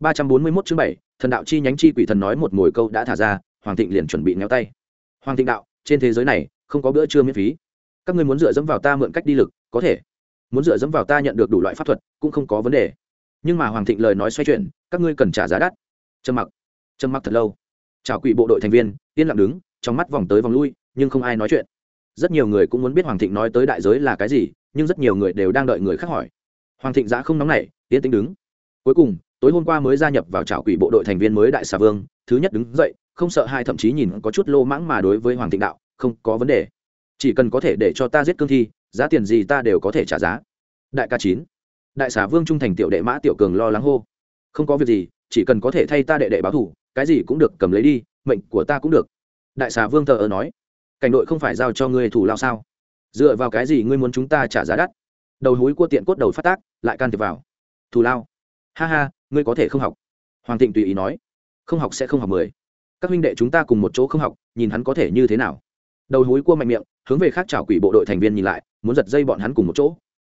ba trăm bốn mươi mốt chương bảy, thần đạo chi nhánh chi quỷ thần nói một mồi câu đã thả ra, hoàng thịnh liền chuẩn bị néo tay. Hoàng thịnh đạo, trên thế giới này, không có bữa trưa miễn phí. Các ngươi muốn dựa dẫm vào ta mượn cách đi lực, có thể. Muốn dựa dẫm vào ta nhận được đủ loại pháp thuật, cũng không có vấn đề. Nhưng mà hoàng thịnh lời nói xoay chuyển, các ngươi cần trả giá đắt. Trầm mặc. Trầm mặc thật lâu. Chào quỷ bộ đội thành viên, yên lặng đứng, trong mắt vòng tới vòng lui, nhưng không ai nói chuyện. Rất nhiều người cũng muốn biết hoàng thịnh nói tới đại giới là cái gì, nhưng rất nhiều người đều đang đợi người khác hỏi. Hoàng thịnh giã không nóng nảy, yên tĩnh đứng. Cuối cùng tối hôm qua mới gia nhập vào trào quỷ bộ đội thành viên mới đại xà vương, thứ nhất đứng dậy, không sợ hai thậm chí nhìn có chút lô mãng mà đối với hoàng thịnh đạo, không có vấn đề. Chỉ cần có thể để cho ta giết cương thi, giá tiền gì ta đều có thể trả giá. Đại ca chín. Đại xà vương trung thành tiểu đệ mã tiểu cường lo lắng hô. Không có việc gì, chỉ cần có thể thay ta đệ đệ báo thủ cái gì cũng được, cầm lấy đi, mệnh của ta cũng được. Đại xà vương thờ ơ nói. Cảnh đội không phải giao cho ngươi thủ lao sao? Dựa vào cái gì ngươi muốn chúng ta trả giá đắt? Đầu húi cua tiện cốt đầu phát tác, lại can thiệp vào. Thù lao. Ha ha ngươi có thể không học. Hoàng thịnh tùy ý nói, không học sẽ không học mười. Các huynh đệ chúng ta cùng một chỗ không học, nhìn hắn có thể như thế nào? Đầu hối cua mạnh miệng, hướng về khác chào quỷ bộ đội thành viên nhìn lại, muốn giật dây bọn hắn cùng một chỗ.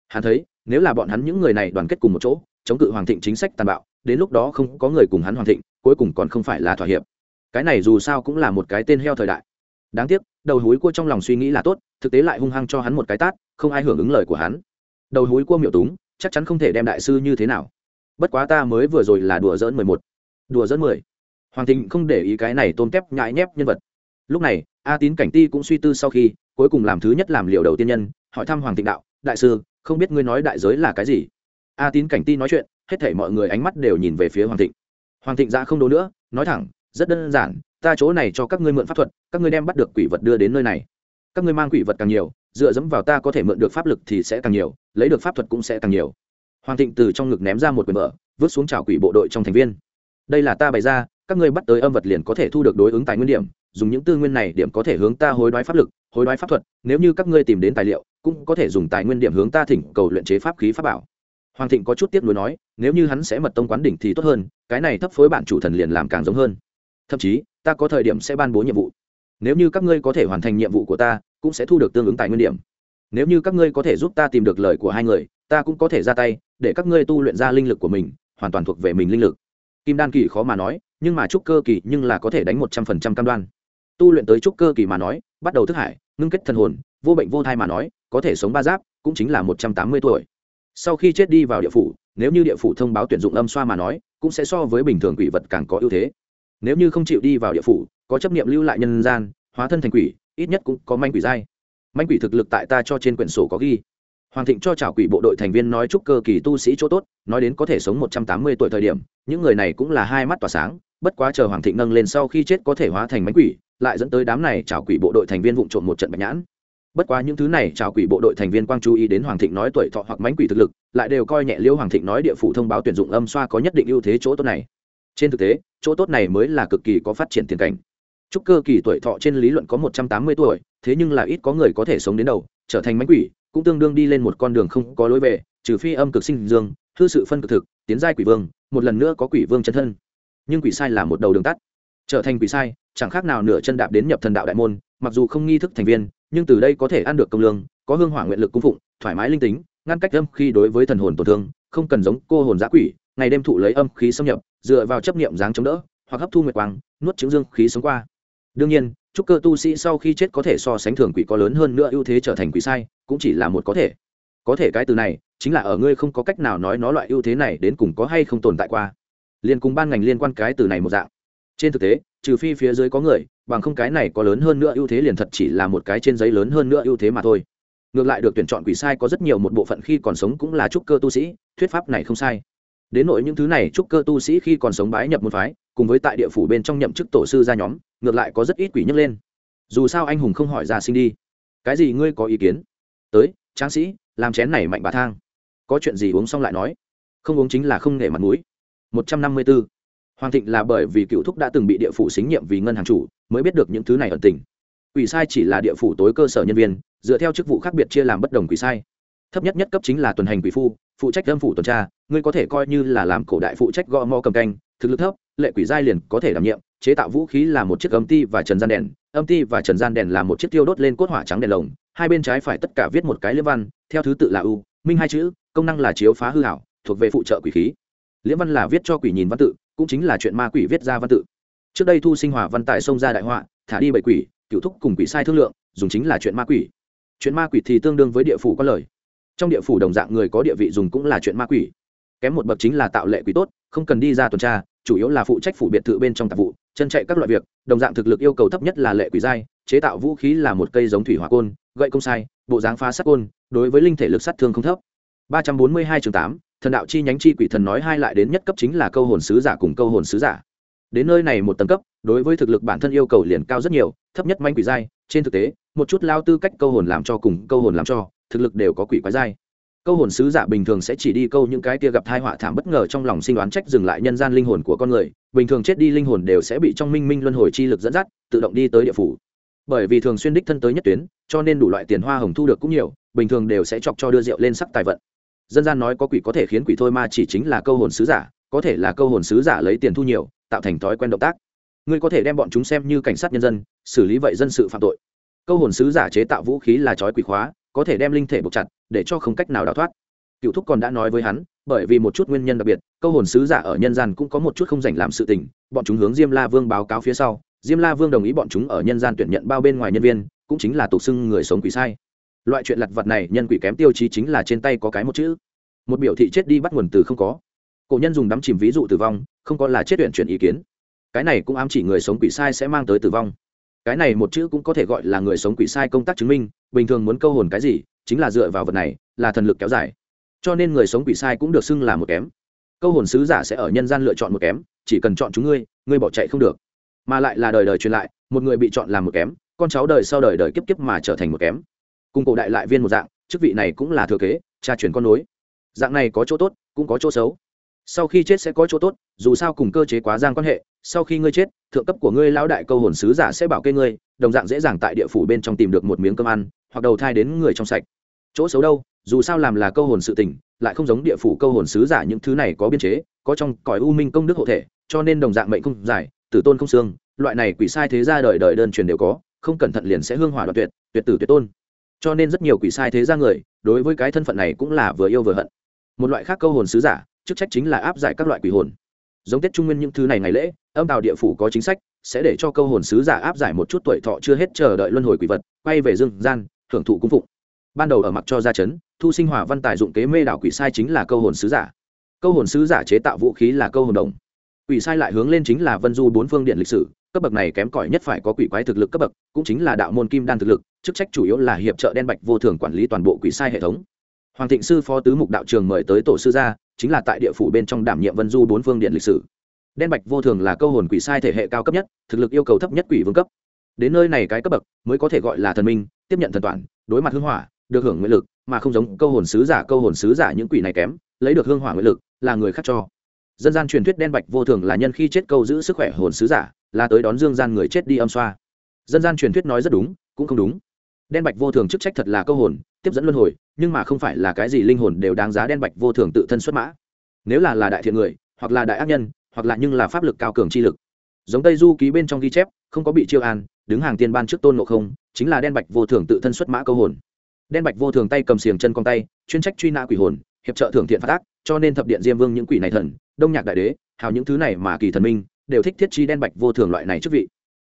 Hắn thấy, nếu là bọn hắn những người này đoàn kết cùng một chỗ, chống cự hoàng thịnh chính sách tàn bạo, đến lúc đó không có người cùng hắn hoàng thịnh, cuối cùng còn không phải là thỏa hiệp. Cái này dù sao cũng là một cái tên heo thời đại. Đáng tiếc, đầu hối cua trong lòng suy nghĩ là tốt, thực tế lại hung hăng cho hắn một cái tát, không ai hưởng ứng lời của hắn. Đầu hối cua miệu túng, chắc chắn không thể đem đại sư như thế nào bất quá ta mới vừa rồi là đùa dỡn mười một. Đùa dỡn mười. Hoàng thịnh không để ý cái này tôm tép nhãi nhép nhân vật. Lúc này, a tín cảnh ti cũng suy tư sau khi, cuối cùng làm thứ nhất làm liều đầu tiên nhân, hỏi thăm hoàng thịnh đạo, đại sư, không biết ngươi nói đại giới là cái gì? A tín cảnh ti nói chuyện, hết thể mọi người ánh mắt đều nhìn về phía hoàng thịnh. Hoàng thịnh ra không đố nữa, nói thẳng, rất đơn giản, ta chỗ này cho các ngươi mượn pháp thuật, các ngươi đem bắt được quỷ vật đưa đến nơi này. Các ngươi mang quỷ vật càng nhiều, dựa dẫm vào ta có thể mượn được pháp lực thì sẽ càng nhiều, lấy được pháp thuật cũng sẽ càng nhiều hoàng thịnh từ trong ngực ném ra một quyền vợ vứt xuống trào quỷ bộ đội trong thành viên. Đây là ta bày ra, các ngươi bắt tới âm vật liền có thể thu được đối ứng tài nguyên điểm, dùng những tư nguyên này điểm có thể hướng ta hối đoái pháp lực, hối đoái pháp thuật, nếu như các ngươi tìm đến tài liệu, cũng có thể dùng tài nguyên điểm hướng ta thỉnh cầu luyện chế pháp khí pháp bảo. Hoàng thịnh có chút tiếc nuối nói, nếu như hắn sẽ mật tông quán đỉnh thì tốt hơn, cái này thấp phối bản chủ thần liền làm càng giống hơn. Thậm chí, ta có thời điểm sẽ ban bố nhiệm vụ. Nếu như các ngươi có thể hoàn thành nhiệm vụ của ta, cũng sẽ thu được tương ứng tài nguyên điểm. Nếu như các ngươi có thể giúp ta tìm được lời của hai người, ta cũng có thể ra tay để các ngươi tu luyện ra linh lực của mình, hoàn toàn thuộc về mình linh lực. Kim đan kỳ khó mà nói, nhưng mà trúc cơ kỳ nhưng là có thể đánh một trăm phần trăm cam đoan. Tu luyện tới trúc cơ kỳ mà nói, bắt đầu thức hải, ngưng kết thần hồn, vô bệnh vô thai mà nói, có thể sống ba giáp, cũng chính là một trăm tám mươi tuổi. Sau khi chết đi vào địa phủ, nếu như địa phủ thông báo tuyển dụng âm xoa mà nói, cũng sẽ so với bình thường quỷ vật càng có ưu thế. Nếu như không chịu đi vào địa phủ, có chấp nghiệm lưu lại nhân gian, hóa thân thành quỷ, ít nhất cũng có manh quỷ dai. Manh quỷ thực lực tại ta cho trên quyển sổ có ghi hoàng thịnh cho Chào quỷ bộ đội thành viên nói chúc cơ kỳ tu sĩ chỗ tốt, nói đến có thể sống một trăm tám mươi tuổi thời điểm, những người này cũng là hai mắt tỏa sáng, bất quá chờ hoàng thịnh nâng lên sau khi chết có thể hóa thành mãnh quỷ, lại dẫn tới đám này Chào quỷ bộ đội thành viên vụng trộm một trận bạch nhãn. Bất quá những thứ này Chào quỷ bộ đội thành viên quang chú ý đến hoàng thịnh nói tuổi thọ hoặc mãnh quỷ thực lực, lại đều coi nhẹ liễu hoàng thịnh nói địa phủ thông báo tuyển dụng âm xoa có nhất định ưu thế chỗ tốt này. Trên thực tế, chỗ tốt này mới là cực kỳ có phát triển tiền cảnh. Chúc cơ kỳ tuổi thọ trên lý luận có một trăm tám mươi tuổi, thế nhưng là ít có người có thể sống đến đầu, trở thành mãnh quỷ cũng tương đương đi lên một con đường không có lối về, trừ phi âm cực sinh dương, hư sự phân cực thực, tiến giai quỷ vương, một lần nữa có quỷ vương chân thân. Nhưng quỷ sai là một đầu đường tắt. Trở thành quỷ sai, chẳng khác nào nửa chân đạp đến nhập thần đạo đại môn, mặc dù không nghi thức thành viên, nhưng từ đây có thể ăn được công lương, có hương hỏa nguyện lực cung phụng, thoải mái linh tính, ngăn cách âm khi đối với thần hồn tổn thương, không cần giống cô hồn giã quỷ, ngày đêm thụ lấy âm khí xâm nhập, dựa vào chấp niệm dáng chống đỡ, hoặc hấp thu nguyệt quang, nuốt chứng dương khí sống qua đương nhiên trúc cơ tu sĩ sau khi chết có thể so sánh thường quỷ có lớn hơn nữa, ưu thế trở thành quỷ sai, cũng chỉ là một có thể. Có thể cái từ này, chính là ở ngươi không có cách nào nói nó loại ưu thế này đến cùng có hay không tồn tại qua. Liên cùng ban ngành liên quan cái từ này một dạng. Trên thực tế, trừ phi phía dưới có người, bằng không cái này có lớn hơn nữa, ưu thế liền thật chỉ là một cái trên giấy lớn hơn nữa, ưu thế mà thôi. Ngược lại được tuyển chọn quỷ sai có rất nhiều, một bộ phận khi còn sống cũng là trúc cơ tu sĩ, thuyết pháp này không sai. Đến nội những thứ này trúc cơ tu sĩ khi còn sống bái nhập môn phái, cùng với tại địa phủ bên trong nhậm chức tổ sư ra nhóm ngược lại có rất ít quỷ nhấc lên. Dù sao anh hùng không hỏi ra sinh đi. Cái gì ngươi có ý kiến? Tới, tráng sĩ, làm chén này mạnh bà thang. Có chuyện gì uống xong lại nói. Không uống chính là không nể mặt mũi. Một trăm năm mươi 154. hoàng thịnh là bởi vì cựu thúc đã từng bị địa phủ xính nhiệm vì ngân hàng chủ, mới biết được những thứ này ẩn tình. Quỷ sai chỉ là địa phủ tối cơ sở nhân viên, dựa theo chức vụ khác biệt chia làm bất đồng quỷ sai. Thấp nhất nhất cấp chính là tuần hành quỷ phu, phụ trách âm phủ tuần tra, ngươi có thể coi như là làm cổ đại phụ trách gõ mò cầm canh, thực lực thấp, lệ quỷ giai liền có thể đảm nhiệm chế tạo vũ khí là một chiếc âm ti và trần gian đèn, âm ti và trần gian đèn là một chiếc tiêu đốt lên cốt hỏa trắng đèn lồng, hai bên trái phải tất cả viết một cái liễm văn, theo thứ tự là u, minh hai chữ, công năng là chiếu phá hư hảo thuộc về phụ trợ quỷ khí. Liễm văn là viết cho quỷ nhìn văn tự, cũng chính là chuyện ma quỷ viết ra văn tự. Trước đây thu sinh hòa văn tại sông ra đại họa, thả đi bảy quỷ, cựu thúc cùng quỷ sai thương lượng, dùng chính là chuyện ma quỷ. Chuyện ma quỷ thì tương đương với địa phủ có lời. Trong địa phủ đồng dạng người có địa vị dùng cũng là chuyện ma quỷ. Kém một bậc chính là tạo lệ quỷ tốt, không cần đi ra tuần tra chủ yếu là phụ trách phủ biệt thự bên trong tạp vụ, chân chạy các loại việc, đồng dạng thực lực yêu cầu thấp nhất là lệ quỷ giai, chế tạo vũ khí là một cây giống thủy hỏa côn, gậy công sai, bộ dáng phá sát côn, đối với linh thể lực sát thương không thấp. ba trăm bốn mươi hai chương tám, thần đạo chi nhánh chi quỷ thần nói hai lại đến nhất cấp chính là câu hồn sứ giả cùng câu hồn sứ giả. Đến nơi này một tầng cấp, đối với thực lực bản thân yêu cầu liền cao rất nhiều, thấp nhất manh quỷ giai, trên thực tế, một chút lao tư cách câu hồn làm cho cùng câu hồn làm cho, thực lực đều có quỷ quái giai câu hồn sứ giả bình thường sẽ chỉ đi câu những cái kia gặp thai họa thảm bất ngờ trong lòng sinh đoán trách dừng lại nhân gian linh hồn của con người, bình thường chết đi linh hồn đều sẽ bị trong minh minh luân hồi chi lực dẫn dắt, tự động đi tới địa phủ. Bởi vì thường xuyên đích thân tới nhất tuyến, cho nên đủ loại tiền hoa hồng thu được cũng nhiều, bình thường đều sẽ chọc cho đưa rượu lên sắc tài vận. Dân gian nói có quỷ có thể khiến quỷ thôi ma chỉ chính là câu hồn sứ giả, có thể là câu hồn sứ giả lấy tiền thu nhiều, tạo thành thói quen động tác. Ngươi có thể đem bọn chúng xem như cảnh sát nhân dân, xử lý vậy dân sự phạm tội. Câu hồn sứ giả chế tạo vũ khí là chói quỷ khóa có thể đem linh thể buộc chặt, để cho không cách nào đào thoát. Cựu thúc còn đã nói với hắn, bởi vì một chút nguyên nhân đặc biệt, câu hồn sứ giả ở nhân gian cũng có một chút không dành làm sự tình, bọn chúng hướng diêm la vương báo cáo phía sau. Diêm la vương đồng ý bọn chúng ở nhân gian tuyển nhận bao bên ngoài nhân viên, cũng chính là tục xưng người sống quỷ sai. Loại chuyện lặt vặt này, nhân quỷ kém tiêu chí chính là trên tay có cái một chữ. Một biểu thị chết đi bắt nguồn từ không có. Cổ nhân dùng đắm chìm ví dụ tử vong, không có là chết tuyển chuyển ý kiến. Cái này cũng ám chỉ người sống quỷ sai sẽ mang tới tử vong cái này một chữ cũng có thể gọi là người sống quỷ sai công tác chứng minh, bình thường muốn câu hồn cái gì, chính là dựa vào vật này, là thần lực kéo dài. Cho nên người sống quỷ sai cũng được xưng là một kém. Câu hồn sứ giả sẽ ở nhân gian lựa chọn một kém, chỉ cần chọn chúng ngươi ngươi bỏ chạy không được. Mà lại là đời đời truyền lại, một người bị chọn làm một kém, con cháu đời sau đời đời kiếp kiếp mà trở thành một kém. Cùng cổ đại lại viên một dạng, chức vị này cũng là thừa kế cha truyền con nối. Dạng này có chỗ tốt, cũng có chỗ xấu. Sau khi chết sẽ có chỗ tốt, dù sao cùng cơ chế quá giang quan hệ sau khi ngươi chết, thượng cấp của ngươi lão đại câu hồn sứ giả sẽ bảo kê ngươi, đồng dạng dễ dàng tại địa phủ bên trong tìm được một miếng cơm ăn, hoặc đầu thai đến người trong sạch. Chỗ xấu đâu, dù sao làm là câu hồn sự tình, lại không giống địa phủ câu hồn sứ giả những thứ này có biên chế, có trong cõi u minh công đức hộ thể, cho nên đồng dạng mệnh không giải, tử tôn không xương, loại này quỷ sai thế gia đời đời đơn truyền đều có, không cẩn thận liền sẽ hương hỏa đoạn tuyệt tuyệt tử tuyệt tôn. Cho nên rất nhiều quỷ sai thế gia người, đối với cái thân phận này cũng là vừa yêu vừa hận. Một loại khác câu hồn sứ giả, chức trách chính là áp giải các loại quỷ hồn giống tết trung nguyên những thứ này ngày lễ, âm tàu địa phủ có chính sách, sẽ để cho câu hồn sứ giả áp giải một chút tuổi thọ chưa hết chờ đợi luân hồi quỷ vật, quay về dương gian hưởng thụ cung phụng. Ban đầu ở mặc cho gia chấn, thu sinh hỏa văn tài dụng kế mê đảo quỷ sai chính là câu hồn sứ giả. Câu hồn sứ giả chế tạo vũ khí là câu hồn đồng. Quỷ sai lại hướng lên chính là vân du bốn phương điện lịch sử, cấp bậc này kém cỏi nhất phải có quỷ quái thực lực cấp bậc, cũng chính là đạo môn kim đan thực lực, chức trách chủ yếu là hiệp trợ đen bạch vô thường quản lý toàn bộ quỷ sai hệ thống. Hoàng thịnh sư phó tứ mục đạo trường mời tới tổ sư gia chính là tại địa phủ bên trong đảm nhiệm vân du bốn phương điện lịch sử. Đen bạch vô thường là câu hồn quỷ sai thể hệ cao cấp nhất, thực lực yêu cầu thấp nhất quỷ vương cấp. Đến nơi này cái cấp bậc, mới có thể gọi là thần minh, tiếp nhận thần toàn, đối mặt hưng hỏa, được hưởng nguyện lực, mà không giống câu hồn sứ giả, câu hồn sứ giả những quỷ này kém, lấy được hương hỏa nguyện lực, là người khác cho. Dân gian truyền thuyết đen bạch vô thường là nhân khi chết câu giữ sức khỏe hồn sứ giả, là tới đón dương gian người chết đi âm xoa. Dân gian truyền thuyết nói rất đúng, cũng không đúng đen bạch vô thường chức trách thật là câu hồn, tiếp dẫn luân hồi, nhưng mà không phải là cái gì linh hồn đều đáng giá đen bạch vô thường tự thân xuất mã. Nếu là là đại thiện người, hoặc là đại ác nhân, hoặc là nhưng là pháp lực cao cường chi lực. Giống tây du ký bên trong ghi chép, không có bị chiêu an, đứng hàng tiên ban trước tôn ngộ không, chính là đen bạch vô thường tự thân xuất mã câu hồn. Đen bạch vô thường tay cầm xiềng chân con tay, chuyên trách truy nã quỷ hồn, hiệp trợ thưởng thiện phát ác, cho nên thập điện diêm vương những quỷ này thần, đông nhạc đại đế, hào những thứ này mà kỳ thần minh, đều thích thiết chi đen bạch vô thường loại này chức vị.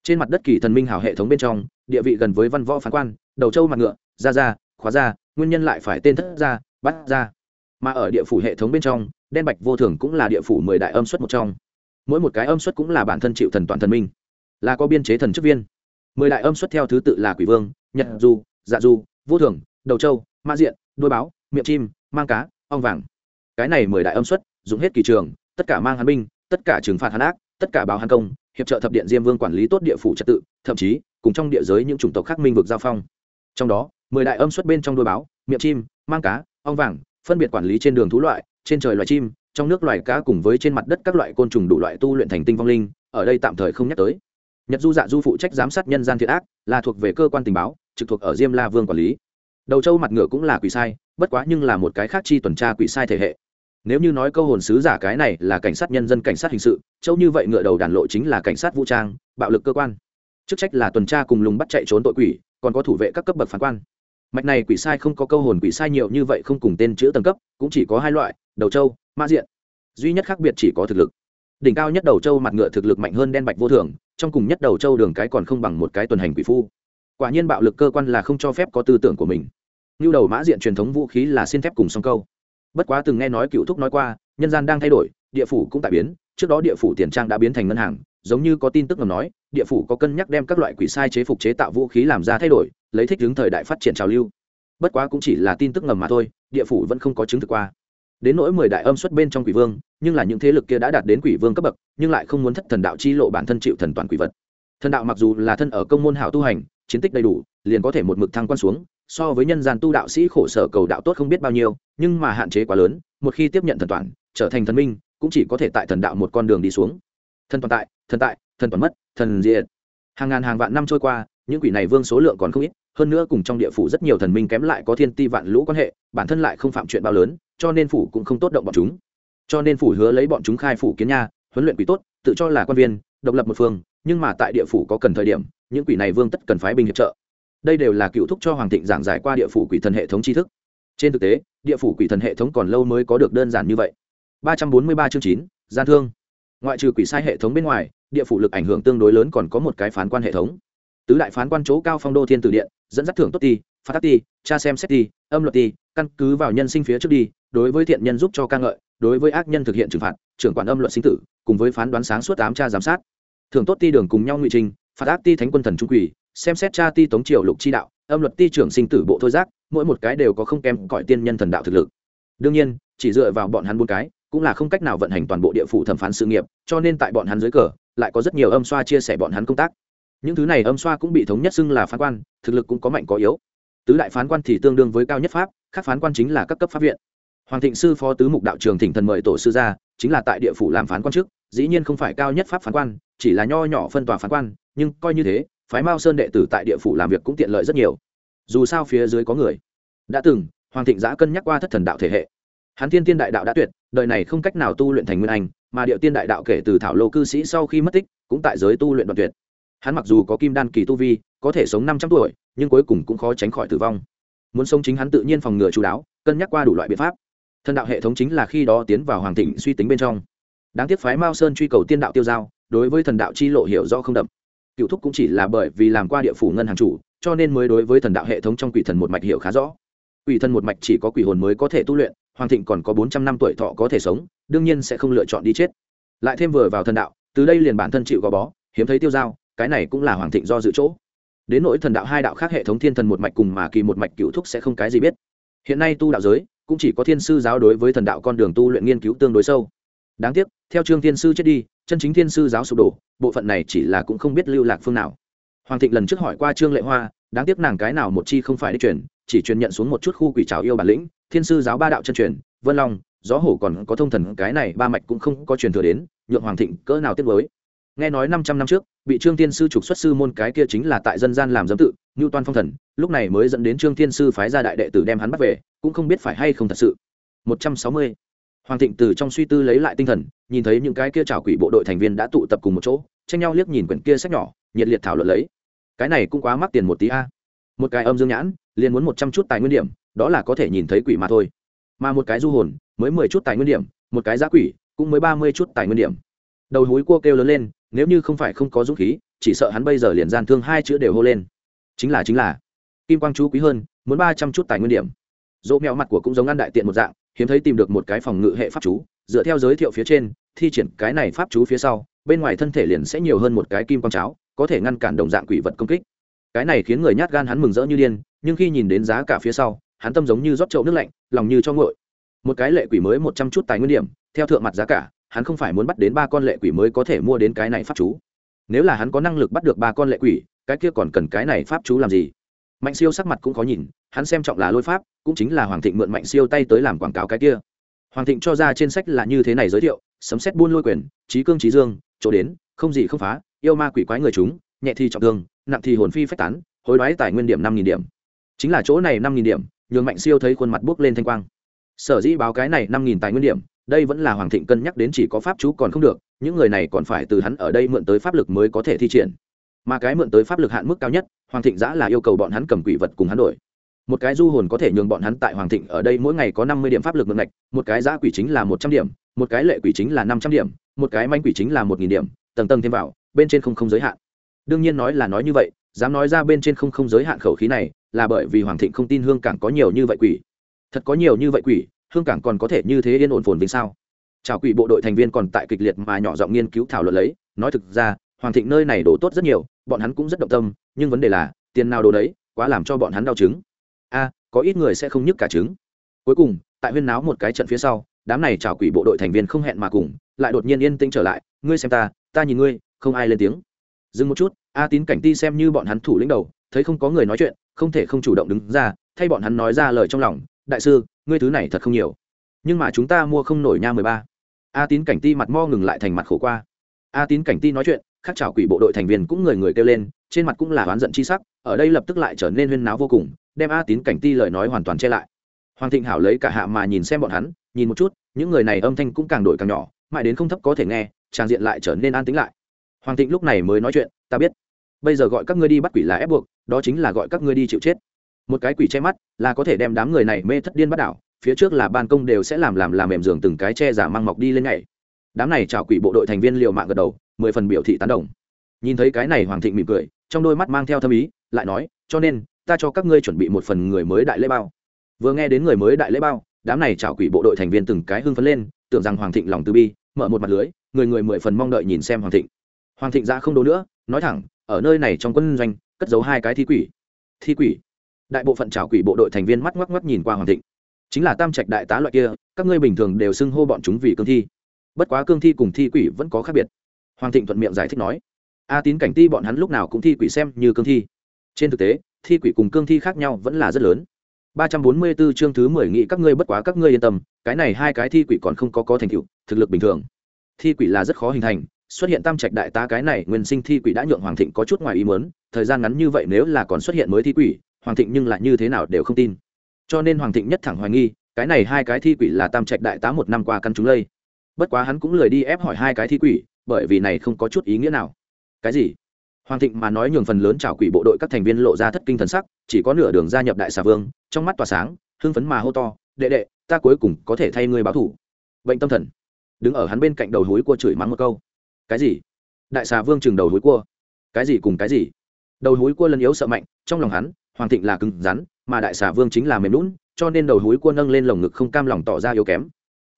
Trên mặt đất kỳ thần minh hào hệ thống bên trong, địa vị gần với văn võ phán quan đầu châu mặt ngựa, ra ra, khóa ra, nguyên nhân lại phải tên thất ra, bắt ra. Mà ở địa phủ hệ thống bên trong, đen bạch vô thường cũng là địa phủ mười đại âm xuất một trong. Mỗi một cái âm xuất cũng là bản thân chịu thần toàn thần minh. Là có biên chế thần chức viên. Mười đại âm xuất theo thứ tự là quỷ vương, nhật du dạ du, vô thường, đầu châu ma diện đôi báo, miệng chim, mang cá, ong vàng. Cái này mười đại âm xuất, dùng hết kỳ trường, tất cả mang hàn binh, tất cả trừng phạt hàn ác, tất cả báo hàn công, hiệp trợ thập điện diêm vương quản lý tốt địa phủ trật tự, thậm chí, cùng trong địa giới những chủng tộc khác minh vực giao phong trong đó, mười đại âm xuất bên trong đôi báo, miệng chim, mang cá, ong vàng, phân biệt quản lý trên đường thú loại, trên trời loài chim, trong nước loài cá cùng với trên mặt đất các loại côn trùng đủ loại tu luyện thành tinh vong linh, ở đây tạm thời không nhắc tới. Nhật du dạ du phụ trách giám sát nhân gian thiện ác, là thuộc về cơ quan tình báo, trực thuộc ở diêm la vương quản lý. Đầu châu mặt ngựa cũng là quỷ sai, bất quá nhưng là một cái khác chi tuần tra quỷ sai thể hệ. Nếu như nói câu hồn sứ giả cái này là cảnh sát nhân dân cảnh sát hình sự, châu như vậy ngựa đầu đàn lộ chính là cảnh sát vũ trang, bạo lực cơ quan chức trách là tuần tra cùng lùng bắt chạy trốn tội quỷ, còn có thủ vệ các cấp bậc phản quan. Mạch này quỷ sai không có câu hồn quỷ sai nhiều như vậy không cùng tên chữ tầng cấp, cũng chỉ có hai loại, đầu châu ma diện. Duy nhất khác biệt chỉ có thực lực. Đỉnh cao nhất đầu châu mặt ngựa thực lực mạnh hơn đen bạch vô thường, trong cùng nhất đầu châu đường cái còn không bằng một cái tuần hành quỷ phu. Quả nhiên bạo lực cơ quan là không cho phép có tư tưởng của mình. Như đầu mã diện truyền thống vũ khí là xin thép cùng song câu. Bất quá từng nghe nói cựu thúc nói qua, nhân gian đang thay đổi, địa phủ cũng tại biến, trước đó địa phủ tiền trang đã biến thành ngân hàng giống như có tin tức ngầm nói, địa phủ có cân nhắc đem các loại quỷ sai chế phục chế tạo vũ khí làm ra thay đổi, lấy thích hướng thời đại phát triển trào lưu. Bất quá cũng chỉ là tin tức ngầm mà thôi, địa phủ vẫn không có chứng thực qua. Đến nỗi mười đại âm xuất bên trong quỷ vương, nhưng là những thế lực kia đã đạt đến quỷ vương cấp bậc, nhưng lại không muốn thất thần đạo chi lộ bản thân chịu thần toàn quỷ vật. Thần đạo mặc dù là thân ở công môn hảo tu hành, chiến tích đầy đủ, liền có thể một mực thăng quan xuống, so với nhân gian tu đạo sĩ khổ sở cầu đạo tốt không biết bao nhiêu, nhưng mà hạn chế quá lớn, một khi tiếp nhận thần toàn, trở thành thần minh, cũng chỉ có thể tại thần đạo một con đường đi xuống thần toàn tại, thần tại, thần toàn mất, thần diệt. Hàng ngàn hàng vạn năm trôi qua, những quỷ này vương số lượng còn không ít, hơn nữa cùng trong địa phủ rất nhiều thần minh kém lại có thiên ti vạn lũ quan hệ, bản thân lại không phạm chuyện bao lớn, cho nên phủ cũng không tốt động bọn chúng. Cho nên phủ hứa lấy bọn chúng khai phủ kiến nha, huấn luyện quỷ tốt, tự cho là quan viên, độc lập một phương, nhưng mà tại địa phủ có cần thời điểm, những quỷ này vương tất cần phái binh hiệp trợ. Đây đều là cựu thúc cho hoàng thịnh giảng giải qua địa phủ quỷ thần hệ thống tri thức. Trên thực tế, địa phủ quỷ thần hệ thống còn lâu mới có được đơn giản như vậy. Ba trăm bốn mươi ba chương chín, gian thương ngoại trừ quỷ sai hệ thống bên ngoài, địa phủ lực ảnh hưởng tương đối lớn còn có một cái phán quan hệ thống. Tứ đại phán quan chỗ cao phong đô thiên tử điện, dẫn dắt thưởng tốt ti, phát tác ti cha xem xét ti, âm luật ti, căn cứ vào nhân sinh phía trước đi, đối với thiện nhân giúp cho ca ngợi, đối với ác nhân thực hiện trừng phạt, trưởng quản âm luật sinh tử, cùng với phán đoán sáng suốt tám tra giám sát. Thưởng tốt ti đường cùng nhau ngụy trình phạt ác ti thánh quân thần trung quỷ, xem xét cha ti tống triều lục chi đạo, âm luật ti trưởng sinh tử bộ thôi giác, mỗi một cái đều có không kém cõi tiên nhân thần đạo thực lực. Đương nhiên, chỉ dựa vào bọn hắn bốn cái cũng là không cách nào vận hành toàn bộ địa phủ thẩm phán sự nghiệp, cho nên tại bọn hắn dưới cờ, lại có rất nhiều âm xoa chia sẻ bọn hắn công tác. Những thứ này âm xoa cũng bị thống nhất xưng là phán quan, thực lực cũng có mạnh có yếu. Tứ đại phán quan thì tương đương với cao nhất pháp các phán quan chính là các cấp pháp viện. Hoàng thịnh sư phó tứ mục đạo trường thỉnh thần mời tổ sư ra, chính là tại địa phủ làm phán quan trước, dĩ nhiên không phải cao nhất pháp phán quan, chỉ là nho nhỏ phân tòa phán quan, nhưng coi như thế, phái mao sơn đệ tử tại địa phủ làm việc cũng tiện lợi rất nhiều. Dù sao phía dưới có người. Đã từng, hoàng thịnh giã cân nhắc qua thất thần đạo thể hệ hắn thiên tiên đại đạo đã tuyệt, đời này không cách nào tu luyện thành nguyên anh, mà điệu tiên đại đạo kể từ thảo lô cư sĩ sau khi mất tích, cũng tại giới tu luyện đoạn tuyệt. Hắn mặc dù có kim đan kỳ tu vi, có thể sống năm trăm tuổi, nhưng cuối cùng cũng khó tránh khỏi tử vong. Muốn sống chính hắn tự nhiên phòng ngừa chú đáo, cân nhắc qua đủ loại biện pháp. Thần đạo hệ thống chính là khi đó tiến vào hoàng thịnh suy tính bên trong. Đáng tiếc phái mao sơn truy cầu tiên đạo tiêu giao, đối với thần đạo chi lộ hiểu do không đậm. Cựu thúc cũng chỉ là bởi vì làm qua địa phủ ngân hàng chủ, cho nên mới đối với thần đạo hệ thống trong quỷ thần một mạch hiểu khá rõ. Quỷ thần một mạch chỉ có quỷ hồn mới có thể tu luyện hoàng thịnh còn có bốn trăm năm tuổi thọ có thể sống, đương nhiên sẽ không lựa chọn đi chết. Lại thêm vừa vào thần đạo, từ đây liền bản thân chịu gò bó, hiếm thấy tiêu dao, cái này cũng là hoàng thịnh do dự chỗ. Đến nỗi thần đạo hai đạo khác hệ thống thiên thần một mạch cùng mà kỳ một mạch cựu thúc sẽ không cái gì biết. Hiện nay tu đạo giới, cũng chỉ có thiên sư giáo đối với thần đạo con đường tu luyện nghiên cứu tương đối sâu. Đáng tiếc, theo trương thiên sư chết đi, chân chính thiên sư giáo sụp đổ, bộ phận này chỉ là cũng không biết lưu lạc phương nào. Hoàng thịnh lần trước hỏi qua trương lệ hoa, đáng tiếc nàng cái nào một chi không phải đi chuyển chỉ truyền nhận xuống một chút khu quỷ trào yêu bản lĩnh, thiên sư giáo ba đạo chân truyền, vân long, gió hổ còn có thông thần, cái này ba mạch cũng không có truyền thừa đến, nhượng hoàng thịnh cỡ nào tiếc với nghe nói năm trăm năm trước, bị trương tiên sư trục xuất sư môn cái kia chính là tại dân gian làm dâm tự như toan phong thần, lúc này mới dẫn đến trương tiên sư phái ra đại đệ tử đem hắn bắt về, cũng không biết phải hay không thật sự. Một trăm sáu mươi. Hoàng thịnh từ trong suy tư lấy lại tinh thần, nhìn thấy những cái kia trào quỷ bộ đội thành viên đã tụ tập cùng một chỗ, tranh nhau liếc nhìn quyển kia sách nhỏ, nhiệt liệt thảo luận lấy. Cái này cũng quá mắc tiền một tí a một cái âm dương nhãn, liền muốn một trăm chút tài nguyên điểm, đó là có thể nhìn thấy quỷ mà thôi. Mà một cái du hồn, mới mười chút tài nguyên điểm, một cái giá quỷ, cũng mới ba mươi chút tài nguyên điểm. Đầu húi cua kêu lớn lên, nếu như không phải không có dũng khí, chỉ sợ hắn bây giờ liền gian thương hai chữ đều hô lên. Chính là chính là. Kim quang chú quý hơn, muốn ba trăm chút tài nguyên điểm. Dỗ mèo mặt của cũng giống ăn đại tiện một dạng, hiếm thấy tìm được một cái phòng ngự hệ pháp chú, dựa theo giới thiệu phía trên, thi triển cái này pháp chú phía sau, bên ngoài thân thể liền sẽ nhiều hơn một cái kim quang cháo, có thể ngăn cản đồng dạng quỷ vật công kích cái này khiến người nhát gan hắn mừng rỡ như điên, nhưng khi nhìn đến giá cả phía sau, hắn tâm giống như rót chậu nước lạnh, lòng như cho ngội một cái lệ quỷ mới một trăm chút tài nguyên điểm, theo thượng mặt giá cả, hắn không phải muốn bắt đến ba con lệ quỷ mới có thể mua đến cái này pháp chú. Nếu là hắn có năng lực bắt được ba con lệ quỷ, cái kia còn cần cái này pháp chú làm gì? Mạnh siêu sắc mặt cũng khó nhìn, hắn xem trọng là lôi pháp, cũng chính là hoàng thịnh mượn mạnh siêu tay tới làm quảng cáo cái kia. Hoàng thịnh cho ra trên sách là như thế này giới thiệu, sấm xét buôn lôi quyền, trí cương trí dương, chỗ đến, không gì không phá, yêu ma quỷ quái người chúng, nhẹ thì trọng thương nặng thì hồn phi phách tán, hối đoái tài nguyên điểm năm nghìn điểm. Chính là chỗ này năm nghìn điểm, nhường mạnh siêu thấy khuôn mặt bước lên thanh quang. Sở dĩ báo cái này năm nghìn tài nguyên điểm, đây vẫn là hoàng thịnh cân nhắc đến chỉ có pháp chú còn không được, những người này còn phải từ hắn ở đây mượn tới pháp lực mới có thể thi triển. Mà cái mượn tới pháp lực hạn mức cao nhất, hoàng thịnh giã là yêu cầu bọn hắn cầm quỷ vật cùng hắn đổi. Một cái du hồn có thể nhường bọn hắn tại hoàng thịnh ở đây mỗi ngày có năm mươi điểm pháp lực mượn ngạch, một cái giã quỷ chính là một trăm điểm, một cái lệ quỷ chính là năm trăm điểm, một cái manh quỷ chính là một nghìn điểm, tầng tầng thêm vào, bên trên không không giới hạn đương nhiên nói là nói như vậy, dám nói ra bên trên không không giới hạn khẩu khí này, là bởi vì hoàng thịnh không tin hương cảng có nhiều như vậy quỷ. Thật có nhiều như vậy quỷ, hương cảng còn có thể như thế yên ổn phồn vinh sao? Chào quỷ bộ đội thành viên còn tại kịch liệt mà nhỏ giọng nghiên cứu thảo luận lấy, nói thực ra, hoàng thịnh nơi này đổ tốt rất nhiều, bọn hắn cũng rất động tâm, nhưng vấn đề là, tiền nào đồ đấy, quá làm cho bọn hắn đau chứng. A, có ít người sẽ không nhức cả trứng. Cuối cùng, tại huyên náo một cái trận phía sau, đám này chào quỷ bộ đội thành viên không hẹn mà cùng, lại đột nhiên yên tĩnh trở lại, ngươi xem ta ta nhìn ngươi, không ai lên tiếng dừng một chút, a tín cảnh ti xem như bọn hắn thủ lĩnh đầu, thấy không có người nói chuyện, không thể không chủ động đứng ra, thay bọn hắn nói ra lời trong lòng, đại sư, ngươi thứ này thật không nhiều, nhưng mà chúng ta mua không nổi nha mười ba. A tín cảnh ti mặt mo ngừng lại thành mặt khổ qua. A tín cảnh ti nói chuyện, khác chào quỷ bộ đội thành viên cũng người người kêu lên, trên mặt cũng là oán giận chi sắc, ở đây lập tức lại trở nên huyên náo vô cùng, đem a tín cảnh ti lời nói hoàn toàn che lại. Hoàng thịnh hảo lấy cả hạ mà nhìn xem bọn hắn, nhìn một chút, những người này âm thanh cũng càng đổi càng nhỏ, mãi đến không thấp có thể nghe, tràng diện lại trở nên an tĩnh lại hoàng thịnh lúc này mới nói chuyện, ta biết. Bây giờ gọi các ngươi đi bắt quỷ là ép buộc, đó chính là gọi các ngươi đi chịu chết. Một cái quỷ che mắt là có thể đem đám người này mê thất điên bắt đảo, phía trước là ban công đều sẽ làm làm làm mềm giường từng cái che giả mang mọc đi lên ngày đám này chào quỷ bộ đội thành viên liều mạng gật đầu, mười phần biểu thị tán đồng. Nhìn thấy cái này hoàng thịnh mỉm cười, trong đôi mắt mang theo thâm ý, lại nói, cho nên, ta cho các ngươi chuẩn bị một phần người mới đại lễ bao. Vừa nghe đến người mới đại lễ bao, đám này chào quỷ bộ đội thành viên từng cái hưng phấn lên, tưởng rằng hoàng thịnh lòng từ bi, mở một mặt lưới, người người mười phần mong đợi nhìn xem hoàng thịnh hoàng thịnh ra không đố nữa, nói thẳng, ở nơi này trong quân doanh, cất giấu hai cái thi quỷ. Thi quỷ? Đại bộ phận trào quỷ bộ đội thành viên mắt ngoắc ngoắc nhìn qua hoàng thịnh. Chính là tam trạch đại tá loại kia, các ngươi bình thường đều xưng hô bọn chúng vì cương thi. Bất quá cương thi cùng thi quỷ vẫn có khác biệt. Hoàng thịnh thuận miệng giải thích nói, a tín cảnh ti bọn hắn lúc nào cũng thi quỷ xem như cương thi. Trên thực tế, thi quỷ cùng cương thi khác nhau vẫn là rất lớn. Ba trăm bốn mươi 344 chương thứ mười nghị các ngươi bất quá các ngươi yên tâm, cái này hai cái thi quỷ còn không có có thành tựu, thực lực bình thường. Thi quỷ là rất khó hình thành xuất hiện tam trạch đại tá cái này nguyên sinh thi quỷ đã nhượng hoàng thịnh có chút ngoài ý muốn, thời gian ngắn như vậy nếu là còn xuất hiện mới thi quỷ, hoàng thịnh nhưng lại như thế nào đều không tin. Cho nên hoàng thịnh nhất thẳng hoài nghi, cái này hai cái thi quỷ là tam trạch đại tá một năm qua căn chúng lây. Bất quá hắn cũng lười đi ép hỏi hai cái thi quỷ, bởi vì này không có chút ý nghĩa nào. Cái gì? Hoàng thịnh mà nói nhường phần lớn trào quỷ bộ đội các thành viên lộ ra thất kinh thần sắc, chỉ có nửa đường gia nhập đại xà vương, trong mắt tỏa sáng, hưng phấn mà hô to, đệ đệ, ta cuối cùng có thể thay ngươi báo thủ. Bệnh tâm thần. Đứng ở hắn bên cạnh đầu hối của chửi mắng một câu cái gì? Đại xà vương chừng đầu hối cua. Cái gì cùng cái gì? Đầu hối cua lân yếu sợ mạnh, trong lòng hắn, hoàng thịnh là cứng rắn, mà đại xà vương chính là mềm lún cho nên đầu hối cua nâng lên lồng ngực không cam lòng tỏ ra yếu kém.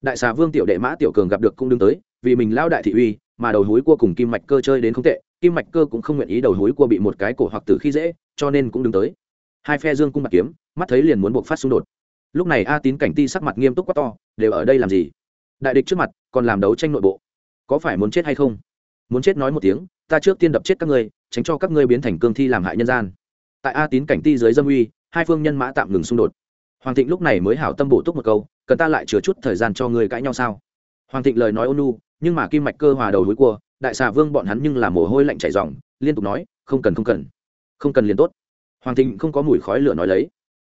Đại xà vương tiểu đệ mã tiểu cường gặp được cũng đứng tới, vì mình lao đại thị uy, mà đầu hối cua cùng kim mạch cơ chơi đến không tệ, kim mạch cơ cũng không nguyện ý đầu hối cua bị một cái cổ hoặc tử khi dễ, cho nên cũng đứng tới. Hai phe dương cung bạc kiếm, mắt thấy liền muốn buộc phát xung đột. Lúc này a tín cảnh ti sắc mặt nghiêm túc quá to, đều ở đây làm gì? Đại địch trước mặt, còn làm đấu tranh nội bộ có phải muốn chết hay không? Muốn chết nói một tiếng, ta trước tiên đập chết các ngươi, tránh cho các ngươi biến thành cương thi làm hại nhân gian. Tại a tín cảnh ti dưới dâm uy, hai phương nhân mã tạm ngừng xung đột. Hoàng thịnh lúc này mới hảo tâm bổ túc một câu, cần ta lại chừa chút thời gian cho ngươi cãi nhau sao? Hoàng thịnh lời nói ôn nu nhưng mà kim mạch cơ hòa đầu hối cua, đại xà vương bọn hắn nhưng là mồ hôi lạnh chảy dòng liên tục nói, không cần không cần. Không cần liền tốt. Hoàng thịnh không có mùi khói lửa nói lấy.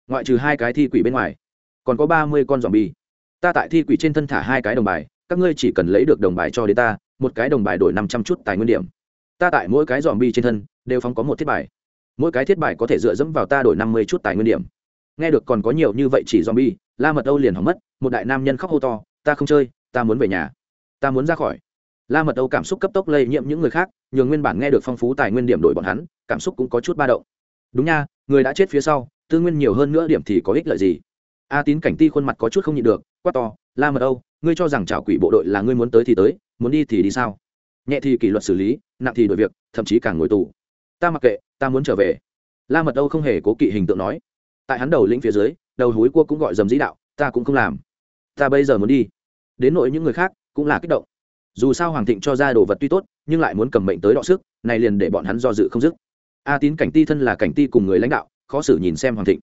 Ngoại trừ hai cái thi quỷ bên ngoài, còn có ba mươi con dòm bi ta tại thi quỷ trên thân thả hai cái đồng bài các ngươi chỉ cần lấy được đồng bài cho đến ta, một cái đồng bài đổi năm trăm chút tài nguyên điểm. Ta tại mỗi cái dòm bi trên thân, đều phóng có một thiết bài. Mỗi cái thiết bài có thể dựa dẫm vào ta đổi năm mươi chút tài nguyên điểm. Nghe được còn có nhiều như vậy chỉ dòm bi la mật âu liền hỏng mất, một đại nam nhân khóc hô to, ta không chơi, ta muốn về nhà. Ta muốn ra khỏi. La mật âu cảm xúc cấp tốc lây nhiễm những người khác, nhường nguyên bản nghe được phong phú tài nguyên điểm đổi bọn hắn, cảm xúc cũng có chút ba động. Đúng nha, người đã chết phía sau, tư nguyên nhiều hơn nữa điểm thì có ích lợi gì? A tín cảnh ti khuôn mặt có chút không nhịn được, quát to, la mật âu ngươi cho rằng trào quỷ bộ đội là ngươi muốn tới thì tới, muốn đi thì đi sao? Nhẹ thì kỷ luật xử lý, nặng thì đổi việc, thậm chí càng ngồi tù. Ta mặc kệ, ta muốn trở về. La mật âu không hề cố kỵ hình tượng nói. Tại hắn đầu lĩnh phía dưới, đầu hối cua cũng gọi dầm dĩ đạo, ta cũng không làm. Ta bây giờ muốn đi. Đến nội những người khác, cũng là kích động. Dù sao hoàng thịnh cho ra đồ vật tuy tốt, nhưng lại muốn cầm mệnh tới đọ sức, này liền để bọn hắn do dự không dứt. A tín cảnh ti thân là cảnh ti cùng người lãnh đạo, khó xử nhìn xem hoàng thịnh.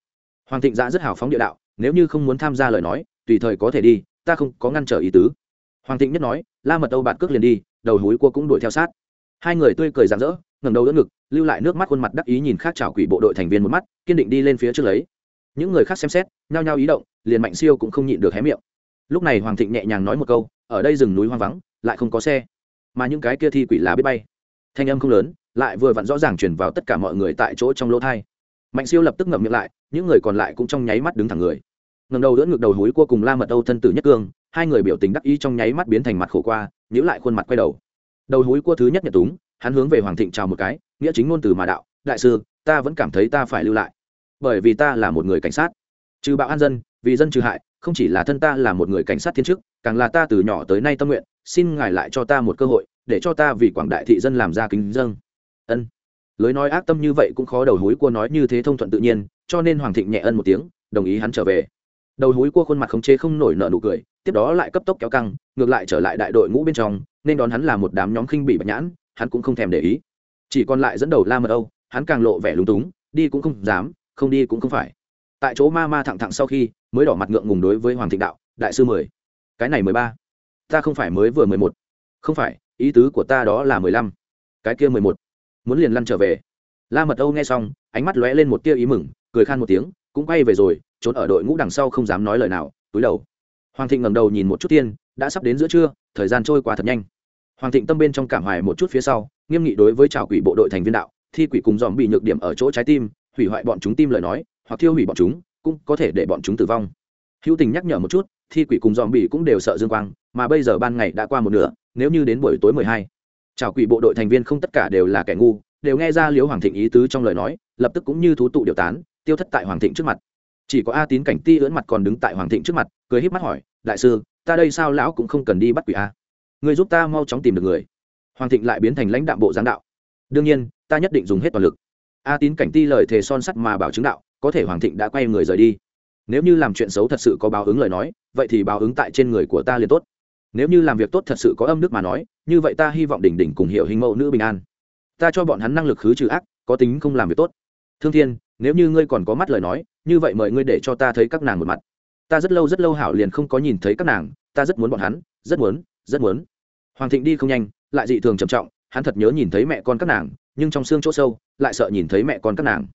Hoàng thịnh ra rất hào phóng địa đạo, nếu như không muốn tham gia lời nói, tùy thời có thể đi ta không có ngăn trở ý tứ. Hoàng thịnh nhất nói, la mật âu bạn cước liền đi, đầu hối cua cũng đuổi theo sát. Hai người tươi cười rạng rỡ, ngẩng đầu đỡ ngực, lưu lại nước mắt khuôn mặt đắc ý nhìn khác trào quỷ bộ đội thành viên một mắt, kiên định đi lên phía trước lấy. Những người khác xem xét, nhao nhao ý động, liền mạnh siêu cũng không nhịn được hé miệng. Lúc này hoàng thịnh nhẹ nhàng nói một câu, ở đây rừng núi hoang vắng, lại không có xe. Mà những cái kia thi quỷ là biết bay. Thanh âm không lớn, lại vừa vặn rõ ràng chuyển vào tất cả mọi người tại chỗ trong lỗ thai. Mạnh siêu lập tức ngậm miệng lại, những người còn lại cũng trong nháy mắt đứng thẳng người ngầm đầu đỡ ngực đầu hối cua cùng la mật âu thân tử nhất cương, hai người biểu tình đắc ý trong nháy mắt biến thành mặt khổ qua nhữ lại khuôn mặt quay đầu. Đầu hối cua thứ nhất nhật túng, hắn hướng về hoàng thịnh chào một cái, nghĩa chính ngôn từ mà đạo, đại sư, ta vẫn cảm thấy ta phải lưu lại, bởi vì ta là một người cảnh sát. Trừ bạo an dân, vì dân trừ hại, không chỉ là thân ta là một người cảnh sát thiên chức, càng là ta từ nhỏ tới nay tâm nguyện, xin ngài lại cho ta một cơ hội, để cho ta vì quảng đại thị dân làm ra kính dâng ân. Lối nói ác tâm như vậy cũng khó đầu hối cua nói như thế thông thuận tự nhiên, cho nên hoàng thịnh nhẹ ân một tiếng, đồng ý hắn trở về đầu húi cua khuôn mặt không chế không nổi nợ nụ cười, tiếp đó lại cấp tốc kéo căng, ngược lại trở lại đại đội ngũ bên trong, nên đón hắn là một đám nhóm khinh bị bạch nhãn, hắn cũng không thèm để ý. Chỉ còn lại dẫn đầu la mật âu, hắn càng lộ vẻ lúng túng, đi cũng không dám, không đi cũng không phải. Tại chỗ ma ma thẳng thẳng sau khi, mới đỏ mặt ngượng ngùng đối với hoàng thịnh đạo, đại sư mười, cái này mười ba, ta không phải mới vừa mười một. Không phải, ý tứ của ta đó là mười lăm, cái kia mười một. Muốn liền lăn trở về. La mật âu nghe xong, ánh mắt lóe lên một tia ý mừng, cười khan một tiếng, cũng quay về rồi trốn ở đội ngũ đằng sau không dám nói lời nào, túi đầu. Hoàng thịnh ngầm đầu nhìn một chút tiên, đã sắp đến giữa trưa, thời gian trôi qua thật nhanh. Hoàng thịnh tâm bên trong cảm hoài một chút phía sau, nghiêm nghị đối với trào quỷ bộ đội thành viên đạo, thi quỷ cùng dòm bị nhược điểm ở chỗ trái tim, hủy hoại bọn chúng tim lời nói, hoặc thiêu hủy bọn chúng, cũng có thể để bọn chúng tử vong. Hữu tình nhắc nhở một chút, thi quỷ cùng dòm bị cũng đều sợ dương quang, mà bây giờ ban ngày đã qua một nửa, nếu như đến buổi tối mười hai trào quỷ bộ đội thành viên không tất cả đều là kẻ ngu, đều nghe ra liếu hoàng thịnh ý tứ trong lời nói, lập tức cũng như thú tụ điều tán, tiêu thất tại hoàng thịnh trước mặt chỉ có a tín cảnh ti ưỡn mặt còn đứng tại hoàng thịnh trước mặt, cười híp mắt hỏi, đại sư, ta đây sao lão cũng không cần đi bắt quỷ a? Người giúp ta mau chóng tìm được người. Hoàng thịnh lại biến thành lãnh đạo bộ giáng đạo, đương nhiên, ta nhất định dùng hết toàn lực. A tín cảnh ti lời thề son sắt mà bảo chứng đạo, có thể hoàng thịnh đã quay người rời đi. Nếu như làm chuyện xấu thật sự có báo ứng lời nói, vậy thì báo ứng tại trên người của ta liền tốt. Nếu như làm việc tốt thật sự có âm đức mà nói, như vậy ta hy vọng đỉnh đỉnh cùng hiệu hình mẫu nữ bình an. Ta cho bọn hắn năng lực khứ trừ ác, có tính không làm việc tốt. Thương thiên, nếu như ngươi còn có mắt lời nói như vậy mời ngươi để cho ta thấy các nàng một mặt. Ta rất lâu rất lâu hảo liền không có nhìn thấy các nàng, ta rất muốn bọn hắn, rất muốn rất muốn. Hoàng thịnh đi không nhanh, lại dị thường trầm trọng, hắn thật nhớ nhìn thấy mẹ con các nàng, nhưng trong xương chỗ sâu, lại sợ nhìn thấy mẹ con các nàng.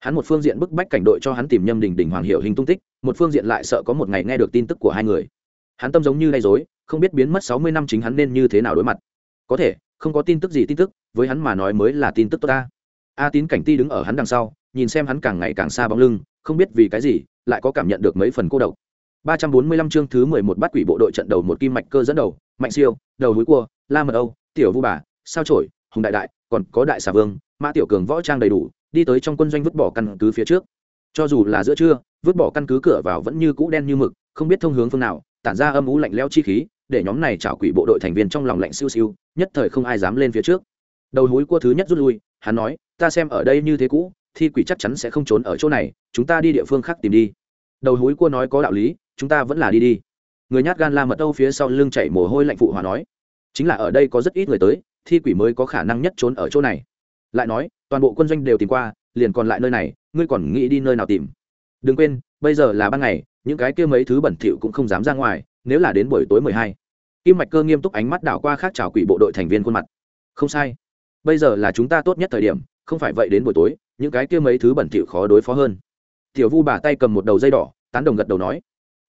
Hắn một phương diện bức bách cảnh đội cho hắn tìm nhâm đình đình hoàng hiệu hình tung tích, một phương diện lại sợ có một ngày nghe được tin tức của hai người. Hắn tâm giống như gây dối không biết biến mất sáu mươi năm chính hắn nên như thế nào đối mặt. Có thể, không có tin tức gì tin tức, với hắn mà nói mới là tin tức tốt ta. A tín cảnh ti đứng ở hắn đằng sau, nhìn xem hắn càng ngày càng xa bóng lưng không biết vì cái gì lại có cảm nhận được mấy phần cô độc 345 chương thứ 11 bắt quỷ bộ đội trận đầu một kim mạch cơ dẫn đầu, Mạnh Siêu, đầu núi cua, La Mật Âu, Tiểu Vu Bà, Sao Chổi, Hùng Đại Đại, còn có Đại Xà Vương, Mã Tiểu Cường võ trang đầy đủ, đi tới trong quân doanh vứt bỏ căn cứ phía trước. Cho dù là giữa trưa, vứt bỏ căn cứ cửa vào vẫn như cũ đen như mực, không biết thông hướng phương nào, tản ra âm u lạnh lẽo chi khí, để nhóm này chảo quỷ bộ đội thành viên trong lòng lạnh siêu siêu, nhất thời không ai dám lên phía trước. Đầu núi cua thứ nhất rút lui, hắn nói, ta xem ở đây như thế cũ, thi quỷ chắc chắn sẽ không trốn ở chỗ này, chúng ta đi địa phương khác tìm đi. Đầu hối cua nói có đạo lý, chúng ta vẫn là đi đi. Người nhát gan la mật âu phía sau lưng chảy mồ hôi lạnh phụ hòa nói. Chính là ở đây có rất ít người tới thi quỷ mới có khả năng nhất trốn ở chỗ này. Lại nói toàn bộ quân doanh đều tìm qua liền còn lại nơi này ngươi còn nghĩ đi nơi nào tìm? Đừng quên bây giờ là ban ngày những cái kia mấy thứ bẩn thỉu cũng không dám ra ngoài nếu là đến buổi tối mười hai. Kim mạch cơ nghiêm túc ánh mắt đảo qua khác chào quỷ bộ đội thành viên khuôn mặt. Không sai. Bây giờ là chúng ta tốt nhất thời điểm không phải vậy đến buổi tối những cái kia mấy thứ bẩn thỉu khó đối phó hơn. Tiểu vu bà tay cầm một đầu dây đỏ, tán đồng gật đầu nói,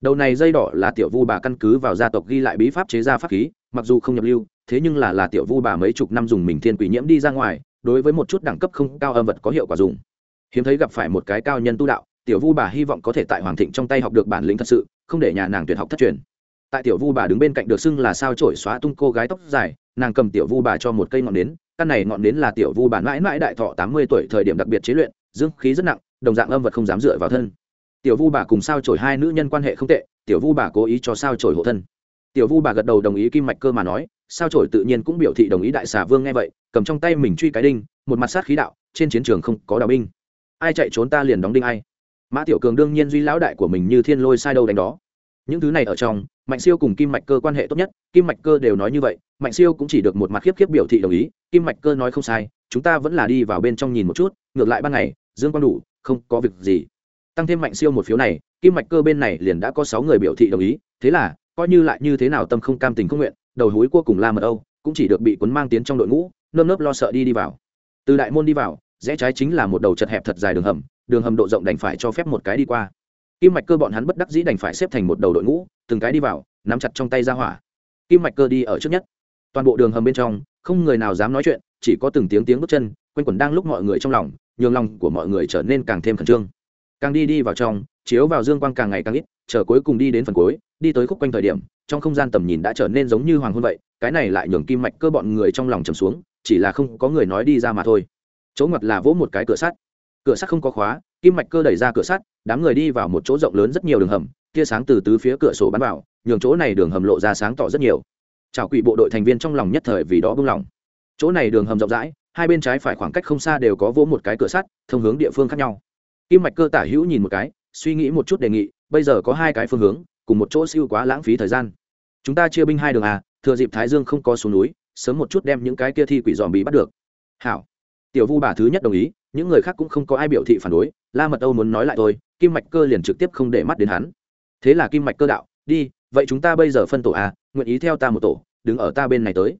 đầu này dây đỏ là tiểu vu bà căn cứ vào gia tộc ghi lại bí pháp chế ra pháp khí, mặc dù không nhập lưu, thế nhưng là là tiểu vu bà mấy chục năm dùng mình thiên quỷ nhiễm đi ra ngoài, đối với một chút đẳng cấp không cao âm vật có hiệu quả dùng. Hiếm thấy gặp phải một cái cao nhân tu đạo, tiểu vu bà hy vọng có thể tại hoàng thịnh trong tay học được bản lĩnh thật sự, không để nhà nàng tuyệt học thất truyền. Tại tiểu vu bà đứng bên cạnh được xưng là sao trổi xóa tung cô gái tóc dài, nàng cầm tiểu vu bà cho một cây ngọn nến căn này ngọn đến là tiểu vu bà mãi mãi đại thọ tám mươi tuổi thời điểm đặc biệt chế luyện, dương khí rất nặng, đồng dạng âm vật không dám dựa vào thân. Tiểu vu bà cùng sao trổi hai nữ nhân quan hệ không tệ, tiểu vu bà cố ý cho sao trổi hộ thân. Tiểu vu bà gật đầu đồng ý kim mạch cơ mà nói, sao trổi tự nhiên cũng biểu thị đồng ý đại xà vương nghe vậy, cầm trong tay mình truy cái đinh, một mặt sát khí đạo, trên chiến trường không có đào binh. Ai chạy trốn ta liền đóng đinh ai. Mã tiểu cường đương nhiên duy lão đại của mình như thiên lôi sai đâu đánh đó những thứ này ở trong, mạnh siêu cùng kim mạch cơ quan hệ tốt nhất, kim mạch cơ đều nói như vậy, mạnh siêu cũng chỉ được một mặt khiếp khiếp biểu thị đồng ý, kim mạch cơ nói không sai, chúng ta vẫn là đi vào bên trong nhìn một chút, ngược lại ban ngày, dương quang đủ, không có việc gì. Tăng thêm mạnh siêu một phiếu này, kim mạch cơ bên này liền đã có sáu người biểu thị đồng ý, thế là, coi như lại như thế nào tâm không cam tình không nguyện, đầu hối cua cùng la mật âu cũng chỉ được bị cuốn mang tiến trong đội ngũ, nơm nớp lo sợ đi đi vào. Từ đại môn đi vào, rẽ trái chính là một đầu chật hẹp thật dài đường hầm đường hầm độ rộng đành phải cho phép một cái đi qua kim mạch cơ bọn hắn bất đắc dĩ đành phải xếp thành một đầu đội ngũ, từng cái đi vào, nắm chặt trong tay ra hỏa. Kim mạch cơ đi ở trước nhất. Toàn bộ đường hầm bên trong, không người nào dám nói chuyện, chỉ có từng tiếng tiếng bước chân, quanh quẩn đang lúc mọi người trong lòng, nhường lòng của mọi người trở nên càng thêm khẩn trương. Càng đi đi vào trong, chiếu vào dương quang càng ngày càng ít, chờ cuối cùng đi đến phần cuối, đi tới khúc quanh thời điểm, trong không gian tầm nhìn đã trở nên giống như hoàng hôn vậy, cái này lại nhường kim mạch cơ bọn người trong lòng trầm xuống, chỉ là không có người nói đi ra mà thôi. Chỗ ngặt là vỗ một cái cửa sắt cửa sắt không có khóa, kim mạch cơ đẩy ra cửa sắt, đám người đi vào một chỗ rộng lớn rất nhiều đường hầm, tia sáng từ tứ phía cửa sổ bắn vào, nhường chỗ này đường hầm lộ ra sáng tỏ rất nhiều. Chào quỷ bộ đội thành viên trong lòng nhất thời vì đó bưng lòng. Chỗ này đường hầm rộng rãi, hai bên trái phải khoảng cách không xa đều có vỗ một cái cửa sắt, thông hướng địa phương khác nhau. Kim mạch cơ tả hữu nhìn một cái, suy nghĩ một chút đề nghị, bây giờ có hai cái phương hướng, cùng một chỗ siêu quá lãng phí thời gian. Chúng ta chia binh hai đường à thừa dịp thái dương không có xuống núi, sớm một chút đem những cái kia thi quỷ dòm bị bắt được. Hảo. Tiểu vu bà thứ nhất đồng ý những người khác cũng không có ai biểu thị phản đối, la mật âu muốn nói lại tôi kim mạch cơ liền trực tiếp không để mắt đến hắn. Thế là kim mạch cơ đạo, đi, vậy chúng ta bây giờ phân tổ à nguyện ý theo ta một tổ, đứng ở ta bên này tới.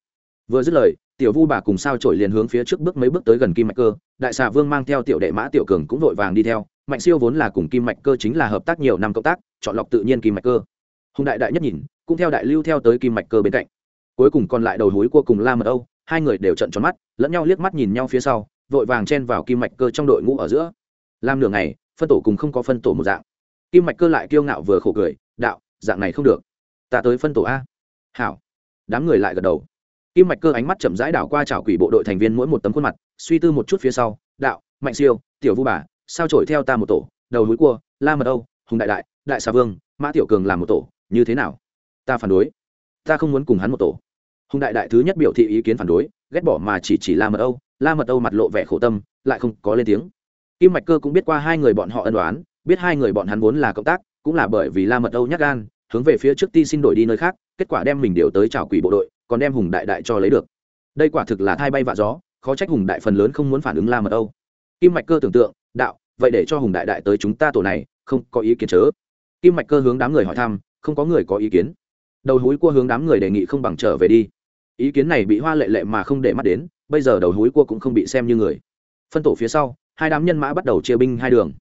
Vừa dứt lời, tiểu vu bà cùng sao trổi liền hướng phía trước bước mấy bước tới gần kim mạch cơ, đại xà vương mang theo tiểu đệ mã tiểu cường cũng vội vàng đi theo, mạnh siêu vốn là cùng kim mạch cơ chính là hợp tác nhiều năm cộng tác, chọn lọc tự nhiên kim mạch cơ. Hùng đại đại nhất nhìn, cũng theo đại lưu theo tới kim mạch cơ bên cạnh. Cuối cùng còn lại đầu hối cua cùng la mật âu, hai người đều trận tròn mắt, lẫn nhau liếc mắt nhìn nhau phía sau vội vàng chen vào kim mạch cơ trong đội ngũ ở giữa. Làm nửa ngày, phân tổ cùng không có phân tổ một dạng. Kim mạch cơ lại kiêu ngạo vừa khổ cười, đạo, dạng này không được. Ta tới phân tổ a. Hảo. Đám người lại gật đầu. Kim mạch cơ ánh mắt chậm rãi đảo qua chảo quỷ bộ đội thành viên mỗi một tấm khuôn mặt, suy tư một chút phía sau, đạo, mạnh siêu, tiểu vu bà, sao trổi theo ta một tổ? Đầu núi cua, la mật âu, hùng đại đại đại xà vương, mã tiểu cường làm một tổ, như thế nào? Ta phản đối. Ta không muốn cùng hắn một tổ. Hùng đại đại thứ nhất biểu thị ý kiến phản đối, ghét bỏ mà chỉ chỉ la mật âu la mật âu mặt lộ vẻ khổ tâm, lại không có lên tiếng. Kim mạch cơ cũng biết qua hai người bọn họ ân đoán biết hai người bọn hắn vốn là cộng tác, cũng là bởi vì la mật âu nhắc gan, hướng về phía trước ti xin đổi đi nơi khác, kết quả đem mình điều tới trào quỷ bộ đội, còn đem hùng đại đại cho lấy được. Đây quả thực là thai bay vạ gió, khó trách hùng đại phần lớn không muốn phản ứng la mật âu. Kim mạch cơ tưởng tượng, đạo, vậy để cho hùng đại đại tới chúng ta tổ này, không có ý kiến chớ? Kim mạch cơ hướng đám người hỏi thăm, không có người có ý kiến. Đầu húi cua hướng đám người đề nghị không bằng trở về đi ý kiến này bị hoa lệ lệ mà không để mắt đến, bây giờ đầu húi cua cũng không bị xem như người. Phân tổ phía sau, hai đám nhân mã bắt đầu chia binh hai đường.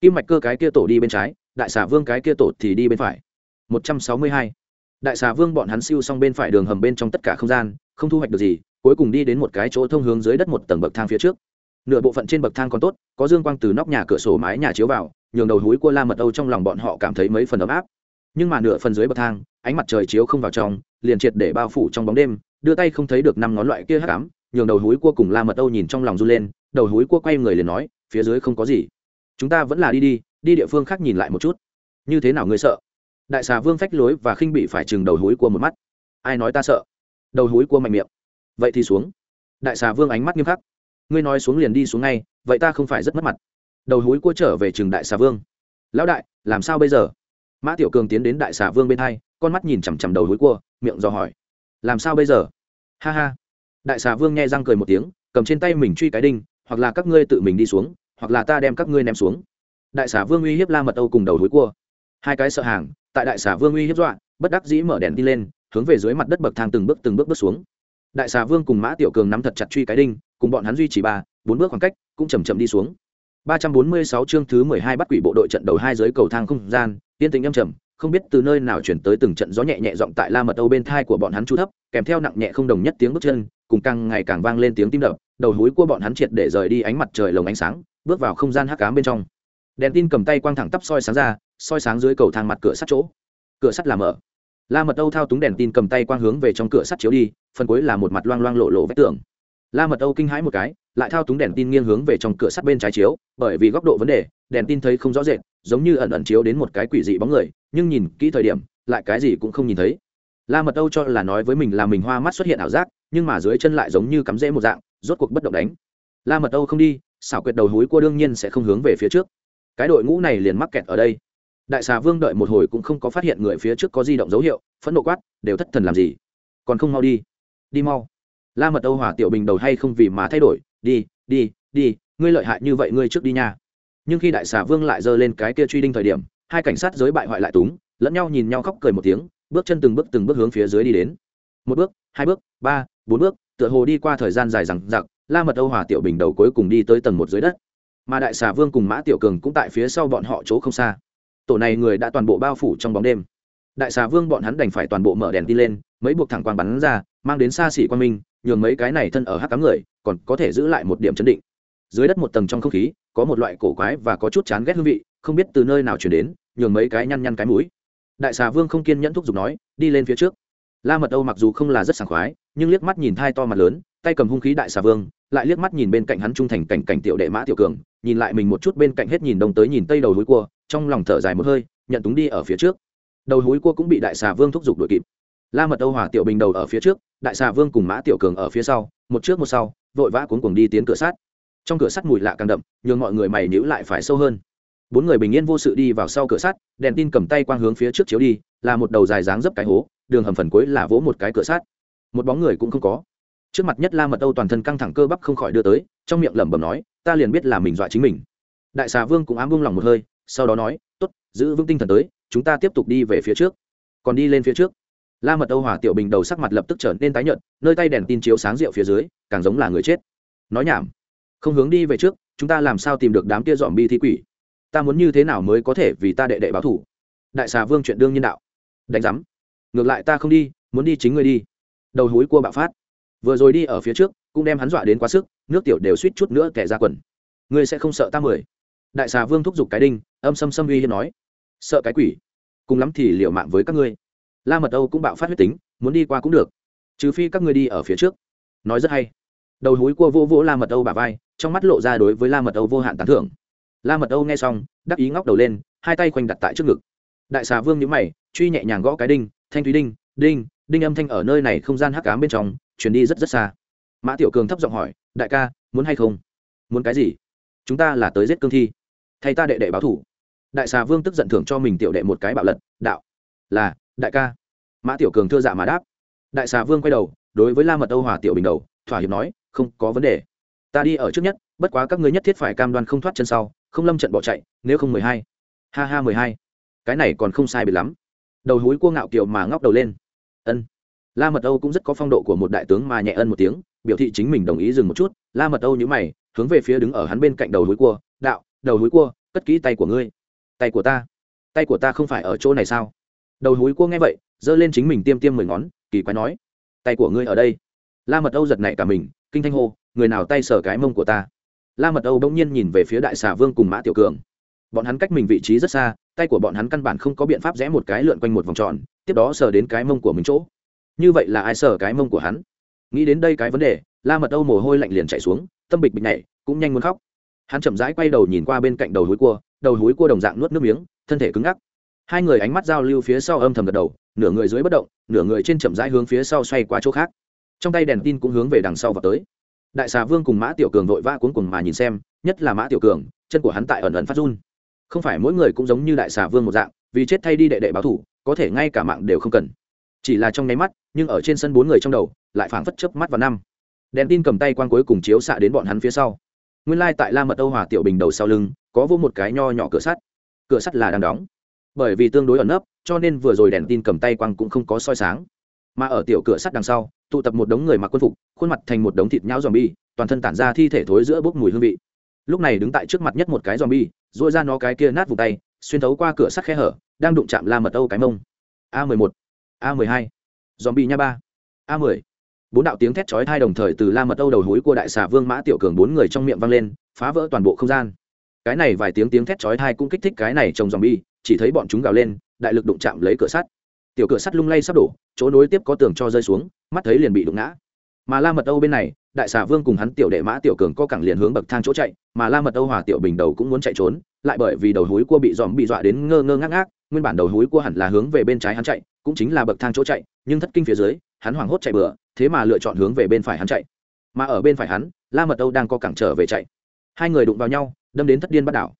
Kim mạch cơ cái kia tổ đi bên trái, đại xà vương cái kia tổ thì đi bên phải. Một trăm sáu mươi hai. Đại xà vương bọn hắn siêu xong bên phải đường hầm bên trong tất cả không gian, không thu hoạch được gì, cuối cùng đi đến một cái chỗ thông hướng dưới đất một tầng bậc thang phía trước. Nửa bộ phận trên bậc thang còn tốt, có dương quang từ nóc nhà cửa sổ mái nhà chiếu vào, nhường đầu húi cua la mật âu trong lòng bọn họ cảm thấy mấy phần ấm áp. Nhưng mà nửa phần dưới bậc thang, ánh mặt trời chiếu không vào trong, liền triệt để bao phủ trong bóng đêm đưa tay không thấy được năm ngón loại kia hắc ám, nhường đầu húi cua cùng la mật âu nhìn trong lòng run lên, đầu húi cua quay người liền nói, phía dưới không có gì. Chúng ta vẫn là đi đi đi địa phương khác nhìn lại một chút. Như thế nào ngươi sợ? Đại xà vương phách lối và khinh bị phải chừng đầu húi cua một mắt. Ai nói ta sợ? Đầu húi cua mạnh miệng. Vậy thì xuống. Đại xà vương ánh mắt nghiêm khắc. Ngươi nói xuống liền đi xuống ngay, vậy ta không phải rất mất mặt. Đầu húi cua trở về trường đại xà vương. Lão đại, làm sao bây giờ? Mã tiểu cường tiến đến đại xà vương bên hai, con mắt nhìn chằm chằm đầu húi cua, miệng dò hỏi làm sao bây giờ? Ha ha. Đại xà vương nghe răng cười một tiếng, cầm trên tay mình truy cái đinh, hoặc là các ngươi tự mình đi xuống, hoặc là ta đem các ngươi ném xuống. Đại xà vương uy hiếp la mật âu cùng đầu hối cua. Hai cái sợ hàng, tại đại xà vương uy hiếp dọa, bất đắc dĩ mở đèn đi lên, hướng về dưới mặt đất bậc thang từng bước từng bước bước xuống. Đại xà vương cùng mã tiểu cường nắm thật chặt truy cái đinh, cùng bọn hắn duy trì ba, bốn bước khoảng cách, cũng chầm chậm đi xuống. 346 chương thứ 12 bắt quỷ bộ đội trận đầu hai dưới cầu thang không gian tiên tĩnh âm trầm không biết từ nơi nào chuyển tới từng trận gió nhẹ nhẹ giọng tại la mật âu bên thai của bọn hắn chu thấp, kèm theo nặng nhẹ không đồng nhất tiếng bước chân, cùng càng ngày càng vang lên tiếng tim đập, đầu hối của bọn hắn triệt để rời đi ánh mặt trời lồng ánh sáng, bước vào không gian hắc ám bên trong. Đèn tin cầm tay quang thẳng tắp soi sáng ra, soi sáng dưới cầu thang mặt cửa sắt chỗ. Cửa sắt là mở. La mật âu thao túng đèn tin cầm tay quang hướng về trong cửa sắt chiếu đi, phần cuối là một mặt loang loang lộ lộ vách tường. La mật âu kinh hãi một cái lại thao túng đèn tin nghiêng hướng về trong cửa sắt bên trái chiếu, bởi vì góc độ vấn đề, đèn tin thấy không rõ rệt, giống như ẩn ẩn chiếu đến một cái quỷ dị bóng người, nhưng nhìn kỹ thời điểm, lại cái gì cũng không nhìn thấy. La mật âu cho là nói với mình là mình hoa mắt xuất hiện ảo giác, nhưng mà dưới chân lại giống như cắm rễ một dạng, rốt cuộc bất động đánh. La mật âu không đi, xảo quyệt đầu húi cua đương nhiên sẽ không hướng về phía trước. Cái đội ngũ này liền mắc kẹt ở đây. Đại xà vương đợi một hồi cũng không có phát hiện người phía trước có di động dấu hiệu, phẫn nộ quát, đều thất thần làm gì? Còn không mau đi. Đi mau. La mật âu hỏa tiểu bình đầu hay không vì mà thay đổi đi đi đi, ngươi lợi hại như vậy ngươi trước đi nha. Nhưng khi đại xà vương lại giơ lên cái kia truy đinh thời điểm, hai cảnh sát giới bại hoại lại túng, lẫn nhau nhìn nhau khóc cười một tiếng, bước chân từng bước từng bước hướng phía dưới đi đến. Một bước, hai bước, ba, bốn bước, tựa hồ đi qua thời gian dài rằng giặc la mật âu hòa tiểu bình đầu cuối cùng đi tới tầng một dưới đất. Mà đại xà vương cùng mã tiểu cường cũng tại phía sau bọn họ chỗ không xa. Tổ này người đã toàn bộ bao phủ trong bóng đêm. Đại xà vương bọn hắn đành phải toàn bộ mở đèn đi lên, mấy buộc thẳng quang bắn ra, mang đến xa xỉ quan minh nhường mấy cái này thân ở hắc cám người, còn có thể giữ lại một điểm chấn định. Dưới đất một tầng trong không khí, có một loại cổ quái và có chút chán ghét hương vị, không biết từ nơi nào chuyển đến, nhường mấy cái nhăn nhăn cái mũi. Đại xà vương không kiên nhẫn thúc giục nói, đi lên phía trước. La mật âu mặc dù không là rất sảng khoái, nhưng liếc mắt nhìn thai to mặt lớn, tay cầm hung khí đại xà vương, lại liếc mắt nhìn bên cạnh hắn trung thành cảnh cảnh tiểu đệ mã tiểu cường, nhìn lại mình một chút bên cạnh hết nhìn đông tới nhìn tây đầu hối cua, trong lòng thở dài một hơi, nhận túng đi ở phía trước. Đầu hối cua cũng bị đại xà vương thúc giục đuổi kịp la mật âu hòa tiểu bình đầu ở phía trước, đại xà vương cùng mã tiểu cường ở phía sau, một trước một sau, vội vã cuốn cuồng đi tiến cửa sắt. Trong cửa sắt mùi lạ càng đậm, nhường mọi người mày nhữ lại phải sâu hơn. Bốn người bình yên vô sự đi vào sau cửa sắt, đèn tin cầm tay quang hướng phía trước chiếu đi, là một đầu dài dáng dấp cái hố, đường hầm phần cuối là vỗ một cái cửa sắt. Một bóng người cũng không có. Trước mặt nhất la mật âu toàn thân căng thẳng cơ bắp không khỏi đưa tới, trong miệng lẩm bẩm nói, ta liền biết là mình dọa chính mình. Đại xà vương cũng ám buông lòng một hơi, sau đó nói, tốt, giữ vững tinh thần tới, chúng ta tiếp tục đi về phía trước. Còn đi lên phía trước la mật âu hòa tiểu bình đầu sắc mặt lập tức trở nên tái nhợt, nơi tay đèn tin chiếu sáng rượu phía dưới, càng giống là người chết. Nói nhảm. Không hướng đi về trước, chúng ta làm sao tìm được đám kia dòm bi thi quỷ? Ta muốn như thế nào mới có thể vì ta đệ đệ báo thủ đại xà vương chuyện đương nhiên đạo. Đánh giám. Ngược lại ta không đi, muốn đi chính ngươi đi. Đầu húi cua bạo phát. Vừa rồi đi ở phía trước, cũng đem hắn dọa đến quá sức, nước tiểu đều suýt chút nữa kẻ ra quần. Ngươi sẽ không sợ ta mười? Đại xà vương thúc giục cái đinh, âm xâm xâm uy hiên nói. Sợ cái quỷ? Cùng lắm thì liệu mạng với các ngươi la mật âu cũng bạo phát huyết tính, muốn đi qua cũng được. Trừ phi các ngươi đi ở phía trước. Nói rất hay. Đầu húi cua vô vỗ la mật âu bà vai, trong mắt lộ ra đối với la mật âu vô hạn tán thưởng. La mật âu nghe xong, đắc ý ngóc đầu lên, hai tay khoanh đặt tại trước ngực. Đại xà vương nhữ mày, truy nhẹ nhàng gõ cái đinh, thanh thúy đinh đinh đinh âm thanh ở nơi này không gian hắc cám bên trong chuyển đi rất rất xa. Mã tiểu cường thấp giọng hỏi, đại ca, muốn hay không? Muốn cái gì? Chúng ta là tới giết cương thi. Thay ta đệ đệ báo thủ. Đại xà vương tức giận thưởng cho mình tiểu đệ một cái bạo lật, đạo, là đại ca. Mã tiểu cường thưa dạ mà đáp. Đại xà vương quay đầu, đối với la mật âu hòa tiểu bình đầu, thỏa hiệp nói, không có vấn đề. Ta đi ở trước nhất, bất quá các ngươi nhất thiết phải cam đoan không thoát chân sau, không lâm trận bỏ chạy, nếu không mười hai. Ha ha, mười hai. Cái này còn không sai biệt lắm. Đầu húi cua ngạo kiều mà ngóc đầu lên. Ân. La mật âu cũng rất có phong độ của một đại tướng mà nhẹ ân một tiếng, biểu thị chính mình đồng ý dừng một chút. La mật âu nhữ mày, hướng về phía đứng ở hắn bên cạnh đầu húi cua, đạo, đầu húi cua, cất kỹ tay của ngươi. Tay của ta? Tay của ta không phải ở chỗ này sao? Đầu húi cua nghe vậy, giơ lên chính mình tiêm tiêm mười ngón, kỳ quái nói, tay của ngươi ở đây. La mật âu giật nảy cả mình, kinh thanh hô, người nào tay sờ cái mông của ta? La mật âu bỗng nhiên nhìn về phía đại xà vương cùng mã tiểu cường. Bọn hắn cách mình vị trí rất xa, tay của bọn hắn căn bản không có biện pháp rẽ một cái lượn quanh một vòng tròn, tiếp đó sờ đến cái mông của mình chỗ. Như vậy là ai sờ cái mông của hắn? Nghĩ đến đây cái vấn đề, la mật âu mồ hôi lạnh liền chạy xuống, tâm bịch bịch nhảy, cũng nhanh muốn khóc. Hắn chậm rãi quay đầu nhìn qua bên cạnh đầu húi cua, đầu húi cua đồng dạng nuốt nước miếng, thân thể cứng ngắc hai người ánh mắt giao lưu phía sau âm thầm gật đầu, nửa người dưới bất động, nửa người trên chậm rãi hướng phía sau xoay qua chỗ khác. Trong tay đèn tin cũng hướng về đằng sau và tới. Đại xà vương cùng mã tiểu cường vội vã cuốn cùng mà nhìn xem, nhất là mã tiểu cường, chân của hắn tại ẩn ẩn phát run. Không phải mỗi người cũng giống như đại xà vương một dạng, vì chết thay đi đệ đệ báo thủ, có thể ngay cả mạng đều không cần. Chỉ là trong nháy mắt, nhưng ở trên sân bốn người trong đầu, lại phảng phất chớp mắt vào năm. Đèn tin cầm tay quan cuối cùng chiếu xạ đến bọn hắn phía sau. Nguyên lai tại la mật âu hòa tiểu bình đầu sau lưng, có vô một cái nho nhỏ cửa sắt. Cửa sắt là đang đóng bởi vì tương đối ẩn nấp, cho nên vừa rồi đèn tin cầm tay quăng cũng không có soi sáng. Mà ở tiểu cửa sắt đằng sau, tụ tập một đống người mặc quân phục, khuôn mặt thành một đống thịt nhão dòm bi toàn thân tản ra thi thể thối giữa bốc mùi hương vị. Lúc này đứng tại trước mặt nhất một cái dòm bi dội ra nó cái kia nát vùng tay, xuyên thấu qua cửa sắt khe hở, đang đụng chạm la mật âu cái mông. A mười một, a mười hai dòm bi nha ba, a mười. Bốn đạo tiếng thét chói thai đồng thời từ la mật âu đầu hối của đại xà vương mã tiểu cường bốn người trong miệng vang lên, phá vỡ toàn bộ không gian. Cái này vài tiếng tiếng thét chói thai cũng kích thích cái này trồng dòm bi chỉ thấy bọn chúng gào lên, đại lực đụng chạm lấy cửa sắt. Tiểu cửa sắt lung lay sắp đổ, chỗ nối tiếp có tường cho rơi xuống, mắt thấy liền bị đụng ngã. Mà la mật âu bên này, đại xà vương cùng hắn tiểu đệ mã tiểu cường co cẳng liền hướng bậc thang chỗ chạy, mà la mật âu hòa tiểu bình đầu cũng muốn chạy trốn, lại bởi vì đầu húi cua bị dòm bị dọa đến ngơ ngơ ngác ngác, nguyên bản đầu húi cua hẳn là hướng về bên trái hắn chạy, cũng chính là bậc thang chỗ chạy, nhưng thất kinh phía dưới, hắn hoảng hốt chạy bừa, thế mà lựa chọn hướng về bên phải hắn chạy. Mà ở bên phải hắn, la mật âu đang co cẳng trở về chạy. Hai người đụng vào nhau, đâm đến thất điên bắt đảo.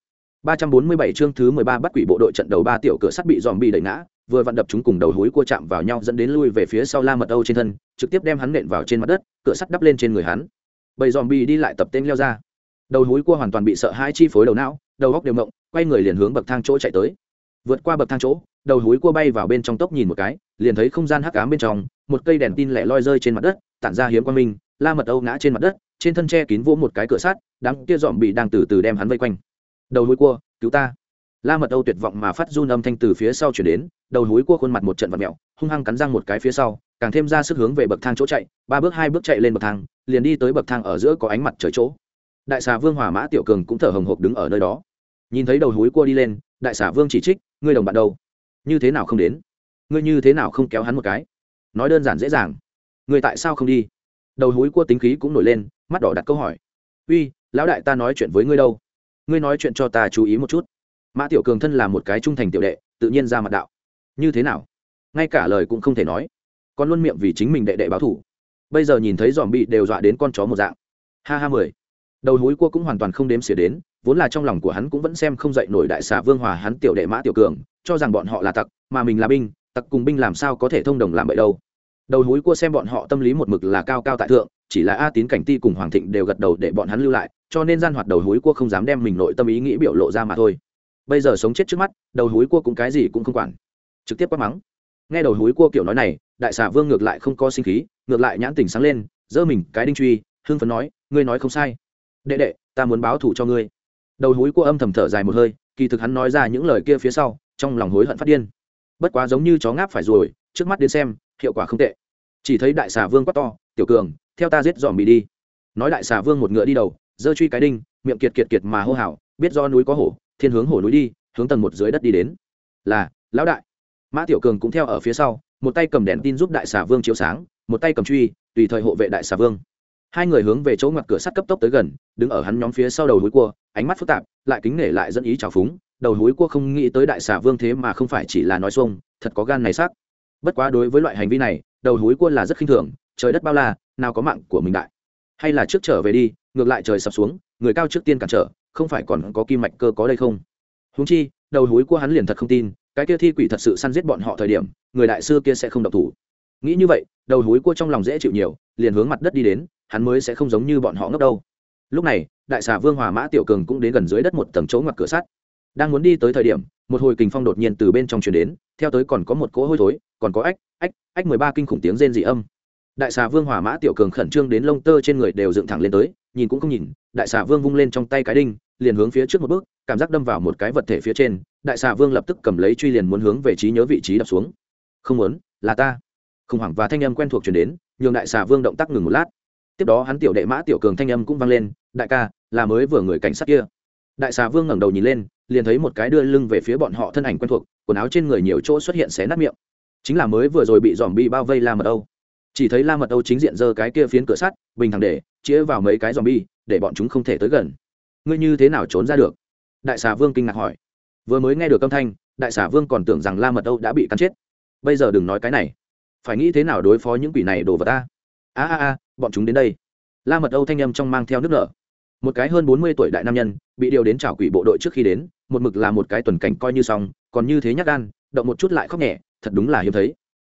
347 chương thứ 13 bắt quỷ bộ đội trận đầu ba tiểu cửa sắt bị dòm đẩy ngã, vừa vận đập chúng cùng đầu hối cua chạm vào nhau dẫn đến lui về phía sau la mật âu trên thân, trực tiếp đem hắn nện vào trên mặt đất, cửa sắt đắp lên trên người hắn. Bầy dòm đi lại tập tên leo ra. Đầu hối cua hoàn toàn bị sợ hai chi phối đầu não, đầu óc đều mộng, quay người liền hướng bậc thang chỗ chạy tới. Vượt qua bậc thang chỗ, đầu hối cua bay vào bên trong tốc nhìn một cái, liền thấy không gian hắc ám bên trong, một cây đèn tin lẻ loi rơi trên mặt đất, tản ra hiếm quang minh, la mật âu ngã trên mặt đất, trên thân che kín vỗ một cái cửa sắt, đám kia dòm đang từ từ đem hắn vây quanh đầu húi cua, cứu ta. La mật âu tuyệt vọng mà phát run âm thanh từ phía sau chuyển đến, đầu húi cua khuôn mặt một trận vật mẹo hung hăng cắn răng một cái phía sau, càng thêm ra sức hướng về bậc thang chỗ chạy, ba bước hai bước chạy lên bậc thang, liền đi tới bậc thang ở giữa có ánh mặt trời chỗ. Đại xà vương hỏa mã tiểu cường cũng thở hồng hộc đứng ở nơi đó. Nhìn thấy đầu húi cua đi lên, đại xà vương chỉ trích, ngươi đồng bạn đâu? Như thế nào không đến? Ngươi như thế nào không kéo hắn một cái? Nói đơn giản dễ dàng. Ngươi tại sao không đi? Đầu húi cua tính khí cũng nổi lên, mắt đỏ đặt câu hỏi. Uy, lão đại ta nói chuyện với ngươi đâu? Ngươi nói chuyện cho ta chú ý một chút. Mã tiểu cường thân là một cái trung thành tiểu đệ, tự nhiên ra mặt đạo. Như thế nào? Ngay cả lời cũng không thể nói. Còn luôn miệng vì chính mình đệ đệ báo thủ. Bây giờ nhìn thấy dòm bị đều dọa đến con chó một dạng. Ha ha mười. Đầu húi cua cũng hoàn toàn không đếm xỉa đến, vốn là trong lòng của hắn cũng vẫn xem không dậy nổi đại xà vương hòa hắn tiểu đệ mã tiểu cường, cho rằng bọn họ là tặc, mà mình là binh, tặc cùng binh làm sao có thể thông đồng làm vậy đâu. Đầu húi cua xem bọn họ tâm lý một mực là cao cao tại thượng, chỉ là a tín cảnh ti cùng hoàng thịnh đều gật đầu để bọn hắn lưu lại cho nên gian hoạt đầu húi cua không dám đem mình nội tâm ý nghĩ biểu lộ ra mà thôi. Bây giờ sống chết trước mắt, đầu húi cua cũng cái gì cũng không quản. Trực tiếp quát mắng. Nghe đầu húi cua kiểu nói này, đại xà vương ngược lại không có sinh khí, ngược lại nhãn tình sáng lên, giơ mình cái đinh truy, hưng phấn nói, ngươi nói không sai. Đệ đệ, ta muốn báo thù cho ngươi. Đầu húi cua âm thầm thở dài một hơi, kỳ thực hắn nói ra những lời kia phía sau, trong lòng hối hận phát điên. Bất quá giống như chó ngáp phải rồi, trước mắt đến xem, hiệu quả không tệ. Chỉ thấy đại xà vương quát to, tiểu cường, theo ta giết dòm bị đi. Nói đại xà vương một ngựa đi đầu giơ truy cái đinh, miệng kiệt kiệt kiệt mà hô hào, biết do núi có hổ, thiên hướng hổ núi đi, hướng tầng một dưới đất đi đến. Là, lão đại. Mã tiểu cường cũng theo ở phía sau, một tay cầm đèn tin giúp đại xà vương chiếu sáng, một tay cầm truy, tùy thời hộ vệ đại xà vương. Hai người hướng về chỗ ngoặt cửa sắt cấp tốc tới gần, đứng ở hắn nhóm phía sau đầu hối cua, ánh mắt phức tạp, lại kính nể lại dẫn ý trào phúng. Đầu hối cua không nghĩ tới đại xà vương thế mà không phải chỉ là nói xuông, thật có gan này xác bất quá đối với loại hành vi này, đầu hối cua là rất khinh thường, trời đất bao la, nào có mạng của mình đại. Hay là trước trở về đi ngược lại trời sập xuống, người cao trước tiên cản trở, không phải còn có kim mạch cơ có đây không? Húng chi, đầu hối cua hắn liền thật không tin, cái kia thi quỷ thật sự săn giết bọn họ thời điểm, người đại sư kia sẽ không độc thủ. Nghĩ như vậy, đầu hối cua trong lòng dễ chịu nhiều, liền hướng mặt đất đi đến, hắn mới sẽ không giống như bọn họ ngốc đâu. Lúc này, đại xà vương hòa mã tiểu cường cũng đến gần dưới đất một tầng chỗ ngoặt cửa sắt. Đang muốn đi tới thời điểm, một hồi kình phong đột nhiên từ bên trong truyền đến, theo tới còn có một cỗ hôi thối, còn có ách ách ách mười ba kinh khủng tiếng rên dị âm. Đại xà vương hỏa mã tiểu cường khẩn trương đến lông tơ trên người đều dựng thẳng lên tới nhìn cũng không nhìn, đại xà vương vung lên trong tay cái đinh, liền hướng phía trước một bước, cảm giác đâm vào một cái vật thể phía trên, đại xà vương lập tức cầm lấy truy liền muốn hướng về trí nhớ vị trí đập xuống. Không muốn, là ta. Khủng hoảng và thanh âm quen thuộc chuyển đến, nhường đại xà vương động tác ngừng một lát. Tiếp đó hắn tiểu đệ mã tiểu cường thanh âm cũng vang lên, đại ca, là mới vừa người cảnh sát kia. Đại xà vương ngẩng đầu nhìn lên, liền thấy một cái đưa lưng về phía bọn họ thân ảnh quen thuộc, quần áo trên người nhiều chỗ xuất hiện xé nát miệng. Chính là mới vừa rồi bị dòm bi bao vây la mật âu chỉ thấy la mật âu chính diện giơ cái kia phiến cửa sắt, bình thẳng để, chĩa vào mấy cái dòm bi để bọn chúng không thể tới gần. Ngươi như thế nào trốn ra được? Đại xà vương kinh ngạc hỏi. Vừa mới nghe được âm thanh, đại xà vương còn tưởng rằng la mật âu đã bị cắn chết. Bây giờ đừng nói cái này. Phải nghĩ thế nào đối phó những quỷ này đổ vào ta? A a a, bọn chúng đến đây. La mật âu thanh â m trong mang theo nước nở. Một cái hơn bốn mươi tuổi đại nam nhân, bị điều đến trảo quỷ bộ đội trước khi đến, một mực là một cái tuần cảnh coi như xong, còn như thế nhắc gan, động một chút lại khóc nhẹ, thật đúng là hiếm thấy.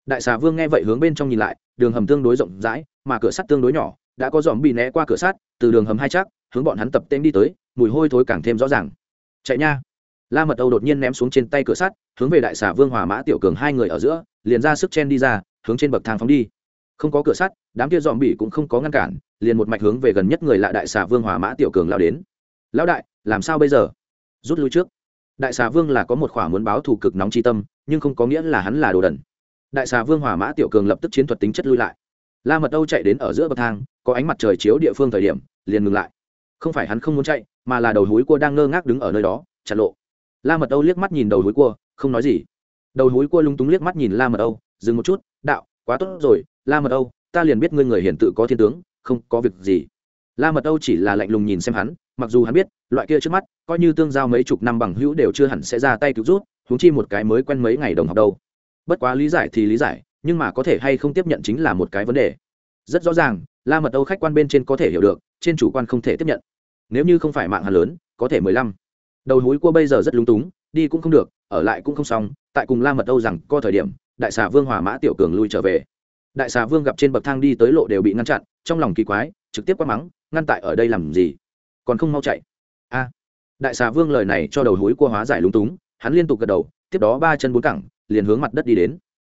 Đại xà vương nghe vậy hướng bên trong nhìn lại đường hầm tương đối rộng rãi, mà cửa sắt tương đối nhỏ, đã có dòm bị né qua cửa sắt, từ đường hầm hai chắc hướng bọn hắn tập tên đi tới, mùi hôi thối càng thêm rõ ràng. Chạy nha! La mật âu đột nhiên ném xuống trên tay cửa sắt, hướng về đại xà vương hòa mã tiểu cường hai người ở giữa, liền ra sức chen đi ra, hướng trên bậc thang phóng đi. Không có cửa sắt, đám kia dòm bị cũng không có ngăn cản, liền một mạch hướng về gần nhất người lạ đại xà vương hòa mã tiểu cường lao đến. Lão đại, làm sao bây giờ? Rút lui trước. Đại xà vương là có một khỏa muốn báo thù cực nóng tri tâm, nhưng không có nghĩa là hắn là đồ đần đại xà vương hỏa mã tiểu cường lập tức chiến thuật tính chất lui lại. La mật âu chạy đến ở giữa bậc thang, có ánh mặt trời chiếu địa phương thời điểm, liền ngừng lại. Không phải hắn không muốn chạy, mà là đầu hối cua đang ngơ ngác đứng ở nơi đó chặt lộ. La mật âu liếc mắt nhìn đầu hối cua, không nói gì. Đầu hối cua lung túng liếc mắt nhìn la mật âu, dừng một chút, đạo, quá tốt rồi, la mật âu, ta liền biết ngươi người hiển tự có thiên tướng, không có việc gì. La mật âu chỉ là lạnh lùng nhìn xem hắn, mặc dù hắn biết, loại kia trước mắt, coi như tương giao mấy chục năm bằng hữu đều chưa hẳn sẽ ra tay cứu rút húng chi một cái mới quen mấy ngày đồng học đâu bất quá lý giải thì lý giải, nhưng mà có thể hay không tiếp nhận chính là một cái vấn đề. Rất rõ ràng, la mật âu khách quan bên trên có thể hiểu được, trên chủ quan không thể tiếp nhận. Nếu như không phải mạng hà lớn, có thể mười lăm. Đầu hối cua bây giờ rất lúng túng, đi cũng không được, ở lại cũng không xong, tại cùng la mật âu rằng, có thời điểm, đại xà vương hòa mã tiểu cường lui trở về. Đại xà vương gặp trên bậc thang đi tới lộ đều bị ngăn chặn, trong lòng kỳ quái, trực tiếp quát mắng, ngăn tại ở đây làm gì? Còn không mau chạy. A. Đại xà vương lời này cho đầu hối cua hóa giải lúng túng, hắn liên tục gật đầu, tiếp đó ba chân bốn cẳng liền hướng mặt đất đi đến.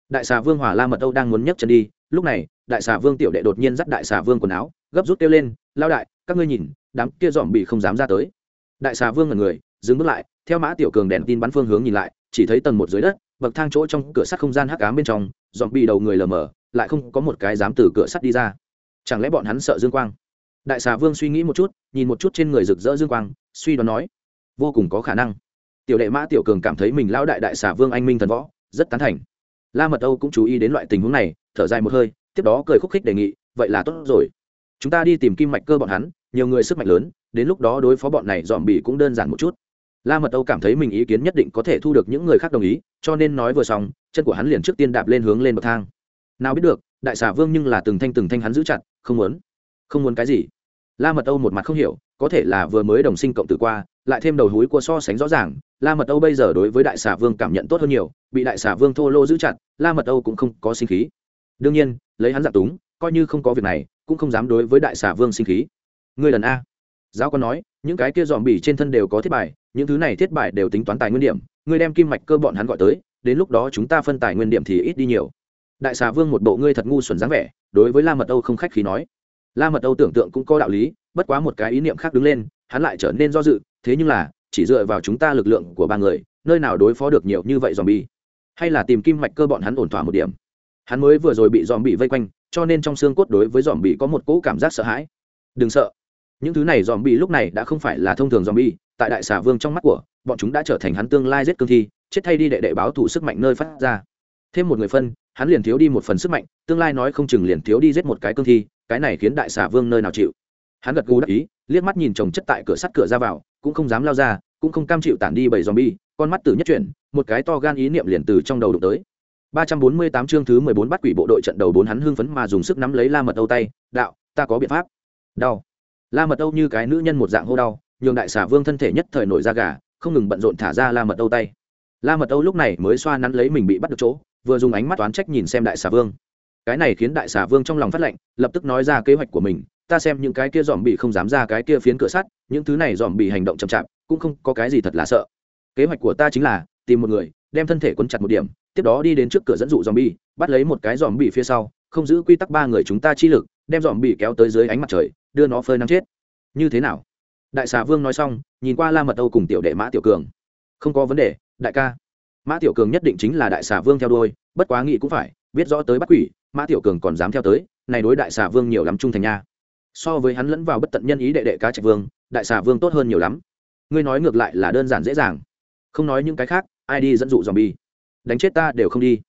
Đại xà vương hỏa la mật âu đang muốn nhấc chân đi, lúc này, đại xà vương tiểu đệ đột nhiên dắt đại xà vương quần áo, gấp rút kêu lên lao đại, các ngươi nhìn, đám kia dòm bị không dám ra tới. Đại xà vương ngần người, dừng bước lại, theo mã tiểu cường đèn tin bắn phương hướng nhìn lại, chỉ thấy tầng một dưới đất, bậc thang chỗ trong cửa sắt không gian hắc ám bên trong dòm bị đầu người lờ mờ, lại không có một cái dám từ cửa sắt đi ra. Chẳng lẽ bọn hắn sợ dương quang? Đại xà vương suy nghĩ một chút, nhìn một chút trên người rực rỡ dương quang, suy đoán nói, vô cùng có khả năng. Tiểu đệ mã tiểu cường cảm thấy mình lão đại đại xà vương anh minh thần võ rất tán thành. La mật âu cũng chú ý đến loại tình huống này, thở dài một hơi, tiếp đó cười khúc khích đề nghị, vậy là tốt rồi. Chúng ta đi tìm kim mạch cơ bọn hắn, nhiều người sức mạnh lớn, đến lúc đó đối phó bọn này dòm bị cũng đơn giản một chút. La mật âu cảm thấy mình ý kiến nhất định có thể thu được những người khác đồng ý, cho nên nói vừa xong, chân của hắn liền trước tiên đạp lên hướng lên bậc thang. Nào biết được, đại xà vương nhưng là từng thanh từng thanh hắn giữ chặt, không muốn không muốn cái gì. La mật âu một mặt không hiểu, có thể là vừa mới đồng sinh cộng tử qua lại thêm đầu húi của so sánh rõ ràng, la mật âu bây giờ đối với đại xà vương cảm nhận tốt hơn nhiều, bị đại xà vương thô lô giữ chặt, la mật âu cũng không có sinh khí. Đương nhiên, lấy hắn dạng túng, coi như không có việc này, cũng không dám đối với đại xà vương sinh khí. Người lần a. Giáo quan nói, những cái kia dòm bỉ trên thân đều có thiết bài, những thứ này thiết bài đều tính toán tài nguyên điểm, ngươi đem kim mạch cơ bọn hắn gọi tới, đến lúc đó chúng ta phân tài nguyên điểm thì ít đi nhiều. Đại xà vương một bộ ngươi thật ngu xuẩn dáng vẻ, đối với la mật âu không khách khí nói. La mật âu tưởng tượng cũng có đạo lý, bất quá một cái ý niệm khác đứng lên hắn lại trở nên do dự, thế nhưng là, chỉ dựa vào chúng ta lực lượng của ba người, nơi nào đối phó được nhiều như vậy dòm bi hay là tìm kim mạch cơ bọn hắn ổn thỏa một điểm? Hắn mới vừa rồi bị dòm bị vây quanh, cho nên trong xương cốt đối với dòm bị có một cỗ cảm giác sợ hãi. Đừng sợ. Những thứ này dòm bị lúc này đã không phải là thông thường dòm bi tại đại xà vương trong mắt của, bọn chúng đã trở thành hắn tương lai giết cương thi, chết thay đi đệ đệ báo thủ sức mạnh nơi phát ra. Thêm một người phân, hắn liền thiếu đi một phần sức mạnh, tương lai nói không chừng liền thiếu đi giết một cái cương thi, cái này khiến đại xà vương nơi nào chịu? Hắn gật gù đắc ý liếc mắt nhìn chồng chất tại cửa sắt cửa ra vào cũng không dám lao ra cũng không cam chịu tản đi bảy zombie con mắt tử nhất chuyển một cái to gan ý niệm liền từ trong đầu đụng tới 348 chương thứ 14 bắt quỷ bộ đội trận đầu bốn hắn hưng phấn mà dùng sức nắm lấy La Mật Âu tay, "Đạo, ta có biện pháp." Đau. La Mật Âu như cái nữ nhân một dạng hô đau, nhường đại xà vương thân thể nhất thời nổi da gà, không ngừng bận rộn thả ra La Mật Âu tay. La Mật Âu lúc này mới xoa nắn lấy mình bị bắt được chỗ, vừa dùng ánh mắt toán trách nhìn xem đại xà vương. Cái này khiến đại xà vương trong lòng phát lạnh, lập tức nói ra kế hoạch của mình, ta xem những cái kia dòm bị không dám ra cái kia phiến cửa sắt, những thứ này dòm bị hành động chậm chạp, cũng không có cái gì thật là sợ. Kế hoạch của ta chính là tìm một người, đem thân thể quân chặt một điểm, tiếp đó đi đến trước cửa dẫn dụ dòm bị, bắt lấy một cái dòm bị phía sau, không giữ quy tắc ba người chúng ta chi lực, đem dòm bị kéo tới dưới ánh mặt trời, đưa nó phơi nắng chết. Như thế nào? Đại xà vương nói xong, nhìn qua La Mật Âu cùng tiểu đệ Mã Tiểu Cường. Không có vấn đề, đại ca. Mã Tiểu Cường nhất định chính là đại xà vương theo đuôi, bất quá nghĩ cũng phải, biết rõ tới bắt quỷ, Mã Tiểu Cường còn dám theo tới, này đối đại xà vương nhiều lắm trung thành nha so với hắn lẫn vào bất tận nhân ý đệ đệ cá trạch vương, đại xà vương tốt hơn nhiều lắm. Ngươi nói ngược lại là đơn giản dễ dàng. Không nói những cái khác, ai đi dẫn dụ dòm bi đánh chết ta đều không đi.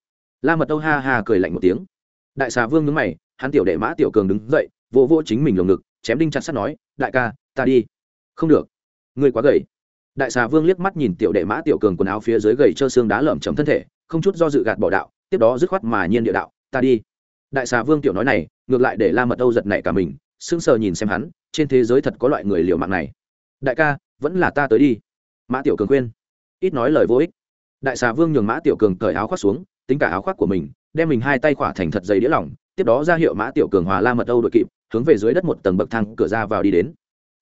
La mật âu ha ha cười lạnh một tiếng. Đại xà vương nhướng mày, hắn tiểu đệ mã tiểu cường đứng dậy vô vô chính mình lồng ngực, chém đinh chặt sắt nói, đại ca, ta đi. Không được. Ngươi quá gầy. Đại xà vương liếc mắt nhìn tiểu đệ mã tiểu cường quần áo phía dưới gầy trơ xương đá lởm chấm thân thể, không chút do dự gạt bỏ đạo, tiếp đó dứt khoát mà nhiên địa đạo, ta đi. Đại xà vương tiểu nói này, ngược lại để la mật âu giật nảy cả mình sững sờ nhìn xem hắn, trên thế giới thật có loại người liều mạng này. Đại ca, vẫn là ta tới đi. Mã tiểu cường khuyên. Ít nói lời vô ích. Đại xà vương nhường mã tiểu cường cởi áo khoác xuống, tính cả áo khoác của mình, đem mình hai tay khỏa thành thật dày đĩa lỏng, tiếp đó ra hiệu mã tiểu cường hòa la mật âu đội kịp, hướng về dưới đất một tầng bậc thang cửa ra vào đi đến.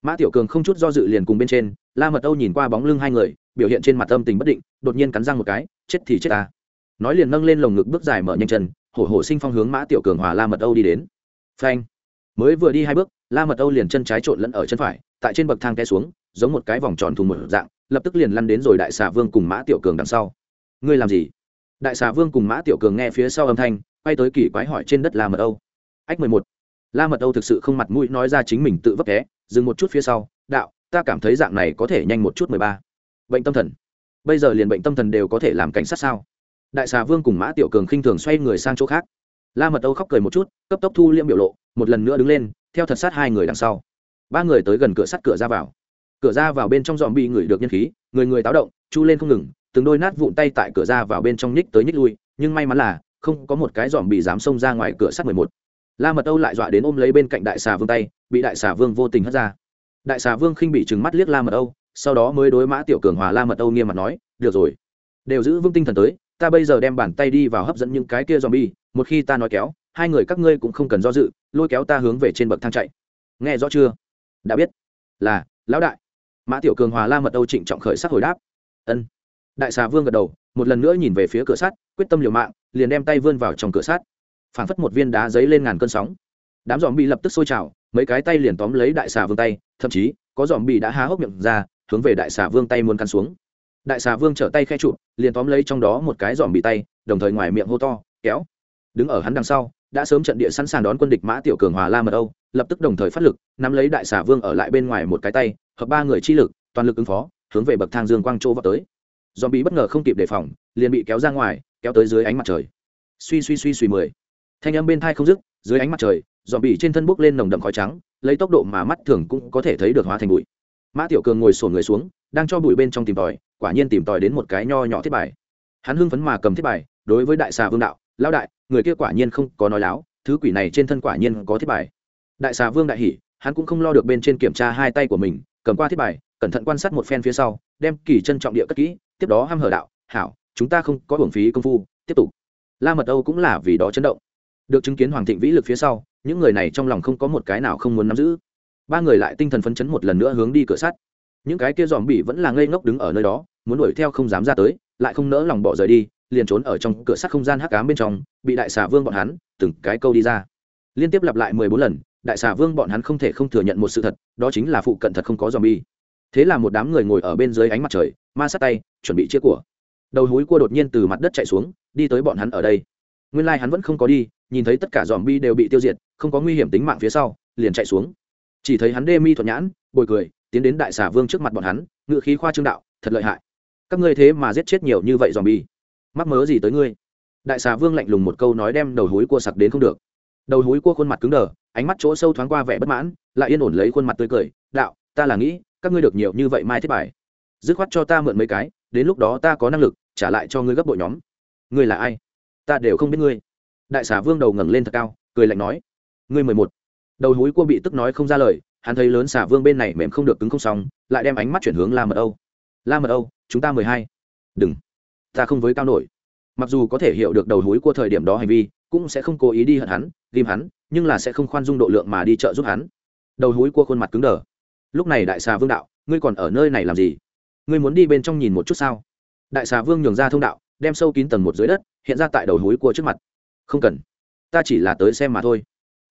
Mã tiểu cường không chút do dự liền cùng bên trên, la mật âu nhìn qua bóng lưng hai người, biểu hiện trên mặt âm tình bất định, đột nhiên cắn răng một cái, chết thì chết ta. Nói liền nâng lên lồng ngực bước dài mở nhanh chân, hổ hổ sinh phong hướng mã tiểu cường hòa la mật âu đi đến. Phanh mới vừa đi hai bước, la mật âu liền chân trái trộn lẫn ở chân phải, tại trên bậc thang té xuống, giống một cái vòng tròn thùng một dạng, lập tức liền lăn đến rồi đại xà vương cùng mã tiểu cường đằng sau. Ngươi làm gì? Đại xà vương cùng mã tiểu cường nghe phía sau âm thanh, quay tới kỳ quái hỏi trên đất la mật âu. Ách mười một. La mật âu thực sự không mặt mũi nói ra chính mình tự vấp té, dừng một chút phía sau, đạo, ta cảm thấy dạng này có thể nhanh một chút mười ba. Bệnh tâm thần. Bây giờ liền bệnh tâm thần đều có thể làm cảnh sát sao? Đại xà vương cùng mã tiểu cường khinh thường xoay người sang chỗ khác. La mật âu khóc cười một chút, cấp tốc thu liễm biểu lộ một lần nữa đứng lên, theo thật sát hai người đằng sau. Ba người tới gần cửa sắt cửa ra vào. Cửa ra vào bên trong dòm bị người được nhân khí, người người táo động, chu lên không ngừng, từng đôi nát vụn tay tại cửa ra vào bên trong nhích tới nhích lui, nhưng may mắn là, không có một cái dòm bị dám xông ra ngoài cửa sắt mười một. La mật âu lại dọa đến ôm lấy bên cạnh đại xà vương tay, bị đại xà vương vô tình hất ra. Đại xà vương khinh bị trừng mắt liếc la mật âu, sau đó mới đối mã tiểu cường hòa la mật âu nghiêm mặt nói, được rồi, đều giữ vững tinh thần tới, ta bây giờ đem bàn tay đi vào hấp dẫn những cái kia dòm bi một khi ta nói kéo hai người các ngươi cũng không cần do dự, lôi kéo ta hướng về trên bậc thang chạy. Nghe rõ chưa? Đã biết. Là, lão đại. Mã tiểu cường hòa la mật âu trịnh trọng khởi sắc hồi đáp. Ân. Đại xà vương gật đầu, một lần nữa nhìn về phía cửa sắt, quyết tâm liều mạng, liền đem tay vươn vào trong cửa sắt. Phảng phất một viên đá giấy lên ngàn cơn sóng. Đám dòm bị lập tức sôi trào, mấy cái tay liền tóm lấy đại xà vương tay, thậm chí, có dòm bị đã há hốc miệng ra, hướng về đại xà vương tay muốn căn xuống. Đại xà vương trở tay khe chụp, liền tóm lấy trong đó một cái dòm bị tay, đồng thời ngoài miệng hô to, kéo. Đứng ở hắn đằng sau đã sớm trận địa sẵn sàng đón quân địch mã tiểu cường hòa la mật âu, lập tức đồng thời phát lực, nắm lấy đại xà vương ở lại bên ngoài một cái tay, hợp ba người chi lực, toàn lực ứng phó, hướng về bậc thang dương quang chỗ vào tới. Dòm bị bất ngờ không kịp đề phòng, liền bị kéo ra ngoài, kéo tới dưới ánh mặt trời. Suy suy suy suy mười. Thanh âm bên thai không dứt, dưới ánh mặt trời dòm bị trên thân bốc lên nồng đậm khói trắng, lấy tốc độ mà mắt thường cũng có thể thấy được hóa thành bụi. Mã tiểu cường ngồi sổn người xuống, đang cho bụi bên trong tìm tòi, quả nhiên tìm tòi đến một cái nho nhỏ thiết bài. Hắn hưng phấn mà cầm thiết bài, đối với đại xà vương đạo, lão đại người kia quả nhiên không có nói láo, thứ quỷ này trên thân quả nhiên có thiết bài. Đại xà vương đại hỉ, hắn cũng không lo được bên trên kiểm tra hai tay của mình, cầm qua thiết bài, cẩn thận quan sát một phen phía sau, đem kỳ chân trọng địa cất kỹ, tiếp đó hăm hở đạo, hảo, chúng ta không có hưởng phí công phu, tiếp tục. La mật âu cũng là vì đó chấn động. Được chứng kiến hoàng thịnh vĩ lực phía sau, những người này trong lòng không có một cái nào không muốn nắm giữ. Ba người lại tinh thần phấn chấn một lần nữa hướng đi cửa sắt. Những cái kia dòm bỉ vẫn là ngây ngốc đứng ở nơi đó, muốn đuổi theo không dám ra tới, lại không nỡ lòng bỏ rời đi liền trốn ở trong cửa sắt không gian hắc ám bên trong, bị đại xà vương bọn hắn từng cái câu đi ra. Liên tiếp lặp lại mười bốn lần, đại xà vương bọn hắn không thể không thừa nhận một sự thật, đó chính là phụ cận thật không có dòm bi thế là một đám người ngồi ở bên dưới ánh mặt trời, ma sát tay, chuẩn bị chia của. Đầu húi cua đột nhiên từ mặt đất chạy xuống, đi tới bọn hắn ở đây. Nguyên lai hắn vẫn không có đi, nhìn thấy tất cả dòm bi đều bị tiêu diệt, không có nguy hiểm tính mạng phía sau, liền chạy xuống. Chỉ thấy hắn đê mi thuận nhãn, bồi cười, tiến đến đại xà vương trước mặt bọn hắn ngự khí khoa trương đạo, thật lợi hại. Các ngươi thế mà giết chết nhiều như vậy dòm bi mắc mớ gì tới ngươi? Đại xà vương lạnh lùng một câu nói đem đầu húi cua sặc đến không được. Đầu húi cua khuôn mặt cứng đờ, ánh mắt chỗ sâu thoáng qua vẻ bất mãn, lại yên ổn lấy khuôn mặt tươi cười, đạo, ta là nghĩ, các ngươi được nhiều như vậy mai thiết bài. Dứt khoát cho ta mượn mấy cái, đến lúc đó ta có năng lực, trả lại cho ngươi gấp bội nhóm. Ngươi là ai? Ta đều không biết ngươi. Đại xà vương đầu ngẩng lên thật cao, cười lạnh nói, ngươi mười một. Đầu húi cua bị tức nói không ra lời, hắn thấy lớn xà vương bên này mềm không được cứng không xong, lại đem ánh mắt chuyển hướng la mật âu. La mật âu, chúng ta mười hai. Đừng ta không với cao nổi. Mặc dù có thể hiểu được đầu húi cua thời điểm đó hành vi, cũng sẽ không cố ý đi hận hắn, ghim hắn, nhưng là sẽ không khoan dung độ lượng mà đi chợ giúp hắn. Đầu húi cua khuôn mặt cứng đờ. Lúc này đại xà vương đạo, ngươi còn ở nơi này làm gì? Ngươi muốn đi bên trong nhìn một chút sao? Đại xà vương nhường ra thông đạo, đem sâu kín tầng một dưới đất, hiện ra tại đầu húi cua trước mặt. Không cần. Ta chỉ là tới xem mà thôi.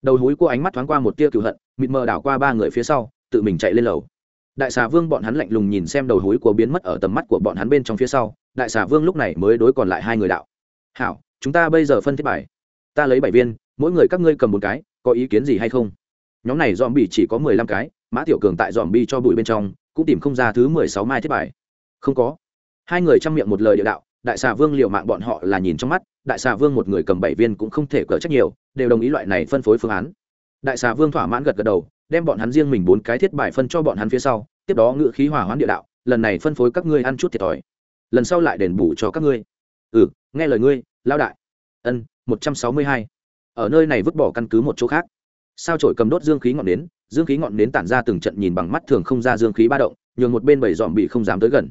Đầu húi cua ánh mắt thoáng qua một tia cựu hận, mịt mờ đảo qua ba người phía sau, tự mình chạy lên lầu. Đại xà vương bọn hắn lạnh lùng nhìn xem đầu hối của biến mất ở tầm mắt của bọn hắn bên trong phía sau đại xà vương lúc này mới đối còn lại hai người đạo. Hảo, chúng ta bây giờ phân thiết bài. Ta lấy bảy viên, mỗi người các ngươi cầm một cái, có ý kiến gì hay không? Nhóm này dòm bi chỉ có mười lăm cái, mã tiểu cường tại dòm bi cho bụi bên trong, cũng tìm không ra thứ mười sáu mai thiết bài. Không có. Hai người chăm miệng một lời địa đạo, đại xà vương liệu mạng bọn họ là nhìn trong mắt, đại xà vương một người cầm bảy viên cũng không thể cỡ trách nhiều, đều đồng ý loại này phân phối phương án. Đại xà vương thỏa mãn gật gật đầu, đem bọn hắn riêng mình bốn cái thiết bài phân cho bọn hắn phía sau, tiếp đó ngự khí hỏa hoãn địa đạo, lần này phân phối các ngươi ăn chút thiệt thòi lần sau lại đền bù cho các ngươi. Ừ nghe lời ngươi lao đại. Ân, một trăm sáu mươi hai. Ở nơi này vứt bỏ căn cứ một chỗ khác. Sao trổi cầm đốt dương khí ngọn nến, dương khí ngọn nến tản ra từng trận nhìn bằng mắt thường không ra dương khí ba động, nhường một bên bảy dòm bị không dám tới gần.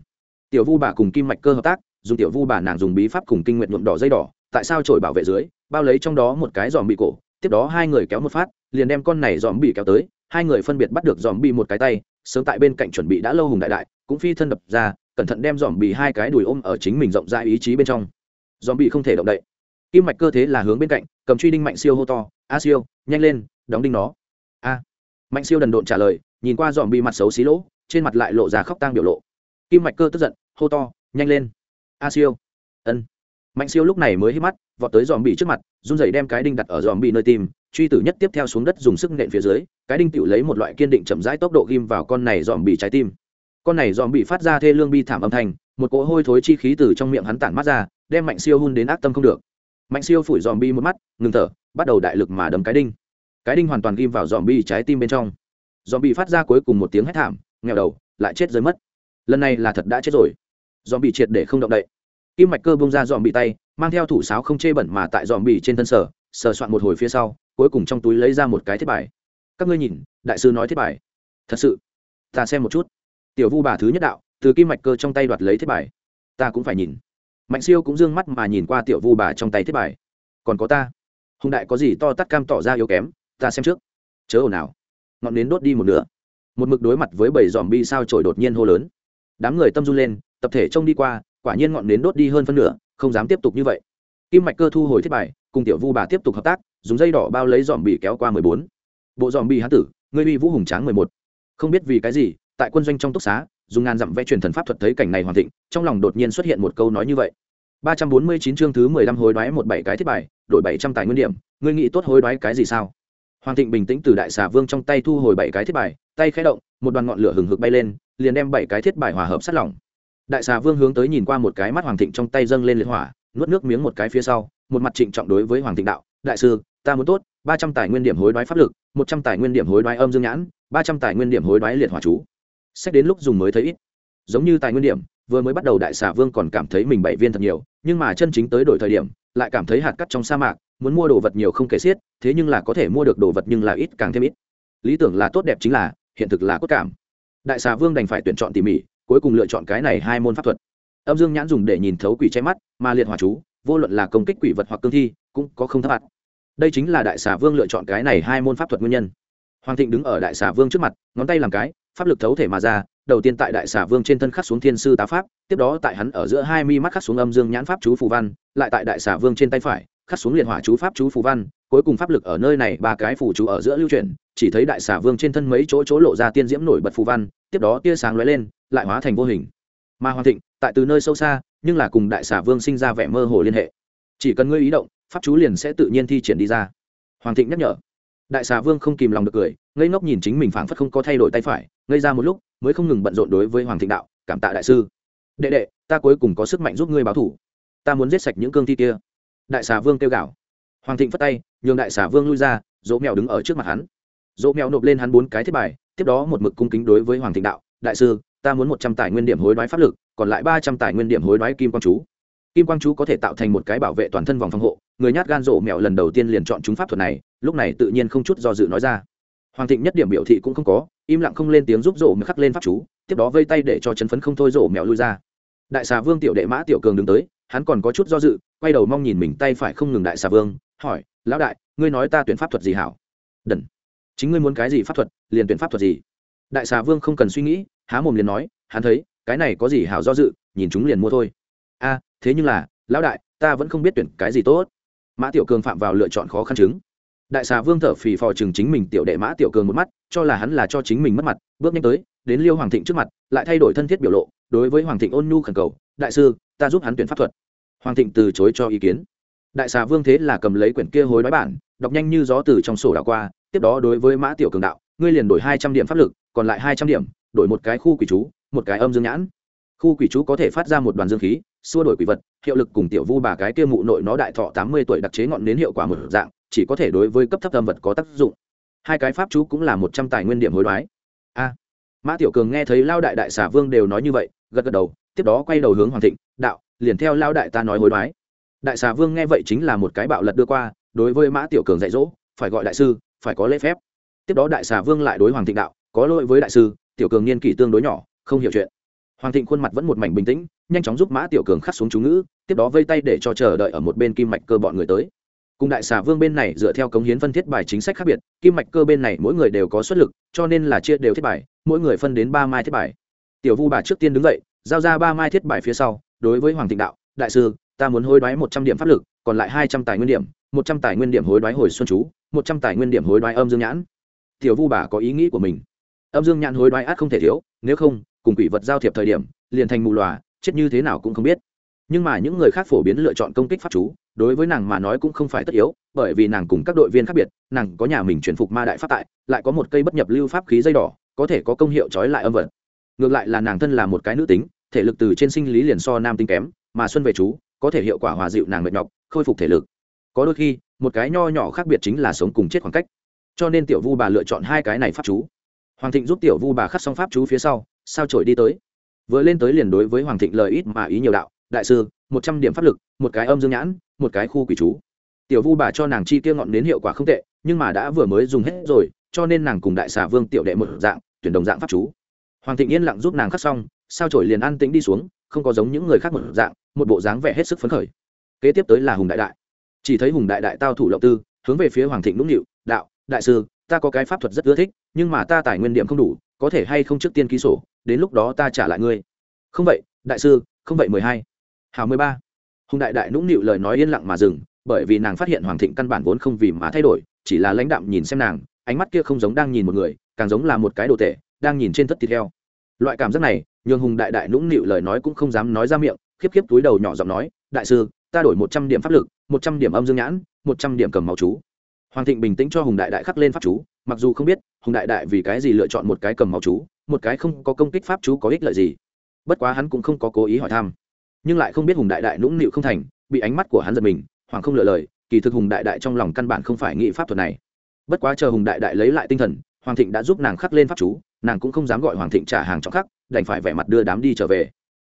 Tiểu vu bà cùng kim mạch cơ hợp tác, dùng tiểu vu bà nàng dùng bí pháp cùng kinh nguyện nhuộm đỏ dây đỏ, tại sao trổi bảo vệ dưới, bao lấy trong đó một cái dòm bị cổ, tiếp đó hai người kéo một phát, liền đem con này dòm bị kéo tới, hai người phân biệt bắt được dòm bị một cái tay, sớm tại bên cạnh chuẩn bị đã lâu hùng đại đại, cũng phi thân đập ra cẩn thận đem dòm bị hai cái đùi ôm ở chính mình rộng rãi ý chí bên trong. Dòm bị không thể động đậy. Kim mạch cơ thế là hướng bên cạnh, cầm truy đinh mạnh siêu hô to, a siêu, nhanh lên, đóng đinh nó. A. Mạnh siêu đần độn trả lời, nhìn qua dòm bị mặt xấu xí lỗ, trên mặt lại lộ ra khóc tang biểu lộ. Kim mạch cơ tức giận, hô to, nhanh lên. A siêu. Ân. Mạnh siêu lúc này mới hít mắt, vọt tới dòm bị trước mặt, run rẩy đem cái đinh đặt ở dòm bị nơi tim, truy tử nhất tiếp theo xuống đất dùng sức nện phía dưới, cái đinh tự lấy một loại kiên định chậm rãi tốc độ ghim vào con này dòm bị trái tim con này dòm bị phát ra thê lương bi thảm âm thanh, một cỗ hôi thối chi khí từ trong miệng hắn tản mắt ra, đem mạnh siêu hun đến ác tâm không được. Mạnh siêu phủi dòm bi một mắt, ngừng thở, bắt đầu đại lực mà đấm cái đinh. Cái đinh hoàn toàn ghim vào dòm bi trái tim bên trong. Dòm bị phát ra cuối cùng một tiếng hét thảm nghèo đầu, lại chết rơi mất. Lần này là thật đã chết rồi. Dòm bị triệt để không động đậy. Kim mạch cơ bông ra dòm bị tay, mang theo thủ sáo không chê bẩn mà tại dòm bị trên thân sở sờ soạn một hồi phía sau, cuối cùng trong túi lấy ra một cái thiết bài. Các ngươi nhìn, đại sư nói thiết bài. Thật sự, ta xem một chút tiểu vu bà thứ nhất đạo, từ kim mạch cơ trong tay đoạt lấy thiết bài. Ta cũng phải nhìn. Mạnh siêu cũng d ư ơ n g mắt mà nhìn qua tiểu vu bà trong tay thiết bài. Còn có ta. Hùng đại có gì to tắt cam tỏ ra yếu kém, ta xem trước. Chớ ồn nào ngọn nến đốt đi một nửa. Một mực đối mặt với bảy dòm bi sao trổi đột nhiên hô lớn. Đám người tâm run lên, tập thể trông đi qua, quả nhiên ngọn nến đốt đi hơn phân nửa, không dám tiếp tục như vậy. Kim mạch cơ thu hồi thiết bài, cùng tiểu vu bà tiếp tục hợp tác, dùng dây đỏ bao lấy dòm bị kéo qua mười bốn. Bộ dòm bị hán tử, ngươi bị vũ hùng tráng mười một. Không biết vì cái gì tại quân doanh trong túc xá, dùng ngàn dặm vẽ truyền thần pháp thuật thấy cảnh này hoàn thịnh, trong lòng đột nhiên xuất hiện một câu nói như vậy. ba trăm bốn mươi chín chương thứ mười lăm hối đoái một bảy cái thiết bài, đổi bảy trăm tài nguyên điểm, ngươi nghĩ tốt hối đoái cái gì sao? Hoàng thịnh bình tĩnh từ đại xà vương trong tay thu hồi bảy cái thiết bài, tay khẽ động, một đoàn ngọn lửa hừng hực bay lên, liền đem bảy cái thiết bài hòa hợp sát lỏng. Đại xà vương hướng tới nhìn qua một cái mắt hoàng thịnh trong tay dâng lên liệt hỏa, nuốt nước miếng một cái phía sau, một mặt trịnh trọng đối với hoàng thịnh đạo, đại sư, ta muốn tốt, ba trăm tài nguyên điểm hối đoái pháp lực, một trăm tài nguyên điểm hối đoái âm dương nhãn, ba trăm tài nguyên điểm hối đoái liệt hỏa chú xét đến lúc dùng mới thấy ít. Giống như tài nguyên điểm, vừa mới bắt đầu đại xà vương còn cảm thấy mình bảy viên thật nhiều, nhưng mà chân chính tới đổi thời điểm, lại cảm thấy hạt cắt trong sa mạc, muốn mua đồ vật nhiều không kể xiết, thế nhưng là có thể mua được đồ vật nhưng là ít càng thêm ít. Lý tưởng là tốt đẹp chính là, hiện thực là cốt cảm. Đại xà vương đành phải tuyển chọn tỉ mỉ, cuối cùng lựa chọn cái này hai môn pháp thuật. Âm dương nhãn dùng để nhìn thấu quỷ che mắt mà liệt hỏa chú, vô luận là công kích quỷ vật hoặc cương thi, cũng có không thấp hạt. Đây chính là đại xà vương lựa chọn cái này hai môn pháp thuật nguyên nhân. Hoàng thịnh đứng ở đại xà vương trước mặt, ngón tay làm cái pháp lực thấu thể mà ra, đầu tiên tại đại xà vương trên thân khắc xuống thiên sư tá pháp, tiếp đó tại hắn ở giữa hai mi mắt khắc xuống âm dương nhãn pháp chú phù văn, lại tại đại xà vương trên tay phải, khắc xuống liền hỏa chú pháp chú phù văn, cuối cùng pháp lực ở nơi này ba cái phù chú ở giữa lưu chuyển, chỉ thấy đại xà vương trên thân mấy chỗ chỗ lộ ra tiên diễm nổi bật phù văn, tiếp đó tia sáng lóe lên, lại hóa thành vô hình. Mà hoàng thịnh, tại từ nơi sâu xa, nhưng là cùng đại xà vương sinh ra vẻ mơ hồ liên hệ. Chỉ cần ngươi ý động, pháp chú liền sẽ tự nhiên thi triển đi ra. Hoàng thịnh nhắc nhở. Đại xà vương không kìm lòng được cười, ngây ngốc nhìn chính mình phảng phất không có thay đổi tay phải ngây ra một lúc, mới không ngừng bận rộn đối với hoàng thịnh đạo, cảm tạ đại sư. Đệ đệ, ta cuối cùng có sức mạnh giúp ngươi báo thủ. Ta muốn giết sạch những cương thi kia. Đại xà vương kêu gào. Hoàng thịnh phất tay, nhường đại xà vương lui ra, dỗ mèo đứng ở trước mặt hắn. Dỗ mèo nộp lên hắn bốn cái thiết bài, tiếp đó một mực cung kính đối với hoàng thịnh đạo. Đại sư, ta muốn một trăm tài nguyên điểm hối đoái pháp lực, còn lại ba trăm tài nguyên điểm hối đoái kim quang chú. Kim quang chú có thể tạo thành một cái bảo vệ toàn thân vòng phòng hộ. Người nhát gan rộ mèo lần đầu tiên liền chọn chúng pháp thuật này, lúc này tự nhiên không chút do dự nói ra hoàng thịnh nhất điểm biểu thị cũng không có, im lặng không lên tiếng giúp rổ mèo khắc lên pháp chú, tiếp đó vây tay để cho chấn phấn không thôi rổ mèo lui ra. Đại xà vương tiểu đệ mã tiểu cường đứng tới, hắn còn có chút do dự, quay đầu mong nhìn mình tay phải không ngừng đại xà vương, hỏi, lão đại, ngươi nói ta tuyển pháp thuật gì hảo? Đần. Chính ngươi muốn cái gì pháp thuật, liền tuyển pháp thuật gì. Đại xà vương không cần suy nghĩ, há mồm liền nói, hắn thấy, cái này có gì hảo do dự, nhìn chúng liền mua thôi. A, thế nhưng là, lão đại, ta vẫn không biết tuyển cái gì tốt. Mã tiểu cường phạm vào lựa chọn khó khăn chứng đại xà vương thở phì phò chừng chính mình tiểu đệ mã tiểu cường một mắt, cho là hắn là cho chính mình mất mặt, bước nhanh tới, đến liêu hoàng thịnh trước mặt, lại thay đổi thân thiết biểu lộ, đối với hoàng thịnh ôn nhu khẩn cầu, đại sư, ta giúp hắn tuyển pháp thuật. Hoàng thịnh từ chối cho ý kiến. Đại xà vương thế là cầm lấy quyển kia hối đoái bản, đọc nhanh như gió từ trong sổ đảo qua, tiếp đó đối với mã tiểu cường đạo, ngươi liền đổi hai trăm điểm pháp lực, còn lại hai trăm điểm, đổi một cái khu quỷ chú, một cái âm dương nhãn. Khu quỷ chú có thể phát ra một đoàn dương khí, xua đổi quỷ vật, hiệu lực cùng tiểu vu bà cái kia mụ nội nó đại thọ tám mươi tuổi đặc chế ngọn đến hiệu quả một dạng chỉ có thể đối với cấp thấp âm vật có tác dụng. Hai cái pháp chú cũng là một trăm tài nguyên điểm hối đoái. A. Mã tiểu cường nghe thấy lao đại đại xà vương đều nói như vậy, gật gật đầu, tiếp đó quay đầu hướng hoàng thịnh, đạo, liền theo lao đại ta nói hối đoái. Đại xà vương nghe vậy chính là một cái bạo lật đưa qua, đối với mã tiểu cường dạy dỗ, phải gọi đại sư, phải có lễ phép. Tiếp đó đại xà vương lại đối hoàng thịnh đạo, có lỗi với đại sư, tiểu cường niên kỷ tương đối nhỏ, không hiểu chuyện. Hoàng thịnh khuôn mặt vẫn một mảnh bình tĩnh, nhanh chóng giúp mã tiểu cường khắc xuống chú ngữ, tiếp đó vây tay để cho chờ đợi ở một bên kim mạch cơ bọn người tới cùng đại xà vương bên này dựa theo cống hiến phân thiết bài chính sách khác biệt, kim mạch cơ bên này mỗi người đều có xuất lực, cho nên là chia đều thiết bài, mỗi người phân đến ba mai thiết bài. Tiểu vu bà trước tiên đứng dậy, giao ra ba mai thiết bài phía sau, đối với hoàng thịnh đạo, đại sư, ta muốn hối đoái một trăm điểm pháp lực, còn lại hai trăm tài nguyên điểm, một trăm tài nguyên điểm hối đoái hồi xuân chú, một trăm tài nguyên điểm hối đoái âm dương nhãn. Tiểu vu bà có ý nghĩ của mình. Âm dương nhãn hối đoái át không thể thiếu, nếu không, cùng quỷ vật giao thiệp thời điểm, liền thành mù lòa, chết như thế nào cũng không biết nhưng mà những người khác phổ biến lựa chọn công kích pháp chú, đối với nàng mà nói cũng không phải tất yếu, bởi vì nàng cùng các đội viên khác biệt, nàng có nhà mình chuyển phục ma đại pháp tại, lại có một cây bất nhập lưu pháp khí dây đỏ, có thể có công hiệu trói lại âm vật. Ngược lại là nàng thân là một cái nữ tính, thể lực từ trên sinh lý liền so nam tính kém, mà xuân về chú, có thể hiệu quả hòa dịu nàng mệt nhọc, khôi phục thể lực. Có đôi khi, một cái nho nhỏ khác biệt chính là sống cùng chết khoảng cách. Cho nên tiểu vu bà lựa chọn hai cái này pháp chú. Hoàng thịnh giúp tiểu vu bà khắc xong pháp chú phía sau, sao trổi đi tới? Vừa lên tới liền đối với hoàng thịnh lời ít mà ý nhiều đạo đại sư, một trăm điểm pháp lực, một cái âm dương nhãn, một cái khu quỷ chú. Tiểu vu bà cho nàng chi tiêu ngọn đến hiệu quả không tệ, nhưng mà đã vừa mới dùng hết rồi, cho nên nàng cùng đại xà vương tiểu đệ một dạng, tuyển đồng dạng pháp chú. Hoàng thịnh yên lặng giúp nàng khắc xong, sao trổi liền an tĩnh đi xuống, không có giống những người khác một dạng, một bộ dáng vẻ hết sức phấn khởi. Kế tiếp tới là hùng đại đại. Chỉ thấy hùng đại đại tao thủ lộng tư, hướng về phía hoàng thịnh nũng nịu, đạo, đại sư, ta có cái pháp thuật rất ưa thích, nhưng mà ta tài nguyên điểm không đủ, có thể hay không trước tiên ký sổ, đến lúc đó ta trả lại ngươi. Không vậy, đại sư, không vậy mười hai hào mười ba. Hùng đại đại nũng nịu lời nói yên lặng mà dừng, bởi vì nàng phát hiện hoàng thịnh căn bản vốn không vì mà thay đổi, chỉ là lãnh đạm nhìn xem nàng, ánh mắt kia không giống đang nhìn một người, càng giống là một cái đồ tệ, đang nhìn trên thất thịt heo. Loại cảm giác này, nhường hùng đại đại nũng nịu lời nói cũng không dám nói ra miệng, khiếp khiếp túi đầu nhỏ giọng nói, đại sư, ta đổi một trăm điểm pháp lực, một trăm điểm âm dương nhãn, một trăm điểm cầm máu chú. Hoàng thịnh bình tĩnh cho hùng đại đại khắc lên pháp chú, mặc dù không biết, hùng đại đại vì cái gì lựa chọn một cái cầm máu chú, một cái không có công kích pháp chú có ích lợi gì. Bất quá hắn cũng không có cố ý hỏi thăm nhưng lại không biết hùng đại đại nũng nịu không thành, bị ánh mắt của hắn giật mình hoàng không lựa lời, kỳ thực hùng đại đại trong lòng căn bản không phải nghị pháp thuật này. Bất quá chờ hùng đại đại lấy lại tinh thần, hoàng thịnh đã giúp nàng khắc lên pháp chú, nàng cũng không dám gọi hoàng thịnh trả hàng trọng khắc, đành phải vẻ mặt đưa đám đi trở về.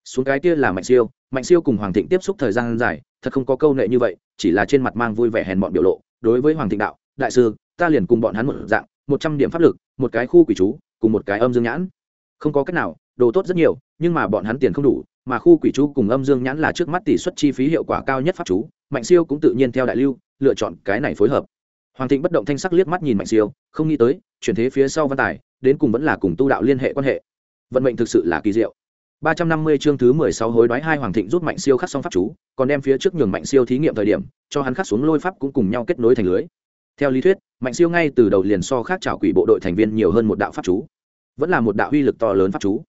Xuống cái kia là mạnh siêu mạnh siêu cùng hoàng thịnh tiếp xúc thời gian dài, thật không có câu nệ như vậy, chỉ là trên mặt mang vui vẻ hèn bọn biểu lộ. Đối với hoàng thịnh đạo, đại sư, ta liền cùng bọn hắn một dạng, một trăm điểm pháp lực, một cái khu quỷ chú, cùng một cái âm dương nhãn. Không có cách nào, đồ tốt rất nhiều, nhưng mà bọn hắn tiền không đủ mà khu quỷ chú cùng âm dương nhãn là trước mắt tỷ suất chi phí hiệu quả cao nhất pháp chú, mạnh siêu cũng tự nhiên theo đại lưu, lựa chọn cái này phối hợp. Hoàng thịnh bất động thanh sắc liếc mắt nhìn mạnh siêu, không nghĩ tới, chuyển thế phía sau văn tài, đến cùng vẫn là cùng tu đạo liên hệ quan hệ. Vận mệnh thực sự là kỳ diệu. Ba trăm năm mươi chương thứ mười sáu hối đoái hai hoàng thịnh giúp mạnh siêu khắc xong pháp chú, còn đem phía trước nhường mạnh siêu thí nghiệm thời điểm, cho hắn khắc xuống lôi pháp cũng cùng nhau kết nối thành lưới. Theo lý thuyết, mạnh siêu ngay từ đầu liền so khác trảo quỷ bộ đội thành viên nhiều hơn một đạo pháp chú. Vẫn là một đạo uy lực to lớn pháp chú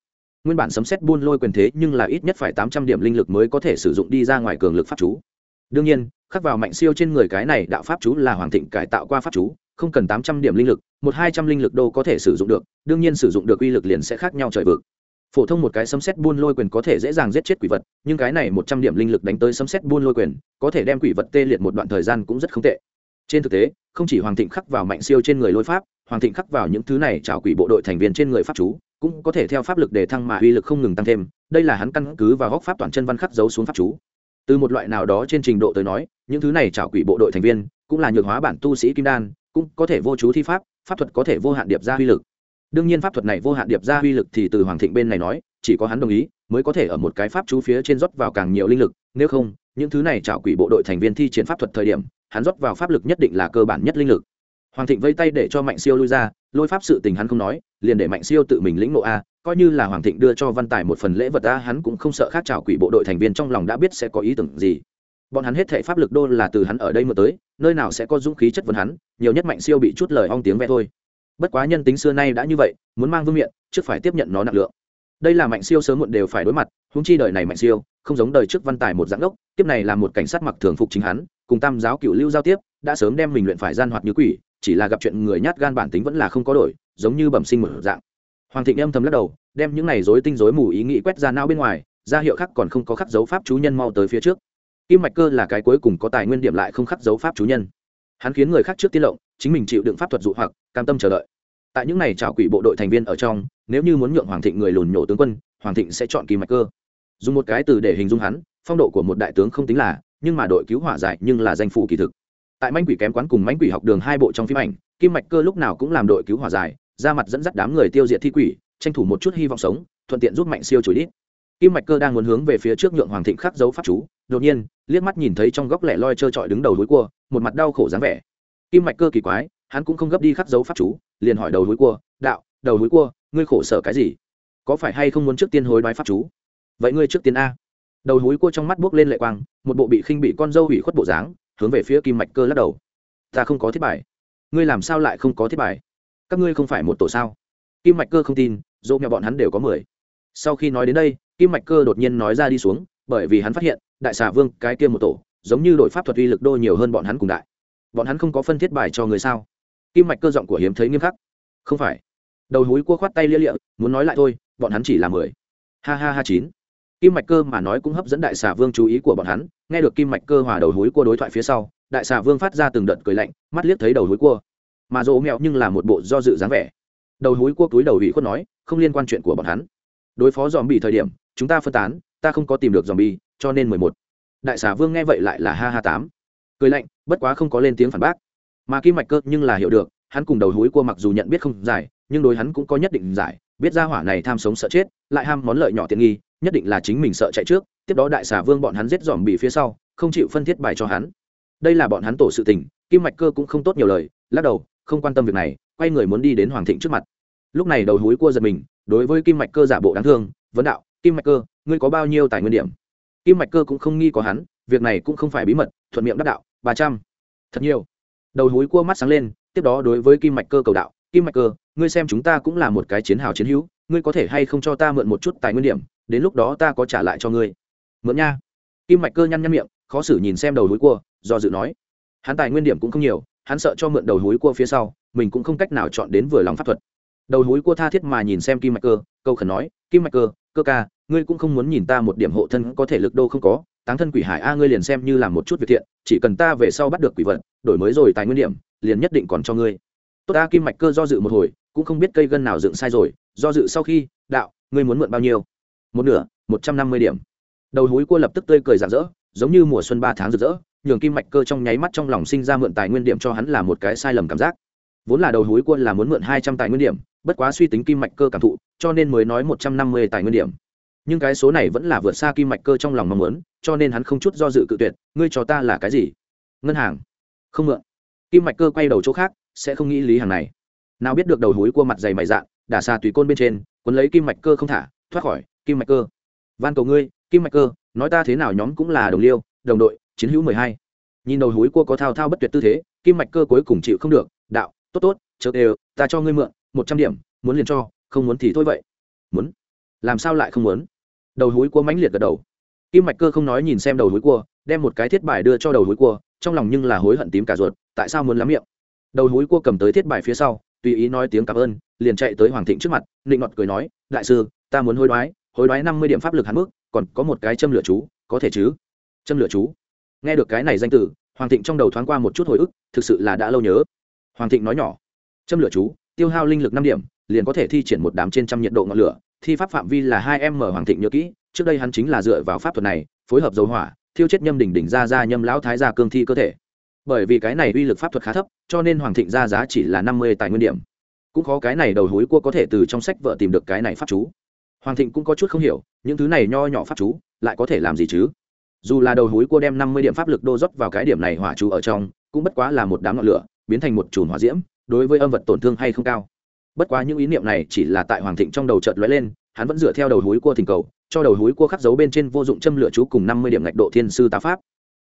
nguyên bản sấm xét buôn lôi quyền thế nhưng là ít nhất phải tám trăm điểm linh lực mới có thể sử dụng đi ra ngoài cường lực pháp chú. Đương nhiên, khắc vào mạnh siêu trên người cái này đạo pháp chú là hoàng thịnh cải tạo qua pháp chú, không cần tám trăm điểm linh lực, một hai trăm linh lực đô có thể sử dụng được, đương nhiên sử dụng được uy lực liền sẽ khác nhau trời vực. Phổ thông một cái sấm xét buôn lôi quyền có thể dễ dàng giết chết quỷ vật, nhưng cái này một trăm điểm linh lực đánh tới sấm xét buôn lôi quyền, có thể đem quỷ vật tê liệt một đoạn thời gian cũng rất không tệ. Trên thực tế, không chỉ hoàng thịnh khắc vào mạnh siêu trên người lôi pháp, hoàng thịnh khắc vào những thứ này trào quỷ bộ đội thành viên trên người pháp chú cũng có thể theo pháp lực để thăng mà uy lực không ngừng tăng thêm, đây là hắn căn cứ và góc pháp toàn chân văn khắc giấu xuống pháp chú. Từ một loại nào đó trên trình độ tới nói, những thứ này trảo quỷ bộ đội thành viên, cũng là nhược hóa bản tu sĩ kim đan, cũng có thể vô chú thi pháp pháp thuật có thể vô hạn điệp ra uy lực. Đương nhiên pháp thuật này vô hạn điệp ra uy lực thì từ hoàng thịnh bên này nói, chỉ có hắn đồng ý, mới có thể ở một cái pháp chú phía trên rót vào càng nhiều linh lực, nếu không, những thứ này trảo quỷ bộ đội thành viên thi triển pháp thuật thời điểm, hắn rót vào pháp lực nhất định là cơ bản nhất linh lực hoàng thịnh vây tay để cho mạnh siêu lui ra, lôi pháp sự tình hắn không nói, liền để mạnh siêu tự mình lĩnh ngộ a, coi như là hoàng thịnh đưa cho văn tài một phần lễ vật a, hắn cũng không sợ khác chào quỷ bộ đội thành viên trong lòng đã biết sẽ có ý tưởng gì. Bọn hắn hết thể pháp lực đô là từ hắn ở đây mưa tới, nơi nào sẽ có dũng khí chất vấn hắn, nhiều nhất mạnh siêu bị chút lời ong tiếng ve thôi. Bất quá nhân tính xưa nay đã như vậy, muốn mang vương miện, trước phải tiếp nhận nó nặng lượng. Đây là mạnh siêu sớm muộn đều phải đối mặt húng chi đời này mạnh siêu, không giống đời trước văn tài một dạng ốc tiếp này là một cảnh sát mặc thường phục chính hắn, cùng tam giáo cựu lưu giao tiếp, đã sớm đem mình luyện phải gian hoạt như quỷ chỉ là gặp chuyện người nhát gan bản tính vẫn là không có đổi, giống như bẩm sinh một dạng. Hoàng thịnh âm thầm lắc đầu, đem những này dối tinh dối mù ý nghĩ quét ra não bên ngoài, ra hiệu khác còn không có khắc dấu pháp chú nhân mau tới phía trước. Kim mạch cơ là cái cuối cùng có tài nguyên điểm lại không khắc dấu pháp chú nhân. Hắn khiến người khác trước tiết lộng, chính mình chịu đựng pháp thuật dụ hoặc, cam tâm chờ đợi. Tại những này trào quỷ bộ đội thành viên ở trong, nếu như muốn nhượng hoàng thịnh người lùn nhổ tướng quân, hoàng thịnh sẽ chọn kim mạch cơ. Dùng một cái từ để hình dung hắn, phong độ của một đại tướng không tính là, nhưng mà đội cứu hỏa giải nhưng là danh phụ kỳ thực tại manh quỷ kém quán cùng manh quỷ học đường hai bộ trong phim ảnh, kim mạch cơ lúc nào cũng làm đội cứu hỏa giải ra mặt dẫn dắt đám người tiêu diệt thi quỷ, tranh thủ một chút hy vọng sống, thuận tiện giúp mạnh siêu chối đít kim mạch cơ đang muốn hướng về phía trước nhượng hoàng thịnh khắc dấu pháp chú, đột nhiên, liếc mắt nhìn thấy trong góc lẻ loi trơ trọi đứng đầu núi cua, một mặt đau khổ dáng vẻ. Kim mạch cơ kỳ quái, hắn cũng không gấp đi khắc dấu pháp chú, liền hỏi đầu núi cua, đạo, đầu núi cua, ngươi khổ sở cái gì? Có phải hay không muốn trước tiên hối đoái pháp chú? Vậy ngươi trước tiên a. Đầu núi cua trong mắt buốc lên lệ quang, một bộ bị khinh bị con dâu hủy khuất bộ dáng hướng về phía kim mạch cơ lắc đầu. Ta không có thiết bài. Ngươi làm sao lại không có thiết bài? Các ngươi không phải một tổ sao? Kim mạch cơ không tin, dỗ mẹ bọn hắn đều có mười. Sau khi nói đến đây, kim mạch cơ đột nhiên nói ra đi xuống, bởi vì hắn phát hiện, đại xà vương, cái kia một tổ, giống như đội pháp thuật uy lực đô nhiều hơn bọn hắn cùng đại. Bọn hắn không có phân thiết bài cho người sao? Kim mạch cơ giọng của hiếm thấy nghiêm khắc. Không phải. Đầu húi cua khoát tay lia lịa, muốn nói lại thôi, bọn hắn chỉ là mười. Ha ha ha chín kim mạch cơ mà nói cũng hấp dẫn đại xà vương chú ý của bọn hắn, nghe được kim mạch cơ hòa đầu hối cua đối thoại phía sau, đại xà vương phát ra từng đợt cười lạnh, mắt liếc thấy đầu hối cua. Mà dỗ mẹo nhưng là một bộ do dự dáng vẻ. Đầu hối cua túi đầu ủy khuất nói, không liên quan chuyện của bọn hắn. Đối phó dòm bị thời điểm, chúng ta phân tán, ta không có tìm được dòm bi cho nên mười một. Đại xà vương nghe vậy lại là ha ha tám. Cười lạnh, bất quá không có lên tiếng phản bác. Mà kim mạch cơ nhưng là hiểu được, hắn cùng đầu hối cua mặc dù nhận biết không giải nhưng đối hắn cũng có nhất định giải biết ra hỏa này tham sống sợ chết, lại ham món lợi nhỏ tiện nghi, nhất định là chính mình sợ chạy trước, tiếp đó đại xà vương bọn hắn giết dòm bị phía sau, không chịu phân thiết bài cho hắn. Đây là bọn hắn tổ sự tình, kim mạch cơ cũng không tốt nhiều lời, lắc đầu, không quan tâm việc này, quay người muốn đi đến hoàng thịnh trước mặt. Lúc này đầu húi cua giật mình, đối với kim mạch cơ giả bộ đáng thương, vấn đạo, kim mạch cơ, ngươi có bao nhiêu tài nguyên điểm? Kim mạch cơ cũng không nghi có hắn, việc này cũng không phải bí mật, thuận miệng đắc đạo, ba trăm. Thật nhiều. Đầu húi cua mắt sáng lên, tiếp đó đối với kim mạch cơ cầu đạo kim mạch cơ, ngươi xem chúng ta cũng là một cái chiến hào chiến hữu, ngươi có thể hay không cho ta mượn một chút tài nguyên điểm, đến lúc đó ta có trả lại cho ngươi. Mượn nha. Kim mạch cơ nhăn nhăn miệng, khó xử nhìn xem đầu hối cua, do dự nói. Hắn tài nguyên điểm cũng không nhiều, hắn sợ cho mượn đầu hối cua phía sau, mình cũng không cách nào chọn đến vừa lòng pháp thuật. Đầu hối cua tha thiết mà nhìn xem kim mạch cơ, câu khẩn nói, kim mạch cơ cơ ca, ngươi cũng không muốn nhìn ta một điểm hộ thân có thể lực đô không có, táng thân quỷ hải a, ngươi liền xem như làm một chút việc thiện, chỉ cần ta về sau bắt được quỷ vật, đổi mới rồi tài nguyên điểm, liền nhất định còn cho ngươi tốt ta, kim mạch cơ do dự một hồi, cũng không biết cây gân nào dựng sai rồi, do dự sau khi, đạo, ngươi muốn mượn bao nhiêu? Một nửa, một trăm năm mươi điểm. Đầu hối cua lập tức tươi cười rạng rỡ, giống như mùa xuân ba tháng rực rỡ, nhường kim mạch cơ trong nháy mắt trong lòng sinh ra mượn tài nguyên điểm cho hắn là một cái sai lầm cảm giác. Vốn là đầu hối quân là muốn mượn hai trăm tài nguyên điểm, bất quá suy tính kim mạch cơ cảm thụ, cho nên mới nói một trăm năm mươi tài nguyên điểm. Nhưng cái số này vẫn là vượt xa kim mạch cơ trong lòng mong muốn, cho nên hắn không chút do dự cự tuyệt, ngươi cho ta là cái gì? Ngân hàng. Không mượn. Kim mạch cơ quay đầu chỗ khác sẽ không nghĩ lý hàng này. Nào biết được đầu hối cua mặt dày mày dạng đả xa tùy côn bên trên quấn lấy kim mạch cơ không thả, thoát khỏi, kim mạch cơ. Van cầu ngươi, kim mạch cơ, nói ta thế nào nhóm cũng là đồng liêu, đồng đội, chiến hữu mười hai. Nhìn đầu hối cua có thao thao bất tuyệt tư thế, kim mạch cơ cuối cùng chịu không được, đạo, tốt tốt, chớ đều ta cho ngươi mượn, một trăm điểm, muốn liền cho, không muốn thì thôi vậy. Muốn? Làm sao lại không muốn? Đầu hối cua mãnh liệt gật đầu. Kim mạch cơ không nói nhìn xem đầu hối cua, đem một cái thiết bài đưa cho đầu hối cua, trong lòng nhưng là hối hận tím cả ruột, tại sao muốn lắm miệng? Đầu húi cua cầm tới thiết bài phía sau, tùy ý nói tiếng cảm ơn, liền chạy tới hoàng thịnh trước mặt định ngọt cười nói, đại sư, ta muốn hối đoái hối đoái năm mươi điểm pháp lực hạn mức, còn có một cái châm lửa chú, có thể chứ? Châm lửa chú. Nghe được cái này danh từ, hoàng thịnh trong đầu thoáng qua một chút hồi ức, thực sự là đã lâu nhớ. Hoàng thịnh nói nhỏ, châm lửa chú, tiêu hao linh lực năm điểm, liền có thể thi triển một đám trên trăm nhiệt độ ngọn lửa, thi pháp phạm vi là hai m hoàng thịnh nhớ kỹ, trước đây hắn chính là dựa vào pháp thuật này, phối hợp dầu hỏa, thiêu chết nhâm đỉnh đỉnh ra ra nhâm lão thái gia cương thi cơ thể bởi vì cái này uy lực pháp thuật khá thấp, cho nên hoàng thịnh ra giá chỉ là năm mươi tài nguyên điểm. Cũng khó cái này đầu hối cua có thể từ trong sách vợ tìm được cái này pháp chú. Hoàng thịnh cũng có chút không hiểu, những thứ này nho nhỏ pháp chú, lại có thể làm gì chứ? Dù là đầu hối cua đem năm mươi điểm pháp lực đô dốc vào cái điểm này hỏa chú ở trong, cũng bất quá là một đám ngọn lửa, biến thành một chùm hỏa diễm, đối với âm vật tổn thương hay không cao. Bất quá những ý niệm này chỉ là tại hoàng thịnh trong đầu chợt lóe lên, hắn vẫn dựa theo đầu hối cua thỉnh cầu, cho đầu hối cua khắc dấu bên trên vô dụng châm lửa chú cùng năm mươi điểm ngạch độ thiên sư tá pháp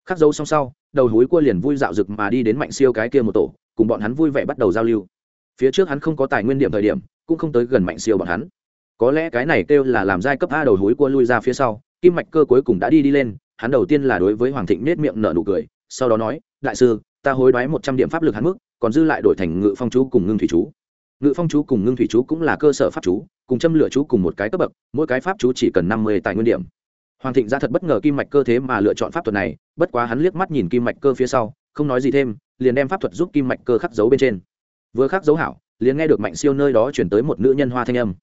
khắc dấu xong sau, đầu hối cua liền vui dạo rực mà đi đến mạnh siêu cái kia một tổ, cùng bọn hắn vui vẻ bắt đầu giao lưu. Phía trước hắn không có tài nguyên điểm thời điểm, cũng không tới gần mạnh siêu bọn hắn. Có lẽ cái này kêu là làm giai cấp a đầu hối cua lui ra phía sau, kim mạch cơ cuối cùng đã đi đi lên, hắn đầu tiên là đối với hoàng thịnh nết miệng nở nụ cười, sau đó nói, đại sư, ta hối đoái một trăm điểm pháp lực hắn mức, còn dư lại đổi thành ngự phong chú cùng ngưng thủy chú. Ngự phong chú cùng ngưng thủy chú cũng là cơ sở pháp chú, cùng châm lửa chú cùng một cái cấp bậc, mỗi cái pháp chú chỉ cần năm mươi tài nguyên điểm hoàng thịnh ra thật bất ngờ kim mạch cơ thế mà lựa chọn pháp thuật này, bất quá hắn liếc mắt nhìn kim mạch cơ phía sau, không nói gì thêm, liền đem pháp thuật giúp kim mạch cơ khắc dấu bên trên. Vừa khắc dấu hảo, liền nghe được mạnh siêu nơi đó chuyển tới một nữ nhân hoa thanh âm.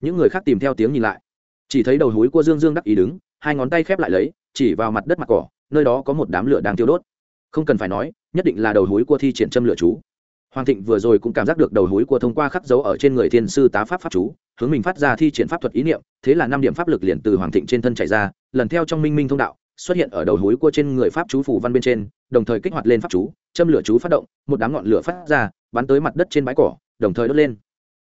Những người khác tìm theo tiếng nhìn lại. Chỉ thấy đầu húi của dương dương đắc ý đứng, hai ngón tay khép lại lấy, chỉ vào mặt đất mặt cỏ, nơi đó có một đám lửa đang tiêu đốt. Không cần phải nói, nhất định là đầu húi của thi triển châm lửa chú hoàng thịnh vừa rồi cũng cảm giác được đầu hối của thông qua khắc dấu ở trên người thiên sư tá pháp pháp chú, hướng mình phát ra thi triển pháp thuật ý niệm, thế là năm điểm pháp lực liền từ hoàng thịnh trên thân chạy ra, lần theo trong minh minh thông đạo, xuất hiện ở đầu hối của trên người pháp chú phủ văn bên trên, đồng thời kích hoạt lên pháp chú, châm lửa chú phát động, một đám ngọn lửa phát ra, bắn tới mặt đất trên bãi cỏ, đồng thời đốt lên.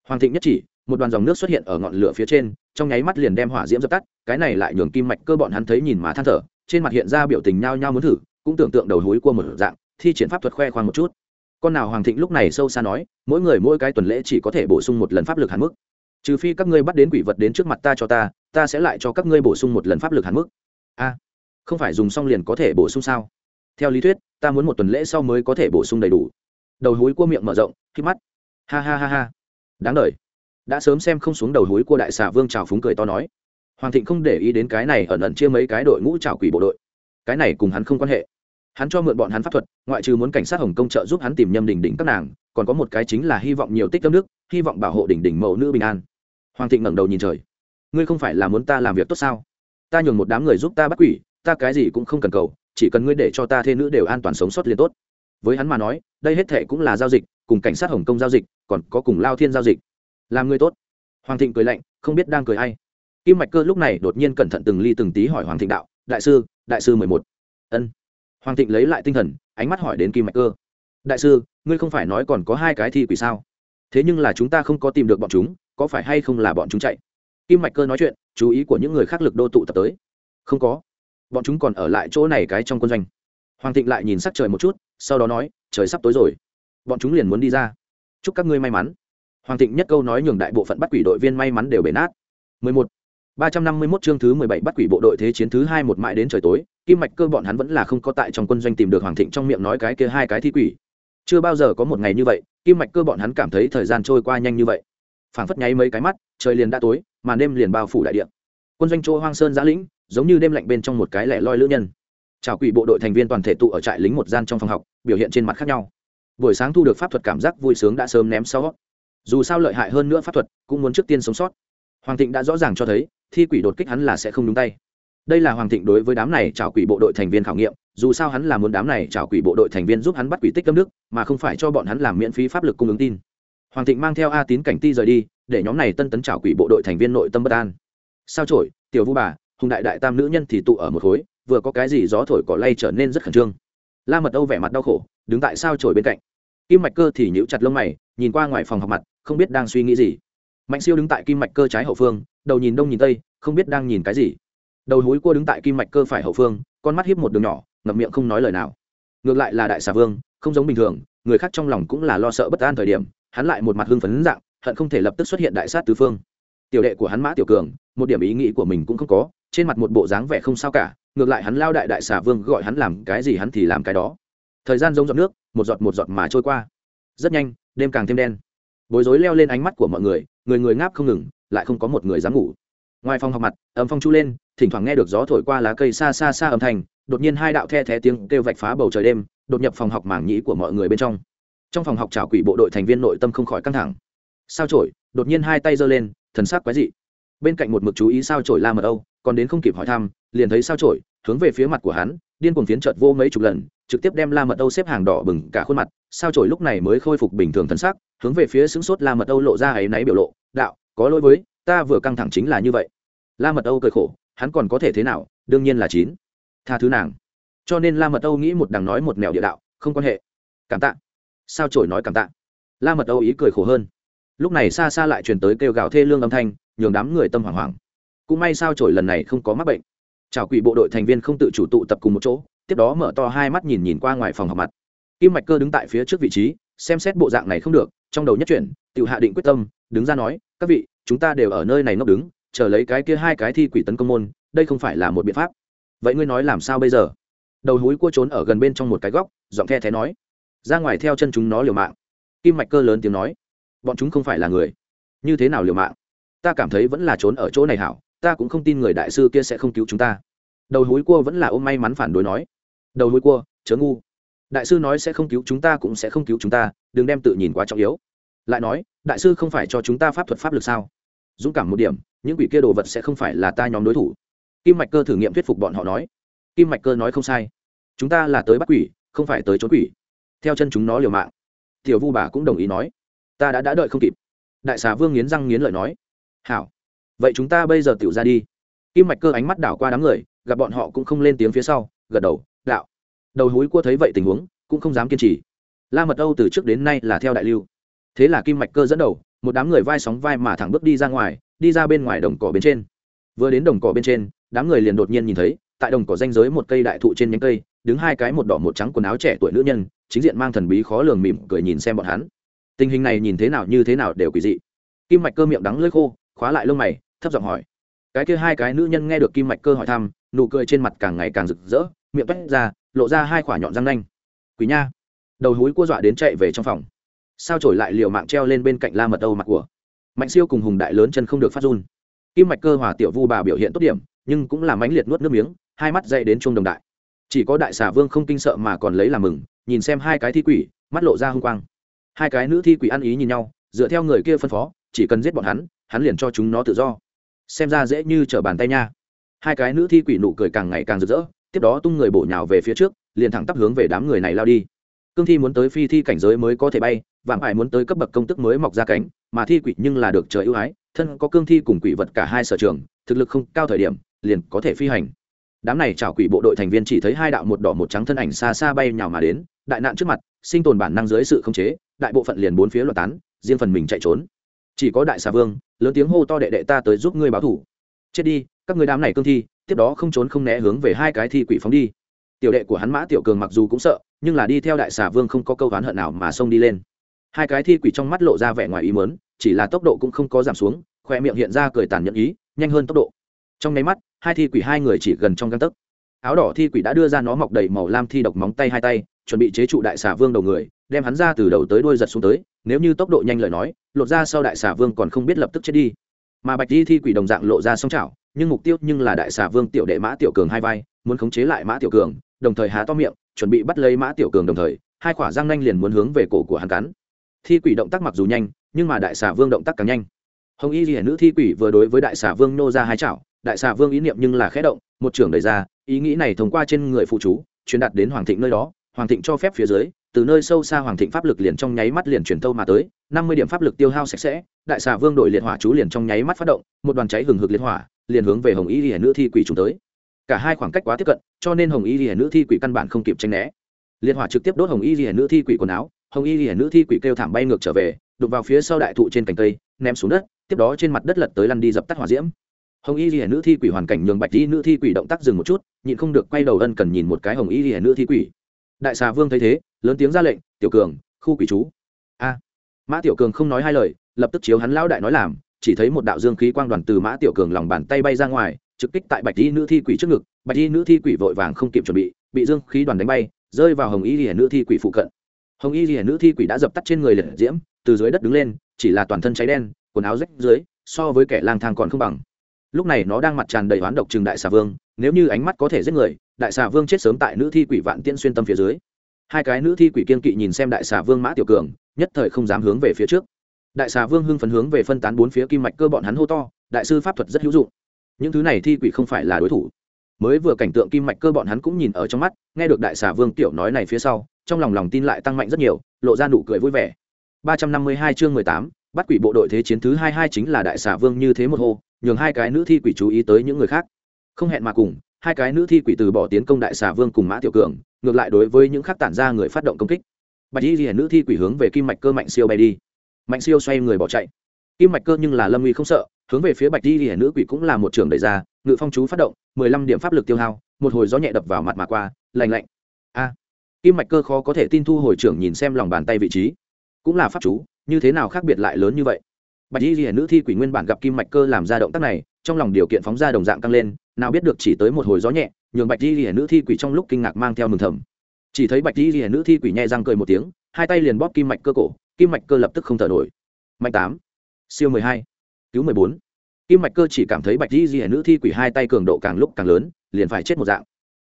Hoàng thịnh nhất chỉ, một đoàn dòng nước xuất hiện ở ngọn lửa phía trên, trong nháy mắt liền đem hỏa diễm dập tắt, cái này lại nhường kim mạch cơ bọn hắn thấy nhìn mà than thở, trên mặt hiện ra biểu tình nhao nhao muốn thử, cũng tưởng tượng đầu hối cua một dạng, thi triển pháp thuật khoe khoang một chút con nào hoàng thịnh lúc này sâu xa nói, mỗi người mỗi cái tuần lễ chỉ có thể bổ sung một lần pháp lực hạn mức. Trừ phi các ngươi bắt đến quỷ vật đến trước mặt ta cho ta ta sẽ lại cho các ngươi bổ sung một lần pháp lực hạn mức. A, không phải dùng xong liền có thể bổ sung sao? Theo lý thuyết, ta muốn một tuần lễ sau mới có thể bổ sung đầy đủ. Đầu húi cua miệng mở rộng, khi mắt. Ha ha ha ha. Đáng đ đã sớm xem không xuống đầu húi cua đại xà vương trào phúng cười to nói. Hoàng thịnh không để ý đến cái này ẩn ẩn chia mấy cái đội ngũ trào quỷ bộ đội. Cái này cùng hắn không quan hệ hắn cho mượn bọn hắn pháp thuật, ngoại trừ muốn cảnh sát hồng công trợ giúp hắn tìm nhâm đỉnh đỉnh các nàng, còn có một cái chính là hy vọng nhiều tích tâm nước hy vọng bảo hộ đỉnh đỉnh mẫu nữ bình an. Hoàng thịnh ngẩng đầu nhìn trời. Ngươi không phải là muốn ta làm việc tốt sao? Ta nhường một đám người giúp ta bắt quỷ, ta cái gì cũng không cần cầu, chỉ cần ngươi để cho ta thê nữ đều an toàn sống sót liền tốt. Với hắn mà nói, đây hết thệ cũng là giao dịch, cùng cảnh sát hồng kông giao dịch, còn có cùng lao thiên giao dịch. Làm ngươi tốt. Hoàng thịnh cười lạnh, không biết đang cười hay kim mạch cơ lúc này đột nhiên cẩn thận từng ly từng tí hỏi hoàng thịnh đạo, đại sư đại sư mười một. Ân hoàng thịnh lấy lại tinh thần ánh mắt hỏi đến kim mạch cơ. Đại sư ngươi không phải nói còn có hai cái thi quỷ sao? Thế nhưng là chúng ta không có tìm được bọn chúng có phải hay không là bọn chúng chạy? Kim mạch cơ nói chuyện chú ý của những người khác lực đô tụ tập tới. Không có. Bọn chúng còn ở lại chỗ này cái trong quân doanh. Hoàng thịnh lại nhìn sắc trời một chút sau đó nói trời sắp tối rồi. Bọn chúng liền muốn đi ra. Chúc các ngươi may mắn. Hoàng thịnh nhất câu nói nhường đại bộ phận bắt quỷ đội viên may mắn đều bể nát. 11. 351 chương thứ 17 bắt quỷ bộ đội thế chiến thứ hai một mãi đến trời tối, Kim Mạch Cơ bọn hắn vẫn là không có tại trong quân doanh tìm được Hoàng Thịnh trong miệng nói cái kia hai cái thi quỷ. Chưa bao giờ có một ngày như vậy, Kim Mạch Cơ bọn hắn cảm thấy thời gian trôi qua nhanh như vậy. Phảng phất nháy mấy cái mắt, trời liền đã tối, màn đêm liền bao phủ đại địa. Quân doanh chỗ Hoang Sơn Giá lĩnh, giống như đêm lạnh bên trong một cái lẻ loi lữ nhân. Chào quỷ bộ đội thành viên toàn thể tụ ở trại lính một gian trong phòng học biểu hiện trên mặt khác nhau buổi sáng thu được pháp thuật cảm giác vui sướng đã sớm ném sau dù sao lợi hại hơn nữa pháp thuật cũng muốn trước tiên sống sót hoàng thịnh đã rõ ràng cho thấy thi quỷ đột kích hắn là sẽ không đúng tay đây là hoàng thịnh đối với đám này trào quỷ bộ đội thành viên khảo nghiệm, dù sao hắn là muốn đám này trào quỷ bộ đội thành viên giúp hắn bắt quỷ tích tâm đức mà không phải cho bọn hắn làm miễn phí pháp lực cung ứng tin. Hoàng thịnh mang theo a tín cảnh ti rời đi, để nhóm này tân tấn trào quỷ bộ đội thành viên nội tâm bất an. Sao trổi tiểu vu bà, hùng đại đại tam nữ nhân thì tụ ở một khối, vừa có cái gì gió thổi cỏ lay trở nên rất khẩn trương. La mật âu vẻ mặt đau khổ, đứng tại sao trổi bên cạnh. Kim mạch cơ thì nhíu chặt lông mày, nhìn qua ngoài phòng học mặt, không biết đang suy nghĩ gì. Mạnh siêu đứng tại kim mạch cơ trái hậu phương, đầu nhìn đông nhìn tây, không biết đang nhìn cái gì đầu húi cua đứng tại kim mạch cơ phải hậu phương, con mắt hiếp một đường nhỏ, ngậm miệng không nói lời nào. Ngược lại là đại xà vương, không giống bình thường, người khác trong lòng cũng là lo sợ bất an thời điểm, hắn lại một mặt hưng phấn dạng, hận không thể lập tức xuất hiện đại sát tứ phương. Tiểu đệ của hắn mã tiểu cường, một điểm ý nghĩ của mình cũng không có, trên mặt một bộ dáng vẻ không sao cả, ngược lại hắn lao đại đại xà vương gọi hắn làm cái gì hắn thì làm cái đó. Thời gian giống giọt nước, một giọt một giọt mà trôi qua. Rất nhanh, đêm càng thêm đen. Bối rối leo lên ánh mắt của mọi người người người ngáp không ngừng, lại không có một người dám ngủ. Ngoài phòng học mặt ấm phong chu lên thỉnh thoảng nghe được gió thổi qua lá cây xa xa xa âm thanh đột nhiên hai đạo the thé tiếng kêu vạch phá bầu trời đêm đột nhập phòng học mảng nhĩ của mọi người bên trong. Trong phòng học trào quỷ bộ đội thành viên nội tâm không khỏi căng thẳng. Sao trổi đột nhiên hai tay giơ lên thần sắc quái dị. Bên cạnh một mực chú ý sao trổi la mật âu còn đến không kịp hỏi thăm liền thấy sao trổi hướng về phía mặt của hắn điên cuồng phiến trợt vô mấy chục lần trực tiếp đem la mật âu xếp hàng đỏ bừng cả khuôn mặt. Sao trổi lúc này mới khôi phục bình thường thân sắc, hướng về phía xứng sốt la mật âu lộ ra ấy náy biểu lộ đạo có lỗi với ta vừa căng thẳng chính là như vậy. La mật âu cười khổ hắn còn có thể thế nào, đương nhiên là chín. Tha thứ nàng. Cho nên la mật âu nghĩ một đằng nói một mèo địa đạo, không quan hệ. Cảm tạ. Sao trổi nói cảm tạ? La mật âu ý cười khổ hơn. Lúc này xa xa lại truyền tới kêu gào thê lương âm thanh, nhường đám người tâm hoảng hoảng. Cũng may sao trổi lần này không có mắc bệnh. Chào quỷ bộ đội thành viên không tự chủ tụ tập cùng một chỗ, tiếp đó mở to hai mắt nhìn nhìn qua ngoài phòng họp mặt. Kim mạch cơ đứng tại phía trước vị trí, xem xét bộ dạng này không được, trong đầu nhất chuyển tự hạ định quyết tâm, đứng ra nói, các vị, chúng ta đều ở nơi này ngốc đứng chờ lấy cái kia hai cái thi quỷ tấn công môn, đây không phải là một biện pháp. Vậy ngươi nói làm sao bây giờ? Đầu húi cua trốn ở gần bên trong một cái góc, giọng the thé nói. Ra ngoài theo chân chúng nó liều mạng. Kim mạch cơ lớn tiếng nói. Bọn chúng không phải là người. Như thế nào liều mạng? Ta cảm thấy vẫn là trốn ở chỗ này hảo, ta cũng không tin người đại sư kia sẽ không cứu chúng ta. Đầu húi cua vẫn là ôm may mắn phản đối nói. Đầu húi cua, chớ ngu. Đại sư nói sẽ không cứu chúng ta cũng sẽ không cứu chúng ta, đừng đem tự nhìn quá trọng yếu. Lại nói, đại sư không phải cho chúng ta pháp thuật pháp lực sao? Dũng cảm một điểm những quỷ kia đồ vật sẽ không phải là ta nhóm đối thủ. Kim mạch cơ thử nghiệm thuyết phục bọn họ nói. Kim mạch cơ nói không sai. Chúng ta là tới bắt quỷ, không phải tới trốn quỷ. Theo chân chúng nó liều mạng. Tiểu vu bà cũng đồng ý nói. Ta đã đã đợi không kịp. Đại xà vương nghiến răng nghiến lợi nói. Hảo. Vậy chúng ta bây giờ tiểu ra đi. Kim mạch cơ ánh mắt đảo qua đám người, gặp bọn họ cũng không lên tiếng phía sau, gật đầu, đạo. Đầu hối cua thấy vậy tình huống, cũng không dám kiên trì. La mật âu từ trước đến nay là theo đại lưu. Thế là kim mạch cơ dẫn đầu, một đám người vai sóng vai mà thẳng bước đi ra ngoài đi ra bên ngoài đồng cỏ bên trên. Vừa đến đồng cỏ bên trên, đám người liền đột nhiên nhìn thấy, tại đồng cỏ danh giới một cây đại thụ trên nhánh cây, đứng hai cái một đỏ một trắng quần áo trẻ tuổi nữ nhân, chính diện mang thần bí khó lường mỉm cười nhìn xem bọn hắn. Tình hình này nhìn thế nào như thế nào đều quỷ dị. Kim mạch cơ miệng đắng lưỡi khô, khóa lại lông mày, thấp giọng hỏi. Cái kia hai cái nữ nhân nghe được kim mạch cơ hỏi thăm, nụ cười trên mặt càng ngày càng rực rỡ, miệng toét ra, lộ ra hai quả nhọn răng nanh. Quỷ nha. Đầu húi cua dọa đến chạy về trong phòng. Sao trổi lại liều mạng treo lên bên cạnh la mật âu mặt của? Mạnh siêu cùng hùng đại lớn chân không được phát run. Kim mạch cơ hòa tiểu vu bà biểu hiện tốt điểm, nhưng cũng làm mãnh liệt nuốt nước miếng, hai mắt dậy đến chuông đồng đại. Chỉ có đại xà vương không kinh sợ mà còn lấy làm mừng, nhìn xem hai cái thi quỷ, mắt lộ ra h ư n g quang. Hai cái nữ thi quỷ ăn ý nhìn nhau, dựa theo người kia phân phó, chỉ cần giết bọn hắn hắn liền cho chúng nó tự do. Xem ra dễ như t bàn tay nha. Hai cái nữ thi quỷ nụ cười càng ngày càng rực rỡ, tiếp đó tung người bổ nhào về phía trước, liền thẳng tắp hướng về đám người này lao đi. Cương thi muốn tới phi thi cảnh giới mới có thể bay vạm ải muốn tới cấp bậc công tức mới mọc ra cánh, mà thi quỷ nhưng là được trời ưu ái, thân có cương thi cùng quỷ vật cả hai sở trường, thực lực không cao thời điểm, liền có thể phi hành. Đám này chào quỷ bộ đội thành viên chỉ thấy hai đạo một đỏ một trắng thân ảnh xa xa bay nhào mà đến, đại nạn trước mặt, sinh tồn bản năng dưới sự khống chế, đại bộ phận liền bốn phía loạt tán, riêng phần mình chạy trốn. Chỉ có đại xà vương, lớn tiếng hô to đệ đệ ta tới giúp ngươi báo thủ. Chết đi, các người đám này cương thi, tiếp đó không trốn không né hướng về hai cái thi quỷ phóng đi. Tiểu đệ của hắn mã tiểu cường mặc dù cũng sợ, nhưng là đi theo đại xà vương không có câu oán hận nào mà xông đi lên hai cái thi quỷ trong mắt lộ ra vẻ ngoài ý mớn chỉ là tốc độ cũng không có giảm xuống khoe miệng hiện ra cười tàn nhẫn ý, nhanh hơn tốc độ. Trong nháy mắt, hai thi quỷ hai người chỉ gần trong găng tấc. Áo đỏ thi quỷ đã đưa ra nó mọc đầy màu lam thi độc móng tay hai tay, chuẩn bị chế trụ đại xà vương đầu người, đem hắn ra từ đầu tới đuôi giật xuống tới, nếu như tốc độ nhanh lời nói, lột ra sau đại xà vương còn không biết lập tức chết đi. Mà bạch thi thi quỷ đồng dạng lộ ra song chảo nhưng mục tiêu nhưng là đại xà vương tiểu đệ mã tiểu cường hai vai, muốn khống chế lại mã tiểu cường, đồng thời há to miệng, chuẩn bị bắt lấy mã tiểu cường đồng thời, hai quả răng nanh liền muốn hướng về cổ của hắn cắn thi quỷ động tác mặc dù nhanh, nhưng mà đại xà vương động tác càng nhanh. Hồng y ghi nữ thi quỷ vừa đối với đại xà vương nô ra hai chảo, đại xà vương ý niệm nhưng là khẽ động, một trưởng đẩy ra, ý nghĩ này thông qua trên người phụ chú, truyền đạt đến hoàng thịnh nơi đó, hoàng thịnh cho phép phía dưới, từ nơi sâu xa hoàng thịnh pháp lực liền trong nháy mắt liền truyền tâu mà tới, năm mươi điểm pháp lực tiêu hao sạch sẽ, đại xà vương đổi liệt hỏa chú liền trong nháy mắt phát động, một đoàn cháy hừng hực liệt hỏa, liền hướng về hồng y hiển nữ thi quỷ trùng tới. Cả hai khoảng cách quá tiếp cận, cho nên hồng y hiển nữ thi quỷ căn bản không kịp tranh né. Liệt hỏa trực tiếp đốt hồng y hiển nữ thi quỷ quần áo hồng y hiển nữ thi quỷ kêu thảm bay ngược trở về đục vào phía sau đại thụ trên cành cây, ném xuống đất, tiếp đó trên mặt đất lật tới lăn đi dập tắt hỏa diễm. Hồng y hiển nữ thi quỷ hoàn cảnh nhường bạch y nữ thi quỷ động tác dừng một chút, nhịn không được quay đầu ân cần nhìn một cái hồng y hiển nữ thi quỷ. Đại xà vương thấy thế, lớn tiếng ra lệnh, tiểu cường, khu quỷ chú. A. Mã tiểu cường không nói hai lời, lập tức chiếu hắn lão đại nói làm, chỉ thấy một đạo dương khí quang đoàn từ mã tiểu cường lòng bàn tay bay ra ngoài, trực kích tại bạch y nữ thi quỷ trước ngực. Bạch y nữ thi quỷ vội vàng không kịp chuẩn bị bị dương khí đoàn đánh bay, rơi vào hồng y hiển nữ thi quỷ phụ cận hồng y hiển nữ thi quỷ đã dập tắt trên người liệt diễm, từ dưới đất đứng lên, chỉ là toàn thân cháy đen, quần áo rách dưới, so với kẻ lang thang còn không bằng. Lúc này nó đang mặt tràn đầy oán độc trừng đại xà vương, nếu như ánh mắt có thể giết người, đại xà vương chết sớm tại nữ thi quỷ vạn tiễn xuyên tâm phía dưới. Hai cái nữ thi quỷ kiên kỵ nhìn xem đại xà vương mã tiểu cường, nhất thời không dám hướng về phía trước. Đại xà vương hưng phấn hướng về phân tán bốn phía kim mạch cơ bọn hắn hô to, đại sư pháp thuật rất hữu dụng. Những thứ này thi quỷ không phải là đối thủ mới vừa cảnh tượng kim mạch cơ bọn hắn cũng nhìn ở trong mắt nghe được đại xà vương tiểu nói này phía sau trong lòng lòng tin lại tăng mạnh rất nhiều lộ ra nụ cười vui vẻ. 352 chương 18, bắt quỷ bộ đội thế chiến thứ 22 chính là đại xà vương như thế một hô nhường hai cái nữ thi quỷ chú ý tới những người khác. Không hẹn mà cùng hai cái nữ thi quỷ từ bỏ tiến công đại xà vương cùng mã tiểu cường ngược lại đối với những khác tản ra người phát động công kích. Bạch y ghi nữ thi quỷ hướng về kim mạch cơ mạnh siêu bay đi. Mạnh siêu xoay người bỏ chạy. Kim mạch cơ nhưng là lâm uy không sợ hướng về phía bạch y ghi nữ quỷ cũng là một trường đẩy ra ngự phong chú phát động, mười lăm điểm pháp lực tiêu hao, một hồi gió nhẹ đập vào mặt mà qua lành lạnh. A à, kim mạch cơ khó có thể tin thu hồi trưởng nhìn xem lòng bàn tay vị trí. Cũng là pháp chú, như thế nào khác biệt lại lớn như vậy? Bạch y ghi nữ thi quỷ nguyên bản gặp kim mạch cơ làm ra động tác này, trong lòng điều kiện phóng ra đồng dạng tăng lên, nào biết được chỉ tới một hồi gió nhẹ, nhường bạch y ghi nữ thi quỷ trong lúc kinh ngạc mang theo mừng thầm. Chỉ thấy bạch y ghi nữ thi quỷ nhẹ răng cười một tiếng, hai tay liền bóp kim mạch cơ cổ, kim mạch cơ lập tức không thở nổi. Mạnh tám, siêu mười hai, cứu mười bốn kim mạch cơ chỉ cảm thấy bạch di di hẻ nữ thi quỷ hai tay cường độ càng lúc càng lớn, liền phải chết một dạng.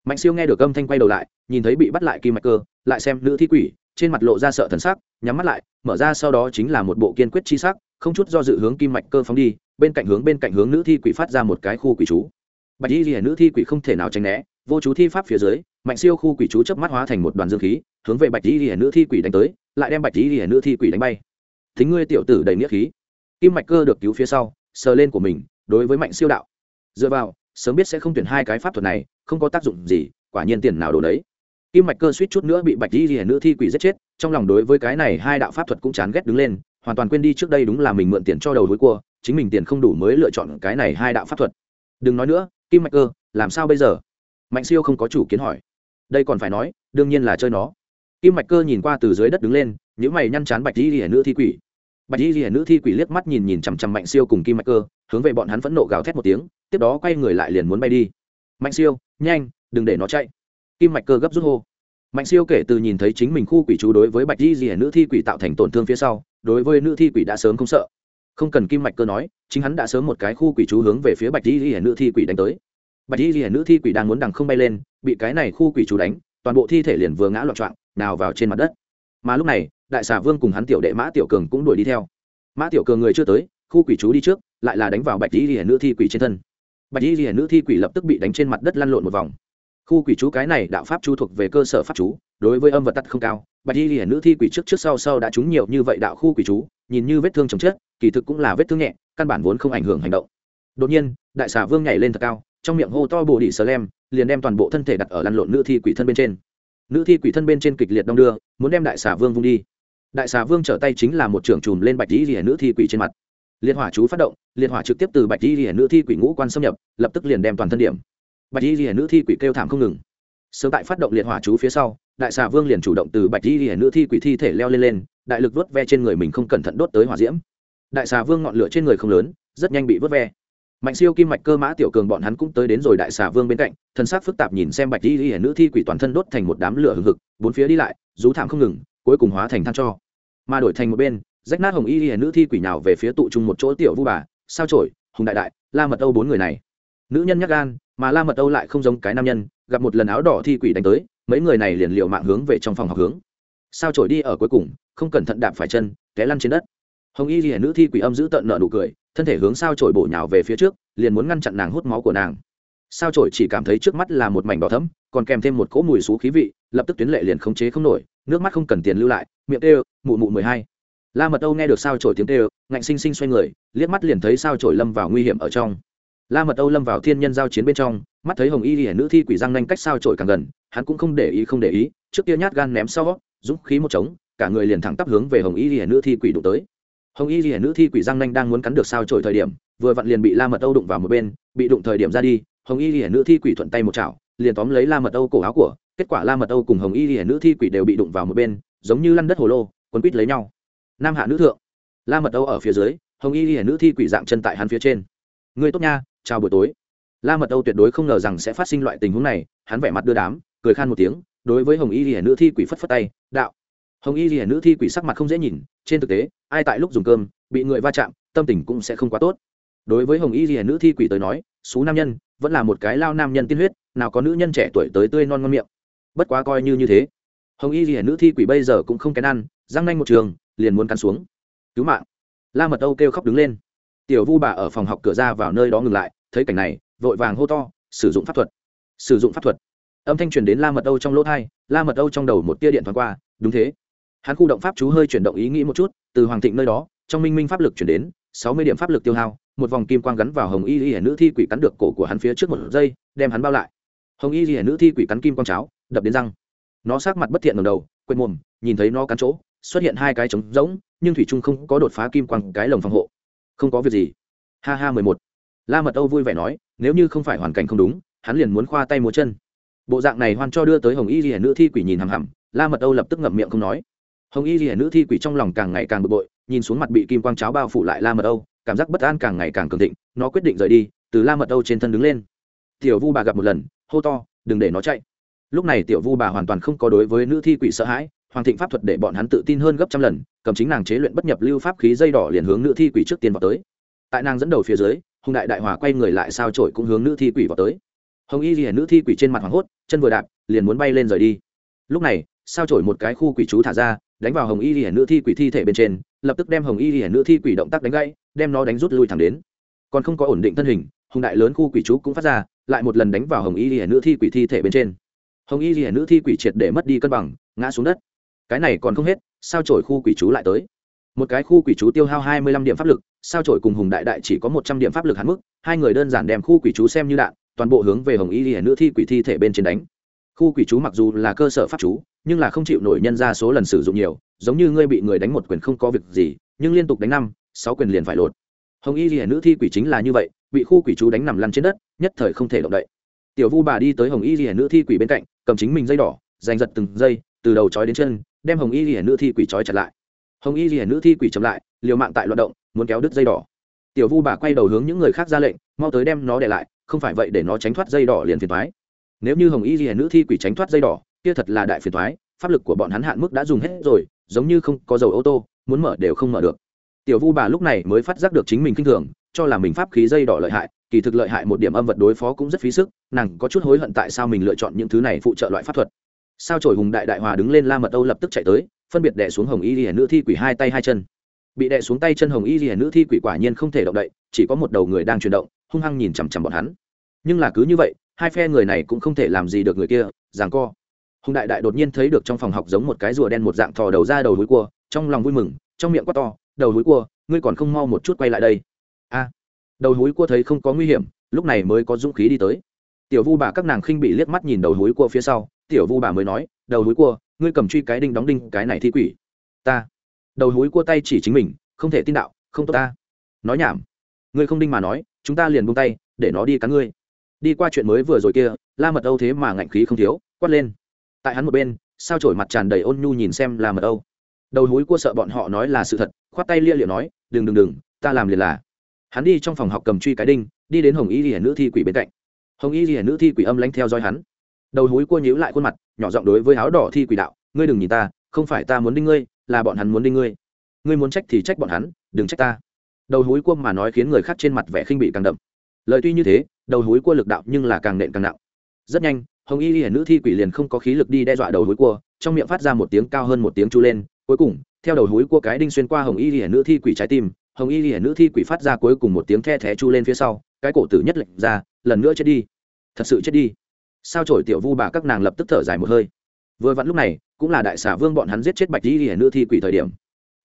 Mạnh siêu nghe được âm thanh quay đầu lại, nhìn thấy bị bắt lại kim mạch cơ, lại xem nữ thi quỷ, trên mặt lộ ra sợ thần sắc, nhắm mắt lại, mở ra sau đó chính là một bộ kiên quyết chi sắc, không chút do dự hướng kim mạch cơ phóng đi, bên cạnh hướng bên cạnh hướng nữ thi quỷ phát ra một cái khu quỷ chú. Bạch di di hẻ nữ thi quỷ không thể nào tránh né, vô chú thi pháp phía dưới, mạnh siêu khu quỷ chú chớp mắt hóa thành một đoàn dương khí, hướng về bạch di di hẻ nữ thi quỷ đánh tới, lại đem bạch di di hẻ nữ thi quỷ đánh bay. Thính ngươi tiểu tử đầy nghĩa khí. Kim mạch cơ được cứu phía sau sờ lên của mình đối với mạnh siêu đạo. Dựa vào, sớm biết sẽ không tuyển hai cái pháp thuật này, không có tác dụng gì, quả nhiên tiền nào đồ đấy. Kim mạch cơ suýt chút nữa bị bạch y rìa nữ thi quỷ giết chết, trong lòng đối với cái này hai đạo pháp thuật cũng chán ghét đứng lên, hoàn toàn quên đi trước đây đúng là mình mượn tiền cho đầu hối cua, chính mình tiền không đủ mới lựa chọn cái này hai đạo pháp thuật. Đừng nói nữa, kim mạch cơ, làm sao bây giờ? Mạnh siêu không có chủ kiến hỏi. Đây còn phải nói, đương nhiên là chơi nó. Kim mạch cơ nhìn qua từ dưới đất đứng lên những mày nhăn chán bạch y hiển nữ thi quỷ bạch y hiển nữ thi quỷ liếc mắt nhìn nhìn chằm chằm mạnh siêu cùng kim mạch cơ, hướng về bọn hắn phẫn nộ gào thét một tiếng, tiếp đó quay người lại liền muốn bay đi. Mạnh siêu, nhanh, đừng để nó chạy. Kim mạch cơ gấp rút hô. Mạnh siêu kể từ nhìn thấy chính mình khu quỷ chú đối với bạch y hiển nữ thi quỷ tạo thành tổn thương phía sau, đối với nữ thi quỷ đã sớm không sợ. Không cần kim mạch cơ nói, chính hắn đã sớm một cái khu quỷ chú hướng về phía bạch y hiển nữ thi quỷ đánh tới. Bạch y hiển nữ thi quỷ đang muốn đằng không bay lên, bị cái này khu quỷ chú đánh, toàn bộ thi thể liền vừa ngã loạn trọng nào vào trên mặt đất. Mà lúc này đại xà vương cùng hắn tiểu đệ mã tiểu cường cũng đuổi đi theo. Mã tiểu cường người chưa tới, khu quỷ chú đi trước, lại là đánh vào bạch y lìa nữ thi quỷ trên thân. Bạch y lìa nữ thi quỷ lập tức bị đánh trên mặt đất lăn lộn một vòng. Khu quỷ chú cái này đạo pháp chú thuộc về cơ sở pháp chú, đối với âm vật tắt không cao. Bạch y lìa nữ thi quỷ trước trước sau sau đã trúng nhiều như vậy đạo khu quỷ chú, nhìn như vết thương chồng chết kỳ thực cũng là vết thương nhẹ, căn bản vốn không ảnh hưởng hành động. Đột nhiên, đại xà vương nhảy lên thật cao, trong miệng hô to bồ đỉ sờ lem, liền đem toàn bộ thân thể đặt ở lăn lộn nữ thi quỷ thân bên trên. Nữ thi quỷ thân bên trên kịch liệt đong đưa, muốn đem đại xà vương vung đi đại xà vương trở tay chính là một trưởng chùm lên bạch dĩ rỉa nữ thi quỷ trên mặt. Liệt hỏa chú phát động liệt hỏa trực tiếp từ bạch dĩ rỉa nữ thi quỷ ngũ quan xâm nhập, lập tức liền đem toàn thân điểm. Bạch dĩ rỉa nữ thi quỷ kêu thảm không ngừng. Sớm tại phát động liệt hỏa chú phía sau, đại xà vương liền chủ động từ bạch dĩ rỉa nữ thi quỷ thi thể leo lên lên, đại lực vớt ve trên người mình không cẩn thận đốt tới hỏa diễm. Đại xà vương ngọn lửa trên người không lớn, rất nhanh bị vớt ve. Mạnh siêu kim mạch cơ mã tiểu cường bọn hắn cũng tới đến rồi đại xà vương bên cạnh, thân xác phức tạp nhìn xem bạch dĩ hiển nữ thi quỷ toàn thân đốt thành một đám lửa hừng hực, bốn phía đi lại, rú thảm không ngừng, cuối cùng hóa thành than cho mà đổi thành một bên, rách nát hồng y hiển nữ thi quỷ nào về phía tụ trung một chỗ tiểu vu bà, sao trổi hùng đại đại, la mật âu bốn người này. Nữ nhân nhắc gan, mà la mật âu lại không giống cái nam nhân, gặp một lần áo đỏ thi quỷ đánh tới, mấy người này liền liệu mạng hướng về trong phòng học hướng. Sao trổi đi ở cuối cùng, không cẩn thận đạp phải chân, té lăn trên đất. Hồng y hiển nữ thi quỷ âm giữ tận nợ nụ cười, thân thể hướng sao trổi bổ nhào về phía trước, liền muốn ngăn chặn nàng hút máu của nàng. Sao trổi chỉ cảm thấy trước mắt là một mảnh đỏ thấm còn kèm thêm một cỗ mùi xú khí vị, lập tức tuyến lệ liền khống chế không nổi nước mắt không cần tiền lưu lại, miệng tê mụ mụ mười hai. La mật âu nghe được sao trổi tiếng tê ngạnh xinh xinh xoay người, liếc mắt liền thấy sao trổi lâm vào nguy hiểm ở trong. La mật âu lâm vào thiên nhân giao chiến bên trong, mắt thấy hồng y hiển nữ thi quỷ răng nanh cách sao trổi càng gần, hắn cũng không để ý, không để ý, trước kia nhát gan ném sau, dũng khí một trống, cả người liền thẳng tắp hướng về hồng y hiển nữ thi quỷ đụng tới. Hồng y hiển nữ thi quỷ răng nanh đang muốn cắn được sao trổi thời điểm, vừa vặn liền bị la mật âu đụng vào một bên, bị đụng thời điểm ra đi, hồng y hiển nữ thi quỷ thuận tay một chảo, liền tóm lấy la mật âu cổ áo của kết quả la mật âu cùng hồng y hiển nữ thi quỷ đều bị đụng vào một bên, giống như lăn đất hồ lô, quấn quýt lấy nhau. Nam hạ nữ thượng. La mật âu ở phía dưới, hồng y hiển nữ thi quỷ dạng chân tại hắn phía trên. Người tốt nha, chào buổi tối. La mật âu tuyệt đối không ngờ rằng sẽ phát sinh loại tình huống này, hắn vẻ mặt đưa đám, cười khan một tiếng, đối với hồng y hiển nữ thi quỷ phất phất tay, đạo. Hồng y hiển nữ thi quỷ sắc mặt không dễ nhìn, trên thực tế, ai tại lúc dùng cơm, bị người va chạm, tâm tình cũng sẽ không quá tốt. Đối với hồng y hiển nữ thi quỷ tới nói, xú nam nhân, vẫn là một cái lao nam nhân tiên huyết, nào có nữ nhân trẻ tuổi tới tươi non ngon miệng bất quá coi như như thế, hồng y hiển nữ thi quỷ bây giờ cũng không kén ăn răng nanh một trường, liền muốn cắn xuống. Cứu mạng. La mật âu kêu khóc đứng lên. Tiểu vu bà ở phòng học cửa ra vào nơi đó ngừng lại, thấy cảnh này, vội vàng hô to, sử dụng pháp thuật. Sử dụng pháp thuật. Âm thanh truyền đến la mật âu trong lỗ thai la mật âu trong đầu một tia điện thoáng qua, đúng thế. Hắn khu động pháp chú hơi chuyển động ý nghĩ một chút, từ hoàng thịnh nơi đó, trong minh minh pháp lực chuyển đến, sáu mươi điểm pháp lực tiêu hao, một vòng kim quang gắn vào hồng y y nữ thi quỷ cắn được cổ của hắn phía trước một giây, đem hắn bao lại. Hồng y y nữ thi quỷ cắn kim quang cháo đập đến răng. Nó sát mặt bất thiện ngầm đầu quên mồm, nhìn thấy nó cắn chỗ, xuất hiện hai cái trống rỗng, nhưng thủy trung không có đột phá kim quang cái lồng phòng hộ. Không có việc gì. Ha ha, mười một. La mật âu vui vẻ nói, nếu như không phải hoàn cảnh không đúng, hắn liền muốn khoa tay múa chân. Bộ dạng này hoan cho đưa tới hồng y ghi nữ thi quỷ nhìn hằm hằm, la mật âu lập tức ngậm miệng không nói. Hồng y ghi nữ thi quỷ trong lòng càng ngày càng bực bội, nhìn xuống mặt bị kim quang cháo bao phủ lại la mật âu, cảm giác bất an càng ngày càng cường thịnh, nó quyết định rời đi, từ la mật âu trên thân đứng lên. Tiểu vu bà gặp một lần, hô to, đừng để nó chạy lúc này tiểu vu bà hoàn toàn không có đối với nữ thi quỷ sợ hãi hoàng thịnh pháp thuật để bọn hắn tự tin hơn gấp trăm lần, cầm chính nàng chế luyện bất nhập lưu pháp khí dây đỏ liền hướng nữ thi quỷ trước tiên vào tới. Tại nàng dẫn đầu phía dưới, hùng đại đại hòa quay người lại sao trổi cũng hướng nữ thi quỷ vào tới. Hồng y liền nữ thi quỷ trên mặt hoảng hốt, chân vừa đạp, liền muốn bay lên rời đi. Lúc này, sao trổi một cái khu quỷ chú thả ra, đánh vào hồng y liền nữ thi quỷ thi thể bên trên, lập tức đem hồng y liền nữ thi quỷ động tác đánh gãy, đem nó đánh rút lui thẳng đến. Còn không có ổn định thân hình, hùng đại lớn khu quỷ chú cũng phát ra, lại một lần đánh vào hồng y liền nữ thi quỷ thi thể bên trên hồng y liền nữ thi quỷ triệt để mất đi cân bằng, ngã xuống đất. Cái này còn không hết, sao trổi khu quỷ chú lại tới? Một cái khu quỷ chú tiêu hao hai mươi lăm điểm pháp lực, sao trổi cùng hùng đại đại chỉ có một trăm điểm pháp lực hạn mức, hai người đơn giản đem khu quỷ chú xem như đạn, toàn bộ hướng về hồng y hiển nữ thi quỷ thi thể bên trên đánh. Khu quỷ chú mặc dù là cơ sở pháp chú, nhưng là không chịu nổi nhân ra số lần sử dụng nhiều, giống như ngươi bị người đánh một quyền không có việc gì, nhưng liên tục đánh năm, sáu quyền liền phải lột. Hồng y hiển nữ thi quỷ chính là như vậy, bị khu quỷ chú đánh nằm lăn trên đất, nhất thời không thể động đậy tiểu vu bà đi tới hồng y hiển nữ thi quỷ bên cạnh, cầm chính mình dây đỏ, giành giật từng dây từ đầu trói đến chân, đem hồng y hiển nữ thi quỷ trói chặt lại. Hồng y hiển nữ thi quỷ chậm lại, liều mạng tại loạt động, muốn kéo đứt dây đỏ. Tiểu vu bà quay đầu hướng những người khác ra lệnh, mau tới đem nó để lại, không phải vậy để nó tránh thoát dây đỏ liền phiền thoái nếu như hồng y hiển nữ thi quỷ tránh thoát dây đỏ, kia thật là đại phiền thoái pháp lực của bọn hắn hạn mức đã dùng hết rồi, giống như không có dầu ô tô, muốn mở đều không mở được. Tiểu vu bà lúc này mới phát giác được chính mình kinh thường, cho là mình pháp khí dây đỏ lợi hại kỳ thực lợi hại một điểm âm vật đối phó cũng rất phí sức, nàng có chút hối hận tại sao mình lựa chọn những thứ này phụ trợ loại pháp thuật. Sao trổi hùng đại đại hòa đứng lên la mật âu lập tức chạy tới, phân biệt đẻ xuống hồng y rìa nữ thi quỷ hai tay hai chân. Bị đè xuống tay chân hồng y rìa nữ thi quỷ quả nhiên không thể động đậy, chỉ có một đầu người đang chuyển động, hung hăng nhìn chằm chằm bọn hắn. Nhưng là cứ như vậy, hai phe người này cũng không thể làm gì được người kia, giằng co. Hùng đại đại đột nhiên thấy được trong phòng học giống một cái rùa đen một dạng thò đầu ra đầu húi cua, trong lòng vui mừng, trong miệng quát to, đầu húi cua, ngươi còn không mau một chút quay lại đây. A đầu húi cua thấy không có nguy hiểm, lúc này mới có dũng khí đi tới. Tiểu vu bà các nàng khinh bị liếc mắt nhìn đầu húi cua phía sau, tiểu vu bà mới nói, đầu húi cua, ngươi cầm truy cái đinh đóng đinh, cái này thi quỷ. Ta. Đầu húi cua tay chỉ chính mình, không thể tin đạo, không tốt ta. Nói nhảm. Ngươi không đinh mà nói, chúng ta liền buông tay, để nó đi cắn ngươi. Đi qua chuyện mới vừa rồi kia, la mật âu thế mà ngạnh khí không thiếu, quát lên. Tại hắn một bên, sao trổi mặt tràn đầy ôn nhu nhìn xem la mật âu. Đầu húi cua sợ bọn họ nói là sự thật, khoát tay lia liệu nói, đừng đừng đừng, ta làm liền là hắn đi trong phòng học cầm truy cái đinh, đi đến hồng y hiển nữ thi quỷ bên cạnh. Hồng y hiển nữ thi quỷ âm lanh theo dõi hắn. Đầu húi cua nhíu lại khuôn mặt, nhỏ giọng đối với áo đỏ thi quỷ đạo, ngươi đừng nhìn ta, không phải ta muốn đinh ngươi, là bọn hắn muốn đinh ngươi. Ngươi muốn trách thì trách bọn hắn, đừng trách ta. Đầu húi cua mà nói khiến người khác trên mặt vẻ khinh bị càng đậm. Lời tuy như thế, đầu hối cua lực đạo nhưng là càng nện càng nặng. Rất nhanh, hồng y hiển nữ thi quỷ liền không có khí lực đi đe dọa đầu hối cua, trong miệng phát ra một tiếng cao hơn một tiếng chu lên, cuối cùng, theo đầu hối cua cái đinh xuyên qua hồng y hiển nữ thi quỷ trái tim hồng y hiển nữ thi quỷ phát ra cuối cùng một tiếng the thé chu lên phía sau, cái cổ tử nhất lệnh ra, lần nữa chết đi. Thật sự chết đi. Sao trổi tiểu vu bà các nàng lập tức thở dài một hơi. Vừa vặn lúc này, cũng là đại xả vương bọn hắn giết chết bạch y hiển nữ thi quỷ thời điểm.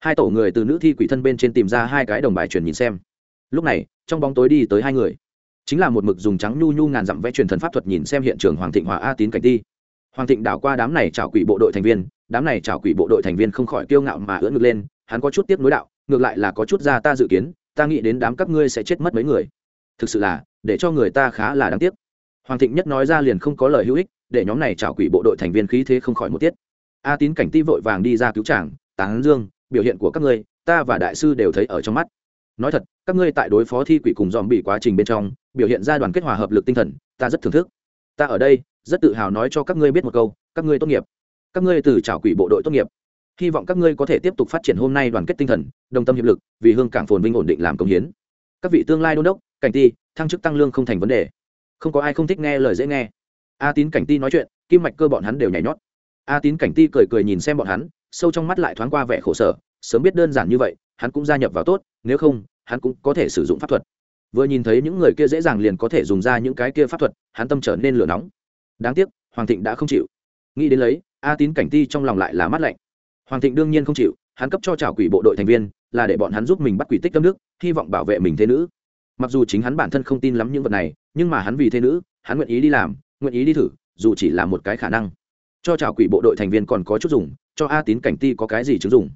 Hai tổ người từ nữ thi quỷ thân bên trên tìm ra hai cái đồng bài truyền nhìn xem. Lúc này, trong bóng tối đi tới hai người. Chính là một mực dùng trắng nhu nhu ngàn dặm vẽ truyền thần pháp thuật nhìn xem hiện trường hoàng thịnh hòa a tín cảnh ti. Hoàng thịnh đảo qua đám này trảo quỷ bộ đội thành viên, đám này trảo quỷ bộ đội thành viên không khỏi kiêu ngạo mà ưỡn ngực lên, hắn có chút tiếp nối đạo ngược lại là có chút ra ta dự kiến, ta nghĩ đến đám các ngươi sẽ chết mất mấy người. Thực sự là, để cho người ta khá là đáng tiếc. Hoàng thịnh nhất nói ra liền không có lời hữu ích, để nhóm này chảo quỷ bộ đội thành viên khí thế không khỏi một tiết. A tín cảnh ti vội vàng đi ra cứu trảng tán dương, biểu hiện của các ngươi, ta và đại sư đều thấy ở trong mắt. Nói thật, các ngươi tại đối phó thi quỷ cùng dòm bị quá trình bên trong, biểu hiện ra đoàn kết hòa hợp lực tinh thần, ta rất thưởng thức. Ta ở đây, rất tự hào nói cho các ngươi biết một câu, các ngươi tốt nghiệp. Các ngươi từ trào quỷ bộ đội tốt nghiệp hy vọng các ngươi có thể tiếp tục phát triển hôm nay đoàn kết tinh thần, đồng tâm hiệp lực, vì hương cảng phồn vinh ổn định làm công hiến. Các vị tương lai đôn đốc, cảnh ti, thăng chức tăng lương không thành vấn đề. Không có ai không thích nghe lời dễ nghe. A tín cảnh ti nói chuyện, kim mạch cơ bọn hắn đều nhảy nhót. A tín cảnh ti cười cười nhìn xem bọn hắn, sâu trong mắt lại thoáng qua vẻ khổ sở, sớm biết đơn giản như vậy, hắn cũng gia nhập vào tốt, nếu không, hắn cũng có thể sử dụng pháp thuật. Vừa nhìn thấy những người kia dễ dàng liền có thể dùng ra những cái kia pháp thuật, hắn tâm trở nên lửa nóng. Đáng tiếc, hoàng thịnh đã không chịu. Nghĩ đến lấy, a tín cảnh ti trong lòng lại là mát lạnh hoàng thịnh đương nhiên không chịu, hắn cấp cho trào quỷ bộ đội thành viên, là để bọn hắn giúp mình bắt quỷ tích tâm nước, hy vọng bảo vệ mình thế nữ. Mặc dù chính hắn bản thân không tin lắm những vật này, nhưng mà hắn vì thế nữ, hắn nguyện ý đi làm, nguyện ý đi thử, dù chỉ là một cái khả năng. Cho trào quỷ bộ đội thành viên còn có chút dùng, cho a tín cảnh ti có cái gì chứng dùng?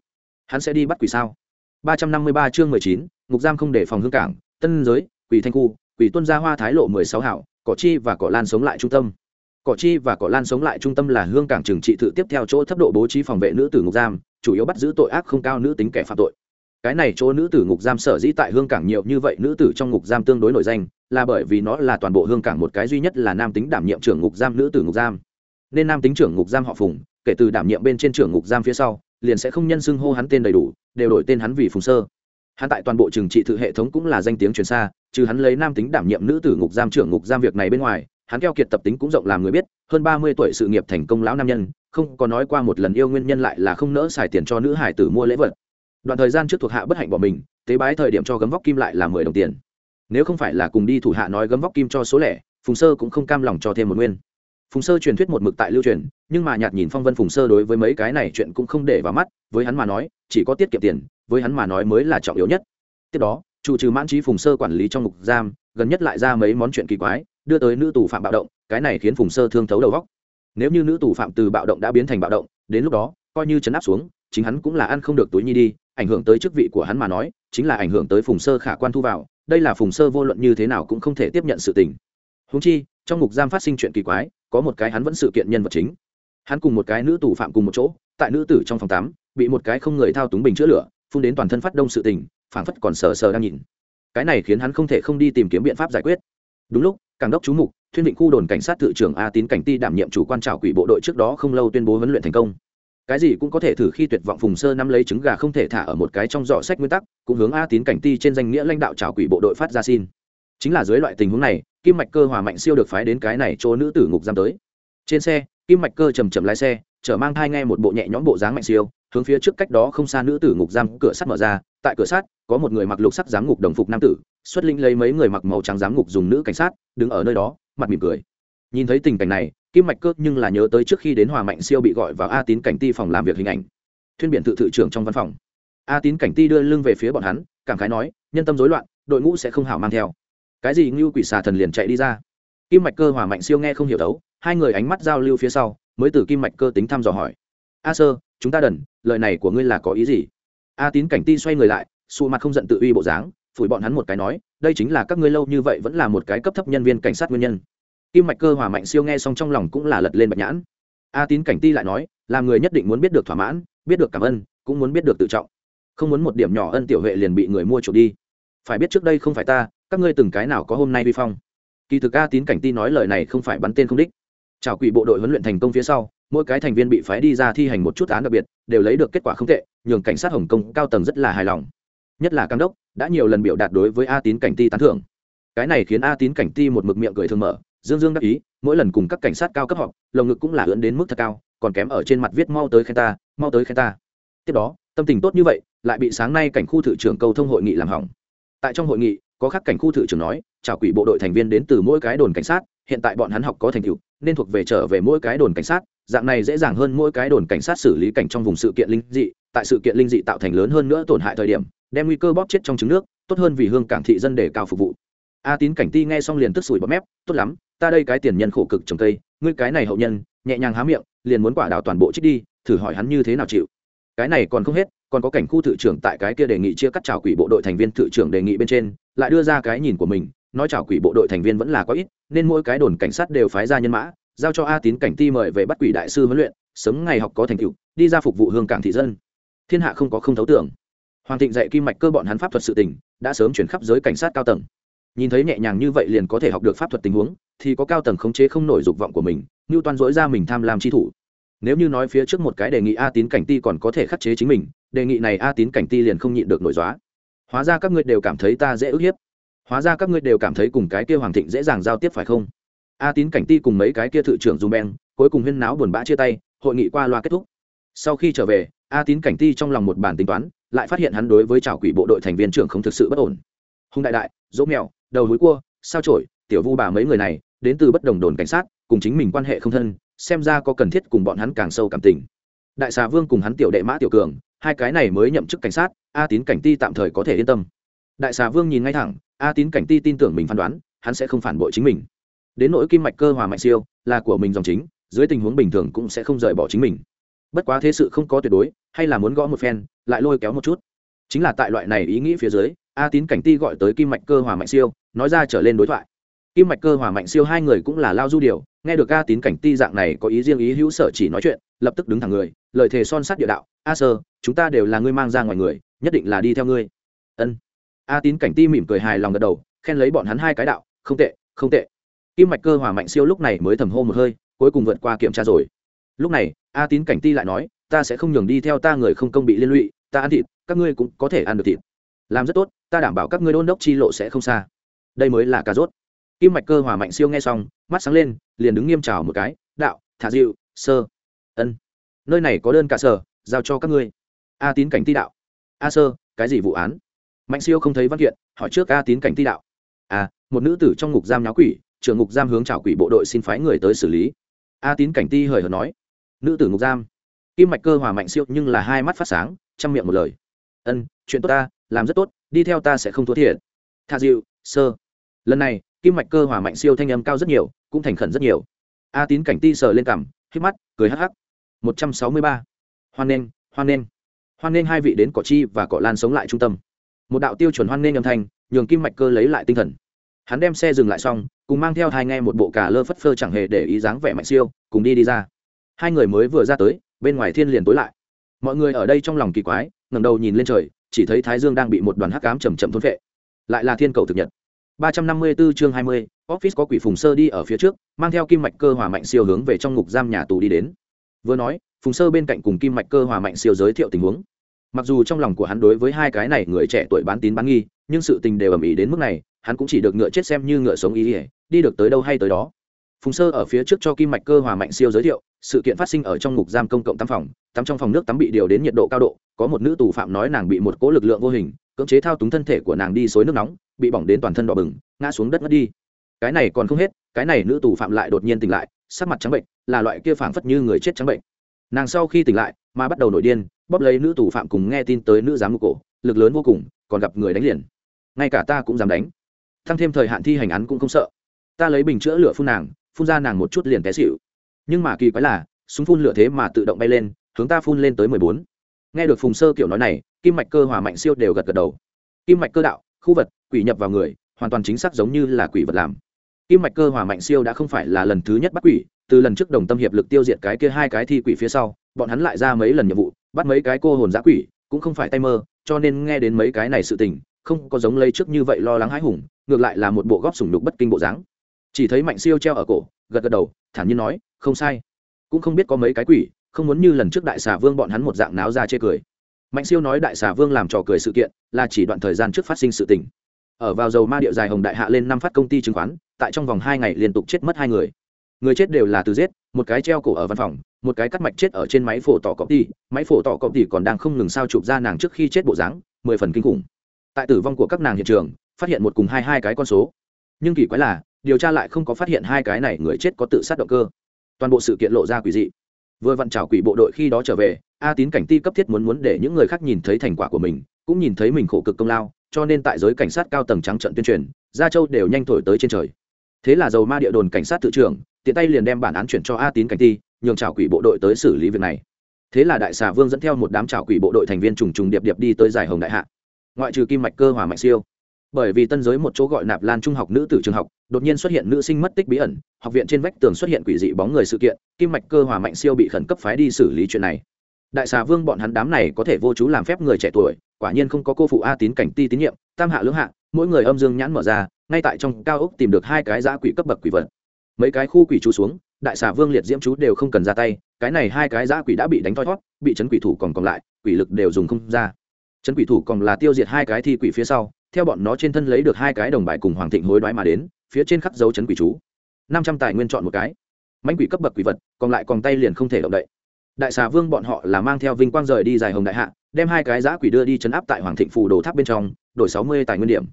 Hắn sẽ đi bắt quỷ sao? ba trăm năm mươi ba chương mười chín, ngục giam không để phòng hương cảng, tân giới, quỷ thanh khu, quỷ tuân gia hoa thái lộ mười sáu hảo, cỏ chi và cỏ lan sống lại trung tâm cỏ chi và cỏ lan sống lại trung tâm là hương cảng trừng trị tự tiếp theo chỗ thấp độ bố trí phòng vệ nữ tử ngục giam, chủ yếu bắt giữ tội ác không cao nữ tính kẻ phạm tội. Cái này chỗ nữ tử ngục giam sở dĩ tại hương cảng nhiều như vậy, nữ tử trong ngục giam tương đối nổi danh, là bởi vì nó là toàn bộ hương cảng một cái duy nhất là nam tính đảm nhiệm trưởng ngục giam nữ tử ngục giam. Nên nam tính trưởng ngục giam họ phùng, kể từ đảm nhiệm bên trên trưởng ngục giam phía sau, liền sẽ không nhân xưng hô hắn tên đầy đủ, đều đổi tên hắn vì phùng sơ. Hắn tại toàn bộ trường trị tự hệ thống cũng là danh tiếng truyền xa, trừ hắn lấy nam tính đảm nhiệm nữ tử ngục giam trưởng ngục giam việc này bên ngoài hắn keo kiệt tập tính cũng rộng làm người biết, hơn ba mươi tuổi sự nghiệp thành công lão nam nhân, không có nói qua một lần yêu nguyên nhân lại là không nỡ xài tiền cho nữ hải tử mua lễ vật. Đoạn thời gian trước thuộc hạ bất hạnh bỏ mình, tế bái thời điểm cho gấm vóc kim lại là mười đồng tiền. Nếu không phải là cùng đi thủ hạ nói gấm vóc kim cho số lẻ, phùng sơ cũng không cam lòng cho thêm một nguyên. Phùng sơ truyền thuyết một mực tại lưu truyền, nhưng mà nhạt nhìn phong vân phùng sơ đối với mấy cái này chuyện cũng không để vào mắt, với hắn mà nói, chỉ có tiết kiệm tiền, với hắn mà nói mới là trọng yếu nhất. Tiếp đó, chủ trừ mãn trí phùng sơ quản lý trong ngục giam, gần nhất lại ra mấy món chuyện kỳ quái đưa tới nữ tù phạm bạo động, cái này khiến phùng sơ thương thấu đầu góc nếu như nữ tù phạm từ bạo động đã biến thành bạo động, đến lúc đó, coi như chấn áp xuống, chính hắn cũng là ăn không được túi nhi đi, ảnh hưởng tới chức vị của hắn mà nói, chính là ảnh hưởng tới phùng sơ khả quan thu vào, đây là phùng sơ vô luận như thế nào cũng không thể tiếp nhận sự tình. Húng chi, trong ngục giam phát sinh chuyện kỳ quái, có một cái hắn vẫn sự kiện nhân vật chính. Hắn cùng một cái nữ tù phạm cùng một chỗ, tại nữ tử trong phòng tắm, bị một cái không người thao túng bình chữa lửa, phun đến toàn thân phát đông sự tình, phảng phất còn sờ sờ đang nhìn. Cái này khiến hắn không thể không đi tìm kiếm biện pháp giải quyết. Đúng lúc cảng đốc chú mục, thuyên định khu đồn cảnh sát tự trưởng a tín cảnh ti đảm nhiệm chủ quan trào quỷ bộ đội trước đó không lâu tuyên bố huấn luyện thành công. Cái gì cũng có thể thử khi tuyệt vọng phùng sơ nắm lấy trứng gà không thể thả ở một cái trong giỏ sách nguyên tắc, cũng hướng a tín cảnh ti trên danh nghĩa lãnh đạo trào quỷ bộ đội phát ra xin. Chính là dưới loại tình huống này, kim mạch cơ hòa mạnh siêu được phái đến cái này chỗ nữ tử ngục giam tới. Trên xe, kim mạch cơ chầm chầm lái xe, chở mang thai nghe một bộ nhẹ nhõm bộ dáng mạnh siêu, hướng phía trước cách đó không xa nữ tử ngục giam cửa sắt mở ra tại cửa sát, có một người mặc lục sắc giám ngục đồng phục nam tử, xuất linh lấy mấy người mặc màu trắng giám ngục dùng nữ cảnh sát, đứng ở nơi đó, mặt mỉm cười. Nhìn thấy tình cảnh này, kim mạch cơ nhưng là nhớ tới trước khi đến hòa mạnh siêu bị gọi vào a tín cảnh ti phòng làm việc hình ảnh. Thuyên biện tự thự trưởng trong văn phòng. A tín cảnh ti đưa lưng về phía bọn hắn, cảm khái nói, nhân tâm rối loạn, đội ngũ sẽ không hảo mang theo. Cái gì ngưu quỷ xà thần liền chạy đi ra. Kim mạch cơ, hòa mạnh siêu nghe không hiểu đấu, hai người ánh mắt giao lưu phía sau, mới từ kim mạch cơ tính thăm dò hỏi. A sơ, chúng ta đần, lời này của ngươi là có ý gì? A tín cảnh ti xoay người lại xù mặt không giận tự uy bộ dáng, phủi bọn hắn một cái nói, đây chính là các ngươi lâu như vậy vẫn là một cái cấp thấp nhân viên cảnh sát nguyên nhân. Kim mạch cơ hòa mạnh siêu nghe xong trong lòng cũng là lật lên bạch nhãn. A tín cảnh ti lại nói làm người nhất định muốn biết được thỏa mãn, biết được cảm ơn, cũng muốn biết được tự trọng. Không muốn một điểm nhỏ ân tiểu huệ liền bị người mua chuộc đi. Phải biết trước đây không phải ta, các ngươi từng cái nào có hôm nay vi phong? Kỳ thực a tín cảnh ti nói lời này không phải bắn tên không đích. Trào quỷ bộ đội huấn luyện thành công phía sau, mỗi cái thành viên bị phái đi ra thi hành một chút án đặc biệt, đều lấy được kết quả không tệ nhường cảnh sát hồng kông cao tầng rất là hài lòng. Nhất là cam đốc, đã nhiều lần biểu đạt đối với a tín cảnh ti tán thưởng. Cái này khiến a tín cảnh ti một mực miệng cười thường mở, dương dương đắc ý, mỗi lần cùng các cảnh sát cao cấp họp, lồng ngực cũng là ưỡn đến mức thật cao, còn kém ở trên mặt viết mau tới khen ta, mau tới khen ta. Tiếp đó, tâm tình tốt như vậy, lại bị sáng nay cảnh khu thự trưởng cầu thông hội nghị làm hỏng. Tại trong hội nghị, có các cảnh khu thự trưởng nói chào quỷ bộ đội thành viên đến từ mỗi cái đồn cảnh sát, hiện tại bọn hắn học có thành tựu, nên thuộc về trở về mỗi cái đồn cảnh sát dạng này dễ dàng hơn mỗi cái đồn cảnh sát xử lý cảnh trong vùng sự kiện linh dị, tại sự kiện linh dị tạo thành lớn hơn nữa tổn hại thời điểm, đem nguy cơ bóp chết trong trứng nước, tốt hơn vì hương cảng thị dân để cao phục vụ. A tín cảnh ti nghe xong liền tức sủi bọt mép, tốt lắm, ta đây cái tiền nhân khổ cực trồng cây, ngươi cái này hậu nhân, nhẹ nhàng há miệng, liền muốn quả đào toàn bộ trích đi, thử hỏi hắn như thế nào chịu. Cái này còn không hết, còn có cảnh khu thự trưởng tại cái kia đề nghị chia cắt trào quỷ bộ đội thành viên thự trưởng đề nghị bên trên, lại đưa ra cái nhìn của mình, nói trào quỷ bộ đội thành viên vẫn là có ít, nên mỗi cái đồn cảnh sát đều phái ra nhân mã giao cho a tín cảnh ti mời về bắt quỷ đại sư huấn luyện, sớm ngày học có thành tựu, đi ra phục vụ hương cảng thị dân. Thiên hạ không có không thấu tưởng. Hoàng thịnh dạy kim mạch cơ bọn hắn pháp thuật sự tình, đã sớm chuyển khắp giới cảnh sát cao tầng. Nhìn thấy nhẹ nhàng như vậy liền có thể học được pháp thuật tình huống, thì có cao tầng khống chế không nổi dục vọng của mình như toàn dỗi ra mình tham lam chi thủ. Nếu như nói phía trước một cái đề nghị a tín cảnh ti còn có thể khắc chế chính mình, đề nghị này a tín cảnh ti liền không nhịn được nổi dóa. Hóa ra các ngươi đều cảm thấy ta dễ ức hiếp. Hóa ra các ngươi đều cảm thấy cùng cái kia hoàng thịnh dễ dàng giao tiếp phải không? A tín cảnh ti cùng mấy cái kia thự trưởng dùng beng, cuối cùng huyên náo buồn bã chia tay, hội nghị qua loa kết thúc. Sau khi trở về, a tín cảnh ti trong lòng một bản tính toán, lại phát hiện hắn đối với trào quỷ bộ đội thành viên trưởng không thực sự bất ổn. Hùng đại đại, dỗ mèo, đầu hối cua, sao trổi tiểu vu bà mấy người này, đến từ bất đồng đồn cảnh sát, cùng chính mình quan hệ không thân, xem ra có cần thiết cùng bọn hắn càng sâu cảm tình. Đại xà vương cùng hắn tiểu đệ mã tiểu cường, hai cái này mới nhậm chức cảnh sát, a tín cảnh ti tạm thời có thể yên tâm. Đại xà vương nhìn ngay thẳng, a tín cảnh ti tin tưởng mình phán đoán, hắn sẽ không phản bội chính mình đến nỗi kim mạch cơ hòa mạnh siêu là của mình dòng chính, dưới tình huống bình thường cũng sẽ không rời bỏ chính mình. Bất quá thế sự không có tuyệt đối, hay là muốn gõ một phen, lại lôi kéo một chút. Chính là tại loại này ý nghĩ phía dưới, a tín cảnh ti gọi tới kim mạch cơ hòa mạnh siêu, nói ra trở lên đối thoại. Kim mạch cơ hòa mạnh siêu hai người cũng là lao du điều, nghe được a tín cảnh ti dạng này có ý riêng ý hữu sở chỉ nói chuyện, lập tức đứng thẳng người, lời thề son sắt địa đạo, a sơ, chúng ta đều là ngươi mang ra ngoài người, nhất định là đi theo ngươi. Ân. A tín cảnh ti mỉm cười hài lòng gật đầu, khen lấy bọn hắn hai cái đạo, không tệ không tệ kim mạch cơ hòa mạnh siêu lúc này mới thầm hô một hơi, cuối cùng vượt qua kiểm tra rồi. Lúc này, a tín cảnh ti lại nói, ta sẽ không nhường đi theo ta người không công bị liên lụy, ta ăn thịt, các ngươi cũng có thể ăn được thịt. Làm rất tốt, ta đảm bảo các ngươi đôn đốc chi lộ sẽ không xa. Đây mới là cà rốt. Kim mạch cơ hòa mạnh siêu nghe xong, mắt sáng lên, liền đứng nghiêm trào một cái, đạo, thả dịu sơ, ân. Nơi này có đơn cả sở giao cho các ngươi. A tín cảnh ti đạo, a sơ, cái gì vụ án? Mạnh siêu không thấy văn kiện, hỏi trước a tín cảnh ti đạo à một nữ tử trong ngục giam nháo quỷ trưởng ngục giam hướng chào quỷ bộ đội xin phái người tới xử lý. A tín cảnh ti hời hợt nói. Nữ tử ngục giam. Kim mạch cơ hòa mạnh siêu nhưng là hai mắt phát sáng, chăm miệng một lời. Ân, chuyện tốt ta, làm rất tốt, đi theo ta sẽ không thua thiệt. Tha dịu sơ. Lần này, kim mạch cơ hòa mạnh siêu thanh âm cao rất nhiều, cũng thành khẩn rất nhiều. A tín cảnh ti sờ lên cằm, hít mắt, cười hắc hắc. Một trăm sáu mươi ba. Hoan nghênh hoan nghênh. Hoan nghênh hai vị đến cỏ chi và cỏ lan sống lại trung tâm. Một đạo tiêu chuẩn hoan nghênh âm thanh, nhường kim mạch cơ lấy lại tinh thần hắn đem xe dừng lại xong cùng mang theo hai nghe một bộ cả lơ phất phơ chẳng hề để ý dáng vẻ mạnh siêu cùng đi đi ra. Hai người mới vừa ra tới bên ngoài thiên liền tối lại. Mọi người ở đây trong lòng kỳ quái ngẩng đầu nhìn lên trời chỉ thấy thái dương đang bị một đoàn hắc ám chầm chậm thôn vệ lại là thiên cầu thực nhật. 354 chương 20, office có quỷ phùng sơ đi ở phía trước mang theo kim mạch cơ hòa mạnh siêu hướng về trong ngục giam nhà tù đi đến. Vừa nói phùng sơ bên cạnh cùng kim mạch cơ hòa mạnh siêu giới thiệu tình huống. Mặc dù trong lòng của hắn đối với hai cái này người trẻ tuổi bán tín bán nghi nhưng sự tình đều ầm ĩ đến mức này hắn cũng chỉ được ngựa chết xem như ngựa sống ý ỉa, đi được tới đâu hay tới đó. Phùng sơ ở phía trước cho kim mạch cơ hòa mạnh siêu giới thiệu, sự kiện phát sinh ở trong ngục giam công cộng tắm phòng, tắm trong phòng nước tắm bị điều đến nhiệt độ cao độ, có một nữ tù phạm nói nàng bị một cỗ lực lượng vô hình, cưỡng chế thao túng thân thể của nàng đi xối nước nóng, bị bỏng đến toàn thân đỏ bừng, ngã xuống đất ngất đi. Cái này còn không hết, cái này nữ tù phạm lại đột nhiên tỉnh lại, sắc mặt trắng bệnh, là loại kia phảng phất như người chết trắng bệnh. Nàng sau khi tỉnh lại, mà bắt đầu nổi điên, bóp lấy nữ tù phạm cùng nghe tin tới nữ giám ngục cổ, lực lớn vô cùng, còn gặp người đánh liền. Ngay cả ta cũng dám đánh thăng thêm thời hạn thi hành án cũng không sợ. Ta lấy bình chữa lửa phun nàng, phun ra nàng một chút liền té xịu nhưng mà kỳ quái là, súng phun lửa thế mà tự động bay lên, hướng ta phun lên tới mười bốn. Nghe được phùng sơ kiểu nói này, kim mạch cơ, hòa mạnh siêu đều gật gật đầu. Kim mạch cơ đạo, khu vật, quỷ nhập vào người, hoàn toàn chính xác giống như là quỷ vật làm. Kim mạch cơ, hòa mạnh siêu đã không phải là lần thứ nhất bắt quỷ, từ lần trước đồng tâm hiệp lực tiêu diệt cái kia hai cái thi quỷ phía sau, bọn hắn lại ra mấy lần nhiệm vụ, bắt mấy cái cô hồn giã quỷ, cũng không phải tay mơ, cho nên nghe đến mấy cái này sự tình, không có giống lây trước như vậy lo lắng hãi hùng ngược lại là một bộ góp sủng đục bất kinh bộ dáng. Chỉ thấy mạnh siêu treo ở cổ, gật gật đầu, thản nhiên nói, không sai. Cũng không biết có mấy cái quỷ, không muốn như lần trước đại xà vương bọn hắn một dạng náo ra chê cười. Mạnh siêu nói đại xà vương làm trò cười sự kiện, là chỉ đoạn thời gian trước phát sinh sự tình. Ở vào dầu ma địa dài hồng đại hạ lên năm phát công ty chứng khoán, tại trong vòng hai ngày liên tục chết mất hai người. Người chết đều là từ giết, một cái treo cổ ở văn phòng, một cái cắt mạch chết ở trên máy phổ tỏ cọp tỉ, máy phổ tỏ cọp tỉ còn đang không ngừng sao chụp ra nàng trước khi chết bộ dáng, mười phần kinh khủng. Tại tử vong của các nàng hiện trường phát hiện một cùng hai hai cái con số. Nhưng kỳ quái là, điều tra lại không có phát hiện hai cái này người chết có tự sát động cơ. Toàn bộ sự kiện lộ ra quỷ dị. Vừa vặn trào quỷ bộ đội khi đó trở về, a tín cảnh ti cấp thiết muốn muốn để những người khác nhìn thấy thành quả của mình, cũng nhìn thấy mình khổ cực công lao, cho nên tại giới cảnh sát cao tầng trắng trận tuyên truyền, gia châu đều nhanh thổi tới trên trời. Thế là dầu ma địa đồn cảnh sát tự trưởng, tiện tay liền đem bản án chuyển cho a tín cảnh ti, nhường trào quỷ bộ đội tới xử lý việc này. Thế là đại xà vương dẫn theo một đám trào quỷ bộ đội thành viên trùng trùng điệp điệp đi tới giải hồng đại hạ. Ngoại trừ kim mạch cơ hòa mạnh siêu bởi vì tân giới một chỗ gọi nạp lan trung học nữ tử trường học, đột nhiên xuất hiện nữ sinh mất tích bí ẩn, học viện trên vách tường xuất hiện quỷ dị bóng người sự kiện, kim mạch cơ hòa mạnh siêu bị khẩn cấp phái đi xử lý chuyện này. Đại xà vương bọn hắn đám này có thể vô chú làm phép người trẻ tuổi, quả nhiên không có cô phụ a tín cảnh ti tín nhiệm, tam hạ lưỡng hạ, mỗi người âm dương nhãn mở ra, ngay tại trong cao ốc tìm được hai cái giã quỷ cấp bậc quỷ vật. Mấy cái khu quỷ chú xuống, đại xà vương liệt diễm chú đều không cần ra tay, cái này hai cái giã quỷ đã bị đánh thoi thót, bị chấn quỷ thủ còn còn lại, quỷ lực đều dùng không ra. Chấn quỷ thủ còn là tiêu diệt hai cái thi quỷ phía sau theo bọn nó trên thân lấy được hai cái đồng bài cùng hoàng thịnh hối đoái mà đến, phía trên khắc dấu chấn quỷ chú. năm trăm tài nguyên chọn một cái. Mãnh quỷ cấp bậc quỷ vật, còn lại còn tay liền không thể động đậy. Đại xà vương bọn họ là mang theo vinh quang rời đi dài hồng đại hạ, đem hai cái giã quỷ đưa đi chấn áp tại hoàng thịnh phù đồ tháp bên trong, đổi sáu mươi tài nguyên điểm.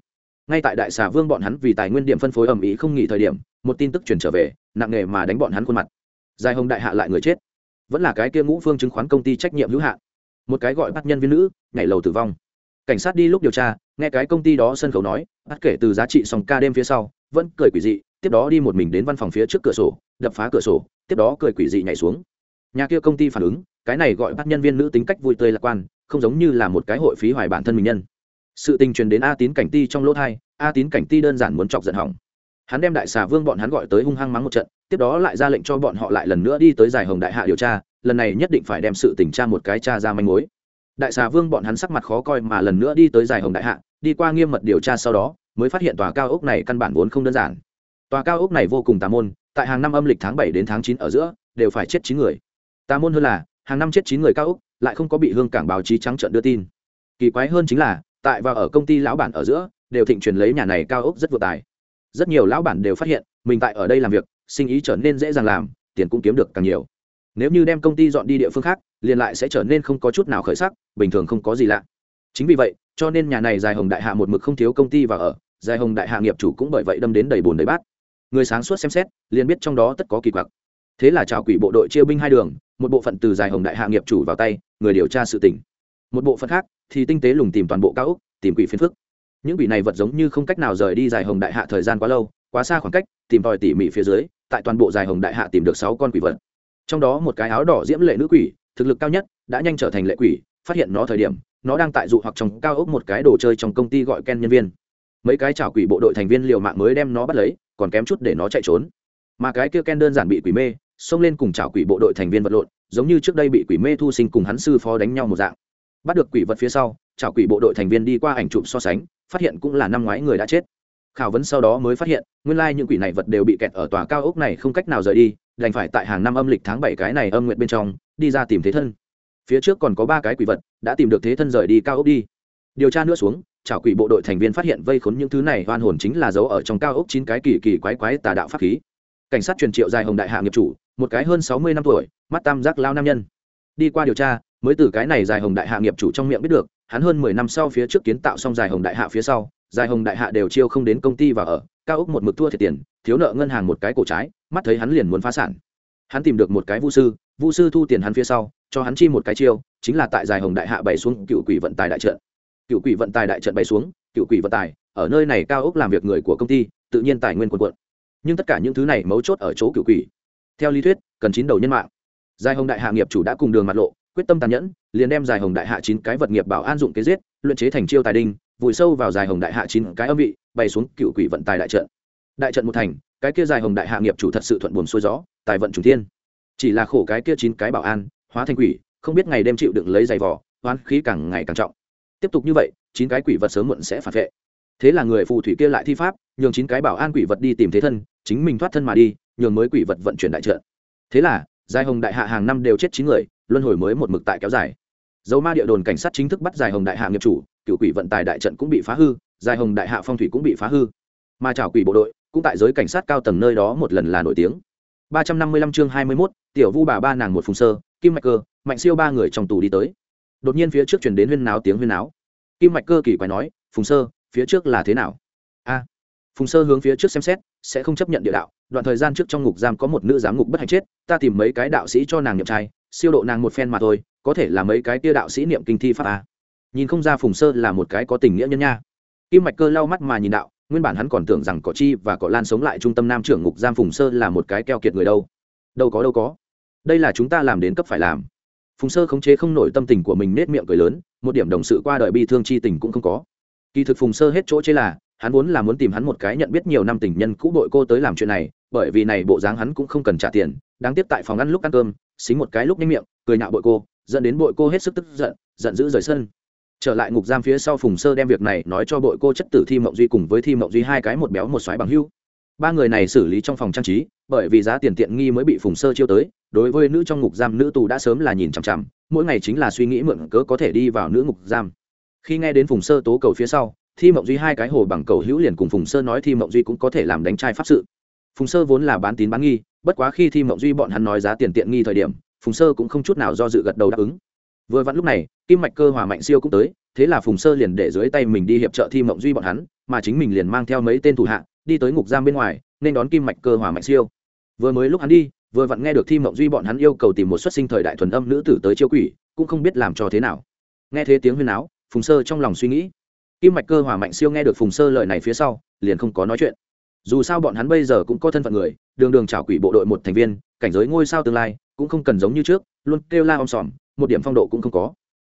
Ngay tại đại xà vương bọn hắn vì tài nguyên điểm phân phối ẩm ý không nghỉ thời điểm, một tin tức chuyển trở về, nặng nề mà đánh bọn hắn khuôn mặt. Dài hồng đại hạ lại người chết. Vẫn là cái kia ngũ phương chứng khoán công ty trách nhiệm hữu hạn. Một cái gọi bắt nhân viên nữ, nhảy lầu tử vong cảnh sát đi lúc điều tra, nghe cái công ty đó sân khấu nói, bắt kể từ giá trị sòng ca đêm phía sau, vẫn cười quỷ dị, tiếp đó đi một mình đến văn phòng phía trước cửa sổ, đập phá cửa sổ, tiếp đó cười quỷ dị nhảy xuống. Nhà kia công ty phản ứng, cái này gọi bắt nhân viên nữ tính cách vui tươi lạc quan, không giống như là một cái hội phí hoài bản thân mình nhân. Sự tình truyền đến a tín cảnh ti trong lỗ thai, a tín cảnh ti đơn giản muốn chọc giận hỏng. Hắn đem đại xà vương bọn hắn gọi tới hung hăng mắng một trận, tiếp đó lại ra lệnh cho bọn họ lại lần nữa đi tới giải hồng đại hạ điều tra, lần này nhất định phải đem sự tình tra một cái tra ra manh mối đại xà vương bọn hắn sắc mặt khó coi mà lần nữa đi tới giải hồng đại hạ, đi qua nghiêm mật điều tra sau đó, mới phát hiện tòa cao ốc này căn bản vốn không đơn giản. Tòa cao ốc này vô cùng tà môn, tại hàng năm âm lịch tháng bảy đến tháng chín ở giữa, đều phải chết chín người. Tà môn hơn là, hàng năm chết chín người cao ốc, lại không có bị hương cảng báo chí trắng trợn đưa tin. Kỳ quái hơn chính là, tại và ở công ty lão bản ở giữa, đều thịnh truyền lấy nhà này cao ốc rất vừa tài. Rất nhiều lão bản đều phát hiện, mình tại ở đây làm việc, sinh ý trở nên dễ dàng làm, tiền cũng kiếm được càng nhiều nếu như đem công ty dọn đi địa phương khác, liền lại sẽ trở nên không có chút nào khởi sắc, bình thường không có gì lạ. Chính vì vậy, cho nên nhà này dài hồng đại hạ một mực không thiếu công ty và ở, dài hồng đại hạ nghiệp chủ cũng bởi vậy đâm đến đầy bồn đầy bát. Người sáng suốt xem xét, liền biết trong đó tất có kỳ quặc. Thế là chào quỷ bộ đội chia binh hai đường, một bộ phận từ dài hồng đại hạ nghiệp chủ vào tay, người điều tra sự tỉnh một bộ phận khác thì tinh tế lùng tìm toàn bộ cao úc tìm quỷ phiền phức. Những quỷ này vật giống như không cách nào rời đi dài hồng đại hạ thời gian quá lâu, quá xa khoảng cách, tìm tòi tỉ mỉ phía dưới, tại toàn bộ dài hồng đại hạ tìm được sáu con quỷ vật trong đó một cái áo đỏ diễm lệ nữ quỷ, thực lực cao nhất, đã nhanh trở thành lệ quỷ, phát hiện nó thời điểm, nó đang tại dụ hoặc trong cao ốc một cái đồ chơi trong công ty gọi ken nhân viên. Mấy cái chảo quỷ bộ đội thành viên liều mạng mới đem nó bắt lấy, còn kém chút để nó chạy trốn. Mà cái kia ken đơn giản bị quỷ mê, xông lên cùng chảo quỷ bộ đội thành viên vật lộn, giống như trước đây bị quỷ mê thu sinh cùng hắn sư phó đánh nhau một dạng. Bắt được quỷ vật phía sau, chảo quỷ bộ đội thành viên đi qua ảnh chụp so sánh, phát hiện cũng là năm ngoái người đã chết. Khảo vấn sau đó mới phát hiện, nguyên lai những quỷ này vật đều bị kẹt ở tòa cao ốc này không cách nào rời đi đành phải tại hàng năm âm lịch tháng bảy cái này âm nguyện bên trong, đi ra tìm thế thân. Phía trước còn có ba cái quỷ vật, đã tìm được thế thân rời đi cao ốc đi. Điều tra nữa xuống, chảo quỷ bộ đội thành viên phát hiện vây khốn những thứ này, oan hồn chính là giấu ở trong cao ốc chín cái kỳ kỳ quái quái tà đạo pháp khí. Cảnh sát truyền triệu dài hồng đại hạ nghiệp chủ, một cái hơn sáu mươi năm tuổi, mắt tam giác lao nam nhân. Đi qua điều tra, mới từ cái này dài hồng đại hạ nghiệp chủ trong miệng biết được, hắn hơn mười năm sau phía trước kiến tạo xong dài hồng đại hạ phía sau, dài hồng đại hạ đều chiêu không đến công ty và ở cao ốc một mực thua thiệt tiền, thiếu nợ ngân hàng một cái cổ trái, mắt thấy hắn liền muốn phá sản. Hắn tìm được một cái vu sư vu sư thu tiền hắn phía sau, cho hắn chi một cái chiêu, chính là tại dài hồng đại hạ bày xuống cựu quỷ vận tài đại trận. Cựu quỷ vận tài đại trận bày xuống, cựu quỷ vận tài, ở nơi này cao ốc làm việc người của công ty, tự nhiên tài nguyên quần quận nhưng tất cả những thứ này mấu chốt ở chỗ cựu quỷ. Theo lý thuyết, cần chín đầu nhân mạng. Dài hồng đại hạ nghiệp chủ đã cùng đường mặt lộ, quyết tâm tàn nhẫn, liền đem dài hồng đại hạ chín cái vật nghiệp bảo an dụng kế giết, luyện chế thành chiêu tài đinh vùi sâu vào dài hồng đại hạ chín cái âm vị, bay xuống cựu quỷ vận tài đại trận. Đại trận một thành, cái kia dài hồng đại hạ nghiệp chủ thật sự thuận buồm xuôi gió, tài vận trùng thiên. Chỉ là khổ cái kia chín cái bảo an, hóa thành quỷ, không biết ngày đêm chịu đựng lấy giày vỏ hoán khí càng ngày càng trọng. Tiếp tục như vậy, chín cái quỷ vật sớm muộn sẽ phản vệ. Thế là người phù thủy kia lại thi pháp, nhường chín cái bảo an quỷ vật đi tìm thế thân, chính mình thoát thân mà đi, nhường mới quỷ vật vận chuyển đại trận. Thế là, dài hồng đại hạ hàng năm đều chết chín người, luân hồi mới một mực tại kéo dài. Dấu ma địa đồn cảnh sát chính thức bắt dài hồng đại hạ nghiệp chủ cựu quỷ vận tài đại trận cũng bị phá hư dài hồng đại hạ phong thủy cũng bị phá hư. Mà trảo quỷ bộ đội cũng tại giới cảnh sát cao tầng nơi đó một lần là nổi tiếng. ba trăm năm mươi lăm chương hai mươi 21, tiểu vu bà ba nàng một phùng sơ kim mạch cơ mạnh siêu ba người trong tù đi tới. Đột nhiên phía trước chuyển đến huyên náo tiếng huyên náo. Kim mạch cơ kỳ quái nói phùng sơ phía trước là thế nào? A phùng sơ hướng phía trước xem xét sẽ không chấp nhận địa đạo. Đoạn thời gian trước trong ngục giam có một nữ giám ngục bất hạnh chết ta tìm mấy cái đạo sĩ cho nàng nhậm trai siêu độ nàng một phen mà thôi có thể là mấy cái kia đạo sĩ niệm kinh thi pháp a nhìn không ra phùng sơ là một cái có tình nghĩa nhân nha. Kim mạch cơ lau mắt mà nhìn đạo, nguyên bản hắn còn tưởng rằng cỏ chi và cỏ lan sống lại trung tâm nam trưởng ngục giam phùng sơ là một cái keo kiệt người đâu. Đâu có đâu có. Đây là chúng ta làm đến cấp phải làm. Phùng sơ khống chế không nổi tâm tình của mình nết miệng cười lớn, một điểm đồng sự qua đời bi thương chi tình cũng không có. Kỳ thực phùng sơ hết chỗ chế là, hắn vốn là muốn tìm hắn một cái nhận biết nhiều năm tình nhân cũ đội cô tới làm chuyện này, bởi vì này bộ dáng hắn cũng không cần trả tiền, đáng tiếc tại phòng ăn lúc ăn cơm, xính một cái lúc nhanh miệng, cười nhạo bội cô, dẫn đến bội cô hết sức tức giận giận dữ rời sân trở lại ngục giam phía sau phùng sơ đem việc này nói cho bội cô chất tử thi mộng duy cùng với thi mộng duy hai cái một béo một xoáy bằng hưu. Ba người này xử lý trong phòng trang trí, bởi vì giá tiền tiện nghi mới bị phùng sơ chiêu tới, đối với nữ trong ngục giam nữ tù đã sớm là nhìn chằm chằm, mỗi ngày chính là suy nghĩ mượn cớ có thể đi vào nữ ngục giam. Khi nghe đến phùng sơ tố cầu phía sau, thi mộng duy hai cái hồ bằng cầu hữu liền cùng phùng sơ nói thi mộng duy cũng có thể làm đánh trai pháp sự. Phùng sơ vốn là bán tín bán nghi, bất quá khi thi mộng duy bọn hắn nói giá tiền tiện nghi thời điểm, phùng sơ cũng không chút nào do dự gật đầu đáp ứng vừa vặn lúc này, kim mạch cơ hòa mạnh siêu cũng tới, thế là phùng sơ liền để dưới tay mình đi hiệp trợ thi mộng duy bọn hắn, mà chính mình liền mang theo mấy tên thủ hạ, đi tới ngục giam bên ngoài, nên đón kim mạch cơ hòa mạnh siêu. Vừa mới lúc hắn đi, vừa vặn nghe được thi mộng duy bọn hắn yêu cầu tìm một xuất sinh thời đại thuần âm nữ tử tới chiêu quỷ, cũng không biết làm cho thế nào. Nghe thế tiếng huyên áo phùng sơ trong lòng suy nghĩ. Kim mạch cơ hòa mạnh siêu nghe được phùng sơ lời này phía sau, liền không có nói chuyện. Dù sao bọn hắn bây giờ cũng có thân phận người, đường đường trảo quỷ bộ đội một thành viên, cảnh giới ngôi sao tương lai, cũng không cần giống như trước, luôn kêu la om sòm một điểm phong độ cũng không có.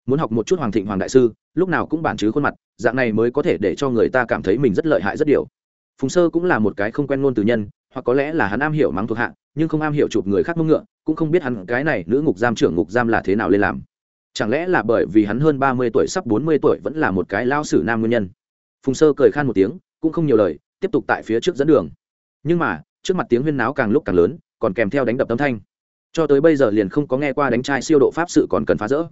Muốn học một chút hoàng thịnh hoàng đại sư, lúc nào cũng bản chứ khuôn mặt, dạng này mới có thể để cho người ta cảm thấy mình rất lợi hại rất điều. Phùng sơ cũng là một cái không quen ngôn từ nhân, hoặc có lẽ là hắn am hiểu mắng thuộc hạ, nhưng không am hiểu chụp người khác mông ngựa, cũng không biết hắn cái này nữ ngục giam trưởng ngục giam là thế nào lên làm. Chẳng lẽ là bởi vì hắn hơn ba mươi tuổi sắp bốn mươi tuổi vẫn là một cái lao sử nam nguyên nhân? Phùng sơ cười khan một tiếng, cũng không nhiều lời, tiếp tục tại phía trước dẫn đường. Nhưng mà, trước mặt tiếng huyên náo càng lúc càng lớn, còn kèm theo đánh đập tâm thanh cho tới bây giờ liền không có nghe qua đánh trai siêu độ pháp sự còn cần phá rỡ.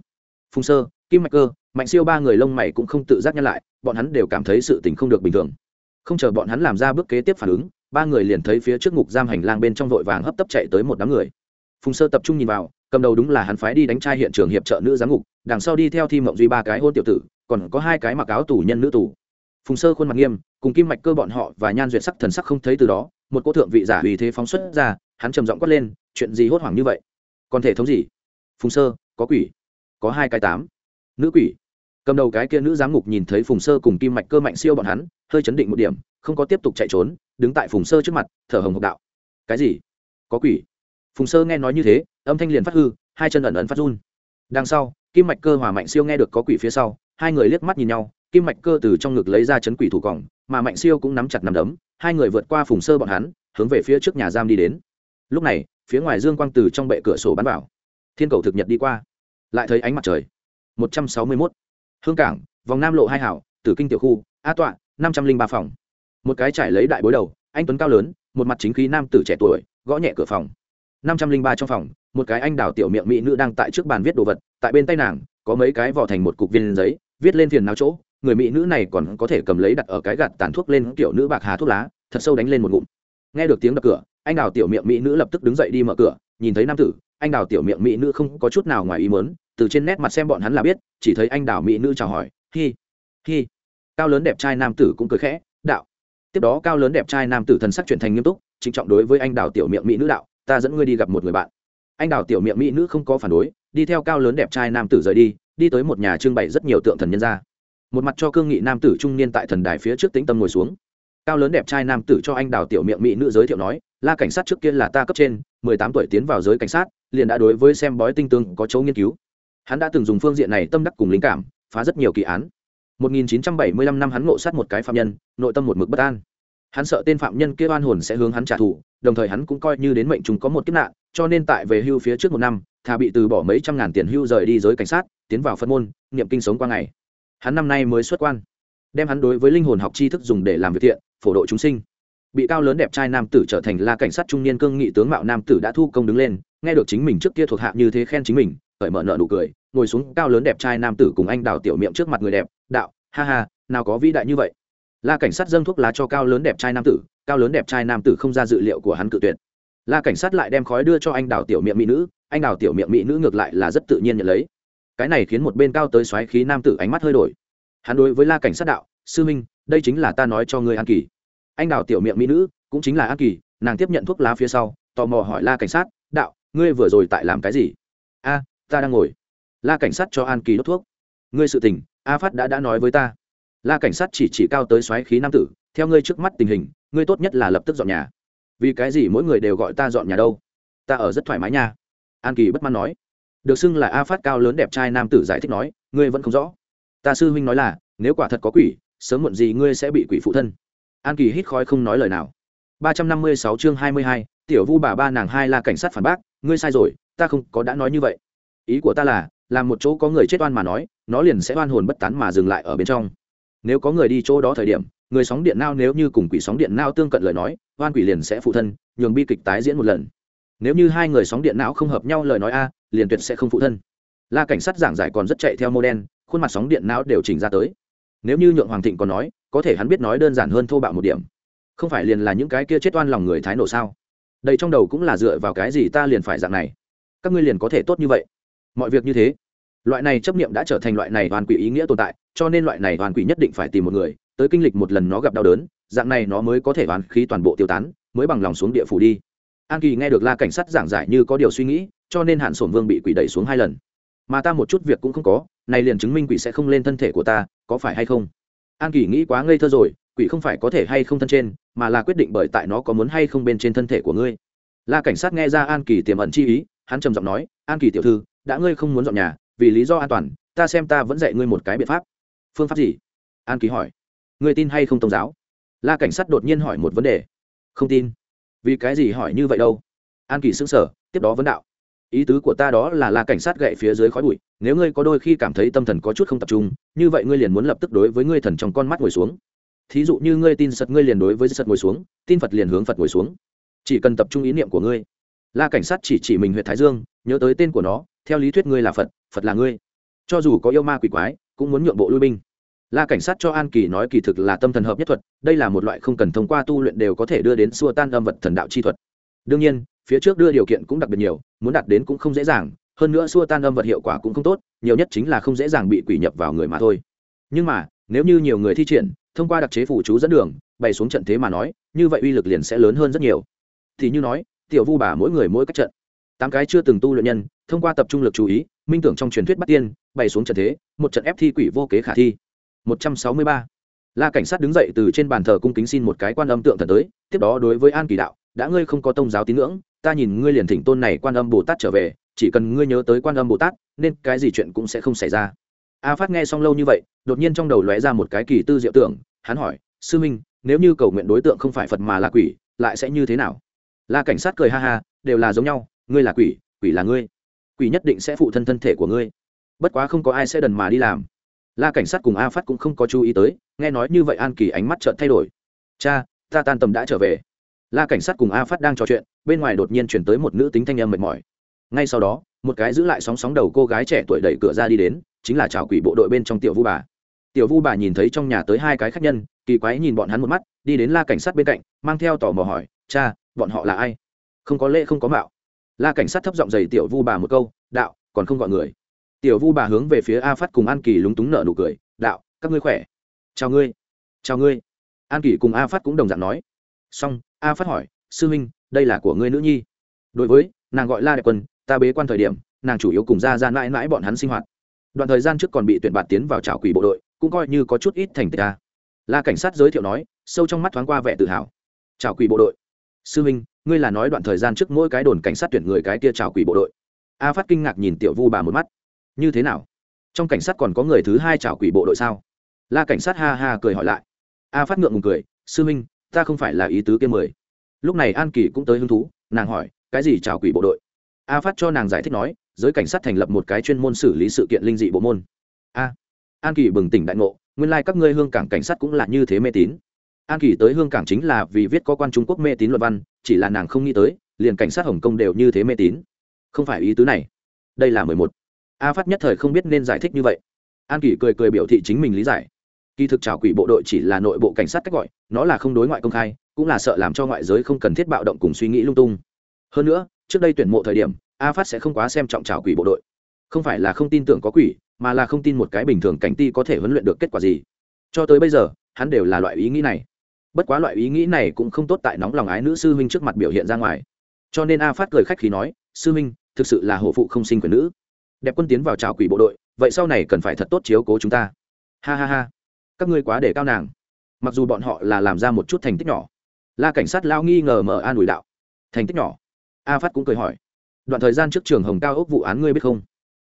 Phùng sơ, kim mạch cơ, mạnh siêu ba người lông mày cũng không tự giác nhăn lại, bọn hắn đều cảm thấy sự tình không được bình thường. Không chờ bọn hắn làm ra bước kế tiếp phản ứng, ba người liền thấy phía trước ngục giam hành lang bên trong vội vàng hấp tấp chạy tới một đám người. Phùng sơ tập trung nhìn vào, cầm đầu đúng là hắn phái đi đánh trai hiện trường hiệp trợ nữ giám ngục, đằng sau đi theo thi mộng duy ba cái hôn tiểu tử, còn có hai cái mặc áo tù nhân nữ tù. Phùng sơ khuôn mặt nghiêm, cùng kim mạch cơ bọn họ và nhan duyệt sắc thần sắc không thấy từ đó, một cô thượng vị giả uy thế phóng xuất ra, hắn trầm giọng quát lên chuyện gì hốt hoảng như vậy? Còn thể thống gì? Phùng sơ, có quỷ. Có hai cái tám. Nữ quỷ. Cầm đầu cái kia nữ giám ngục nhìn thấy phùng sơ cùng kim mạch cơ mạnh siêu bọn hắn, hơi chấn định một điểm, không có tiếp tục chạy trốn, đứng tại phùng sơ trước mặt, thở hồng hộc đạo. Cái gì? Có quỷ. Phùng sơ nghe nói như thế, âm thanh liền phát hư, hai chân ẩn ẩn phát run. Đằng sau, kim mạch cơ hòa mạnh siêu nghe được có quỷ phía sau, hai người liếc mắt nhìn nhau, kim mạch cơ từ trong ngực lấy ra chấn quỷ thủ còng, mà mạnh siêu cũng nắm chặt nằm đấm, hai người vượt qua phùng sơ bọn hắn, hướng về phía trước nhà giam đi đến. Lúc này phía ngoài dương quang từ trong bệ cửa sổ bắn vào. Thiên cầu thực nhật đi qua. Lại thấy ánh mặt trời. Một trăm sáu mươi 161. hương cảng, vòng nam lộ hai hảo, tử kinh tiểu khu, a tọa, năm trăm linh ba phòng. Một cái trải lấy đại bối đầu, anh tuấn cao lớn, một mặt chính khí nam tử trẻ tuổi, gõ nhẹ cửa phòng. năm trăm linh ba trong phòng, một cái anh đào tiểu miệng mỹ nữ đang tại trước bàn viết đồ vật, tại bên tay nàng, có mấy cái vỏ thành một cục viên giấy, viết lên phiền nào chỗ, người mỹ nữ này còn có thể cầm lấy đặt ở cái gạt tàn thuốc lên kiểu nữ bạc hà thuốc lá, thật sâu đánh lên một ngụm nghe được tiếng đập cửa, anh đào tiểu miệng mỹ nữ lập tức đứng dậy đi mở cửa, nhìn thấy nam tử, anh đào tiểu miệng mỹ nữ không có chút nào ngoài ý mớn từ trên nét mặt xem bọn hắn là biết, chỉ thấy anh đào mỹ nữ chào hỏi, hi hi. Cao lớn đẹp trai nam tử cũng cười khẽ, đạo. Tiếp đó cao lớn đẹp trai nam tử thần sắc chuyển thành nghiêm túc, trịnh trọng đối với anh đào tiểu miệng mỹ nữ đạo, ta dẫn ngươi đi gặp một người bạn. Anh đào tiểu miệng mỹ nữ không có phản đối, đi theo cao lớn đẹp trai nam tử rời đi đi tới một nhà trưng bày rất nhiều tượng thần nhân ra một mặt cho cương nghị nam tử trung niên tại thần đài phía trước tĩnh tâm ngồi xuống cao lớn đẹp trai nam tử cho anh đào tiểu miệng mỹ nữ giới thiệu nói, la cảnh sát trước kia là ta cấp trên, mười tám tuổi tiến vào giới cảnh sát, liền đã đối với xem bói tinh tương có chỗ nghiên cứu. Hắn đã từng dùng phương diện này tâm đắc cùng linh cảm, phá rất nhiều kỳ án. 1975 năm hắn ngộ sát một cái phạm nhân, nội tâm một mực bất an. Hắn sợ tên phạm nhân kia oan hồn sẽ hướng hắn trả thù, đồng thời hắn cũng coi như đến mệnh chúng có một kiếp nạn, cho nên tại về hưu phía trước một năm, thà bị từ bỏ mấy trăm ngàn tiền hưu rời đi giới cảnh sát, tiến vào phân môn, niệm kinh sống qua ngày. Hắn năm nay mới xuất quan đem hắn đối với linh hồn học tri thức dùng để làm việc thiện, phổ độ chúng sinh. Bị cao lớn đẹp trai nam tử trở thành la cảnh sát trung niên cương nghị tướng mạo nam tử đã thu công đứng lên, nghe được chính mình trước kia thuộc hạ như thế khen chính mình, cởi mở nợ nụ cười, ngồi xuống cao lớn đẹp trai nam tử cùng anh đào tiểu miệng trước mặt người đẹp, đạo, ha ha, nào có vĩ đại như vậy. La cảnh sát dâng thuốc lá cho cao lớn đẹp trai nam tử, cao lớn đẹp trai nam tử không ra dự liệu của hắn cự tuyệt. La cảnh sát lại đem khói đưa cho anh đào tiểu miệng mỹ nữ, anh đào tiểu miệng mỹ nữ ngược lại là rất tự nhiên nhận lấy. Cái này khiến một bên cao tới xoáy khí nam tử ánh mắt hơi đổi hắn đối với la cảnh sát đạo, sư minh đây chính là ta nói cho ngươi an kỳ. Anh đào tiểu miệng mỹ nữ, cũng chính là an kỳ, nàng tiếp nhận thuốc lá phía sau, tò mò hỏi la cảnh sát, đạo, ngươi vừa rồi tại làm cái gì? A, ta đang ngồi. La cảnh sát cho an kỳ đốt thuốc. Ngươi sự tình, a phát đã đã nói với ta. La cảnh sát chỉ chỉ cao tới xoáy khí nam tử, theo ngươi trước mắt tình hình, ngươi tốt nhất là lập tức dọn nhà. Vì cái gì mỗi người đều gọi ta dọn nhà đâu? Ta ở rất thoải mái nha. An kỳ bất mãn nói. Được xưng là a phát cao lớn đẹp trai nam tử giải thích nói, ngươi vẫn không rõ ta sư huynh nói là, nếu quả thật có quỷ, sớm muộn gì ngươi sẽ bị quỷ phụ thân. An kỳ hít khói không nói lời nào. ba trăm năm mươi sáu chương hai mươi hai, tiểu vu bà ba nàng hai là cảnh sát phản bác, ngươi sai rồi, ta không có đã nói như vậy. Ý của ta là, làm một chỗ có người chết oan mà nói, nó liền sẽ oan hồn bất tán mà dừng lại ở bên trong. Nếu có người đi chỗ đó thời điểm, người sóng điện nao nếu như cùng quỷ sóng điện nao tương cận lời nói, oan quỷ liền sẽ phụ thân, nhường bi kịch tái diễn một lần. Nếu như hai người sóng điện não không hợp nhau lời nói a, liền tuyệt sẽ không phụ thân. La cảnh sát giảng giải còn rất chạy theo mô đen khuôn mặt sóng điện não đều chỉnh ra tới. Nếu như nhượng hoàng thịnh còn nói, có thể hắn biết nói đơn giản hơn thô bạo một điểm. Không phải liền là những cái kia chết oan lòng người thái nổ sao? Đây trong đầu cũng là dựa vào cái gì ta liền phải dạng này? Các ngươi liền có thể tốt như vậy. Mọi việc như thế. Loại này chấp niệm đã trở thành loại này hoàn quỷ ý nghĩa tồn tại, cho nên loại này hoàn quỷ nhất định phải tìm một người, tới kinh lịch một lần nó gặp đau đớn, dạng này nó mới có thể hoàn khí toàn bộ tiêu tán, mới bằng lòng xuống địa phủ đi. An kỳ nghe được la cảnh sát giảng giải như có điều suy nghĩ, cho nên hạn sổm vương bị quỷ đẩy xuống hai lần. Mà ta một chút việc cũng không có này liền chứng minh quỷ sẽ không lên thân thể của ta, có phải hay không? An kỳ nghĩ quá ngây thơ rồi, quỷ không phải có thể hay không thân trên, mà là quyết định bởi tại nó có muốn hay không bên trên thân thể của ngươi. La cảnh sát nghe ra an kỳ tiềm ẩn chi ý, hắn trầm giọng nói, an kỳ tiểu thư, đã ngươi không muốn dọn nhà, vì lý do an toàn, ta xem ta vẫn dạy ngươi một cái biện pháp. Phương pháp gì? An kỳ hỏi. Ngươi tin hay không tôn giáo? La cảnh sát đột nhiên hỏi một vấn đề. Không tin. Vì cái gì hỏi như vậy đâu? An kỳ xứng sở tiếp đó vấn đạo ý tứ của ta đó là la cảnh sát gậy phía dưới khói bụi, nếu ngươi có đôi khi cảm thấy tâm thần có chút không tập trung, như vậy ngươi liền muốn lập tức đối với ngươi thần trong con mắt ngồi xuống. Thí dụ như ngươi tin sật ngươi liền đối với sật ngồi xuống, tin phật liền hướng phật ngồi xuống. Chỉ cần tập trung ý niệm của ngươi. La cảnh sát chỉ chỉ mình huyện thái dương, nhớ tới tên của nó, theo lý thuyết ngươi là phật phật là ngươi. Cho dù có yêu ma quỷ quái, cũng muốn nhượng bộ lui binh. La cảnh sát cho an kỳ nói kỳ thực là tâm thần hợp nhất thuật, đây là một loại không cần thông qua tu luyện đều có thể đưa đến xua tan âm vật thần đạo chi thuật. Đương nhiên phía trước đưa điều kiện cũng đặc biệt nhiều, muốn đạt đến cũng không dễ dàng, hơn nữa xua tan âm vật hiệu quả cũng không tốt, nhiều nhất chính là không dễ dàng bị quỷ nhập vào người mà thôi. Nhưng mà, nếu như nhiều người thi triển, thông qua đặc chế phụ chú dẫn đường, bày xuống trận thế mà nói, như vậy uy lực liền sẽ lớn hơn rất nhiều. Thì như nói, tiểu vu bà mỗi người mỗi cách trận. Tám cái chưa từng tu luyện nhân, thông qua tập trung lực chú ý, minh tưởng trong truyền thuyết bắt tiên, bày xuống trận thế, một trận ép thi quỷ vô kế khả thi. Một trăm sáu mươi ba. La cảnh sát đứng dậy từ trên bàn thờ cung kính xin một cái quan âm tượng thần tới, tiếp đó đối với an kỳ đạo, đã ngươi không có tôn giáo tín ngưỡng ta nhìn ngươi liền thỉnh tôn này quan âm bồ tát trở về, chỉ cần ngươi nhớ tới quan âm bồ tát, nên cái gì chuyện cũng sẽ không xảy ra. A phát nghe xong lâu như vậy, đột nhiên trong đầu lóe ra một cái kỳ tư diệu tưởng, hắn hỏi, sư minh, nếu như cầu nguyện đối tượng không phải phật mà là quỷ, lại sẽ như thế nào? La cảnh sát cười ha ha, đều là giống nhau, ngươi là quỷ quỷ là ngươi. Quỷ nhất định sẽ phụ thân thân thể của ngươi. Bất quá không có ai sẽ đần mà đi làm. La cảnh sát cùng a phát cũng không có chú ý tới, nghe nói như vậy an kỳ ánh mắt trợn thay đổi. Cha, ta tan tầm đã trở về la cảnh sát cùng a phát đang trò chuyện, bên ngoài đột nhiên chuyển tới một nữ tính thanh âm mệt mỏi. Ngay sau đó, một cái giữ lại sóng sóng đầu cô gái trẻ tuổi đẩy cửa ra đi đến, chính là chào quỷ bộ đội bên trong tiểu vu bà. Tiểu vu bà nhìn thấy trong nhà tới hai cái khách nhân, kỳ quái nhìn bọn hắn một mắt, đi đến la cảnh sát bên cạnh, mang theo tò mò hỏi, cha, bọn họ là ai? Không có lễ, không có mạo. La cảnh sát thấp giọng giày tiểu vu bà một câu, đạo, còn không gọi người. Tiểu vu bà hướng về phía a phát cùng an kỳ lúng túng nở nụ cười, đạo, các ngươi khỏe. Chào ngươi. Chào ngươi. An kỳ cùng a phát cũng đồng dạng nói. Xong a phát hỏi, sư huynh đây là của ngươi nữ nhi. Đối với, nàng gọi la đẹp quân, ta bế quan thời điểm, nàng chủ yếu cùng ra ra mãi mãi bọn hắn sinh hoạt. Đoạn thời gian trước còn bị tuyển bạt tiến vào trào quỷ bộ đội, cũng coi như có chút ít thành tích ta la cảnh sát giới thiệu nói, sâu trong mắt thoáng qua vẻ tự hào. Trào quỷ bộ đội. Sư huynh ngươi là nói đoạn thời gian trước mỗi cái đồn cảnh sát tuyển người cái kia trào quỷ bộ đội. A phát kinh ngạc nhìn tiểu vu bà một mắt. Như thế nào? Trong cảnh sát còn có người thứ hai trào quỷ bộ đội sao? La cảnh sát ha ha cười hỏi lại. A phát ngượng ngùng cười, sư huynh ta không phải là ý tứ kia mười. Lúc này an kỳ cũng tới hứng thú, nàng hỏi, cái gì chào quỷ bộ đội? A phát cho nàng giải thích nói, giới cảnh sát thành lập một cái chuyên môn xử lý sự kiện linh dị bộ môn. A, an kỳ bừng tỉnh đại ngộ, nguyên lai、like、các ngươi hương cảng cảnh sát cũng là như thế mê tín. An kỳ tới hương cảng chính là vì viết có quan trung quốc mê tín luật văn, chỉ là nàng không nghĩ tới, liền cảnh sát hồng kông đều như thế mê tín. Không phải ý tứ này. Đây là mười một. A phát nhất thời không biết nên giải thích như vậy. An kỳ cười cười biểu thị chính mình lý giải kỳ thực trào quỷ bộ đội chỉ là nội bộ cảnh sát cách gọi, nó là không đối ngoại công khai, cũng là sợ làm cho ngoại giới không cần thiết bạo động cùng suy nghĩ lung tung. Hơn nữa, trước đây tuyển mộ thời điểm, a phát sẽ không quá xem trọng trào quỷ bộ đội. Không phải là không tin tưởng có quỷ, mà là không tin một cái bình thường cảnh ti có thể huấn luyện được kết quả gì. Cho tới bây giờ, hắn đều là loại ý nghĩ này. Bất quá loại ý nghĩ này cũng không tốt tại nóng lòng ái nữ sư huynh trước mặt biểu hiện ra ngoài. Cho nên a phát cười khách khí nói, sư huynh, thực sự là hộ phụ không sinh quyền nữ. Đẹp quân tiến vào trào quỷ bộ đội, vậy sau này cần phải thật tốt chiếu cố chúng ta. Ha ha ha các ngươi quá để cao nàng. Mặc dù bọn họ là làm ra một chút thành tích nhỏ, la cảnh sát lao nghi ngờ mở an ủi đạo. Thành tích nhỏ? A phát cũng cười hỏi. Đoạn thời gian trước trường hồng cao ốc vụ án ngươi biết không?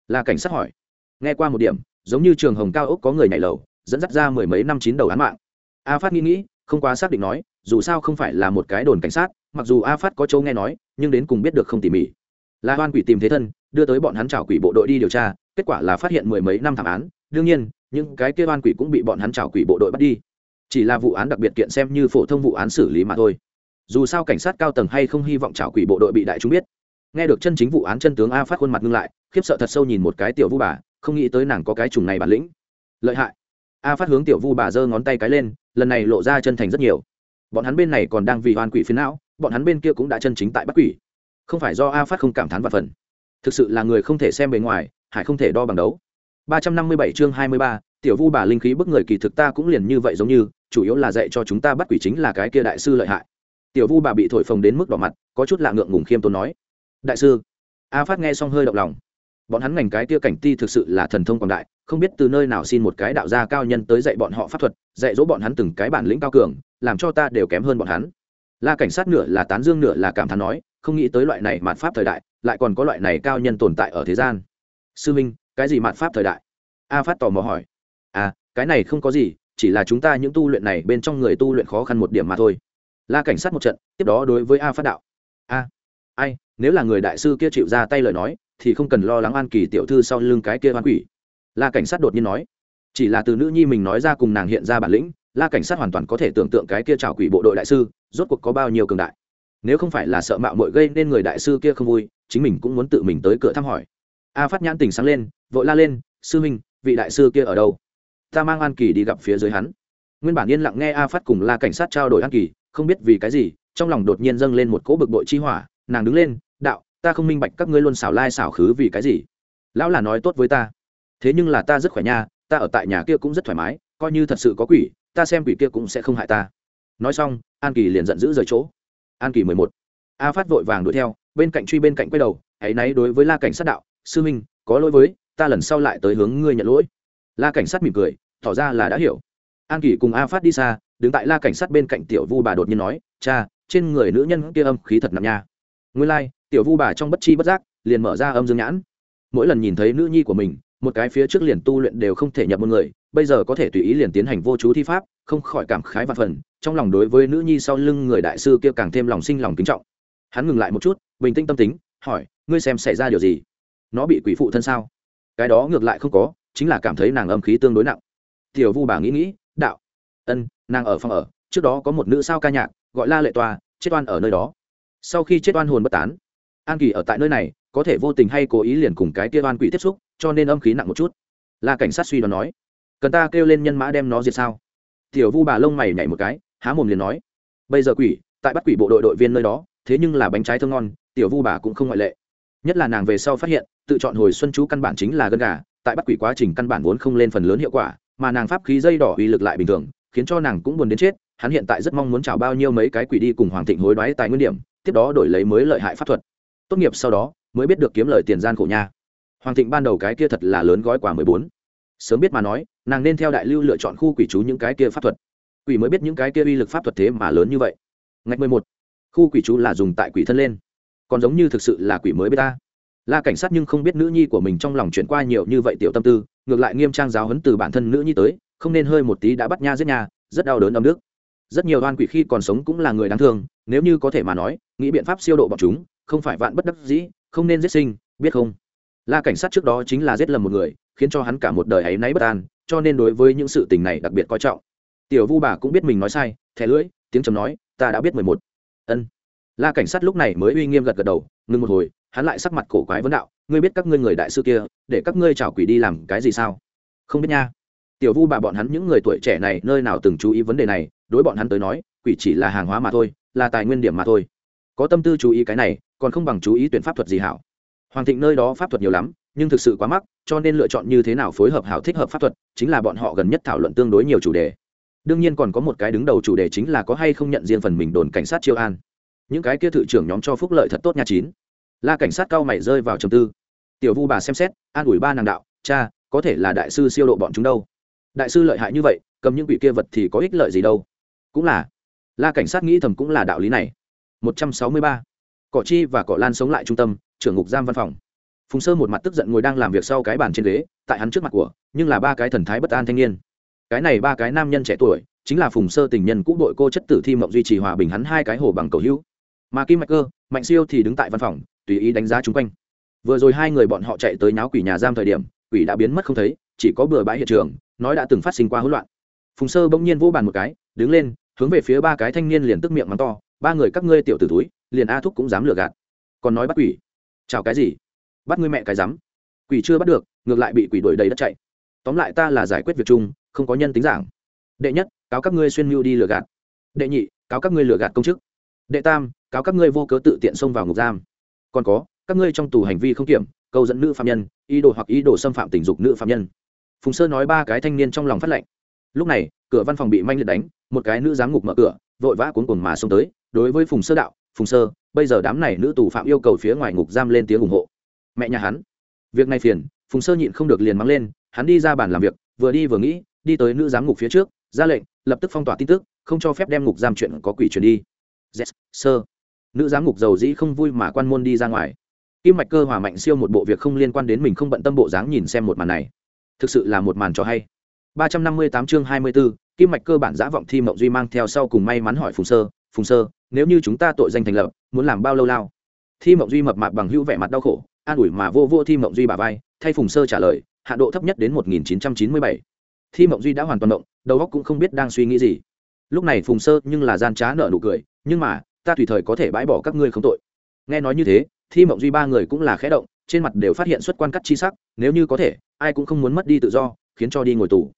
La cảnh sát hỏi. Nghe qua một điểm, giống như trường hồng cao ốc có người nhảy lầu, dẫn dắt ra mười mấy năm chín đầu án mạng. A phát nghĩ nghĩ, không quá xác định nói, dù sao không phải là một cái đồn cảnh sát, mặc dù a phát có châu nghe nói, nhưng đến cùng biết được không tỉ mỉ. La hoan quỷ tìm thế thân, đưa tới bọn hắn trào quỷ bộ đội đi điều tra, kết quả là phát hiện mười mấy năm thảm án. Đương nhiên những cái kia oan quỷ cũng bị bọn hắn trào quỷ bộ đội bắt đi. Chỉ là vụ án đặc biệt kiện xem như phổ thông vụ án xử lý mà thôi. Dù sao cảnh sát cao tầng hay không hy vọng trào quỷ bộ đội bị đại chúng biết. Nghe được chân chính vụ án chân tướng a phát khuôn mặt ngưng lại, khiếp sợ thật sâu nhìn một cái tiểu vu bà, không nghĩ tới nàng có cái trùng này bản lĩnh. Lợi hại. A phát hướng tiểu vu bà giơ ngón tay cái lên, lần này lộ ra chân thành rất nhiều. Bọn hắn bên này còn đang vì oan quỷ phiến não, bọn hắn bên kia cũng đã chân chính tại bắt quỷ. Không phải do a phát không cảm thán và phần. Thực sự là người không thể xem bề ngoài hải không thể đo bằng đấu. 357 chương 23, tiểu vu bà linh khí bức người kỳ thực ta cũng liền như vậy giống như chủ yếu là dạy cho chúng ta bắt quỷ chính là cái kia đại sư lợi hại. Tiểu vu bà bị thổi phồng đến mức đỏ mặt có chút lạ ngượng ngùng khiêm tốn nói đại sư. A phát nghe xong hơi động lòng. Bọn hắn ngành cái kia cảnh ti thực sự là thần thông quảng đại không biết từ nơi nào xin một cái đạo gia cao nhân tới dạy bọn họ pháp thuật dạy dỗ bọn hắn từng cái bản lĩnh cao cường làm cho ta đều kém hơn bọn hắn. La cảnh sát nửa là tán dương nửa là cảm thán nói không nghĩ tới loại này mạt pháp thời đại lại còn có loại này cao nhân tồn tại ở thế gian. Sư minh cái gì mạt pháp thời đại? A phát tò mò hỏi. À cái này không có gì, chỉ là chúng ta những tu luyện này bên trong người tu luyện khó khăn một điểm mà thôi. La cảnh sát một trận, tiếp đó đối với a phát đạo. A, ai, nếu là người đại sư kia chịu ra tay lời nói, thì không cần lo lắng an kỳ tiểu thư sau lưng cái kia hoan quỷ. La cảnh sát đột nhiên nói. Chỉ là từ nữ nhi mình nói ra cùng nàng hiện ra bản lĩnh, la cảnh sát hoàn toàn có thể tưởng tượng cái kia trào quỷ bộ đội đại sư, rốt cuộc có bao nhiêu cường đại. Nếu không phải là sợ mạo mội gây nên người đại sư kia không vui, chính mình cũng muốn tự mình tới cửa thăm hỏi a phát nhãn tỉnh sáng lên, vội la lên, sư huynh, vị đại sư kia ở đâu? Ta mang an kỳ đi gặp phía dưới hắn. Nguyên bản yên lặng nghe a phát cùng la cảnh sát trao đổi an kỳ, không biết vì cái gì, trong lòng đột nhiên dâng lên một cỗ bực bội chi hỏa, nàng đứng lên, đạo, ta không minh bạch các ngươi luôn xảo lai xảo khứ vì cái gì? Lão là nói tốt với ta. Thế nhưng là ta rất khỏe nha, ta ở tại nhà kia cũng rất thoải mái, coi như thật sự có quỷ, ta xem quỷ kia cũng sẽ không hại ta. Nói xong, an kỳ liền giận dữ rời chỗ. An kỳ mười một. A phát vội vàng đuổi theo, bên cạnh truy bên cạnh quay đầu, hãy náy đối với la cảnh sát đạo sư minh có lỗi với ta lần sau lại tới hướng ngươi nhận lỗi. La cảnh sát mỉm cười tỏ ra là đã hiểu. An kỷ cùng a phát đi xa đứng tại la cảnh sát bên cạnh tiểu vu bà đột nhiên nói cha trên người nữ nhân kia âm khí thật nặng nha. Nguyên lai、like, tiểu vu bà trong bất chi bất giác liền mở ra âm dương nhãn. Mỗi lần nhìn thấy nữ nhi của mình một cái phía trước liền tu luyện đều không thể nhập một người bây giờ có thể tùy ý liền tiến hành vô chú thi pháp không khỏi cảm khái và phần trong lòng đối với nữ nhi sau lưng người đại sư kia càng thêm lòng sinh lòng kính trọng. Hắn ngừng lại một chút bình tĩnh tâm tính hỏi ngươi xem xảy ra điều gì? Nó bị quỷ phụ thân sao? Cái đó ngược lại không có, chính là cảm thấy nàng âm khí tương đối nặng. Tiểu vu bà nghĩ nghĩ, đạo, ân, nàng ở phòng ở, trước đó có một nữ sao ca nhạc, gọi la lệ toa, chết oan ở nơi đó. Sau khi chết oan hồn bất tán, an kỳ ở tại nơi này, có thể vô tình hay cố ý liền cùng cái kia oan quỷ tiếp xúc, cho nên âm khí nặng một chút. La cảnh sát suy đoán nói, cần ta kêu lên nhân mã đem nó diệt sao? Tiểu vu bà lông mày nhảy một cái, há mồm liền nói, bây giờ quỷ, tại bắt quỷ bộ đội đội viên nơi đó, thế nhưng là bánh trái thơm ngon, tiểu vu bà cũng không ngoại lệ. Nhất là nàng về sau phát hiện tự chọn hồi xuân chú căn bản chính là gân gà, tại bắt quỷ quá trình căn bản vốn không lên phần lớn hiệu quả, mà nàng pháp khí dây đỏ uy lực lại bình thường, khiến cho nàng cũng buồn đến chết, hắn hiện tại rất mong muốn chào bao nhiêu mấy cái quỷ đi cùng hoàng thịnh hối đoái tại nguyên điểm, tiếp đó đổi lấy mới lợi hại pháp thuật. Tốt nghiệp sau đó, mới biết được kiếm lợi tiền gian khổ nha. Hoàng thịnh ban đầu cái kia thật là lớn gói quả mười bốn. Sớm biết mà nói, nàng nên theo đại lưu lựa chọn khu quỷ chú những cái kia pháp thuật. Quỷ mới biết những cái kia uy lực pháp thuật thế mà lớn như vậy. Ngạch mười một. Khu quỷ chú là dùng tại quỷ thân lên. Còn giống như thực sự là quỷ mới biết ta la cảnh sát nhưng không biết nữ nhi của mình trong lòng chuyển qua nhiều như vậy tiểu tâm tư, ngược lại nghiêm trang giáo hấn từ bản thân nữ nhi tới, không nên hơi một tí đã bắt nha giết nha, rất đau đớn âm đức. Rất nhiều đoan quỷ khi còn sống cũng là người đáng thương, nếu như có thể mà nói, nghĩ biện pháp siêu độ bọn chúng, không phải vạn bất đắc dĩ, không nên giết sinh, biết không? La cảnh sát trước đó chính là giết lầm một người, khiến cho hắn cả một đời ấy náy bất an, cho nên đối với những sự tình này đặc biệt coi trọng. Tiểu vu bà cũng biết mình nói sai, thẻ lưỡi, tiếng chấm nói, ta đã biết mười một. Ân. La cảnh sát lúc này mới uy nghiêm gật gật đầu, ngừng một hồi hắn lại sắc mặt cổ quái vấn đạo, ngươi biết các ngươi người đại sư kia, để các ngươi chào quỷ đi làm cái gì sao? Không biết nha. Tiểu vu bà bọn hắn những người tuổi trẻ này nơi nào từng chú ý vấn đề này, đối bọn hắn tới nói, quỷ chỉ là hàng hóa mà thôi, là tài nguyên điểm mà thôi. Có tâm tư chú ý cái này, còn không bằng chú ý tuyển pháp thuật gì hảo. Hoàng thịnh nơi đó pháp thuật nhiều lắm, nhưng thực sự quá mắc, cho nên lựa chọn như thế nào phối hợp hảo thích hợp pháp thuật, chính là bọn họ gần nhất thảo luận tương đối nhiều chủ đề. Đương nhiên còn có một cái đứng đầu chủ đề chính là có hay không nhận riêng phần mình đồn cảnh sát chiêu an. Những cái kia thự trưởng nhóm cho phúc lợi thật tốt nha chín la cảnh sát cao mày rơi vào trầm tư. Tiểu vu bà xem xét, an ủi ba nàng đạo, cha, có thể là đại sư siêu độ bọn chúng đâu. Đại sư lợi hại như vậy, cầm những quỷ kia vật thì có ích lợi gì đâu. Cũng là. La cảnh sát nghĩ thầm cũng là đạo lý này. Một trăm sáu mươi ba. Cỏ chi và cỏ lan sống lại trung tâm, trưởng ngục giam văn phòng. Phùng sơ một mặt tức giận ngồi đang làm việc sau cái bàn trên ghế, tại hắn trước mặt của, nhưng là ba cái thần thái bất an thanh niên. Cái này ba cái nam nhân trẻ tuổi, chính là phùng sơ tình nhân cũ đội cô chất tử thi mộng duy trì hòa bình hắn hai cái hồ bằng cầu hữu. Mà kim mạch cơ, mạnh siêu thì đứng tại văn phòng tùy ý đánh giá chung quanh. Vừa rồi hai người bọn họ chạy tới náo quỷ nhà giam thời điểm, quỷ đã biến mất không thấy, chỉ có bừa bãi hiện trường, nói đã từng phát sinh qua hỗn loạn. Phùng sơ bỗng nhiên vỗ bàn một cái, đứng lên, hướng về phía ba cái thanh niên liền tức miệng mắng to, ba người các ngươi tiểu t ử túi, liền a thúc cũng dám lừa gạt. Còn nói bắt quỷ. Chào cái gì? Bắt ngươi mẹ cái dám quỷ chưa bắt được, ngược lại bị quỷ đuổi đầy đất chạy. Tóm lại ta là giải quyết việc chung, không có nhân tính giảng. Đệ nhất, cáo các ngươi xuyên mưu đi lừa gạt. Đệ nhị, cáo các ngươi lừa gạt công chức. Đệ tam, cáo các ngươi vô cớ tự tiện xông vào ngục giam còn có các ngươi trong tù hành vi không kiểm câu dẫn nữ phạm nhân ý đồ hoặc ý đồ xâm phạm tình dục nữ phạm nhân. Phùng sơ nói ba cái thanh niên trong lòng phát lệnh. Lúc này cửa văn phòng bị manh liệt đánh một cái nữ giám ngục mở cửa vội vã cuốn cuồng mà xông tới đối với phùng sơ đạo phùng sơ bây giờ đám này nữ tù phạm yêu cầu phía ngoài ngục giam lên tiếng ủng hộ. Mẹ nhà hắn. Việc này phiền phùng sơ nhịn không được liền mắng lên hắn đi ra bàn làm việc vừa đi vừa nghĩ đi tới nữ giám ngục phía trước ra lệnh lập tức phong tỏa tin tức không cho phép đem ngục giam chuyện có quỷ truyền đi. Yes, sơ nữ giám ngục dầu dĩ không vui mà quan môn đi ra ngoài. Kim mạch cơ hòa mạnh siêu một bộ việc không liên quan đến mình không bận tâm bộ dáng nhìn xem một màn này. Thực sự là một màn cho hay. 358 chương 24, kim mạch cơ bản giã vọng thi mộng duy mang theo sau cùng may mắn hỏi phùng sơ phùng sơ nếu như chúng ta tội danh thành lập muốn làm bao lâu lao? Thi mộng duy mập mạp bằng hữu vẻ mặt đau khổ an ủi mà vô vô thi mộng duy bà vai thay phùng sơ trả lời hạ độ thấp nhất đến 1997. thi mộng duy đã hoàn toàn động đầu óc cũng không biết đang suy nghĩ gì. Lúc này phùng sơ nhưng là gian trá nợ nụ cười nhưng mà ta tùy thời có thể bãi bỏ các ngươi không tội. Nghe nói như thế, thi mộng duy ba người cũng là khẽ động, trên mặt đều phát hiện xuất quan cắt chi sắc, nếu như có thể, ai cũng không muốn mất đi tự do, khiến cho đi ngồi tù.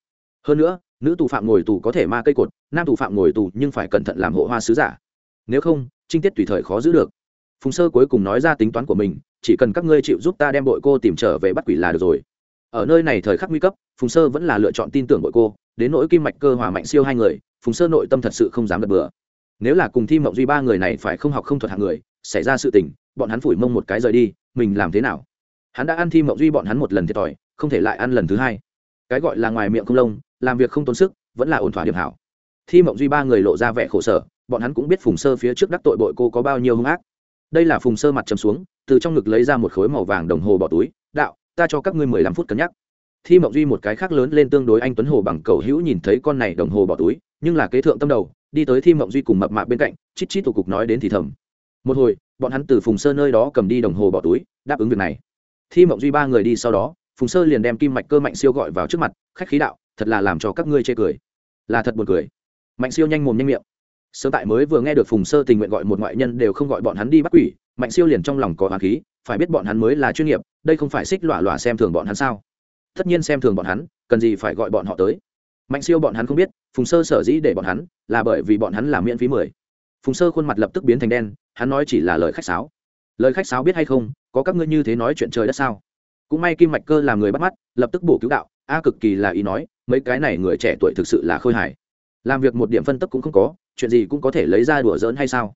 Hơn nữa, nữ tù phạm ngồi tù có thể ma cây cột, nam tù phạm ngồi tù nhưng phải cẩn thận làm hộ hoa sứ giả. Nếu không, trinh tiết tùy thời khó giữ được. Phùng sơ cuối cùng nói ra tính toán của mình, chỉ cần các ngươi chịu giúp ta đem bội cô tìm trở về bắt quỷ là được rồi. Ở nơi này thời khắc nguy cấp, phùng sơ vẫn là lựa chọn tin tưởng bội cô, đến nỗi kim mạch cơ hòa mạnh siêu hai người, phùng sơ nội tâm thật sự không dám gật bừa nếu là cùng thi mộng duy ba người này phải không học không thuật hạng người, xảy ra sự tình, bọn hắn phủi mông một cái rời đi, mình làm thế nào? Hắn đã ăn thi mộng duy bọn hắn một lần thiệt thòi, không thể lại ăn lần thứ hai. Cái gọi là ngoài miệng không lông, làm việc không tốn sức, vẫn là ổn thỏa điểm hảo. Thi mộng duy ba người lộ ra vẻ khổ sở, bọn hắn cũng biết phùng sơ phía trước đắc tội bội cô có bao nhiêu hung ác. Đây là phùng sơ mặt trầm xuống, từ trong ngực lấy ra một khối màu vàng đồng hồ bỏ túi, đạo, ta cho các ngươi mười lăm phút cân nhắc. Thi mộng duy một cái khác lớn lên tương đối anh tuấn hồ bằng cầu hữu nhìn thấy con này đồng hồ bỏ túi, nhưng là kế thượng tâm đầu đi tới thi mộng duy cùng mập mạp bên cạnh, chít chít tụ cục nói đến thì thầm. Một hồi, bọn hắn từ phùng sơ nơi đó cầm đi đồng hồ bỏ túi, đáp ứng việc này. Thi mộng duy ba người đi sau đó, phùng sơ liền đem kim mạch cơ mạnh siêu gọi vào trước mặt, khách khí đạo, thật là làm cho các ngươi chê cười. Là thật buồn cười. Mạnh siêu nhanh mồm nhanh miệng. Sơ tại mới vừa nghe được phùng sơ tình nguyện gọi một ngoại nhân đều không gọi bọn hắn đi bắt quỷ, mạnh siêu liền trong lòng có hoàng khí, phải biết bọn hắn mới là chuyên nghiệp, đây không phải xích lọa lọa xem thường bọn hắn sao? Tất nhiên xem thường bọn hắn, cần gì phải gọi bọn họ tới? Mạnh siêu bọn hắn không biết, phùng sơ sở dĩ để bọn hắn là bởi vì bọn hắn là miễn phí mười. Phùng sơ khuôn mặt lập tức biến thành đen, hắn nói chỉ là lời khách sáo. Lời khách sáo biết hay không, có các ngươi như thế nói chuyện trời đất sao? Cũng may kim mạch cơ làm người bắt mắt, lập tức bổ cứu đạo, a cực kỳ là ý nói, mấy cái này người trẻ tuổi thực sự là khôi hài. Làm việc một điểm phân tức cũng không có, chuyện gì cũng có thể lấy ra đùa giỡn hay sao?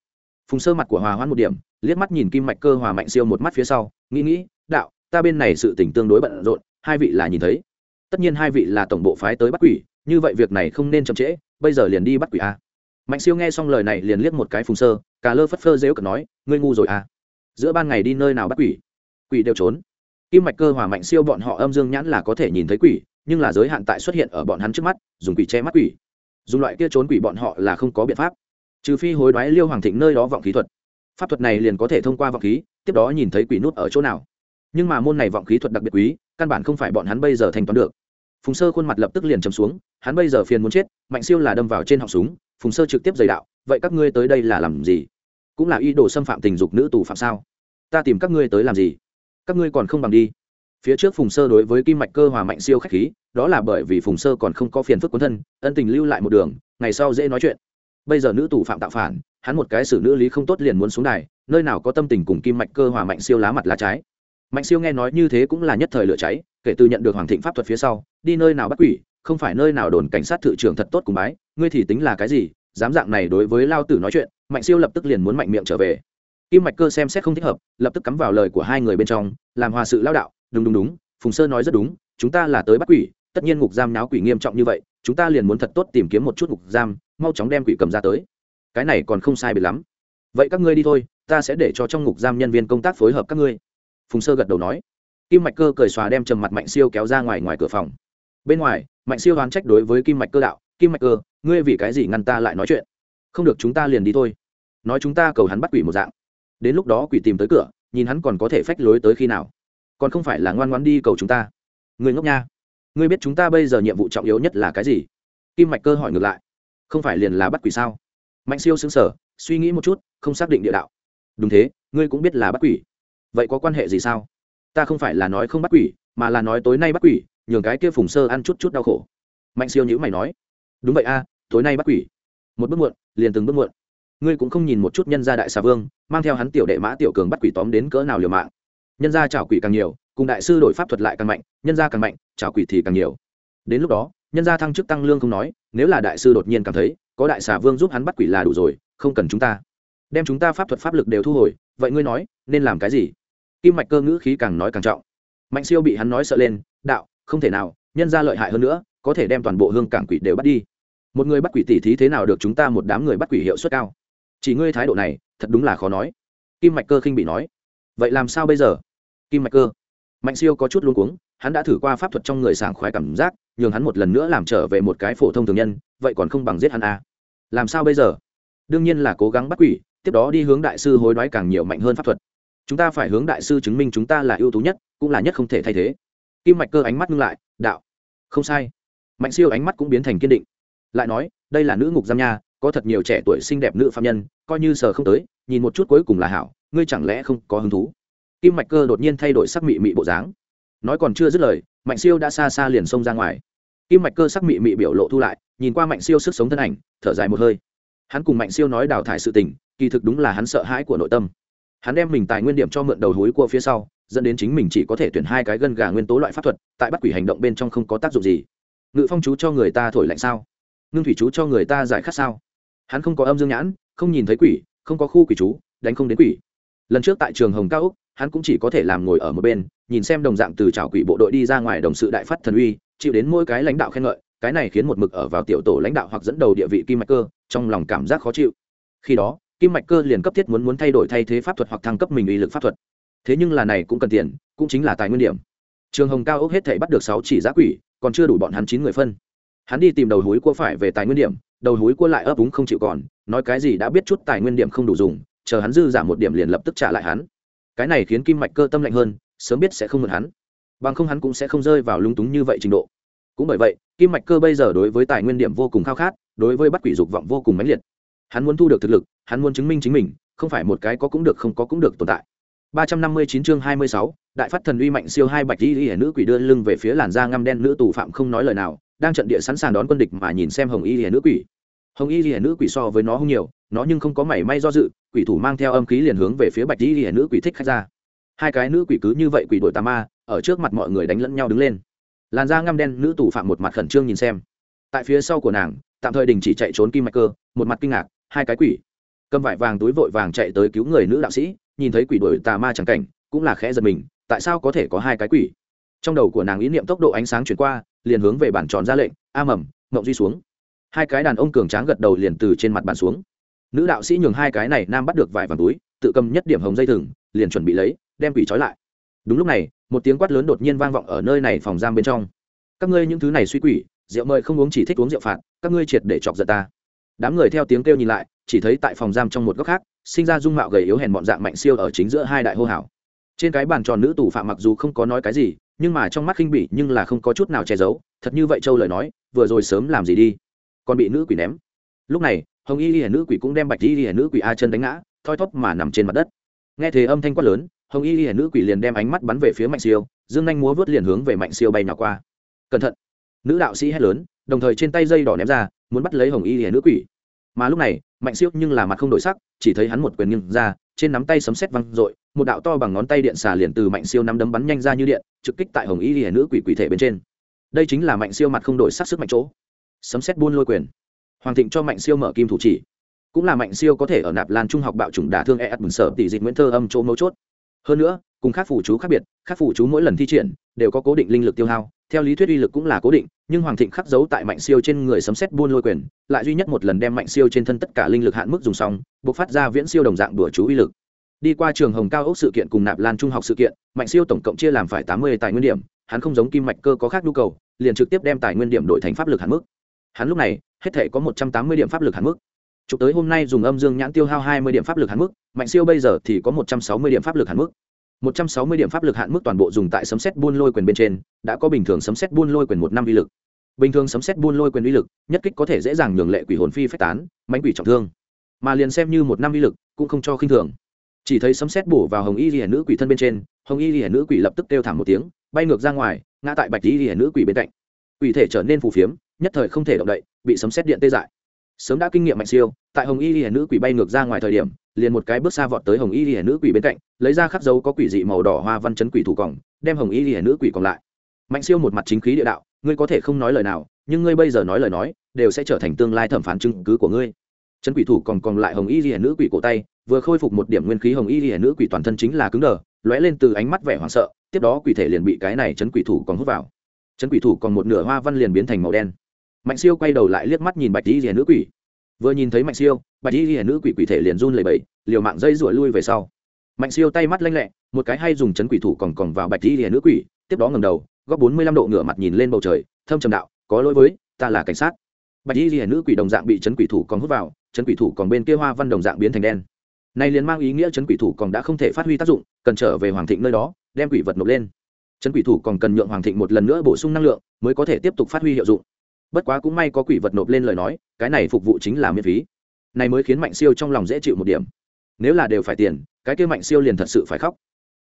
Phùng sơ mặt của hòa hoãn một điểm, liếc mắt nhìn kim mạch cơ hòa mạnh siêu một mắt phía sau, nghĩ nghĩ, đạo, ta bên này sự tình tương đối bận rộn, hai vị là nhìn thấy. Tất nhiên hai vị là tổng bộ phái tới bắt quỷ như vậy việc này không nên chậm trễ, bây giờ liền đi bắt quỷ a. Mạnh siêu nghe xong lời này liền liếc một cái phùng sơ, cà lơ phất phơ dễu cận nói, ngươi ngu rồi a. Giữa ban ngày đi nơi nào bắt quỷ? Quỷ đều trốn. Kim mạch cơ hòa mạnh siêu bọn họ âm dương nhãn là có thể nhìn thấy quỷ, nhưng là giới hạn tại xuất hiện ở bọn hắn trước mắt, dùng quỷ che mắt quỷ. Dùng loại kia trốn quỷ bọn họ là không có biện pháp. Trừ phi hối đoái liêu hoàng thịnh nơi đó vọng khí thuật. Pháp thuật này liền có thể thông qua vọng khí, tiếp đó nhìn thấy quỷ nút ở chỗ nào. Nhưng mà môn này vọng khí thuật đặc biệt quý, căn bản không phải bọn hắn bây giờ thanh toán được. Phùng sơ khuôn mặt lập tức liền chầm xuống hắn bây giờ phiền muốn chết, mạnh siêu là đâm vào trên họng súng, phùng sơ trực tiếp dày đạo, vậy các ngươi tới đây là làm gì? Cũng là ý đồ xâm phạm tình dục nữ tù phạm sao? Ta tìm các ngươi tới làm gì? Các ngươi còn không bằng đi. Phía trước phùng sơ đối với kim mạch cơ hòa mạnh siêu khách khí, đó là bởi vì phùng sơ còn không có phiền phức quân thân, ân tình lưu lại một đường, ngày sau dễ nói chuyện. Bây giờ nữ tù phạm tạo phản, hắn một cái xử nữ lý không tốt liền muốn xuống đài, nơi nào có tâm tình cùng kim mạch cơ hòa mạnh siêu lá mặt lá trái. Mạnh siêu nghe nói như thế cũng là nhất thời lửa cháy, kể từ nhận được hoàng thịnh pháp thuật phía sau, đi nơi nào bắt quỷ không phải nơi nào đồn cảnh sát thự trưởng thật tốt cùng bái, ngươi thì tính là cái gì, dám dạng này đối với lao tử nói chuyện, mạnh siêu lập tức liền muốn mạnh miệng trở về. Kim mạch cơ xem xét không thích hợp, lập tức cắm vào lời của hai người bên trong, làm hòa sự lao đạo, đúng đúng đúng, phùng sơ nói rất đúng, chúng ta là tới bắt quỷ, tất nhiên ngục giam náo quỷ nghiêm trọng như vậy, chúng ta liền muốn thật tốt tìm kiếm một chút ngục giam, mau chóng đem quỷ cầm ra tới. Cái này còn không sai biệt lắm. Vậy các ngươi đi thôi, ta sẽ để cho trong ngục giam nhân viên công tác phối hợp các ngươi. Phùng sơ gật đầu nói. Kim mạch cơ cười xòa đem trầm mặt mạnh siêu kéo ra ngoài ngoài cửa phòng bên ngoài, mạnh siêu đoán trách đối với kim mạch cơ đạo, kim mạch cơ, ngươi vì cái gì ngăn ta lại nói chuyện? Không được, chúng ta liền đi thôi. Nói chúng ta cầu hắn bắt quỷ một dạng. Đến lúc đó quỷ tìm tới cửa, nhìn hắn còn có thể phách lối tới khi nào. Còn không phải là ngoan ngoan đi cầu chúng ta. Người ngốc nha. Ngươi biết chúng ta bây giờ nhiệm vụ trọng yếu nhất là cái gì? Kim mạch cơ hỏi ngược lại. Không phải liền là bắt quỷ sao? Mạnh siêu xứng sở suy nghĩ một chút, không xác định địa đạo. Đúng thế, ngươi cũng biết là bắt quỷ. Vậy có quan hệ gì sao? Ta không phải là nói không bắt quỷ, mà là nói tối nay bắt quỷ nhường cái kia phùng sơ ăn chút chút đau khổ. Mạnh siêu nhữ mày nói, đúng vậy a, tối nay bắt quỷ. Một bước muộn, liền từng bước muộn. Ngươi cũng không nhìn một chút nhân gia đại xà vương, mang theo hắn tiểu đệ mã tiểu cường bắt quỷ tóm đến cỡ nào liều mạng. Nhân gia chảo quỷ càng nhiều, cùng đại sư đổi pháp thuật lại càng mạnh, nhân gia càng mạnh, chảo quỷ thì càng nhiều. Đến lúc đó, nhân gia thăng chức tăng lương không nói, nếu là đại sư đột nhiên cảm thấy, có đại xà vương giúp hắn bắt quỷ là đủ rồi, không cần chúng ta. Đem chúng ta pháp thuật pháp lực đều thu hồi, vậy ngươi nói, nên làm cái gì? Kim mạch cơ ngữ khí càng nói càng trọng. Mạnh siêu bị hắn nói sợ lên, đạo không thể nào, nhân gia lợi hại hơn nữa, có thể đem toàn bộ hương cảng quỷ đều bắt đi. Một người bắt quỷ tỷ thí thế nào được chúng ta một đám người bắt quỷ hiệu suất cao? Chỉ ngươi thái độ này, thật đúng là khó nói. Kim mạch cơ khinh bị nói. Vậy làm sao bây giờ? Kim mạch cơ. Mạnh siêu có chút luôn cuống, hắn đã thử qua pháp thuật trong người sảng khoái cảm giác, nhường hắn một lần nữa làm trở về một cái phổ thông thường nhân, vậy còn không bằng giết hắn à. làm sao bây giờ? Đương nhiên là cố gắng bắt quỷ, tiếp đó đi hướng đại sư hối đoái càng nhiều mạnh hơn pháp thuật. Chúng ta phải hướng đại sư chứng minh chúng ta là ưu tú nhất, cũng là nhất không thể thay thế kim mạch cơ ánh mắt ngưng lại, đạo, không sai. Mạnh siêu ánh mắt cũng biến thành kiên định. Lại nói, đây là nữ ngục giam nha, có thật nhiều trẻ tuổi xinh đẹp nữ phạm nhân, coi như sờ không tới, nhìn một chút cuối cùng là hảo, ngươi chẳng lẽ không có hứng thú? Kim mạch cơ đột nhiên thay đổi sắc mị mị bộ dáng. Nói còn chưa dứt lời, mạnh siêu đã xa xa liền xông ra ngoài. Kim mạch cơ sắc mị mị biểu lộ thu lại, nhìn qua mạnh siêu sức sống thân ảnh, thở dài một hơi. Hắn cùng mạnh siêu nói đào thải sự tình, kỳ thực đúng là hắn sợ hãi của nội tâm. Hắn đem mình tài nguyên điểm cho mượn đầu hối của phía sau dẫn đến chính mình chỉ có thể tuyển hai cái gân gà nguyên tố loại pháp thuật, tại bắt quỷ hành động bên trong không có tác dụng gì. Ngự phong chú cho người ta thổi lạnh sao? Ngưng thủy chú cho người ta giải khát sao? Hắn không có âm dương nhãn, không nhìn thấy quỷ, không có khu quỷ chú, đánh không đến quỷ. Lần trước tại trường hồng cao úc, hắn cũng chỉ có thể làm ngồi ở một bên, nhìn xem đồng dạng từ trào quỷ bộ đội đi ra ngoài đồng sự đại phát thần uy, chịu đến mỗi cái lãnh đạo khen ngợi, cái này khiến một mực ở vào tiểu tổ lãnh đạo hoặc dẫn đầu địa vị kim mạch cơ, trong lòng cảm giác khó chịu. Khi đó, kim mạch cơ liền cấp thiết muốn muốn thay đổi thay thế pháp thuật hoặc thăng cấp mình uy lực pháp thuật thế nhưng là này cũng cần tiền, cũng chính là tài nguyên điểm. Trường hồng cao ốc hết thể bắt được sáu chỉ giá quỷ, còn chưa đủ bọn hắn chín người phân. Hắn đi tìm đầu hối cua phải về tài nguyên điểm, đầu hối cua lại ấp úng không chịu còn, nói cái gì đã biết chút tài nguyên điểm không đủ dùng, chờ hắn dư giảm một điểm liền lập tức trả lại hắn. Cái này khiến kim mạch cơ tâm lạnh hơn, sớm biết sẽ không mượn hắn. Bằng không hắn cũng sẽ không rơi vào lung túng như vậy trình độ. Cũng bởi vậy, kim mạch cơ bây giờ đối với tài nguyên điểm vô cùng khao khát, đối với bắt quỷ dục vọng vô cùng mãnh liệt. Hắn muốn thu được thực lực, hắn muốn chứng minh chính mình, không phải một cái có cũng được không có cũng được tồn tại. 359 chương 26, đại phát thần uy mạnh siêu hai bạch y y nữ quỷ đưa lưng về phía làn da ngăm đen nữ tù phạm không nói lời nào đang trận địa sẵn sàng đón quân địch mà nhìn xem hồng y y nữ quỷ. Hồng y y nữ quỷ so với nó không nhiều nó nhưng không có mảy may do dự quỷ thủ mang theo âm khí liền hướng về phía bạch y y nữ quỷ thích khách ra. Hai cái nữ quỷ cứ như vậy quỷ đuổi tà ma ở trước mặt mọi người đánh lẫn nhau đứng lên. Làn da ngăm đen nữ tù phạm một mặt khẩn trương nhìn xem. Tại phía sau của nàng tạm thời đình chỉ chạy trốn kim mạch cơ một mặt kinh ngạc hai cái quỷ. Cầm vải vàng túi vội vàng chạy tới cứu người nữ đạo sĩ nhìn thấy quỷ đuổi tà ma chẳng cảnh, cũng là khẽ giật mình, tại sao có thể có hai cái quỷ? Trong đầu của nàng ý niệm tốc độ ánh sáng chuyển qua, liền hướng về bản tròn ra lệnh, a mầm, mộng duy xuống. Hai cái đàn ông cường tráng gật đầu liền từ trên mặt bàn xuống. Nữ đạo sĩ nhường hai cái này nam bắt được vài vàng túi, tự cầm nhất điểm hồng dây thừng, liền chuẩn bị lấy, đem quỷ trói lại. Đúng lúc này, một tiếng quát lớn đột nhiên vang vọng ở nơi này phòng giam bên trong. Các ngươi những thứ này suy quỷ, rượu mời không uống chỉ thích uống rượu phạt, các ngươi triệt để chọc giận ta. Đám người theo tiếng kêu nhìn lại, chỉ thấy tại phòng giam trong một góc khác sinh ra dung mạo gầy yếu hèn bọn dạng mạnh siêu ở chính giữa hai đại hô hào. Trên cái bàn tròn nữ tù phạm mặc dù không có nói cái gì, nhưng mà trong mắt khinh bỉ nhưng là không có chút nào che giấu, thật như vậy châu lời nói, vừa rồi sớm làm gì đi? Còn bị nữ quỷ ném. Lúc này, hồng y hiển nữ quỷ cũng đem bạch y hiển nữ quỷ a chân đánh ngã, thoi thóp mà nằm trên mặt đất. Nghe thế âm thanh quát lớn, hồng y hiển nữ quỷ liền đem ánh mắt bắn về phía mạnh siêu, dương nhanh múa vớt liền hướng về mạnh siêu bay nào qua. Cẩn thận. Nữ đạo sĩ hét lớn, đồng thời trên tay dây đỏ ném ra, muốn bắt lấy hồng y hiển nữ quỷ. Mà lúc này mạnh siêu nhưng là mặt không đổi sắc, chỉ thấy hắn một quyền nghiêng ra, trên nắm tay sấm sét văng r một đạo to bằng ngón tay điện xà liền từ mạnh siêu nắm đấm bắn nhanh ra như điện, trực kích tại hồng y hiền nữ quỷ quỷ thể bên trên. Đây chính là mạnh siêu mặt không đổi sắc sức mạnh chỗ. Sấm sét buôn lôi quyền. Hoàng thịnh cho mạnh siêu mở kim thủ chỉ. Cũng là mạnh siêu có thể ở nạp lan trung học bạo chủng đả thương e ắt bừng sở tỷ dịch nguyễn thơ âm chỗ mấu chốt. Hơn nữa, cùng khác phủ chú khác biệt khác phủ chú mỗi lần thi triển, đều có cố định linh lực tiêu hao theo lý thuyết uy lực cũng là cố định, nhưng hoàng thịnh khắc giấu tại mạnh siêu trên người sấm xét buôn lôi quyền, lại duy nhất một lần đem mạnh siêu trên thân tất cả linh lực hạn mức dùng xong buộc phát ra viễn siêu đồng dạng đùa chú uy lực. Đi qua trường hồng cao ốc sự kiện cùng nạp lan trung học sự kiện, mạnh siêu tổng cộng chia làm phải tám mươi tài nguyên điểm, hắn không giống kim mạch cơ có khác nhu cầu, liền trực tiếp đem tài nguyên điểm đổi thành pháp lực hạn mức. Hắn lúc này, hết thể có một trăm tám mươi điểm pháp lực hạn mức. Chụp tới hôm nay dùng âm dương nhãn tiêu hao hai mươi điểm pháp lực hạn mức, mạnh siêu bây giờ thì có một trăm sáu mươi điểm pháp lực hạn mức một trăm sáu mươi điểm pháp lực hạn mức toàn bộ dùng tại sấm xét buôn lôi quyền bên trên, đã có bình thường sấm xét buôn lôi quyền một năm uy lực. Bình thường sấm xét buôn lôi quyền uy lực, nhất kích có thể dễ dàng nhường lệ quỷ hồn phi phách tán, mãnh quỷ trọng thương. Mà liền xem như một năm uy lực, cũng không cho khinh thường. Chỉ thấy sấm xét bổ vào hồng y liễu nữ quỷ thân bên trên, hồng y liễu nữ quỷ lập tức kêu thảm một tiếng, bay ngược ra ngoài, ngã tại bạch y liễu nữ quỷ bên cạnh. Quỷ thể trở nên phù phiếm, nhất thời không thể động đậy, bị sấm xét điện tê dại. Sớm đã kinh nghiệm mạnh siêu, tại hồng y liễu nữ quỷ bay ngược ra ngoài thời điểm, liền một cái bước xa vọt tới hồng y liễu nữ quỷ bên cạnh lấy ra khắc dấu có quỷ dị màu đỏ hoa văn chấn quỷ thủ còng, đem hồng y hiển nữ quỷ còn lại. Mạnh siêu một mặt chính khí địa đạo, ngươi có thể không nói lời nào, nhưng ngươi bây giờ nói lời nói, đều sẽ trở thành tương lai thẩm phán chứng cứ của ngươi. Chấn quỷ thủ còn còn lại hồng y hiển nữ quỷ cổ tay, vừa khôi phục một điểm nguyên khí hồng y hiển nữ quỷ toàn thân chính là cứng đờ, lóe lên từ ánh mắt vẻ hoảng sợ, tiếp đó quỷ thể liền bị cái này chấn quỷ thủ còn hút vào. Chấn quỷ thủ còn một nửa hoa văn liền biến thành màu đen. Mạnh siêu quay đầu lại liếc mắt nhìn bạch y hiển nữ quỷ. Vừa nhìn thấy mạnh siêu, bạch y hiển nữ quỷ quỷ thể liền run lẩy bẩy, liều mạng dây rủa lui về sau mạnh siêu tay mắt lanh lẹ, một cái hay dùng chấn quỷ thủ còn còn vào bạch y lìa nữ quỷ, tiếp đó ngầm đầu góp bốn mươi lăm độ ngửa mặt nhìn lên bầu trời, thâm trầm đạo, có lỗi với, ta là cảnh sát. Bạch y lìa nữ quỷ đồng dạng bị chấn quỷ thủ còn hút vào, chấn quỷ thủ còn bên kia hoa văn đồng dạng biến thành đen. Này liền mang ý nghĩa chấn quỷ thủ còn đã không thể phát huy tác dụng, cần trở về hoàng thịnh nơi đó, đem quỷ vật nộp lên. Chấn quỷ thủ còn cần nhượng hoàng thịnh một lần nữa bổ sung năng lượng, mới có thể tiếp tục phát huy hiệu dụng. Bất quá cũng may có quỷ vật nộp lên lời nói, cái này phục vụ chính là miễn phí. Này mới khiến mạnh siêu trong lòng dễ chịu một điểm nếu là đều phải tiền, cái kia mạnh siêu liền thật sự phải khóc.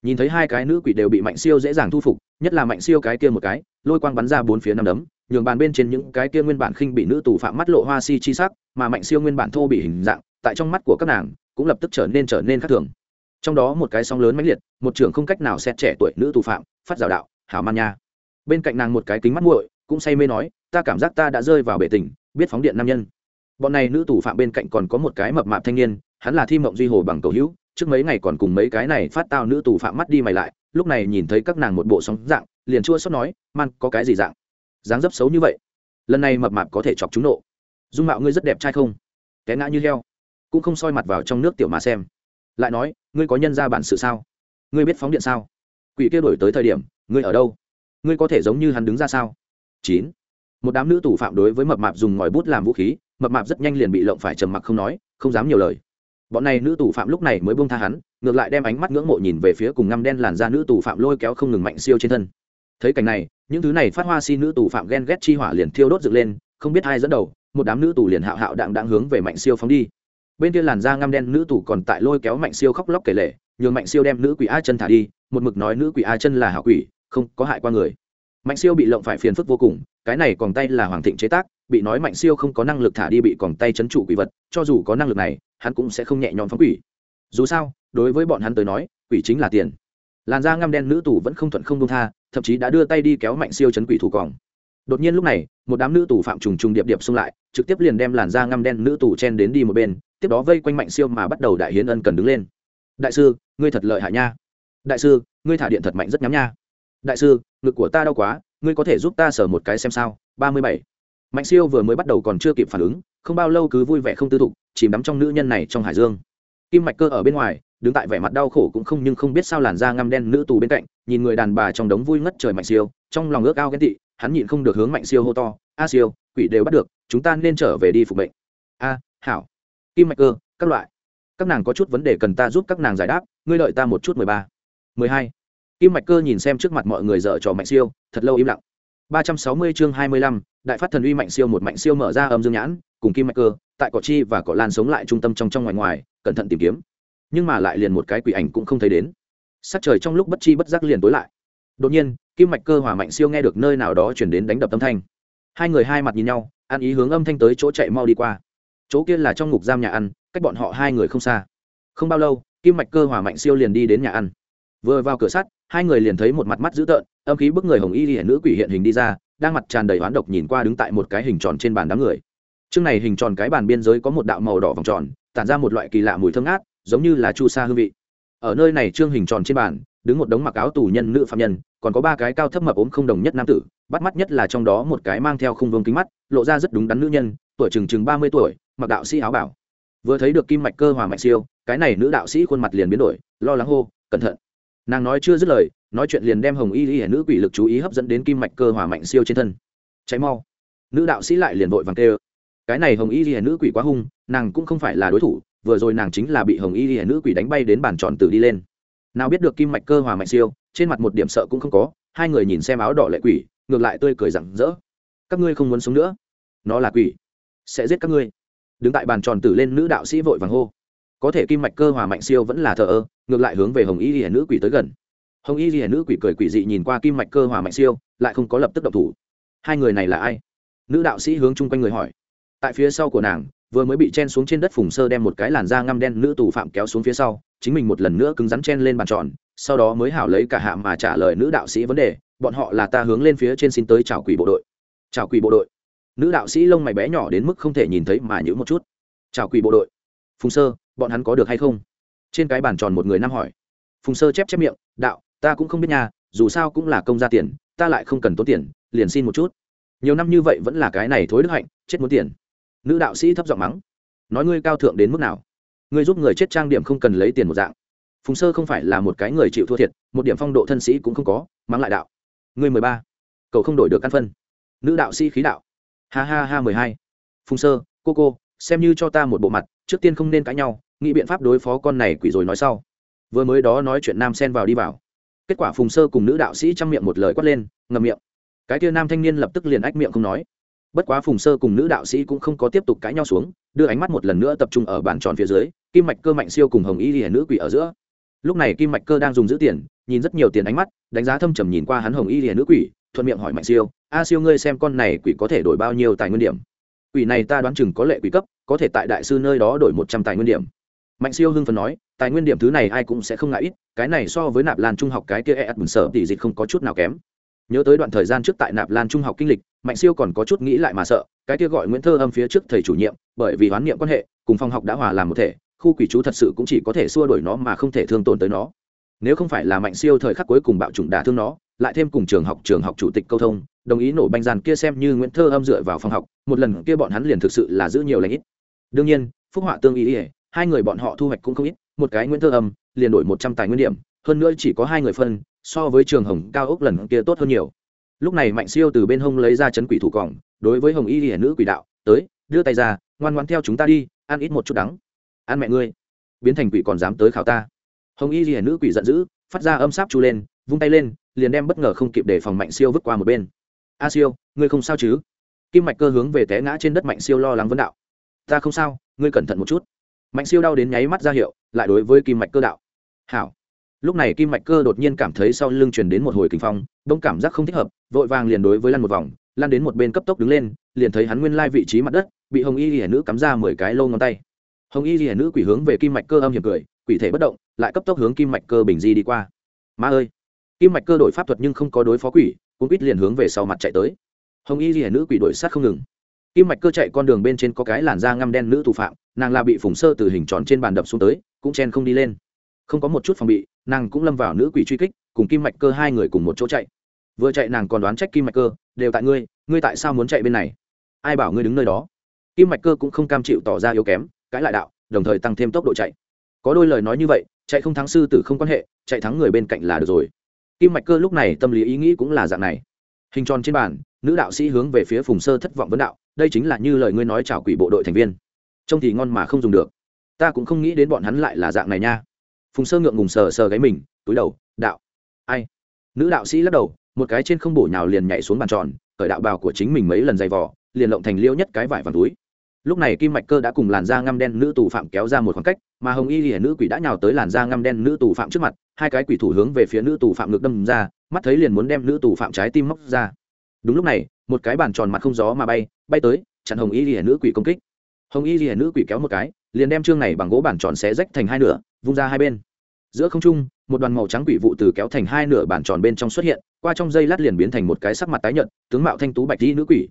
Nhìn thấy hai cái nữ quỷ đều bị mạnh siêu dễ dàng thu phục, nhất là mạnh siêu cái kia một cái, lôi quang bắn ra bốn phía năm đấm, nhường bàn bên trên những cái kia nguyên bản khinh bị nữ tù phạm mắt lộ hoa si chi sắc, mà mạnh siêu nguyên bản thô bị hình dạng, tại trong mắt của các nàng, cũng lập tức trở nên trở nên khác thường. Trong đó một cái sóng lớn mãnh liệt, một trưởng không cách nào xét trẻ tuổi nữ tù phạm, phát rào đạo, hảo man nha. Bên cạnh nàng một cái kính mắt muội, cũng say mê nói, ta cảm giác ta đã rơi vào bể tình, biết phóng điện nam nhân. Bọn này nữ tù phạm bên cạnh còn có một cái mập mạp thanh niên hắn là thi mộng duy hồ bằng cầu hữu, trước mấy ngày còn cùng mấy cái này phát tao nữ tù phạm mắt đi mày lại, lúc này nhìn thấy các nàng một bộ sóng dạng, liền chua xót nói, man, có cái gì dạng? Dáng dấp xấu như vậy, lần này mập mạp có thể chọc chúng nộ. Dung mạo ngươi rất đẹp trai không? Té ngã như heo, cũng không soi mặt vào trong nước tiểu mà xem. Lại nói, ngươi có nhân ra bản sự sao? Ngươi biết phóng điện sao? Quỷ kia đổi tới thời điểm, ngươi ở đâu? Ngươi có thể giống như hắn đứng ra sao? Chín. Một đám nữ tù phạm đối với mập mạp dùng ngòi bút làm vũ khí, mập mạp rất nhanh liền bị lộng phải trầm mặc không nói, không dám nhiều lời bọn này nữ tù phạm lúc này mới buông tha hắn, ngược lại đem ánh mắt ngưỡng mộ nhìn về phía cùng ngăm đen làn da nữ tù phạm lôi kéo không ngừng mạnh siêu trên thân. Thấy cảnh này, những thứ này phát hoa si nữ tù phạm ghen ghét chi hỏa liền thiêu đốt dựng lên, không biết ai dẫn đầu, một đám nữ tù liền hạo hạo đạng đạng hướng về mạnh siêu phóng đi. Bên kia làn da ngăm đen nữ tù còn tại lôi kéo mạnh siêu khóc lóc kể lể, nhường mạnh siêu đem nữ quỷ a chân thả đi, một mực nói nữ quỷ a chân là hảo quỷ, không có hại qua người. Mạnh siêu bị lộng phải phiền phức vô cùng, cái này còn tay là hoàng thịnh chế tác, bị nói mạnh siêu không có năng lực thả đi bị còn tay chấn trụ quỷ vật, cho dù có năng lực này hắn cũng sẽ không nhẹ nhõm phóng quỷ. Dù sao, đối với bọn hắn tới nói, quỷ chính là tiền. Làn da ngăm đen nữ tù vẫn không thuận không đông tha, thậm chí đã đưa tay đi kéo mạnh siêu chấn quỷ thủ còng. Đột nhiên lúc này, một đám nữ tù phạm trùng trùng điệp điệp xung lại, trực tiếp liền đem làn da ngăm đen nữ tù chen đến đi một bên, tiếp đó vây quanh mạnh siêu mà bắt đầu đại hiến ân cần đứng lên. Đại sư, ngươi thật lợi hại nha. Đại sư, ngươi thả điện thật mạnh rất nhắm nha. Đại sư, ngực của ta đau quá, ngươi có thể giúp ta sờ một cái xem sao? Ba mươi bảy. Mạnh siêu vừa mới bắt đầu còn chưa kịp phản ứng, không bao lâu cứ vui vẻ không tư thục chìm đắm trong nữ nhân này trong hải dương. Kim mạch cơ ở bên ngoài, đứng tại vẻ mặt đau khổ cũng không nhưng không biết sao làn da ngăm đen nữ tù bên cạnh, nhìn người đàn bà trong đống vui ngất trời mạnh siêu, trong lòng ước ao ghen tị, hắn nhịn không được hướng mạnh siêu hô to, a siêu, quỷ đều bắt được, chúng ta nên trở về đi phục bệnh a, hảo. Kim mạch cơ, các loại. Các nàng có chút vấn đề cần ta giúp các nàng giải đáp, ngươi lợi ta một chút mười ba. Mười hai. Kim mạch cơ nhìn xem trước mặt mọi người dở trò mạnh siêu, thật lâu im lặng. ba trăm sáu mươi chương hai mươi lăm, đại phát thần uy mạnh siêu một mạnh siêu mở ra âm dương nhãn cùng kim mạch cơ, tại cỏ chi và cỏ lan sống lại trung tâm trong trong ngoài ngoài, cẩn thận tìm kiếm. Nhưng mà lại liền một cái quỷ ảnh cũng không thấy đến. Sắc trời trong lúc bất chi bất giác liền tối lại. Đột nhiên, kim mạch cơ hỏa mạnh siêu nghe được nơi nào đó chuyển đến đánh đập âm thanh. Hai người hai mặt nhìn nhau, ăn ý hướng âm thanh tới chỗ chạy mau đi qua. Chỗ kia là trong ngục giam nhà ăn, cách bọn họ hai người không xa. Không bao lâu, kim mạch cơ hỏa mạnh siêu liền đi đến nhà ăn. Vừa vào cửa sắt, hai người liền thấy một mặt mắt dữ tợn, âm khí bức người hồng y hiển nữ quỷ hiện hình đi ra, đang mặt tràn đầy oán độc nhìn qua đứng tại một cái hình tròn trên bàn đám người chương này hình tròn cái bàn biên giới có một đạo màu đỏ vòng tròn, tản ra một loại kỳ lạ mùi thơm ngát, giống như là chu sa hương vị. Ở nơi này trương hình tròn trên bàn, đứng một đống mặc áo tù nhân nữ phạm nhân, còn có ba cái cao thấp mập ốm không đồng nhất nam tử, bắt mắt nhất là trong đó một cái mang theo khung vương kính mắt, lộ ra rất đúng đắn nữ nhân, tuổi chừng chừng ba mươi tuổi, mặc đạo sĩ áo bảo. Vừa thấy được kim mạch cơ hòa mạnh siêu, cái này nữ đạo sĩ khuôn mặt liền biến đổi, lo lắng hô, cẩn thận. Nàng nói chưa dứt lời, nói chuyện liền đem hồng y y nữ quỷ lực chú ý hấp dẫn đến kim mạch cơ hòa mạnh siêu trên thân. Cháy mau. Nữ đạo sĩ lại liền vội vàng kêu cái này hồng y y nữ quỷ quá hung, nàng cũng không phải là đối thủ, vừa rồi nàng chính là bị hồng y y nữ quỷ đánh bay đến bàn tròn tử đi lên. Nào biết được kim mạch cơ hòa mạnh siêu, trên mặt một điểm sợ cũng không có, hai người nhìn xem áo đỏ lệ quỷ, ngược lại tươi cười rặng rỡ. Các ngươi không muốn sống nữa? Nó là quỷ. Sẽ giết các ngươi. Đứng tại bàn tròn tử lên nữ đạo sĩ vội vàng hô. Có thể kim mạch cơ hòa mạnh siêu vẫn là thờ ơ, ngược lại hướng về hồng y hiển nữ quỷ tới gần. Hồng y hiển nữ quỷ cười quỷ dị nhìn qua kim mạch cơ hòa mạnh siêu, lại không có lập tức độc thủ. Hai người này là ai? Nữ đạo sĩ hướng chung quanh người hỏi tại phía sau của nàng, vừa mới bị chen xuống trên đất phùng sơ đem một cái làn da ngăm đen nữ tù phạm kéo xuống phía sau, chính mình một lần nữa cứng rắn chen lên bàn tròn, sau đó mới hảo lấy cả hạ mà trả lời nữ đạo sĩ vấn đề, bọn họ là ta hướng lên phía trên xin tới chào quỷ bộ đội. Chào quỷ bộ đội? Nữ đạo sĩ lông mày bé nhỏ đến mức không thể nhìn thấy mà nhữ một chút. Chào quỷ bộ đội. Phùng sơ, bọn hắn có được hay không? Trên cái bàn tròn một người nam hỏi. Phùng sơ chép chép miệng, đạo, ta cũng không biết nhà dù sao cũng là công ra tiền, ta lại không cần tốn tiền, liền xin một chút. Nhiều năm như vậy vẫn là cái này thối đức hạnh, chết muốn tiền nữ đạo sĩ thấp giọng mắng. Nói ngươi cao thượng đến mức nào? Ngươi giúp người chết trang điểm không cần lấy tiền một dạng. Phùng sơ không phải là một cái người chịu thua thiệt, một điểm phong độ thân sĩ cũng không có, mắng lại đạo. Ngươi mười ba, cậu không đổi được căn phân. Nữ đạo sĩ khí đạo. Ha ha ha, mười hai. Phùng sơ, cô cô, xem như cho ta một bộ mặt, trước tiên không nên cãi nhau, nghĩ biện pháp đối phó con này quỷ rồi nói sau. Vừa mới đó nói chuyện nam xen vào đi vào. Kết quả phùng sơ cùng nữ đạo sĩ chăm miệng một lời quát lên ngầm miệng. Cái kia nam thanh niên lập tức liền ách miệng không nói bất quá phùng sơ cùng nữ đạo sĩ cũng không có tiếp tục cãi nhau xuống, đưa ánh mắt một lần nữa tập trung ở bàn tròn phía dưới, kim mạch cơ mạnh siêu cùng hồng y hiển nữ quỷ ở giữa. Lúc này kim mạch cơ đang dùng giữ tiền, nhìn rất nhiều tiền ánh mắt, đánh giá thâm trầm nhìn qua hắn hồng y hiển nữ quỷ, thuận miệng hỏi mạnh siêu, a siêu ngươi xem con này quỷ có thể đổi bao nhiêu tài nguyên điểm? Quỷ này ta đoán chừng có lệ quỷ cấp, có thể tại đại sư nơi đó đổi một trăm tài nguyên điểm. Mạnh siêu hưng phần nói, tài nguyên điểm thứ này ai cũng sẽ không ngại ít, cái này so với nạp lan trung học cái kia e ắt bùn sở tỷ dịch không có chút nào kém nhớ tới đoạn thời gian trước tại nạp lan trung học kinh lịch, mạnh siêu còn có chút nghĩ lại mà sợ, cái kia gọi nguyễn thơ âm phía trước thầy chủ nhiệm, bởi vì hoán niệm quan hệ, cùng phòng học đã hòa làm một thể, khu quỷ chú thật sự cũng chỉ có thể xua đuổi nó mà không thể thương tổn tới nó. Nếu không phải là mạnh siêu thời khắc cuối cùng bạo chủng đả thương nó, lại thêm cùng trường học trường học chủ tịch câu thông, đồng ý nổ banh giàn kia xem như nguyễn thơ âm dựa vào phòng học, một lần kia bọn hắn liền thực sự là giữ nhiều lãnh ít. Đương nhiên, phúc họa tương ý ỉa hai người bọn họ thu hoạch cũng không ít, một cái nguyễn thơ âm, liền đổi một trăm tài nguyên điểm, hơn nữa chỉ có hai người phân so với trường hồng cao ốc lần kia tốt hơn nhiều. Lúc này mạnh siêu từ bên hông lấy ra chấn quỷ thủ còng, đối với hồng y hiển nữ quỷ đạo, tới, đưa tay ra, ngoan ngoan theo chúng ta đi, ăn ít một chút đắng. Ăn mẹ ngươi. Biến thành quỷ còn dám tới khảo ta. Hồng y hiển nữ quỷ giận dữ, phát ra âm sáp chu lên, vung tay lên, liền đem bất ngờ không kịp để phòng mạnh siêu vứt qua một bên. A siêu, ngươi không sao chứ? Kim mạch cơ hướng về té ngã trên đất mạnh siêu lo lắng vấn đạo. Ta không sao, ngươi cẩn thận một chút. Mạnh siêu đau đến nháy mắt ra hiệu, lại đối với kim mạch cơ đạo. Hảo lúc này kim mạch cơ đột nhiên cảm thấy sau lưng truyền đến một hồi kinh phong, đông cảm giác không thích hợp, vội vàng liền đối với lăn một vòng lăn đến một bên cấp tốc đứng lên, liền thấy hắn nguyên lai vị trí mặt đất, bị hồng y hiển nữ cắm ra mười cái lô ngón tay. Hồng y hiển nữ quỷ hướng về kim mạch cơ âm hiểm cười quỷ thể bất động, lại cấp tốc hướng kim mạch cơ bình di đi qua. Ma ơi! Kim mạch cơ đổi pháp thuật nhưng không có đối phó quỷ cũng quýt liền hướng về sau mặt chạy tới. Hồng y hiển nữ quỷ đổi sát không ngừng. Kim mạch cơ chạy con đường bên trên có cái làn da ngăm đen nữ thủ phạm, nàng là bị phủng sơ từ hình tròn trên bàn đập xuống tới, cũng chen không đi lên. Không có một chút phòng bị nàng cũng lâm vào nữ quỷ truy kích, cùng kim mạch cơ hai người cùng một chỗ chạy. Vừa chạy nàng còn đoán trách kim mạch cơ, đều tại ngươi ngươi tại sao muốn chạy bên này? Ai bảo ngươi đứng nơi đó? Kim mạch cơ cũng không cam chịu tỏ ra yếu kém, cãi lại đạo, đồng thời tăng thêm tốc độ chạy. Có đôi lời nói như vậy, chạy không thắng sư tử không quan hệ, chạy thắng người bên cạnh là được rồi. Kim mạch cơ lúc này tâm lý ý nghĩ cũng là dạng này. Hình tròn trên bàn, nữ đạo sĩ hướng về phía phùng sơ thất vọng vấn đạo, đây chính là như lời ngươi nói chào quỷ bộ đội thành viên. Trông thì ngon mà không dùng được. Ta cũng không nghĩ đến bọn hắn lại là dạng này nha phùng sơ ngượng ngùng sờ sờ gáy mình, túi đầu, đạo, ai? Nữ đạo sĩ lắc đầu, một cái trên không bổ nhào liền nhảy xuống bàn tròn, cởi đạo bào của chính mình mấy lần dày vỏ liền lộng thành liêu nhất cái vải vàng túi. Lúc này kim mạch cơ đã cùng làn da ngăm đen nữ tù phạm kéo ra một khoảng cách, mà hồng y hiển nữ quỷ đã nhào tới làn da ngăm đen nữ tù phạm trước mặt, hai cái quỷ thủ hướng về phía nữ tù phạm ngược đâm ra, mắt thấy liền muốn đem nữ tù phạm trái tim móc ra. Đúng lúc này, một cái bàn tròn mặt không gió mà bay bay tới, chặn hồng y ghi nữ quỷ công kích. Hồng y ghi nữ quỷ kéo một cái, liền đem trương này bằng gỗ bàn tròn xé rách thành hai nửa vung ra hai bên. Giữa không trung, một đoàn màu trắng quỷ vụ từ kéo thành hai nửa bàn tròn bên trong xuất hiện, qua trong dây lát liền biến thành một cái sắc mặt tái nhợt, tướng mạo thanh tú bạch y nữ quỷ.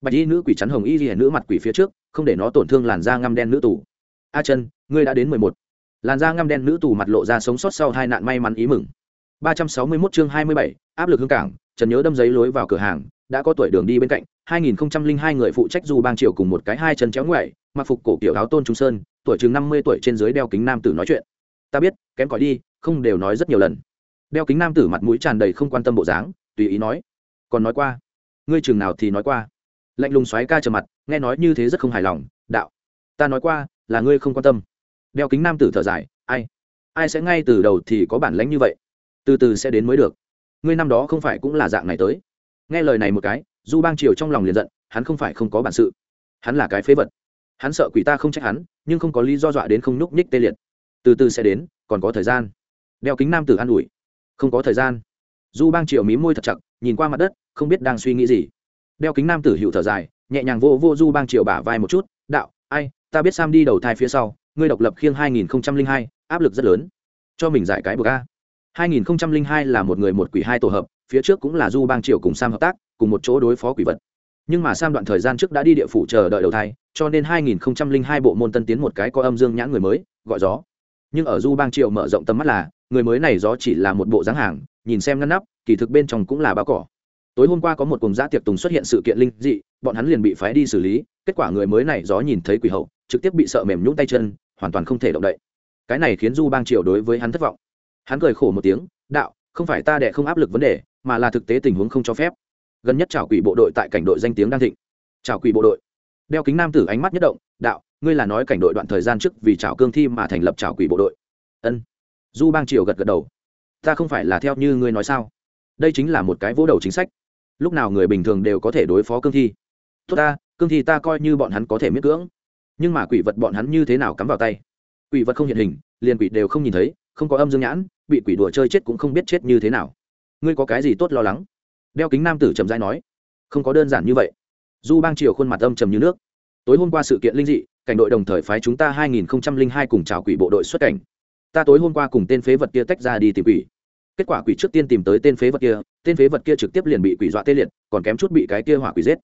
Bạch y nữ quỷ chắn hồng y ghi nữ mặt quỷ phía trước, không để nó tổn thương làn da ngăm đen nữ tù. A chân ngươi đã đến mười một. Làn da ngăm đen nữ tù mặt lộ ra sống sót sau hai nạn may mắn ý mừng. ba trăm sáu mươi 361 chương hai mươi bảy, áp lực hương cảng, trần nhớ đâm giấy lối vào cửa hàng, đã có tuổi đường đi bên cạnh, hai nghìn hai người phụ trách du bang triều cùng một cái hai chân chéo ngoại, mặc phục cổ kiểu áo tôn trung sơn, tuổi chừng năm mươi tuổi trên dưới đeo kính nam tử nói chuyện ta biết, kém cỏi đi, không đều nói rất nhiều lần. Đeo kính nam tử mặt mũi tràn đầy không quan tâm bộ dáng, tùy ý nói. Còn nói qua. Ngươi chừng nào thì nói qua. Lạnh lùng xoáy ca trở mặt, nghe nói như thế rất không hài lòng, đạo. Ta nói qua, là ngươi không quan tâm. Đeo kính nam tử thở dài, ai? Ai sẽ ngay từ đầu thì có bản lãnh như vậy? Từ từ sẽ đến mới được. Ngươi năm đó không phải cũng là dạng này tới. Nghe lời này một cái, du bang triều trong lòng liền giận, hắn không phải không có bản sự. Hắn là cái phế vật. Hắn sợ quỷ ta không trách hắn, nhưng không có lý do dọa đến không nhúc nhích tê liệt từ từ sẽ đến còn có thời gian. Đeo kính nam tử an ủi. Không có thời gian. Du bang triều mí môi thật chặt nhìn qua mặt đất không biết đang suy nghĩ gì. Đeo kính nam tử hữu thở dài nhẹ nhàng vô vô du bang triều bả vai một chút đạo ai ta biết sam đi đầu thai phía sau ngươi độc lập khiêng hai nghìn hai áp lực rất lớn. Cho mình giải cái bờ a. 2002 là một người một quỷ hai tổ hợp, phía trước cũng là Du Bang Triều cùng Sam hợp tác, cùng một chỗ đối phó quỷ vật. Nhưng mà Sam đoạn thời gian trước đã đi địa phủ chờ đợi đầu thai, cho nên 2002 bộ môn tân tiến một cái có âm dương nhãn người mới, gọi gió. Nhưng ở Du Bang Triệu mở rộng tầm mắt là, người mới này gió chỉ là một bộ dáng hàng, nhìn xem ngăn nắp, kỳ thực bên trong cũng là bao cỏ. Tối hôm qua có một cùng giã tiệc tùng xuất hiện sự kiện linh dị, bọn hắn liền bị phái đi xử lý, kết quả người mới này gió nhìn thấy quỷ hậu, trực tiếp bị sợ mềm nhũn tay chân, hoàn toàn không thể động đậy. Cái này khiến Du Bang Triều đối với hắn thất vọng hắn cười khổ một tiếng đạo không phải ta đẻ không áp lực vấn đề mà là thực tế tình huống không cho phép gần nhất trào quỷ bộ đội tại cảnh đội danh tiếng đang thịnh trào quỷ bộ đội đeo kính nam tử ánh mắt nhất động đạo ngươi là nói cảnh đội đoạn thời gian trước vì trào cương thi mà thành lập trào quỷ bộ đội. Ân. Du bang triều gật gật đầu. Ta không phải là theo như ngươi nói sao? Đây chính là một cái vỗ đầu chính sách. Lúc nào người bình thường đều có thể đối phó cương thi. Tốt ta, cương thi ta coi như bọn hắn có thể miết cưỡng. Nhưng mà quỷ vật bọn hắn như thế nào cắm vào tay? Quỷ vật không hiện hình, liền quỷ đều không nhìn thấy, không có âm dương nhãn, bị quỷ đùa chơi chết cũng không biết chết như thế nào. Ngươi có cái gì tốt lo lắng? Đeo kính nam tử trầm dai nói. Không có đơn giản như vậy. Du bang triều khuôn mặt âm trầm như nước tối hôm qua sự kiện linh dị, cảnh đội đồng thời phái chúng ta hai nghìn hai cùng chào quỷ bộ đội xuất cảnh. Ta tối hôm qua cùng tên phế vật kia tách ra đi tìm quỷ. Kết quả quỷ trước tiên tìm tới tên phế vật kia, tên phế vật kia trực tiếp liền bị quỷ dọa tê liệt, còn kém chút bị cái kia hỏa quỷ giết.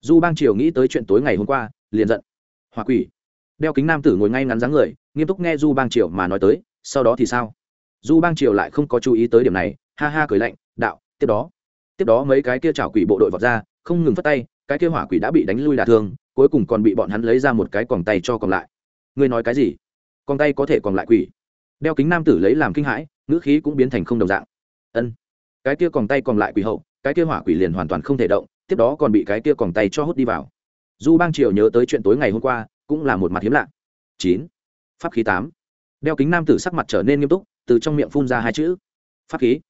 Du bang triều nghĩ tới chuyện tối ngày hôm qua, liền giận. Hỏa quỷ. Đeo kính nam tử ngồi ngay ngắn dáng người, nghiêm túc nghe du bang triều mà nói tới, sau đó thì sao? Du bang triều lại không có chú ý tới điểm này, ha ha cười lạnh, đạo, tiếp đó. Tiếp đó mấy cái kia chảo quỷ bộ đội vọt ra, không ngừng phất tay, cái kia hỏa quỷ đã bị đánh lui đả thương cuối cùng còn bị bọn hắn lấy ra một cái còng tay cho còn lại. Ngươi nói cái gì? Con tay có thể còn lại quỷ. Đeo kính nam tử lấy làm kinh hãi, ngữ khí cũng biến thành không đồng dạng. Ân. Cái kia còn tay còn lại quỷ hậu, cái kia hỏa quỷ liền hoàn toàn không thể động, tiếp đó còn bị cái kia còn tay cho hút đi vào. Du bang triều nhớ tới chuyện tối ngày hôm qua, cũng là một mặt hiếm lạ. Chín. Pháp khí tám. Đeo kính nam tử sắc mặt trở nên nghiêm túc, từ trong miệng phun ra hai chữ. Pháp khí.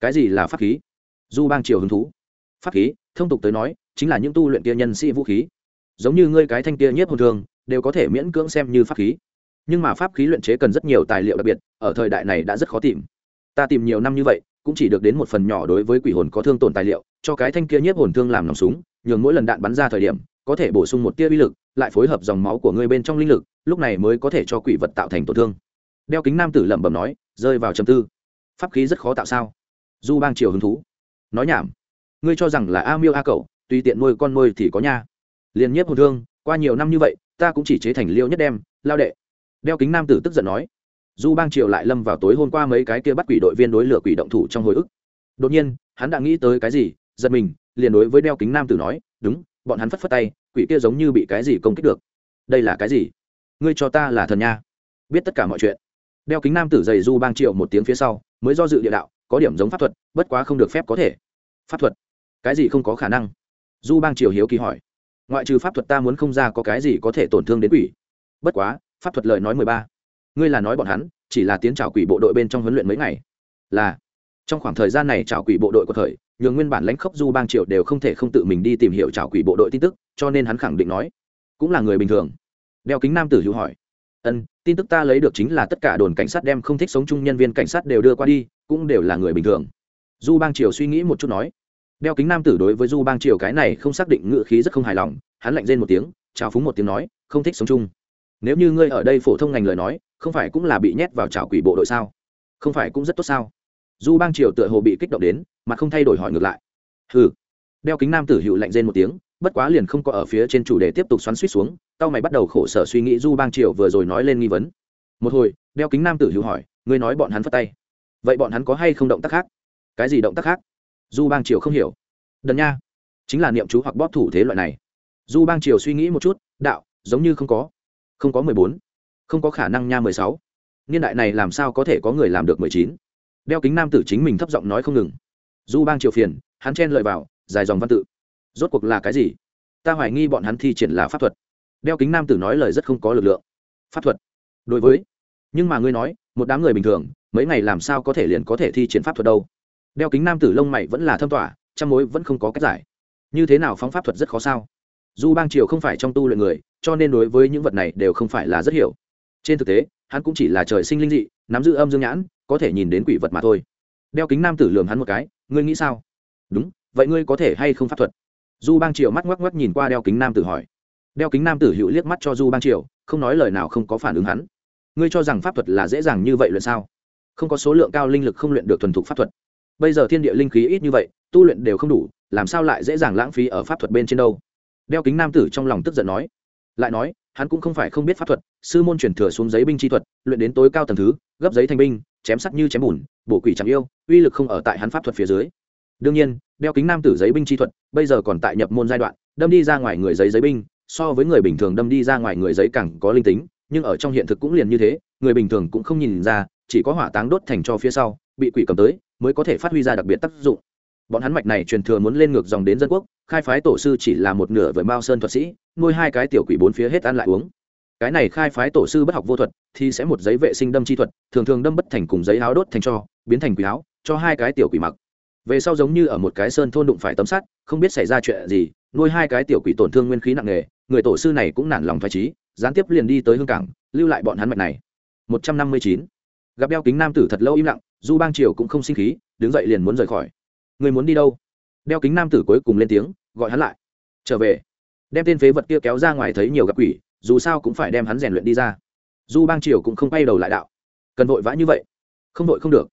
Cái gì là pháp khí? Du bang triều hứng thú. Pháp khí, thông tục tới nói, chính là những tu luyện kia nhân sĩ vũ khí giống như ngươi cái thanh kia nhiếp hồn thương, đều có thể miễn cưỡng xem như pháp khí. Nhưng mà pháp khí luyện chế cần rất nhiều tài liệu đặc biệt, ở thời đại này đã rất khó tìm. Ta tìm nhiều năm như vậy, cũng chỉ được đến một phần nhỏ đối với quỷ hồn có thương tổn tài liệu, cho cái thanh kia nhiếp hồn thương làm nòng súng, nhường mỗi lần đạn bắn ra thời điểm, có thể bổ sung một tia uy lực, lại phối hợp dòng máu của ngươi bên trong linh lực, lúc này mới có thể cho quỷ vật tạo thành tổn thương. Đeo kính nam tử lẩm bẩm nói, rơi vào trầm tư. Pháp khí rất khó tạo sao? Du bang triều hứng thú. Nói nhảm. Ngươi cho rằng là a miêu a cậu tùy tiện nuôi con nuôi thì có nha liền nhiếp hồn thương, qua nhiều năm như vậy, ta cũng chỉ chế thành liêu nhất đem, lao đệ. Đeo kính nam tử tức giận nói. Du bang triều lại lâm vào tối hôm qua mấy cái kia bắt quỷ đội viên đối lửa quỷ động thủ trong hồi ức. Đột nhiên, hắn đã nghĩ tới cái gì, giật mình, liền đối với đeo kính nam tử nói, đúng, bọn hắn phất phất tay, quỷ kia giống như bị cái gì công kích được. Đây là cái gì? Ngươi cho ta là thần nha. Biết tất cả mọi chuyện. Đeo kính nam tử dày du bang triệu một tiếng phía sau, mới do dự địa đạo, có điểm giống pháp thuật, bất quá không được phép có thể. Pháp thuật? Cái gì không có khả năng? Du bang triều hiếu kỳ hỏi ngoại trừ pháp thuật ta muốn không ra có cái gì có thể tổn thương đến quỷ. Bất quá, pháp thuật lời nói mười ba. Ngươi là nói bọn hắn, chỉ là tiến trào quỷ bộ đội bên trong huấn luyện mấy ngày. Là, trong khoảng thời gian này trào quỷ bộ đội của thời, nhường nguyên bản lãnh khốc du bang triệu đều không thể không tự mình đi tìm hiểu trào quỷ bộ đội tin tức, cho nên hắn khẳng định nói, cũng là người bình thường. Đeo kính nam tử hữu hỏi, ân, tin tức ta lấy được chính là tất cả đồn cảnh sát đem không thích sống chung nhân viên cảnh sát đều đưa qua đi, cũng đều là người bình thường. Du bang triều suy nghĩ một chút nói đeo kính nam tử đối với du bang triều cái này không xác định ngựa khí rất không hài lòng, hắn lạnh rên một tiếng, chào phúng một tiếng nói, không thích sống chung. Nếu như ngươi ở đây phổ thông ngành lời nói, không phải cũng là bị nhét vào trào quỷ bộ đội sao? Không phải cũng rất tốt sao? Du bang triều tựa hồ bị kích động đến, mà không thay đổi hỏi ngược lại. Hừ. Đeo kính nam tử hữu lạnh rên một tiếng, bất quá liền không có ở phía trên chủ đề tiếp tục xoắn suýt xuống, tao mày bắt đầu khổ sở suy nghĩ du bang triều vừa rồi nói lên nghi vấn. Một hồi, đeo kính nam tử hữu hỏi, ngươi nói bọn hắn phất tay. Vậy bọn hắn có hay không động tác khác? Cái gì động tác khác? Du bang triều không hiểu. Đần nha, chính là niệm chú hoặc bóp thủ thế loại này. Du bang triều suy nghĩ một chút, đạo, giống như không có. Không có mười bốn, không có khả năng nha mười sáu. Niên đại này làm sao có thể có người làm được mười chín? Đeo kính nam tử chính mình thấp giọng nói không ngừng. Du bang triều phiền, hắn chen lợi vào, dài dòng văn tự. Rốt cuộc là cái gì? Ta hoài nghi bọn hắn thi triển là pháp thuật. Đeo kính nam tử nói lời rất không có lực lượng. Pháp thuật? Đối với. Nhưng mà ngươi nói, một đám người bình thường, mấy ngày làm sao có thể liền có thể thi triển pháp thuật đâu? Đeo kính nam tử lông mày vẫn là thâm tỏa, trăm mối vẫn không có cách giải. Như thế nào phóng pháp thuật rất khó sao? Du bang triều không phải trong tu luyện người, cho nên đối với những vật này đều không phải là rất hiểu. Trên thực tế, hắn cũng chỉ là trời sinh linh dị, nắm giữ âm dương nhãn, có thể nhìn đến quỷ vật mà thôi. Đeo kính nam tử lường hắn một cái, ngươi nghĩ sao? Đúng, vậy ngươi có thể hay không pháp thuật? Du bang triều mắt ngoắc ngoắc nhìn qua đeo kính nam tử hỏi. Đeo kính nam tử hữu liếc mắt cho du bang triều, không nói lời nào không có phản ứng hắn. Ngươi cho rằng pháp thuật là dễ dàng như vậy luyện sao? Không có số lượng cao linh lực không luyện được thuần thục pháp thuật bây giờ thiên địa linh khí ít như vậy, tu luyện đều không đủ, làm sao lại dễ dàng lãng phí ở pháp thuật bên trên đâu? Đeo kính nam tử trong lòng tức giận nói. Lại nói, hắn cũng không phải không biết pháp thuật, sư môn chuyển thừa xuống giấy binh chi thuật, luyện đến tối cao tầng thứ, gấp giấy thành binh, chém sắt như chém bùn, bổ quỷ chẳng yêu, uy lực không ở tại hắn pháp thuật phía dưới. Đương nhiên, đeo kính nam tử giấy binh chi thuật, bây giờ còn tại nhập môn giai đoạn, đâm đi ra ngoài người giấy giấy binh, so với người bình thường đâm đi ra ngoài người giấy càng có linh tính, nhưng ở trong hiện thực cũng liền như thế, người bình thường cũng không nhìn ra, chỉ có hỏa táng đốt thành cho phía sau bị quỷ cầm tới mới có thể phát huy ra đặc biệt tác dụng. Bọn hắn mạch này truyền thừa muốn lên ngược dòng đến dân quốc, khai phái tổ sư chỉ là một nửa với mao sơn thuật sĩ, nuôi hai cái tiểu quỷ bốn phía hết ăn lại uống. Cái này khai phái tổ sư bất học vô thuật thì sẽ một giấy vệ sinh đâm chi thuật, thường thường đâm bất thành cùng giấy áo đốt thành cho, biến thành quỷ áo, cho hai cái tiểu quỷ mặc. Về sau giống như ở một cái sơn thôn đụng phải tấm sắt, không biết xảy ra chuyện gì, nuôi hai cái tiểu quỷ tổn thương nguyên khí nặng nề, người tổ sư này cũng nản lòng thoải trí gián tiếp liền đi tới hương cảng, lưu lại bọn hắn mạch này. Một trăm năm mươi chín gặp đeo kính nam tử thật lâu im lặng, du bang triều cũng không sinh khí, đứng dậy liền muốn rời khỏi. Người muốn đi đâu? Đeo kính nam tử cuối cùng lên tiếng, gọi hắn lại. Trở về. Đem tên phế vật kia kéo ra ngoài thấy nhiều gặp quỷ, dù sao cũng phải đem hắn rèn luyện đi ra. Du bang triều cũng không quay đầu lại đạo. Cần vội vã như vậy? Không vội không được.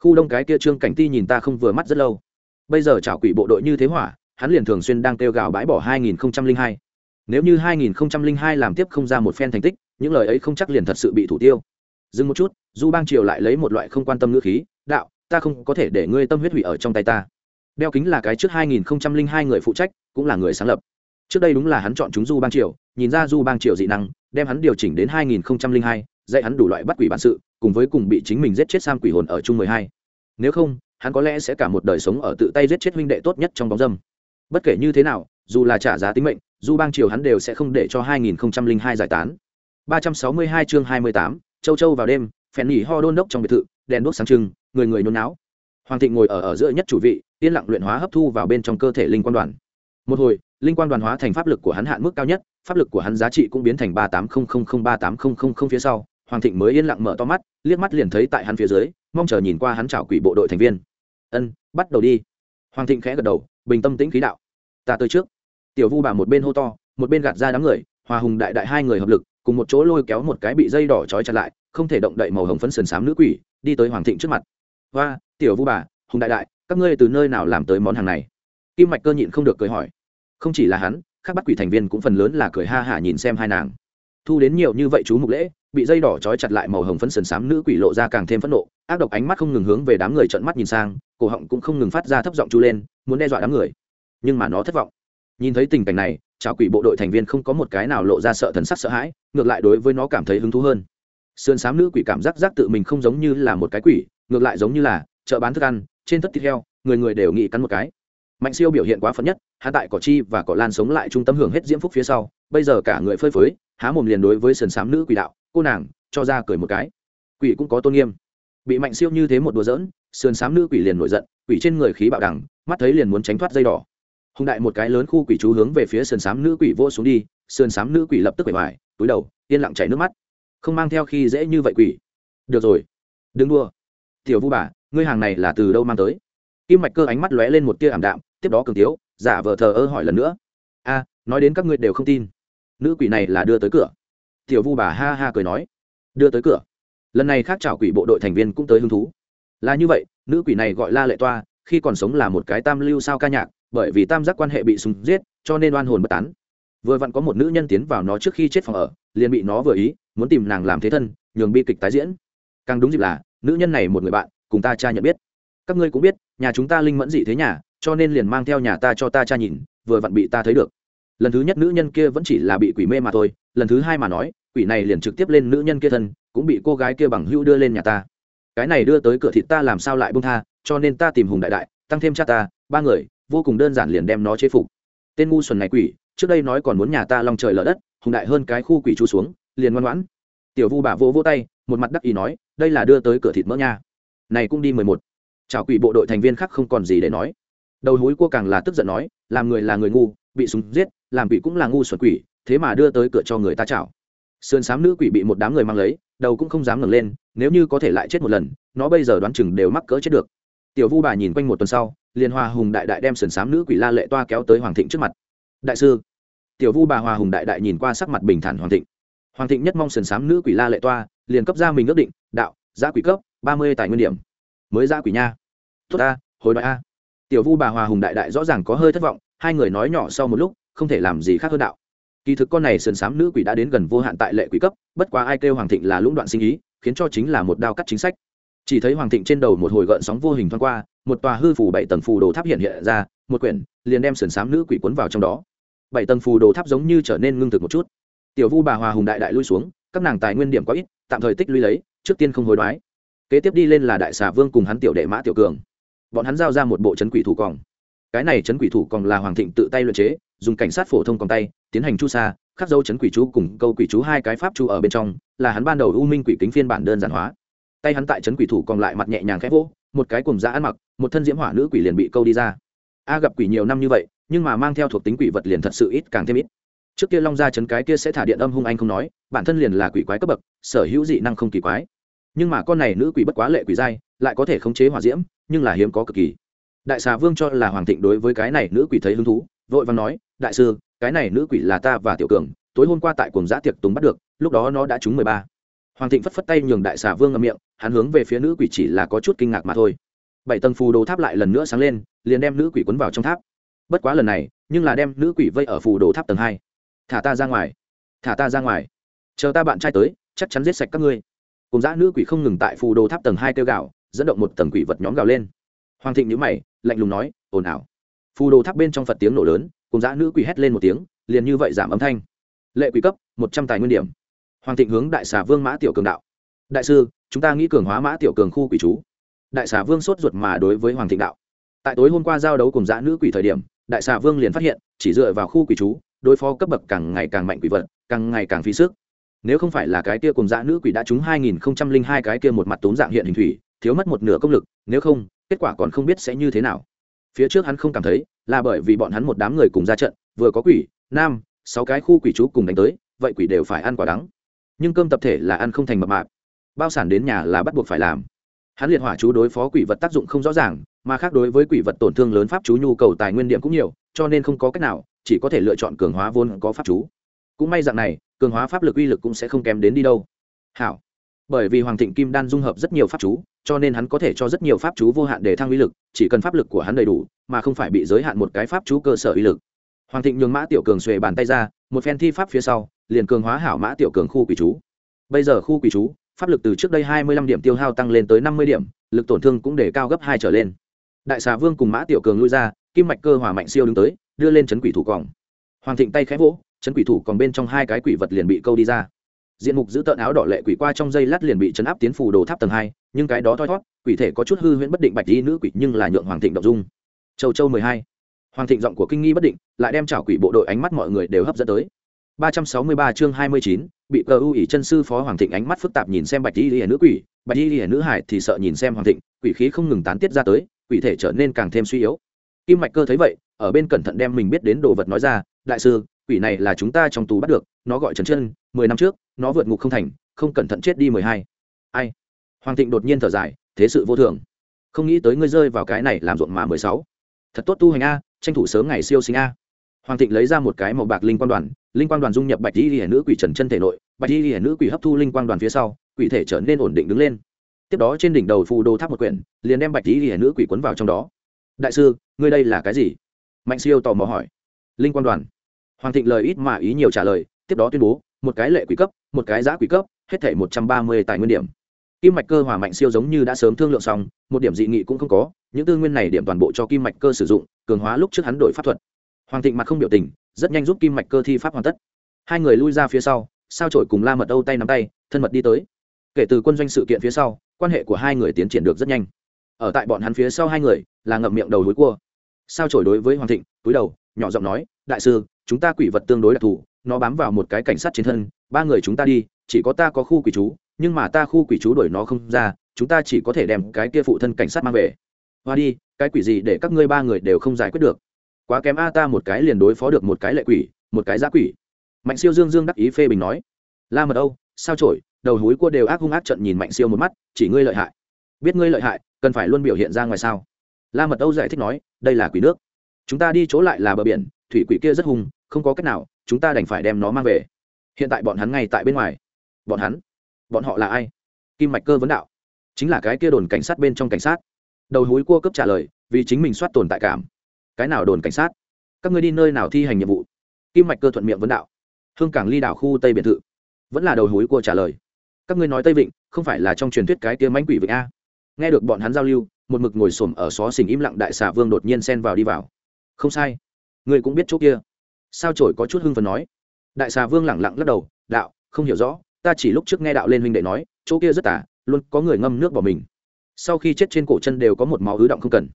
Khu đông cái kia trương cảnh ti nhìn ta không vừa mắt rất lâu. Bây giờ chảo quỷ bộ đội như thế hỏa, hắn liền thường xuyên đang kêu gào bãi bỏ 2002. nếu như 2002 làm tiếp không ra một phen thành tích, những lời ấy không chắc liền thật sự bị thủ tiêu dừng một chút du bang triều lại lấy một loại không quan tâm ngữ khí đạo ta không có thể để ngươi tâm huyết hủy ở trong tay ta. Đeo kính là cái trước 2002 người phụ trách cũng là người sáng lập. Trước đây đúng là hắn chọn chúng du bang triều nhìn ra du bang triều dị năng đem hắn điều chỉnh đến 2002, dạy hắn đủ loại bắt quỷ bản sự cùng với cùng bị chính mình giết chết sam quỷ hồn ở chung 12. nếu không hắn có lẽ sẽ cả một đời sống ở tự tay giết chết huynh đệ tốt nhất trong bóng dâm. Bất kể như thế nào dù là trả giá tính mệnh du bang triều hắn đều sẽ không để cho 2002 giải tán. 362 chương 28, châu châu vào đêm, phèn nhỉ ho đôn đốc trong biệt thự, đèn đốt sáng trưng, người người nôn náo. Hoàng thịnh ngồi ở ở giữa nhất chủ vị, yên lặng luyện hóa hấp thu vào bên trong cơ thể linh quan đoàn. Một hồi, linh quan đoàn hóa thành pháp lực của hắn hạn mức cao nhất, pháp lực của hắn giá trị cũng biến thành ba tám không không không ba tám không không không phía sau. Hoàng thịnh mới yên lặng mở to mắt, liếc mắt liền thấy tại hắn phía dưới, mong chờ nhìn qua hắn chảo quỷ bộ đội thành viên. Ân, bắt đầu đi. Hoàng thịnh khẽ gật đầu, bình tâm tĩnh khí đạo. Ta tới trước. Tiểu vu bà một bên hô to, một bên gạt ra đám người, hòa hùng đại đại hai người hợp lực cùng một chỗ lôi kéo một cái bị dây đỏ trói chặt lại, không thể động đậy màu hồng phấn sườn xám nữ quỷ, đi tới hoàng thịnh trước mặt. Hoa, tiểu vu bà, hùng đại đại, các ngươi từ nơi nào làm tới món hàng này? Kim mạch cơ nhịn không được cười hỏi. Không chỉ là hắn các bắt quỷ thành viên cũng phần lớn là cười ha hả nhìn xem hai nàng. Thu đến nhiều như vậy chú mục lễ, bị dây đỏ trói chặt lại màu hồng phấn sần xám nữ quỷ lộ ra càng thêm phẫn nộ, ác độc ánh mắt không ngừng hướng về đám người trận mắt nhìn sang, cổ họng cũng không ngừng phát ra thấp giọng chu lên, muốn đe dọa đám người. Nhưng mà nó thất vọng. Nhìn thấy tình cảnh này trào quỷ bộ đội thành viên không có một cái nào lộ ra sợ thần sắc sợ hãi, ngược lại đối với nó cảm thấy hứng thú hơn. Sườn xám nữ quỷ cảm giác giác tự mình không giống như là một cái quỷ, ngược lại giống như là chợ bán thức ăn, trên tất thịt heo, người người đều nghĩ cắn một cái. Mạnh siêu biểu hiện quá phận nhất hạ tại cỏ chi và cỏ lan sống lại trung tâm hưởng hết diễm phúc phía sau, bây giờ cả người phơi phới, há mồm liền đối với sườn xám nữ quỷ đạo, cô nàng, cho ra cười một cái. Quỷ cũng có tôn nghiêm. Bị mạnh siêu như thế một đùa giỡn, sườn xám nữ quỷ liền nổi giận, quỷ trên người khí bạo đẳng, mắt thấy liền muốn tránh thoát dây đỏ hùng đại một cái lớn khu quỷ chú hướng về phía sườn xám nữ quỷ vô xuống đi, sườn xám nữ quỷ lập tức quẩy vải túi đầu, yên lặng chảy nước mắt. Không mang theo khi dễ như vậy quỷ. Được rồi. Đừng đua tiểu vu bà, ngươi hàng này là từ đâu mang tới? Kim mạch cơ ánh mắt lóe lên một tia ảm đạm, tiếp đó cường tiếu, giả vờ thờ ơ hỏi lần nữa. A, nói đến các ngươi đều không tin. Nữ quỷ này là đưa tới cửa. Tiểu vu bà ha ha cười nói. Đưa tới cửa. Lần này khác chào quỷ bộ đội thành viên cũng tới hứng thú. Là như vậy, nữ quỷ này gọi la lệ toa, khi còn sống là một cái tam lưu sao ca nhạc bởi vì tam giác quan hệ bị súng giết, cho nên oan hồn bất tán. Vừa vặn có một nữ nhân tiến vào nó trước khi chết phòng ở, liền bị nó vừa ý, muốn tìm nàng làm thế thân, nhường bi kịch tái diễn. Càng đúng dịp là, nữ nhân này một người bạn, cùng ta cha nhận biết. Các ngươi cũng biết, nhà chúng ta linh mẫn dị thế nhà, cho nên liền mang theo nhà ta cho ta cha nhìn, vừa vặn bị ta thấy được. Lần thứ nhất nữ nhân kia vẫn chỉ là bị quỷ mê mà thôi, lần thứ hai mà nói, quỷ này liền trực tiếp lên nữ nhân kia thân, cũng bị cô gái kia bằng hữu đưa lên nhà ta. Cái này đưa tới cửa thịt ta làm sao lại bông tha, cho nên ta tìm hùng đại đại, tăng thêm cha ta, ba người vô cùng đơn giản liền đem nó chế phục. Tên ngu xuẩn này quỷ, trước đây nói còn muốn nhà ta lòng trời lở đất, hùng đại hơn cái khu quỷ chú xuống, liền ngoan ngoãn. Tiểu vu bà vỗ vỗ tay, một mặt đắc ý nói, đây là đưa tới cửa thịt mỡ nha. Này cũng đi mười một. Chào quỷ bộ đội thành viên khác không còn gì để nói. Đầu húi cua càng là tức giận nói, làm người là người ngu, bị súng giết, làm quỷ cũng là ngu xuẩn quỷ, thế mà đưa tới cửa cho người ta chào sườn xám nữ quỷ bị một đám người mang lấy, đầu cũng không dám ngẩng lên, nếu như có thể lại chết một lần, nó bây giờ đoán chừng đều mắc cỡ chết được tiểu vu bà nhìn quanh một tuần sau, liền hòa hùng đại đại đem sườn xám nữ quỷ la lệ toa kéo tới hoàng thịnh trước mặt. Đại sư. Tiểu vu bà hòa hùng đại đại nhìn qua sắc mặt bình thản hoàng thịnh. Hoàng thịnh nhất mong sườn xám nữ quỷ la lệ toa, liền cấp ra mình ước định, đạo, giá quỷ cấp, ba mươi tài nguyên điểm. Mới giá quỷ nha. Tốt a, hồi đoại a. Tiểu vu bà hòa hùng đại đại rõ ràng có hơi thất vọng, hai người nói nhỏ sau một lúc, không thể làm gì khác hơn đạo. Kỳ thực con này sườn xám nữ quỷ đã đến gần vô hạn tại lệ quỷ cấp, bất quá ai kêu hoàng thịnh là lũng đoạn sinh ý, khiến cho chính là một đao cắt chính sách chỉ thấy hoàng thịnh trên đầu một hồi gợn sóng vô hình thoáng qua, một tòa hư phủ bảy tầng phù đồ tháp hiện hiện ra, một quyển, liền đem sườn xám nữ quỷ cuốn vào trong đó. Bảy tầng phù đồ tháp giống như trở nên ngưng thực một chút. Tiểu vu bà hòa hùng đại đại lui xuống, các nàng tài nguyên điểm quá ít, tạm thời tích lũy lấy, trước tiên không hối đoái. Kế tiếp đi lên là đại xà vương cùng hắn tiểu đệ mã tiểu cường. Bọn hắn giao ra một bộ chấn quỷ thủ còng. Cái này chấn quỷ thủ còng là hoàng thịnh tự tay luyện chế, dùng cảnh sát phổ thông còng tay, tiến hành chu sa, khắc dấu chấn quỷ chú cùng câu quỷ chú hai cái pháp chu ở bên trong, là hắn ban đầu u minh quỷ kính phiên bản đơn giản hóa tay hắn tại chấn quỷ thủ còn lại mặt nhẹ nhàng khép vỗ, một cái cùng da ăn mặc, một thân diễm hỏa nữ quỷ liền bị câu đi ra. A gặp quỷ nhiều năm như vậy, nhưng mà mang theo thuộc tính quỷ vật liền thật sự ít, càng thêm ít. Trước kia long ra chấn cái kia sẽ thả điện âm hung anh không nói, bản thân liền là quỷ quái cấp bậc, sở hữu dị năng không kỳ quái. Nhưng mà con này nữ quỷ bất quá lệ quỷ dai, lại có thể khống chế hỏa diễm, nhưng là hiếm có cực kỳ. Đại xà vương cho là hoàng thịnh đối với cái này nữ quỷ thấy hứng thú, vội vàng nói, đại sư, cái này nữ quỷ là ta và tiểu cường, tối hôm qua tại cuồng giã tiệc tùng bắt được, lúc đó nó đã trúng mười ba hoàng thịnh phất phất tay nhường đại xà vương ngậm miệng, hắn hướng về phía nữ quỷ chỉ là có chút kinh ngạc mà thôi. Bảy tầng phù đồ tháp lại lần nữa sáng lên, liền đem nữ quỷ quấn vào trong tháp. Bất quá lần này, nhưng là đem nữ quỷ vây ở phù đồ tháp tầng hai. Thả ta ra ngoài. Thả ta ra ngoài. Chờ ta bạn trai tới, chắc chắn giết sạch các ngươi. Cùng dã nữ quỷ không ngừng tại phù đồ tháp tầng hai kêu gạo dẫn động một tầng quỷ vật nhóm gào lên. Hoàng thịnh nhữ mày, lạnh lùng nói, ồn ào. Phù đồ tháp bên trong phật tiếng nổ lớn, cùng dã nữ quỷ hét lên một tiếng, liền như vậy giảm âm thanh. Lệ quỷ cấp, một trăm tài nguyên điểm hoàng thịnh hướng đại xà vương mã tiểu cường đạo. Đại sư, chúng ta nghĩ cường hóa mã tiểu cường khu quỷ chú. Đại xà vương sốt ruột mà đối với hoàng thịnh đạo. Tại tối hôm qua giao đấu cùng dã nữ quỷ thời điểm, đại xà vương liền phát hiện, chỉ dựa vào khu quỷ chú, đối phó cấp bậc càng ngày càng mạnh quỷ vật, càng ngày càng phí sức. Nếu không phải là cái kia cùng dã nữ quỷ đã trúng hai nghìn hai cái kia một mặt tốn dạng hiện hình thủy, thiếu mất một nửa công lực, nếu không, kết quả còn không biết sẽ như thế nào. Phía trước hắn không cảm thấy, là bởi vì bọn hắn một đám người cùng ra trận, vừa có quỷ, nam, sáu cái khu quỷ chú cùng đánh tới, vậy quỷ đều phải ăn quả đắng nhưng cơm tập thể là ăn không thành mập mạp. Bao sản đến nhà là bắt buộc phải làm. Hắn liệt hỏa chú đối phó quỷ vật tác dụng không rõ ràng, mà khác đối với quỷ vật tổn thương lớn pháp chú nhu cầu tài nguyên điểm cũng nhiều, cho nên không có cách nào, chỉ có thể lựa chọn cường hóa vốn có pháp chú. Cũng may dạng này, cường hóa pháp lực uy lực cũng sẽ không kém đến đi đâu. Hảo. Bởi vì hoàng thịnh kim đan dung hợp rất nhiều pháp chú, cho nên hắn có thể cho rất nhiều pháp chú vô hạn để thăng uy lực, chỉ cần pháp lực của hắn đầy đủ, mà không phải bị giới hạn một cái pháp chú cơ sở uy lực. Hoàng thịnh nhường mã tiểu cường xuề bàn tay ra một phen thi pháp phía sau, liền cường hóa hảo mã tiểu cường khu quỷ chú. Bây giờ khu quỷ chú, pháp lực từ trước đây hai mươi lăm điểm tiêu hao tăng lên tới năm mươi điểm, lực tổn thương cũng để cao gấp hai trở lên. Đại xà vương cùng mã tiểu cường lui ra, kim mạch cơ hỏa mạnh siêu đứng tới, đưa lên chấn quỷ thủ còng. Hoàng thịnh tay khẽ vỗ, chấn quỷ thủ còn bên trong hai cái quỷ vật liền bị câu đi ra. Diện mục giữ tợn áo đỏ lệ quỷ qua trong dây lát liền bị chấn áp tiến phù đồ tháp tầng hai, nhưng cái đó thoi thót quỷ thể có chút hư huyễn bất định bạch đi nữ quỷ nhưng là nhượng hoàng thịnh động dung. Châu châu mười hai hoàng thịnh giọng của kinh nghi bất định, lại đem chảo quỷ bộ đội ánh mắt mọi người đều hấp dẫn tới. Ba trăm sáu mươi ba chương hai mươi chín, bị cờ ưu ỉ chân sư phó hoàng thịnh ánh mắt phức tạp nhìn xem bạch y Lìa nữ quỷ. Bạch y Lìa nữ hải thì sợ nhìn xem hoàng thịnh, quỷ khí không ngừng tán tiết ra tới, quỷ thể trở nên càng thêm suy yếu. Kim mạch cơ thấy vậy, ở bên cẩn thận đem mình biết đến đồ vật nói ra, đại sư, quỷ này là chúng ta trong tù bắt được, nó gọi trần chân, mười năm trước, nó vượt ngục không thành, không cẩn thận chết đi mười hai. Ai? Hoàng thịnh đột nhiên thở dài, thế sự vô thường. Không nghĩ tới ngươi rơi vào cái này làm ruộng mà mười sáu. Thật tốt tu hành a tranh thủ sớm ngày siêu sinh a. Hoàng thịnh lấy ra một cái màu bạc linh quang đoàn, linh quang đoàn dung nhập bạch di hiển nữ quỷ trần chân thể nội, bạch di hiển nữ quỷ hấp thu linh quang đoàn phía sau, quỷ thể trở nên ổn định đứng lên. Tiếp đó trên đỉnh đầu phù đồ tháp một quyển, liền đem bạch di hiển nữ quỷ quấn vào trong đó. Đại sư, ngươi đây là cái gì? Mạnh siêu tò mò hỏi. Linh quang đoàn. Hoàng thịnh lời ít mà ý nhiều trả lời, tiếp đó tuyên bố, một cái lệ quỷ cấp, một cái giá quỷ cấp, hết thể một trăm ba mươi tài nguyên điểm. Kim mạch cơ hỏa mạnh siêu giống như đã sớm thương lượng xong, một điểm dị nghị cũng không có những tư nguyên này điểm toàn bộ cho kim mạch cơ sử dụng, cường hóa lúc trước hắn đổi pháp thuật. Hoàng thịnh mặt không biểu tình, rất nhanh giúp kim mạch cơ thi pháp hoàn tất. Hai người lui ra phía sau, sao trổi cùng la mật âu tay nắm tay, thân mật đi tới. Kể từ quân doanh sự kiện phía sau, quan hệ của hai người tiến triển được rất nhanh. Ở tại bọn hắn phía sau hai người, là ngậm miệng đầu hối cua. Sao trổi đối với hoàng thịnh, túi đầu, nhỏ giọng nói, đại sư, chúng ta quỷ vật tương đối đặc thù, nó bám vào một cái cảnh sát trên thân, ba người chúng ta đi, chỉ có ta có khu quỷ chú, nhưng mà ta khu quỷ chú đuổi nó không ra, chúng ta chỉ có thể đem cái kia phụ thân cảnh sát mang về hoa đi, cái quỷ gì để các ngươi ba người đều không giải quyết được? Quá kém a ta một cái liền đối phó được một cái lệ quỷ, một cái giá quỷ. Mạnh siêu dương dương đắc ý phê bình nói. La mật âu, sao trổi đầu húi cua đều ác hung ác trận nhìn mạnh siêu một mắt, chỉ ngươi lợi hại. Biết ngươi lợi hại, cần phải luôn biểu hiện ra ngoài sao? La mật âu giải thích nói, đây là quỷ nước. Chúng ta đi chỗ lại là bờ biển, thủy quỷ kia rất hung, không có cách nào, chúng ta đành phải đem nó mang về. Hiện tại bọn hắn ngay tại bên ngoài. Bọn hắn? Bọn họ là ai? Kim mạch cơ vấn đạo. Chính là cái kia đồn cảnh sát bên trong cảnh sát đầu hối cua cấp trả lời, vì chính mình soát tồn tại cảm. Cái nào đồn cảnh sát? Các ngươi đi nơi nào thi hành nhiệm vụ? Kim mạch cơ thuận miệng vấn đạo. Hương cảng ly đảo khu tây biệt thự. Vẫn là đầu hối cua trả lời. Các ngươi nói tây vịnh, không phải là trong truyền thuyết cái kia mánh quỷ vịnh a. Nghe được bọn hắn giao lưu, một mực ngồi xổm ở xó xỉnh im lặng đại xà vương đột nhiên xen vào đi vào. Không sai. Ngươi cũng biết chỗ kia. Sao trổi có chút hưng phần nói? Đại xà vương lẳng lặng lắc đầu, đạo, không hiểu rõ, ta chỉ lúc trước nghe đạo lên huynh đệ nói, chỗ kia rất tả luôn có người ngâm nước vào mình sau khi chết trên cổ chân đều có một máu ứ động không cần,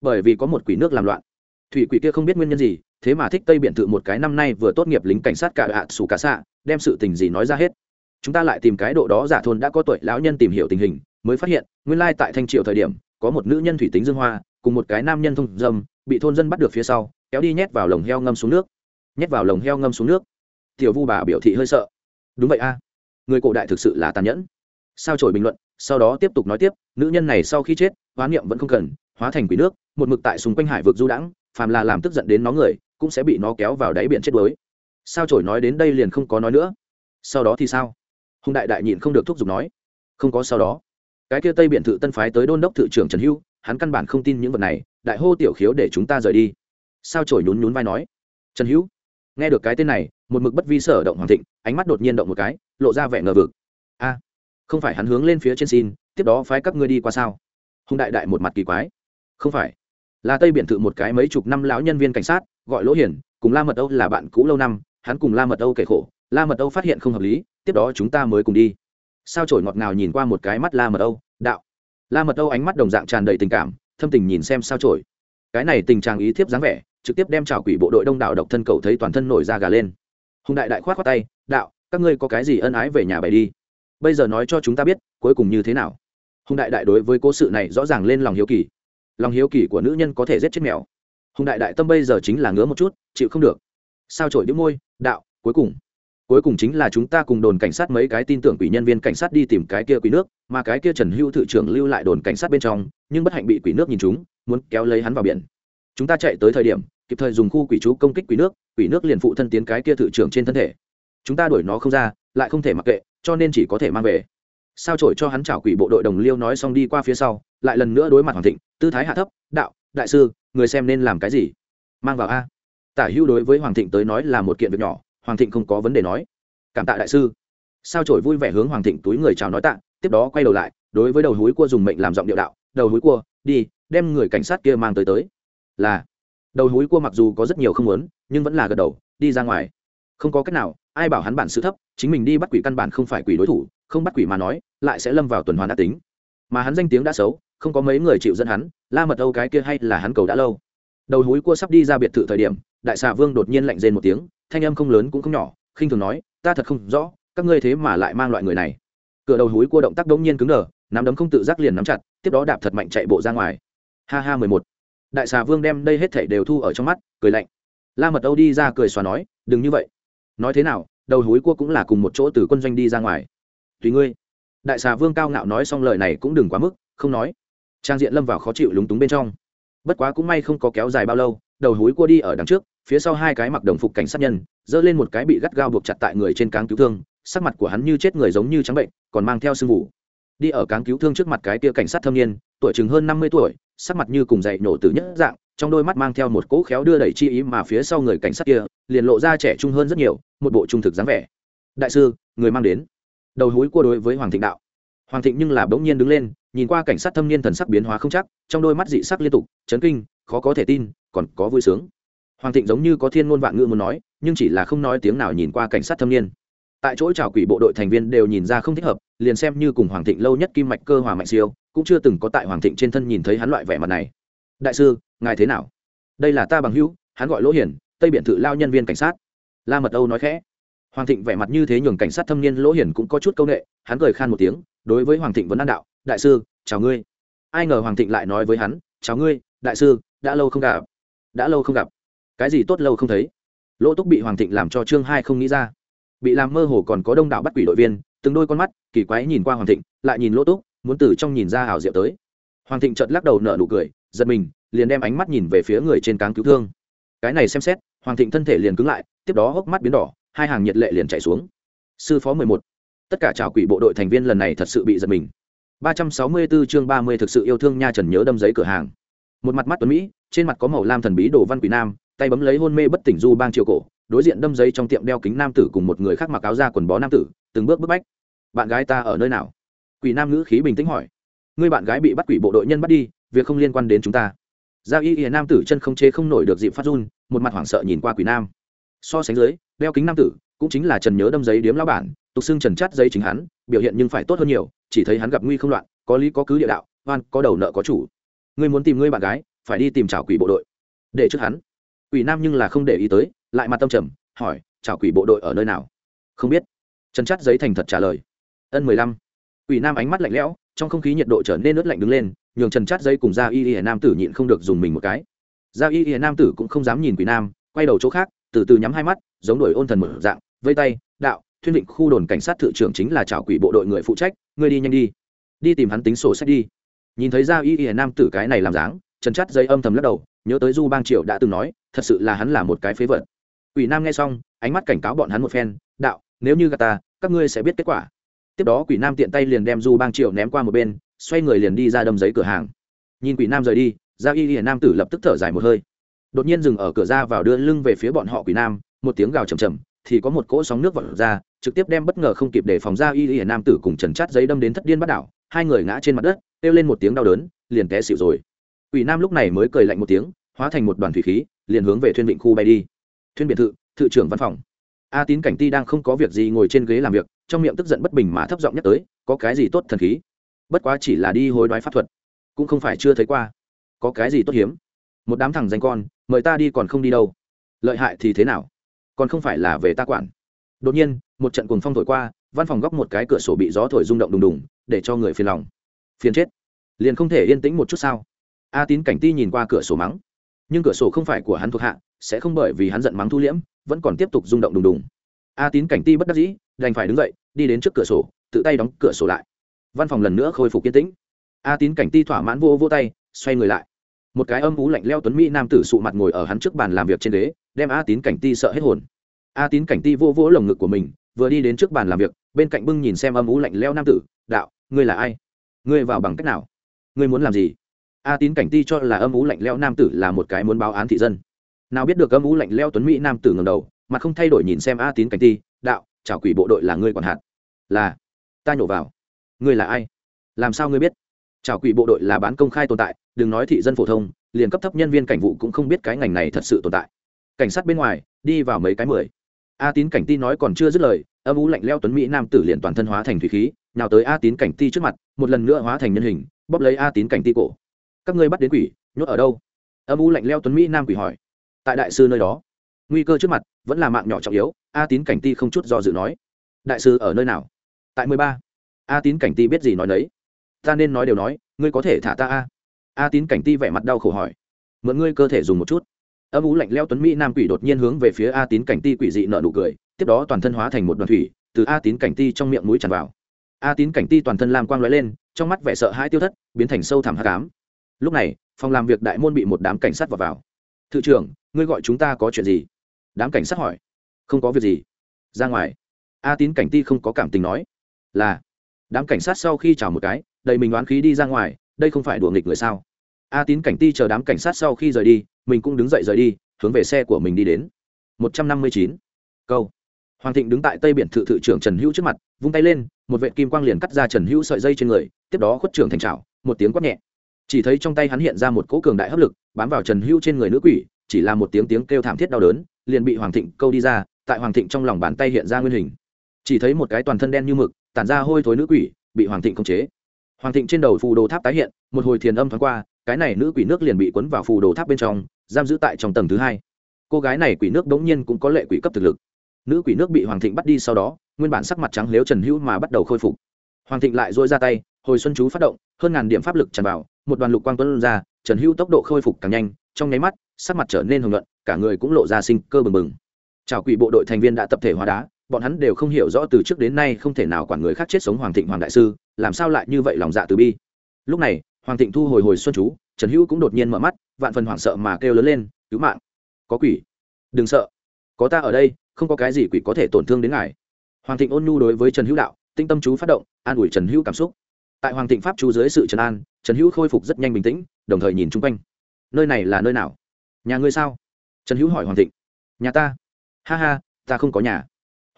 bởi vì có một quỷ nước làm loạn. Thủy quỷ kia không biết nguyên nhân gì, thế mà thích tây biển tự một cái năm nay vừa tốt nghiệp lính cảnh sát cả ạ xù cả xạ, đem sự tình gì nói ra hết. Chúng ta lại tìm cái độ đó giả thôn đã có tuổi lão nhân tìm hiểu tình hình, mới phát hiện, nguyên lai tại thanh triệu thời điểm, có một nữ nhân thủy tính dương hoa, cùng một cái nam nhân thông dâm, bị thôn dân bắt được phía sau, kéo đi nhét vào lồng heo ngâm xuống nước. Nhét vào lồng heo ngâm xuống nước. Tiểu vu bà biểu thị hơi sợ. Đúng vậy a. Người cổ đại thực sự là tàn nhẫn sao trổi bình luận, sau đó tiếp tục nói tiếp, nữ nhân này sau khi chết, hóa niệm vẫn không cần, hóa thành quỷ nước, một mực tại xung quanh hải vực du đãng, phàm là làm tức giận đến nó người, cũng sẽ bị nó kéo vào đáy biển chết đuối. Sao trổi nói đến đây liền không có nói nữa. Sau đó thì sao? Hùng đại đại nhịn không được thúc giục nói. Không có sau đó. Cái kia tây biển thự tân phái tới đôn đốc thự trưởng trần hưu, hắn căn bản không tin những vật này, đại hô tiểu khiếu để chúng ta rời đi. Sao trổi nhún nhún vai nói. Trần hữu nghe được cái tên này, một mực bất vi sở động hoàng thịnh, ánh mắt đột nhiên động một cái, lộ ra vẻ ngờ vực. A không phải hắn hướng lên phía trên xin, tiếp đó phái các ngươi đi qua sao? Hùng đại đại một mặt kỳ quái. Không phải. Là tây biển thự một cái mấy chục năm lão nhân viên cảnh sát, gọi lỗ hiển, cùng la mật âu là bạn cũ lâu năm, hắn cùng la mật âu kể khổ. La mật âu phát hiện không hợp lý, tiếp đó chúng ta mới cùng đi. Sao trổi ngọt ngào nhìn qua một cái mắt la mật âu? Đạo. La mật âu ánh mắt đồng dạng tràn đầy tình cảm, thâm tình nhìn xem sao trổi. Cái này tình trạng ý thiếp dáng vẻ, trực tiếp đem trào quỷ bộ đội đông đảo độc thân cầu thấy toàn thân nổi da gà lên. Hùng đại đại khoát khoát tay, đạo, các ngươi có cái gì ân ái về nhà bày đi bây giờ nói cho chúng ta biết, cuối cùng như thế nào? Hùng đại đại đối với cố sự này rõ ràng lên lòng hiếu kỳ. Lòng hiếu kỳ của nữ nhân có thể giết chết mèo. Hùng đại đại tâm bây giờ chính là ngứa một chút, chịu không được. Sao trổi đĩu môi, đạo, cuối cùng. Cuối cùng chính là chúng ta cùng đồn cảnh sát mấy cái tin tưởng quỷ nhân viên cảnh sát đi tìm cái kia quỷ nước, mà cái kia trần hưu thự trưởng lưu lại đồn cảnh sát bên trong, nhưng bất hạnh bị quỷ nước nhìn chúng, muốn kéo lấy hắn vào biển. Chúng ta chạy tới thời điểm, kịp thời dùng khu quỷ chú công kích quỷ nước quỷ nước liền phụ thân tiến cái kia thự trưởng trên thân thể. Chúng ta đuổi nó không ra, lại không thể mặc kệ cho nên chỉ có thể mang về. Sao trổi cho hắn chảo quỷ bộ đội đồng liêu nói xong đi qua phía sau, lại lần nữa đối mặt hoàng thịnh, tư thái hạ thấp, đạo, đại sư, người xem nên làm cái gì? Mang vào a. Tả hữu đối với hoàng thịnh tới nói là một kiện việc nhỏ, hoàng thịnh không có vấn đề nói. Cảm tạ đại sư. Sao trổi vui vẻ hướng hoàng thịnh túi người chào nói tạ, tiếp đó quay đầu lại, đối với đầu húi cua dùng mệnh làm giọng điệu đạo, đầu húi cua, đi, đem người cảnh sát kia mang tới tới. Là, đầu húi cua mặc dù có rất nhiều không muốn, nhưng vẫn là gật đầu, đi ra ngoài không có cách nào, ai bảo hắn bản sự thấp, chính mình đi bắt quỷ căn bản không phải quỷ đối thủ, không bắt quỷ mà nói, lại sẽ lâm vào tuần hoàn đã tính. Mà hắn danh tiếng đã xấu, không có mấy người chịu dẫn hắn, la mật âu cái kia hay là hắn cầu đã lâu. Đầu húi cua sắp đi ra biệt thự thời điểm, đại xà vương đột nhiên lạnh rên một tiếng, thanh âm không lớn cũng không nhỏ, khinh thường nói, ta thật không rõ, các ngươi thế mà lại mang loại người này. Cửa đầu húi cua động tác đống nhiên cứng đờ, nắm đấm không tự giác liền nắm chặt, tiếp đó đạp thật mạnh chạy bộ ra ngoài. Ha ha, mười một. Đại xà vương đem đây hết thảy đều thu ở trong mắt, cười lạnh. La mật âu đi ra cười xòa nói, đừng như vậy nói thế nào, đầu hối cua cũng là cùng một chỗ từ quân doanh đi ra ngoài. Tùy ngươi. Đại xà vương cao ngạo nói xong lời này cũng đừng quá mức, không nói. Trang diện lâm vào khó chịu lúng túng bên trong. Bất quá cũng may không có kéo dài bao lâu, đầu hối cua đi ở đằng trước, phía sau hai cái mặc đồng phục cảnh sát nhân, giơ lên một cái bị gắt gao buộc chặt tại người trên cáng cứu thương, sắc mặt của hắn như chết người giống như trắng bệnh, còn mang theo sương mù. Đi ở cáng cứu thương trước mặt cái tia cảnh sát thâm niên, tuổi chừng hơn năm mươi tuổi, sắc mặt như cùng dậy nổ từ nhất dạng, trong đôi mắt mang theo một cỗ khéo đưa đẩy chi ý mà phía sau người cảnh sát kia liền lộ ra trẻ trung hơn rất nhiều, một bộ trung thực dáng vẻ. Đại sư, người mang đến. Đầu hối cua đối với hoàng thịnh đạo. Hoàng thịnh nhưng là bỗng nhiên đứng lên, nhìn qua cảnh sát thâm niên thần sắc biến hóa không chắc, trong đôi mắt dị sắc liên tục, chấn kinh, khó có thể tin, còn có vui sướng. Hoàng thịnh giống như có thiên ngôn vạn ngữ muốn nói, nhưng chỉ là không nói tiếng nào nhìn qua cảnh sát thâm niên. Tại chỗ trào quỷ bộ đội thành viên đều nhìn ra không thích hợp, liền xem như cùng hoàng thịnh lâu nhất kim mạch cơ hòa mạnh siêu, cũng chưa từng có tại hoàng thịnh trên thân nhìn thấy hắn loại vẻ mặt này. Đại sư, ngài thế nào? Đây là ta bằng hữu, hắn gọi lỗ hiển tây biện thự lao nhân viên cảnh sát la mật âu nói khẽ hoàng thịnh vẻ mặt như thế nhường cảnh sát thâm niên lỗ hiển cũng có chút c â u n ệ hắn cười khan một tiếng đối với hoàng thịnh vẫn an đạo đại sư chào ngươi ai ngờ hoàng thịnh lại nói với hắn chào ngươi đại sư đã lâu không gặp đã lâu không gặp cái gì tốt lâu không thấy lỗ túc bị hoàng thịnh làm cho trương hai không nghĩ ra bị làm mơ hồ còn có đông đảo bắt quỷ đội viên từng đôi con mắt kỳ quái nhìn qua hoàng thịnh lại nhìn lỗ túc muốn từ trong nhìn ra hào diệu tới hoàng thịnh chợt lắc đầu nở nụ cười giật mình liền đem ánh mắt nhìn về phía người trên cáng cứu thương cái này xem xét hoàng thịnh thân thể liền cứng lại, tiếp đó hốc mắt biến đỏ, hai hàng nhiệt lệ liền chạy xuống. Sư phó mười một. Tất cả trào quỷ bộ đội thành viên lần này thật sự bị giật mình. ba trăm sáu mươi 364 chương ba mươi thực sự yêu thương nha trần nhớ đâm giấy cửa hàng. Một mặt mắt tuấn mỹ, trên mặt có màu lam thần bí đồ văn quỷ nam, tay bấm lấy hôn mê bất tỉnh du bang triều cổ, đối diện đâm giấy trong tiệm đeo kính nam tử cùng một người khác mặc áo da quần bó nam tử, từng bước bức bách. Bạn gái ta ở nơi nào? Quỷ nam ngữ khí bình tĩnh hỏi. Người bạn gái bị bắt quỷ bộ đội nhân bắt đi, việc không liên quan đến chúng ta. Giao y hiền nam tử chân không chế không nổi được dịp phát run một mặt hoảng sợ nhìn qua quỷ nam. So sánh dưới, đeo kính nam tử cũng chính là trần nhớ đâm giấy điếm lao bản, tục xưng trần chát giấy chính hắn, biểu hiện nhưng phải tốt hơn nhiều, chỉ thấy hắn gặp nguy không loạn, có lý có cứ địa đạo, oan, có đầu nợ có chủ. Ngươi muốn tìm ngươi bạn gái, phải đi tìm chảo quỷ bộ đội. Để trước hắn. Quỷ nam nhưng là không để ý tới, lại mặt tâm trầm, hỏi, chảo quỷ bộ đội ở nơi nào? Không biết. Trần chát giấy thành thật trả lời. Ân mười lăm. Quỷ nam ánh mắt lạnh lẽo, trong không khí nhiệt độ trở nên ướt lạnh đứng lên, nhường trần chát giấy cùng gia y y nam tử nhịn không được dùng mình một cái. Giao y hiền nam tử cũng không dám nhìn quỷ nam, quay đầu chỗ khác, từ từ nhắm hai mắt, giống đuổi ôn thần mở dạng, vây tay, đạo, thuyên định khu đồn cảnh sát thự trưởng chính là trảo quỷ bộ đội người phụ trách, ngươi đi nhanh đi đi tìm hắn tính sổ sách đi. Nhìn thấy Giao y hiền nam tử cái này làm dáng, trần chắt dây âm thầm lắc đầu, nhớ tới du bang triệu đã từng nói, thật sự là hắn là một cái phế vật. Quỷ nam nghe xong, ánh mắt cảnh cáo bọn hắn một phen, đạo, nếu như gà ta, các ngươi sẽ biết kết quả. Tiếp đó quỷ nam tiện tay liền đem du bang triệu ném qua một bên, xoay người liền đi ra đâm giấy cửa hàng. Nhìn quỷ nam rời đi Gia y Hiền nam tử lập tức thở dài một hơi đột nhiên dừng ở cửa ra vào đưa lưng về phía bọn họ quỷ nam một tiếng gào chầm chầm thì có một cỗ sóng nước vọt ra trực tiếp đem bất ngờ không kịp để phòng Gia y Hiền nam tử cùng trần chát giấy đâm đến thất điên bắt đảo hai người ngã trên mặt đất kêu lên một tiếng đau đớn liền té xịu rồi Quỷ Nam lúc này mới cười lạnh một tiếng, hóa thành một đoàn thủy khí, liền hướng về thuyền vịnh khu bay đi. Thuyền biệt thự, thự trưởng văn phòng. A Tín Cảnh Ti đang không có việc gì ngồi trên ghế làm việc, trong miệng tức giận bất bình mà thấp giọng nhắc tới, có cái gì tốt thần khí? Bất quá chỉ là đi hối đoái pháp thuật, cũng không phải chưa thấy qua. Có cái gì tốt hiếm? Một đám thằng danh con, mời ta đi còn không đi đâu. Lợi hại thì thế nào? Còn không phải là về ta quản. Đột nhiên, một trận cuồng phong thổi qua, văn phòng góc một cái cửa sổ bị gió thổi rung động đùng đùng, để cho người phiền lòng. Phiền chết. Liền không thể yên tĩnh một chút sao? a tín cảnh ti nhìn qua cửa sổ mắng nhưng cửa sổ không phải của hắn thuộc hạ sẽ không bởi vì hắn giận mắng thu liễm vẫn còn tiếp tục rung động đùng đùng a tín cảnh ti bất đắc dĩ đành phải đứng dậy đi đến trước cửa sổ tự tay đóng cửa sổ lại văn phòng lần nữa khôi phục yên tĩnh a tín cảnh ti thỏa mãn vô vô tay xoay người lại. Một cái âm vú lạnh leo tuấn mỹ nam tử sụ mặt ngồi ở hắn trước bàn làm việc trên đế đem a tín cảnh ti sợ hết hồn. A tín cảnh ti vô vỗ lồng ngực của mình, vừa đi đến trước bàn làm việc, bên cạnh bưng nhìn xem âm vú lạnh leo nam tử, đạo, ngươi là ai? Ngươi vào bằng cách nào? Ngươi muốn làm gì? A tín cảnh ti cho là âm vú lạnh leo nam tử là một cái muốn báo án thị dân. Nào biết được âm vú lạnh leo tuấn mỹ nam tử ngầm đầu mà không thay đổi nhìn xem a tín cảnh ti, đạo, chào quỷ bộ đội là ngươi còn hạt. Là, ta nhổ vào. Ngươi là ai? Làm sao ngươi biết? Chào quỷ bộ đội là bán công khai tồn tại, đừng nói thị dân phổ thông, liền cấp thấp nhân viên cảnh vụ cũng không biết cái ngành này thật sự tồn tại. Cảnh sát bên ngoài, đi vào mấy cái mười. A tín cảnh ti nói còn chưa dứt lời, âm u lạnh leo tuấn mỹ nam tử liền toàn thân hóa thành thủy khí nào tới a tín cảnh ti trước mặt, một lần nữa hóa thành nhân hình, bóp lấy a tín cảnh ti cổ. Các ngươi bắt đến quỷ, nhốt ở đâu? Âm u lạnh leo tuấn mỹ nam quỷ hỏi. Tại đại sư nơi đó. Nguy cơ trước mặt, vẫn là mạng nhỏ trọng yếu, a tín cảnh ti không chút do dự nói. Đại sư ở nơi nào? Tại mười ba. A tín cảnh ti biết gì nói nấy ta nên nói đều nói, ngươi có thể thả ta a? A tín cảnh ti vẻ mặt đau khổ hỏi. Mượn ngươi cơ thể dùng một chút. Âm ú lạnh leo tuấn mỹ nam quỷ đột nhiên hướng về phía a tín cảnh ti quỷ dị nợ nụ cười, tiếp đó toàn thân hóa thành một đoàn thủy, từ a tín cảnh ti trong miệng mũi tràn vào. A tín cảnh ti toàn thân lam quang lóe lên, trong mắt vẻ sợ hãi tiêu thất, biến thành sâu thẳm hát cám lúc này, phòng làm việc đại môn bị một đám cảnh sát vào vào. Thự trưởng, ngươi gọi chúng ta có chuyện gì? Đám cảnh sát hỏi. Không có việc gì. Ra ngoài, a tín cảnh ti không có cảm tình nói. Là. Đám cảnh sát sau khi chào một cái đầy mình đoán khí đi ra ngoài, đây không phải đùa nghịch người sao? A tín cảnh ti chờ đám cảnh sát sau khi rời đi, mình cũng đứng dậy rời đi, hướng về xe của mình đi đến. Một trăm năm mươi chín. Câu. Hoàng thịnh đứng tại tây biển thự thự trưởng trần hữu trước mặt, vung tay lên, một vệ kim quang liền cắt ra trần hữu sợi dây trên người, tiếp đó khuất trưởng thành trào một tiếng quát nhẹ. Chỉ thấy trong tay hắn hiện ra một cỗ cường đại hấp lực, bám vào trần hữu trên người nữ quỷ, chỉ là một tiếng tiếng kêu thảm thiết đau đớn, liền bị hoàng thịnh câu đi ra, tại hoàng thịnh trong lòng bàn tay hiện ra nguyên hình. Chỉ thấy một cái toàn thân đen như mực, tản ra hôi thối nữ quỷ, bị hoàng thịnh khống chế hoàng thịnh trên đầu phù đồ tháp tái hiện, một hồi thiền âm thoáng qua, cái này nữ quỷ nước liền bị cuốn vào phù đồ tháp bên trong, giam giữ tại trong tầng thứ hai. Cô gái này quỷ nước đ ố n g nhiên cũng có lệ quỷ cấp thực lực. Nữ quỷ nước bị hoàng thịnh bắt đi sau đó, nguyên bản sắc mặt trắng lếu trần hữu mà bắt đầu khôi phục. Hoàng thịnh lại dôi ra tay, hồi xuân chú phát động, hơn ngàn điểm pháp lực tràn vào, một đoàn lục quang tuấn ra, trần hữu tốc độ khôi phục càng nhanh, trong nháy mắt, sắc mặt trở nên hồng luận cả người cũng lộ ra sinh cơ bừng bừng. Chào quỷ bộ đội thành viên đã tập thể hóa đá bọn hắn đều không hiểu rõ từ trước đến nay không thể nào quản người khác chết sống hoàng thịnh hoàng đại sư, làm sao lại như vậy lòng dạ từ bi. Lúc này, hoàng thịnh thu hồi hồi xuân chú, trần hữu cũng đột nhiên mở mắt, vạn phần hoảng sợ mà kêu lớn lên, cứu mạng! Có quỷ! Đừng sợ! Có ta ở đây, không có cái gì quỷ có thể tổn thương đến ngài. Hoàng thịnh ôn nhu đối với trần hữu đạo, tinh tâm chú phát động, an ủi trần hữu cảm xúc. Tại hoàng thịnh pháp chú dưới sự trần an, trần hữu khôi phục rất nhanh bình tĩnh, đồng thời nhìn chung quanh. Nơi này là nơi nào? Nhà ngươi sao? Trần hữu hỏi hoàng thịnh. Nhà ta. Ha ha, ta không có nhà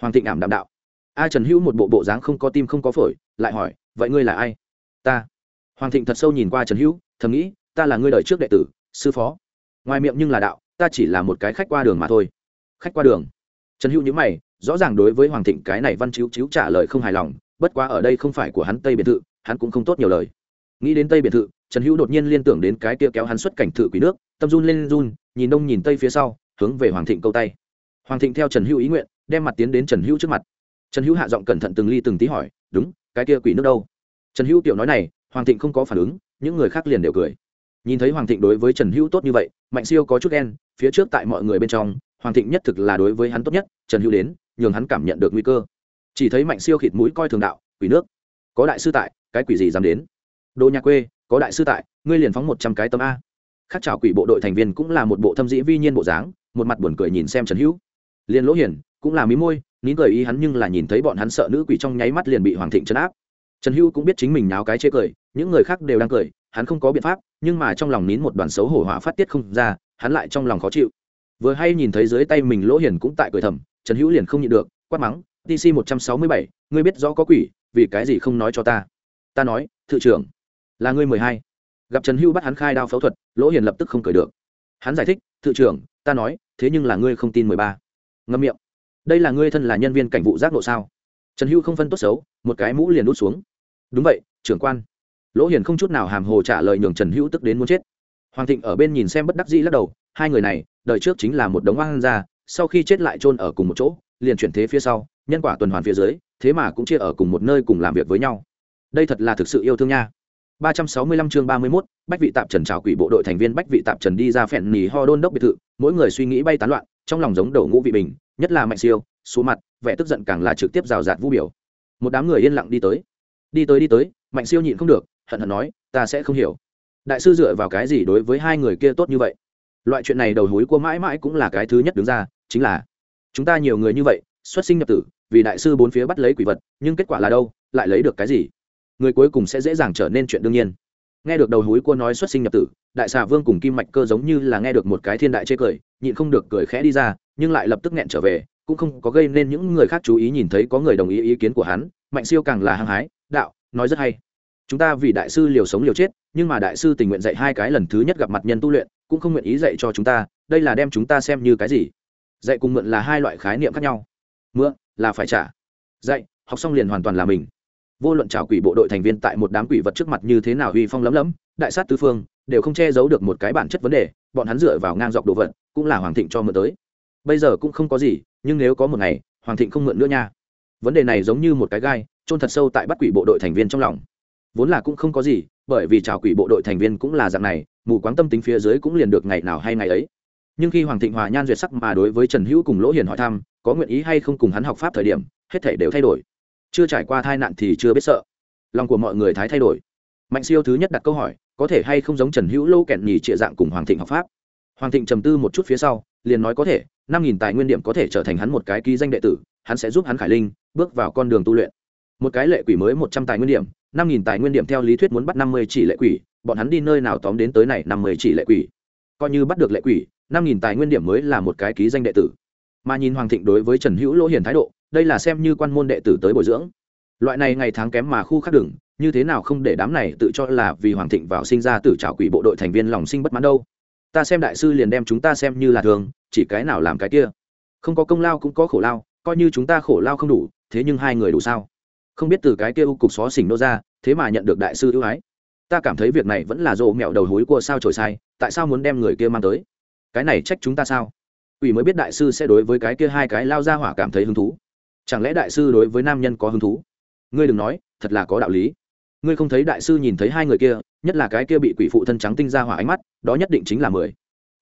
hoàng thịnh ảm đạm đạo. A trần hữu một bộ bộ dáng không có tim không có phổi, lại hỏi, vậy ngươi là ai? Ta. Hoàng thịnh thật sâu nhìn qua trần hữu, thầm nghĩ, ta là ngươi đời trước đệ tử, sư phó. Ngoài miệng nhưng là đạo, ta chỉ là một cái khách qua đường mà thôi. Khách qua đường? Trần hữu nhữ mày, rõ ràng đối với hoàng thịnh cái này văn chiếu chiếu trả lời không hài lòng, bất quá ở đây không phải của hắn tây biệt thự, hắn cũng không tốt nhiều lời. Nghĩ đến tây biệt thự, trần hữu đột nhiên liên tưởng đến cái kia kéo hắn xuất cảnh thự quý nước, tâm run lên run, nhìn đông nhìn tây phía sau, hướng về hoàng thịnh câu tay. Hoàng thịnh theo trần hữu ý nguyện đem mặt tiến đến trần hữu trước mặt. Trần hữu hạ giọng cẩn thận từng ly từng tí hỏi, đúng, cái kia quỷ nước đâu? Trần hữu tiểu nói này, hoàng thịnh không có phản ứng, những người khác liền đều cười. Nhìn thấy hoàng thịnh đối với trần hữu tốt như vậy, mạnh siêu có chút ghen, phía trước tại mọi người bên trong, hoàng thịnh nhất thực là đối với hắn tốt nhất, trần hữu đến, nhường hắn cảm nhận được nguy cơ. Chỉ thấy mạnh siêu khịt mũi coi thường đạo, quỷ nước, có đại sư tại, cái quỷ gì dám đến? Đồ nhà quê, có đại sư tại, ngươi liền phóng một trăm cái tâm a. Khác chào quỷ bộ đội thành viên cũng là một bộ thâm dĩ vi nhiên bộ dáng, một mặt buồn cười nhìn xem trần hữu. Liền lỗ hiển cũng là mí môi, nín cười ý hắn nhưng là nhìn thấy bọn hắn sợ nữ quỷ trong nháy mắt liền bị hoàng thịnh chấn áp. Trần Hưu cũng biết chính mình nháo cái chê cười, những người khác đều đang cười, hắn không có biện pháp, nhưng mà trong lòng nín một đoàn xấu hổ hỏa phát tiết không ra, hắn lại trong lòng khó chịu. Vừa hay nhìn thấy dưới tay mình lỗ Hiền cũng tại cười thầm, trần hữu liền không nhịn được, quát mắng tc một trăm sáu mươi bảy, ngươi biết rõ có quỷ, vì cái gì không nói cho ta? Ta nói, thự trưởng, là ngươi mười hai. Gặp trần hữu bắt hắn khai đao phẫu thuật, lỗ hiền lập tức không cười được. Hắn giải thích, thự trưởng, ta nói, thế nhưng là ngươi không tin mười ba. Ngâm miệng đây là ngươi thân là nhân viên cảnh vụ giác nộ sao? Trần hữu không phân tốt xấu một cái mũ liền đút xuống. Đúng vậy trưởng quan. Lỗ hiền không chút nào hàm hồ trả lời nhường trần hữu tức đến muốn chết. Hoàng thịnh ở bên nhìn xem bất đắc dĩ lắc đầu hai người này đời trước chính là một đống oan gia sau khi chết lại chôn ở cùng một chỗ liền chuyển thế phía sau nhân quả tuần hoàn phía dưới thế mà cũng chia ở cùng một nơi cùng làm việc với nhau. Đây thật là thực sự yêu thương nha. 365 chương 31, Bách vị tạp Trần chào quỷ bộ đội thành viên Bách vị tạp Trần đi ra phèn nỉ ho đôn đốc biệt thự, mỗi người suy nghĩ bay tán loạn, trong lòng giống đầu ngũ vị bình, nhất là Mạnh Siêu, số mặt, vẻ tức giận càng là trực tiếp rào rạt vũ biểu. Một đám người yên lặng đi tới. Đi tới đi tới, Mạnh Siêu nhịn không được, hận hận nói, ta sẽ không hiểu. Đại sư dựa vào cái gì đối với hai người kia tốt như vậy? Loại chuyện này đầu hối của mãi mãi cũng là cái thứ nhất đứng ra, chính là chúng ta nhiều người như vậy, xuất sinh nhập tử, vì đại sư bốn phía bắt lấy quỷ vật, nhưng kết quả là đâu, lại lấy được cái gì? người cuối cùng sẽ dễ dàng trở nên chuyện đương nhiên nghe được đầu hối cua nói xuất sinh nhập tử đại xà vương cùng kim mạch cơ giống như là nghe được một cái thiên đại chê cười nhịn không được cười khẽ đi ra nhưng lại lập tức nghẹn trở về, cũng không có gây nên những người khác chú ý nhìn thấy có người đồng ý ý kiến của hắn, mạnh siêu càng là hăng hái, đạo, nói rất hay. Chúng ta vì đại sư liều sống liều chết, nhưng mà đại sư tình nguyện dạy hai cái lần thứ nhất gặp mặt nhân tu luyện, cũng không nguyện ý dạy cho chúng ta, đây là đem chúng ta xem như cái gì? Dạy cùng mượn là hai loại khái niệm khác nhau. Mượn là phải trả. Dạy, học xong liền hoàn toàn là mình. Vô luận trào quỷ bộ đội thành viên tại một đám quỷ vật trước mặt như thế nào uy phong lấm lấm, đại sát tứ phương, đều không che giấu được một cái bản chất vấn đề, bọn hắn dựa vào ngang dọc đồ vật, cũng là hoàng thịnh cho mượn tới bây giờ cũng không có gì, nhưng nếu có một ngày, hoàng thịnh không mượn nữa nha. Vấn đề này giống như một cái gai trôn thật sâu tại bắt quỷ bộ đội thành viên trong lòng. Vốn là cũng không có gì, bởi vì trào quỷ bộ đội thành viên cũng là dạng này, mù quáng tâm tính phía dưới cũng liền được ngày nào hay ngày ấy. Nhưng khi hoàng thịnh hòa nhan duyệt sắc mà đối với trần hữu cùng lỗ hiền hỏi thăm, có nguyện ý hay không cùng hắn học pháp thời điểm, hết thể đều thay đổi. Chưa trải qua tai nạn thì chưa biết sợ. Lòng của mọi người thái thay đổi. Mạnh siêu thứ nhất đặt câu hỏi, có thể hay không giống trần hữu lâu kẹn nhì trịa dạng cùng hoàng thịnh học pháp? Hoàng thịnh trầm tư một chút phía sau, liền nói có thể năm nghìn tài nguyên điểm có thể trở thành hắn một cái ký danh đệ tử, hắn sẽ giúp hắn khải linh bước vào con đường tu luyện. Một cái lệ quỷ mới một trăm tài nguyên điểm, năm nghìn tài nguyên điểm theo lý thuyết muốn bắt năm mươi chỉ lệ quỷ, bọn hắn đi nơi nào tóm đến tới này năm mươi chỉ lệ quỷ. Coi như bắt được lệ quỷ, năm nghìn tài nguyên điểm mới là một cái ký danh đệ tử. Mà nhìn hoàng thịnh đối với trần hữu lỗ hiền thái độ, đây là xem như quan môn đệ tử tới bồi dưỡng. Loại này ngày tháng kém mà khu khác đừng, như thế nào không để đám này tự cho là vì hoàng thịnh vào sinh ra tử trào quỷ bộ đội thành viên lòng sinh bất mãn đâu ta xem đại sư liền đem chúng ta xem như là thường, chỉ cái nào làm cái kia. Không có công lao cũng có khổ lao, coi như chúng ta khổ lao không đủ, thế nhưng hai người đủ sao? Không biết từ cái kia u cục xó xỉnh nô ra, thế mà nhận được đại sư ưu ái. Ta cảm thấy việc này vẫn là rộ mẹo đầu hối của sao trồi sai, tại sao muốn đem người kia mang tới? Cái này trách chúng ta sao? Ủy mới biết đại sư sẽ đối với cái kia hai cái lao ra hỏa cảm thấy hứng thú. Chẳng lẽ đại sư đối với nam nhân có hứng thú? Ngươi đừng nói, thật là có đạo lý. Ngươi không thấy đại sư nhìn thấy hai người kia nhất là cái kia bị quỷ phụ thân trắng tinh ra hỏa ánh mắt, đó nhất định chính là mười.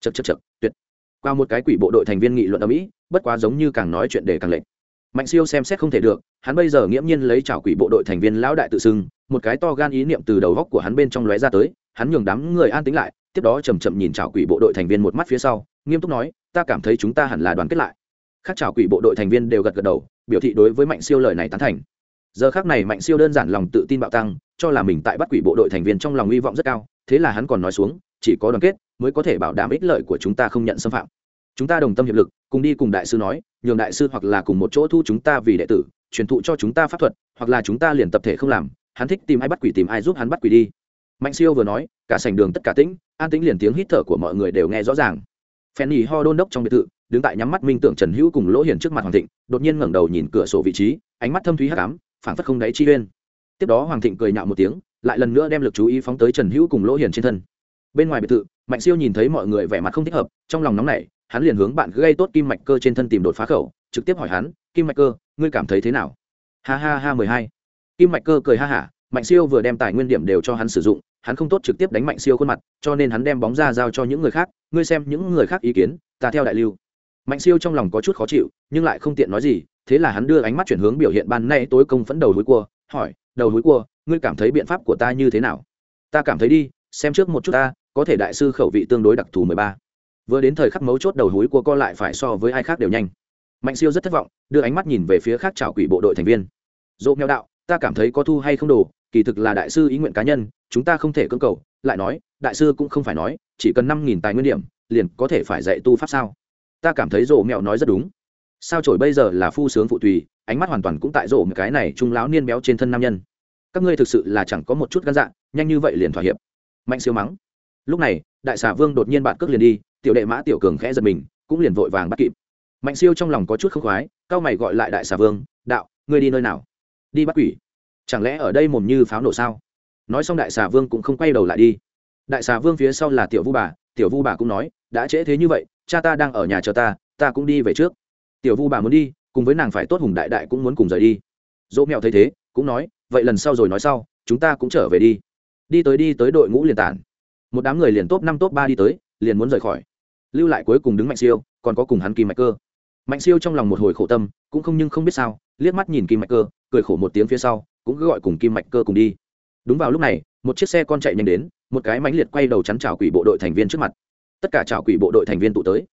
Chật chật chật tuyệt. Qua một cái quỷ bộ đội thành viên nghị luận ở mỹ, bất quá giống như càng nói chuyện để càng lệnh mạnh siêu xem xét không thể được, hắn bây giờ nghiễm nhiên lấy chảo quỷ bộ đội thành viên lão đại tự xưng, một cái to gan ý niệm từ đầu góc của hắn bên trong lóe ra tới, hắn nhường đám người an tính lại, tiếp đó chầm chậm nhìn chảo quỷ bộ đội thành viên một mắt phía sau, nghiêm túc nói, ta cảm thấy chúng ta hẳn là đoàn kết lại. Các chảo quỷ bộ đội thành viên đều gật gật đầu, biểu thị đối với mạnh siêu lời này tán thành giờ khác này mạnh siêu đơn giản lòng tự tin bạo tăng, cho là mình tại bắt quỷ bộ đội thành viên trong lòng hy vọng rất cao, thế là hắn còn nói xuống, chỉ có đoàn kết mới có thể bảo đảm ích lợi của chúng ta không nhận xâm phạm. Chúng ta đồng tâm hiệp lực, cùng đi cùng đại sư nói, nhường đại sư hoặc là cùng một chỗ thu chúng ta vì đệ tử, truyền thụ cho chúng ta pháp thuật, hoặc là chúng ta liền tập thể không làm, hắn thích tìm ai bắt quỷ tìm ai giúp hắn bắt quỷ đi. Mạnh siêu vừa nói, cả sảnh đường tất cả tĩnh, an tĩnh liền tiếng hít thở của mọi người đều nghe rõ ràng. Phen nhì ho đôn đốc trong biệt thự, đứng tại nhắm mắt minh tưởng trần hữu cùng lỗ hiền trước mặt hoàng thịnh, đột nhiên ngẩng đầu nhìn cửa sổ vị trí, ánh mắt thâm thúy hắc ám phảng phất không đáy chi uyên tiếp đó hoàng thịnh cười nhạo một tiếng, lại lần nữa đem lực chú ý phóng tới trần hữu cùng lỗ hiền trên thân. Bên ngoài biệt thự, mạnh siêu nhìn thấy mọi người vẻ mặt không thích hợp, trong lòng nóng nảy, hắn liền hướng bạn gây tốt kim mạch cơ trên thân tìm đột phá khẩu, trực tiếp hỏi hắn, kim mạch cơ, ngươi cảm thấy thế nào? Ha ha ha, mười hai. Kim mạch cơ cười ha hả, mạnh siêu vừa đem tài nguyên điểm đều cho hắn sử dụng, hắn không tốt trực tiếp đánh mạnh siêu khuôn mặt, cho nên hắn đem bóng ra giao cho những người khác, ngươi xem những người khác ý kiến, ta theo đại lưu mạnh siêu trong lòng có chút khó chịu nhưng lại không tiện nói gì thế là hắn đưa ánh mắt chuyển hướng biểu hiện ban nay tối công phẫn đầu hối cua hỏi đầu hối cua ngươi cảm thấy biện pháp của ta như thế nào? Ta cảm thấy đi xem trước một chút ta có thể đại sư khẩu vị tương đối đặc thù mười ba. Vừa đến thời khắc mấu chốt đầu hối cua co lại phải so với ai khác đều nhanh. Mạnh siêu rất thất vọng đưa ánh mắt nhìn về phía khác trào quỷ bộ đội thành viên. Dỗ nghèo đạo ta cảm thấy có thu hay không đủ, kỳ thực là đại sư ý nguyện cá nhân chúng ta không thể cưỡng cầu. Lại nói đại sư cũng không phải nói chỉ cần năm nghìn tài nguyên điểm liền có thể phải dạy tu pháp sao? Ta cảm thấy rộ mẹo nói rất đúng. Sao trổi bây giờ là phu sướng phụ tùy, ánh mắt hoàn toàn cũng tại rộ một cái này trung lão niên béo trên thân nam nhân. Các ngươi thực sự là chẳng có một chút gan dạ nhanh như vậy liền thỏa hiệp. Mạnh siêu mắng. Lúc này, đại xà vương đột nhiên bạn cước liền đi, tiểu đệ mã tiểu cường khẽ giật mình, cũng liền vội vàng bắt kịp. Mạnh siêu trong lòng có chút không khoái, cao mày gọi lại đại xà vương, đạo, ngươi đi nơi nào? Đi bắt quỷ. Chẳng lẽ ở đây mồm như pháo nổ sao? Nói xong đại xà vương cũng không quay đầu lại đi. Đại xà vương phía sau là tiểu vu bà, tiểu vu bà cũng nói, đã trễ thế như vậy cha ta đang ở nhà chờ ta ta cũng đi về trước. Tiểu vu bà muốn đi, cùng với nàng phải tốt hùng đại đại cũng muốn cùng rời đi. Dỗ mẹo thấy thế, cũng nói, vậy lần sau rồi nói sau, chúng ta cũng trở về đi. Đi tới đi tới đội ngũ liền tản. Một đám người liền top năm, top ba đi tới, liền muốn rời khỏi. Lưu lại cuối cùng đứng mạnh siêu, còn có cùng hắn kim mạch cơ. Mạnh siêu trong lòng một hồi khổ tâm, cũng không nhưng không biết sao, liếc mắt nhìn kim mạch cơ, cười khổ một tiếng phía sau, cũng cứ gọi cùng kim mạch cơ cùng đi. Đúng vào lúc này, một chiếc xe con chạy nhanh đến, một cái mánh liệt quay đầu chắn trào quỷ bộ đội thành viên trước mặt tất cả trào quỷ bộ đội thành viên tụ tới.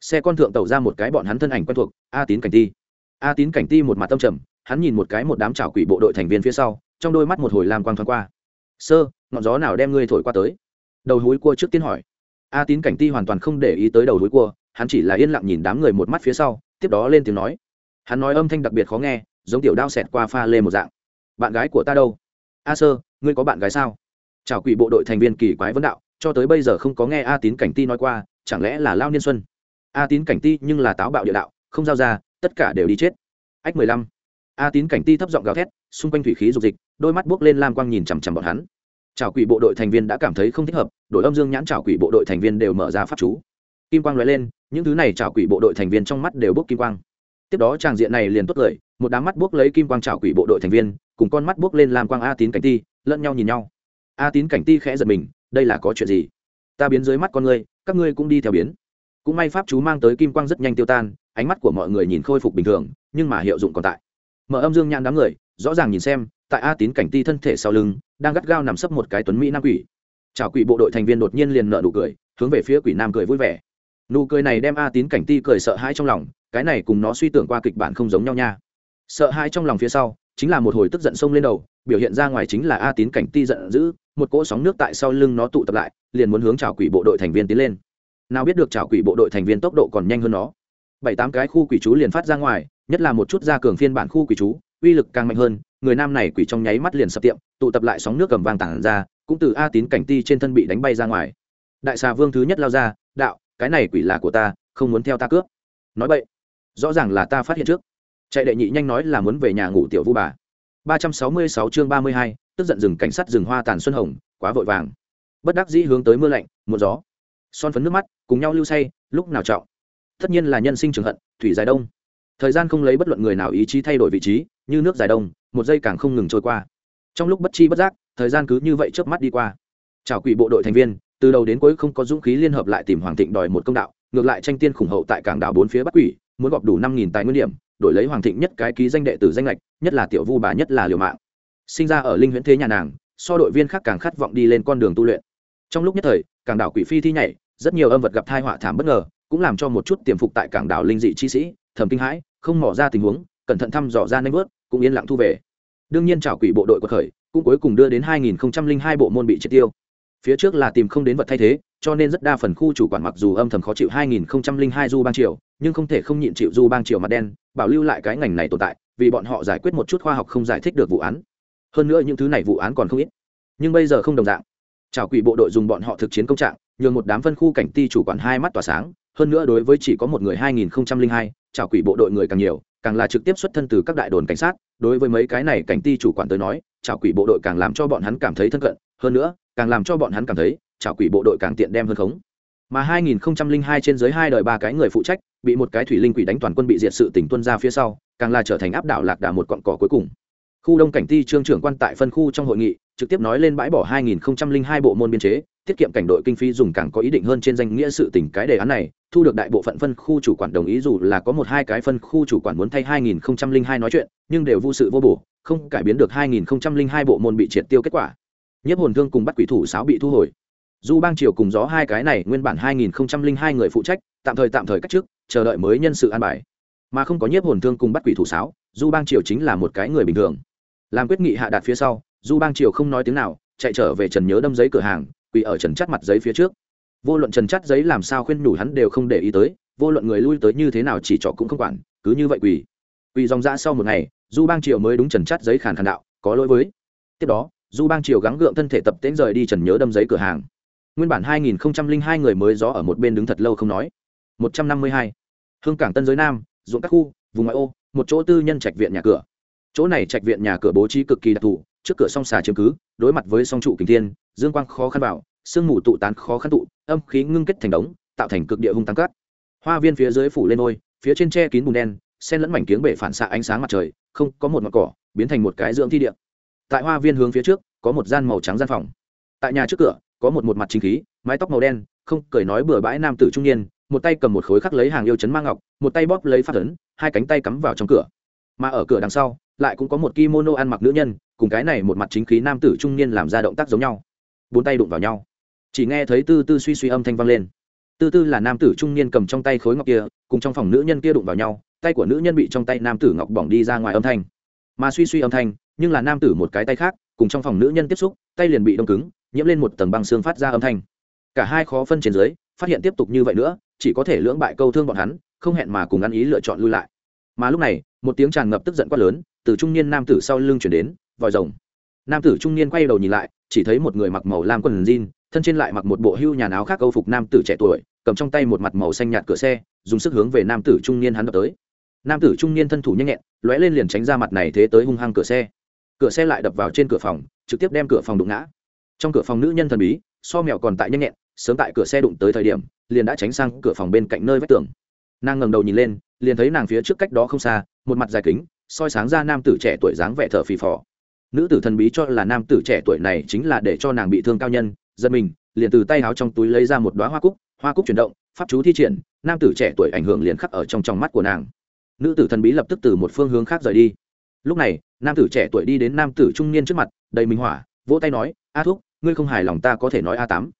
Xe con thượng tàu ra một cái bọn hắn thân ảnh quen thuộc, a tín cảnh ti. A tín cảnh ti một mặt tâm trầm, hắn nhìn một cái một đám trào quỷ bộ đội thành viên phía sau, trong đôi mắt một hồi làm quang thoáng qua. Sơ, ngọn gió nào đem ngươi thổi qua tới? Đầu hối cua trước tiên hỏi. A tín cảnh ti hoàn toàn không để ý tới đầu hối cua, hắn chỉ là yên lặng nhìn đám người một mắt phía sau, tiếp đó lên tiếng nói. Hắn nói âm thanh đặc biệt khó nghe, giống tiểu đao xẹt qua pha lê một dạng. Bạn gái của ta đâu? A sơ, ngươi có bạn gái sao? Chào quỷ bộ đội thành viên kỳ quái vấn đạo cho tới bây giờ không có nghe a tín cảnh ti nói qua, chẳng lẽ là lao niên xuân? A tín cảnh ti nhưng là táo bạo địa đạo, không giao ra, tất cả đều đi chết. Ách mười lăm. A tín cảnh ti thấp giọng gào thét, xung quanh thủy khí dục dịch, đôi mắt buốc lên lam quang nhìn chằm chằm bọn hắn. Chào quỷ bộ đội thành viên đã cảm thấy không thích hợp, đội âm dương nhãn chào quỷ bộ đội thành viên đều mở ra pháp chú. Kim quang lóe lên, những thứ này chào quỷ bộ đội thành viên trong mắt đều bốc kim quang. Tiếp đó tràng diện này liền tốt lời, một đám mắt buốc lấy kim quang chào quỷ bộ đội thành viên, cùng con mắt buốc lên làm quang a tín cảnh ti, lẫn nhau nhìn nhau. A tín cảnh ti khẽ giật mình đây là có chuyện gì? Ta biến dưới mắt con ngươi, các ngươi cũng đi theo biến. Cũng may pháp chú mang tới kim quang rất nhanh tiêu tan, ánh mắt của mọi người nhìn khôi phục bình thường, nhưng mà hiệu dụng còn tại. Mở âm dương nhãn đám người, rõ ràng nhìn xem, tại a tín cảnh ti thân thể sau lưng, đang gắt gao nằm sấp một cái tuấn mỹ nam quỷ. Chào quỷ bộ đội thành viên đột nhiên liền nợ nụ cười, hướng về phía quỷ nam cười vui vẻ. Nụ cười này đem a tín cảnh ti cười sợ hãi trong lòng, cái này cùng nó suy tưởng qua kịch bản không giống nhau nha. Sợ hãi trong lòng phía sau, chính là một hồi tức giận sông lên đầu, biểu hiện ra ngoài chính là a tín cảnh ti giận dữ một cỗ sóng nước tại sau lưng nó tụ tập lại, liền muốn hướng chào quỷ bộ đội thành viên tiến lên. Nào biết được chào quỷ bộ đội thành viên tốc độ còn nhanh hơn nó. Bảy tám cái khu quỷ chú liền phát ra ngoài, nhất là một chút gia cường phiên bản khu quỷ chú, uy lực càng mạnh hơn, người nam này quỷ trong nháy mắt liền sập tiệm, tụ tập lại sóng nước cầm vang tản ra, cũng từ a tín cảnh ti trên thân bị đánh bay ra ngoài. Đại xà vương thứ nhất lao ra, đạo, cái này quỷ là của ta, không muốn theo ta cướp. Nói vậy rõ ràng là ta phát hiện trước. Chạy đệ nhị nhanh nói là muốn về nhà ngủ tiểu vu bà ba trăm sáu mươi sáu chương ba mươi hai, tức giận rừng cảnh sát rừng hoa tàn xuân hồng, quá vội vàng. Bất đắc dĩ hướng tới mưa lạnh một gió. Son phấn nước mắt, cùng nhau lưu say, lúc nào trọng. Tất nhiên là nhân sinh trường hận, thủy dài đông. Thời gian không lấy bất luận người nào ý chí thay đổi vị trí, như nước dài đông, một giây càng không ngừng trôi qua. Trong lúc bất chi bất giác, thời gian cứ như vậy chớp mắt đi qua. Chào quỷ bộ đội thành viên, từ đầu đến cuối không có dũng khí liên hợp lại tìm hoàng thịnh đòi một công đạo, ngược lại tranh tiên khủng hậu tại cảng đảo bốn phía bắt quỷ, muốn gọp đủ năm nghìn tài nguyên điểm đổi lấy hoàng thịnh nhất cái ký danh đệ tử danh lệch, nhất là tiểu vu bà, nhất là liều mạng. Sinh ra ở linh huyễn thế nhà nàng, so đội viên khác càng khát vọng đi lên con đường tu luyện. Trong lúc nhất thời, cảng đảo quỷ phi thi nhảy, rất nhiều âm vật gặp thai họa thảm bất ngờ, cũng làm cho một chút tiềm phục tại cảng đảo linh dị chi sĩ, thầm kinh hãi, không mỏ ra tình huống, cẩn thận thăm dò ra nanh vớt, cũng yên lặng thu về. Đương nhiên trào quỷ bộ đội của khởi, cũng cuối cùng đưa đến 2002 bộ môn bị triệt tiêu phía trước là tìm không đến vật thay thế cho nên rất đa phần khu chủ quản mặc dù âm thầm khó chịu 2002 du bang triều nhưng không thể không nhịn chịu du bang triều mặt đen bảo lưu lại cái ngành này tồn tại vì bọn họ giải quyết một chút khoa học không giải thích được vụ án. Hơn nữa những thứ này vụ án còn không ít nhưng bây giờ không đồng dạng. Trào quỷ bộ đội dùng bọn họ thực chiến công trạng nhường một đám phân khu cảnh ti chủ quản hai mắt tỏa sáng hơn nữa đối với chỉ có một người 2002, trào quỷ bộ đội người càng nhiều càng là trực tiếp xuất thân từ các đại đồn cảnh sát. Đối với mấy cái này cảnh ti chủ quản tới nói trào quỷ bộ đội càng làm cho bọn hắn cảm thấy thân cận hơn nữa, càng làm cho bọn hắn cảm thấy trả quỷ bộ đội càng tiện đem hơn khống. Mà 2002 trên dưới hai đời ba cái người phụ trách, bị một cái thủy linh quỷ đánh toàn quân bị diệt sự tỉnh tuân ra phía sau, càng là trở thành áp đảo lạc đà một cọn cỏ cuối cùng. Khu đông cảnh ti trương trưởng quan tại phân khu trong hội nghị, trực tiếp nói lên bãi bỏ 2002 bộ môn biên chế, tiết kiệm cảnh đội kinh phí dùng càng có ý định hơn trên danh nghĩa sự tỉnh cái đề án này, thu được đại bộ phận phân khu chủ quản đồng ý dù là có một hai cái phân khu chủ quản muốn thay 2002 nói chuyện, nhưng đều vô sự vô bổ, không cải biến được 2002 bộ môn bị triệt tiêu kết quả nhiếp hồn thương cùng bắt quỷ thủ sáo bị thu hồi. Du bang triều cùng gió hai cái này nguyên bản 2002 người phụ trách, tạm thời tạm thời cách trước, chờ đợi mới nhân sự an bài. Mà không có nhiếp hồn thương cùng bắt quỷ thủ sáo du bang triều chính là một cái người bình thường. Làm quyết nghị hạ đạt phía sau du bang triều không nói tiếng nào, chạy trở về trần nhớ đâm giấy cửa hàng, quỳ ở trần chắt mặt giấy phía trước. Vô luận trần chắt giấy làm sao khuyên nhủ hắn đều không để ý tới, vô luận người lui tới như thế nào chỉ trọ cũng không quản, cứ như vậy quỳ. Quỳ dòng ra sau một ngày du bang triều mới đúng trần chắt giấy khàn khàn đạo, có lỗi với. Tiếp đó du bang triều gắng gượng thân thể tập tễnh rời đi trần nhớ đâm giấy cửa hàng. Nguyên bản 2002 người mới gió ở một bên đứng thật lâu không nói. 152. hương cảng tân giới nam, ruộng các khu, vùng ngoại ô, một chỗ tư nhân trạch viện nhà cửa. Chỗ này trạch viện nhà cửa bố trí cực kỳ đặc thù, trước cửa song xà chiếm cứ, đối mặt với song trụ kình thiên, dương quang khó khăn vào sương mù tụ tán khó khăn tụ, âm khí ngưng kết thành đống, tạo thành cực địa hung tăng cát. Hoa viên phía dưới phủ lên ôi phía trên tre kín bùn đen sen lẫn mảnh kiếng bể phản xạ ánh sáng mặt trời, không có một mặt cỏ, biến thành một cái dưỡng thi địa tại hoa viên hướng phía trước, có một gian màu trắng gian phòng. Tại nhà trước cửa, có một một mặt chính khí, mái tóc màu đen, không cười nói bừa bãi nam tử trung niên, một tay cầm một khối khắc lấy hàng yêu chấn mang ngọc, một tay bóp lấy phát ấn, hai cánh tay cắm vào trong cửa. Mà ở cửa đằng sau, lại cũng có một kimono ăn mặc nữ nhân, cùng cái này một mặt chính khí nam tử trung niên làm ra động tác giống nhau. Bốn tay đụng vào nhau. Chỉ nghe thấy tư tư suy suy âm thanh vang lên. Tư tư là nam tử trung niên cầm trong tay khối ngọc kia, cùng trong phòng nữ nhân kia đụng vào nhau, tay của nữ nhân bị trong tay nam tử ngọc bỏng đi ra ngoài âm thanh. Mà suy suy âm thanh nhưng là nam tử một cái tay khác, cùng trong phòng nữ nhân tiếp xúc, tay liền bị đông cứng, nhiễm lên một tầng băng xương phát ra âm thanh. Cả hai khó phân trên dưới, phát hiện tiếp tục như vậy nữa, chỉ có thể lưỡng bại câu thương bọn hắn, không hẹn mà cùng ăn ý lựa chọn lui lại. Mà lúc này, một tiếng tràn ngập tức giận quát lớn, từ trung niên nam tử sau lưng chuyển đến, vòi rồng. Nam tử trung niên quay đầu nhìn lại, chỉ thấy một người mặc màu lam quần jean, thân trên lại mặc một bộ hưu nhà áo khác câu phục nam tử trẻ tuổi, cầm trong tay một mặt màu xanh nhạt cửa xe, dùng sức hướng về nam tử trung niên hắn đập tới. Nam tử trung niên thân thủ nhanh nhẹn, lóe lên liền tránh ra mặt này thế tới hung hăng cửa xe cửa xe lại đập vào trên cửa phòng, trực tiếp đem cửa phòng đụng ngã. Trong cửa phòng nữ nhân thần bí, so mèo còn tại nhanh nhẹn, sớm tại cửa xe đụng tới thời điểm, liền đã tránh sang cửa phòng bên cạnh nơi vách tường. Nàng ngẩng đầu nhìn lên, liền thấy nàng phía trước cách đó không xa, một mặt dài kính, soi sáng ra nam tử trẻ tuổi dáng vẻ thở phì phò. Nữ tử thần bí cho là nam tử trẻ tuổi này chính là để cho nàng bị thương cao nhân, giật mình, liền từ tay áo trong túi lấy ra một đoá hoa cúc hoa cúc chuyển động, pháp chú thi triển, nam tử trẻ tuổi ảnh hưởng liền khắc ở trong trong mắt của nàng. Nữ tử thần bí lập tức từ một phương hướng khác rời đi lúc này, nam tử trẻ tuổi đi đến nam tử trung niên trước mặt, đầy minh hỏa, vỗ tay nói, a thúc, ngươi không hài lòng ta có thể nói a tám.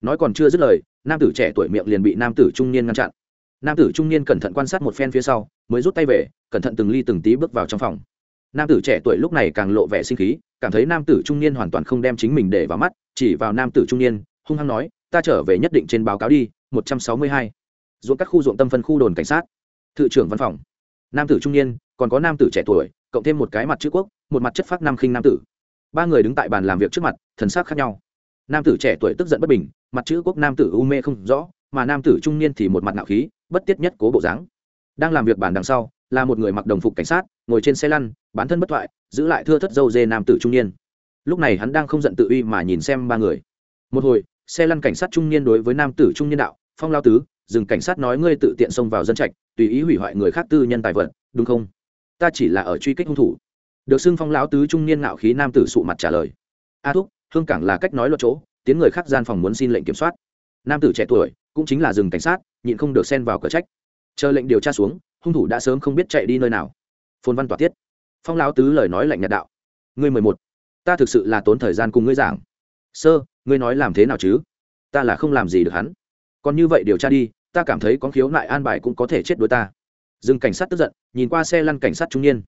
Nói còn chưa dứt lời, nam tử trẻ tuổi miệng liền bị nam tử trung niên ngăn chặn. Nam tử trung niên cẩn thận quan sát một phen phía sau, mới rút tay về, cẩn thận từng ly từng tí bước vào trong phòng. Nam tử trẻ tuổi lúc này càng lộ vẻ sinh khí, cảm thấy nam tử trung niên hoàn toàn không đem chính mình để vào mắt, chỉ vào nam tử trung niên, hung hăng nói, ta trở về nhất định trên báo cáo đi, một trăm sáu mươi hai. Ruộng các khu ruộng tâm phân khu đồn cảnh sát. Thự trưởng văn phòng. Nam tử trung niên, còn có nam tử trẻ tuổi cộng thêm một cái mặt chữ quốc, một mặt chất phác nam khinh nam tử. Ba người đứng tại bàn làm việc trước mặt, thần sắc khác nhau. Nam tử trẻ tuổi tức giận bất bình, mặt chữ quốc nam tử u mê không rõ, mà nam tử trung niên thì một mặt nạo khí, bất tiết nhất cố bộ dáng. Đang làm việc bàn đằng sau, là một người mặc đồng phục cảnh sát, ngồi trên xe lăn, bán thân bất thoại, giữ lại thưa thất dâu dê nam tử trung niên. Lúc này hắn đang không giận tự uy mà nhìn xem ba người. Một hồi, xe lăn cảnh sát trung niên đối với nam tử trung niên đạo, phong lao tứ, dừng cảnh sát nói ngươi tự tiện xông vào dân trạch, tùy ý hủy hoại người khác tư nhân tài vật, đúng không? Ta chỉ là ở truy kích hung thủ. Được xưng phong lão tứ trung niên ngạo khí nam tử sụ mặt trả lời. A thúc, hương cảng là cách nói luật chỗ tiếng người khác gian phòng muốn xin lệnh kiểm soát. Nam tử trẻ tuổi, cũng chính là rừng cảnh sát, nhịn không được xen vào cửa trách. Chờ lệnh điều tra xuống, hung thủ đã sớm không biết chạy đi nơi nào. Phồn văn tỏa tiết. Phong lão tứ lời nói lạnh nhạt đạo. Ngươi mười một, ta thực sự là tốn thời gian cùng ngươi giảng. Sơ, ngươi nói làm thế nào chứ? Ta là không làm gì được hắn. Còn như vậy điều tra đi, ta cảm thấy có khiếu nại an bài cũng có thể chết đối ta dừng cảnh sát tức giận, nhìn qua xe lăn cảnh sát trung niên.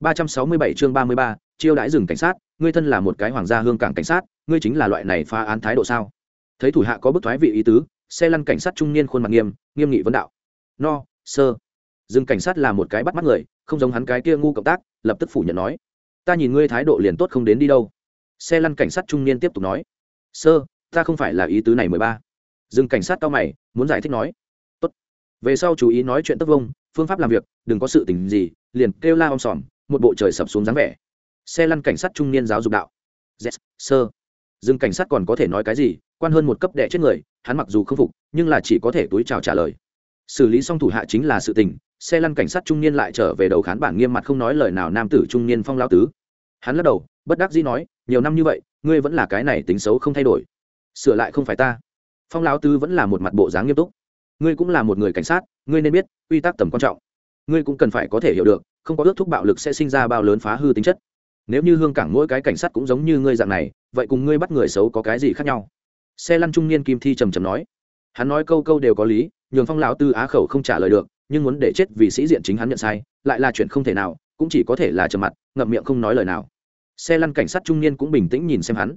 ba trăm sáu mươi bảy chương ba mươi ba, chiêu đãi dừng cảnh sát, ngươi thân là một cái hoàng gia hương cảng cảnh sát, ngươi chính là loại này phá án thái độ sao? Thấy thủ hạ có bức thoái vị ý tứ, xe lăn cảnh sát trung niên khuôn mặt nghiêm nghiêm nghị vấn đạo. No sơ dừng cảnh sát là một cái bắt mắt người, không giống hắn cái kia ngu cộng tác, lập tức phủ nhận nói. Ta nhìn ngươi thái độ liền tốt không đến đi đâu. Xe lăn cảnh sát trung niên tiếp tục nói. Sơ ta không phải là ý tứ này mười ba. Dừng cảnh sát cao mày, muốn giải thích nói. Tốt. Về sau chú ý nói chuyện tất vông phương pháp làm việc đừng có sự tình gì liền kêu la om sòm một bộ trời sập xuống dáng vẻ. Xe lăn cảnh sát trung niên giáo dục đạo. Yes, sơ dừng cảnh sát còn có thể nói cái gì quan hơn một cấp đệ chết người hắn mặc dù không phục nhưng là chỉ có thể túi chào trả lời. Xử lý xong thủ hạ chính là sự tình xe lăn cảnh sát trung niên lại trở về đầu khán bản nghiêm mặt không nói lời nào nam tử trung niên phong lao tứ. Hắn lắc đầu bất đắc dĩ nói nhiều năm như vậy ngươi vẫn là cái này tính xấu không thay đổi. Sửa lại không phải ta. Phong lão tứ vẫn là một mặt bộ dáng nghiêm túc ngươi cũng là một người cảnh sát, ngươi nên biết, quy tắc tầm quan trọng. Ngươi cũng cần phải có thể hiểu được, không có ước thúc bạo lực sẽ sinh ra bao lớn phá hư tính chất. Nếu như hương cảng mỗi cái cảnh sát cũng giống như ngươi dạng này, vậy cùng ngươi bắt người xấu có cái gì khác nhau? Xe lăn trung niên kim thi trầm trầm nói. Hắn nói câu câu đều có lý, nhường phong lão tư á khẩu không trả lời được, nhưng muốn để chết vì sĩ diện chính hắn nhận sai, lại là chuyện không thể nào, cũng chỉ có thể là trầm mặt, ngậm miệng không nói lời nào. Xe lăn cảnh sát trung niên cũng bình tĩnh nhìn xem hắn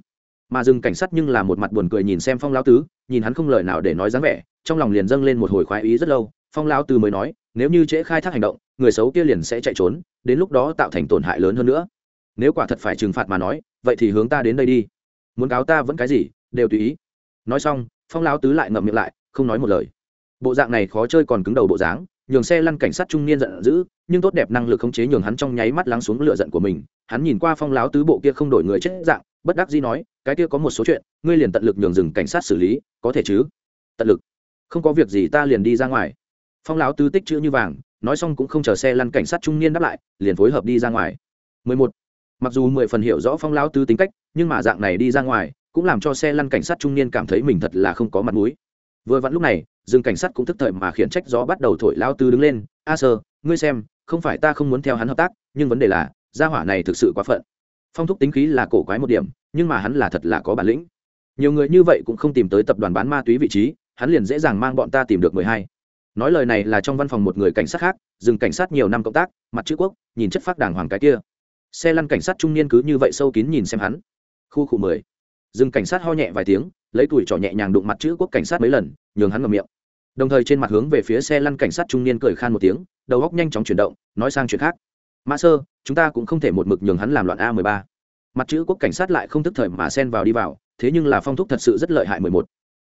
mà dừng cảnh sát nhưng là một mặt buồn cười nhìn xem phong lão tứ, nhìn hắn không lời nào để nói dáng vẻ, trong lòng liền dâng lên một hồi khoái ý rất lâu. Phong lão tứ mới nói, nếu như trễ khai thác hành động, người xấu kia liền sẽ chạy trốn, đến lúc đó tạo thành tổn hại lớn hơn nữa. Nếu quả thật phải trừng phạt mà nói, vậy thì hướng ta đến đây đi. Muốn cáo ta vẫn cái gì, đều tùy ý. Nói xong, phong lão tứ lại ngậm miệng lại, không nói một lời. Bộ dạng này khó chơi còn cứng đầu bộ dáng, nhường xe lăn cảnh sát trung niên giận dữ, nhưng tốt đẹp năng lực khống chế nhường hắn trong nháy mắt lắng xuống lửa giận của mình. Hắn nhìn qua phong láo tứ bộ kia không đổi người chết dạng bất đắc dĩ nói, cái kia có một số chuyện, ngươi liền tận lực nhường rừng cảnh sát xử lý, có thể chứ? Tận lực. Không có việc gì, ta liền đi ra ngoài. Phong láo tứ tích chữ như vàng, nói xong cũng không chờ xe lăn cảnh sát trung niên đáp lại, liền phối hợp đi ra ngoài. 11. mặc dù mười phần hiểu rõ phong láo tứ tính cách, nhưng mà dạng này đi ra ngoài, cũng làm cho xe lăn cảnh sát trung niên cảm thấy mình thật là không có mặt mũi. Vừa vặn lúc này, rừng cảnh sát cũng thức thời mà khiển trách gió bắt đầu thổi lao tư đứng lên. A sơ, ngươi xem, không phải ta không muốn theo hắn hợp tác, nhưng vấn đề là, gia hỏa này thực sự quá phận phong thúc tính khí là cổ quái một điểm, nhưng mà hắn là thật là có bản lĩnh. Nhiều người như vậy cũng không tìm tới tập đoàn bán ma túy vị trí, hắn liền dễ dàng mang bọn ta tìm được mười hai. Nói lời này là trong văn phòng một người cảnh sát khác, dừng cảnh sát nhiều năm cộng tác, mặt chữ quốc, nhìn chất phác đàng hoàng cái kia. Xe lăn cảnh sát trung niên cứ như vậy sâu kín nhìn xem hắn. Khu khu mười. Dừng cảnh sát ho nhẹ vài tiếng, lấy tuổi trỏ nhẹ nhàng đụng mặt chữ quốc cảnh sát mấy lần, nhường hắn ngầm miệng. Đồng thời trên mặt hướng về phía xe lăn cảnh sát trung niên cười khan một tiếng, đầu góc nhanh chóng chuyển động, nói sang chuyện khác. Mã sơ chúng ta cũng không thể một mực nhường hắn làm loạn a mười ba. Mặt chữ quốc cảnh sát lại không thức thời mà xen vào đi vào, thế nhưng là phong thúc thật sự rất lợi hại mười một.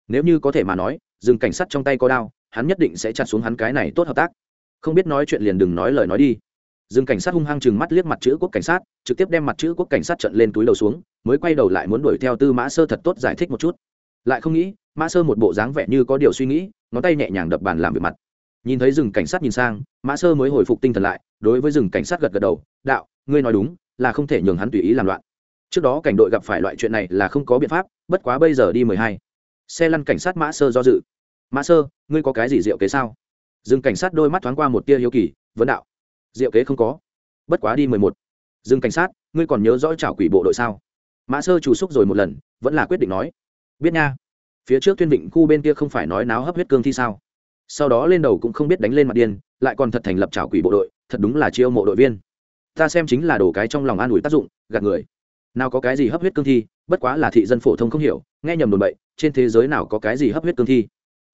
Nếu như có thể mà nói, dừng cảnh sát trong tay có đao, hắn nhất định sẽ chặt xuống hắn cái này tốt hợp tác. Không biết nói chuyện liền đừng nói lời nói đi. Dừng cảnh sát hung hăng chừng mắt liếc mặt chữ quốc cảnh sát, trực tiếp đem mặt chữ quốc cảnh sát trận lên túi đầu xuống, mới quay đầu lại muốn đuổi theo tư mã sơ thật tốt giải thích một chút. Lại không nghĩ, mã sơ một bộ dáng vẻ như có điều suy nghĩ, ngón tay nhẹ nhàng đập bàn làm việc mặt nhìn thấy rừng cảnh sát nhìn sang, mã sơ mới hồi phục tinh thần lại, đối với rừng cảnh sát gật gật đầu, đạo, ngươi nói đúng, là không thể nhường hắn tùy ý làm loạn. Trước đó cảnh đội gặp phải loại chuyện này là không có biện pháp, bất quá bây giờ đi mười hai. Xe lăn cảnh sát mã sơ do dự. Mã sơ, ngươi có cái gì diệu kế sao? Rừng cảnh sát đôi mắt thoáng qua một tia hiếu kỳ, vấn đạo, diệu kế không có. Bất quá đi mười một. Rừng cảnh sát, ngươi còn nhớ rõ trảo quỷ bộ đội sao? Mã sơ chủ xúc rồi một lần, vẫn là quyết định nói, biết nha. Phía trước tuyên vịnh khu bên kia không phải nói náo hấp huyết cương thi sao? Sau đó lên đầu cũng không biết đánh lên mặt điên, lại còn thật thành lập trào quỷ bộ đội, thật đúng là chiêu mộ đội viên. Ta xem chính là đổ cái trong lòng an ủi tác dụng, gạt người. Nào có cái gì hấp huyết cương thi, bất quá là thị dân phổ thông không hiểu, nghe nhầm đồn bậy, trên thế giới nào có cái gì hấp huyết cương thi.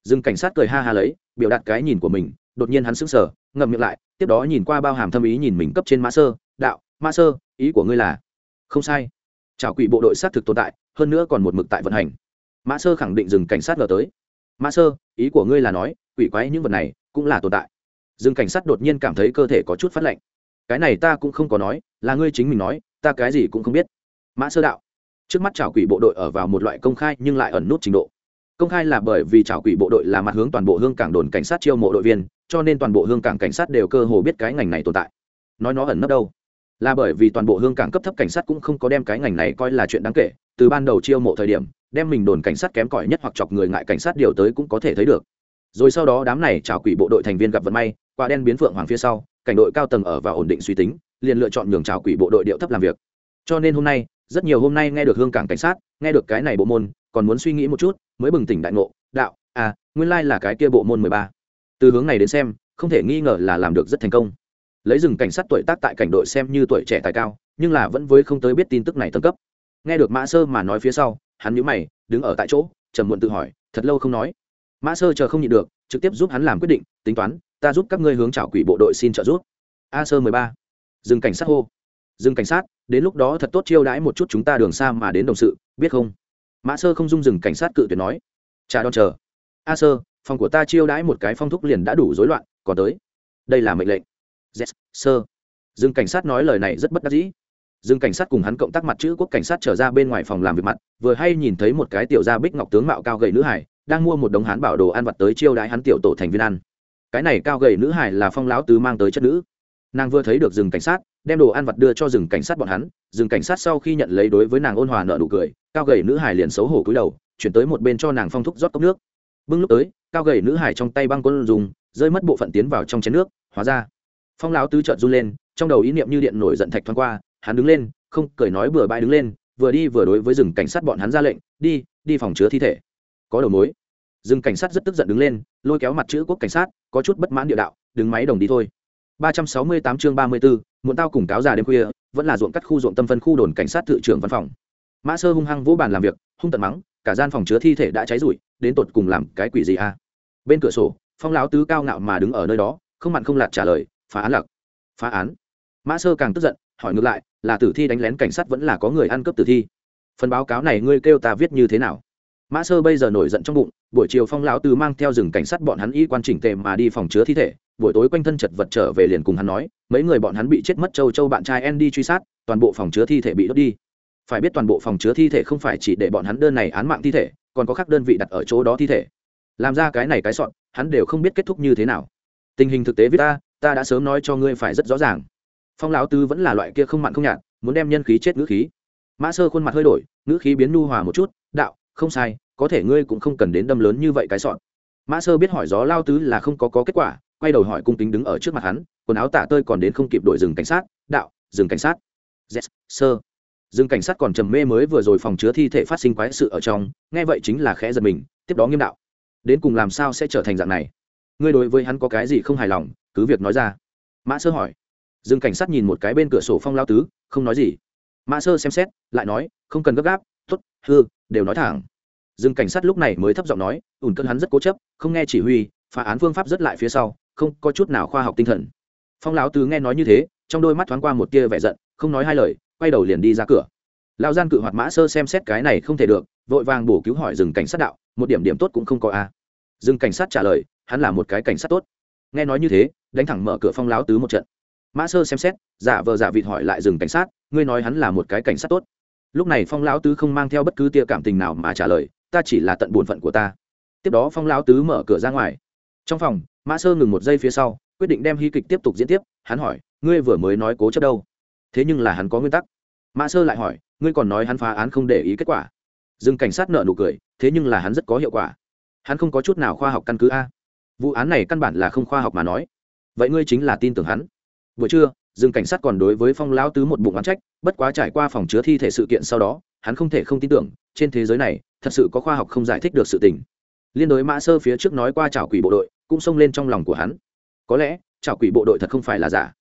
Dừng cảnh sát cười ha ha lấy, biểu đạt cái nhìn của mình, đột nhiên hắn sững sờ, ngậm miệng lại, tiếp đó nhìn qua bao hàm thâm ý nhìn mình cấp trên mã sơ, đạo mã sơ, ý của ngươi là? Không sai. Trào quỷ bộ đội xác thực tồn tại, hơn nữa còn một mực tại vận hành. Mã sơ khẳng định dừng cảnh sát ngờ tới mã sơ, ý của ngươi là nói, quỷ quái những vật này cũng là tồn tại. Dừng cảnh sát đột nhiên cảm thấy cơ thể có chút phát lạnh. Cái này ta cũng không có nói, là ngươi chính mình nói, ta cái gì cũng không biết. Mã sơ đạo. Trước mắt trào quỷ bộ đội ở vào một loại công khai nhưng lại ẩn nút trình độ. Công khai là bởi vì trào quỷ bộ đội là mặt hướng toàn bộ hương cảng đồn cảnh sát chiêu mộ đội viên, cho nên toàn bộ hương cảng cảnh sát đều cơ hồ biết cái ngành này tồn tại. Nói nó ẩn nấp đâu? Là bởi vì toàn bộ hương cảng cấp thấp cảnh sát cũng không có đem cái ngành này coi là chuyện đáng kể. Từ ban đầu chiêu mộ thời điểm đem mình đồn cảnh sát kém cỏi nhất hoặc chọc người ngại cảnh sát điều tới cũng có thể thấy được. Rồi sau đó đám này trào quỷ bộ đội thành viên gặp vận may, qua đen biến phượng hoàng phía sau, cảnh đội cao tầng ở và ổn định suy tính, liền lựa chọn nhường trào quỷ bộ đội điệu thấp làm việc. Cho nên hôm nay, rất nhiều hôm nay nghe được hương cảng cảnh sát, nghe được cái này bộ môn, còn muốn suy nghĩ một chút, mới bừng tỉnh đại ngộ, đạo à nguyên lai là cái kia bộ môn mười ba. Từ hướng này đến xem, không thể nghi ngờ là làm được rất thành công. Lấy rừng cảnh sát tuổi tác tại cảnh đội xem như tuổi trẻ tài cao, nhưng là vẫn với không tới biết tin tức này tân cấp. Nghe được mã sơ mà nói phía sau hắn nhíu mày đứng ở tại chỗ trầm muộn tự hỏi thật lâu không nói. Mã sơ chờ không nhịn được trực tiếp giúp hắn làm quyết định tính toán ta giúp các ngươi hướng trảo quỷ bộ đội xin trợ giúp. A sơ mười ba. Dừng cảnh sát hô. Dừng cảnh sát đến lúc đó thật tốt chiêu đãi một chút chúng ta đường xa mà đến đồng sự biết không? Mã sơ không dung dừng cảnh sát cự tuyệt nói. Chà đón chờ. A sơ phòng của ta chiêu đãi một cái phong thúc liền đã đủ rối loạn còn tới. Đây là mệnh lệnh. Yes, sơ dừng cảnh sát nói lời này rất bất đắc dĩ dừng cảnh sát cùng hắn cộng tác mặt chữ quốc cảnh sát trở ra bên ngoài phòng làm việc mặt, vừa hay nhìn thấy một cái tiểu gia bích ngọc tướng mạo cao gầy nữ hải đang mua một đống hán bảo đồ ăn vặt tới chiêu đãi hắn tiểu tổ thành viên ăn. Cái này cao gầy nữ hải là phong lão tứ mang tới chất nữ. Nàng vừa thấy được rừng cảnh sát, đem đồ ăn vặt đưa cho rừng cảnh sát bọn hắn rừng cảnh sát sau khi nhận lấy đối với nàng ôn hòa nợ nụ cười, cao gầy nữ hải liền xấu hổ cúi đầu, chuyển tới một bên cho nàng phong thúc rót cốc nước. Bưng lúc tới, cao gầy nữ hải trong tay băng quân dùng, rơi mất bộ phận tiến vào trong chén nước, hóa ra. Phong lão tứ trợn run lên, trong đầu ý niệm như điện nổi giận thạch thoáng qua hắn đứng lên không cười nói bừa bãi đứng lên vừa đi vừa đối với rừng cảnh sát bọn hắn ra lệnh đi đi phòng chứa thi thể. Có đầu mối. Rừng cảnh sát rất tức giận đứng lên lôi kéo mặt chữ quốc cảnh sát có chút bất mãn địa đạo đứng máy đồng đi thôi. 368 chương 34, muộn tao cùng cáo già đêm khuya vẫn là ruộng cắt khu ruộng tâm phân khu đồn cảnh sát thự trưởng văn phòng. Mã sơ hung hăng vỗ bàn làm việc hung tận mắng cả gian phòng chứa thi thể đã cháy rụi đến tột cùng làm cái quỷ gì a à? bên cửa sổ phong láo tứ cao ngạo mà đứng ở nơi đó không mặn không lạt trả lời phá án lặc. Phá án? Mã sơ càng tức giận hỏi ngược lại là tử thi đánh lén cảnh sát vẫn là có người ăn cướp tử thi. Phần báo cáo này ngươi kêu ta viết như thế nào? Mã sơ bây giờ nổi giận trong bụng, buổi chiều phong lão tứ mang theo rừng cảnh sát bọn hắn y quan chỉnh tề mà đi phòng chứa thi thể, buổi tối quanh thân chật vật trở về liền cùng hắn nói, mấy người bọn hắn bị chết mất châu châu bạn trai en đi truy sát, toàn bộ phòng chứa thi thể bị đốt đi. Phải biết toàn bộ phòng chứa thi thể không phải chỉ để bọn hắn đơn này án mạng thi thể, còn có các đơn vị đặt ở chỗ đó thi thể. Làm ra cái này cái sọn hắn đều không biết kết thúc như thế nào. Tình hình thực tế với ta ta đã sớm nói cho ngươi phải rất rõ ràng phong lão tứ vẫn là loại kia không mặn không nhạt muốn đem nhân khí chết ngữ khí. Mã sơ khuôn mặt hơi đổi ngữ khí biến nu hòa một chút đạo không sai có thể ngươi cũng không cần đến đâm lớn như vậy cái sọn mã sơ biết hỏi gió lao tứ là không có, có kết quả quay đầu hỏi cung kính đứng ở trước mặt hắn quần áo tả tơi còn đến không kịp đội rừng cảnh sát đạo rừng cảnh sát. Yes, sơ rừng cảnh sát còn trầm mê mới vừa rồi phòng chứa thi thể phát sinh quái sự ở trong nghe vậy chính là khẽ giật mình tiếp đó nghiêm đạo. Đến cùng làm sao sẽ trở thành dạng này? Ngươi đối với hắn có cái gì không hài lòng? Cứ việc nói ra. Mã sơ hỏi. Dương cảnh sát nhìn một cái bên cửa sổ phong lao tứ, không nói gì. Mã sơ xem xét, lại nói, không cần gấp gáp t ố t hư, đều nói thẳng. Dương cảnh sát lúc này mới thấp giọng nói, ủn cơn hắn rất cố chấp, không nghe chỉ huy, phá án phương pháp rất lại phía sau, không có chút nào khoa học tinh thần. Phong lão tứ nghe nói như thế, trong đôi mắt thoáng qua một tia vẻ giận, không nói hai lời, quay đầu liền đi ra cửa. Lao gian cự hoạt mã sơ xem xét cái này không thể được, vội vàng bổ cứu hỏi dừng cảnh sát đạo, một điểm điểm tốt cũng không có a à. rừng cảnh sát trả lời, hắn là một cái cảnh sát tốt. Nghe nói như thế, đánh thẳng mở cửa phong láo tứ một trận mã sơ xem xét, giả vờ giả vịt hỏi lại rừng cảnh sát, ngươi nói hắn là một cái cảnh sát tốt. Lúc này phong lão tứ không mang theo bất cứ tia cảm tình nào mà trả lời, ta chỉ là tận bổn phận của ta. Tiếp đó phong lão tứ mở cửa ra ngoài. Trong phòng, mã sơ ngừng một giây phía sau, quyết định đem hy kịch tiếp tục diễn tiếp, hắn hỏi, ngươi vừa mới nói cố chấp đâu? Thế nhưng là hắn có nguyên tắc. Mã sơ lại hỏi, ngươi còn nói hắn phá án không để ý kết quả. Dừng cảnh sát nợ nụ cười, thế nhưng là hắn rất có hiệu quả. Hắn không có chút nào khoa học căn cứ a. Vụ án này căn bản là không khoa học mà nói. Vậy ngươi chính là tin tưởng hắn buổi trưa dừng cảnh sát còn đối với phong lão tứ một bụng oán trách, bất quá trải qua phòng chứa thi thể sự kiện sau đó, hắn không thể không tin tưởng, trên thế giới này, thật sự có khoa học không giải thích được sự tình. Liên đối mã sơ phía trước nói qua trào quỷ bộ đội, cũng xông lên trong lòng của hắn. Có lẽ trào quỷ bộ đội thật không phải là giả.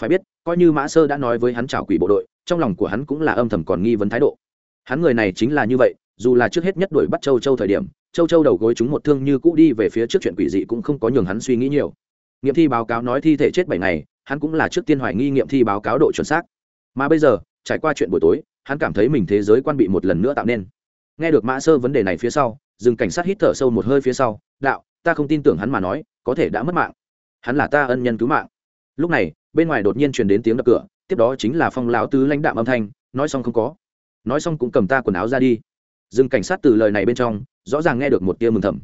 Phải biết, coi như mã sơ đã nói với hắn trào quỷ bộ đội, trong lòng của hắn cũng là âm thầm còn nghi vấn thái độ. Hắn người này chính là như vậy, dù là trước hết nhất đuổi bắt châu châu thời điểm, châu châu đầu gối chúng một thương như cũ đi về phía trước chuyện quỷ dị cũng không có nhường hắn suy nghĩ nhiều. Nghiệm thi báo cáo nói thi thể chết bảy ngày hắn cũng là trước tiên hoài nghi nghiệm thi báo cáo độ chuẩn xác. Mà bây giờ, trải qua chuyện buổi tối, hắn cảm thấy mình thế giới quan bị một lần nữa tạo nên. Nghe được mã sơ vấn đề này phía sau, dừng cảnh sát hít thở sâu một hơi phía sau, đạo, ta không tin tưởng hắn mà nói, có thể đã mất mạng. Hắn là ta ân nhân cứu mạng. Lúc này, bên ngoài đột nhiên truyền đến tiếng đập cửa, tiếp đó chính là phong lão tứ lãnh đạm âm thanh, nói xong không có. Nói xong cũng cầm ta quần áo ra đi. Dừng cảnh sát từ lời này bên trong, rõ ràng nghe được một tia mừng thầm.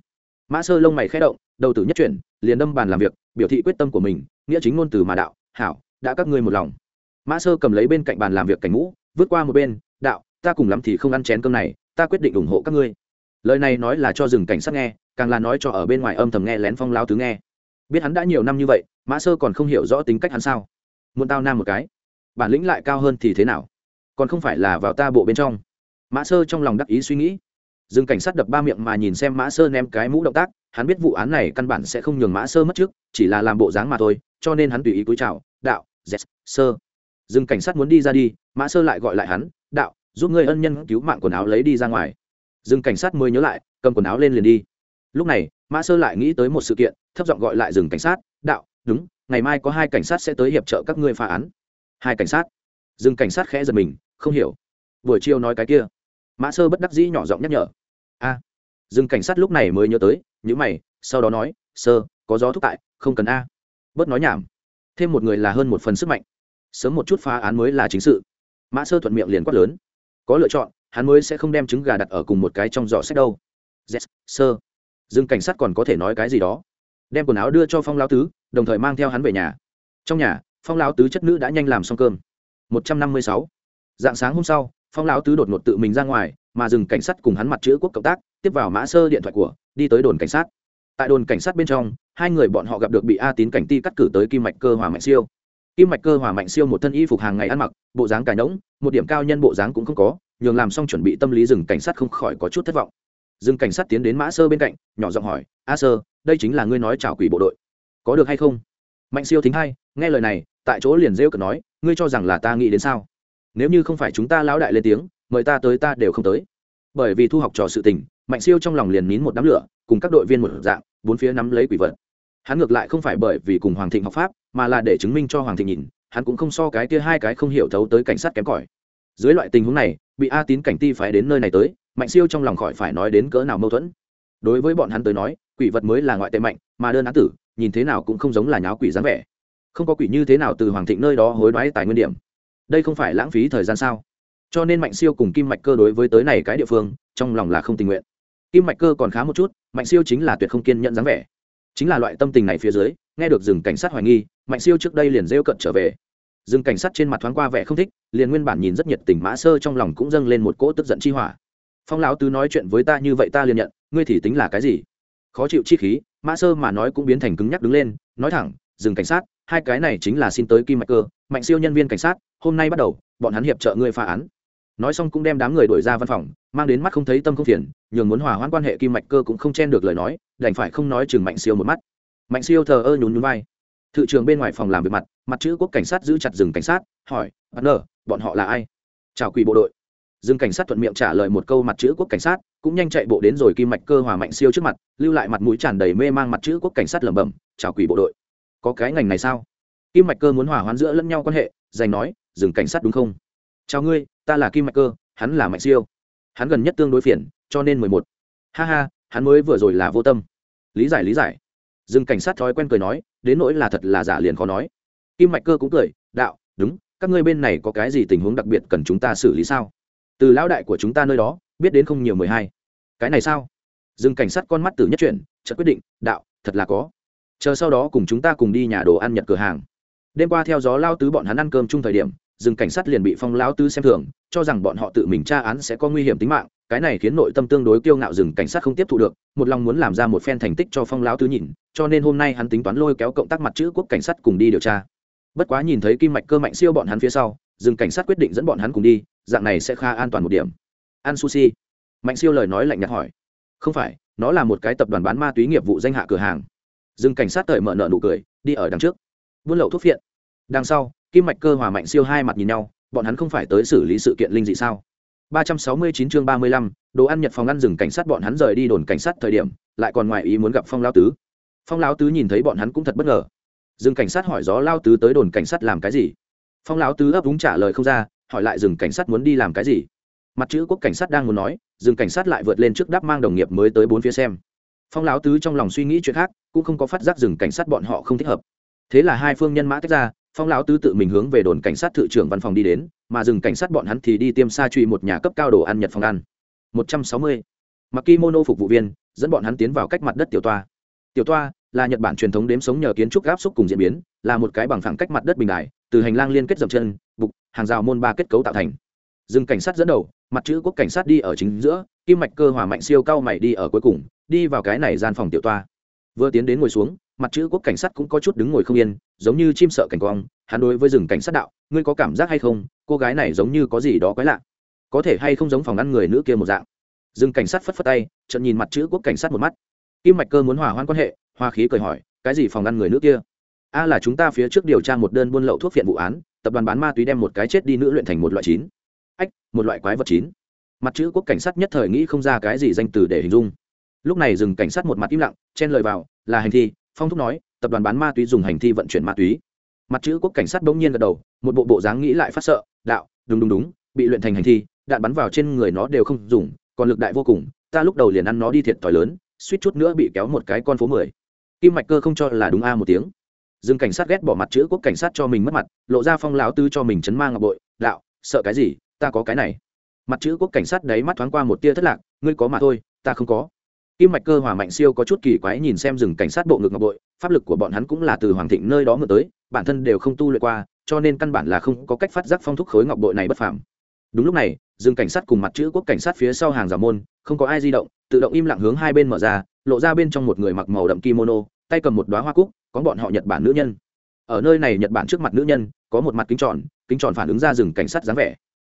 Mã sơ lông mày khẽ động, đầu tử nhất chuyển, liền đâm bàn làm việc, biểu thị quyết tâm của mình nghĩa chính ngôn từ mà đạo, hảo, đã các ngươi một lòng. Mã sơ cầm lấy bên cạnh bàn làm việc cảnh ngũ vượt qua một bên, đạo, ta cùng lắm thì không ăn chén cơm này, ta quyết định ủng hộ các ngươi. Lời này nói là cho rừng cảnh sát nghe, càng là nói cho ở bên ngoài âm thầm nghe lén phong lao tứ nghe. Biết hắn đã nhiều năm như vậy, mã sơ còn không hiểu rõ tính cách hắn sao? Muốn tao nam một cái, bản lĩnh lại cao hơn thì thế nào? Còn không phải là vào ta bộ bên trong. Mã sơ trong lòng đắc ý suy nghĩ. Dương cảnh sát đập ba miệng mà nhìn xem mã sơ ném cái mũ động tác hắn biết vụ án này căn bản sẽ không nhường mã sơ mất trước chỉ là làm bộ dáng mà thôi cho nên hắn tùy ý cúi chào đạo yes, sơ. Dương cảnh sát muốn đi ra đi mã sơ lại gọi lại hắn đạo giúp người ân nhân cứu mạng quần áo lấy đi ra ngoài. Dương cảnh sát mới nhớ lại cầm quần áo lên liền đi. Lúc này mã sơ lại nghĩ tới một sự kiện thấp giọng gọi lại Dương cảnh sát đạo đúng ngày mai có hai cảnh sát sẽ tới hiệp trợ các ngươi phá án. Hai cảnh sát. Dương cảnh sát khẽ giật mình không hiểu. Buổi chiều nói cái kia. Mã sơ bất đắc dĩ nhỏ giọng nhắc nhở a rừng cảnh sát lúc này mới nhớ tới những mày sau đó nói sơ có gió thúc tại không cần a. Bớt nói nhảm. Thêm một người là hơn một phần sức mạnh. Sớm một chút phá án mới là chính sự. Mã sơ thuận miệng liền quát lớn. Có lựa chọn hắn mới sẽ không đem trứng gà đặt ở cùng một cái trong giỏ sách đâu. Yes, sơ. Dương cảnh sát còn có thể nói cái gì đó? Đem quần áo đưa cho phong lao tứ đồng thời mang theo hắn về nhà. Trong nhà phong lao tứ chất nữ đã nhanh làm xong cơm. Một trăm năm mươi sáu. Dạng sáng hôm sau phong lao tứ đột ngột tự mình ra ngoài mà dừng cảnh sát cùng hắn mặt chữ quốc cộng tác, tiếp vào mã sơ điện thoại của, đi tới đồn cảnh sát. Tại đồn cảnh sát bên trong, hai người bọn họ gặp được bị a tín cảnh ti cắt cử tới kim mạch cơ hòa mạnh siêu. Kim mạch cơ hòa mạnh siêu một thân y phục hàng ngày ăn mặc, bộ dáng cài nỗng một điểm cao nhân bộ dáng cũng không có, nhường làm xong chuẩn bị tâm lý rừng cảnh sát không khỏi có chút thất vọng. Rừng cảnh sát tiến đến mã sơ bên cạnh, nhỏ giọng hỏi, a sơ, đây chính là ngươi nói chào quỷ bộ đội. Có được hay không? Mạnh siêu thính hay nghe lời này, tại chỗ liền rêu cực nói, ngươi cho rằng là ta nghĩ đến sao? Nếu như không phải chúng ta lão đại lên tiếng mời ta tới ta đều không tới. Bởi vì thu học trò sự tình, mạnh siêu trong lòng liền nín một đám lửa, cùng các đội viên một dạng, bốn phía nắm lấy quỷ vật. Hắn ngược lại không phải bởi vì cùng hoàng thịnh học pháp, mà là để chứng minh cho hoàng thịnh nhìn, hắn cũng không so cái kia hai cái không hiểu thấu tới cảnh sát kém cỏi. Dưới loại tình huống này, bị a tín cảnh ti phải đến nơi này tới, mạnh siêu trong lòng khỏi phải nói đến cỡ nào mâu thuẫn. Đối với bọn hắn tới nói, quỷ vật mới là ngoại tệ mạnh, mà đơn án tử, nhìn thế nào cũng không giống là nháo quỷ dáng vẻ. Không có quỷ như thế nào từ hoàng thịnh nơi đó hối đoái tài nguyên điểm. Đây không phải lãng phí thời gian sao? Cho nên mạnh siêu cùng kim mạch cơ đối với tới này cái địa phương, trong lòng là không tình nguyện. Kim mạch cơ còn khá một chút, mạnh siêu chính là tuyệt không kiên nhận dáng vẻ. Chính là loại tâm tình này phía dưới, nghe được rừng cảnh sát hoài nghi, mạnh siêu trước đây liền rêu cận trở về. Rừng cảnh sát trên mặt thoáng qua vẻ không thích, liền nguyên bản nhìn rất nhiệt tình mã sơ trong lòng cũng dâng lên một cỗ tức giận chi hỏa. Phong lão tứ nói chuyện với ta như vậy ta liền nhận, ngươi thì tính là cái gì? Khó chịu chi khí, mã sơ mà nói cũng biến thành cứng nhắc đứng lên, nói thẳng dừng cảnh sát, hai cái này chính là xin tới kim mạch cơ, mạnh siêu nhân viên cảnh sát, hôm nay bắt đầu, bọn hắn hiệp trợ ngươi phá án nói xong cũng đem đám người đuổi ra văn phòng, mang đến mắt không thấy tâm không phiền, nhường muốn hòa hoãn quan hệ kim mạch cơ cũng không chen được lời nói, đành phải không nói chừng mạnh siêu một mắt. Mạnh siêu thờ ơ nhún nhún vai. Thự trường bên ngoài phòng làm việc mặt mặt chữ quốc cảnh sát giữ chặt rừng cảnh sát, hỏi, bắt nở, bọn họ là ai? Chào quỷ bộ đội. Rừng cảnh sát thuận miệng trả lời một câu mặt chữ quốc cảnh sát, cũng nhanh chạy bộ đến rồi kim mạch cơ hòa mạnh siêu trước mặt, lưu lại mặt mũi tràn đầy mê mang mặt chữ quốc cảnh sát lẩm bẩm, chào quỷ bộ đội. Có cái ngành này sao? Kim mạch cơ muốn hòa hoãn giữa lẫn nhau quan hệ, dành nói, rừng cảnh sát đúng không? Chào ngươi, ta là kim mạch cơ, hắn là mạnh siêu. Hắn gần nhất tương đối phiền, cho nên mười một. Ha ha, hắn mới vừa rồi là vô tâm. Lý giải lý giải. Dừng cảnh sát thói quen cười nói, đến nỗi là thật là giả liền khó nói. Kim mạch cơ cũng cười, đạo, đúng, các ngươi bên này có cái gì tình huống đặc biệt cần chúng ta xử lý sao? Từ lão đại của chúng ta nơi đó, biết đến không nhiều mười hai. Cái này sao? Dừng cảnh sát con mắt tử nhất chuyển, chợt quyết định, đạo, thật là có. Chờ sau đó cùng chúng ta cùng đi nhà đồ ăn nhật cửa hàng. Đêm qua theo gió lao tứ bọn hắn ăn cơm chung thời điểm rừng cảnh sát liền bị phong lão tứ xem thường, cho rằng bọn họ tự mình tra án sẽ có nguy hiểm tính mạng, cái này khiến nội tâm tương đối kiêu ngạo rừng cảnh sát không tiếp thu được, một lòng muốn làm ra một phen thành tích cho phong lão tứ nhìn, cho nên hôm nay hắn tính toán lôi kéo cộng tác mặt chữ quốc cảnh sát cùng đi điều tra. Bất quá nhìn thấy kim mạch cơ mạnh siêu bọn hắn phía sau, rừng cảnh sát quyết định dẫn bọn hắn cùng đi, dạng này sẽ khá an toàn một điểm. An sushi mạnh siêu lời nói lạnh nhạt hỏi. Không phải, nó là một cái tập đoàn bán ma túy nghiệp vụ danh hạ cửa hàng. Dừng cảnh sát cởi mở nợ nụ cười, đi ở đằng trước. Buôn lậu thuốc phiện. Đằng sau kim mạch cơ hòa mạnh siêu hai mặt nhìn nhau bọn hắn không phải tới xử lý sự kiện linh dị sao? 369 chương 35, đồ ăn nhật phòng ăn rừng cảnh sát bọn hắn rời đi đồn cảnh sát thời điểm lại còn ngoài ý muốn gặp phong Lão tứ. Phong Lão tứ nhìn thấy bọn hắn cũng thật bất ngờ. Rừng cảnh sát hỏi gió Lão tứ tới đồn cảnh sát làm cái gì? Phong Lão tứ ấp úng trả lời không ra hỏi lại rừng cảnh sát muốn đi làm cái gì? Mặt chữ quốc cảnh sát đang muốn nói rừng cảnh sát lại vượt lên trước đáp mang đồng nghiệp mới tới bốn phía xem. Phong lão tứ trong lòng suy nghĩ chuyện khác cũng không có phát giác rừng cảnh sát bọn họ không thích hợp. Thế là hai phương nhân mã tách ra phong lão tứ tự mình hướng về đồn cảnh sát thự trưởng văn phòng đi đến, mà dừng cảnh sát bọn hắn thì đi tiêm xa truy một nhà cấp cao đồ ăn nhật phòng ăn. Một trăm sáu mươi. Mặc kimono phục vụ viên, dẫn bọn hắn tiến vào cách mặt đất tiểu toa. Tiểu toa là nhật bản truyền thống đếm sống nhờ kiến trúc áp xúc cùng diễn biến, là một cái bằng phẳng cách mặt đất bình đài từ hành lang liên kết dập chân, bục, hàng rào môn ba kết cấu tạo thành. Dừng cảnh sát dẫn đầu, mặt chữ quốc cảnh sát đi ở chính giữa, kim mạch cơ hòa mạnh siêu cao mày đi ở cuối cùng, đi vào cái này gian phòng tiểu toa. Vừa tiến đến ngồi xuống mặt chữ quốc cảnh sát cũng có chút đứng ngồi không yên, giống như chim sợ cảnh quang, hắn đối với rừng cảnh sát đạo, ngươi có cảm giác hay không? Cô gái này giống như có gì đó quái lạ. Có thể hay không giống phòng ngăn người nữ kia một dạng? Rừng cảnh sát phất phất tay, chợt nhìn mặt chữ quốc cảnh sát một mắt. Kim mạch cơ muốn hòa hoãn quan hệ, hoa khí cười hỏi, cái gì phòng ngăn người nữ kia? A là chúng ta phía trước điều tra một đơn buôn lậu thuốc phiện vụ án, tập đoàn bán ma túy đem một cái chết đi nữ luyện thành một loại chín. Ách, một loại quái vật chín. Mặt chữ quốc cảnh sát nhất thời nghĩ không ra cái gì danh từ để hình dung. Lúc này dừng cảnh sát một mặt im lặng, chen lời vào, là hành thi phong thúc nói, tập đoàn bán ma túy dùng hành thi vận chuyển ma túy. Mặt chữ quốc cảnh sát bỗng nhiên gật đầu, một bộ bộ dáng nghĩ lại phát sợ, đạo, đúng đúng đúng, bị luyện thành hành thi, đạn bắn vào trên người nó đều không dùng, còn lực đại vô cùng, ta lúc đầu liền ăn nó đi thiệt thòi lớn, suýt chút nữa bị kéo một cái con phố mười. Kim mạch cơ không cho là đúng a một tiếng. Dừng cảnh sát ghét bỏ mặt chữ quốc cảnh sát cho mình mất mặt, lộ ra phong lão tư cho mình chấn mang ngọc bội, đạo, sợ cái gì, ta có cái này. Mặt chữ quốc cảnh sát đấy mắt thoáng qua một tia thất lạc, ngươi có mà thôi, ta không có kim mạch cơ hòa mạnh siêu có chút kỳ quái nhìn xem rừng cảnh sát bộ ngực ngọc bội, pháp lực của bọn hắn cũng là từ hoàng thịnh nơi đó ngược tới, bản thân đều không tu luyện qua, cho nên căn bản là không có cách phát giác phong thúc khối ngọc bội này bất phàm. đúng lúc này, rừng cảnh sát cùng mặt chữ quốc cảnh sát phía sau hàng rào môn, không có ai di động, tự động im lặng hướng hai bên mở ra, lộ ra bên trong một người mặc màu đậm kimono, tay cầm một đoá hoa cúc, có bọn họ nhật bản nữ nhân ở nơi này nhật bản trước mặt nữ nhân, có một mặt kính tròn kính tròn phản ứng ra rừng cảnh sát dáng vẻ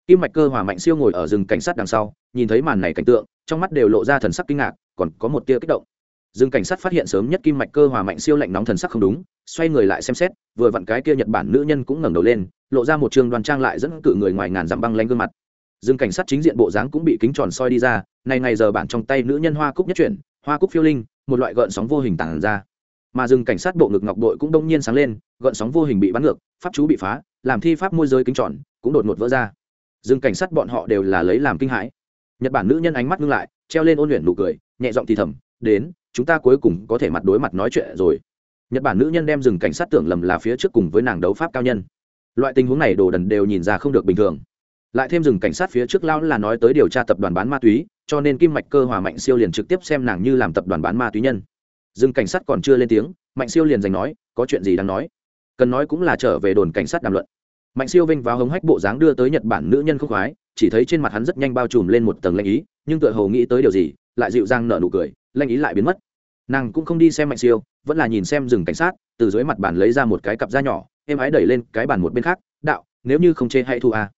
kim mạch cơ hòa mạnh siêu ngồi ở rừng cảnh sát đằng sau, nhìn thấy màn này cảnh tượng, trong mắt đều lộ ra thần sắc kinh ngạc còn có một tia kích động. Rừng cảnh sát phát hiện sớm nhất kim mạch cơ hòa mạnh siêu lạnh nóng thần sắc không đúng, xoay người lại xem xét, vừa vặn cái kia nhật bản nữ nhân cũng ngẩng đầu lên, lộ ra một trường đoàn trang lại dẫn cử người ngoài ngàn dặm băng lanh gương mặt. Rừng cảnh sát chính diện bộ dáng cũng bị kính tròn soi đi ra, này ngày giờ bản trong tay nữ nhân hoa cúc nhất chuyển, hoa cúc phiêu linh, một loại gợn sóng vô hình tản ra. Mà rừng cảnh sát bộ ngực ngọc đội cũng đông nhiên sáng lên, gợn sóng vô hình bị bắn ngược, pháp chú bị phá, làm thi pháp môi giới kính tròn, cũng đột ngột vỡ ra. Rừng cảnh sát bọn họ đều là lấy làm kinh hãi. Nhật bản nữ nhân ánh mắt ngưng lại, treo lên ôn luyện nụ cười nhẹ giọng thì thầm, đến, chúng ta cuối cùng có thể mặt đối mặt nói chuyện rồi. Nhật bản nữ nhân đem rừng cảnh sát tưởng lầm là phía trước cùng với nàng đấu pháp cao nhân. Loại tình huống này đồ đần đều nhìn ra không được bình thường. Lại thêm rừng cảnh sát phía trước lao là nói tới điều tra tập đoàn bán ma túy, cho nên kim mạch cơ hòa mạnh siêu liền trực tiếp xem nàng như làm tập đoàn bán ma túy nhân. Rừng cảnh sát còn chưa lên tiếng, mạnh siêu liền giành nói, có chuyện gì đang nói? Cần nói cũng là trở về đồn cảnh sát đàm luận. Mạnh siêu vinh vào hống hách bộ dáng đưa tới nhật bản nữ nhân không khoái, chỉ thấy trên mặt hắn rất nhanh bao trùm lên một tầng lanh ý, nhưng tựa hồ nghĩ tới điều gì lại dịu dàng nở nụ cười, lanh ý lại biến mất. Nàng cũng không đi xem mạnh siêu, vẫn là nhìn xem rừng cảnh sát, từ dưới mặt bàn lấy ra một cái cặp da nhỏ em ái đẩy lên cái bàn một bên khác, đạo, nếu như không chê hay thu à.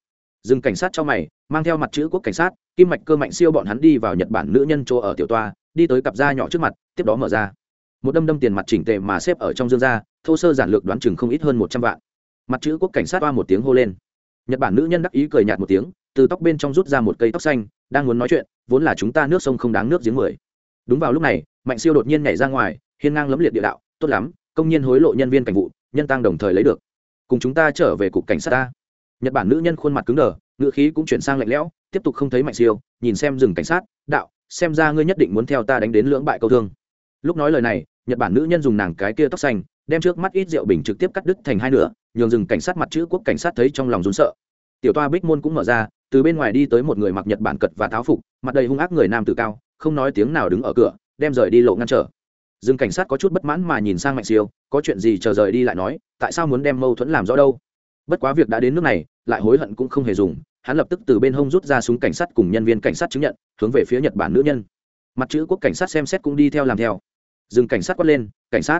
rừng cảnh sát cho mày, mang theo mặt chữ quốc cảnh sát, kim mạch cơ mạnh siêu bọn hắn đi vào nhật bản nữ nhân chỗ ở tiểu toa, đi tới cặp da nhỏ trước mặt, tiếp đó mở ra. Một đâm đâm tiền mặt chỉnh tề mà xếp ở trong dương da thô sơ giản lược đoán chừng không ít hơn một trăm vạn. Mặt chữ quốc cảnh sát toa một tiếng hô lên. Nhật bản nữ nhân đắc ý cười nhạt một tiếng, từ tóc bên trong rút ra một cây tóc xanh đang muốn nói chuyện, vốn là chúng ta nước sông không đáng nước giếng mười. Đúng vào lúc này, mạnh siêu đột nhiên nhảy ra ngoài, hiên ngang lấm liệt địa đạo, tốt lắm, công nhân hối lộ nhân viên cảnh vụ, nhân tăng đồng thời lấy được. Cùng chúng ta trở về cục cảnh sát ta. Nhật bản nữ nhân khuôn mặt cứng đờ ngựa khí cũng chuyển sang lạnh lẽo, tiếp tục không thấy mạnh siêu, nhìn xem rừng cảnh sát, đạo, xem ra ngươi nhất định muốn theo ta đánh đến lưỡng bại câu thương. Lúc nói lời này, nhật bản nữ nhân dùng nàng cái kia tóc xanh, đem trước mắt ít rượu bình trực tiếp cắt đứt thành hai nửa, nhường rừng cảnh sát mặt chữ quốc cảnh sát thấy trong lòng rún sợ tiểu toa bích môn cũng mở ra, từ bên ngoài đi tới một người mặc nhật bản cật và tháo phục, mặt đầy hung ác người nam tử cao, không nói tiếng nào đứng ở cửa, đem rời đi lộ ngăn trở. Dừng cảnh sát có chút bất mãn mà nhìn sang mạnh siêu, có chuyện gì chờ rời đi lại nói, tại sao muốn đem mâu thuẫn làm rõ đâu? Bất quá việc đã đến nước này, lại hối hận cũng không hề dùng, hắn lập tức từ bên hông rút ra súng cảnh sát cùng nhân viên cảnh sát chứng nhận, hướng về phía nhật bản nữ nhân. Mặt chữ quốc cảnh sát xem xét cũng đi theo làm theo. Dừng cảnh sát quát lên, cảnh sát,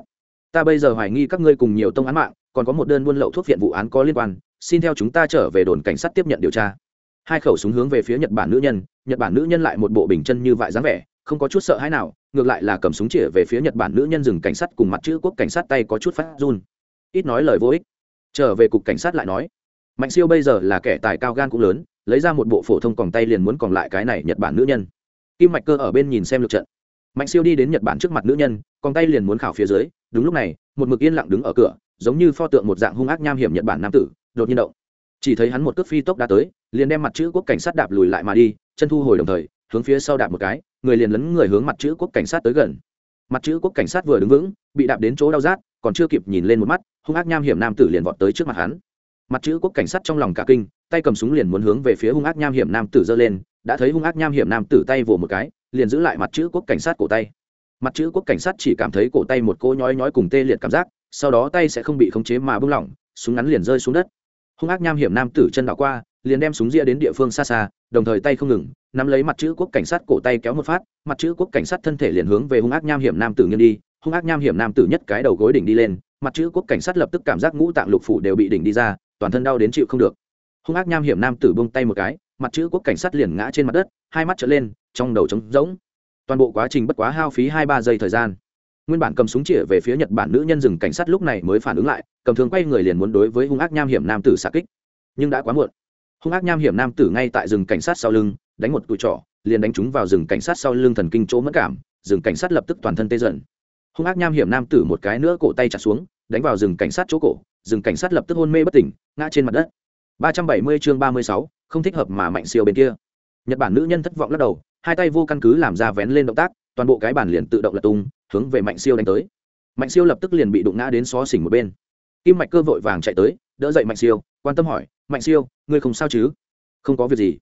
ta bây giờ hoài nghi các ngươi cùng nhiều tông án mạng, còn có một đơn buôn lậu thuốc viện vụ án có liên quan xin theo chúng ta trở về đồn cảnh sát tiếp nhận điều tra. Hai khẩu súng hướng về phía nhật bản nữ nhân, nhật bản nữ nhân lại một bộ bình chân như vại dáng vẻ, không có chút sợ hãi nào, ngược lại là cầm súng chĩa về phía nhật bản nữ nhân dừng cảnh sát cùng mặt chữ quốc cảnh sát tay có chút phát run. Ít nói lời vô ích. Trở về cục cảnh sát lại nói, mạnh siêu bây giờ là kẻ tài cao gan cũng lớn, lấy ra một bộ phổ thông còng tay liền muốn còn lại cái này nhật bản nữ nhân. Kim mạch cơ ở bên nhìn xem lượt trận. Mạnh siêu đi đến nhật bản trước mặt nữ nhân còn tay liền muốn khảo phía dưới. Đúng lúc này, một mực yên lặng đứng ở cửa, giống như pho tượng một dạng hung ác nham hiểm nhật bản nam tử đột nhiên động. Chỉ thấy hắn một cước phi tốc đã tới, liền đem mặt chữ quốc cảnh sát đạp lùi lại mà đi, chân thu hồi đồng thời, hướng phía sau đạp một cái, người liền lấn người hướng mặt chữ quốc cảnh sát tới gần. Mặt chữ quốc cảnh sát vừa đứng vững, bị đạp đến chỗ đau rát, còn chưa kịp nhìn lên một mắt, hung ác nham hiểm nam tử liền vọt tới trước mặt hắn. Mặt chữ quốc cảnh sát trong lòng cả kinh, tay cầm súng liền muốn hướng về phía hung ác nham hiểm nam tử giơ lên, đã thấy hung ác nham hiểm nam tử tay vồ một cái, liền giữ lại mặt chữ quốc cảnh sát cổ tay. Mặt chữ quốc cảnh sát chỉ cảm thấy cổ tay một cô nhói nhói cùng tê liệt cảm giác, sau đó tay sẽ không bị khống chế mà bung lỏng, súng ngắn liền rơi xuống đất hung ác nham hiểm nam tử chân đảo qua, liền đem súng ria đến địa phương xa xa, đồng thời tay không ngừng, nắm lấy mặt chữ quốc cảnh sát cổ tay kéo một phát, mặt chữ quốc cảnh sát thân thể liền hướng về hung ác nham hiểm nam tử nghiêng đi, hung ác nham hiểm nam tử nhất cái đầu gối đỉnh đi lên, mặt chữ quốc cảnh sát lập tức cảm giác ngũ tạng lục phủ đều bị đỉnh đi ra, toàn thân đau đến chịu không được. Hung ác nham hiểm nam tử bông tay một cái, mặt chữ quốc cảnh sát liền ngã trên mặt đất, hai mắt trở lên, trong đầu trống rỗng. Toàn bộ quá trình bất quá hao phí hai ba giây thời gian nguyên bản cầm súng chĩa về phía nhật bản nữ nhân rừng cảnh sát lúc này mới phản ứng lại, cầm thường quay người liền muốn đối với hung ác nham hiểm nam tử xạ kích. Nhưng đã quá muộn. Hung ác nham hiểm nam tử ngay tại rừng cảnh sát sau lưng, đánh một tụi trỏ, liền đánh chúng vào rừng cảnh sát sau lưng thần kinh chỗ mất cảm, rừng cảnh sát lập tức toàn thân tê dần. Hung ác nham hiểm nam tử một cái nữa cổ tay chặt xuống, đánh vào rừng cảnh sát chỗ cổ, rừng cảnh sát lập tức hôn mê bất tỉnh, ngã trên mặt đất. ba trăm bảy mươi chương ba mươi sáu, không thích hợp mà mạnh siêu bên kia. Nhật bản nữ nhân thất vọng lắc đầu, hai tay vô căn cứ làm ra vén lên động tác toàn bộ cái bản liền tự động lật tung, hướng về mạnh siêu đánh tới. Mạnh siêu lập tức liền bị đụng ngã đến xó xỉnh một bên. Kim mạch cơ vội vàng chạy tới, đỡ dậy mạnh siêu, quan tâm hỏi, mạnh siêu, ngươi không sao chứ? Không có việc gì.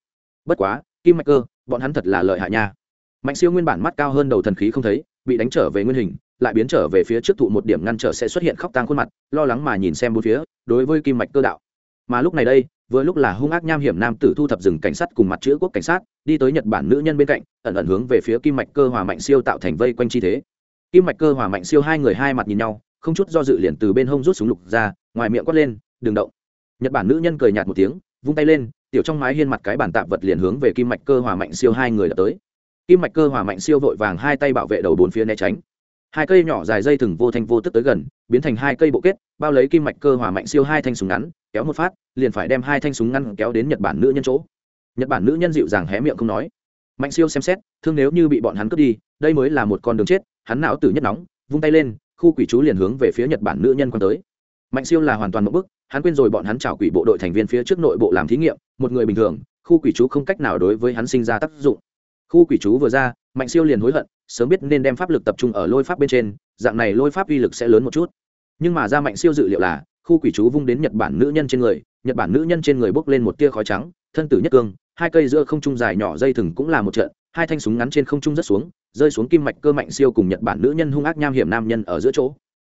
Bất quá, kim mạch cơ, bọn hắn thật là lợi hại nha. Mạnh siêu nguyên bản mắt cao hơn đầu thần khí không thấy, bị đánh trở về nguyên hình, lại biến trở về phía trước thụ một điểm ngăn trở sẽ xuất hiện khóc tang khuôn mặt, lo lắng mà nhìn xem bốn phía, đối với kim mạch cơ đạo. Mà lúc này đây vừa lúc là hung ác nham hiểm nam tử thu thập rừng cảnh sát cùng mặt chữ quốc cảnh sát, đi tới nhật bản nữ nhân bên cạnh, ẩn ẩn hướng về phía kim mạch cơ hòa mạnh siêu tạo thành vây quanh chi thế. Kim mạch cơ hòa mạnh siêu hai người hai mặt nhìn nhau, không chút do dự liền từ bên hông rút súng lục ra, ngoài miệng quát lên, đừng động. Nhật bản nữ nhân cười nhạt một tiếng, vung tay lên, tiểu trong mái hiên mặt cái bản tạp vật liền hướng về kim mạch cơ hòa mạnh siêu hai người đã tới. Kim mạch cơ hòa mạnh siêu vội vàng hai tay bảo vệ đầu bốn phía né tránh hai cây nhỏ dài dây thừng vô thanh vô tức tới gần, biến thành hai cây bộ kết, bao lấy kim mạch cơ hỏa mạnh siêu hai thanh súng ngắn, kéo một phát, liền phải đem hai thanh súng ngắn kéo đến nhật bản nữ nhân chỗ. Nhật bản nữ nhân dịu dàng hé miệng không nói. Mạnh siêu xem xét, thương nếu như bị bọn hắn cướp đi, đây mới là một con đường chết, hắn não tử nhất nóng, vung tay lên, khu quỷ chú liền hướng về phía nhật bản nữ nhân quan tới. Mạnh siêu là hoàn toàn một bức hắn quên rồi bọn hắn chào quỷ bộ đội thành viên phía trước nội bộ làm thí nghiệm, một người bình thường, khu quỷ chú không cách nào đối với hắn sinh ra tác dụng. Khu quỷ chú vừa ra mạnh siêu liền hối hận, sớm biết nên đem pháp lực tập trung ở lôi pháp bên trên, dạng này lôi pháp uy lực sẽ lớn một chút. Nhưng mà ra mạnh siêu dự liệu là, khu quỷ chú vung đến nhật bản nữ nhân trên người, nhật bản nữ nhân trên người bốc lên một tia khói trắng, thân tử nhất cương, hai cây giữa không trung dài nhỏ dây thừng cũng là một trận, hai thanh súng ngắn trên không trung rất xuống, rơi xuống kim mạch cơ mạnh siêu cùng nhật bản nữ nhân hung ác nham hiểm nam nhân ở giữa chỗ.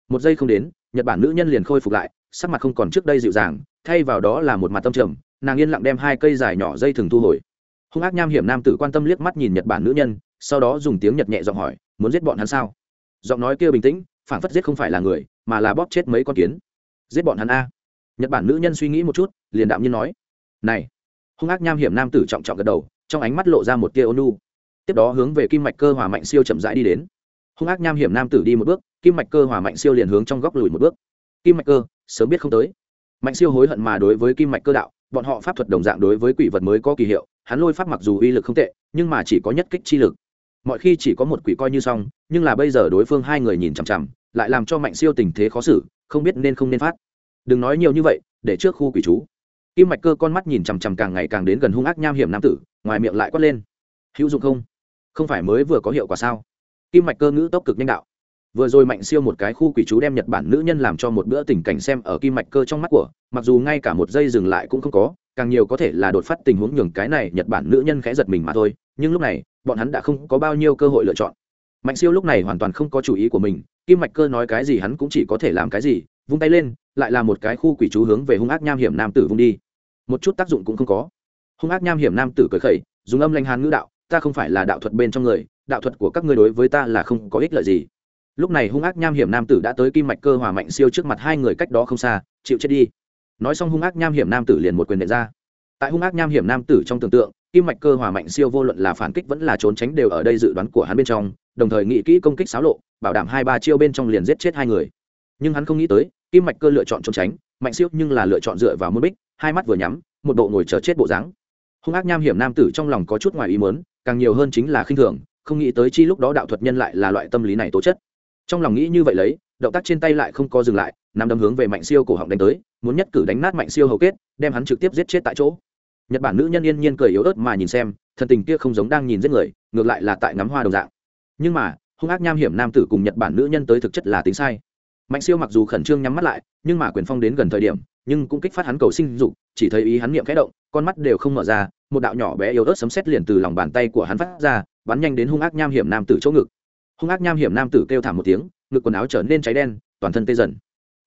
Một giây không đến, nhật bản nữ nhân liền khôi phục lại, sắc mặt không còn trước đây dịu dàng, thay vào đó là một mặt tâm trầm, nàng yên lặng đem hai cây dài nhỏ dây thừng thu hồi hung ác nham hiểm nam tử quan tâm liếc mắt nhìn nhật bản nữ nhân, sau đó dùng tiếng nhật nhẹ giọng hỏi, muốn giết bọn hắn sao? Giọng nói kia bình tĩnh phản phất giết không phải là người, mà là bóp chết mấy con kiến. Giết bọn hắn a? Nhật bản nữ nhân suy nghĩ một chút, liền đạm nhiên nói, này. Hung ác nham hiểm nam tử trọng trọng gật đầu, trong ánh mắt lộ ra một tia ônu tiếp đó hướng về kim mạch cơ hỏa mạnh siêu chậm rãi đi đến. Hung ác nham hiểm nam tử đi một bước, kim mạch cơ hỏa mạnh siêu liền hướng trong góc lùi một bước. Kim mạch cơ, sớm biết không tới. Mạnh siêu hối hận mà đối với kim mạch cơ đạo, bọn họ pháp thuật đồng dạng đối với quỷ vật mới có kỳ hiệu hắn lôi pháp mặc dù uy lực không tệ, nhưng mà chỉ có nhất kích chi lực. Mọi khi chỉ có một quỷ coi như xong, nhưng là bây giờ đối phương hai người nhìn chằm chằm, lại làm cho mạnh siêu tình thế khó xử, không biết nên không nên phát. Đừng nói nhiều như vậy, để trước khu quỷ chú. Kim mạch cơ con mắt nhìn chằm chằm càng ngày càng đến gần hung ác nham hiểm nam tử, ngoài miệng lại quát lên. Hữu dụng không? Không phải mới vừa có hiệu quả sao? Kim mạch cơ ngữ tốc cực nhanh đạo. Vừa rồi mạnh siêu một cái khu quỷ chú đem nhật bản nữ nhân làm cho một bữa tình cảnh xem ở kim mạch cơ trong mắt của, mặc dù ngay cả một giây dừng lại cũng không có càng nhiều có thể là đột phát tình huống nhường cái này nhật bản nữ nhân khẽ giật mình mà thôi, nhưng lúc này, bọn hắn đã không có bao nhiêu cơ hội lựa chọn. Mạnh siêu lúc này hoàn toàn không có chủ ý của mình, kim mạch cơ nói cái gì hắn cũng chỉ có thể làm cái gì, vung tay lên, lại là một cái khu quỷ chú hướng về hung ác nham hiểm nam tử vung đi. Một chút tác dụng cũng không có. Hung ác nham hiểm nam tử cười khẩy, dùng âm lanh hán ngữ đạo, ta không phải là đạo thuật bên trong người, đạo thuật của các ngươi đối với ta là không có ích lợi gì. Lúc này hung ác nham hiểm nam tử đã tới kim mạch cơ hòa mạnh siêu trước mặt hai người cách đó không xa, chịu chết đi nói xong hung ác nham hiểm nam tử liền một quyền nện ra. Tại hung ác nham hiểm nam tử trong tưởng tượng, kim mạch cơ hòa mạnh siêu vô luận là phản kích vẫn là trốn tránh đều ở đây dự đoán của hắn bên trong, đồng thời nghĩ kỹ công kích xáo lộ, bảo đảm hai ba chiêu bên trong liền giết chết hai người. Nhưng hắn không nghĩ tới, kim mạch cơ lựa chọn trốn tránh, mạnh siêu nhưng là lựa chọn dựa vào môn bích, hai mắt vừa nhắm, một bộ ngồi chờ chết bộ dáng. Hung ác nham hiểm nam tử trong lòng có chút ngoài ý mớn càng nhiều hơn chính là khinh thường, không nghĩ tới chi lúc đó đạo thuật nhân lại là loại tâm lý này tố chất. Trong lòng nghĩ như vậy lấy động tác trên tay lại không có dừng lại nằm đâm hướng về mạnh siêu cổ họng đánh tới, muốn nhất cử đánh nát mạnh siêu hầu kết, đem hắn trực tiếp giết chết tại chỗ. Nhật bản nữ nhân yên nhiên cười yếu ớt mà nhìn xem thần tình kia không giống đang nhìn giết người, ngược lại là tại ngắm hoa đồng dạng. Nhưng mà, hung ác nham hiểm nam tử cùng nhật bản nữ nhân tới thực chất là tính sai. Mạnh siêu mặc dù khẩn trương nhắm mắt lại, nhưng mà quyền phong đến gần thời điểm, nhưng cũng kích phát hắn cầu sinh dục, chỉ thấy ý hắn niệm khẽ động, con mắt đều không mở ra, một đạo nhỏ bé yếu ớt sấm sét liền từ lòng bàn tay của hắn phát ra, bắn nhanh đến hung ác nham hiểm nam tử chỗ ngực. Hung ác nham hiểm nam tử kêu thảm một tiếng ngực quần áo trở nên cháy đen, toàn thân tê dần.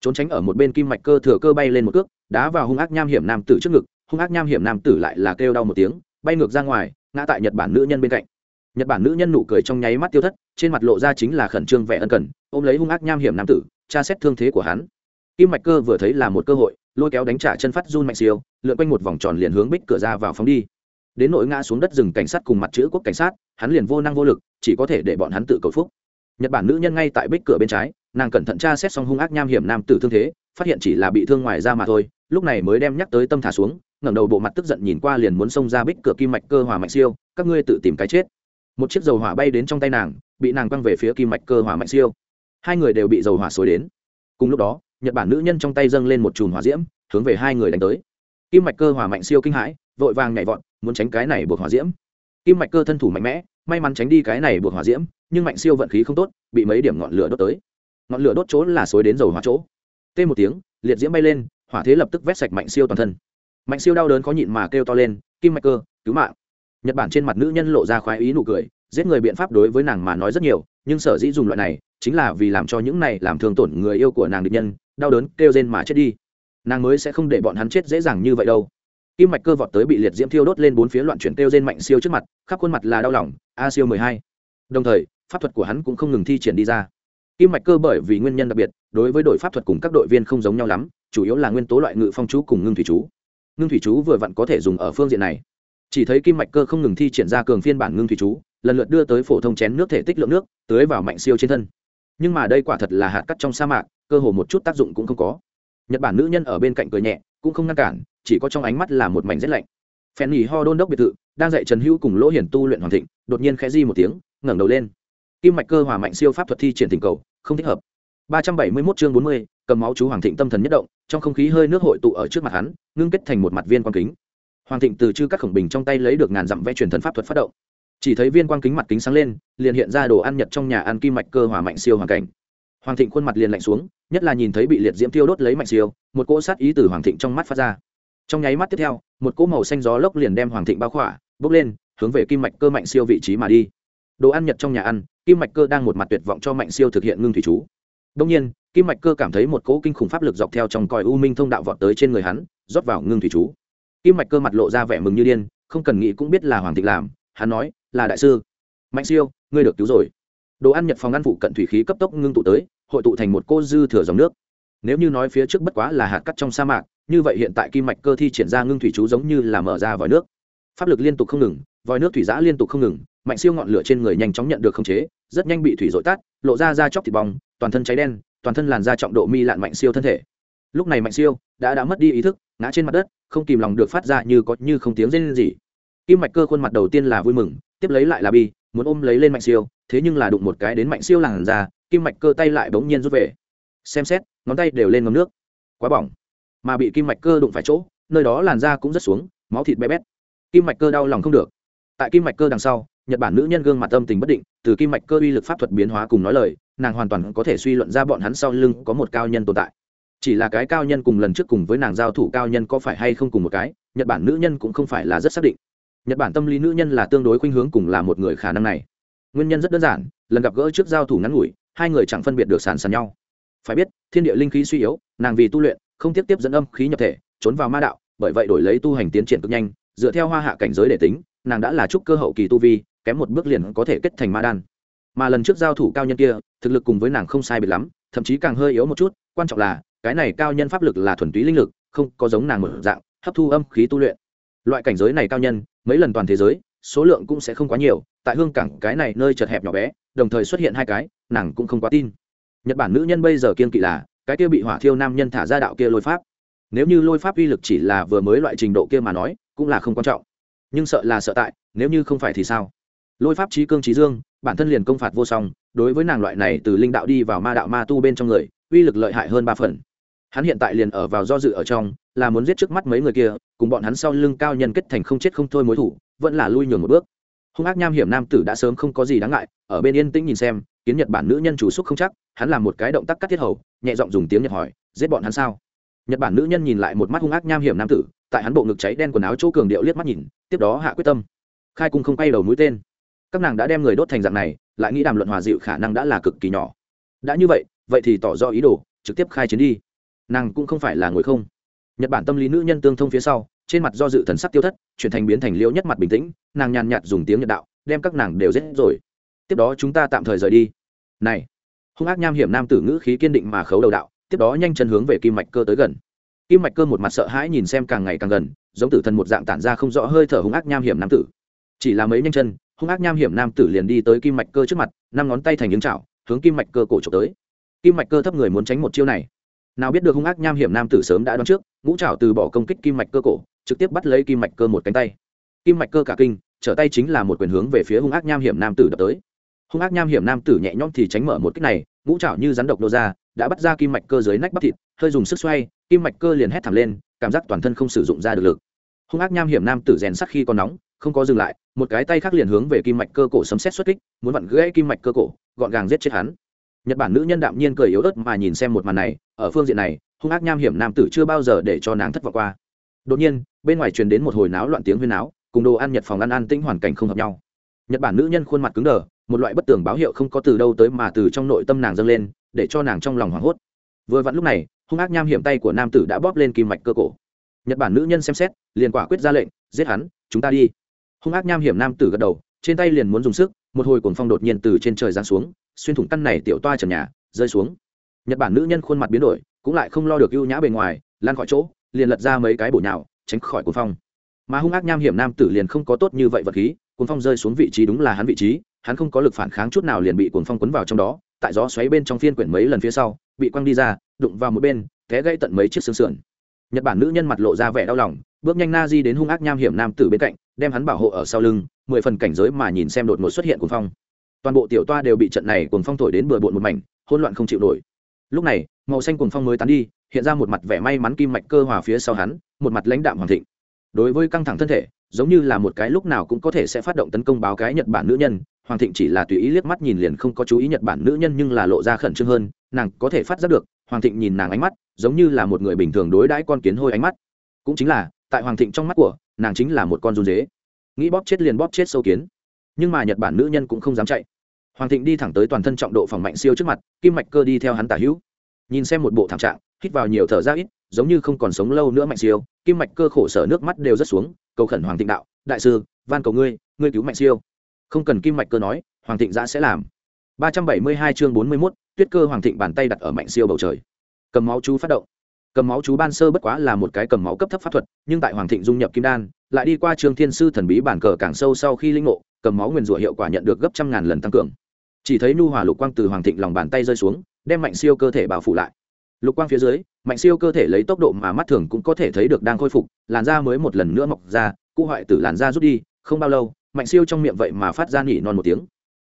Trốn tránh ở một bên kim mạch cơ thừa cơ bay lên một cước, đá vào hung ác nham hiểm nam tử trước ngực, hung ác nham hiểm nam tử lại là kêu đau một tiếng, bay ngược ra ngoài, ngã tại nhật bản nữ nhân bên cạnh. Nhật bản nữ nhân nụ cười trong nháy mắt tiêu thất, trên mặt lộ ra chính là khẩn trương vẻ ân cần, ôm lấy hung ác nham hiểm nam tử, tra xét thương thế của hắn. Kim mạch cơ vừa thấy là một cơ hội, lôi kéo đánh trả chân phát run mạnh siêu, lượn quanh một vòng tròn liền hướng bích cửa ra vào phóng đi. Đến nỗi ngã xuống đất rừng cảnh sát cùng mặt chữ quốc cảnh sát, hắn liền vô năng vô lực, chỉ có thể để bọn hắn tự cầu phúc nhật bản nữ nhân ngay tại bích cửa bên trái, nàng cẩn thận tra xét xong hung ác nham hiểm nam tử thương thế, phát hiện chỉ là bị thương ngoài da mà thôi, lúc này mới đem nhắc tới tâm thả xuống, ngẩng đầu bộ mặt tức giận nhìn qua liền muốn xông ra bích cửa kim mạch cơ hòa mạnh siêu, các ngươi tự tìm cái chết. Một chiếc dầu hỏa bay đến trong tay nàng, bị nàng quăng về phía kim mạch cơ hỏa mạnh siêu. Hai người đều bị dầu hỏa xối đến. Cùng lúc đó, nhật bản nữ nhân trong tay dâng lên một chùm hỏa diễm, hướng về hai người đánh tới. Kim mạch cơ hỏa mạnh siêu kinh hãi, vội vàng nhảy vọt, muốn tránh cái này buộc hỏa diễm. Kim mạch cơ thân thủ mạnh mẽ may mắn tránh đi cái này buộc hỏa diễm, nhưng mạnh siêu vận khí không tốt, bị mấy điểm ngọn lửa đốt tới. Ngọn lửa đốt chỗ là xối đến dầu hỏa chỗ. Tê một tiếng, liệt diễm bay lên, hỏa thế lập tức vét sạch mạnh siêu toàn thân. Mạnh siêu đau đớn khó nhịn mà kêu to lên, kim mạch cơ, cứu mạng. Nhật bản trên mặt nữ nhân lộ ra khoái ý nụ cười, giết người biện pháp đối với nàng mà nói rất nhiều, nhưng sở dĩ dùng loại này, chính là vì làm cho những này làm thương tổn người yêu của nàng địch nhân, đau đớn kêu rên mà chết đi. Nàng mới sẽ không để bọn hắn chết dễ dàng như vậy đâu kim mạch cơ vọt tới bị liệt diễm thiêu đốt lên bốn phía loạn chuyển kêu trên mạnh siêu trước mặt, khắp khuôn mặt là đau lòng, a siêu mười hai. Đồng thời, pháp thuật của hắn cũng không ngừng thi triển đi ra. Kim mạch cơ bởi vì nguyên nhân đặc biệt, đối với đội pháp thuật cùng các đội viên không giống nhau lắm, chủ yếu là nguyên tố loại ngự phong chú cùng ngưng thủy chú. Ngưng thủy chú vừa vặn có thể dùng ở phương diện này. Chỉ thấy kim mạch cơ không ngừng thi triển ra cường phiên bản ngưng thủy chú, lần lượt đưa tới phổ thông chén nước thể tích lượng nước, tưới vào mạnh siêu trên thân. Nhưng mà đây quả thật là hạt cắt trong sa mạc, cơ hồ một chút tác dụng cũng không có. Nhật bản nữ nhân ở bên cạnh cười nhẹ, cũng không ngăn cản chỉ có trong ánh mắt là một mảnh rét lạnh. Phen nhì ho đôn đốc biệt thự đang dạy trần hữu cùng lỗ hiển tu luyện hoàn thịnh đột nhiên khẽ di một tiếng ngẩng đầu lên. Kim mạch cơ hòa mạnh siêu pháp thuật thi triển tình cầu không thích hợp. 371 chương 40, cầm máu chú hoàng thịnh tâm thần nhất động trong không khí hơi nước hội tụ ở trước mặt hắn ngưng kết thành một mặt viên quang kính. Hoàng thịnh từ chư các khổng bình trong tay lấy được ngàn dặm vẽ truyền thần pháp thuật phát động. Chỉ thấy viên quang kính mặt kính sáng lên liền hiện ra đồ ăn nhật trong nhà ăn kim mạch cơ hòa mạnh siêu hoàn cảnh. Hoàng thịnh khuôn mặt liền lạnh xuống nhất là nhìn thấy bị liệt diễm tiêu đốt lấy mạnh siêu một cỗ sát ý từ hoàng thịnh trong mắt phát ra trong nháy mắt tiếp theo, một cỗ màu xanh gió lốc liền đem hoàng thịnh bao khỏa bốc lên, hướng về kim mạch cơ mạnh siêu vị trí mà đi. Đồ ăn nhật trong nhà ăn, kim mạch cơ đang một mặt tuyệt vọng cho mạnh siêu thực hiện ngưng thủy chú. Đông nhiên, kim mạch cơ cảm thấy một cỗ kinh khủng pháp lực dọc theo trong còi u minh thông đạo vọt tới trên người hắn, rót vào ngưng thủy chú. Kim mạch cơ mặt lộ ra vẻ mừng như điên, không cần nghĩ cũng biết là hoàng thịnh làm, hắn nói, là đại sư. Mạnh siêu, ngươi được cứu rồi. Đồ ăn nhật phòng ngăn phụ cận thủy khí cấp tốc ngưng tụ tới, hội tụ thành một cô dư thừa dòng nước nếu như nói phía trước bất quá là hạt cắt trong sa mạc, như vậy hiện tại kim mạch cơ thi triển ra ngưng thủy chú giống như là mở ra vòi nước. Pháp lực liên tục không ngừng, vòi nước thủy giã liên tục không ngừng, mạnh siêu ngọn lửa trên người nhanh chóng nhận được khống chế, rất nhanh bị thủy dội tắt, lộ ra da chóc thịt bong, toàn thân cháy đen, toàn thân làn da trọng độ mi lạn mạnh siêu thân thể. Lúc này mạnh siêu đã đã mất đi ý thức, ngã trên mặt đất, không kìm lòng được phát ra như có như không tiếng rên gì kim mạch cơ khuôn mặt đầu tiên là vui mừng, tiếp lấy lại là bi, muốn ôm lấy lên mạnh siêu, thế nhưng là đụng một cái đến mạnh siêu làn ra kim mạch cơ tay lại bỗng nhiên rút về. Xem xét ngón tay đều lên ngấm nước. Quá bỏng. Mà bị kim mạch cơ đụng phải chỗ, nơi đó làn da cũng rất xuống, máu thịt bé bét. Kim mạch cơ đau lòng không được. Tại kim mạch cơ đằng sau, nhật bản nữ nhân gương mặt tâm tình bất định, từ kim mạch cơ uy lực pháp thuật biến hóa cùng nói lời, nàng hoàn toàn có thể suy luận ra bọn hắn sau lưng có một cao nhân tồn tại. Chỉ là cái cao nhân cùng lần trước cùng với nàng giao thủ cao nhân có phải hay không cùng một cái, nhật bản nữ nhân cũng không phải là rất xác định. Nhật bản tâm lý nữ nhân là tương đối khuynh hướng cùng là một người khả năng này. Nguyên nhân rất đơn giản, lần gặp gỡ trước giao thủ ngắn ngủi, hai người chẳng phân biệt được sàn sàn nhau phải biết, thiên địa linh khí suy yếu, nàng vì tu luyện, không tiếp tiếp dẫn âm khí nhập thể, trốn vào ma đạo, bởi vậy đổi lấy tu hành tiến triển cực nhanh, dựa theo hoa hạ cảnh giới để tính, nàng đã là trúc cơ hậu kỳ tu vi, kém một bước liền có thể kết thành ma đan. Mà lần trước giao thủ cao nhân kia, thực lực cùng với nàng không sai biệt lắm, thậm chí càng hơi yếu một chút, quan trọng là, cái này cao nhân pháp lực là thuần túy linh lực, không có giống nàng một dạng, hấp thu âm khí tu luyện. Loại cảnh giới này cao nhân, mấy lần toàn thế giới, số lượng cũng sẽ không quá nhiều, tại hương cảng cái này nơi chật hẹp nhỏ bé, đồng thời xuất hiện hai cái, nàng cũng không quá tin nhật bản nữ nhân bây giờ kiên kỵ là, cái kia bị hỏa thiêu nam nhân thả ra đạo kia lôi pháp. Nếu như lôi pháp uy lực chỉ là vừa mới loại trình độ kia mà nói, cũng là không quan trọng. Nhưng sợ là sợ tại, nếu như không phải thì sao? Lôi pháp trí cương trí dương, bản thân liền công phạt vô song, đối với nàng loại này từ linh đạo đi vào ma đạo ma tu bên trong người, uy lực lợi hại hơn ba phần. Hắn hiện tại liền ở vào do dự ở trong, là muốn giết trước mắt mấy người kia, cùng bọn hắn sau lưng cao nhân kết thành không chết không thôi mối thủ, vẫn là lui nhường một bước. Hung ác nham hiểm nam tử đã sớm không có gì đáng ngại, ở bên yên tĩnh nhìn xem kiến nhật bản nữ nhân chủ xúc không chắc, hắn làm một cái động tác cắt thiết hầu, nhẹ giọng dùng tiếng nhật hỏi, giết bọn hắn sao? Nhật bản nữ nhân nhìn lại một mắt hung ác nham hiểm nam tử, tại hắn bộ ngực cháy đen quần áo chỗ cường điệu liếc mắt nhìn, tiếp đó hạ quyết tâm. Khai cung không quay đầu mũi tên. Các nàng đã đem người đốt thành dạng này, lại nghĩ đàm luận hòa dịu khả năng đã là cực kỳ nhỏ. Đã như vậy vậy thì tỏ rõ ý đồ, trực tiếp khai chiến đi. Nàng cũng không phải là ngồi không. Nhật bản tâm lý nữ nhân tương thông phía sau, trên mặt do dự thần sắc tiêu thất, chuyển thành biến thành liễu nhất mặt bình tĩnh, nàng nhàn nhạt dùng tiếng nhật đạo, đem các nàng đều giết rồi tiếp đó chúng ta tạm thời rời đi. Này, hung ác nham hiểm nam tử ngữ khí kiên định mà khấu đầu đạo, tiếp đó nhanh chân hướng về kim mạch cơ tới gần. Kim mạch cơ một mặt sợ hãi nhìn xem càng ngày càng gần, giống tử thần một dạng tản ra không rõ hơi thở hung ác nham hiểm nam tử. Chỉ là mấy nhanh chân, hung ác nham hiểm nam tử liền đi tới kim mạch cơ trước mặt, năm ngón tay thành những chảo, hướng kim mạch cơ cổ trộm tới. Kim mạch cơ thấp người muốn tránh một chiêu này. Nào biết được hung ác nham hiểm nam tử sớm đã đoán trước, ngũ chảo từ bỏ công kích kim mạch cơ cổ, trực tiếp bắt lấy kim mạch cơ một cánh tay. Kim mạch cơ cả kinh, trở tay chính là một quyền hướng về phía hung ác nham hiểm nam tử đập tới hung ác nham hiểm nam tử nhẹ nhõm thì tránh mở một cách này, ngũ trảo như rắn độc nô ra, đã bắt ra kim mạch cơ dưới nách bắp thịt, hơi dùng sức xoay, kim mạch cơ liền hét thẳng lên, cảm giác toàn thân không sử dụng ra được lực. Hung ác nham hiểm nam tử rèn sắt khi còn nóng, không có dừng lại, một cái tay khác liền hướng về kim mạch cơ cổ sấm xét xuất kích, muốn vặn gãy kim mạch cơ cổ, gọn gàng giết chết hắn. Nhật bản nữ nhân đạm nhiên cười yếu ớt mà nhìn xem một màn này, ở phương diện này, hung ác nham hiểm nam tử chưa bao giờ để cho nàng thất vọng qua. Đột nhiên, bên ngoài truyền đến một hồi náo loạn tiếng huyên náo, cùng đồ ăn nhật phòng ăn ăn tĩnh hoàn cảnh không hợp nhau. Nhật bản nữ nhân khuôn mặt cứng đờ một loại bất tường báo hiệu không có từ đâu tới mà từ trong nội tâm nàng dâng lên, để cho nàng trong lòng hoảng hốt. Vừa vặn lúc này, hung ác nham hiểm tay của nam tử đã bóp lên kim mạch cơ cổ. Nhật bản nữ nhân xem xét, liền quả quyết ra lệnh, giết hắn, chúng ta đi. Hung ác nham hiểm nam tử gật đầu, trên tay liền muốn dùng sức, một hồi cuồng phong đột nhiên từ trên trời giáng xuống, xuyên thủng căn này tiểu toa trần nhà, rơi xuống. Nhật bản nữ nhân khuôn mặt biến đổi, cũng lại không lo được ưu nhã bề ngoài lan khỏi chỗ, liền lật ra mấy cái bổ nhào, tránh khỏi cuồng phong. Mà hung ác nham hiểm nam tử liền không có tốt như vậy vật khí, cuồng phong rơi xuống vị trí đúng là hắn vị trí hắn không có lực phản kháng chút nào liền bị cuồng phong quấn vào trong đó, tại gió xoáy bên trong phiên quyển mấy lần phía sau, bị quăng đi ra, đụng vào một bên, té gãy tận mấy chiếc xương sườn. Nhật bản nữ nhân mặt lộ ra vẻ đau lòng, bước nhanh na di đến hung ác nham hiểm nam tử bên cạnh, đem hắn bảo hộ ở sau lưng, mười phần cảnh giới mà nhìn xem đột ngột xuất hiện cuồng phong. Toàn bộ tiểu toa đều bị trận này cuồng phong thổi đến bừa bộn một mảnh, hỗn loạn không chịu nổi. Lúc này, màu xanh cuồng phong mới tán đi, hiện ra một mặt vẻ may mắn kim mạch cơ hòa phía sau hắn, một mặt lãnh đạm hoàng thịnh. Đối với căng thẳng thân thể giống như là một cái lúc nào cũng có thể sẽ phát động tấn công báo cái nhật bản nữ nhân. Hoàng thịnh chỉ là tùy ý liếc mắt nhìn liền không có chú ý nhật bản nữ nhân nhưng là lộ ra khẩn trương hơn, nàng có thể phát giác được, hoàng thịnh nhìn nàng ánh mắt, giống như là một người bình thường đối đãi con kiến hôi ánh mắt. Cũng chính là, tại hoàng thịnh trong mắt của, nàng chính là một con run dế. Nghĩ bóp chết liền bóp chết sâu kiến. Nhưng mà nhật bản nữ nhân cũng không dám chạy. Hoàng thịnh đi thẳng tới toàn thân trọng độ phòng mạnh siêu trước mặt, kim mạch cơ đi theo hắn tả hữu. Nhìn xem một bộ thảm trạng, hít vào nhiều thở ra ít, giống như không còn sống lâu nữa mạnh siêu, kim mạch cơ khổ sở nước mắt đều rất xuống cầu khẩn hoàng thịnh đạo đại sư van cầu ngươi ngươi cứu mạnh siêu. Không cần kim mạch cơ nói hoàng thịnh giã sẽ làm. ba trăm bảy mươi hai chương bốn mươi 41, tuyết cơ hoàng thịnh bàn tay đặt ở mạnh siêu bầu trời. Cầm máu chú phát động. Cầm máu chú ban sơ bất quá là một cái cầm máu cấp thấp pháp thuật nhưng tại hoàng thịnh dung nhập kim đan lại đi qua trường thiên sư thần bí bản cờ càng sâu sau khi linh ngộ cầm máu nguyền rủa hiệu quả nhận được gấp trăm ngàn lần tăng cường. Chỉ thấy nu hòa lục quang từ hoàng thịnh lòng bàn tay rơi xuống đem mạnh siêu cơ thể bao phủ lại lục quang phía dưới, mạnh siêu cơ thể lấy tốc độ mà mắt thường cũng có thể thấy được đang khôi phục, làn da mới một lần nữa mọc ra cụ hoại tử làn da rút đi, không bao lâu, mạnh siêu trong miệng vậy mà phát ra nỉ non một tiếng.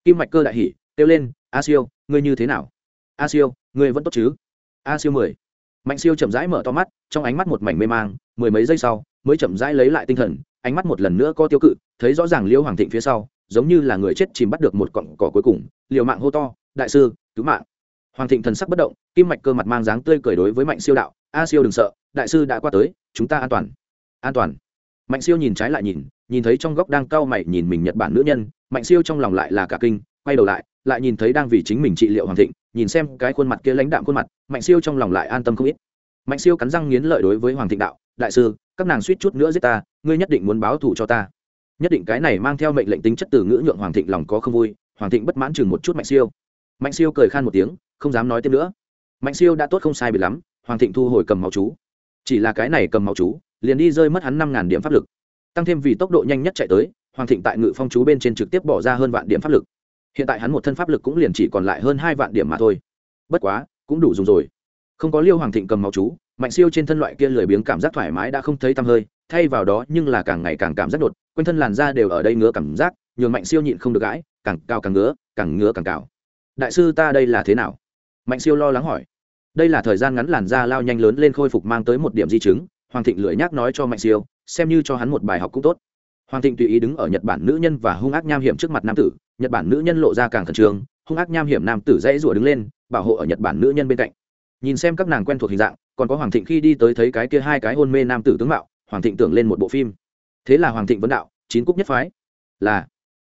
Kim mạch cơ đại hỉ, kêu lên, a siêu, ngươi như thế nào? A siêu, ngươi vẫn tốt chứ? A siêu mười. Mạnh siêu chậm rãi mở to mắt, trong ánh mắt một mảnh mê mang, mười mấy giây sau, mới chậm rãi lấy lại tinh thần, ánh mắt một lần nữa co tiêu cự, thấy rõ ràng liêu hoàng thịnh phía sau, giống như là người chết chìm bắt được một cọng cỏ cuối cùng, liều mạng hô to, đại sư, cứu mạng hoàng thịnh thần sắc bất động, kim mạch cơ mặt mang dáng tươi cười đối với mạnh siêu đạo, a siêu đừng sợ, đại sư đã qua tới, chúng ta an toàn. An toàn? Mạnh siêu nhìn trái lại nhìn nhìn thấy trong góc đang cau mày nhìn mình nhật bản nữ nhân, mạnh siêu trong lòng lại là cả kinh, quay đầu lại lại nhìn thấy đang vì chính mình trị liệu hoàng thịnh, nhìn xem cái khuôn mặt kia lãnh đạm khuôn mặt, mạnh siêu trong lòng lại an tâm không ít. Mạnh siêu cắn răng nghiến lợi đối với hoàng thịnh đạo, đại sư, các nàng suýt chút nữa giết ta, ngươi nhất định muốn báo thù cho ta. Nhất định cái này mang theo mệnh lệnh tính chất từ ngữ nhượng hoàng thịnh lòng có không vui, hoàng thịnh bất mãn chừng một chút mạnh siêu mạnh siêu cười khan một tiếng, không dám nói tiếp nữa. Mạnh siêu đã tốt không sai bị lắm, hoàng thịnh thu hồi cầm máu chú. Chỉ là cái này cầm máu chú, liền đi rơi mất hắn năm ngàn điểm pháp lực. Tăng thêm vì tốc độ nhanh nhất chạy tới, hoàng thịnh tại ngự phong chú bên trên trực tiếp bỏ ra hơn vạn điểm pháp lực. Hiện tại hắn một thân pháp lực cũng liền chỉ còn lại hơn hai vạn điểm mà thôi. Bất quá, cũng đủ dùng rồi. Không có liêu hoàng thịnh cầm máu chú, mạnh siêu trên thân loại kia lười biếng cảm giác thoải mái đã không thấy tăm hơi, thay vào đó nhưng là càng ngày càng cảm giác đột, quanh thân làn da đều ở đây ngứa cảm giác, nhường mạnh siêu nhịn không được gãi, càng cao càng ngứa càng ngứa càng cào đại sư ta đây là thế nào? Mạnh siêu lo lắng hỏi. Đây là thời gian ngắn làn da lao nhanh lớn lên khôi phục mang tới một điểm di chứng, hoàng thịnh lười nhác nói cho mạnh siêu, xem như cho hắn một bài học cũng tốt. Hoàng thịnh tùy ý đứng ở nhật bản nữ nhân và hung ác nham hiểm trước mặt nam tử, nhật bản nữ nhân lộ ra càng khẩn trương, hung ác nham hiểm nam tử dãy rủa đứng lên, bảo hộ ở nhật bản nữ nhân bên cạnh. Nhìn xem các nàng quen thuộc hình dạng, còn có hoàng thịnh khi đi tới thấy cái kia hai cái hôn mê nam tử tướng mạo, hoàng thịnh tưởng lên một bộ phim. Thế là hoàng thịnh vấn đạo, chín cúc nhất phái. Là.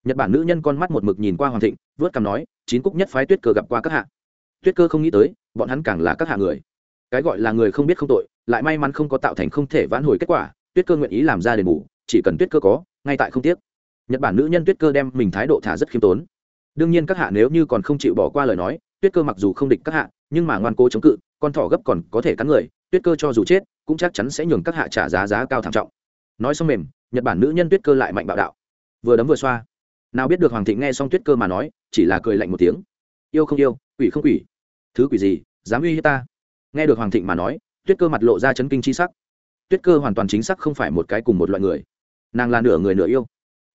Nhật bản nữ nhân con mắt một mực nhìn qua hoàng thịnh, vớt cằm nói chín cúc nhất phái tuyết cơ gặp qua các hạ. Tuyết cơ không nghĩ tới, bọn hắn càng là các hạ người. Cái gọi là người không biết không tội, lại may mắn không có tạo thành không thể vãn hồi kết quả, tuyết cơ nguyện ý làm ra đền bù, chỉ cần tuyết cơ có, ngay tại không tiếc. Nhật bản nữ nhân tuyết cơ đem mình thái độ thả rất khiêm tốn. Đương nhiên các hạ nếu như còn không chịu bỏ qua lời nói, tuyết cơ mặc dù không địch các hạ, nhưng mà ngoan cố chống cự, con thỏ gấp còn có thể cắn người, tuyết cơ cho dù chết, cũng chắc chắn sẽ nhường các hạ trả giá giá cao thảm trọng. Nói xong mềm, nhật bản nữ nhân tuyết cơ lại mạnh bạo đạo. Vừa đấm vừa xoa nào biết được hoàng thịnh nghe xong tuyết cơ mà nói, chỉ là cười lạnh một tiếng. Yêu không yêu, quỷ không quỷ, thứ quỷ gì, dám uy hiếp ta? Nghe được hoàng thịnh mà nói, tuyết cơ mặt lộ ra chấn kinh c h i sắc. Tuyết cơ hoàn toàn chính xác không phải một cái cùng một loại người. Nàng là nửa người nửa yêu.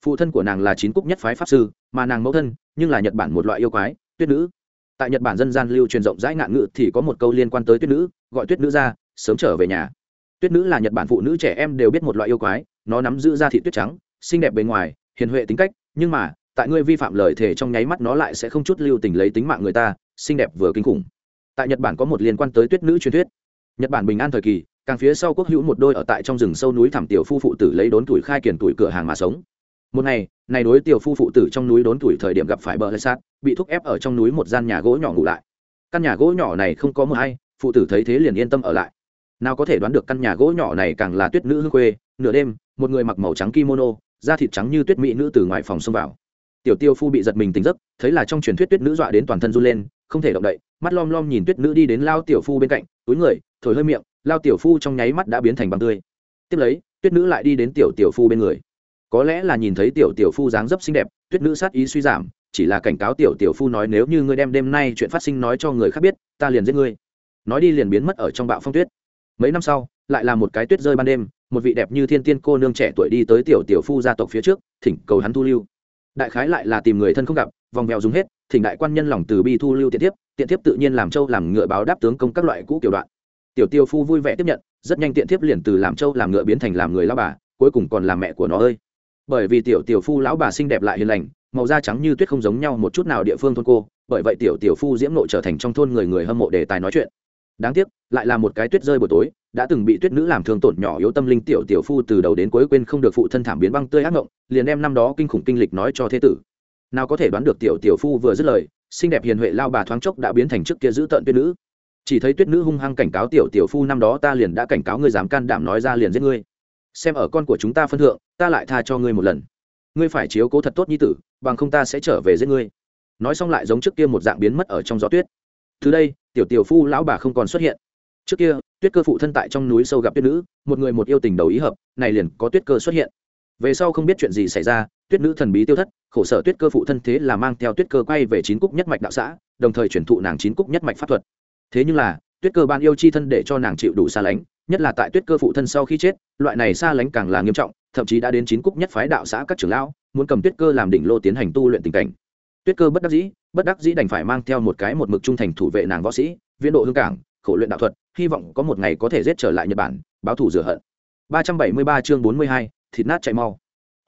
Phụ thân của nàng là chín cúc nhất phái pháp sư, mà nàng mẫu thân, nhưng là nhật bản một loại yêu quái, tuyết nữ. Tại nhật bản dân gian lưu truyền rộng rãi ngạn ngữ thì có một câu liên quan tới tuyết nữ, gọi tuyết nữ ra, sớm trở về nhà. Tuyết nữ là nhật bản phụ nữ trẻ em đều biết một loại yêu quái, nó nắm giữ da thị tuyết trắng, xinh đẹp bề ngoài, hiền huệ tính cách nhưng mà, tại ngươi vi phạm lời thề trong nháy mắt nó lại sẽ không chút lưu tình lấy tính mạng người ta, xinh đẹp vừa kinh khủng. Tại nhật bản có một liên quan tới tuyết nữ truyền thuyết. Nhật bản bình an thời kỳ, càng phía sau quốc hữu một đôi ở tại trong rừng sâu núi thảm tiểu phu phụ tử lấy đốn tuổi khai kiển tuổi cửa hàng mà sống. Một ngày, này đối tiểu phu phụ tử trong núi đốn tuổi thời điểm gặp phải bờ lê sát, bị thúc ép ở trong núi một gian nhà gỗ nhỏ ngủ lại. Căn nhà gỗ nhỏ này không có mưa hay, phụ tử thấy thế liền yên tâm ở lại. Nào có thể đoán được căn nhà gỗ nhỏ này càng là tuyết nữ hương khuê. nửa đêm, một người mặc màu trắng kimono da thịt trắng như tuyết mỹ nữ từ ngoài phòng xông vào. Tiểu tiêu phu bị giật mình tỉnh giấc, thấy là trong truyền thuyết tuyết nữ dọa đến toàn thân run lên, không thể động đậy, mắt lom lom nhìn tuyết nữ đi đến lao tiểu phu bên cạnh, túi người, thổi hơi miệng, lao tiểu phu trong nháy mắt đã biến thành bằng tươi. Tiếp lấy, tuyết nữ lại đi đến tiểu tiểu phu bên người. Có lẽ là nhìn thấy tiểu tiểu phu dáng dấp xinh đẹp, tuyết nữ sát ý suy giảm, chỉ là cảnh cáo tiểu tiểu phu nói nếu như ngươi đem đêm nay chuyện phát sinh nói cho người khác biết, ta liền giết ngươi. Nói đi liền biến mất ở trong bạo phong tuyết. Mấy năm sau, lại là một cái tuyết rơi ban đêm một vị đẹp như thiên tiên cô nương trẻ tuổi đi tới tiểu tiểu phu gia tộc phía trước, thỉnh cầu hắn thu lưu. Đại khái lại là tìm người thân không gặp, vòng vèo dùng hết, thỉnh đại quan nhân lòng từ bi thu lưu tiện tiếp tiện tiếp tự nhiên làm châu làm ngựa báo đáp tướng công các loại cũ kiểu đoạn. Tiểu tiêu phu vui vẻ tiếp nhận, rất nhanh tiện tiếp liền từ làm châu làm ngựa biến thành làm người lao bà, cuối cùng còn làm mẹ của nó ơi. Bởi vì tiểu tiểu phu lão bà xinh đẹp lại hiền lành, màu da trắng như tuyết không giống nhau một chút nào địa phương thôn cô, bởi vậy tiểu tiểu phu diễm nội trở thành trong thôn người người hâm mộ đề tài nói chuyện. Đáng tiếc, lại là một cái tuyết rơi buổi tối đã từng bị tuyết nữ làm thương tổn nhỏ yếu tâm linh tiểu tiểu phu từ đầu đến cuối quên không được phụ thân thảm biến băng tươi ác ngộng, liền đem năm đó kinh khủng kinh lịch nói cho thế tử. Nào có thể đoán được tiểu tiểu phu vừa dứt lời, xinh đẹp hiền huệ lao bà thoáng chốc đã biến thành trước kia giữ tận tuyết nữ. Chỉ thấy tuyết nữ hung hăng cảnh cáo tiểu tiểu phu năm đó ta liền đã cảnh cáo ngươi dám can đảm nói ra liền giết ngươi. Xem ở con của chúng ta phân thượng, ta lại tha cho ngươi một lần. Ngươi phải chiếu cố thật tốt như tử, bằng không ta sẽ trở về giết ngươi. Nói xong lại giống trước kia một dạng biến mất ở trong gió tuyết. Từ đây, tiểu tiểu phu lão bà không còn xuất hiện trước kia, tuyết cơ phụ thân tại trong núi sâu gặp tuyết nữ, một người một yêu tình đầu ý hợp, này liền có tuyết cơ xuất hiện. Về sau không biết chuyện gì xảy ra, tuyết nữ thần bí tiêu thất, khổ sở tuyết cơ phụ thân thế là mang theo tuyết cơ quay về chín cúc nhất mạch đạo xã, đồng thời chuyển thụ nàng chín cúc nhất mạch pháp thuật. Thế nhưng là, tuyết cơ ban yêu chi thân để cho nàng chịu đủ xa lánh, nhất là tại tuyết cơ phụ thân sau khi chết, loại này xa lánh càng là nghiêm trọng, thậm chí đã đến chín cúc nhất phái đạo xã các trưởng lão, muốn cầm tuyết cơ làm đỉnh lô tiến hành tu luyện tình cảnh. Tuyết cơ bất đắc dĩ, bất đắc dĩ đành phải mang theo một cái một mực trung thành thủ vệ nàng võ sĩ, viễn độ hương cảng, khổ luyện đạo thuật hy vọng có một ngày có thể giết trở lại nhật bản báo thủ rửa hận. 373 chương 42, thịt nát chạy mau.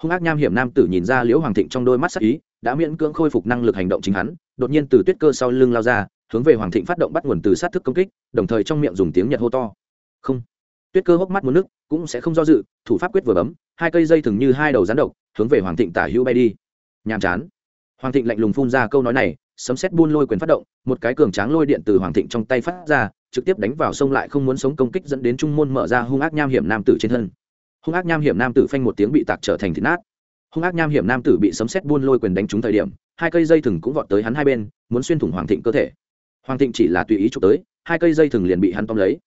Hung ác nham hiểm nam tử nhìn ra liễu hoàng thịnh trong đôi mắt sắc ý đã miễn cưỡng khôi phục năng lực hành động chính hắn đột nhiên từ tuyết cơ sau lưng lao ra hướng về hoàng thịnh phát động bắt nguồn từ sát thức công kích đồng thời trong miệng dùng tiếng nhật hô to. Không. Tuyết cơ hốc mắt muốn nước cũng sẽ không do dự thủ pháp quyết vừa bấm hai cây dây thường như hai đầu rắn độc hướng về hoàng thịnh tả hữu bay đi. Nhàm chán. Hoàng thịnh lạnh lùng phun ra câu nói này sấm sét buôn lôi quyền phát động một cái cường tráng lôi điện từ hoàng thịnh trong tay phát ra trực tiếp đánh vào sông lại không muốn sống công kích dẫn đến trung môn mở ra hung ác nham hiểm nam tử trên thân. Hung ác nham hiểm nam tử phanh một tiếng bị tạc trở thành thịt nát. Hung ác nham hiểm nam tử bị sấm xét buôn lôi quyền đánh trúng thời điểm, hai cây dây thừng cũng vọt tới hắn hai bên, muốn xuyên thủng hoàng thịnh cơ thể. Hoàng thịnh chỉ là tùy ý chụp tới, hai cây dây thừng liền bị hắn tóm lấy.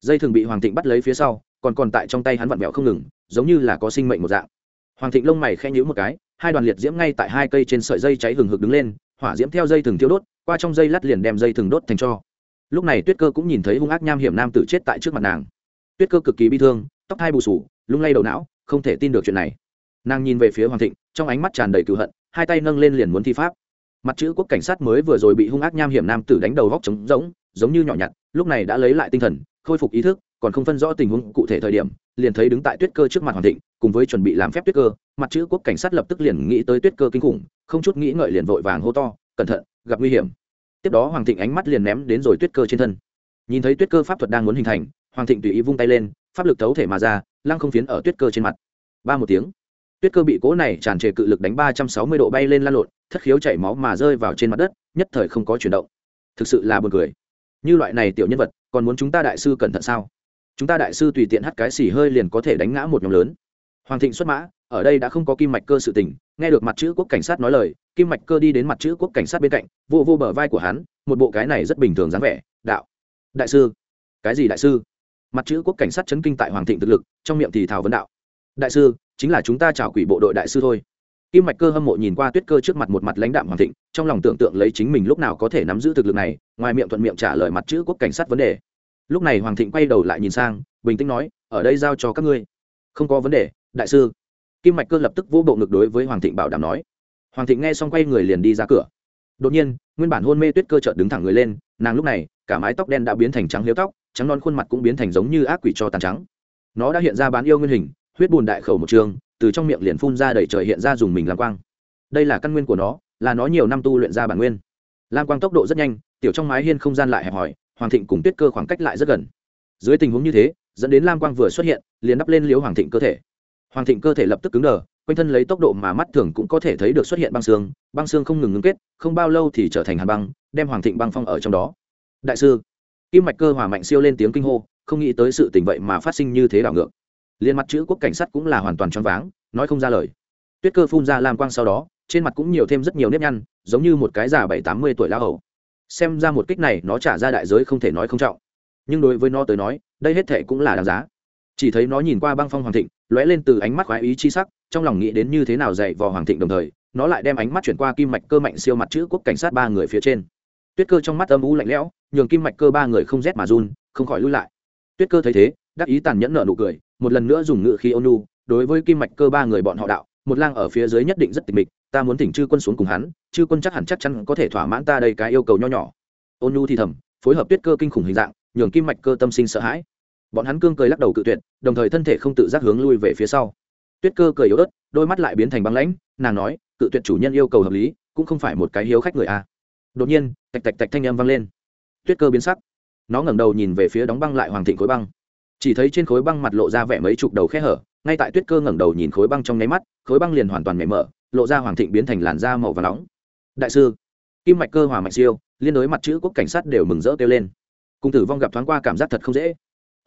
Dây thừng bị hoàng thịnh bắt lấy phía sau, còn còn tại trong tay hắn vặn vẹo không ngừng, giống như là có sinh mệnh một dạng. Hoàng thịnh lông mày khe nhữ một cái, hai đoàn liệt diễm ngay tại hai cây trên sợi dây cháy hừng hực đứng lên, hỏa diễm theo dây thừng thiêu đốt, qua trong dây lắt liền đem dây thừng đốt thành cho lúc này tuyết cơ cũng nhìn thấy hung ác nham hiểm nam tử chết tại trước mặt nàng. Tuyết cơ cực kỳ bi thương, tóc hai bù sù, lung lay đầu não, không thể tin được chuyện này. Nàng nhìn về phía hoàng thịnh, trong ánh mắt tràn đầy cựu hận, hai tay nâng lên liền muốn thi pháp. Mặt chữ quốc cảnh sát mới vừa rồi bị hung ác nham hiểm nam tử đánh đầu góc trống rỗng, giống như nhỏ nhặt, lúc này đã lấy lại tinh thần, khôi phục ý thức, còn không phân rõ tình huống cụ thể thời điểm, liền thấy đứng tại tuyết cơ trước mặt hoàng thịnh, cùng với chuẩn bị làm phép tuyết cơ, mặt chữ quốc cảnh sát lập tức liền nghĩ tới tuyết cơ kinh khủng, không chút nghĩ ngợi liền vội vàng hô to, cẩn thận, gặp nguy hiểm tiếp đó hoàng thịnh ánh mắt liền ném đến rồi tuyết cơ trên thân nhìn thấy tuyết cơ pháp thuật đang muốn hình thành hoàng thịnh tùy ý vung tay lên pháp lực thấu thể mà ra lăng không phiến ở tuyết cơ trên mặt ba một tiếng tuyết cơ bị cố này tràn trề cự lực đánh ba trăm sáu mươi độ bay lên lan lộn thất khiếu chảy máu mà rơi vào trên mặt đất nhất thời không có chuyển động thực sự là buồn cười như loại này tiểu nhân vật còn muốn chúng ta đại sư cẩn thận sao chúng ta đại sư tùy tiện hắt cái xì hơi liền có thể đánh ngã một nhóm lớn hoàng thịnh xuất mã ở đây đã không có kim mạch cơ sự tình nghe được mặt chữ quốc cảnh sát nói lời kim mạch cơ đi đến mặt chữ quốc cảnh sát bên cạnh, vô vô bờ vai của hắn, một bộ cái này rất bình thường dáng vẻ, đạo. Đại sư. Cái gì đại sư? Mặt chữ quốc cảnh sát chấn kinh tại hoàng thịnh thực lực, trong miệng thì thảo vấn đạo. Đại sư, chính là chúng ta chào quỷ bộ đội đại sư thôi. Kim mạch cơ hâm mộ nhìn qua tuyết cơ trước mặt một mặt lãnh đạm hoàng thịnh, trong lòng tưởng tượng lấy chính mình lúc nào có thể nắm giữ thực lực này, ngoài miệng thuận miệng trả lời mặt chữ quốc cảnh sát vấn đề. Lúc này hoàng thịnh quay đầu lại nhìn sang, bình tĩnh nói, ở đây giao cho các ngươi. Không có vấn đề, đại sư. Kim mạch cơ lập tức vô bộ ngực đối với hoàng thịnh bảo đảm nói hoàng thịnh nghe xong quay người liền đi ra cửa. Đột nhiên, nguyên bản hôn mê tuyết cơ chợt đứng thẳng người lên, nàng lúc này, cả mái tóc đen đã biến thành trắng liếu tóc, trắng non khuôn mặt cũng biến thành giống như ác quỷ cho tàn trắng. Nó đã hiện ra bán yêu nguyên hình, huyết bùn đại khẩu một trường, từ trong miệng liền phun ra đầy trời hiện ra dùng mình làm quang. Đây là căn nguyên của nó, là nó nhiều năm tu luyện ra bản nguyên. Lam quang tốc độ rất nhanh, tiểu trong mái hiên không gian lại hẹp hòi, hoàng thịnh cùng tuyết cơ khoảng cách lại rất gần. Dưới tình huống như thế, dẫn đến lam quang vừa xuất hiện, liền đắp lên liếu hoàng thịnh cơ thể. Hoàng thịnh cơ thể lập tức cứng đờ quanh thân lấy tốc độ mà mắt thường cũng có thể thấy được xuất hiện băng xương băng xương không ngừng ngưng kết, không bao lâu thì trở thành hàn băng, đem hoàng thịnh băng phong ở trong đó. Đại sư, kim mạch cơ hòa mạnh siêu lên tiếng kinh hô, không nghĩ tới sự tình vậy mà phát sinh như thế đảo ngược. Liên mặt chữ quốc cảnh sát cũng là hoàn toàn choáng váng, nói không ra lời. Tuyết cơ phun ra lam quang sau đó, trên mặt cũng nhiều thêm rất nhiều nếp nhăn, giống như một cái già bảy tám mươi tuổi lao hầu. Xem ra một kích này nó trả ra đại giới không thể nói không trọng. Nhưng đối với nó tới nói, đây hết thể cũng là đáng giá chỉ thấy nó nhìn qua băng phong hoàng thịnh, lóe lên từ ánh mắt khoái ý chi sắc, trong lòng nghĩ đến như thế nào dạy vò hoàng thịnh đồng thời, nó lại đem ánh mắt chuyển qua kim mạch cơ mạnh siêu mặt chữ quốc cảnh sát ba người phía trên. Tuyết cơ trong mắt âm u lạnh lẽo, nhường kim mạch cơ ba người không rét mà run, không khỏi lui lại. Tuyết cơ thấy thế, đắc ý tàn nhẫn nợ nụ cười, một lần nữa dùng ngự khí ôn đối với kim mạch cơ ba người bọn họ đạo, một lang ở phía dưới nhất định rất tịch mịch, ta muốn thỉnh chư quân xuống cùng hắn, chư quân chắc hẳn chắc chắn có thể thỏa mãn ta đây cái yêu cầu nho nhỏ. Ôn thì thầm, phối hợp tuyết cơ kinh khủng hình dạng, nhường kim mạch cơ tâm sinh sợ hãi bọn hắn cương cười lắc đầu cự tuyệt, đồng thời thân thể không tự giác hướng lui về phía sau. Tuyết cơ cười yếu ớt, đôi mắt lại biến thành băng lãnh, nàng nói, cự tuyệt chủ nhân yêu cầu hợp lý, cũng không phải một cái hiếu khách người a đột nhiên, tạch tạch tạch thanh âm vang lên. Tuyết cơ biến sắc. Nó ngẩng đầu nhìn về phía đóng băng lại hoàng thịnh khối băng. Chỉ thấy trên khối băng mặt lộ ra vẻ mấy chục đầu khe hở, ngay tại tuyết cơ ngẩng đầu nhìn khối băng trong nháy mắt, khối băng liền hoàn toàn mẻ mở lộ ra hoàng thịnh biến thành làn da màu và nóng. Đại sư, kim mạch cơ hòa mạch siêu, liên đối mặt chữ quốc cảnh sát đều mừng rỡ kêu lên. Cung tử vong gặp thoáng qua cảm giác thật không dễ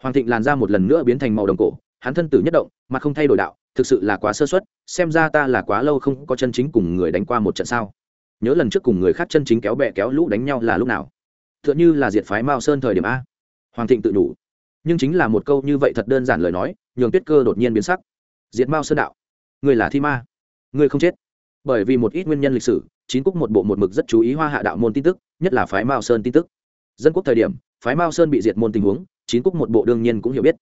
hoàng thịnh làn ra một lần nữa biến thành màu đồng cổ, hắn thân tử nhất động, mà không thay đổi đạo, thực sự là quá sơ xuất xem ra ta là quá lâu không có chân chính cùng người đánh qua một trận sao. Nhớ lần trước cùng người khác chân chính kéo bẹ kéo lũ đánh nhau là lúc nào? T h ư ợ n h ư là diệt phái mao sơn thời điểm a. Hoàng thịnh tự đủ nhưng chính là một câu như vậy thật đơn giản lời nói, nhường tuyết cơ đột nhiên biến sắc. Diệt mao sơn đạo. Người là thi ma. Người không chết. Bởi vì một ít nguyên nhân lịch sử, chín cúc một bộ một mực rất chú ý hoa hạ đạo môn tin tức, nhất là phái mao sơn tin tức. Dân quốc thời điểm phái mao sơn bị diệt môn tình huống, chín cúc một bộ đương nhiên cũng hiểu biết.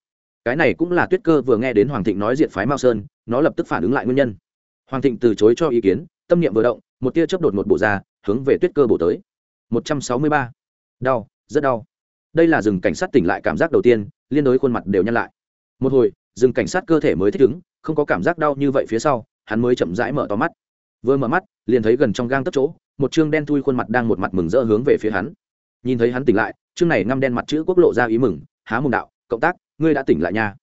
Cái này cũng là tuyết cơ vừa nghe đến hoàng thịnh nói diệt phái mao sơn, nó lập tức phản ứng lại nguyên nhân. Hoàng thịnh từ chối cho ý kiến, tâm niệm vừa động, một tia chớp đột một bộ ra, hướng về tuyết cơ bổ tới. Một trăm sáu mươi ba. Đau, rất đau. Đây là rừng cảnh sát tỉnh lại cảm giác đầu tiên, liên đối khuôn mặt đều nhăn lại. Một hồi, rừng cảnh sát cơ thể mới thích ứng, không có cảm giác đau như vậy phía sau, hắn mới chậm rãi mở to mắt. Vừa mở mắt, liền thấy gần trong gang tất chỗ, một chương đen thui khuôn mặt đang một mặt mừng rỡ hướng về phía hắn. Nhìn thấy hắn tỉnh lại chương này ngăm đen mặt chữ quốc lộ ra ý mừng, há mùng đạo, cộng tác, ngươi đã tỉnh lại nha.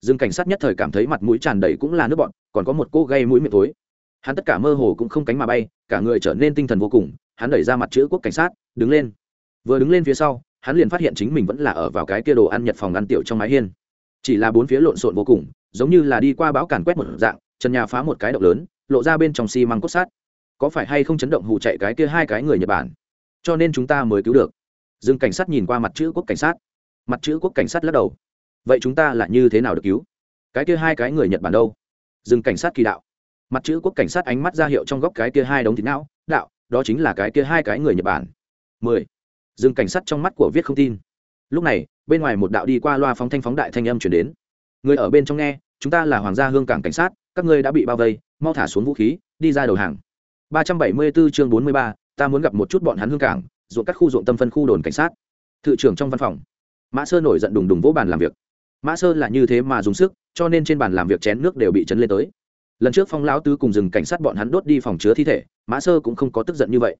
Dương cảnh sát nhất thời cảm thấy mặt mũi tràn đầy cũng là nước bọn, còn có một cô gây mũi miệng tối hắn tất cả mơ hồ cũng không cánh mà bay, cả người trở nên tinh thần vô cùng, hắn đẩy ra mặt chữ quốc cảnh sát, đứng lên. Vừa đứng lên phía sau, hắn liền phát hiện chính mình vẫn là ở vào cái kia đồ ăn nhật phòng ăn tiểu trong mái hiên. Chỉ là bốn phía lộn xộn vô cùng, giống như là đi qua bão càn quét một dạng trần nhà phá một cái động lớn, lộ ra bên trong xi măng cốt sát có phải hay không chấn động hù chạy cái kia hai cái người nhật bản? Cho nên chúng ta mới cứu được dương cảnh sát nhìn qua mặt chữ quốc cảnh sát. Mặt chữ quốc cảnh sát lắc đầu. Vậy chúng ta là như thế nào được cứu? Cái kia hai cái người nhật bản đâu? Dương cảnh sát kỳ đạo. Mặt chữ quốc cảnh sát ánh mắt ra hiệu trong góc cái kia hai đống thịt não. Đạo đó chính là cái kia hai cái người nhật bản. Mười. Dương cảnh sát trong mắt của viết không tin. Lúc này bên ngoài một đạo đi qua loa phóng thanh phóng đại thanh âm chuyển đến. Người ở bên trong nghe chúng ta là hoàng gia hương cảng cảnh sát các ngươi đã bị bao vây mau thả xuống vũ khí đi ra đầu hàng. 374 chương 43, ta muốn gặp một chút bọn hắn hương cảng ruộng cắt khu ruộng tâm phân khu đồn cảnh sát. Thự trưởng trong văn phòng. Mã sơ nổi giận đùng đùng vỗ bàn làm việc. Mã sơ là như thế mà dùng sức, cho nên trên bàn làm việc chén nước đều bị chấn lên tới. Lần trước phong lão tứ cùng dừng cảnh sát bọn hắn đốt đi phòng chứa thi thể, mã sơ cũng không có tức giận như vậy.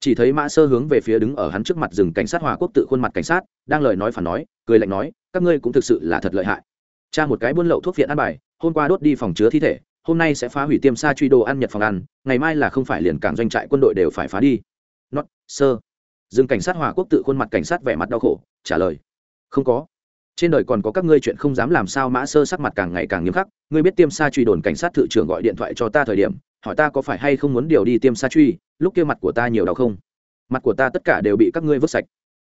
Chỉ thấy mã sơ hướng về phía đứng ở hắn trước mặt rừng cảnh sát hòa quốc tự khuôn mặt cảnh sát, đang lời nói phản nói, cười lạnh nói, các ngươi cũng thực sự là thật lợi hại. Cha một cái buôn lậu thuốc viện ăn bài, hôm qua đốt đi phòng chứa thi thể, hôm nay sẽ phá hủy tiêm sa truy đồ ăn nhật phòng ăn, ngày mai là không phải liền cảng doanh trại quân đội đều phải phá đi. Not sơ Dương cảnh sát hòa quốc tự khuôn mặt cảnh sát vẻ mặt đau khổ, trả lời, không có. Trên đời còn có các ngươi chuyện không dám làm sao mã sơ sắc mặt càng ngày càng nghiêm khắc. Ngươi biết tiêm sa truy đồn cảnh sát thự trưởng gọi điện thoại cho ta thời điểm, hỏi ta có phải hay không muốn điều đi tiêm sa truy, lúc kia mặt của ta nhiều đau không? Mặt của ta tất cả đều bị các ngươi vứt sạch.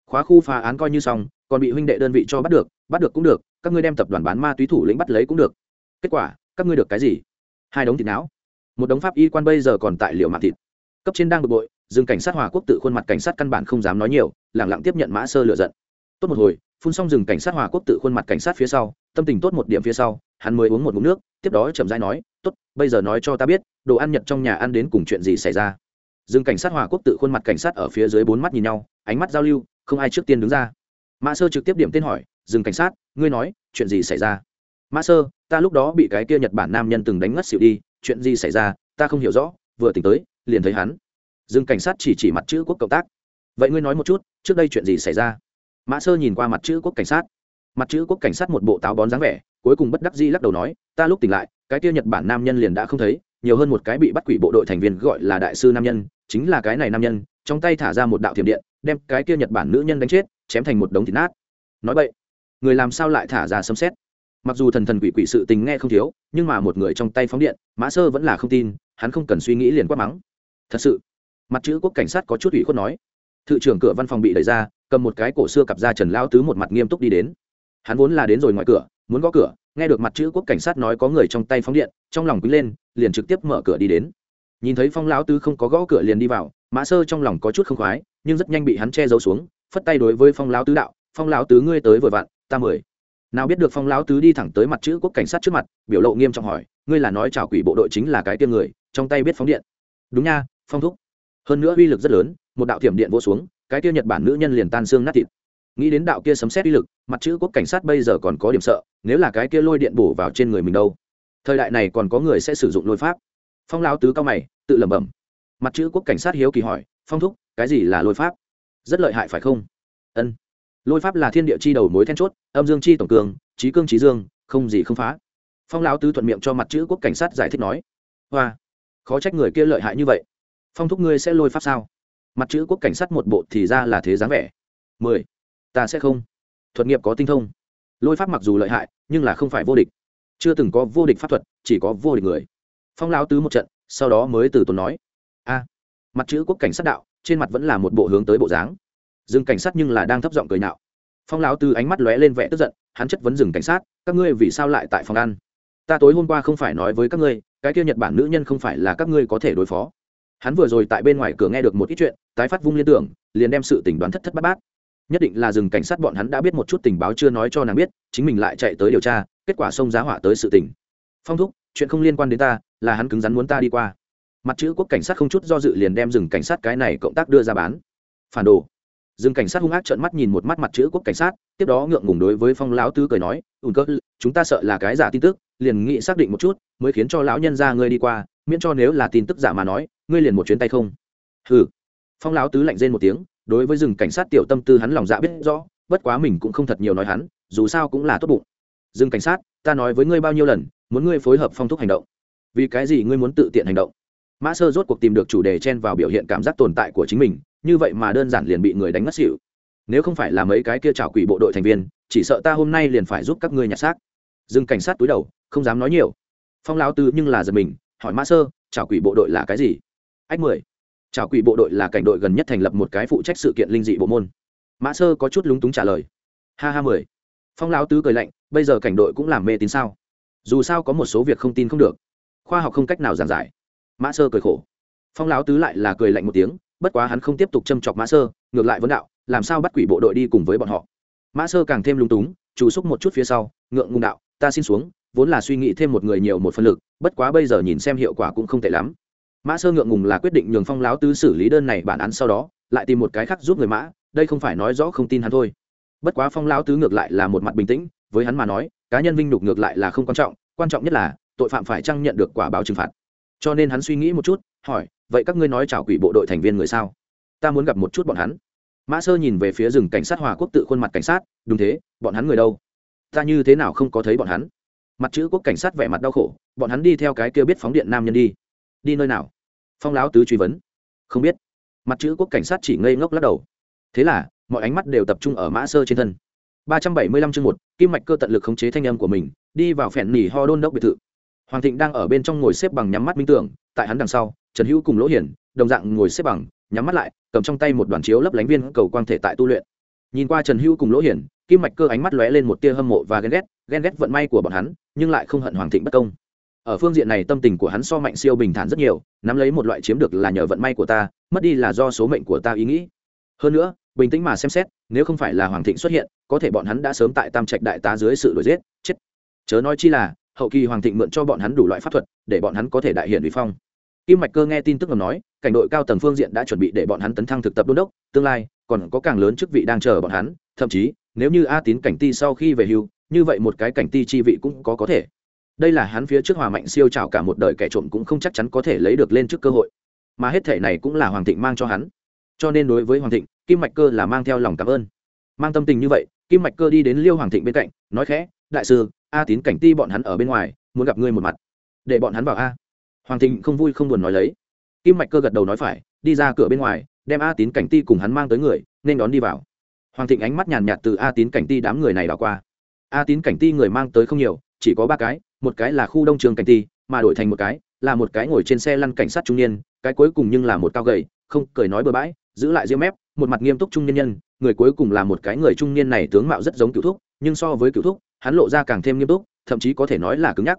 Khóa khu phá án coi như xong, còn bị huynh đệ đơn vị cho bắt được bắt được cũng được, các ngươi đem tập đoàn bán ma túy thủ lĩnh bắt lấy cũng được. Kết quả, các ngươi được cái gì? Hai đống thịt não. Một đống pháp y quan bây giờ còn tại liệu mạng thịt. Cấp trên đang bực bội dừng cảnh sát hòa quốc tự khuôn mặt cảnh sát căn bản không dám nói nhiều, lẳng lặng tiếp nhận mã sơ lựa giận. Tốt một hồi, phun xong rừng cảnh sát hòa quốc tự khuôn mặt cảnh sát phía sau, tâm tình tốt một điểm phía sau, hắn mới uống một ngụm nước, tiếp đó chậm rãi nói, tốt, bây giờ nói cho ta biết, đồ ăn nhật trong nhà ăn đến cùng chuyện gì xảy ra? Rừng cảnh sát hòa quốc tự khuôn mặt cảnh sát ở phía dưới bốn mắt nhìn nhau, ánh mắt giao lưu, không ai trước tiên đứng ra. Mã sơ trực tiếp điểm tên hỏi rừng cảnh sát, ngươi nói, chuyện gì xảy ra? Mã sơ, ta lúc đó bị cái kia nhật bản nam nhân từng đánh ngất xỉu đi, chuyện gì xảy ra, ta không hiểu rõ, vừa tỉnh tới, liền thấy hắn. Dừng cảnh sát chỉ chỉ mặt chữ quốc cộng tác. Vậy ngươi nói một chút, trước đây chuyện gì xảy ra? Mã sơ nhìn qua mặt chữ quốc cảnh sát. Mặt chữ quốc cảnh sát một bộ táo bón dáng vẻ, cuối cùng bất đắc dĩ lắc đầu nói, ta lúc tỉnh lại, cái kia nhật bản nam nhân liền đã không thấy, nhiều hơn một cái bị bắt quỷ bộ đội thành viên gọi là đại sư nam nhân, chính là cái này nam nhân, trong tay thả ra một đạo thiểm điện, đem cái kia nhật bản nữ nhân đánh chết, chém thành một đống thịt nát. Nói vậy, người làm sao lại thả ra sấm xét mặc dù thần thần quỷ quỷ sự tình nghe không thiếu, nhưng mà một người trong tay phóng điện, mã sơ vẫn là không tin, hắn không cần suy nghĩ liền quát mắng. Thật sự mặt chữ quốc cảnh sát có chút ủy khuất nói. Thự trưởng cửa văn phòng bị đẩy ra, cầm một cái cổ xưa cặp ra trần lao tứ một mặt nghiêm túc đi đến. Hắn vốn là đến rồi ngoài cửa, muốn gõ cửa, nghe được mặt chữ quốc cảnh sát nói có người trong tay phóng điện, trong lòng quý lên, liền trực tiếp mở cửa đi đến. Nhìn thấy phong lão tứ không có gõ cửa liền đi vào, mã sơ trong lòng có chút không khoái, nhưng rất nhanh bị hắn che giấu xuống, phất tay đối với phong lão tứ đạo, phong lão tứ ngươi tới vừa vặn, ta mười nào biết được phong lão tứ đi thẳng tới mặt chữ quốc cảnh sát trước mặt, biểu lộ nghiêm trọng hỏi, ngươi là nói chào quỷ bộ đội chính là cái tiêm người, trong tay biết phóng điện. Đúng nha, phong thúc hơn nữa uy lực rất lớn, một đạo thiểm điện vỗ xuống, cái kia nhật bản nữ nhân liền tan xương nát thịt. Nghĩ đến đạo kia sấm xét uy lực, mặt chữ quốc cảnh sát bây giờ còn có điểm sợ, nếu là cái kia lôi điện bổ vào trên người mình đâu. Thời đại này còn có người sẽ sử dụng lôi pháp. Phong lao tứ cao mày, tự lẩm bẩm. Mặt chữ quốc cảnh sát hiếu kỳ hỏi, phong thúc, cái gì là lôi pháp? Rất lợi hại, phải không? Ân. Lôi pháp là thiên địa chi đầu mối then chốt, âm dương chi tổng cường trí cương trí dương, không gì không phá. Phong lão tứ thuận miệng cho mặt chữ quốc cảnh sát giải thích nói. Hoa, khó trách người kia lợi hại như vậy phong thúc ngươi sẽ lôi pháp sao? Mặt chữ quốc cảnh sát một bộ thì ra là thế dáng vẻ. Mười. Ta sẽ không. Thuật nghiệp có tinh thông. Lôi pháp mặc dù lợi hại, nhưng là không phải vô địch. Chưa từng có vô địch pháp thuật, chỉ có vô địch người. Phong lao tứ một trận, sau đó mới từ tốn nói. A. Mặt chữ quốc cảnh sát đạo, trên mặt vẫn là một bộ hướng tới bộ dáng. Dừng cảnh sát nhưng là đang thấp giọng cười nạo phong lão tứ ánh mắt lóe lên vẻ tức giận, hắn chất vấn dừng cảnh sát, các ngươi vì sao lại tại phòng ăn? Ta tối hôm qua không phải nói với các ngươi, cái kia nhật bản nữ nhân không phải là các ngươi có thể đối phó hắn vừa rồi tại bên ngoài cửa nghe được một ít chuyện, tái phát vung liên tưởng, liền đem sự tình đoán thất thất bát bát. Nhất định là rừng cảnh sát bọn hắn đã biết một chút tình báo chưa nói cho nàng biết, chính mình lại chạy tới điều tra, kết quả xông giá hỏa tới sự tình. Phong thúc, chuyện không liên quan đến ta, là hắn cứng rắn muốn ta đi qua. Mặt chữ quốc cảnh sát không chút do dự liền đem rừng cảnh sát cái này cộng tác đưa ra bán. Phản đồ. Rừng cảnh sát hung ác trợn mắt nhìn một mắt mặt chữ quốc cảnh sát, tiếp đó ngượng ngùng đối với phong lão tứ cười nói, ùn cơ, chúng ta sợ là cái giả tin tức, liền nghị xác định một chút, mới khiến cho lão nhân ra ngươi đi qua miễn cho nếu là tin tức giả mà nói, ngươi liền một chuyến tay không? Hừ. Phong lão tứ lạnh rên một tiếng, đối với rừng cảnh sát tiểu tâm tư hắn lòng dạ biết rõ, bất quá mình cũng không thật nhiều nói hắn, dù sao cũng là tốt bụng. Rừng cảnh sát, ta nói với ngươi bao nhiêu lần, muốn ngươi phối hợp phong thúc hành động. Vì cái gì ngươi muốn tự tiện hành động? Mã sơ rốt cuộc tìm được chủ đề chen vào biểu hiện cảm giác tồn tại của chính mình, như vậy mà đơn giản liền bị người đánh mất xỉu. Nếu không phải là mấy cái kia trào quỷ bộ đội thành viên, chỉ sợ ta hôm nay liền phải giúp các ngươi nhặt xác. Dừng cảnh sát túi đầu, không dám nói nhiều. Phong lão tứ nhưng là giật mình hỏi mã sơ trào quỷ bộ đội là cái gì? Ách mười. Trào quỷ bộ đội là cảnh đội gần nhất thành lập một cái phụ trách sự kiện linh dị bộ môn. Mã sơ có chút lúng túng trả lời. Ha ha mười. Phong lao tứ cười lạnh, bây giờ cảnh đội cũng làm mê tín sao? Dù sao có một số việc không tin không được. Khoa học không cách nào giảng giải. Mã sơ cười khổ. Phong lão tứ lại là cười lạnh một tiếng, bất quá hắn không tiếp tục châm chọc mã sơ, ngược lại vấn đạo, làm sao bắt quỷ bộ đội đi cùng với bọn họ? Mã sơ càng thêm lung túng, chủ xúc một chút phía sau, ngượng ngùng đạo, ta xin xuống vốn là suy nghĩ thêm một người nhiều một phân lực, bất quá bây giờ nhìn xem hiệu quả cũng không tệ lắm. Mã sơ ngượng ngùng là quyết định nhường phong láo tứ xử lý đơn này bản án sau đó, lại tìm một cái khác giúp người mã, đây không phải nói rõ không tin hắn thôi. Bất quá phong lão tứ ngược lại là một mặt bình tĩnh, với hắn mà nói, cá nhân vinh nhục ngược lại là không quan trọng quan trọng nhất là, tội phạm phải chăng nhận được quả báo trừng phạt. Cho nên hắn suy nghĩ một chút, hỏi, vậy các ngươi nói chào quỷ bộ đội thành viên người sao? Ta muốn gặp một chút bọn hắn. Mã sơ nhìn về phía rừng cảnh sát hòa quốc tự khuôn mặt cảnh sát, đúng thế, bọn hắn người đâu? Ta như thế nào không có thấy bọn hắn? Mặt chữ quốc cảnh sát vẻ mặt đau khổ, bọn hắn đi theo cái kia biết phóng điện nam nhân đi. Đi nơi nào? Phong láo tứ truy vấn. Không biết. Mặt chữ quốc cảnh sát chỉ ngây ngốc lắc đầu. Thế là, mọi ánh mắt đều tập trung ở mã sơ trên thân. ba trăm bảy mươi lăm chương một, kim mạch cơ tận lực khống chế thanh âm của mình, đi vào phèn nỉ ho đôn đốc biệt thự. Hoàng thịnh đang ở bên trong ngồi xếp bằng nhắm mắt minh tưởng, tại hắn đằng sau, trần hữu cùng lỗ hiển, đồng dạng ngồi xếp bằng, nhắm mắt lại, cầm trong tay một đoàn chiếu lấp lánh viên cầu quang thể tại tu luyện. Nhìn qua trần hữu cùng lỗ hiển, kim mạch cơ ánh mắt lóe lên một tia hâm mộ và ghen ghét ghen ghét vận may của bọn hắn, nhưng lại không hận hoàng thịnh bất công. Ở phương diện này tâm tình của hắn so mạnh siêu bình thản rất nhiều, nắm lấy một loại chiếm được là nhờ vận may của ta, mất đi là do số mệnh của ta ý nghĩ. Hơn nữa, bình tĩnh mà xem xét, nếu không phải là hoàng thịnh xuất hiện, có thể bọn hắn đã sớm tại tam trạch đại tá dưới sự đuổi giết, chết. Chớ nói chi là, hậu kỳ hoàng thịnh mượn cho bọn hắn đủ loại pháp thuật, để bọn hắn có thể đại hiện vi phong. Kim mạch cơ nghe tin tức ngầm nói, cảnh đội cao tầng phương diện đã chuẩn bị để bọn hắn tấn thăng thực tập đôn đốc, tương lai còn có càng lớn chức vị đang chờ bọn hắn, thậm chí, nếu như a tín cảnh ti sau khi về hưu như vậy một cái cảnh ti chi vị cũng có có thể. Đây là hắn phía trước hòa mạnh siêu trào cả một đời kẻ trộm cũng không chắc chắn có thể lấy được lên trước cơ hội. Mà hết thể này cũng là hoàng thịnh mang cho hắn. Cho nên đối với hoàng thịnh, kim mạch cơ là mang theo lòng cảm ơn. Mang tâm tình như vậy, kim mạch cơ đi đến liêu hoàng thịnh bên cạnh, nói khẽ, đại sư, a tín cảnh ti bọn hắn ở bên ngoài, muốn gặp ngươi một mặt. Để bọn hắn vào a. Hoàng thịnh không vui không buồn nói lấy. Kim mạch cơ gật đầu nói phải, đi ra cửa bên ngoài, đem a tín cảnh ti cùng hắn mang tới người, nên đón đi vào. Hoàng thịnh ánh mắt nhàn nhạt từ a tín cảnh ti đám người này đảo qua a tín cảnh ti người mang tới không nhiều, chỉ có ba cái, một cái là khu đông trường cảnh ti, mà đổi thành một cái, là một cái ngồi trên xe lăn cảnh sát trung niên, cái cuối cùng nhưng là một cao gầy, không, cười nói bừa bãi, giữ lại riêng mép, một mặt nghiêm túc trung niên nhân, người cuối cùng là một cái người trung niên này tướng mạo rất giống cựu thúc, nhưng so với cựu thúc, hắn lộ ra càng thêm nghiêm túc, thậm chí có thể nói là cứng nhắc.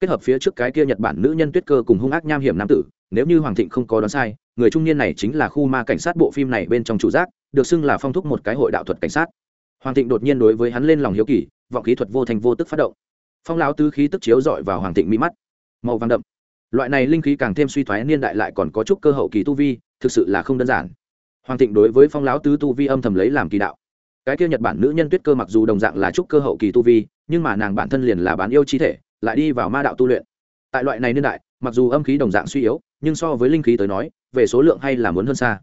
Kết hợp phía trước cái kia nhật bản nữ nhân tuyết cơ cùng hung ác nham hiểm nam tử, nếu như hoàng thịnh không có đoán sai, người trung niên này chính là khu ma cảnh sát bộ phim này bên trong chủ giác, được xưng là phong thúc một cái hội đạo thuật cảnh sát. Hoàng thịnh đột nhiên đối với hắn lên lòng hiếu kỳ vọng khí thuật vô thành vô tức phát động. Phong lão tứ khí tức chiếu dọi vào hoàng thịnh mi mắt. Màu vàng đậm. Loại này linh khí càng thêm suy thoái niên đại lại còn có chút cơ hậu kỳ tu vi, thực sự là không đơn giản. Hoàng thịnh đối với phong lão tứ tu vi âm thầm lấy làm kỳ đạo. Cái kia nhật bản nữ nhân tuyết cơ mặc dù đồng dạng là trúc cơ hậu kỳ tu vi, nhưng mà nàng bản thân liền là bán yêu chi thể, lại đi vào ma đạo tu luyện. Tại loại này niên đại, mặc dù âm khí đồng dạng suy yếu, nhưng so với linh khí tới nói, về số lượng hay là muốn hơn xa.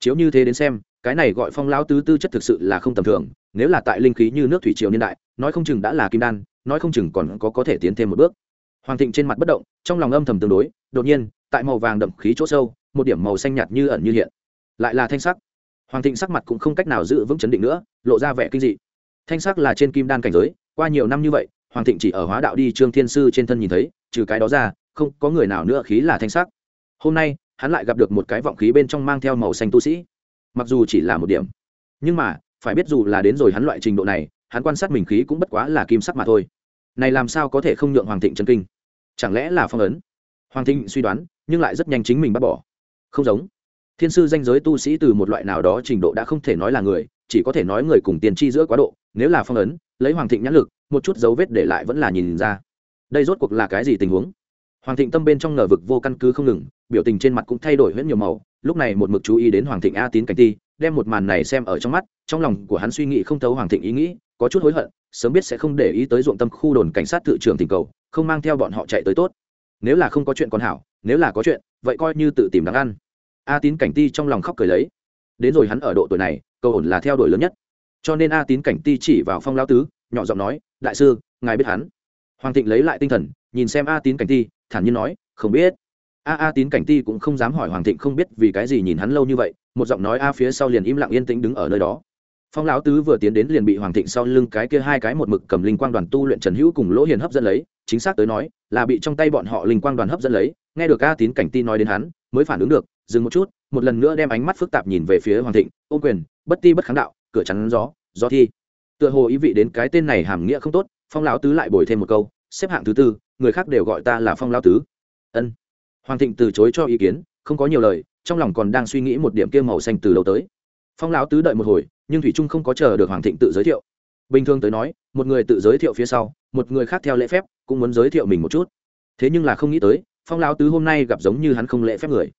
Chiếu như thế đến xem, cái này gọi phong lão tứ tư chất thực sự là không tầm thường nếu là tại linh khí như nước thủy triều niên đại, nói không chừng đã là kim đan, nói không chừng còn có có thể tiến thêm một bước. Hoàng thịnh trên mặt bất động, trong lòng âm thầm tương đối, đột nhiên, tại màu vàng đậm khí chỗ sâu, một điểm màu xanh nhạt như ẩn như hiện. Lại là thanh sắc. Hoàng thịnh sắc mặt cũng không cách nào giữ vững chấn định nữa, lộ ra vẻ kinh dị. Thanh sắc là trên kim đan cảnh giới, qua nhiều năm như vậy, hoàng thịnh chỉ ở hóa đạo đi trương thiên sư trên thân nhìn thấy, trừ cái đó ra, không có người nào nữa khí là thanh sắc. Hôm nay, hắn lại gặp được một cái vọng khí bên trong mang theo màu xanh tu sĩ. Mặc dù chỉ là một điểm, nhưng mà phải biết dù là đến rồi hắn loại trình độ này, hắn quan sát mình khí cũng bất quá là kim sắc mà thôi. Này làm sao có thể không nhượng hoàng thịnh chân kinh? Chẳng lẽ là phong ấn? Hoàng thịnh suy đoán, nhưng lại rất nhanh chính mình bắt bỏ. Không giống. Thiên sư danh giới tu sĩ từ một loại nào đó trình độ đã không thể nói là người, chỉ có thể nói người cùng tiền tri giữa quá độ, nếu là phong ấn, lấy hoàng thịnh nhãn lực, một chút dấu vết để lại vẫn là nhìn ra. Đây rốt cuộc là cái gì tình huống? Hoàng thịnh tâm bên trong ngờ vực vô căn cứ không ngừng, biểu tình trên mặt cũng thay đổi huyễn nhiều màu, lúc này một mực chú ý đến hoàng thịnh a tín cảnh ti đem một màn này xem ở trong mắt, trong lòng của hắn suy nghĩ không thấu hoàng thịnh ý nghĩ, có chút hối hận, sớm biết sẽ không để ý tới ruộng tâm khu đồn cảnh sát tự trường tình cầu, không mang theo bọn họ chạy tới tốt. Nếu là không có chuyện còn hảo, nếu là có chuyện, vậy coi như tự tìm đáng ăn. A tín cảnh ti trong lòng khóc cười lấy. Đến rồi hắn ở độ tuổi này, cầu ổn là theo đuổi lớn nhất. Cho nên a tín cảnh ti chỉ vào phong lao tứ, nhỏ giọng nói, đại sư, ngài biết hắn. Hoàng thịnh lấy lại tinh thần, nhìn xem a tín cảnh ti, thản nhiên nói, không biết a a tín cảnh ti cũng không dám hỏi hoàng thịnh không biết vì cái gì nhìn hắn lâu như vậy, một giọng nói a phía sau liền im lặng yên tĩnh đứng ở nơi đó. Phong lão tứ vừa tiến đến liền bị hoàng thịnh sau lưng cái kia hai cái một mực cầm linh quang đoàn tu luyện trần hữu cùng lỗ hiền hấp dẫn lấy, chính xác tới nói, là bị trong tay bọn họ linh quang đoàn hấp dẫn lấy, nghe được a tín cảnh ti nói đến hắn, mới phản ứng được, dừng một chút, một lần nữa đem ánh mắt phức tạp nhìn về phía hoàng thịnh, ô quyền, bất ti bất kháng đạo, cửa chắn gió gió thi. Tựa hồ ý vị đến cái tên này hàm nghĩa không tốt, phong lão tứ lại bồi thêm một câu, xếp hạng thứ tư, người khác đều gọi ta là phong lão tứ. Ân hoàng thịnh từ chối cho ý kiến, không có nhiều lời, trong lòng còn đang suy nghĩ một điểm kia màu xanh từ đầu tới. Phong lão tứ đợi một hồi, nhưng thủy trung không có chờ được hoàng thịnh tự giới thiệu. Bình thường tới nói, một người tự giới thiệu phía sau, một người khác theo lễ phép, cũng muốn giới thiệu mình một chút. Thế nhưng là không nghĩ tới, phong lão tứ hôm nay gặp giống như hắn không lễ phép người.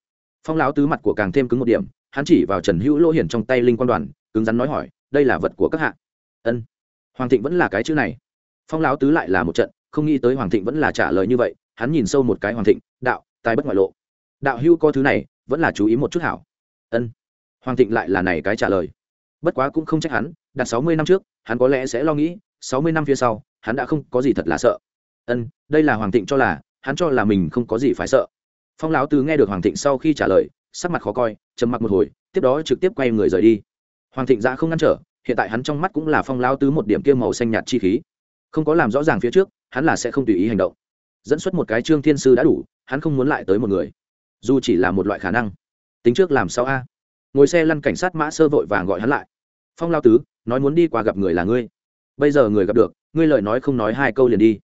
Phong lão tứ mặt của càng thêm cứng một điểm, hắn chỉ vào trần hữu lỗ hiển trong tay linh quan đoàn, cứng rắn nói hỏi, đây là vật của các hạ. Ân. Hoàng thịnh vẫn là cái chữ này. Phong lão tứ lại là một trận, không nghĩ tới hoàng thịnh vẫn là trả lời như vậy, hắn nhìn sâu một cái hoàng thịnh, đạo tài bất ngoại lộ. Đạo hưu có thứ này, vẫn là chú ý một chút hảo. Ân. Hoàng thịnh lại là này cái trả lời. Bất quá cũng không trách hắn, đặt sáu mươi năm trước, hắn có lẽ sẽ lo nghĩ, sáu mươi năm phía sau, hắn đã không có gì thật là sợ. Ân, đây là hoàng thịnh cho là, hắn cho là mình không có gì phải sợ. Phong lão tứ nghe được hoàng thịnh sau khi trả lời, sắc mặt khó coi, trầm mặc một hồi, tiếp đó trực tiếp quay người rời đi. Hoàng thịnh ra không ngăn trở, hiện tại hắn trong mắt cũng là phong lão tứ một điểm kia màu xanh nhạt chi khí. Không có làm rõ ràng phía trước, hắn là sẽ không tùy ý hành động dẫn xuất một cái trương thiên sư đã đủ, hắn không muốn lại tới một người. Dù chỉ là một loại khả năng. Tính trước làm sao a? Ngồi xe lăn cảnh sát mã sơ vội vàng gọi hắn lại. Phong lao tứ, nói muốn đi qua gặp người là ngươi. Bây giờ người gặp được, ngươi lời nói không nói hai câu liền đi.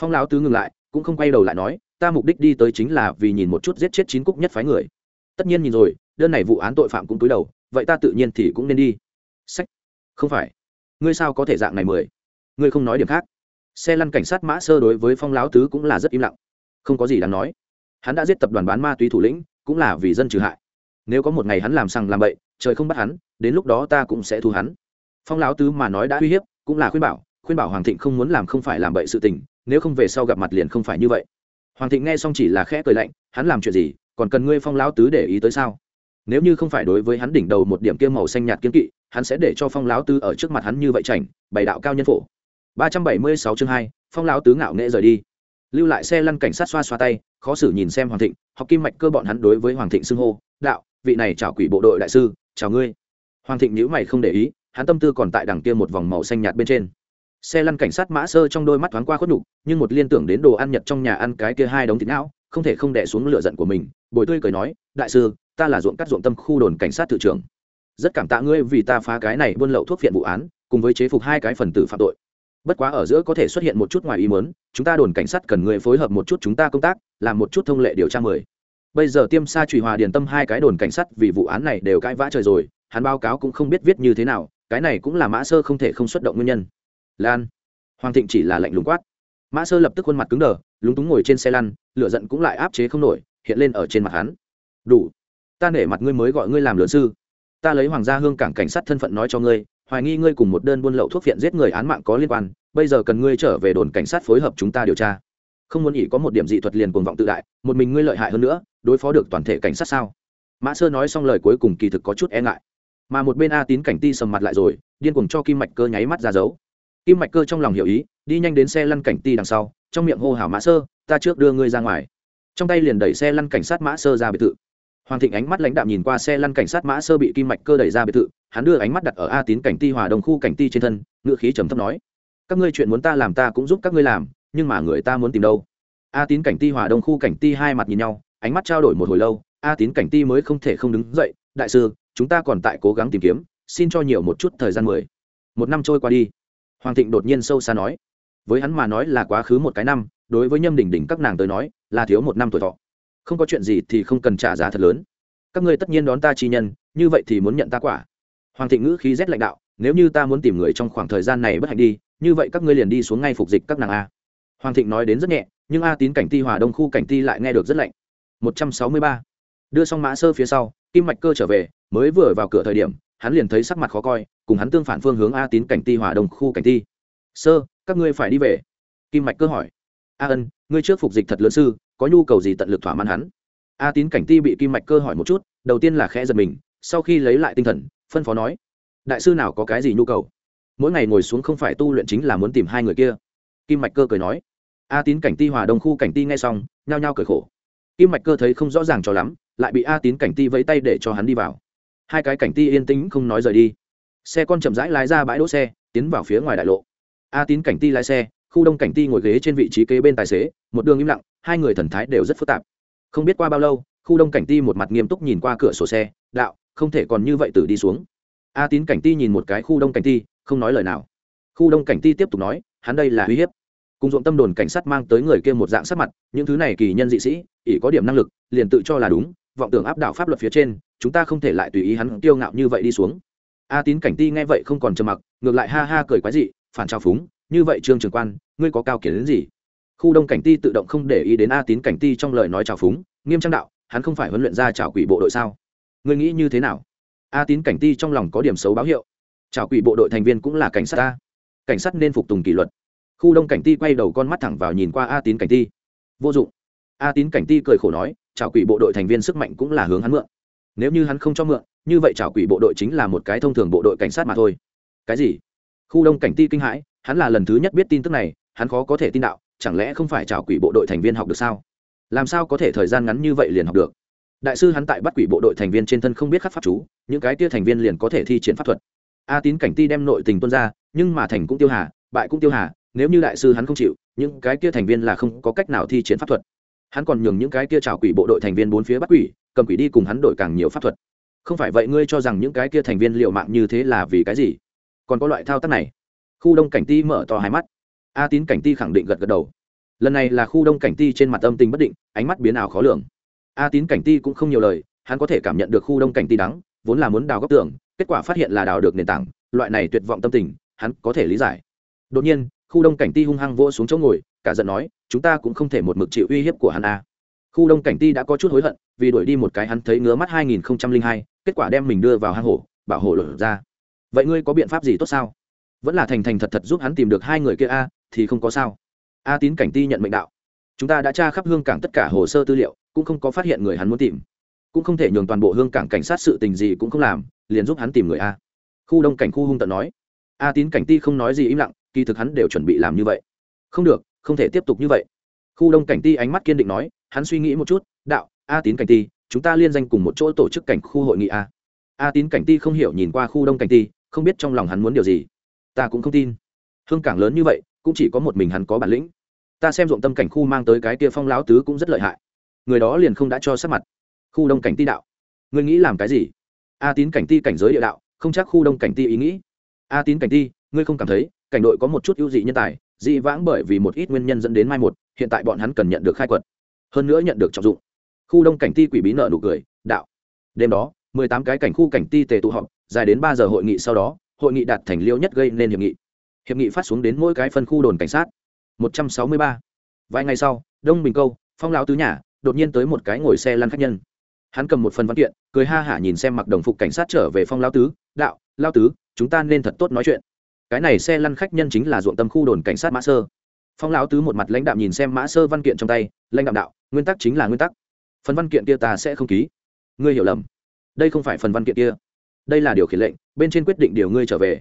Phong lão tứ ngừng lại, cũng không quay đầu lại nói, ta mục đích đi tới chính là vì nhìn một chút giết chết chín cúc nhất phái người. Tất nhiên nhìn rồi, đơn này vụ án tội phạm cũng túi đầu, vậy ta tự nhiên thì cũng nên đi. Sách. Không phải. Ngươi sao có thể dạng này mười? Ngươi không nói điểm khác xe lăn cảnh sát mã sơ đối với phong lão tứ cũng là rất im lặng. Không có gì đáng nói. Hắn đã giết tập đoàn bán ma túy thủ lĩnh, cũng là vì dân trừ hại. Nếu có một ngày hắn làm sằng làm bậy, trời không bắt hắn, đến lúc đó ta cũng sẽ thu hắn. Phong lão tứ mà nói đã uy hiếp, cũng là khuyên bảo khuyên bảo hoàng thịnh không muốn làm không phải làm bậy sự tình, nếu không về sau gặp mặt liền không phải như vậy. Hoàng thịnh nghe xong chỉ là khẽ cười lạnh, hắn làm chuyện gì, còn cần ngươi phong lão tứ để ý tới sao? Nếu như không phải đối với hắn đỉnh đầu một điểm kia màu xanh nhạt kiếm kỵ, hắn sẽ để cho phong lão tứ ở trước mặt hắn như vậy chảnh, bày đạo cao nhân phổ ba trăm bảy mươi sáu chương 2, phong lão tứ ngạo nghệ rời đi. Lưu lại xe lăn cảnh sát xoa xoa tay khó xử nhìn xem hoàng thịnh học kim mạch cơ bọn hắn đối với hoàng thịnh xưng hô đạo vị này chào quỷ bộ đội đại sư chào ngươi. Hoàng thịnh nhíu mày không để ý hắn tâm tư còn tại đằng kia một vòng màu xanh nhạt bên trên. Xe lăn cảnh sát mã sơ trong đôi mắt thoáng qua khuất nhục nhưng một liên tưởng đến đồ ăn nhật trong nhà ăn cái kia hai đống thịt não không thể không đè xuống lửa giận của mình bồi tươi cười nói đại sư ta là ruộng cắt ruộng tâm khu đồn cảnh sát tự trưởng. Rất cảm tạ ngươi vì ta phá cái này buôn lậu thuốc phiện vụ án cùng với chế phục hai cái phần tử phạm tội bất quá ở giữa có thể xuất hiện một chút ngoài ý muốn, chúng ta đồn cảnh sát cần người phối hợp một chút chúng ta công tác, làm một chút thông lệ điều tra mười. Bây giờ tiêm sa trùy hòa điền tâm hai cái đồn cảnh sát vì vụ án này đều cãi vã trời rồi, hắn báo cáo cũng không biết viết như thế nào, cái này cũng là mã sơ không thể không xuất động nguyên nhân. Lan. Hoàng thịnh chỉ là lạnh lùng quát. Mã sơ lập tức khuôn mặt cứng đờ, lúng túng ngồi trên xe lăn, lửa giận cũng lại áp chế không nổi, hiện lên ở trên mặt hắn. Đủ, ta nể mặt ngươi mới gọi ngươi làm lớn sư. Ta lấy hoàng gia hương cảng cảnh sát thân phận nói cho ngươi hoài nghi ngươi cùng một đơn buôn lậu thuốc viện giết người án mạng có liên quan, bây giờ cần ngươi trở về đồn cảnh sát phối hợp chúng ta điều tra. Không muốn ỉ có một điểm dị thuật liền cuồng vọng tự đại, một mình ngươi lợi hại hơn nữa, đối phó được toàn thể cảnh sát sao? Mã sơ nói xong lời cuối cùng kỳ thực có chút e ngại. Mà một bên a tín cảnh ti sầm mặt lại rồi, điên cuồng cho kim mạch cơ nháy mắt ra dấu. Kim mạch cơ trong lòng hiểu ý, đi nhanh đến xe lăn cảnh ti đằng sau, trong miệng hô hào mã sơ, ta trước đưa ngươi ra ngoài. Trong tay liền đẩy xe lăn cảnh sát mã sơ ra biệt thự. Hoàng thịnh ánh mắt lãnh đạm nhìn qua xe lăn cảnh sát mã sơ bị kim mạch cơ đẩy ra biệt thự hắn đưa ánh mắt đặt ở a tín cảnh ti hòa đồng khu cảnh ti trên thân ngựa khí trầm thấp nói, các ngươi chuyện muốn ta làm ta cũng giúp các ngươi làm, nhưng mà người ta muốn tìm đâu? A tín cảnh ti hòa đông khu cảnh ti hai mặt nhìn nhau, ánh mắt trao đổi một hồi lâu, a tín cảnh ti mới không thể không đứng dậy, đại sư, chúng ta còn tại cố gắng tìm kiếm, xin cho nhiều một chút thời gian mười. Một năm trôi qua đi, hoàng thịnh đột nhiên sâu xa nói, với hắn mà nói là quá khứ một cái năm, đối với nhâm đỉnh đỉnh các nàng tới nói, là thiếu một năm tuổi thọ. Không có chuyện gì thì không cần trả giá thật lớn. Các ngươi tất nhiên đón ta chi nhân, như vậy thì muốn nhận ta quả hoàng thịnh ngữ khí rét lãnh đạo, nếu như ta muốn tìm người trong khoảng thời gian này bất hạnh đi, như vậy các ngươi liền đi xuống ngay phục dịch các nàng a. Hoàng thịnh nói đến rất nhẹ, nhưng a tín cảnh ti hòa đông khu cảnh ti lại nghe được rất lạnh. Một trăm sáu mươi ba. Đưa xong mã sơ phía sau, kim mạch cơ trở về, mới vừa vào cửa thời điểm, hắn liền thấy sắc mặt khó coi, cùng hắn tương phản phương hướng a tín cảnh ti hòa đông khu cảnh ti. Sơ, các ngươi phải đi về. Kim mạch cơ hỏi. A ân, ngươi trước phục dịch thật lớn sư, có nhu cầu gì tận lực thỏa mãn hắn? A tín cảnh ti bị kim mạch cơ hỏi một chút, đầu tiên là khẽ giật mình, sau khi lấy lại tinh thần phân phó nói, đại sư nào có cái gì nhu cầu? Mỗi ngày ngồi xuống không phải tu luyện chính là muốn tìm hai người kia. Kim mạch cơ cười nói, a tín cảnh ti hòa đông khu cảnh ti nghe xong, nhao nhao cười khổ. Kim mạch cơ thấy không rõ ràng cho lắm, lại bị a tín cảnh ti vẫy tay để cho hắn đi vào. Hai cái cảnh ti yên tĩnh không nói rời đi. Xe con chậm rãi lái ra bãi đỗ xe, tiến vào phía ngoài đại lộ. A tín cảnh ti lái xe, khu đông cảnh ti ngồi ghế trên vị trí kế bên tài xế, một đường im lặng, hai người thần thái đều rất phức tạp. Không biết qua bao lâu, khu đông cảnh ti một mặt nghiêm túc nhìn qua cửa sổ xe, đạo không thể còn như vậy tử đi xuống. A tín cảnh ti nhìn một cái khu đông cảnh ti, không nói lời nào. Khu đông cảnh ti tiếp tục nói, hắn đây là uy hiếp. Cùng ruộng tâm đồn cảnh sát mang tới người kia một dạng sắc mặt, những thứ này kỳ nhân dị sĩ, ỷ có điểm năng lực, liền tự cho là đúng, vọng tưởng áp đảo pháp luật phía trên, chúng ta không thể lại tùy ý hắn kiêu ngạo như vậy đi xuống. A tín cảnh ti nghe vậy không còn trầm mặc, ngược lại ha ha cười quái dị, phản trào phúng, như vậy trương trường quan, ngươi có cao kiến đến gì? Khu đông cảnh ti tự động không để ý đến a tín cảnh ti trong lời nói trào phúng, nghiêm trang đạo, hắn không phải huấn luyện ra trào quỷ bộ đội sao? Ngươi nghĩ như thế nào? A tín cảnh ti trong lòng có điểm xấu báo hiệu. Trào quỷ bộ đội thành viên cũng là cảnh sát ta. Cảnh sát nên phục tùng kỷ luật. Khu đông cảnh ti quay đầu con mắt thẳng vào nhìn qua a tín cảnh ti. Vô dụng. A tín cảnh ti cười khổ nói trào quỷ bộ đội thành viên sức mạnh cũng là hướng hắn mượn. Nếu như hắn không cho mượn, như vậy trào quỷ bộ đội chính là một cái thông thường bộ đội cảnh sát mà thôi. Cái gì? Khu đông cảnh ti kinh hãi, hắn là lần thứ nhất biết tin tức này, hắn khó có thể tin đạo, chẳng lẽ không phải trào quỷ bộ đội thành viên học được sao? Làm sao có thể thời gian ngắn như vậy liền học được? Đại sư hắn tại bắt quỷ bộ đội thành viên trên thân không biết khắc pháp chú, những cái tia thành viên liền có thể thi triển pháp thuật. A tín cảnh ti đem nội tình tuân ra, nhưng mà thành cũng tiêu hà, bại cũng tiêu hà, nếu như đại sư hắn không chịu, những cái kia thành viên là không có cách nào thi triển pháp thuật. Hắn còn nhường những cái kia trào quỷ bộ đội thành viên bốn phía bắt quỷ, cầm quỷ đi cùng hắn đổi càng nhiều pháp thuật. Không phải vậy ngươi cho rằng những cái kia thành viên liệu mạng như thế là vì cái gì? Còn có loại thao tác này. Khu đông cảnh ti mở to hai mắt. A tín cảnh ti khẳng định gật gật đầu. Lần này là khu đông cảnh ti trên mặt âm tình bất định, ánh mắt biến ảo khó lường a tín cảnh ti cũng không nhiều lời, hắn có thể cảm nhận được khu đông cảnh ti đắng, vốn là muốn đào góc tường, kết quả phát hiện là đào được nền tảng, loại này tuyệt vọng tâm tình, hắn có thể lý giải. Đột nhiên, khu đông cảnh ti hung hăng vỗ xuống chỗ ngồi, cả giận nói, chúng ta cũng không thể một mực chịu uy hiếp của hắn a. Khu đông cảnh ti đã có chút hối hận, vì đuổi đi một cái hắn thấy ngứa mắt hai nghìn hai, kết quả đem mình đưa vào hang hổ, bảo hộ lột ra. Vậy ngươi có biện pháp gì tốt sao? Vẫn là thành thành thật thật giúp hắn tìm được hai người kia a, thì không có sao. A tín cảnh ti nhận mệnh đạo. Chúng ta đã tra khắp hương cảng tất cả hồ sơ tư liệu cũng không có phát hiện người hắn muốn tìm. Cũng không thể nhường toàn bộ hương cảng cảnh sát sự tình gì cũng không làm, liền giúp hắn tìm người a. Khu đông cảnh khu hung tận nói. A tín cảnh ti không nói gì im lặng, kỳ thực hắn đều chuẩn bị làm như vậy. Không được, không thể tiếp tục như vậy. Khu đông cảnh ti ánh mắt kiên định nói, hắn suy nghĩ một chút, đạo, a tín cảnh ti, chúng ta liên danh cùng một chỗ tổ chức cảnh khu hội nghị a. A tín cảnh ti không hiểu nhìn qua khu đông cảnh ti, không biết trong lòng hắn muốn điều gì. Ta cũng không tin. Hương cảng lớn như vậy, cũng chỉ có một mình hắn có bản lĩnh. Ta xem ruộng tâm cảnh khu mang tới cái kia phong láo tứ cũng rất lợi hại người đó liền không đã cho sắc mặt. Khu đông cảnh ti đạo. Ngươi nghĩ làm cái gì? A tín cảnh ti cảnh giới địa đạo, không chắc khu đông cảnh ti ý nghĩ. A tín cảnh ti, ngươi không cảm thấy, cảnh đội có một chút ưu dị nhân tài, dị vãng bởi vì một ít nguyên nhân dẫn đến mai một, hiện tại bọn hắn cần nhận được khai quật. Hơn nữa nhận được trọng dụng. Khu đông cảnh ti quỷ bí nợ nụ cười, đạo. Đêm đó, mười tám cái cảnh khu cảnh ti tề tụ họp, dài đến ba giờ hội nghị sau đó, hội nghị đạt thành liêu nhất gây nên hiệp nghị. Hiệp nghị phát xuống đến mỗi cái phân khu đồn cảnh sát. Một trăm sáu mươi ba. Vài ngày sau, đông bình câu, phong lão tứ nhà đột nhiên tới một cái ngồi xe lăn khách nhân. Hắn cầm một phần văn kiện, cười ha hả nhìn xem mặc đồng phục cảnh sát trở về phong lão tứ, đạo lao tứ, chúng ta nên thật tốt nói chuyện. Cái này xe lăn khách nhân chính là ruộng tâm khu đồn cảnh sát mã sơ. Phong lão tứ một mặt lãnh đạo nhìn xem mã sơ văn kiện trong tay, lãnh đạo đạo, nguyên tắc chính là nguyên tắc. Phần văn kiện kia ta sẽ không ký. Ngươi hiểu lầm. Đây không phải phần văn kiện kia. Đây là điều khiển lệnh, bên trên quyết định điều ngươi trở về.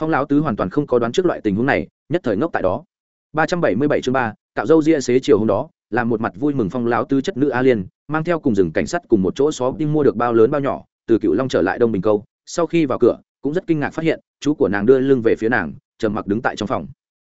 Phong lão tứ hoàn toàn không có đoán trước loại tình huống này, nhất thời ngốc tại đó. Ba trăm bảy mươi bảy chương ba, cạo dâu ria xế chiều hôm đó là một mặt vui mừng phong lão tứ chất nữ a liên, mang theo cùng rừng cảnh sát cùng một chỗ xó đi mua được bao lớn bao nhỏ, từ cựu long trở lại đông bình câu, sau khi vào cửa, cũng rất kinh ngạc phát hiện, chú của nàng đưa lưng về phía nàng, trầm mặc đứng tại trong phòng.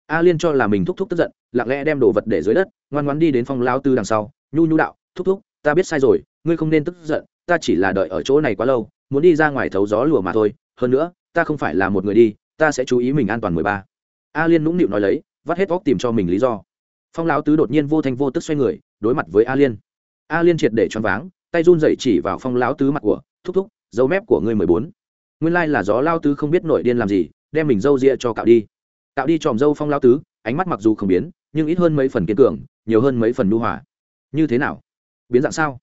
A liên cho là mình thúc thúc tức giận, lặng lẽ đem đồ vật để dưới đất, ngoan ngoan đi đến phong lao tư đằng sau, nhu nhu đạo, thúc thúc, ta biết sai rồi, ngươi không nên tức giận, ta chỉ là đợi ở chỗ này quá lâu, muốn đi ra ngoài thấu gió lùa mà thôi, hơn nữa, ta không phải là một người đi, ta sẽ chú ý mình an toàn mười ba. A liên nũng nịu nói lấy, vắt hết óc tìm cho mình lý do phong lão tứ đột nhiên vô thanh vô tức xoay người, đối mặt với a liên. A liên triệt để choáng váng, tay run dậy chỉ vào phong lão tứ mặt của, thúc thúc, dấu mép của ngươi mười bốn. Nguyên lai là gió lao tứ không biết nổi điên làm gì, đem mình dâu ria cho cạo đi. Cạo đi tròm dâu phong lao tứ, ánh mắt mặc dù không biến, nhưng ít hơn mấy phần kiên cường, nhiều hơn mấy phần nhu hòa. Như thế nào? Biến dạng sao?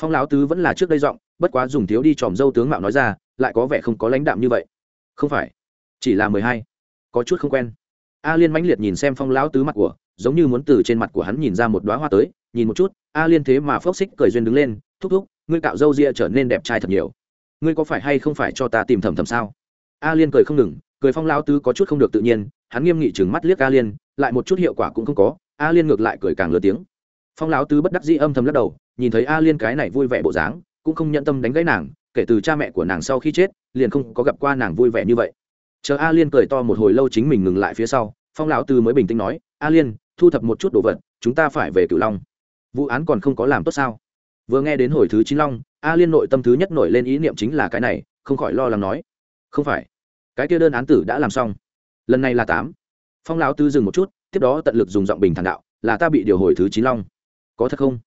Phong lão tứ vẫn là trước đây giọng, bất quá dùng thiếu đi tròm dâu tướng mạo nói ra, lại có vẻ không có lãnh đạm như vậy. Không phải, chỉ là mười hai, có chút không quen a liên mãnh liệt nhìn xem phong lão tứ mặt của, giống như muốn từ trên mặt của hắn nhìn ra một đoá hoa tới, nhìn một chút, a liên thế mà phốc xích cười duyên đứng lên, thúc thúc, ngươi cạo râu ria trở nên đẹp trai thật nhiều. Ngươi có phải hay không phải cho ta tìm thầm thầm sao? A liên cười không ngừng, cười phong lão tứ có chút không được tự nhiên, hắn nghiêm nghị chừng mắt liếc a liên, lại một chút hiệu quả cũng không có, a liên ngược lại cười càng lớn tiếng. Phong lão tứ bất đắc dĩ âm thầm lắc đầu, nhìn thấy a liên cái này vui vẻ bộ dáng, cũng không nhận tâm đánh gãy nàng, kể từ cha mẹ của nàng sau khi chết, liền không có gặp qua nàng vui vẻ như vậy chờ a liên cười to một hồi lâu chính mình ngừng lại phía sau, phong lão tứ mới bình tĩnh nói, a liên, thu thập một chút đồ vật, chúng ta phải về cửu long. Vụ án còn không có làm tốt sao? Vừa nghe đến hồi thứ chín long, a liên nội tâm thứ nhất nổi lên ý niệm chính là cái này, không khỏi lo lắng nói, không phải, cái kia đơn án tử đã làm xong. Lần này là tám. Phong lão tư dừng một chút, tiếp đó tận lực dùng giọng bình thản đạo, là ta bị điều hồi thứ chín long. Có thật không?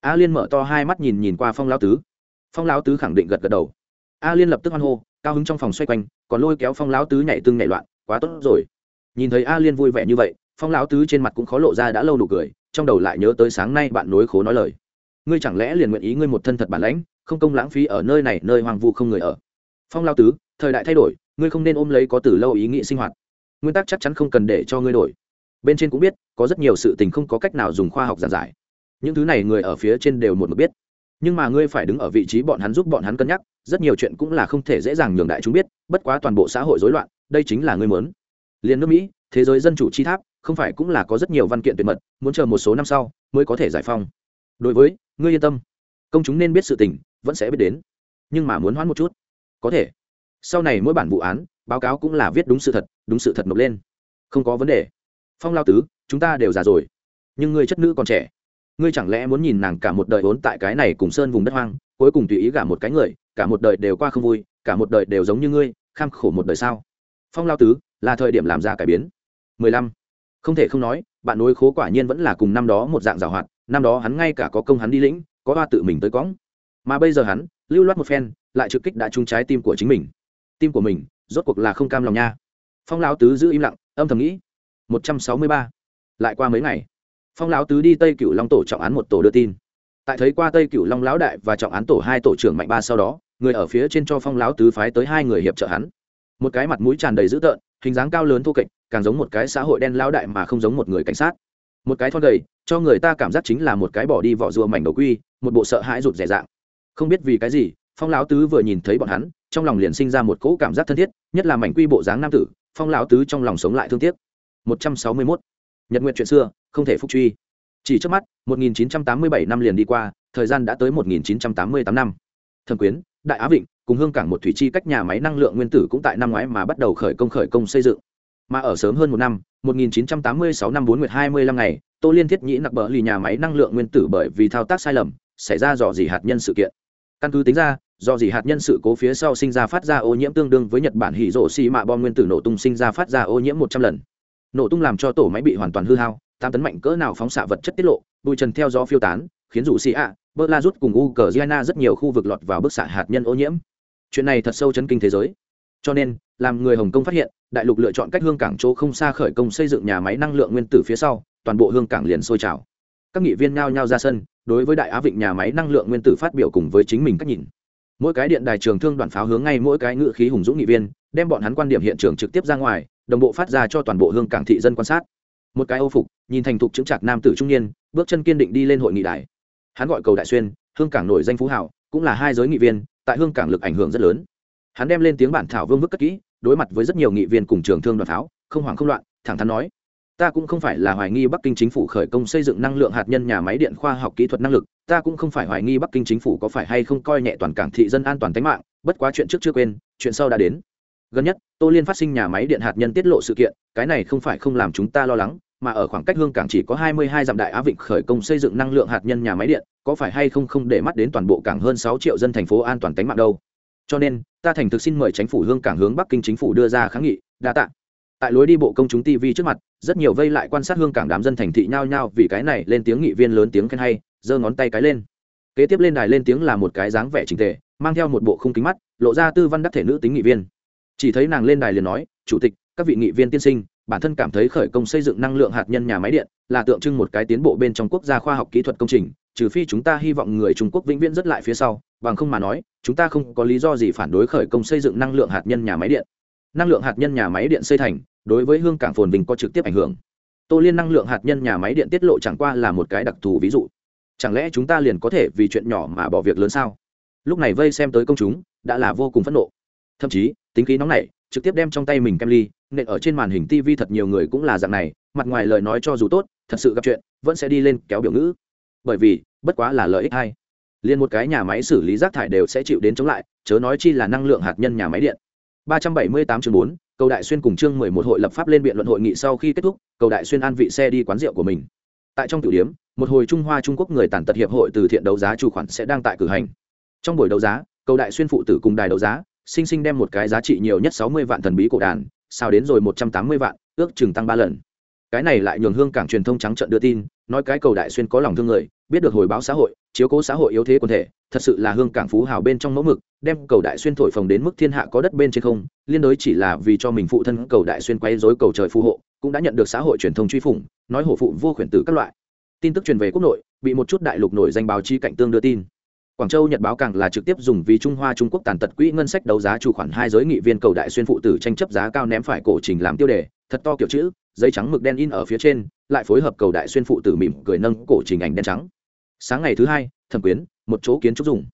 A liên mở to hai mắt nhìn nhìn qua phong Lão tứ. Phong Lão tứ khẳng định gật gật đầu a liên lập tức hoan hô, cao hứng trong phòng xoay quanh, còn lôi kéo phong lão tứ nhảy tương nhảy loạn, quá tốt rồi. Nhìn thấy a liên vui vẻ như vậy, phong lão tứ trên mặt cũng khó lộ ra đã lâu nụ cười, trong đầu lại nhớ tới sáng nay bạn nối khố nói lời. Ngươi chẳng lẽ liền nguyện ý ngươi một thân thật bản lãnh, không công lãng phí ở nơi này, nơi hoang vu không người ở? Phong lao tứ, thời đại thay đổi, ngươi không nên ôm lấy có từ lâu ý nghĩ sinh hoạt. Nguyên tắc chắc chắn không cần để cho ngươi đổi. Bên trên cũng biết, có rất nhiều sự tình không có cách nào dùng khoa học giản giải. Những thứ này người ở phía trên đều một mực biết. Nhưng mà ngươi phải đứng ở vị trí bọn hắn giúp bọn hắn cân nhắc rất nhiều chuyện cũng là không thể dễ dàng nhường đại chúng biết, bất quá toàn bộ xã hội rối loạn, đây chính là ngươi muốn. Liên nước mỹ, thế giới dân chủ chi tháp, không phải cũng là có rất nhiều văn kiện tuyệt mật, muốn chờ một số năm sau mới có thể giải phong đối với, ngươi yên tâm. Công chúng nên biết sự tình, vẫn sẽ biết đến. Nhưng mà muốn hoãn một chút. Có thể. Sau này mỗi bản vụ án, báo cáo cũng là viết đúng sự thật, đúng sự thật nộp lên. Không có vấn đề. Phong lao tứ, chúng ta đều già rồi. Nhưng ngươi chất nữ còn trẻ. Ngươi chẳng lẽ muốn nhìn nàng cả một đời vốn tại cái này cùng sơn vùng đất hoang, cuối cùng tùy ý gả một cái người cả một đời đều qua không vui, cả một đời đều giống như ngươi, kham khổ một đời sao? Phong lao tứ, là thời điểm làm ra cải biến. Mười lăm. Không thể không nói, bạn nối khố quả nhiên vẫn là cùng năm đó một dạng giảo hoạt, năm đó hắn ngay cả có công hắn đi lĩnh, có ba tự mình tới cõng. Mà bây giờ hắn, lưu loát một phen, lại trực kích đã trúng trái tim của chính mình. Tim của mình, rốt cuộc là không cam lòng nha. Phong lão tứ giữ im lặng, âm thầm nghĩ. Một trăm sáu mươi ba. Lại qua mấy ngày. Phong lão tứ đi tây cựu long tổ trọng án một tổ đưa tin tại thấy qua tây cựu long lão đại và trọng án tổ hai tổ trưởng mạnh ba sau đó, người ở phía trên cho phong lão tứ phái tới hai người hiệp trợ hắn. Một cái mặt mũi tràn đầy dữ tợn, hình dáng cao lớn thô kệch, càng giống một cái xã hội đen lão đại mà không giống một người cảnh sát. Một cái thon gầy, cho người ta cảm giác chính là một cái bỏ đi vỏ rùa mảnh đầu quy, một bộ sợ hãi rụt rẻ dạng. Không biết vì cái gì, phong lão tứ vừa nhìn thấy bọn hắn, trong lòng liền sinh ra một cỗ cảm giác thân thiết, nhất là mảnh quy bộ dáng nam tử, phong lão tứ trong lòng sống lại thương tiếc. Một trăm sáu mươi 161. nhật nguyện chuyện xưa, không thể phúc truy chỉ trước mắt 1987 năm liền đi qua, thời gian đã tới 1988 năm. Thẩm quyến, đại á vịnh, cùng hương cảng một thủy chi cách nhà máy năng lượng nguyên tử cũng tại năm ngoái mà bắt đầu khởi công khởi công xây dựng. Mà ở sớm hơn một năm 1986 năm 4 nguyệt 25 ngày, tô liên thiết nhĩ nặc bờ lì nhà máy năng lượng nguyên tử bởi vì thao tác sai lầm, xảy ra dò dỉ hạt nhân sự kiện. Căn cứ tính ra do dỉ hạt nhân sự cố phía sau sinh ra phát ra ô nhiễm tương đương với nhật bản hỉ rổ xì mạ bom nguyên tử nổ tung sinh ra phát ra ô nhiễm một trăm lần. Nổ tung làm cho tổ máy bị hoàn toàn hư hao tám tấn mạnh cỡ nào phóng xạ vật chất tiết lộ bụi trần theo gió phiêu tán, khiến rủ xì ạ, bơ la rút cùng u cờ giana rất nhiều khu vực lọt vào bức xạ hạt nhân ô nhiễm. Chuyện này thật sâu chấn kinh thế giới. Cho nên, làm người hồng kông phát hiện, đại lục lựa chọn cách hương cảng chỗ không xa khởi công xây dựng nhà máy năng lượng nguyên tử phía sau, toàn bộ hương cảng liền sôi trào. Các nghị viên nhao nhao ra sân, đối với đại á vịnh nhà máy năng lượng nguyên tử phát biểu cùng với chính mình cách nhìn. Mỗi cái điện đài trường thương đoàn pháo hướng ngay mỗi cái ngự khí hùng dũng nghị viên, đem bọn hắn quan điểm hiện trường trực tiếp ra ngoài, đồng bộ phát ra cho toàn bộ hương cảng thị dân quan sát. Một cái âu phục nhìn thành thục chứng trạc nam tử trung niên, bước chân kiên định đi lên hội nghị đài. Hắn gọi cầu đại xuyên, hương cảng nổi danh phú hảo cũng là hai giới nghị viên, tại hương cảng lực ảnh hưởng rất lớn. Hắn đem lên tiếng bản thảo vương vức cất kỹ, đối mặt với rất nhiều nghị viên cùng trường thương đoàn pháo, không hoảng không loạn, thẳng thắn nói, ta cũng không phải là hoài nghi bắc kinh chính phủ khởi công xây dựng năng lượng hạt nhân nhà máy điện khoa học kỹ thuật năng lực, ta cũng không phải hoài nghi bắc kinh chính phủ có phải hay không coi nhẹ toàn cảng thị dân an toàn tính mạng, bất quá chuyện trước chưa quên, chuyện sau đã đến. Gần nhất, tô liên phát sinh nhà máy điện hạt nhân tiết lộ sự kiện, cái này không phải không làm chúng ta lo lắng mà ở khoảng cách hương cảng chỉ có 22 dặm đại á vịnh khởi công xây dựng năng lượng hạt nhân nhà máy điện, có phải hay không không để mắt đến toàn bộ cảng hơn 6 triệu dân thành phố an toàn tính mạng đâu. Cho nên, ta thành thực xin mời chính phủ hương cảng hướng bắc kinh chính phủ đưa ra kháng nghị, đa tạ. Tại lối đi bộ công chúng tv trước mặt, rất nhiều vây lại quan sát hương cảng đám dân thành thị nhao nhao vì cái này lên tiếng nghị viên lớn tiếng khen hay, giơ ngón tay cái lên. Kế tiếp lên đài lên tiếng là một cái dáng vẻ chỉnh tề, mang theo một bộ khung kính mắt, lộ ra tư văn đắc thể nữ tính nghị viên. Chỉ thấy nàng lên đài liền nói, chủ tịch, các vị nghị viên tiên sinh bản thân cảm thấy khởi công xây dựng năng lượng hạt nhân nhà máy điện là tượng trưng một cái tiến bộ bên trong quốc gia khoa học kỹ thuật công trình, trừ phi chúng ta hy vọng người trung quốc vĩnh viễn rất lại phía sau, bằng không mà nói, chúng ta không có lý do gì phản đối khởi công xây dựng năng lượng hạt nhân nhà máy điện. Năng lượng hạt nhân nhà máy điện xây thành, đối với hương cảng phồn vinh có trực tiếp ảnh hưởng. Tô liên năng lượng hạt nhân nhà máy điện tiết lộ chẳng qua là một cái đặc thù ví dụ. Chẳng lẽ chúng ta liền có thể vì chuyện nhỏ mà bỏ việc lớn sao? Lúc này vây xem tới công chúng, đã là vô cùng phẫn nộ. Thậm chí, tính khí nóng nảy trực tiếp đem trong tay mình kem ly nện ở trên màn hình tv thật nhiều người cũng là dạng này mặt ngoài lời nói cho dù tốt thật sự gặp chuyện vẫn sẽ đi lên kéo biểu ngữ. Bởi vì bất quá là lợi ích hay. Liền một cái nhà máy xử lý rác thải đều sẽ chịu đến chống lại chớ nói chi là năng lượng hạt nhân nhà máy điện. 378 chương 4, cầu đại xuyên cùng chương 11 hội lập pháp lên biện luận hội nghị sau khi kết thúc cầu đại xuyên an vị xe đi quán rượu của mình. Tại trong tiểu điểm một hồi trung hoa trung quốc người tàn tật hiệp hội từ thiện đấu giá chủ khoản sẽ đang tại cử hành. Trong buổi đấu giá cầu đại xuyên phụ tử cùng đài đấu giá sinh sinh đem một cái giá trị nhiều nhất 60 vạn thần bí cổ đàn sao đến rồi 180 vạn, ước chừng tăng ba lần. Cái này lại nhường hương cảng truyền thông trắng trợn đưa tin, nói cái cầu đại xuyên có lòng thương người, biết được hồi báo xã hội, chiếu cố xã hội yếu thế quần thể, thật sự là hương cảng phú hào bên trong mẫu mực, đem cầu đại xuyên thổi phồng đến mức thiên hạ có đất bên trên không, liên đối chỉ là vì cho mình phụ thân cầu đại xuyên quay rối cầu trời phù hộ, cũng đã nhận được xã hội truyền thông truy phủng, nói hổ phụ vô khuyển tử các loại. Tin tức truyền về quốc nội, bị một chút đại lục nổi danh báo chí cạnh tương đưa tin. Quảng Châu Nhật báo càng là trực tiếp dùng vì Trung Hoa Trung Quốc tàn tật quỹ ngân sách đấu giá chủ khoản hai giới nghị viên cầu đại xuyên phụ tử tranh chấp giá cao ném phải cổ trình làm tiêu đề, thật to kiểu chữ, giấy trắng mực đen in ở phía trên, lại phối hợp cầu đại xuyên phụ tử mỉm cười nâng cổ trình ảnh đen trắng. Sáng ngày thứ hai, thẩm quyến, một chỗ kiến trúc dùng,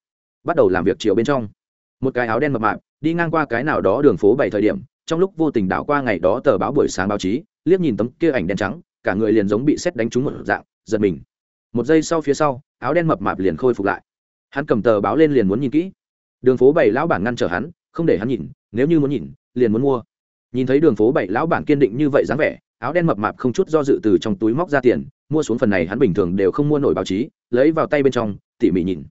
bắt đầu làm việc chiều bên trong. Một cái áo đen mập mạp, đi ngang qua cái nào đó đường phố bảy thời điểm, trong lúc vô tình đảo qua ngày đó tờ báo buổi sáng báo chí, liếc nhìn tấm kia ảnh đen trắng, cả người liền giống bị sét đánh trúng một dạng, giật mình. Một giây sau phía sau, áo đen mập mạp liền khôi phục lại hắn cầm tờ báo lên liền muốn nhìn kỹ. Đường phố bảy lão bản ngăn trở hắn, không để hắn nhìn, nếu như muốn nhìn, liền muốn mua. Nhìn thấy đường phố bảy lão bản kiên định như vậy dáng vẻ, áo đen mập mạp không chút do dự từ trong túi móc ra tiền, mua xuống phần này hắn bình thường đều không mua nổi báo chí, lấy vào tay bên trong, tỉ mỉ nhìn.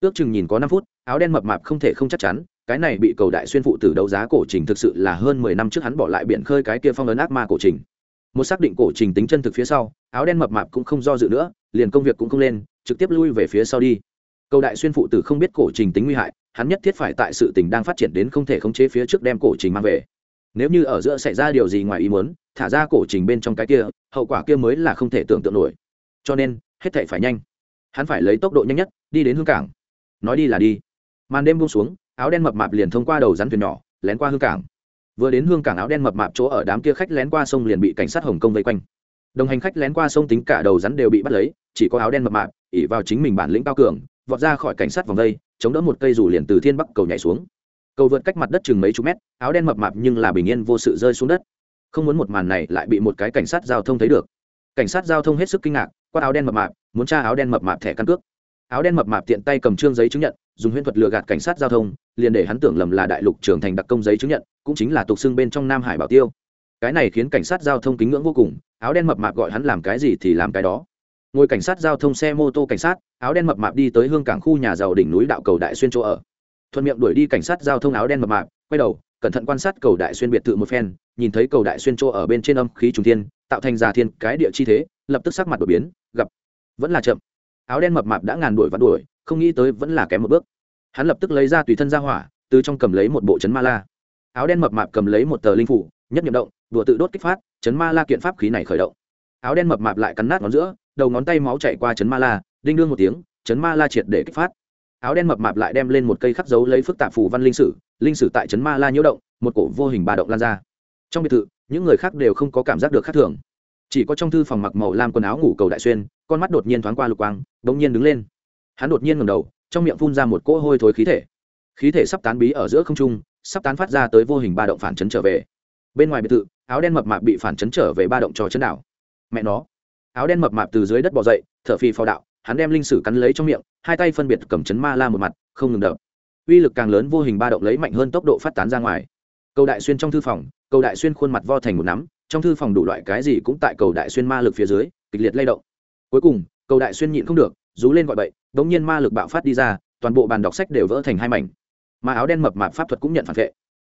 Ước chừng nhìn có năm phút, áo đen mập mạp không thể không chắc chắn, cái này bị cầu đại xuyên phụ tử đấu giá cổ trình thực sự là hơn mười năm trước hắn bỏ lại biển khơi cái kia phong ấn ác ma cổ trình. Một xác định cổ trình tính chân thực phía sau, áo đen mập mạp cũng không do dự nữa, liền công việc cũng không lên, trực tiếp lui về phía sau đi cầu đại xuyên phụ tử không biết cổ trình tính nguy hại, hắn nhất thiết phải tại sự tình đang phát triển đến không thể khống chế phía trước đem cổ trình mang về. Nếu như ở giữa xảy ra điều gì ngoài ý muốn, thả ra cổ trình bên trong cái kia, hậu quả kia mới là không thể tưởng tượng nổi. Cho nên, hết thảy phải nhanh. Hắn phải lấy tốc độ nhanh nhất, đi đến hương cảng. Nói đi là đi. Màn đêm buông xuống, áo đen mập mạp liền thông qua đầu rắn thuyền nhỏ, lén qua hương cảng. Vừa đến hương cảng áo đen mập mạp chỗ ở đám kia khách lén qua sông liền bị cảnh sát hồng kông vây quanh. Đồng hành khách lén qua sông tính cả đầu rắn đều bị bắt lấy, chỉ có áo đen mập mạp ỉ vào chính mình bản lĩnh cao cường vọt ra khỏi cảnh sát vòng vây chống đỡ một cây dù liền từ thiên bắc cầu nhảy xuống. Cầu vượt cách mặt đất chừng mấy chục mét, áo đen mập mạp nhưng là bình yên vô sự rơi xuống đất. Không muốn một màn này lại bị một cái cảnh sát giao thông thấy được. Cảnh sát giao thông hết sức kinh ngạc, quát áo đen mập mạp, muốn tra áo đen mập mạp thẻ căn cước. Áo đen mập mạp tiện tay cầm trương giấy chứng nhận, dùng huyễn thuật lừa gạt cảnh sát giao thông, liền để hắn tưởng lầm là đại lục trưởng thành đặc công giấy chứng nhận, cũng chính là tục xưng bên trong nam hải bảo tiêu. Cái này khiến cảnh sát giao thông kính ngưỡng vô cùng, áo đen mập mạp gọi hắn làm cái gì thì làm cái đó ngồi cảnh sát giao thông xe mô tô cảnh sát, áo đen mập mạp đi tới hương cảng khu nhà giàu đỉnh núi đạo cầu đại xuyên chỗ ở. Thuận miệng đuổi đi cảnh sát giao thông áo đen mập mạp, quay đầu, cẩn thận quan sát cầu đại xuyên biệt thự một phen, nhìn thấy cầu đại xuyên chỗ ở bên trên âm khí trùng thiên, tạo thành già thiên cái địa chi thế, lập tức sắc mặt đổi biến, gặp, vẫn là chậm. Áo đen mập mạp đã ngàn đuổi và đuổi, không nghĩ tới vẫn là kém một bước. Hắn lập tức lấy ra tùy thân ra hỏa, từ trong cầm lấy một bộ chấn ma la. Áo đen mập mạp cầm lấy một tờ linh phủ, nhất nhiệm động, đùa tự đốt kích phát, chấn ma la kiện pháp khí này khởi động. Áo đen mập mạp lại cắn nát ngón giữa đầu ngón tay máu chạy qua chấn ma la, đinh đương một tiếng, chấn ma la triệt để kích phát. Áo đen mập mạp lại đem lên một cây khắc dấu lấy phức tạp phù văn linh sử linh sử tại chấn ma la nhiễu động, một cổ vô hình bà động lan ra. Trong biệt thự, những người khác đều không có cảm giác được khác thường. Chỉ có trong thư phòng mặc màu lam quần áo ngủ cầu đại xuyên, con mắt đột nhiên thoáng qua lục quang đột nhiên đứng lên. Hắn đột nhiên ngẩng đầu, trong miệng phun ra một cỗ hôi thối khí thể. Khí thể sắp tán bí ở giữa không trung, sắp tán phát ra tới vô hình ba động phản chấn trở về. Bên ngoài biệt thự, áo đen mập mạp bị phản chấn trở về ba động trò chấn đảo. Mẹ nó áo đen mập mạp từ dưới đất bò dậy, thở phì phò đạo, hắn đem linh sử cắn lấy trong miệng, hai tay phân biệt cầm chấn ma la một mặt, không ngừng đập. Uy lực càng lớn vô hình ba động lấy mạnh hơn tốc độ phát tán ra ngoài. Cầu đại xuyên trong thư phòng, cầu đại xuyên khuôn mặt vo thành một nắm, trong thư phòng đủ loại cái gì cũng tại cầu đại xuyên ma lực phía dưới, kịch liệt lay động. Cuối cùng, cầu đại xuyên nhịn không được, rú lên gọi bậy đ ỗ n g nhiên ma lực bạo phát đi ra, toàn bộ bàn đọc sách đều vỡ thành hai mảnh. Mà áo đen mập mạp pháp thuật cũng nhận phản vệ.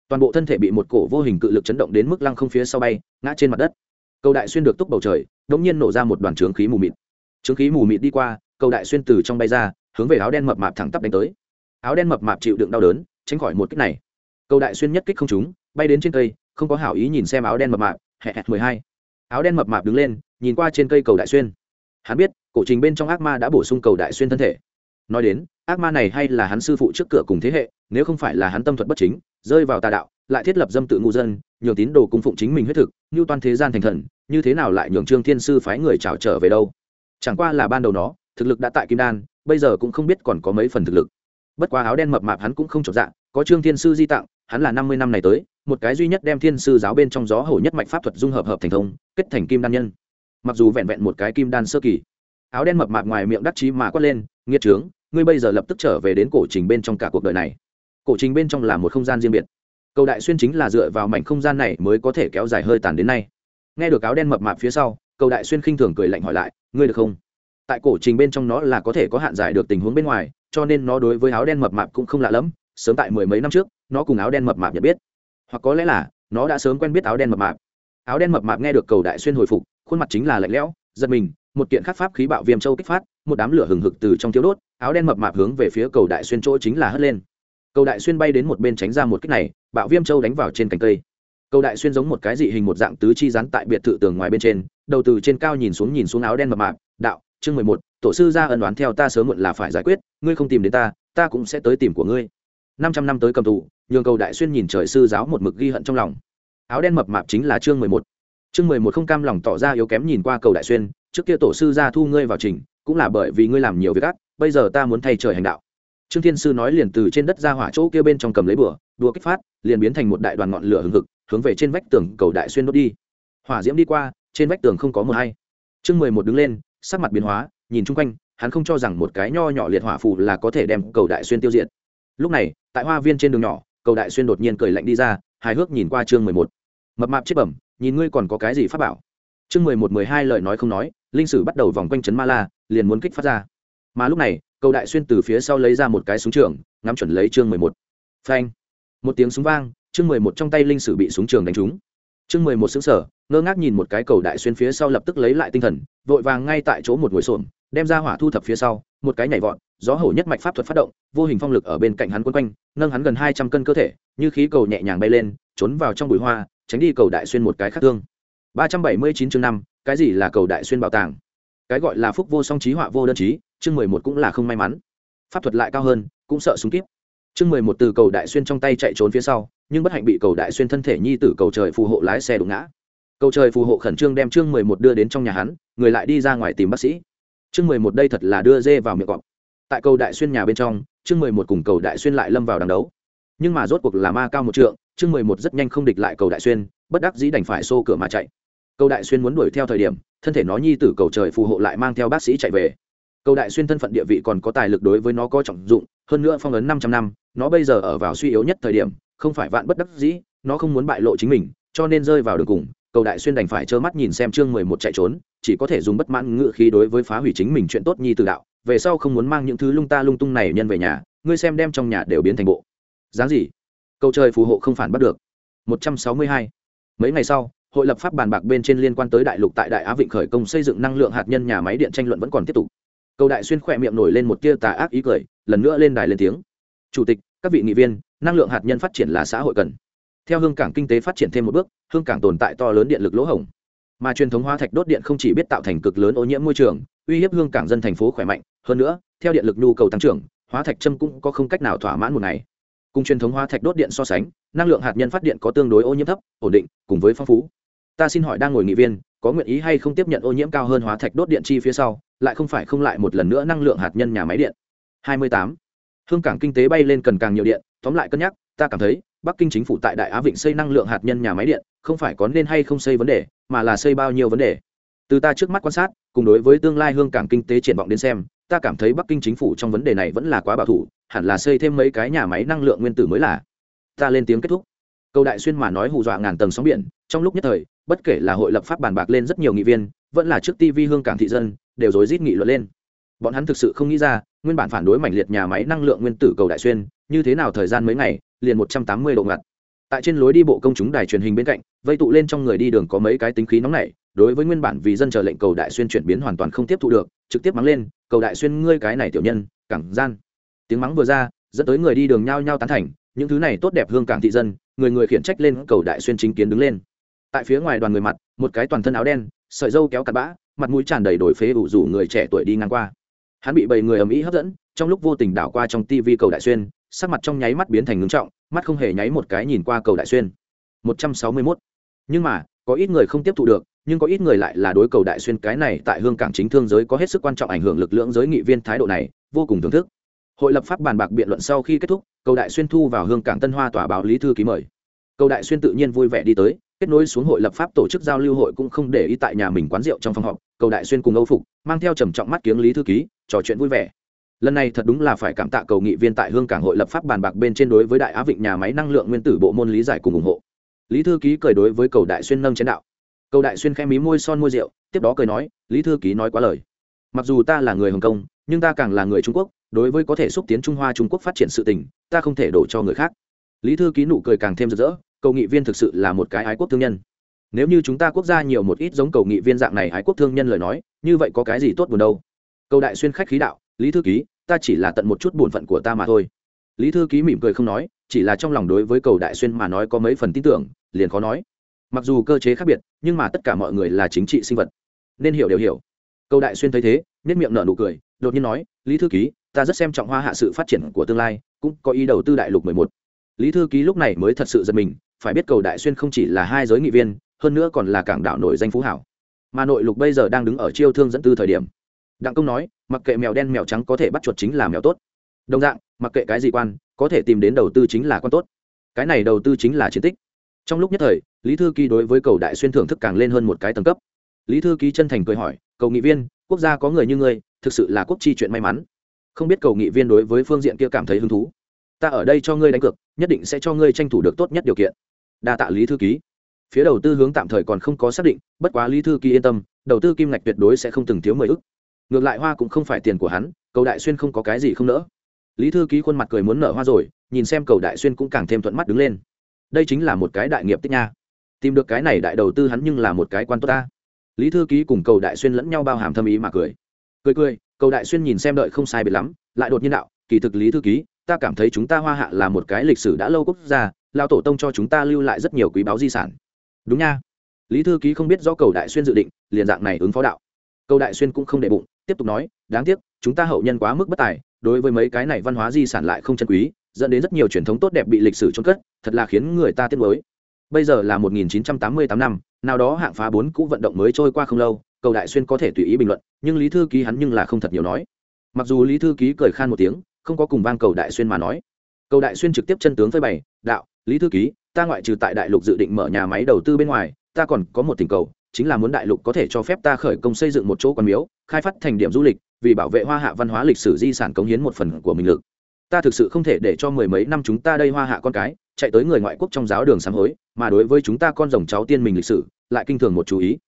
Toàn bộ thân thể bị một cổ vô hình cự lực chấn động đến mức lăng không phía sau bay, ngã trên mặt đất cầu đại xuyên được túc bầu trời đ ỗ n g nhiên nổ ra một đoàn trướng khí mù mịt. Trướng khí mù mịt đi qua, cầu đại xuyên từ trong bay ra, hướng về áo đen mập mạp thẳng tắp đánh tới. Áo đen mập mạp chịu đựng đau đớn, tránh khỏi một kích này. Cầu đại xuyên nhất kích không trúng, bay đến trên cây, không có hảo ý nhìn xem áo đen mập mạp hẹ hẹ mười hai. Áo đen mập mạp đứng lên, nhìn qua trên cây cầu đại xuyên. Hắn biết, cổ trình bên trong ác ma đã bổ sung cầu đại xuyên thân thể. Nói đến, ác ma này hay là hắn sư phụ trước cửa cùng thế hệ, nếu không phải là hắn tâm thuật bất chính, rơi vào tà đạo lại thiết lập dâm tự ngu dân, nhường tín đồ cung phụng chính mình huyết thực, như toàn thế gian thành thần, như thế nào lại nhường trương thiên sư phái người trào trở về đâu? Chẳng qua là ban đầu nó, thực lực đã tại kim đan, bây giờ cũng không biết còn có mấy phần thực lực. Bất quá áo đen mập mạp hắn cũng không chột dạng có trương thiên sư di tặng, hắn là năm mươi năm này tới, một cái duy nhất đem thiên sư giáo bên trong gió hổ nhất mạch pháp thuật dung hợp hợp thành thông, kết thành kim đan nhân. Mặc dù vẹn vẹn một cái kim đan sơ kỳ, áo đen mập mạp ngoài miệng đắc chí mà quát lên, nghiệt trướng, ngươi bây giờ lập tức trở về đến cổ trình bên trong cả cuộc đời này. Cổ trình bên trong là một không gian riêng biệt cầu đại xuyên chính là dựa vào mảnh không gian này mới có thể kéo dài hơi tàn đến nay. Nghe được áo đen mập mạp phía sau, cầu đại xuyên khinh thường cười lạnh hỏi lại, ngươi được không? Tại cổ trình bên trong nó là có thể có hạn giải được tình huống bên ngoài, cho nên nó đối với áo đen mập mạp cũng không lạ lẫm. Sớm tại mười mấy năm trước, nó cùng áo đen mập mạp nhận biết. Hoặc có lẽ là, nó đã sớm quen biết áo đen mập mạp. Áo đen mập mạp nghe được cầu đại xuyên hồi phục, khuôn mặt chính là lạnh lẽo, giật mình, một kiện khắc pháp khí bạo viêm châu kích phát, một đám lửa hừng hực từ trong thiếu đốt, áo đen mập mạp hướng về phía cầu đại xuyên chỗ chính là hất lên cầu đại xuyên bay đến một bên tránh ra một kích này, bạo viêm châu đánh vào trên cành cây. Cầu đại xuyên giống một cái dị hình một dạng tứ chi rắn tại biệt thự tường ngoài bên trên, đầu từ trên cao nhìn xuống nhìn xuống áo đen mập mạp, đạo, chương mười một, tổ sư ra ân đoán theo ta sớm muộn là phải giải quyết, ngươi không tìm đến ta ta cũng sẽ tới tìm của ngươi. Năm trăm năm tới cầm tù, nhường cầu đại xuyên nhìn trời sư giáo một mực ghi hận trong lòng. Áo đen mập mạp chính là chương mười một. Chương mười một không cam lòng tỏ ra yếu kém nhìn qua cầu đại xuyên, trước kia tổ sư ra thu ngươi vào trình, cũng là bởi vì ngươi làm nhiều việc ác, bây giờ ta muốn thay trời hành đạo trương thiên sư nói liền từ trên đất ra hỏa chỗ kia bên trong cầm lấy bửa đua kích phát, liền biến thành một đại đoàn ngọn lửa hừng hực, hướng về trên vách tường cầu đại xuyên đốt đi. Hỏa diễm đi qua, trên vách tường không có một hay. Chương mười một đứng lên, sắc mặt biến hóa, nhìn chung quanh, hắn không cho rằng một cái nho nhỏ liệt hỏa phù là có thể đem cầu đại xuyên tiêu diệt. Lúc này, tại hoa viên trên đường nhỏ, cầu đại xuyên đột nhiên cười lạnh đi ra, hài hước nhìn qua chương mười một. Mập mạp chết bẩm, nhìn ngươi còn có cái gì phát bảo? Chương mười một mười hai lời nói không nói, linh sử bắt đầu vòng quanh trấn ma la, liền muốn kích phát ra. Mà lúc này cầu đại xuyên từ phía sau lấy ra một cái súng trường, ngắm chuẩn lấy chương mười một. Phanh. Một tiếng súng vang, chương mười một trong tay linh sử bị súng trường đánh trúng. Chương mười một xứng sở ngơ ngác nhìn một cái cầu đại xuyên phía sau lập tức lấy lại tinh thần, vội vàng ngay tại chỗ một ngồi xổm, đem ra hỏa thu thập phía sau, một cái nhảy vọt, gió hổ nhất mạch pháp thuật phát động, vô hình phong lực ở bên cạnh hắn quấn quanh, nâng hắn gần hai trăm cân cơ thể, như khí cầu nhẹ nhàng bay lên, trốn vào trong bụi hoa, tránh đi cầu đại xuyên một cái khắc thương. Ba trăm bảy mươi chín chương năm, cái gì là cầu đại xuyên bảo tàng? Cái gọi là phúc vô song trí họa vô đơn trí chương mười một cũng là không may mắn. Pháp thuật lại cao hơn, cũng sợ súng kíp. Chương mười một từ cầu đại xuyên trong tay chạy trốn phía sau, nhưng bất hạnh bị cầu đại xuyên thân thể nhi tử cầu trời phù hộ lái xe đụng ngã. Cầu trời phù hộ khẩn trương đem chương mười một đưa đến trong nhà hắn, người lại đi ra ngoài tìm bác sĩ. Chương mười một đây thật là đưa dê vào miệng cọp. Tại cầu đại xuyên nhà bên trong, chương mười một cùng cầu đại xuyên lại lâm vào đằng đấu. Nhưng mà rốt cuộc là ma cao một trượng, chương mười một rất nhanh không địch lại cầu đại xuyên, bất đắc dĩ đành phải xô cửa mà chạy. Cầu đại xuyên muốn đuổi theo thời điểm, thân thể nó nhi tử cầu trời phù hộ lại mang theo bác sĩ chạy về cầu đại xuyên thân phận địa vị còn có tài lực đối với nó có trọng dụng, hơn nữa phong ấn năm trăm năm, nó bây giờ ở vào suy yếu nhất thời điểm, không phải vạn bất đắc dĩ, nó không muốn bại lộ chính mình, cho nên rơi vào đường cùng, cầu đại xuyên đành phải trơ mắt nhìn xem chương mười một chạy trốn, chỉ có thể dùng bất mãn ngự khí đối với phá hủy chính mình chuyện tốt nhi từ đạo, về sau không muốn mang những thứ lung ta lung tung này nhân về nhà, ngươi xem đem trong nhà đều biến thành bộ. Dáng gì? Cầu trời phù hộ không phản bắt được. một trăm sáu mươi hai. Mấy ngày sau, hội lập pháp bàn bạc bên trên liên quan tới đại lục tại đại á vịnh khởi công xây dựng năng lượng hạt nhân nhà máy điện tranh luận vẫn còn tiếp tục cầu đại xuyên khỏe miệng nổi lên một tia tà ác ý cười, lần nữa lên đài lên tiếng. Chủ tịch, các vị nghị viên, năng lượng hạt nhân phát triển là xã hội cần. Theo hương cảng kinh tế phát triển thêm một bước, hương cảng tồn tại to lớn điện lực lỗ hổng. Mà truyền thống hóa thạch đốt điện không chỉ biết tạo thành cực lớn ô nhiễm môi trường, uy hiếp hương cảng dân thành phố khỏe mạnh. Hơn nữa, theo điện lực nhu cầu tăng trưởng, hóa thạch châm cũng có không cách nào thỏa mãn một ngày. Cùng truyền thống hóa thạch đốt điện so sánh, năng lượng hạt nhân phát điện có tương đối ô nhiễm thấp, ổn định, cùng với phong phú. Ta xin hỏi đang ngồi nghị viên, có nguyện ý hay không tiếp nhận ô nhiễm cao hơn hóa thạch đốt điện chi phía sau? Lại không phải không lại một lần nữa năng lượng hạt nhân nhà máy điện. 28. hương cảng kinh tế bay lên cần càng nhiều điện, tóm lại cân nhắc, ta cảm thấy, bắc kinh chính phủ tại đại á vịnh xây năng lượng hạt nhân nhà máy điện, không phải có nên hay không xây vấn đề, mà là xây bao nhiêu vấn đề. Từ ta trước mắt quan sát, cùng đối với tương lai hương cảng kinh tế triển vọng đến xem, ta cảm thấy bắc kinh chính phủ trong vấn đề này vẫn là quá bảo thủ, hẳn là xây thêm mấy cái nhà máy năng lượng nguyên tử mới là. Ta lên tiếng kết thúc. Câu đại xuyên mà nói hù dọa ngàn tầng sóng biển, trong lúc nhất thời, bất kể là hội lập pháp bàn bạc lên rất nhiều nghị viên, vẫn là trước tv hương cảng thị dân đều rối rít nghị luận lên. Bọn hắn thực sự không nghĩ ra, nguyên bản phản đối mảnh liệt nhà máy năng lượng nguyên tử cầu đại xuyên, như thế nào thời gian mấy ngày, liền một trăm tám mươi độ ngặt. Tại trên lối đi bộ công chúng đài truyền hình bên cạnh, vây tụ lên trong người đi đường có mấy cái tính khí nóng nảy, đối với nguyên bản vì dân chờ lệnh cầu đại xuyên chuyển biến hoàn toàn không tiếp thu được, trực tiếp mắng lên, cầu đại xuyên, ngươi cái này tiểu nhân, cẳng gian. Tiếng mắng vừa ra, dẫn tới người đi đường nhao nhao tán thành, những thứ này tốt đẹp hương cảng thị dân, người người khiển trách lên cầu đại xuyên chính kiến đứng lên. Tại phía ngoài đoàn người mặt, một cái toàn thân áo đen, sợi dâu kéo cặp bã mặt mũi tràn đầy đổi phế ủ rủ người trẻ tuổi đi ngang qua. Hắn bị bầy người ầm ĩ hấp dẫn, trong lúc vô tình đảo qua trong tivi cầu đại xuyên, sắc mặt trong nháy mắt biến thành ngưng trọng, mắt không hề nháy một cái nhìn qua cầu đại xuyên. Một trăm sáu mươi 161. nhưng mà, có ít người không tiếp thụ được, nhưng có ít người lại là đối cầu đại xuyên cái này tại hương cảng chính thương giới có hết sức quan trọng ảnh hưởng lực lượng giới nghị viên thái độ này, vô cùng thưởng thức. Hội lập pháp bàn bạc biện luận sau khi kết thúc, cầu đại xuyên thu vào hương cảng tân hoa tòa báo lý thư ký mời. Cầu đại xuyên tự nhiên vui vẻ đi tới kết nối xuống hội lập pháp tổ chức giao lưu hội cũng không để ý tại nhà mình quán rượu trong phòng họp, cầu đại xuyên cùng âu phục, mang theo trầm trọng mắt kiếng lý thư ký, trò chuyện vui vẻ. Lần này thật đúng là phải cảm tạ cầu nghị viên tại hương cảng hội lập pháp bàn bạc bên trên đối với đại á vịnh nhà máy năng lượng nguyên tử bộ môn lý giải cùng ủng hộ. Lý thư ký cười đối với cầu đại xuyên nâng chén đạo. Cầu đại xuyên khẽ mí môi son môi rượu, tiếp đó cười nói, lý thư ký nói quá lời. Mặc dù ta là người hồng kông, nhưng ta càng là người trung quốc, đối với có thể xúc tiến trung hoa trung quốc phát triển sự tình, ta không thể đổ cho người khác. Lý thư ký nụ cười càng thêm rực rỡ cầu nghị viên thực sự là một cái ái quốc thương nhân. Nếu như chúng ta quốc gia nhiều một ít giống cầu nghị viên dạng này ái quốc thương nhân lời nói, như vậy có cái gì tốt buồn đâu? Cầu đại xuyên khách khí đạo, lý thư ký, ta chỉ là tận một chút bổn phận của ta mà thôi. Lý thư ký mỉm cười không nói, chỉ là trong lòng đối với cầu đại xuyên mà nói có mấy phần tin tưởng, liền khó nói. Mặc dù cơ chế khác biệt, nhưng mà tất cả mọi người là chính trị sinh vật, nên hiểu đều hiểu. Cầu đại xuyên thấy thế nhất miệng nở nụ cười, đột nhiên nói, lý thư ký, ta rất xem trọng hoa hạ sự phát triển của tương lai, cũng có ý đầu tư đại lục mười một. Lý thư ký lúc này mới thật sự giật mình phải biết cầu đại xuyên không chỉ là hai giới nghị viên, hơn nữa còn là cảng đảo nổi danh phú hảo. Mà nội lục bây giờ đang đứng ở chiêu thương dẫn tư thời điểm. Đặng công nói, mặc kệ mèo đen mèo trắng có thể bắt chuột chính là mèo tốt. Đồng dạng, mặc kệ cái gì quan, có thể tìm đến đầu tư chính là quan tốt. Cái này đầu tư chính là chiến tích. Trong lúc nhất thời, lý thư ký đối với cầu đại xuyên thưởng thức càng lên hơn một cái tầng cấp. Lý thư ký chân thành cười hỏi, cầu nghị viên, quốc gia có người như ngươi, thực sự là quốc chi chuyện may mắn. Không biết cầu nghị viên đối với phương diện kia cảm thấy hứng thú. Ta ở đây cho ngươi đánh cược, nhất định sẽ cho ngươi tranh thủ được tốt nhất điều kiện đa tạ lý thư ký. Phía đầu tư hướng tạm thời còn không có xác định, bất quá lý thư ký yên tâm, đầu tư kim ngạch tuyệt đối sẽ không từng thiếu mười ức. Ngược lại hoa cũng không phải tiền của hắn, cầu đại xuyên không có cái gì không nỡ. Lý thư ký khuôn mặt cười muốn nở hoa rồi, nhìn xem cầu đại xuyên cũng càng thêm thuận mắt đứng lên. Đây chính là một cái đại nghiệp tích nha. Tìm được cái này đại đầu tư hắn nhưng là một cái quan tốt ta. Lý thư ký cùng cầu đại xuyên lẫn nhau bao hàm thâm ý mà cười. Cười cười, cầu đại xuyên nhìn xem đợi không sai biệt lắm, lại đột nhiên đạo, kỳ thực lý thư ký ta cảm thấy chúng ta hoa hạ là một cái lịch sử đã lâu quốc gia lao tổ tông cho chúng ta lưu lại rất nhiều quý báu di sản. Đúng nha. Lý thư ký không biết do cầu đại xuyên dự định, liền dạng này ứng phó đạo. Cầu đại xuyên cũng không để bụng, tiếp tục nói, đáng tiếc, chúng ta hậu nhân quá mức bất tài, đối với mấy cái này văn hóa di sản lại không chân quý, dẫn đến rất nhiều truyền thống tốt đẹp bị lịch sử trôn cất, thật là khiến người ta tiếc nuối. Bây giờ là 1988 năm, nào đó hạng phá bốn cũ vận động mới trôi qua không lâu, cầu đại xuyên có thể tùy ý bình luận, nhưng lý thư ký hắn nhưng là không thật nhiều nói. Mặc dù lý thư ký cười khan một tiếng không có cùng vang cầu đại xuyên mà nói. Cầu đại xuyên trực tiếp chân tướng phơi bày, đạo, lý thư ký, ta ngoại trừ tại đại lục dự định mở nhà máy đầu tư bên ngoài, ta còn có một tình cầu, chính là muốn đại lục có thể cho phép ta khởi công xây dựng một chỗ quan miếu, khai phát thành điểm du lịch, vì bảo vệ hoa hạ văn hóa lịch sử di sản cống hiến một phần của mình lực. Ta thực sự không thể để cho mười mấy năm chúng ta đây hoa hạ con cái, chạy tới người ngoại quốc trong giáo đường sám hối, mà đối với chúng ta con rồng cháu tiên mình lịch sử, lại kinh thường một chú ý.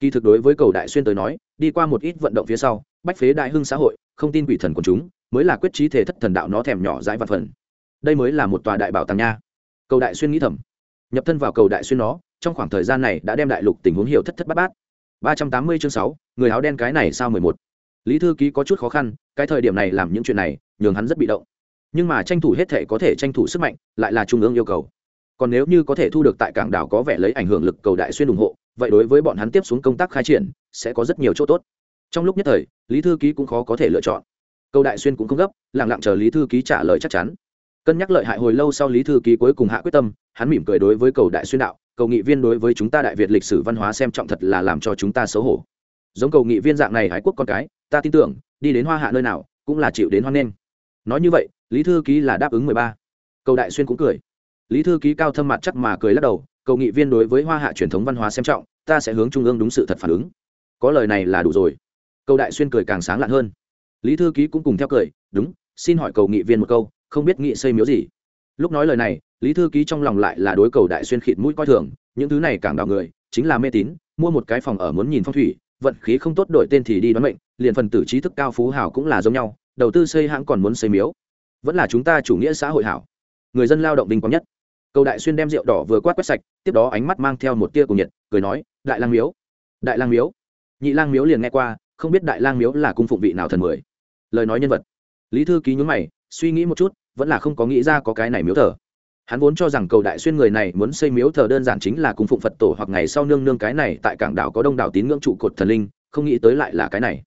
Kỳ thực đối với cầu đại xuyên tới nói, đi qua một ít vận động phía sau, bách phế đại hưng xã hội, không tin quỷ thần của chúng mới là quyết trí thể thất thần đạo nó thèm nhỏ dãi văn phần. Đây mới là một tòa đại bảo tàng nha. Cầu đại xuyên nghĩ thầm. Nhập thân vào cầu đại xuyên nó, trong khoảng thời gian này đã đem đại lục tình huống hiểu thất thất bát bát. Ba trăm tám mươi chương sáu, người áo đen cái này sao mười một? Lý thư ký có chút khó khăn, cái thời điểm này làm những chuyện này, nhường hắn rất bị động. Nhưng mà tranh thủ hết thể có thể tranh thủ sức mạnh, lại là trung ương yêu cầu. Còn nếu như có thể thu được tại cảng đảo có vẻ lấy ảnh hưởng lực cầu đại xuyên ủng hộ, vậy đối với bọn hắn tiếp xuống công tác khai triển, sẽ có rất nhiều chỗ tốt. Trong lúc nhất thời, lý thư ký cũng khó có thể lựa chọn cầu đại xuyên cũng không gấp lẳng lặng chờ lý thư ký trả lời chắc chắn. Cân nhắc lợi hại hồi lâu sau lý thư ký cuối cùng hạ quyết tâm, hắn mỉm cười đối với cầu đại xuyên đạo, cầu nghị viên đối với chúng ta đại việt lịch sử văn hóa xem trọng thật là làm cho chúng ta xấu hổ. Giống cầu nghị viên dạng này hải quốc con cái, ta tin tưởng, đi đến hoa hạ nơi nào, cũng là chịu đến hoan nghênh. Nói như vậy, lý thư ký là đáp ứng mười ba. Cầu đại xuyên cũng cười. Lý thư ký cao thâm mặt chắc mà cười lắc đầu, cầu nghị viên đối với hoa hạ truyền thống văn hóa xem trọng, ta sẽ hướng trung ương đúng sự thật phản ứng. Có lời này là đủ rồi. Cầu đại xuyên cười càng sáng lạn hơn lý thư ký cũng cùng theo cười, đúng, xin hỏi cầu nghị viên một câu, không biết nghị xây miếu gì? Lúc nói lời này, lý thư ký trong lòng lại là đối cầu đại xuyên khịt mũi coi thường, những thứ này càng đào người, chính là mê tín, mua một cái phòng ở muốn nhìn phong thủy, vận khí không tốt đổi tên thì đi đoán mệnh, liền phần tử trí thức cao phú hảo cũng là giống nhau, đầu tư xây hãng còn muốn xây miếu. Vẫn là chúng ta chủ nghĩa xã hội hảo. Người dân lao động vinh quang nhất. Cầu đại xuyên đem rượu đỏ vừa quát quét sạch, tiếp đó ánh mắt mang theo một tia cùng nhiệt, cười nói, đại lang miếu, đại lang miếu. Nhị lang miếu liền nghe qua, không biết đại lang miếu là cung phụng vị nào thần mười lời nói nhân vật. Lý thư ký nhún mày, suy nghĩ một chút, vẫn là không có nghĩ ra có cái này miếu thờ. Hắn vốn cho rằng cầu đại xuyên người này muốn xây miếu thờ đơn giản chính là cung phụng phật tổ hoặc ngày sau nương nương cái này tại cảng đảo có đông đảo tín ngưỡng trụ cột thần linh, không nghĩ tới lại là cái này.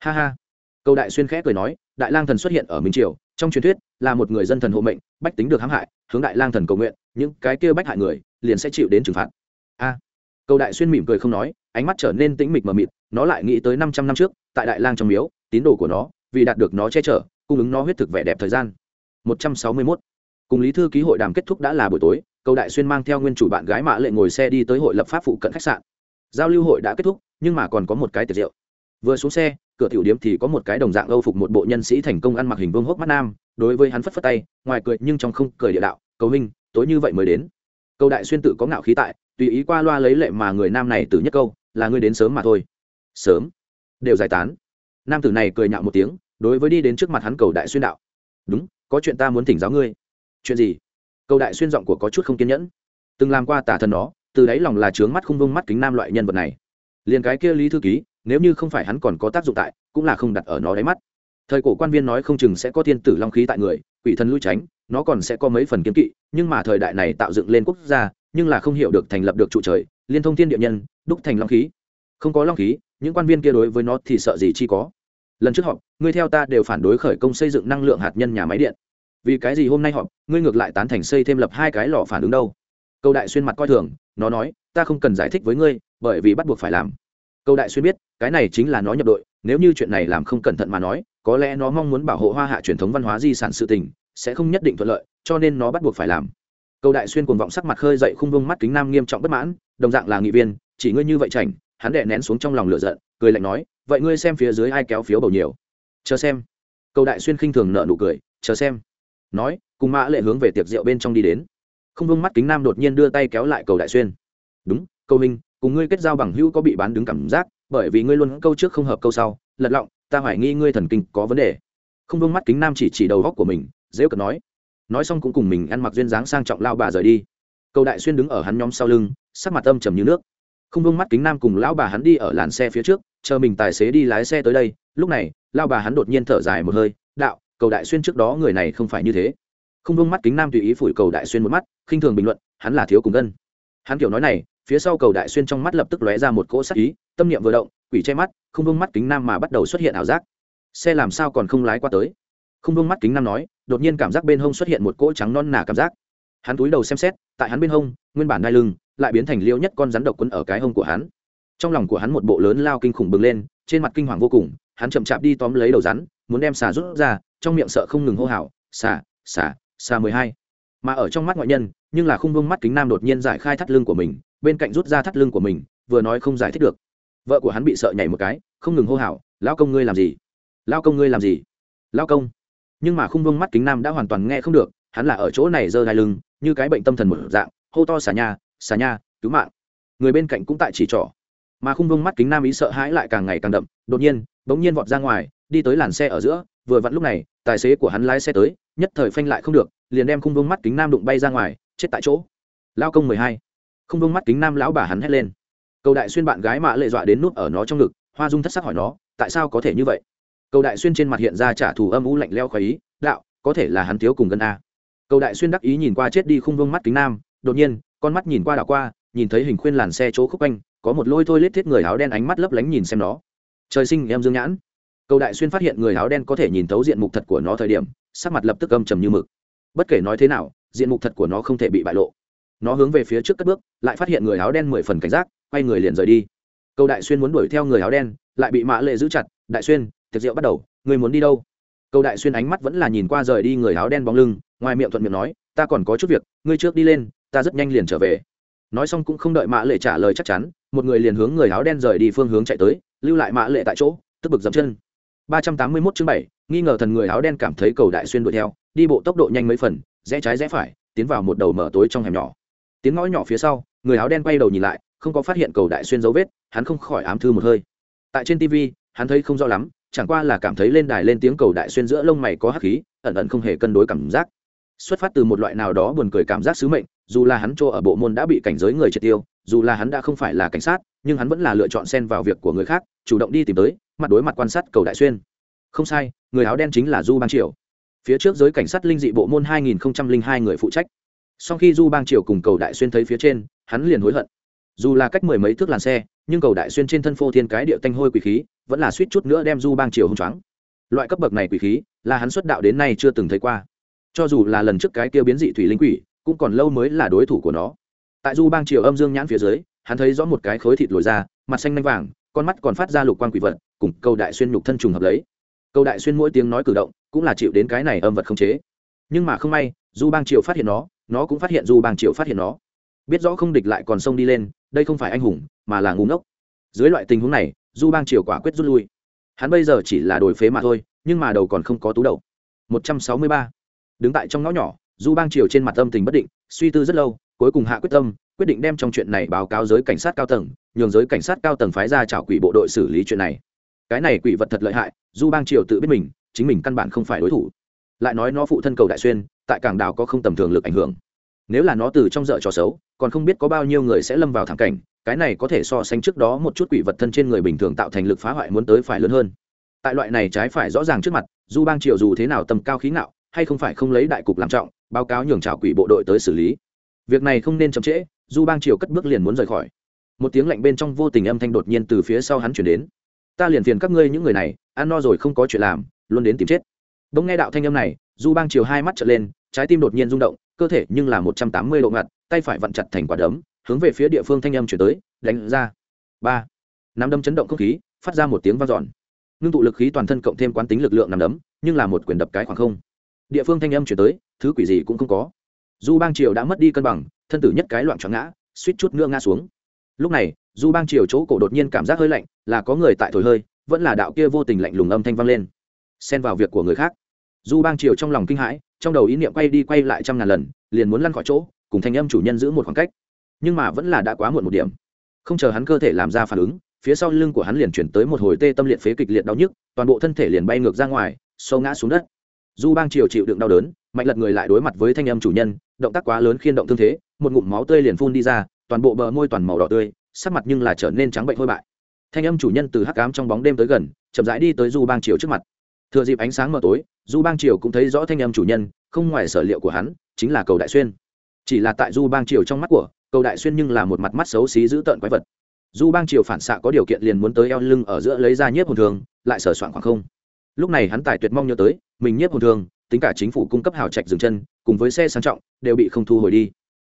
Ha ha. Cầu đại xuyên khẽ cười nói, đại lang thần xuất hiện ở minh triều, trong truyền thuyết là một người dân thần hộ mệnh, bách tính được hãm hại, hướng đại lang thần cầu nguyện, những cái kia bách hại người liền sẽ chịu đến trừng phạt. A. Cầu đại xuyên mỉm cười không nói, ánh mắt trở nên tĩnh mịch mờ mịt, nó lại nghĩ tới năm trăm năm trước, tại đại lang trong miếu, tín đồ của nó vì đạt được nó che chở, cung ứng nó huyết thực vẻ đẹp thời gian. Một trăm sáu mươi 161. cùng lý thư ký hội đàm kết thúc đã là buổi tối, cầu đại xuyên mang theo nguyên chủ bạn gái mã lệ ngồi xe đi tới hội lập pháp phụ cận khách sạn. Giao lưu hội đã kết thúc, nhưng mà còn có một cái tiệc rượu. Vừa xuống xe, cửa tiểu điếm thì có một cái đồng dạng âu phục một bộ nhân sĩ thành công ăn mặc hình vương hốc mắt nam, đối với hắn phất phất tay, ngoài cười nhưng trong không cười địa đạo, cầu minh tối như vậy mới đến. Câu đại xuyên tự có ngạo khí tại, tùy ý qua loa lấy lệ mà người nam này từ nhất câu, là ngươi đến sớm mà thôi. Sớm? Đều giải tán nam tử này cười nhạo một tiếng, đối với đi đến trước mặt hắn cầu đại xuyên đạo. Đúng, có chuyện ta muốn thỉnh giáo ngươi. Chuyện gì? Cầu đại xuyên giọng của có chút không kiên nhẫn. Từng làm qua tả thần nó từ đáy lòng là trướng mắt không vông mắt kính nam loại nhân vật này. Liền cái kia lý thư ký, nếu như không phải hắn còn có tác dụng tại, cũng là không đặt ở nó đáy mắt. Thời cổ quan viên nói không chừng sẽ có thiên tử long khí tại người, quỷ thần lui tránh, nó còn sẽ có mấy phần kiếm kỵ, nhưng mà thời đại này tạo dựng lên quốc gia, nhưng là không hiểu được thành lập được trụ trời, liên thông thiên địa nhân, đúc thành long khí. Không có long khí, những quan viên kia đối với nó thì sợ gì chi có lần trước họp, ngươi theo ta đều phản đối khởi công xây dựng năng lượng hạt nhân nhà máy điện. Vì cái gì hôm nay họp, ngươi ngược lại tán thành xây thêm lập hai cái lò phản ứng đâu? Câu đại xuyên mặt coi thường, nó nói, ta không cần giải thích với ngươi, bởi vì bắt buộc phải làm. Câu đại xuyên biết, cái này chính là nó nhập đội, nếu như chuyện này làm không cẩn thận mà nói, có lẽ nó mong muốn bảo hộ hoa hạ truyền thống văn hóa di sản sự tình, sẽ không nhất định thuận lợi, cho nên nó bắt buộc phải làm. Câu đại xuyên cuồng vọng sắc mặt khơi dậy khung vương mắt kính nam nghiêm trọng bất mãn, đồng dạng là nghị viên, chỉ ngươi như vậy chảnh hắn đè nén xuống trong lòng lửa giận, cười lạnh nói, vậy ngươi xem phía dưới ai kéo phiếu bầu nhiều? Chờ xem. Câu đại xuyên khinh thường nợ nụ cười, chờ xem. Nói, cùng mã lệ hướng về tiệc rượu bên trong đi đến. Không vương mắt kính nam đột nhiên đưa tay kéo lại cầu đại xuyên. Đúng câu minh cùng ngươi kết giao bằng hữu có bị bán đứng cảm giác, bởi vì ngươi luôn câu trước không hợp câu sau, lật lọng, ta hoài nghi ngươi thần kinh có vấn đề. Không vương mắt kính nam chỉ chỉ đầu góc của mình dễ cợt nói. Nói xong cũng cùng mình ăn mặc duyên dáng sang trọng lao bà rời đi. Cầu đại xuyên đứng ở hắn nhóm sau lưng, sắc mặt âm trầm như nước không vương mắt kính nam cùng lão bà hắn đi ở làn xe phía trước, chờ mình tài xế đi lái xe tới đây, lúc này lao bà hắn đột nhiên thở dài một hơi, đạo, cầu đại xuyên trước đó người này không phải như thế. Không vương mắt kính nam tùy ý phủi cầu đại xuyên một mắt, khinh thường bình luận, hắn là thiếu cùng gân. Hắn kiểu nói này, phía sau cầu đại xuyên trong mắt lập tức lóe ra một cỗ sắc ý, tâm niệm vừa động, quỷ che mắt, không vương mắt kính nam mà bắt đầu xuất hiện ảo giác. Xe làm sao còn không lái qua tới? Không vương mắt kính nam nói, đột nhiên cảm giác bên hông xuất hiện một cỗ trắng non nà cảm giác. Hắn túi đầu xem xét, tại hắn bên hông, nguyên bản đai lưng lại biến thành liêu nhất con rắn độc quấn ở cái hông của hắn. Trong lòng của hắn một bộ lớn lao kinh khủng bừng lên, trên mặt kinh hoàng vô cùng, hắn chậm chạp đi tóm lấy đầu rắn, muốn đem xà rút ra, trong miệng sợ không ngừng hô hào, xà xà xà mười hai. Mà ở trong mắt ngoại nhân, nhưng là khung vương mắt kính nam đột nhiên giải khai thắt lưng của mình, bên cạnh rút ra thắt lưng của mình, vừa nói không giải thích được. Vợ của hắn bị sợ nhảy một cái, không ngừng hô hào, lão công ngươi làm gì? Lão công ngươi làm gì? Lão công. Nhưng mà khung vương mắt kính nam đã hoàn toàn nghe không được, hắn là ở chỗ này giơ hai lưng, như cái bệnh tâm thần một dạng, hô to xà nha xà nha, cứu mạng. Người bên cạnh cũng tại chỉ trỏ. Mà khung vương mắt kính nam ý sợ hãi lại càng ngày càng đậm, đột nhiên, bỗng nhiên vọt ra ngoài, đi tới làn xe ở giữa, vừa vặn lúc này, tài xế của hắn lái xe tới, nhất thời phanh lại không được, liền đem khung vương mắt kính nam đụng bay ra ngoài, chết tại chỗ. Lao công mười hai. Khung vương mắt kính nam lão bà hắn hét lên. Cầu đại xuyên bạn gái mạ lệ dọa đến nút ở nó trong ngực, hoa dung thất sắc hỏi nó, tại sao có thể như vậy? Cầu đại xuyên trên mặt hiện ra trả thù âm u lạnh leo khỏi ý, đạo, có thể là hắn thiếu cùng gần a. Cầu đại xuyên đắc ý nhìn qua chết đi khung vương mắt kính nam, đột nhiên con mắt nhìn qua đảo qua, nhìn thấy hình khuyên làn xe chỗ khúc quanh, có một lôi thôi lết thiết người áo đen ánh mắt lấp lánh nhìn xem nó. Trời sinh em dương nhãn. Cầu đại xuyên phát hiện người áo đen có thể nhìn thấu diện mục thật của nó thời điểm, sắc mặt lập tức âm trầm như mực. Bất kể nói thế nào, diện mục thật của nó không thể bị bại lộ. Nó hướng về phía trước cất bước, lại phát hiện người áo đen mười phần cảnh giác, quay người liền rời đi. Cầu đại xuyên muốn đuổi theo người áo đen, lại bị mã lệ giữ chặt, đại xuyên, tiệc rượu bắt đầu người muốn đi đâu? Cầu đại xuyên ánh mắt vẫn là nhìn qua rời đi người áo đen bóng lưng, ngoài miệng thuận miệng nói, ta còn có chút việc, ngươi trước đi lên ta rất nhanh liền trở về. Nói xong cũng không đợi mã lệ trả lời chắc chắn, một người liền hướng người áo đen rời đi phương hướng chạy tới, lưu lại mã lệ tại chỗ, tức bực dậm chân. ba trăm tám mươi mốt chương bảy, nghi ngờ thần người áo đen cảm thấy cầu đại xuyên đuổi theo, đi bộ tốc độ nhanh mấy phần, rẽ trái rẽ phải, tiến vào một đầu mở tối trong hẻm nhỏ. Tiếng ngõ nhỏ phía sau, người áo đen quay đầu nhìn lại, không có phát hiện cầu đại xuyên dấu vết, hắn không khỏi ám thư một hơi. Tại trên tv hắn thấy không rõ lắm, chẳng qua là cảm thấy lên đài lên tiếng cầu đại xuyên giữa lông mày có hắc khí, ẩn ẩn không hề cân đối cảm giác. Xuất phát từ một loại nào đó buồn cười cảm giác sứ mệnh dù là hắn chỗ ở bộ môn đã bị cảnh giới người triệt tiêu, dù là hắn đã không phải là cảnh sát, nhưng hắn vẫn là lựa chọn xen vào việc của người khác, chủ động đi tìm tới, mặt đối mặt quan sát cầu đại xuyên. Không sai, người áo đen chính là du bang triều. Phía trước giới cảnh sát linh dị bộ môn 2002 người phụ trách. Sau khi du bang triều cùng cầu đại xuyên thấy phía trên, hắn liền hối hận. Dù là cách mười mấy thước làn xe, nhưng cầu đại xuyên trên thân phô thiên cái địa tanh hôi quỷ khí, vẫn là suýt chút nữa đem du bang triều hông choáng. Loại cấp bậc này quỷ khí, là hắn xuất đạo đến nay chưa từng thấy qua. Cho dù là lần trước cái kia biến dị thủy linh quỷ cũng còn lâu mới là đối thủ của nó. Tại du bang triều âm dương nhãn phía dưới, hắn thấy rõ một cái khối thịt lồi ra, mặt xanh nanh vàng, con mắt còn phát ra lục quan quỷ vật, cùng câu đại xuyên nhục thân trùng hợp lấy. Câu đại xuyên mỗi tiếng nói cử động, cũng là chịu đến cái này âm vật không chế. Nhưng mà không may, du bang triều phát hiện nó nó cũng phát hiện du bang triều phát hiện nó. Biết rõ không địch lại còn sông đi lên, đây không phải anh hùng, mà là ngu ngốc. Dưới loại tình huống này, du bang triều quả quyết rút lui. Hắn bây giờ chỉ là đổi phế mà thôi, nhưng mà đầu còn không có tú đầu. Một trăm sáu mươi ba. Đứng tại trong ngõ nhỏ du bang triều trên mặt âm tình bất định, suy tư rất lâu, cuối cùng hạ quyết tâm, quyết định đem trong chuyện này báo cáo giới cảnh sát cao tầng, nhường giới cảnh sát cao tầng phái ra trảo quỷ bộ đội xử lý chuyện này. Cái này quỷ vật thật lợi hại, du bang triều tự biết mình, chính mình căn bản không phải đối thủ. Lại nói nó phụ thân cầu đại xuyên, tại cảng đảo có không tầm thường lực ảnh hưởng. Nếu là nó từ trong dợ trò xấu, còn không biết có bao nhiêu người sẽ lâm vào thảm cảnh, cái này có thể so sánh trước đó một chút quỷ vật thân trên người bình thường tạo thành lực phá hoại muốn tới phải lớn hơn. Tại loại này trái phải rõ ràng trước mặt, du bang triều dù thế nào tầm cao khí ngạo, hay không phải không lấy đại cục làm trọng báo cáo nhường trào quỷ bộ đội tới xử lý. Việc này không nên chậm trễ, du bang triều cất bước liền muốn rời khỏi. Một tiếng lạnh bên trong vô tình âm thanh đột nhiên từ phía sau hắn chuyển đến. Ta liền phiền các ngươi những người này, ăn no rồi không có chuyện làm, luôn đến tìm chết. Bỗng nghe đạo thanh âm này, du bang Triều hai mắt trở lên, trái tim đột nhiên rung động, cơ thể nhưng là một trăm tám mươi độ ngặt, tay phải vặn chặt thành quả đấm, hướng về phía địa phương thanh âm chuyển tới, đánh ra. Ba. Nắm đấm chấn động không khí, phát ra một tiếng vang dọn. Ngưng tụ lực khí toàn thân cộng thêm quán tính lực lượng nằm đấm, nhưng là một quyền đập cái khoảng không địa phương thanh âm chuyển tới, thứ quỷ gì cũng không có. Du bang triều đã mất đi cân bằng, thân tử nhất cái loạn choáng ngã, suýt chút nữa ngã xuống. Lúc này du bang triều chỗ cổ đột nhiên cảm giác hơi lạnh, là có người tại thổi hơi, vẫn là đạo kia vô tình lạnh lùng âm thanh vang lên. Xen vào việc của người khác. Du bang triều trong lòng kinh hãi, trong đầu ý niệm quay đi quay lại trăm ngàn lần, liền muốn lăn khỏi chỗ, cùng thanh âm chủ nhân giữ một khoảng cách. Nhưng mà vẫn là đã quá muộn một điểm. Không chờ hắn cơ thể làm ra phản ứng, phía sau lưng của hắn liền chuyển tới một hồi tê tâm liệt phế kịch liệt đau nhức, toàn bộ thân thể liền bay ngược ra ngoài, sâu ngã xuống đất du bang triều chịu đựng đau đớn, mạnh lật người lại đối mặt với thanh âm chủ nhân, động tác quá lớn khiên động thương thế, một ngụm máu tươi liền phun đi ra, toàn bộ bờ môi toàn màu đỏ tươi, sắc mặt nhưng là trở nên trắng bệnh hôi bại. Thanh âm chủ nhân từ hắc cám trong bóng đêm tới gần, chậm rãi đi tới du bang triều trước mặt. Thừa dịp ánh sáng mờ tối, du bang triều cũng thấy rõ thanh âm chủ nhân, không ngoài sở liệu của hắn, chính là cầu đại xuyên. Chỉ là tại du bang triều trong mắt của, cầu đại xuyên nhưng là một mặt mắt xấu xí dữ tợn quái vật. Du bang triều phản xạ có điều kiện liền muốn tới eo lưng ở giữa lấy ra nhiếp hồn thường, lại sở soạn khoảng không lúc này hắn tài tuyệt mong nhớ tới, mình nhiếp hồn thường, tính cả chính phủ cung cấp hào trạch dừng chân, cùng với xe sang trọng, đều bị không thu hồi đi.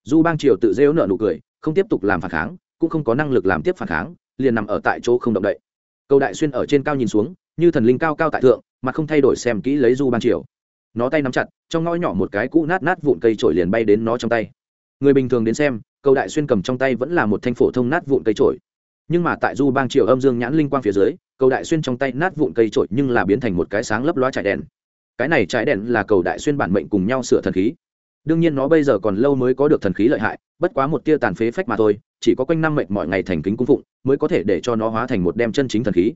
Du bang triều tự rêu nợ nụ cười, không tiếp tục làm phản kháng, cũng không có năng lực làm tiếp phản kháng, liền nằm ở tại chỗ không động đậy. Cầu đại xuyên ở trên cao nhìn xuống, như thần linh cao cao tại thượng, mà không thay đổi xem kỹ lấy du bang triều. Nó tay nắm chặt, trong ngõ nhỏ một cái cũ nát nát vụn cây trổi liền bay đến nó trong tay. Người bình thường đến xem, cầu đại xuyên cầm trong tay vẫn là một thanh phổ thông nát vụn cây trổi nhưng mà tại du bang triều âm dương nhãn linh quang phía dưới, cầu đại xuyên trong tay nát vụn cây trội nhưng là biến thành một cái sáng lấp loa trải đèn. Cái này trái đèn là cầu đại xuyên bản mệnh cùng nhau sửa thần khí. Đương nhiên nó bây giờ còn lâu mới có được thần khí lợi hại, bất quá một tia tàn phế phách mà thôi, chỉ có quanh năm mệnh mọi ngày thành kính cung phụng mới có thể để cho nó hóa thành một đem chân chính thần khí.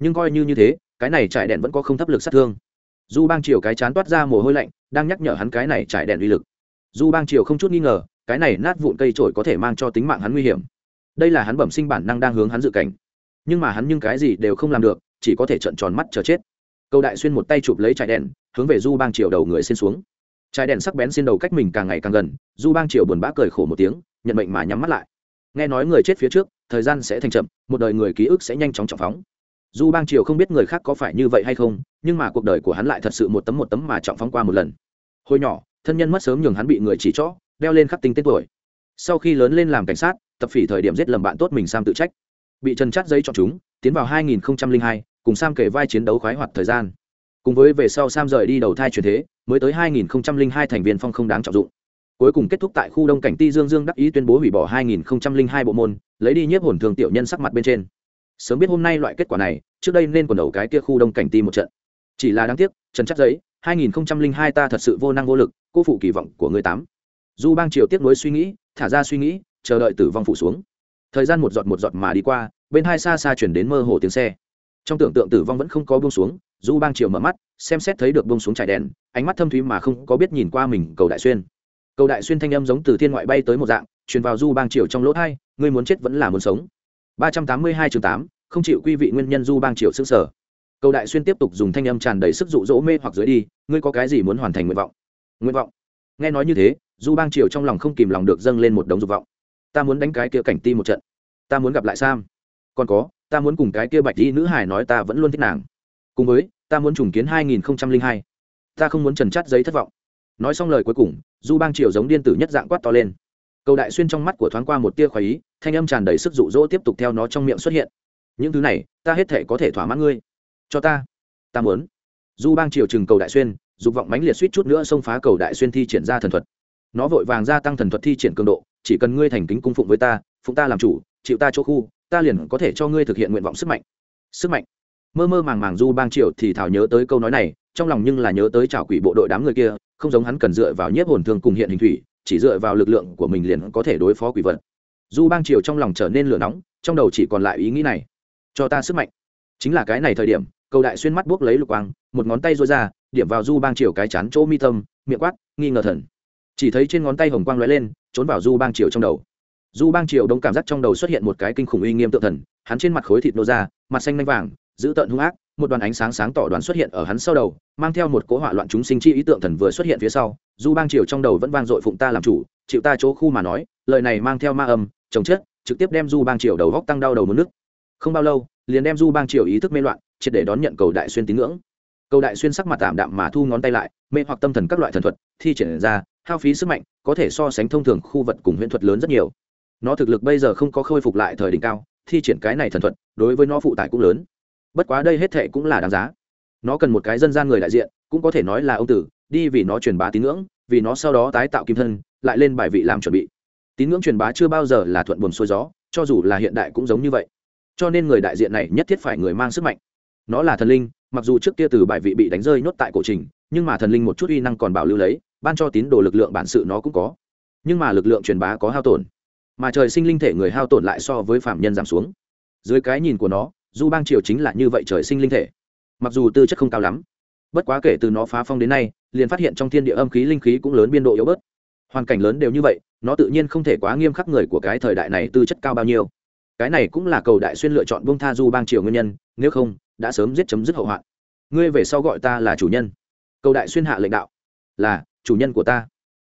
Nhưng coi như như thế, cái này trải đèn vẫn có không thấp lực sát thương. Du bang triều cái chán toát ra mồ hôi lạnh, đang nhắc nhở hắn cái này trải đèn uy lực. Du bang triều không chút nghi ngờ, cái này nát vụn cây trổi có thể mang cho tính mạng hắn nguy hiểm đây là hắn bẩm sinh bản năng đang hướng hắn dự cảnh. Nhưng mà hắn nhưng cái gì đều không làm được, chỉ có thể trợn tròn mắt chờ chết. Cầu đại xuyên một tay chụp lấy trái đèn, hướng về du bang triều đầu người xin xuống. Trái đèn sắc bén xin đầu cách mình càng ngày càng gần, du bang triều buồn bã cười khổ một tiếng, nhận mệnh mà nhắm mắt lại. Nghe nói người chết phía trước, thời gian sẽ thành chậm, một đời người ký ức sẽ nhanh chóng trọng phóng. Du bang triều không biết người khác có phải như vậy hay không, nhưng mà cuộc đời của hắn lại thật sự một tấm một tấm mà trọng phóng qua một lần. Hồi nhỏ, thân nhân mất sớm nhường hắn bị người chỉ trỏ, đeo lên khắc tinh tên tuổi. Sau khi lớn lên làm cảnh sát tập phỉ thời điểm giết lầm bạn tốt mình sam tự trách. Bị trần chát giấy chọn chúng tiến vào 2002, cùng sam kể vai chiến đấu khoái hoạt thời gian. Cùng với về sau sam rời đi đầu thai truyền thế mới tới 2002 thành viên phong không đáng trọng dụng. Cuối cùng kết thúc tại khu đông cảnh ti dương dương đắc ý tuyên bố hủy bỏ 2002 bộ môn lấy đi nhiếp hồn thường tiểu nhân sắc mặt bên trên. Sớm biết hôm nay loại kết quả này trước đây nên còn đầu cái kia khu đông cảnh ti một trận. Chỉ là đáng tiếc trần chắc giấy 2002 ta thật sự vô năng vô lực cô phụ kỳ vọng của người tám. Du bang triều tiếp nối suy nghĩ thả ra suy nghĩ chờ đợi tử vong phụ xuống. Thời gian một giọt một giọt mà đi qua, bên hai xa xa chuyển đến mơ hồ tiếng xe. Trong tưởng tượng tử vong vẫn không có buông xuống du bang triều mở mắt, xem xét thấy được buông xuống trải đèn, ánh mắt thâm thúy mà không có biết nhìn qua mình, cầu đại xuyên. Cầu đại xuyên thanh âm giống từ thiên ngoại bay tới một dạng, truyền vào du bang triều trong lỗ thai, ngươi muốn chết vẫn là muốn sống. Ba trăm tám mươi hai chương tám, không chịu quy vị nguyên nhân du bang triều xương sở cầu đại xuyên tiếp tục dùng thanh âm tràn đầy sức dụ dỗ mê hoặc dưới đi, ngươi có cái gì muốn hoàn thành nguyện vọng? Nguyện vọng? Nghe nói như thế du bang triều trong lòng không kìm lòng được dâng lên một đống dục vọng ta muốn đánh cái kia cảnh ti một trận. Ta muốn gặp lại sam. Còn có, ta muốn cùng cái kia bạch đi nữ hải nói ta vẫn luôn thích nàng. Cùng với, ta muốn trùng kiến hai nghìn hai. Ta không muốn trần chắt giấy thất vọng. Nói xong lời cuối cùng, du bang triều giống điên tử nhất dạng quát to lên. Cầu đại xuyên trong mắt của thoáng qua một tia khoái ý, thanh âm tràn đầy sức rụ rỗ tiếp tục theo nó trong miệng xuất hiện. Những thứ này, ta hết thể có thể thỏa mãn ngươi. Cho ta. Ta muốn. Du bang triều chừng cầu đại xuyên, dục vọng mãnh liệt suýt chút nữa xông phá cầu đại xuyên thi triển ra thần thuật. Nó vội vàng gia tăng thần thuật thi triển cường độ chỉ cần ngươi thành kính cung phụng với ta, phụng ta làm chủ, chịu ta chỗ khu, ta liền có thể cho ngươi thực hiện nguyện vọng sức mạnh. Sức mạnh. Mơ mơ màng màng du bang Triệu thì thảo nhớ tới câu nói này, trong lòng nhưng là nhớ tới trào quỷ bộ đội đám người kia, không giống hắn cần dựa vào nhiếp hồn thương cùng hiện hình thủy, chỉ dựa vào lực lượng của mình liền có thể đối phó quỷ vật. Du bang triều trong lòng trở nên lửa nóng, trong đầu chỉ còn lại ý nghĩ này. Cho ta sức mạnh. Chính là cái này thời điểm, cầu đại xuyên mắt buốc lấy lục quang, một ngón tay rối ra, điểm vào du bang triều cái chán chỗ mi tâm miệng quát, nghi ngờ thần. Chỉ thấy trên ngón tay hồng quang lóe lên trốn vào du bang triều trong đầu. Du bang triều đông cảm giác trong đầu xuất hiện một cái kinh khủng uy nghiêm tượng thần, hắn trên mặt khối thịt nô ra, mặt xanh lanh vàng giữ tợn hung ác, một đoàn ánh sáng sáng tỏ đoàn xuất hiện ở hắn sau đầu, mang theo một cỗ hỏa loạn chúng sinh chi ý tượng thần vừa xuất hiện phía sau, du bang triều trong đầu vẫn vang dội phụng ta làm chủ, chịu ta chỗ khu mà nói, lời này mang theo ma âm, chồng chết, trực tiếp đem du bang triều đầu góc tăng đau đầu một nước. Không bao lâu, liền đem du bang triều ý thức mê loạn, triệt để đón nhận cầu đại xuyên tín ngưỡng. Cầu đại xuyên sắc mặt tạm đạm mà thu ngón tay lại, mê hoặc tâm thần các loại thần thuật, thi triển ra hao phí sức mạnh, có thể so sánh thông thường khu vật cùng huyễn thuật lớn rất nhiều. Nó thực lực bây giờ không có khôi phục lại thời đỉnh cao, thi triển cái này thần thuật, đối với nó phụ tải cũng lớn. Bất quá đây hết thệ cũng là đáng giá. Nó cần một cái dân gian người đại diện, cũng có thể nói là ông tử, đi vì nó truyền bá tín ngưỡng, vì nó sau đó tái tạo kim thân, lại lên bài vị làm chuẩn bị. Tín ngưỡng truyền bá chưa bao giờ là thuận buồm xuôi gió, cho dù là hiện đại cũng giống như vậy. Cho nên người đại diện này nhất thiết phải người mang sức mạnh. Nó là thần linh, mặc dù trước kia từ bài vị bị đánh rơi nhốt tại cổ trình, nhưng mà thần linh một chút uy năng còn bảo lưu lấy ban cho tín đồ lực lượng bản sự nó cũng có. Nhưng mà lực lượng truyền bá có hao tổn. Mà trời sinh linh thể người hao tổn lại so với phạm nhân giảm xuống. Dưới cái nhìn của nó, du bang triều chính là như vậy trời sinh linh thể. Mặc dù tư chất không cao lắm, bất quá kể từ nó phá phong đến nay, liền phát hiện trong thiên địa âm khí linh khí cũng lớn biên độ yếu bớt. Hoàn cảnh lớn đều như vậy, nó tự nhiên không thể quá nghiêm khắc người của cái thời đại này tư chất cao bao nhiêu. Cái này cũng là cầu đại xuyên lựa chọn bông tha du bang triều nguyên nhân, nếu không, đã sớm giết chấm dứt hậu hoạn. Ngươi về sau gọi ta là chủ nhân. Cầu đại xuyên hạ lệnh đạo là chủ nhân của ta.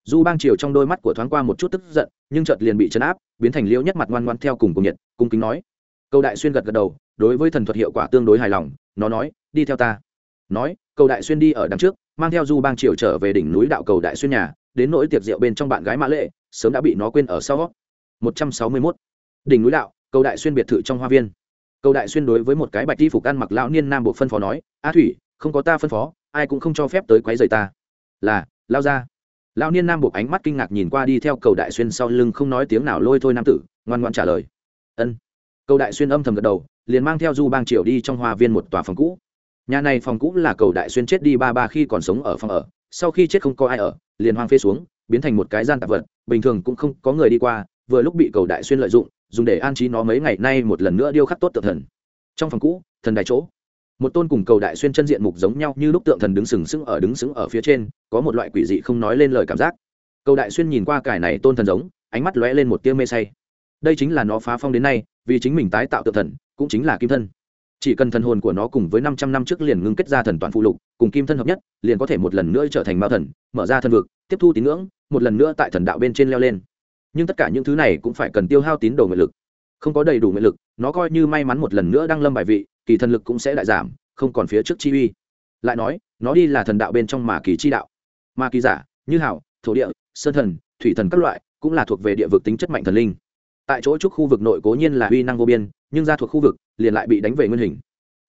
Du bang triều trong đôi mắt của thoáng qua một chút tức giận, nhưng chợt liền bị chấn áp, biến thành liễu nhất mặt ngoan ngoan theo cùng cùng nhiệt, cung kính nói. Câu đại xuyên gật gật đầu, đối với thần thuật hiệu quả tương đối hài lòng, nó nói, đi theo ta. Nói cầu đại xuyên đi ở đằng trước, mang theo du bang triều trở về đỉnh núi đạo cầu đại xuyên nhà, đến nỗi tiệc rượu bên trong bạn gái mã lệ, sớm đã bị nó quên ở sau. Một trăm sáu mươi mốt. Đỉnh núi đạo cầu đại xuyên biệt thự trong hoa viên. Cầu đại xuyên đối với một cái bạch đi phục ăn mặc lão niên nam bộ phân phó nói, a thủy, không có ta phân phó, ai cũng không cho phép tới quấy rầy ta. Là lao ra. Lão niên nam buộc ánh mắt kinh ngạc nhìn qua đi theo cầu đại xuyên sau lưng không nói tiếng nào lôi thôi nam tử, ngoan ngoan trả lời. Ân. Cầu đại xuyên âm thầm gật đầu, liền mang theo du bang triều đi trong hoa viên một tòa phòng cũ. Nhà này phòng cũ là cầu đại xuyên chết đi ba ba khi còn sống ở phòng ở, sau khi chết không có ai ở, liền hoang phê xuống, biến thành một cái gian tạp vật, bình thường cũng không có người đi qua, vừa lúc bị cầu đại xuyên lợi dụng, dùng để an trí nó mấy ngày nay một lần nữa điêu khắc tốt tượng thần. Trong phòng cũ, thần đài chỗ một tôn cùng cầu đại xuyên chân diện mục giống nhau như lúc tượng thần đứng sừng sững ở đứng sững ở phía trên, có một loại quỷ dị không nói lên lời cảm giác. Cầu đại xuyên nhìn qua cải này tôn thần giống, ánh mắt lóe lên một tia mê say. Đây chính là nó phá phong đến nay, vì chính mình tái tạo tượng thần, cũng chính là kim thân. Chỉ cần thần hồn của nó cùng với năm trăm năm trước liền ngưng kết ra thần toàn phụ lục, cùng kim thân hợp nhất, liền có thể một lần nữa trở thành mao thần, mở ra thần vực, tiếp thu tín ngưỡng, một lần nữa tại thần đạo bên trên leo lên. Nhưng tất cả những thứ này cũng phải cần tiêu hao tín đồ nguyện lực. Không có đầy đủ nguyện lực, nó coi như may mắn một lần nữa đang lâm bài vị kỳ thần lực cũng sẽ đại giảm, không còn phía trước chi uy. Lại nói, nó đi là thần đạo bên trong mà kỳ chi đạo. Mà kỳ giả, như hảo, thổ địa, sơn thần, thủy thần các loại, cũng là thuộc về địa vực tính chất mạnh thần linh. Tại chỗ trúc khu vực nội cố nhiên là uy năng vô biên, nhưng ra thuộc khu vực, liền lại bị đánh về nguyên hình.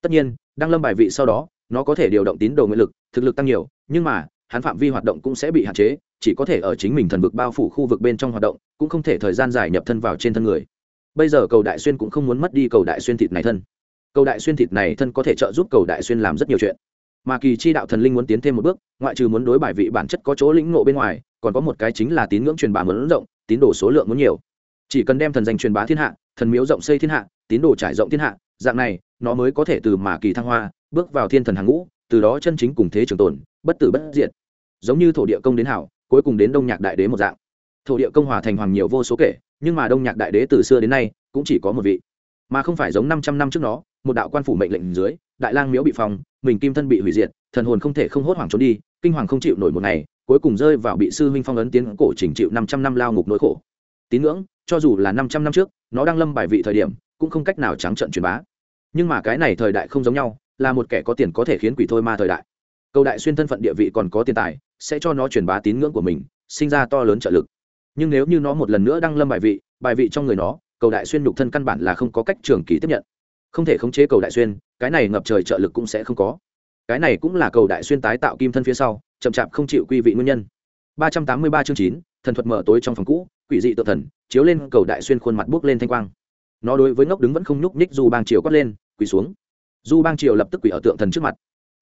Tất nhiên, đang lâm bài vị sau đó, nó có thể điều động tín đồ nguyện lực, thực lực tăng nhiều, nhưng mà, hắn phạm vi hoạt động cũng sẽ bị hạn chế, chỉ có thể ở chính mình thần vực bao phủ khu vực bên trong hoạt động, cũng không thể thời gian dài nhập thân vào trên thân người. Bây giờ cầu đại xuyên cũng không muốn mất đi cầu đại xuyên thịt này thân cầu đại xuyên thịt này thân có thể trợ giúp cầu đại xuyên làm rất nhiều chuyện. Mà kỳ chi đạo thần linh muốn tiến thêm một bước, ngoại trừ muốn đối bài vị bản chất có chỗ lĩnh ngộ bên ngoài, còn có một cái chính là tín ngưỡng truyền bá muốn rộng, tín đồ số lượng muốn nhiều. Chỉ cần đem thần danh truyền bá thiên hạ, thần miếu rộng xây thiên hạ, tín đồ trải rộng thiên hạ, dạng này, nó mới có thể từ mà kỳ thăng hoa, bước vào thiên thần hàng ngũ, từ đó chân chính cùng thế trường tồn, bất tử bất diệt. Giống như thổ địa công đến hảo, cuối cùng đến đông nhạc đại đế một dạng. Thổ địa công hòa thành hoàng nhiều vô số kể, nhưng mà đông nhạc đại đế từ xưa đến nay, cũng chỉ có một vị. Mà không phải giống năm trăm năm trước đó một đạo quan phủ mệnh lệnh dưới, đại lang miếu bị phòng mình kim thân bị hủy diệt, thần hồn không thể không hốt hoảng trốn đi, kinh hoàng không chịu nổi một ngày, cuối cùng rơi vào bị sư huynh phong ấn tiến cổ chỉnh chịu năm trăm năm lao ngục nỗi khổ. Tín ngưỡng, cho dù là năm trăm năm trước, nó đang lâm bài vị thời điểm, cũng không cách nào trắng trận truyền bá. Nhưng mà cái này thời đại không giống nhau, là một kẻ có tiền có thể khiến quỷ thôi ma thời đại. Cầu đại xuyên thân phận địa vị còn có tiền tài, sẽ cho nó truyền bá tín ngưỡng của mình, sinh ra to lớn trợ lực. Nhưng nếu như nó một lần nữa đang lâm bài vị bài vị trong người nó, cầu đại xuyên nhục thân căn bản là không có cách trường kỳ tiếp nhận không thể khống chế cầu đại xuyên, cái này ngập trời trợ lực cũng sẽ không có. Cái này cũng là cầu đại xuyên tái tạo kim thân phía sau, chậm chạp không chịu quy vị nguyên nhân. ba trăm tám mươi ba chương chín, thần thuật mở tối trong phòng cũ, quỷ dị tự thần, chiếu lên cầu đại xuyên khuôn mặt bước lên thanh quang. Nó đối với ngốc đứng vẫn không nhúc nhích du bang triều quát lên, quỳ xuống. Du bang triều lập tức quỷ ở tượng thần trước mặt.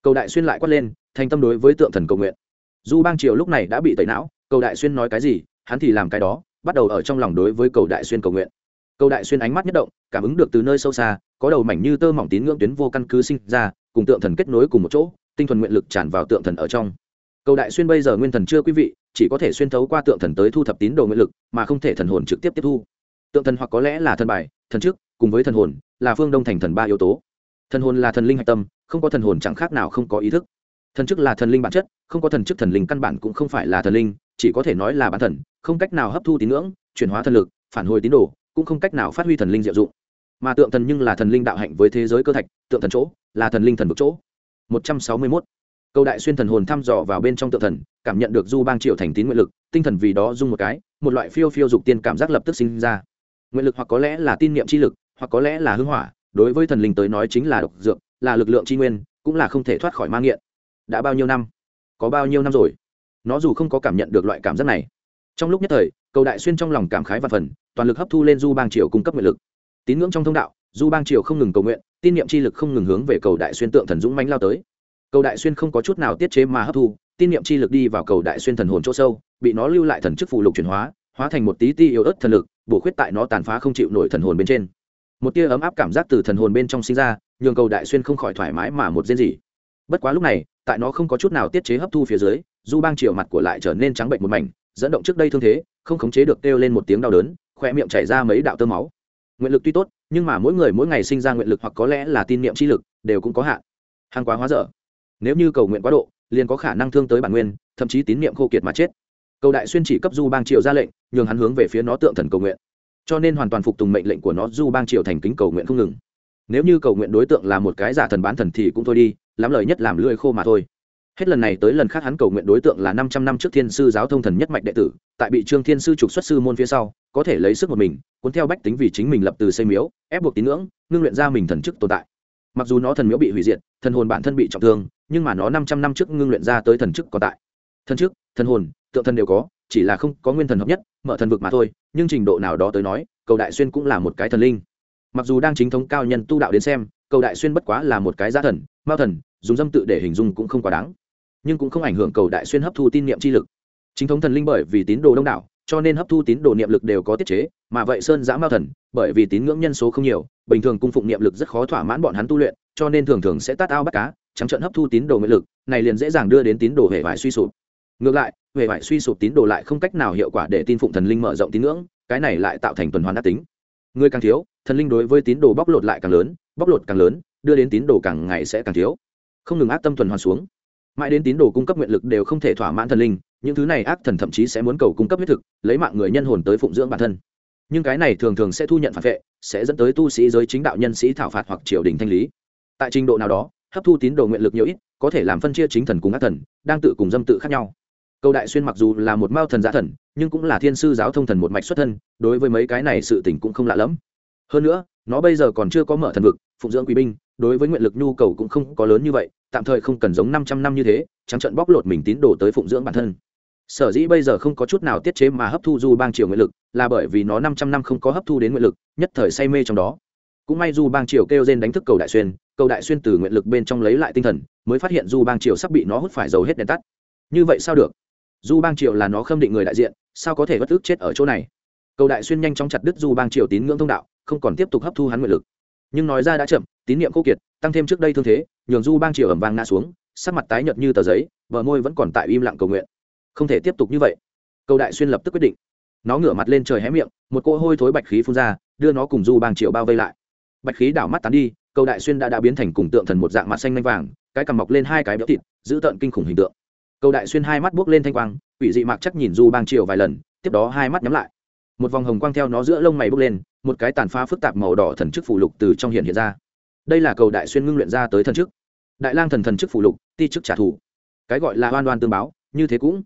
Cầu đại xuyên lại quát lên, thành tâm đối với tượng thần cầu nguyện. Du bang triều lúc này đã bị tẩy não, cầu đại xuyên nói cái gì, hắn thì làm cái đó, bắt đầu ở trong lòng đối với cầu đại xuyên cầu nguyện. Cầu đại xuyên ánh mắt nhất động, cảm ứng được từ nơi sâu xa có đầu mảnh như tơ mỏng tín ngưỡng tuyến vô căn cứ sinh ra, cùng tượng thần kết nối cùng một chỗ, tinh thuần nguyện lực tràn vào tượng thần ở trong. Cầu đại xuyên bây giờ nguyên thần chưa quý vị, chỉ có thể xuyên thấu qua tượng thần tới thu thập tín đồ nguyện lực, mà không thể thần hồn trực tiếp tiếp thu. Tượng thần hoặc có lẽ là thần bài, thần trước cùng với thần hồn, là phương đông thành thần ba yếu tố. Thần hồn là thần linh hạch tâm, không có thần hồn chẳng khác nào không có ý thức. Thần chức là thần linh bản chất, không có thần chức thần linh căn bản cũng không phải là thần linh, chỉ có thể nói là bản thần, không cách nào hấp thu tín ngưỡng, chuyển hóa thần lực, phản hồi tín đồ, cũng không cách nào phát huy thần linh diệu dụng mà tượng thần nhưng là thần linh đạo hạnh với thế giới cơ thạch, tượng thần chỗ, là thần linh thần vực chỗ. Một trăm sáu mươi mốt. Câu đại xuyên thần hồn thăm dò vào bên trong tượng thần, cảm nhận được du bang triệu thành tín nguyện lực, tinh thần vì đó dung một cái, một loại phiêu phiêu dục tiên cảm giác lập tức sinh ra. Nguyện lực hoặc có lẽ là tin niệm chi lực, hoặc có lẽ là hưng hỏa, đối với thần linh tới nói chính là độc dược, là lực lượng tri nguyên, cũng là không thể thoát khỏi mang nghiện. Đã bao nhiêu năm? Có bao nhiêu năm rồi? Nó dù không có cảm nhận được loại cảm giác này. Trong lúc nhất thời cầu đại xuyên trong lòng cảm khái và phần, toàn lực hấp thu lên du bang triều cung cấp nguyện lực tín ngưỡng trong thông đạo, du bang triều không ngừng cầu nguyện, tin niệm chi lực không ngừng hướng về cầu đại xuyên tượng thần dũng mánh lao tới. Cầu đại xuyên không có chút nào tiết chế mà hấp thu, tin niệm chi lực đi vào cầu đại xuyên thần hồn chỗ sâu, bị nó lưu lại thần chức phụ lục chuyển hóa hóa thành một tí ti yếu ớt thần lực, bổ khuyết tại nó tàn phá không chịu nổi thần hồn bên trên. Một tia ấm áp cảm giác từ thần hồn bên trong sinh ra, nhường cầu đại xuyên không khỏi thoải mái mà một riêng gì bất quá lúc này, tại nó không có chút nào tiết chế hấp thu phía dưới, du bang triệu mặt của lại trở nên trắng bệnh một mảnh, dẫn động trước đây thương thế, không khống chế được kêu lên một tiếng đau đớn, khoe miệng chảy ra mấy đạo tơ máu nguyện lực tuy tốt, nhưng mà mỗi người mỗi ngày sinh ra nguyện lực hoặc có lẽ là tin niệm chi lực, đều cũng có hạn. Hàng quá hóa dở. Nếu như cầu nguyện quá độ, liền có khả năng thương tới bản nguyên, thậm chí tín niệm khô kiệt mà chết. Cầu đại xuyên chỉ cấp du bang triệu ra lệnh, nhường hắn hướng về phía nó tượng thần cầu nguyện. Cho nên hoàn toàn phục tùng mệnh lệnh của nó, du bang triệu thành kính cầu nguyện không ngừng. Nếu như cầu nguyện đối tượng là một cái giả thần bán thần thì cũng thôi đi, lắm lời nhất làm lưỡi khô mà thôi hết lần này tới lần khác hắn cầu nguyện đối tượng là năm trăm năm trước thiên sư giáo thông thần nhất mạch đệ tử, tại bị trương thiên sư trục xuất sư môn phía sau, có thể lấy sức một mình, cuốn theo bách tính vì chính mình lập từ xây miếu, ép buộc tín ngưỡng, ngưng luyện ra mình thần chức tồn tại. Mặc dù nó thần miếu bị hủy diệt, thần hồn bản thân bị trọng thương, nhưng mà nó năm trăm năm trước ngưng luyện ra tới thần chức còn tại. Thần chức, thần hồn, tượng thần đều có, chỉ là không có nguyên thần hợp nhất, mở thần vực mà thôi, nhưng trình độ nào đó tới nói, cầu đại xuyên cũng là một cái thần linh. Mặc dù đang chính thống cao nhân tu đạo đến xem, cầu đại xuyên bất quá là một cái giá thần mao thần, dùng dâm tự để hình dung cũng không quá đáng nhưng cũng không ảnh hưởng cầu đại xuyên hấp thu tin niệm chi lực. Chính thống thần linh bởi vì tín đồ đông đảo, cho nên hấp thu tín đồ niệm lực đều có tiết chế, mà vậy sơn giã mao thần, bởi vì tín ngưỡng nhân số không nhiều, bình thường cung phụng niệm lực rất khó thỏa mãn bọn hắn tu luyện, cho nên thường thường sẽ tát ao bắt cá, trắng trận hấp thu tín đồ nguyện lực, này liền dễ dàng đưa đến tín đồ hệ vải suy sụp. Ngược lại hệ vải suy sụp tín đồ lại không cách nào hiệu quả để tin phụng thần linh mở rộng tín ngưỡng, cái này lại tạo thành tuần hoàn đắc tính. Người càng thiếu, thần linh đối với tín đồ bóc lột lại càng lớn, bóc lột càng lớn, đưa đến tín đồ càng ngày sẽ càng thiếu. Không ngừng ác tâm tuần hoàn xuống mãi đến tín đồ cung cấp nguyện lực đều không thể thỏa mãn thần linh, những thứ này ác thần thậm chí sẽ muốn cầu cung cấp huyết thực, lấy mạng người nhân hồn tới phụng dưỡng bản thân. Nhưng cái này thường thường sẽ thu nhận phản vệ, sẽ dẫn tới tu sĩ giới chính đạo nhân sĩ thảo phạt hoặc triều đình thanh lý. Tại trình độ nào đó, hấp thu tín đồ nguyện lực nhiều ít, có thể làm phân chia chính thần cùng ác thần, đang tự cùng dâm tự khác nhau. Câu đại xuyên mặc dù là một mao thần giả thần, nhưng cũng là thiên sư giáo thông thần một mạch xuất thân, đối với mấy cái này sự tình cũng không lạ lẫm. Hơn nữa, nó bây giờ còn chưa có mở thần vực, phụng dưỡng quý binh, đối với nguyện lực nhu cầu cũng không có lớn như vậy tạm thời không cần giống năm trăm năm như thế, trắng trận bóc lột mình tín đồ tới phụng dưỡng bản thân. Sở dĩ bây giờ không có chút nào tiết chế mà hấp thu du bang triều nguyện lực, là bởi vì nó năm trăm năm không có hấp thu đến nguyện lực, nhất thời say mê trong đó. Cũng may du bang triều kêu gen đánh thức cầu đại xuyên, cầu đại xuyên từ nguyện lực bên trong lấy lại tinh thần, mới phát hiện du bang triều sắp bị nó hút phải dầu hết đèn tắt. Như vậy sao được? Du bang triều là nó khâm định người đại diện, sao có thể bất ức chết ở chỗ này? Cầu đại xuyên nhanh chóng chặt đứt du bang triều tín ngưỡng thông đạo, không còn tiếp tục hấp thu hắn nguyện lực. Nhưng nói ra đã chậm, tín niệm khô kiệt tăng thêm trước đây thương thế, nhường du bang triều ẩm vang ngã xuống, sắc mặt tái nhợt như tờ giấy, bờ môi vẫn còn tại im lặng cầu nguyện. Không thể tiếp tục như vậy. Cầu đại xuyên lập tức quyết định. Nó ngửa mặt lên trời hé miệng, một cỗ hôi thối bạch khí phun ra, đưa nó cùng du bang triều bao vây lại. Bạch khí đảo mắt tán đi, cầu đại xuyên đã đã biến thành cùng tượng thần một dạng mặt xanh lanh vàng, cái cằm mọc lên hai cái béo thịt, giữ tợn kinh khủng hình tượng. Cầu đại xuyên hai mắt buốc lên thanh quang, quỷ dị mạc chắc nhìn du bang triều vài lần, tiếp đó hai mắt nhắm lại. Một vòng hồng quang theo nó giữa lông mày bốc lên, một cái tàn phá phức tạp màu đỏ thần chức phủ lục từ trong hiện hiện ra đây là cầu đại xuyên ngưng luyện ra tới thần chức. Đại lang thần thần chức phụ lục, ti chức trả thù. Cái gọi là oan oan tương báo, như thế cũng.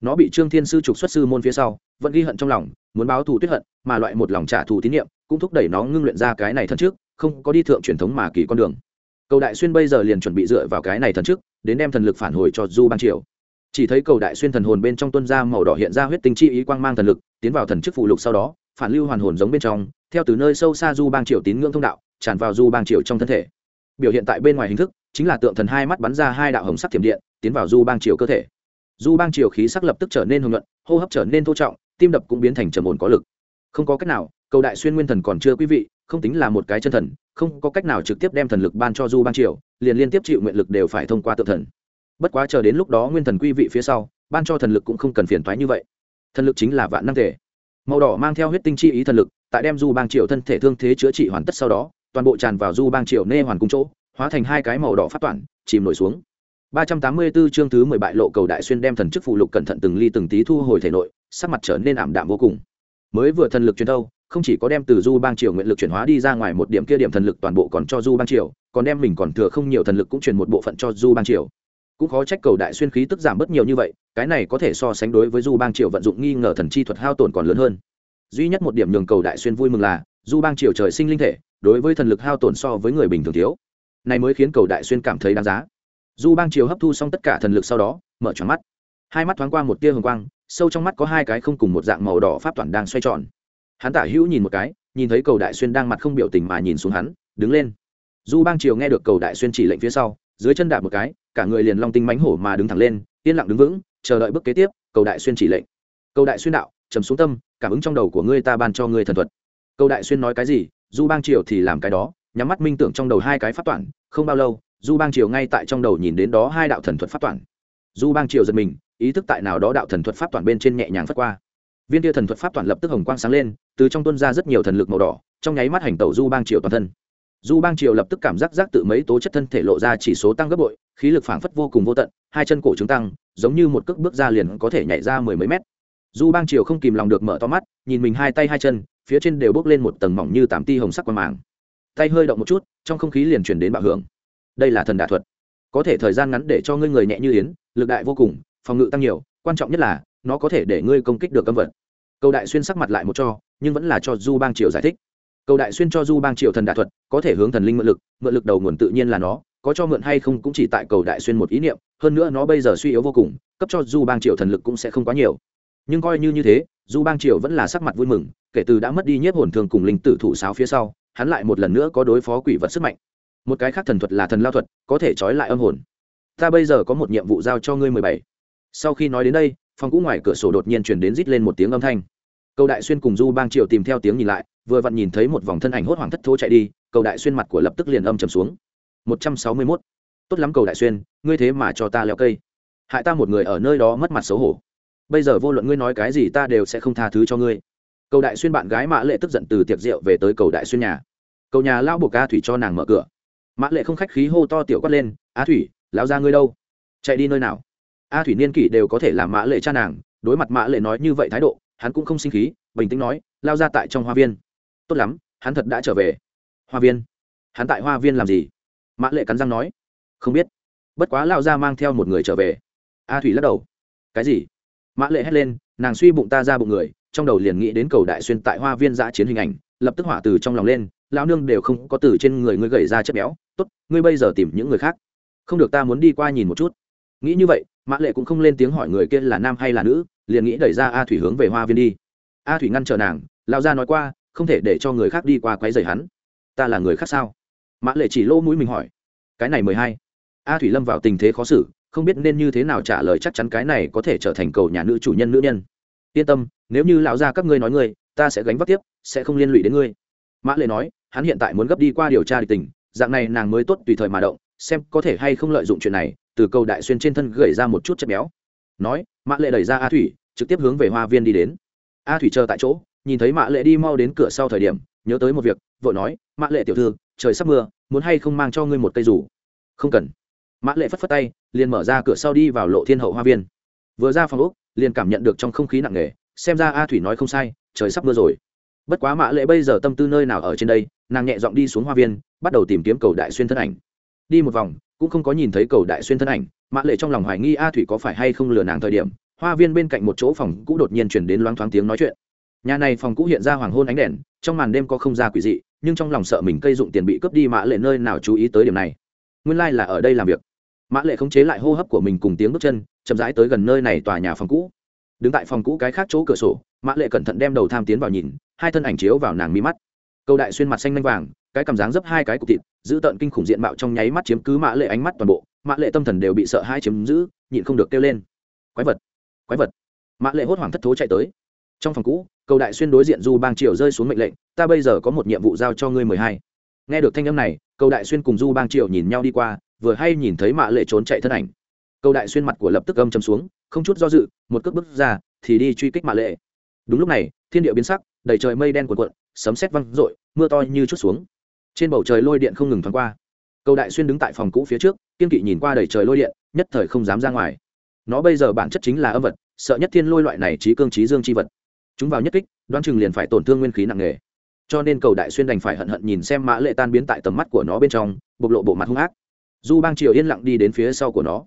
Nó bị trương thiên sư trục xuất sư môn phía sau, vẫn ghi hận trong lòng, muốn báo thù tuyết hận, mà loại một lòng trả thù tín nhiệm, cũng thúc đẩy nó ngưng luyện ra cái này thần trước không có đi thượng truyền thống mà kỳ con đường. Cầu đại xuyên bây giờ liền chuẩn bị dựa vào cái này thần trước đến đem thần lực phản hồi cho du ban triều. Chỉ thấy cầu đại xuyên thần hồn bên trong tuân ra màu đỏ hiện ra huyết tinh chi ý quang mang thần lực, tiến vào thần chức phụ lục sau đó, phản lưu hoàn hồn giống bên trong, theo từ nơi sâu xa du bang triều tín ngưỡng thông đạo tràn vào du bang triều trong thân thể. Biểu hiện tại bên ngoài hình thức, chính là tượng thần hai mắt bắn ra hai đạo hồng sắc thiểm điện, tiến vào du bang triều cơ thể. Du bang triều khí sắc lập tức trở nên hồng luận hô hấp trở nên thô trọng, tim đập cũng biến thành trầm ổn có lực. Không có cách nào, cầu đại xuyên nguyên thần còn chưa quý vị, không tính là một cái chân thần, không có cách nào trực tiếp đem thần lực ban cho du bang triều, liền liên tiếp chịu nguyện lực đều phải thông qua tượng thần. Bất quá chờ đến lúc đó nguyên thần quý vị phía sau, ban cho thần lực cũng không cần phiền thoái như vậy. Thần lực chính là vạn năng thể. Màu đỏ mang theo huyết tinh chi ý thần lực, tại đem du bang triều thân thể thương thế chữa trị hoàn tất sau đó toàn bộ tràn vào du bang triều nê hoàn cung chỗ hóa thành hai cái màu đỏ phát toản chìm nổi xuống 384 chương thứ 10 bại lộ cầu đại xuyên đem thần chức phụ lục cẩn thận từng ly từng tí thu hồi thể nội, sắc mặt trở nên ảm đạm vô cùng. Mới vừa thần lực truyền thâu, không chỉ có đem từ Du Bang Triều nguyện lực chuyển hóa đi ra ngoài một điểm kia điểm thần lực toàn bộ còn cho Du Bang Triều, còn đem mình còn thừa không nhiều thần lực cũng truyền một bộ phận cho Du Bang Triều. Cũng khó trách cầu đại xuyên khí tức giảm bớt nhiều như vậy, cái này có thể so sánh đối với Du Bang Triều vận dụng nghi ngờ thần chi thuật hao tổn còn lớn hơn. Duy nhất một điểm nhường cầu đại xuyên vui mừng là, Du Bang Triều trời sinh linh thể, đối với thần lực hao tổn so với người bình thường thiếu. Này mới khiến cầu đại xuyên cảm thấy đáng giá. Du bang triều hấp thu xong tất cả thần lực sau đó mở tròn mắt. Hai mắt thoáng qua một tia hồng quang sâu trong mắt có hai cái không cùng một dạng màu đỏ pháp toàn đang xoay tròn. Hắn tả hữu nhìn một cái nhìn thấy cầu đại xuyên đang mặt không biểu tình mà nhìn xuống hắn đứng lên. Du bang triều nghe được cầu đại xuyên chỉ lệnh phía sau dưới chân đạp một cái cả người liền long tinh mánh hổ mà đứng thẳng lên yên lặng đứng vững chờ đợi bước kế tiếp cầu đại xuyên chỉ lệnh. Cầu đại xuyên đạo trầm xuống tâm cảm ứng trong đầu của ngươi ta ban cho ngươi thần thuật. Câu đại xuyên nói cái gì, du bang triều thì làm cái đó, nhắm mắt minh tưởng trong đầu hai cái phát toản không bao lâu, du bang triều ngay tại trong đầu nhìn đến đó hai đạo thần thuật pháp toàn. Du bang triều giật mình, ý thức tại nào đó đạo thần thuật pháp toàn bên trên nhẹ nhàng phất qua. Viên tia thần thuật pháp toàn lập tức hồng quang sáng lên, từ trong tuân ra rất nhiều thần lực màu đỏ, trong nháy mắt hành tẩu du bang triều toàn thân. Du bang triều lập tức cảm giác giác tự mấy tố chất thân thể lộ ra chỉ số tăng gấp bội, khí lực phảng phất vô cùng vô tận, hai chân cổ chúng tăng, giống như một cước bước ra liền có thể nhảy ra mười mấy mét. Du bang triều không kìm lòng được mở to mắt, nhìn mình hai tay hai chân phía trên đều bốc lên một tầng mỏng như tám ti hồng sắc qua màng. Tay hơi động một chút, trong không khí liền chuyển đến bạo hưởng. Đây là thần đà thuật. Có thể thời gian ngắn để cho ngươi người nhẹ như yến, lực đại vô cùng, phòng ngự tăng nhiều, quan trọng nhất là, nó có thể để ngươi công kích được cấm vật. Cầu đại xuyên sắc mặt lại một cho, nhưng vẫn là cho du bang triều giải thích. Cầu đại xuyên cho du bang triều thần đà thuật, có thể hướng thần linh mượn lực mượn lực đầu nguồn tự nhiên là nó, có cho mượn hay không cũng chỉ tại cầu đại xuyên một ý niệm, hơn nữa nó bây giờ suy yếu vô cùng, cấp cho du bang triều thần lực cũng sẽ không quá nhiều nhưng coi như như thế du bang triều vẫn là sắc mặt vui mừng, kể từ đã mất đi nhiếp hồn thường cùng linh tử thủ sáo phía sau, hắn lại một lần nữa có đối phó quỷ vật sức mạnh. Một cái khác thần thuật là thần lao thuật, có thể trói lại âm hồn. Ta bây giờ có một nhiệm vụ giao cho ngươi mười bảy. Sau khi nói đến đây, phòng cũ ngoài cửa sổ đột nhiên chuyển đến rít lên một tiếng âm thanh. Cầu đại xuyên cùng du bang triều tìm theo tiếng nhìn lại, vừa vặn nhìn thấy một vòng thân ảnh hốt hoảng thất thố chạy đi, cầu đại xuyên mặt của lập tức liền âm trầm xuống. Một trăm sáu mươi mốt. Tốt lắm cầu đại xuyên, ngươi thế mà cho ta leo cây. Hại ta một người ở nơi đó mất mặt xấu hổ bây giờ vô luận ngươi nói cái gì ta đều sẽ không tha thứ cho ngươi. Cầu đại xuyên bạn gái mã lệ tức giận từ tiệc rượu về tới cầu đại xuyên nhà. Cầu nhà lao buộc A thủy cho nàng mở cửa. Mã lệ không khách khí hô to tiểu quát lên, A thủy, lão ra ngươi đâu? Chạy đi nơi nào? A thủy niên kỷ đều có thể làm mã lệ cha nàng, đối mặt mã lệ nói như vậy thái độ, hắn cũng không sinh khí, bình tĩnh nói, lao ra tại trong hoa viên. Tốt lắm, hắn thật đã trở về. Hoa viên? Hắn tại hoa viên làm gì? Mã lệ cắn răng nói. Không biết. Bất quá lao ra mang theo một người trở về. A thủy lắc đầu. Cái gì? Mã lệ hét lên, nàng suy bụng ta ra bụng người, trong đầu liền nghĩ đến cầu đại xuyên tại hoa viên giã chiến hình ảnh, lập tức hỏa từ trong lòng lên lao nương đều không có từ trên người ngươi gầy ra chất béo, tốt, ngươi bây giờ tìm những người khác. Không được ta muốn đi qua nhìn một chút. Nghĩ như vậy, mã lệ cũng không lên tiếng hỏi người kia là nam hay là nữ, liền nghĩ đẩy ra a thủy hướng về hoa viên đi. A thủy ngăn trở nàng lao ra nói qua, không thể để cho người khác đi qua quấy rầy hắn. Ta là người khác sao? Mã lệ chỉ lỗ mũi mình hỏi. Cái này mười hai. A thủy lâm vào tình thế khó xử không biết nên như thế nào trả lời chắc chắn cái này có thể trở thành cầu nhà nữ chủ nhân nữ nhân. Yên tâm, nếu như lão gia các ngươi nói ngươi, ta sẽ gánh vác tiếp, sẽ không liên lụy đến ngươi. Mã lệ nói, hắn hiện tại muốn gấp đi qua điều tra địch tình, dạng này nàng mới tốt tùy thời mà động, xem có thể hay không lợi dụng chuyện này, từ cầu đại xuyên trên thân gầy ra một chút chất béo. Nói, mã lệ đẩy ra a thủy, trực tiếp hướng về hoa viên đi đến. A thủy chờ tại chỗ, nhìn thấy mã lệ đi mau đến cửa sau thời điểm, nhớ tới một việc, vội nói, mã lệ tiểu thư, trời sắp mưa, muốn hay không mang cho ngươi một cây rủ không cần mã lệ phất phất tay, liền mở ra cửa sau đi vào lộ thiên hậu hoa viên. Vừa ra phòng úc, liền cảm nhận được trong không khí nặng nề, xem ra a thủy nói không sai, trời sắp mưa rồi. Bất quá mã lệ bây giờ tâm tư nơi nào ở trên đây, nàng nhẹ giọng đi xuống hoa viên, bắt đầu tìm kiếm cầu đại xuyên thân ảnh. Đi một vòng, cũng không có nhìn thấy cầu đại xuyên thân ảnh, mã lệ trong lòng hoài nghi a thủy có phải hay không lừa nàng thời điểm, hoa viên bên cạnh một chỗ phòng cũ đột nhiên chuyển đến loáng thoáng tiếng nói chuyện. Nhà này phòng cũ hiện ra hoàng hôn ánh đèn, trong màn đêm có không ra quỷ dị, nhưng trong lòng sợ mình cây dụng tiền bị cướp đi mã lệ nơi nào chú ý tới điểm này. Nguyên lai、like、là ở đây làm việc mã lệ khống chế lại hô hấp của mình cùng tiếng bước chân, chậm rãi tới gần nơi này tòa nhà phòng cũ. Đứng tại phòng cũ cái khác chỗ cửa sổ, mã lệ cẩn thận đem đầu tham tiến vào nhìn, hai thân ảnh chiếu vào nàng mi mắt. Câu đại xuyên mặt xanh lanh vàng, cái cảm dáng dấp hai cái cục thịt, giữ tận kinh khủng diện mạo trong nháy mắt chiếm cứ mã lệ ánh mắt toàn bộ. Mã lệ tâm thần đều bị sợ hai chiếm giữ, nhịn không được kêu lên. Quái vật quái vật. Mã lệ hốt hoảng thất thố chạy tới. Trong phòng cũ cầu đại xuyên đối diện du bang triều rơi xuống mệnh lệnh, ta bây giờ có một nhiệm vụ giao cho ngươi mười hai. Nghe được thanh âm này cầu đại xuyên cùng du bang triều nhìn nhau đi qua vừa hay nhìn thấy mã lệ trốn chạy thân ảnh. Câu đại xuyên mặt của lập tức âm chấm xuống, không chút do dự, một cước bước ra, thì đi truy kích mạ lệ. Đúng lúc này, thiên địa biến sắc, đầy trời mây đen cuộn cuộn, sấm sét văng rội mưa to như chút xuống. Trên bầu trời lôi điện không ngừng thoáng qua. Câu đại xuyên đứng tại phòng cũ phía trước, kiên kỵ nhìn qua đầy trời lôi điện, nhất thời không dám ra ngoài. Nó bây giờ bản chất chính là âm vật, sợ nhất thiên lôi loại này trí cương trí dương chi vật. Chúng vào nhất kích đoan chừng liền phải tổn thương nguyên khí nặng nề. Cho nên cầu đại xuyên đành phải hận hận nhìn xem mã lệ tan biến tại tầm mắt của nó bên trong, bộc lộ bộ mặt hung ác du bang triều yên lặng đi đến phía sau của nó.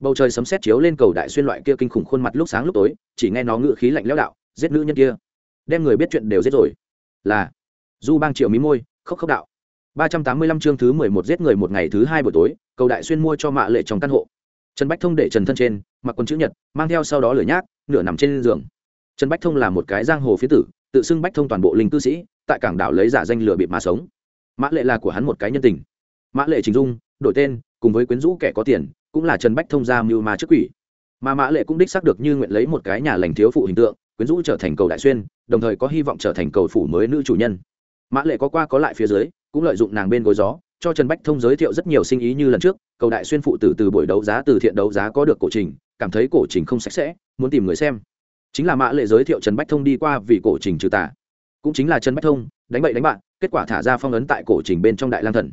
Bầu trời sấm sét chiếu lên cầu đại xuyên loại kia kinh khủng khuôn mặt lúc sáng lúc tối, chỉ nghe nó ngự khí lạnh lẽo đạo, giết nữ nhân kia. Đem người biết chuyện đều giết rồi. Là, du bang triều mí môi, khóc khóc đạo. Ba trăm tám mươi lăm chương thứ mười một giết người một ngày thứ hai buổi tối, cầu đại xuyên mua cho mạ lệ trong căn hộ. Trần bách thông để trần thân trên, mặc quần chữ nhật, mang theo sau đó lửa nhác, nửa nằm trên giường. Trần bách thông là một cái giang hồ phía tử, tự xưng bách thông toàn bộ linh cư sĩ, tại cảng đảo lấy giả danh lửa bịp mà sống. Mã lệ là của hắn một cái nhân tình. Mã lệ trình dung đổi tên, cùng với quyến rũ kẻ có tiền, cũng là trần bách thông gia mưu ma trước quỷ. Mà mã lệ cũng đích xác được như nguyện lấy một cái nhà lành thiếu phụ hình tượng, quyến rũ trở thành cầu đại xuyên, đồng thời có hy vọng trở thành cầu phủ mới nữ chủ nhân. Mã lệ có qua có lại phía dưới, cũng lợi dụng nàng bên gối gió, cho trần bách thông giới thiệu rất nhiều sinh ý như lần trước, cầu đại xuyên phụ tử từ buổi đấu giá, từ thiện đấu giá có được cổ trình, cảm thấy cổ trình không sạch sẽ, muốn tìm người xem. Chính là mã lệ giới thiệu trần bách thông đi qua vì cổ trình trừ tà. Cũng chính là trần bách thông, đánh bậy đánh bạn kết quả thả ra phong ấn tại cổ trình bên trong đại lang thần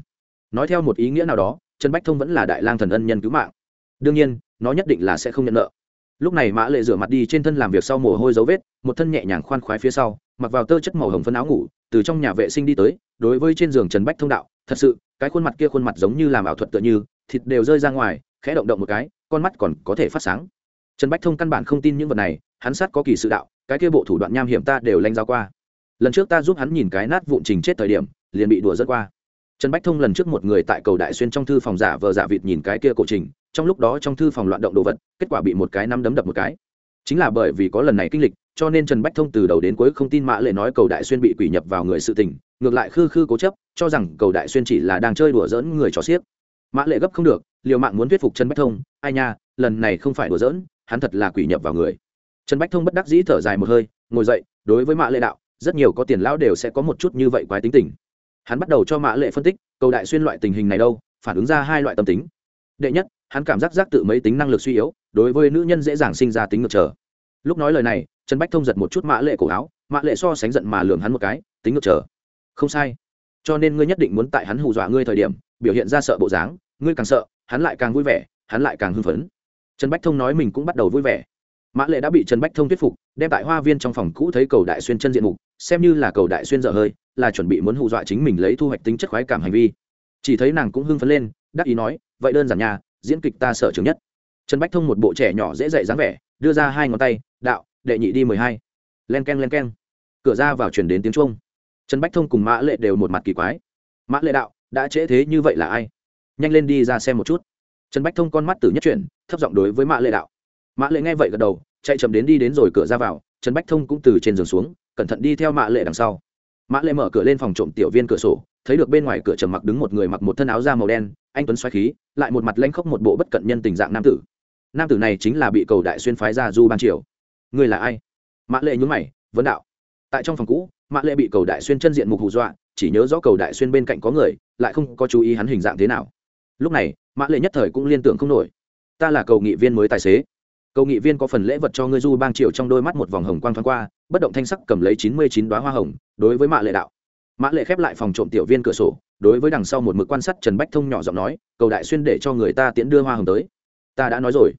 nói theo một ý nghĩa nào đó, trần bách thông vẫn là đại lang thần ân nhân cứu mạng. Đương nhiên, nó nhất định là sẽ không nhận nợ. Lúc này mã lệ rửa mặt đi trên thân làm việc sau mồ hôi dấu vết, một thân nhẹ nhàng khoan khoái phía sau, mặc vào tơ chất màu hồng phân áo ngủ, từ trong nhà vệ sinh đi tới, đối với trên giường trần bách thông đạo, thật sự, cái khuôn mặt kia khuôn mặt giống như làm ảo thuật tựa như, thịt đều rơi ra ngoài, khẽ động động một cái, con mắt còn có thể phát sáng. Trần bách thông căn bản không tin những vật này, hắn sát có kỳ sự đạo, cái kia bộ thủ đoạn nham hiểm ta đều lanh ra qua. Lần trước ta giúp hắn nhìn cái nát vụn trình chết thời điểm, liền bị đùa dẫn qua trần bách thông lần trước một người tại cầu đại xuyên trong thư phòng giả vờ giả vịt nhìn cái kia cổ trình, trong lúc đó trong thư phòng loạn động đồ vật, kết quả bị một cái năm đấm đập một cái. Chính là bởi vì có lần này kinh lịch, cho nên trần bách thông từ đầu đến cuối không tin mã lệ nói cầu đại xuyên bị quỷ nhập vào người sự tình, ngược lại khư khư cố chấp, cho rằng cầu đại xuyên chỉ là đang chơi đùa dỡn người trò xiếc. Mã lệ gấp không được, liều mạng muốn thuyết phục trần bách thông, ai nha, lần này không phải đùa dỡn hắn thật là quỷ nhập vào người. Trần bách thông bất đắc dĩ thở dài một hơi, ngồi dậy, đối với mã lệ đạo, rất nhiều có tiền lão đều sẽ có một chút như vậy quái tính tình hắn bắt đầu cho mã lệ phân tích, cầu đại xuyên loại tình hình này đâu, phản ứng ra hai loại tâm tính. Đệ nhất, hắn cảm giác giác tự mấy tính năng lực suy yếu, đối với nữ nhân dễ dàng sinh ra tính ngược trở. Lúc nói lời này, trần bách thông giật một chút mã lệ cổ áo, mã lệ so sánh giận mà lường hắn một cái, tính ngược trở. Không sai. Cho nên ngươi nhất định muốn tại hắn hù dọa ngươi thời điểm, biểu hiện ra sợ bộ dáng, ngươi càng sợ, hắn lại càng vui vẻ, hắn lại càng hưng phấn. Trần bách thông nói mình cũng bắt đầu vui vẻ. Mã lệ đã bị trần bách thông thuyết phục, đem tại hoa viên trong phòng cũ thấy cầu đại xuyên chân diện mục, xem như là cầu đại xuyên dở hơi là chuẩn bị muốn hù dọa chính mình lấy thu hoạch tính chất khoái cảm hành vi. Chỉ thấy nàng cũng hưng phấn lên, đắc ý nói, vậy đơn giản nhà diễn kịch ta sợ trường nhất. Trần bách thông một bộ trẻ nhỏ dễ dạy dáng vẻ, đưa ra hai ngón tay, đạo, đệ nhị đi mười hai. Len k e n len k e n cửa ra vào chuyển đến tiếng trung trần bách thông cùng mã lệ đều một mặt kỳ quái. Mã lệ đạo, đã trễ thế như vậy là ai? Nhanh lên đi ra xem một chút. Trần bách thông con mắt tử nhất chuyển, thấp giọng đối với mã lệ đạo. Mã lệ nghe vậy gật đầu, chạy chậm đến đi đến rồi cửa ra vào. Trần bách thông cũng từ trên giường xuống, cẩn thận đi theo mã lệ đằng sau mã lệ mở cửa lên phòng trộm tiểu viên cửa sổ, thấy được bên ngoài cửa trầm mặc đứng một người mặc một thân áo da màu đen, anh tuấn xoáy khí, lại một mặt lanh khóc một bộ bất cận nhân tình dạng nam tử. Nam tử này chính là bị cầu đại xuyên phái ra du ban triều. Người là ai? Mã lệ nhún mày vấn đạo. Tại trong phòng cũ, mã lệ bị cầu đại xuyên chân diện mục hù dọa, chỉ nhớ rõ cầu đại xuyên bên cạnh có người, lại không có chú ý hắn hình dạng thế nào. Lúc này, mã lệ nhất thời cũng liên tưởng không nổi. Ta là cầu nghị viên mới tài xế cầu nghị viên có phần lễ vật cho ngươi du bang triều trong đôi mắt một vòng hồng quang thoáng qua, bất động thanh sắc cầm lấy chín mươi chín đoá hoa hồng, đối với mã lệ đạo. Mã lệ khép lại phòng trộm tiểu viên cửa sổ, đối với đằng sau một mực quan sát trần bách thông nhỏ giọng nói, cầu đại xuyên để cho người ta tiễn đưa hoa hồng tới. Ta đã nói rồi.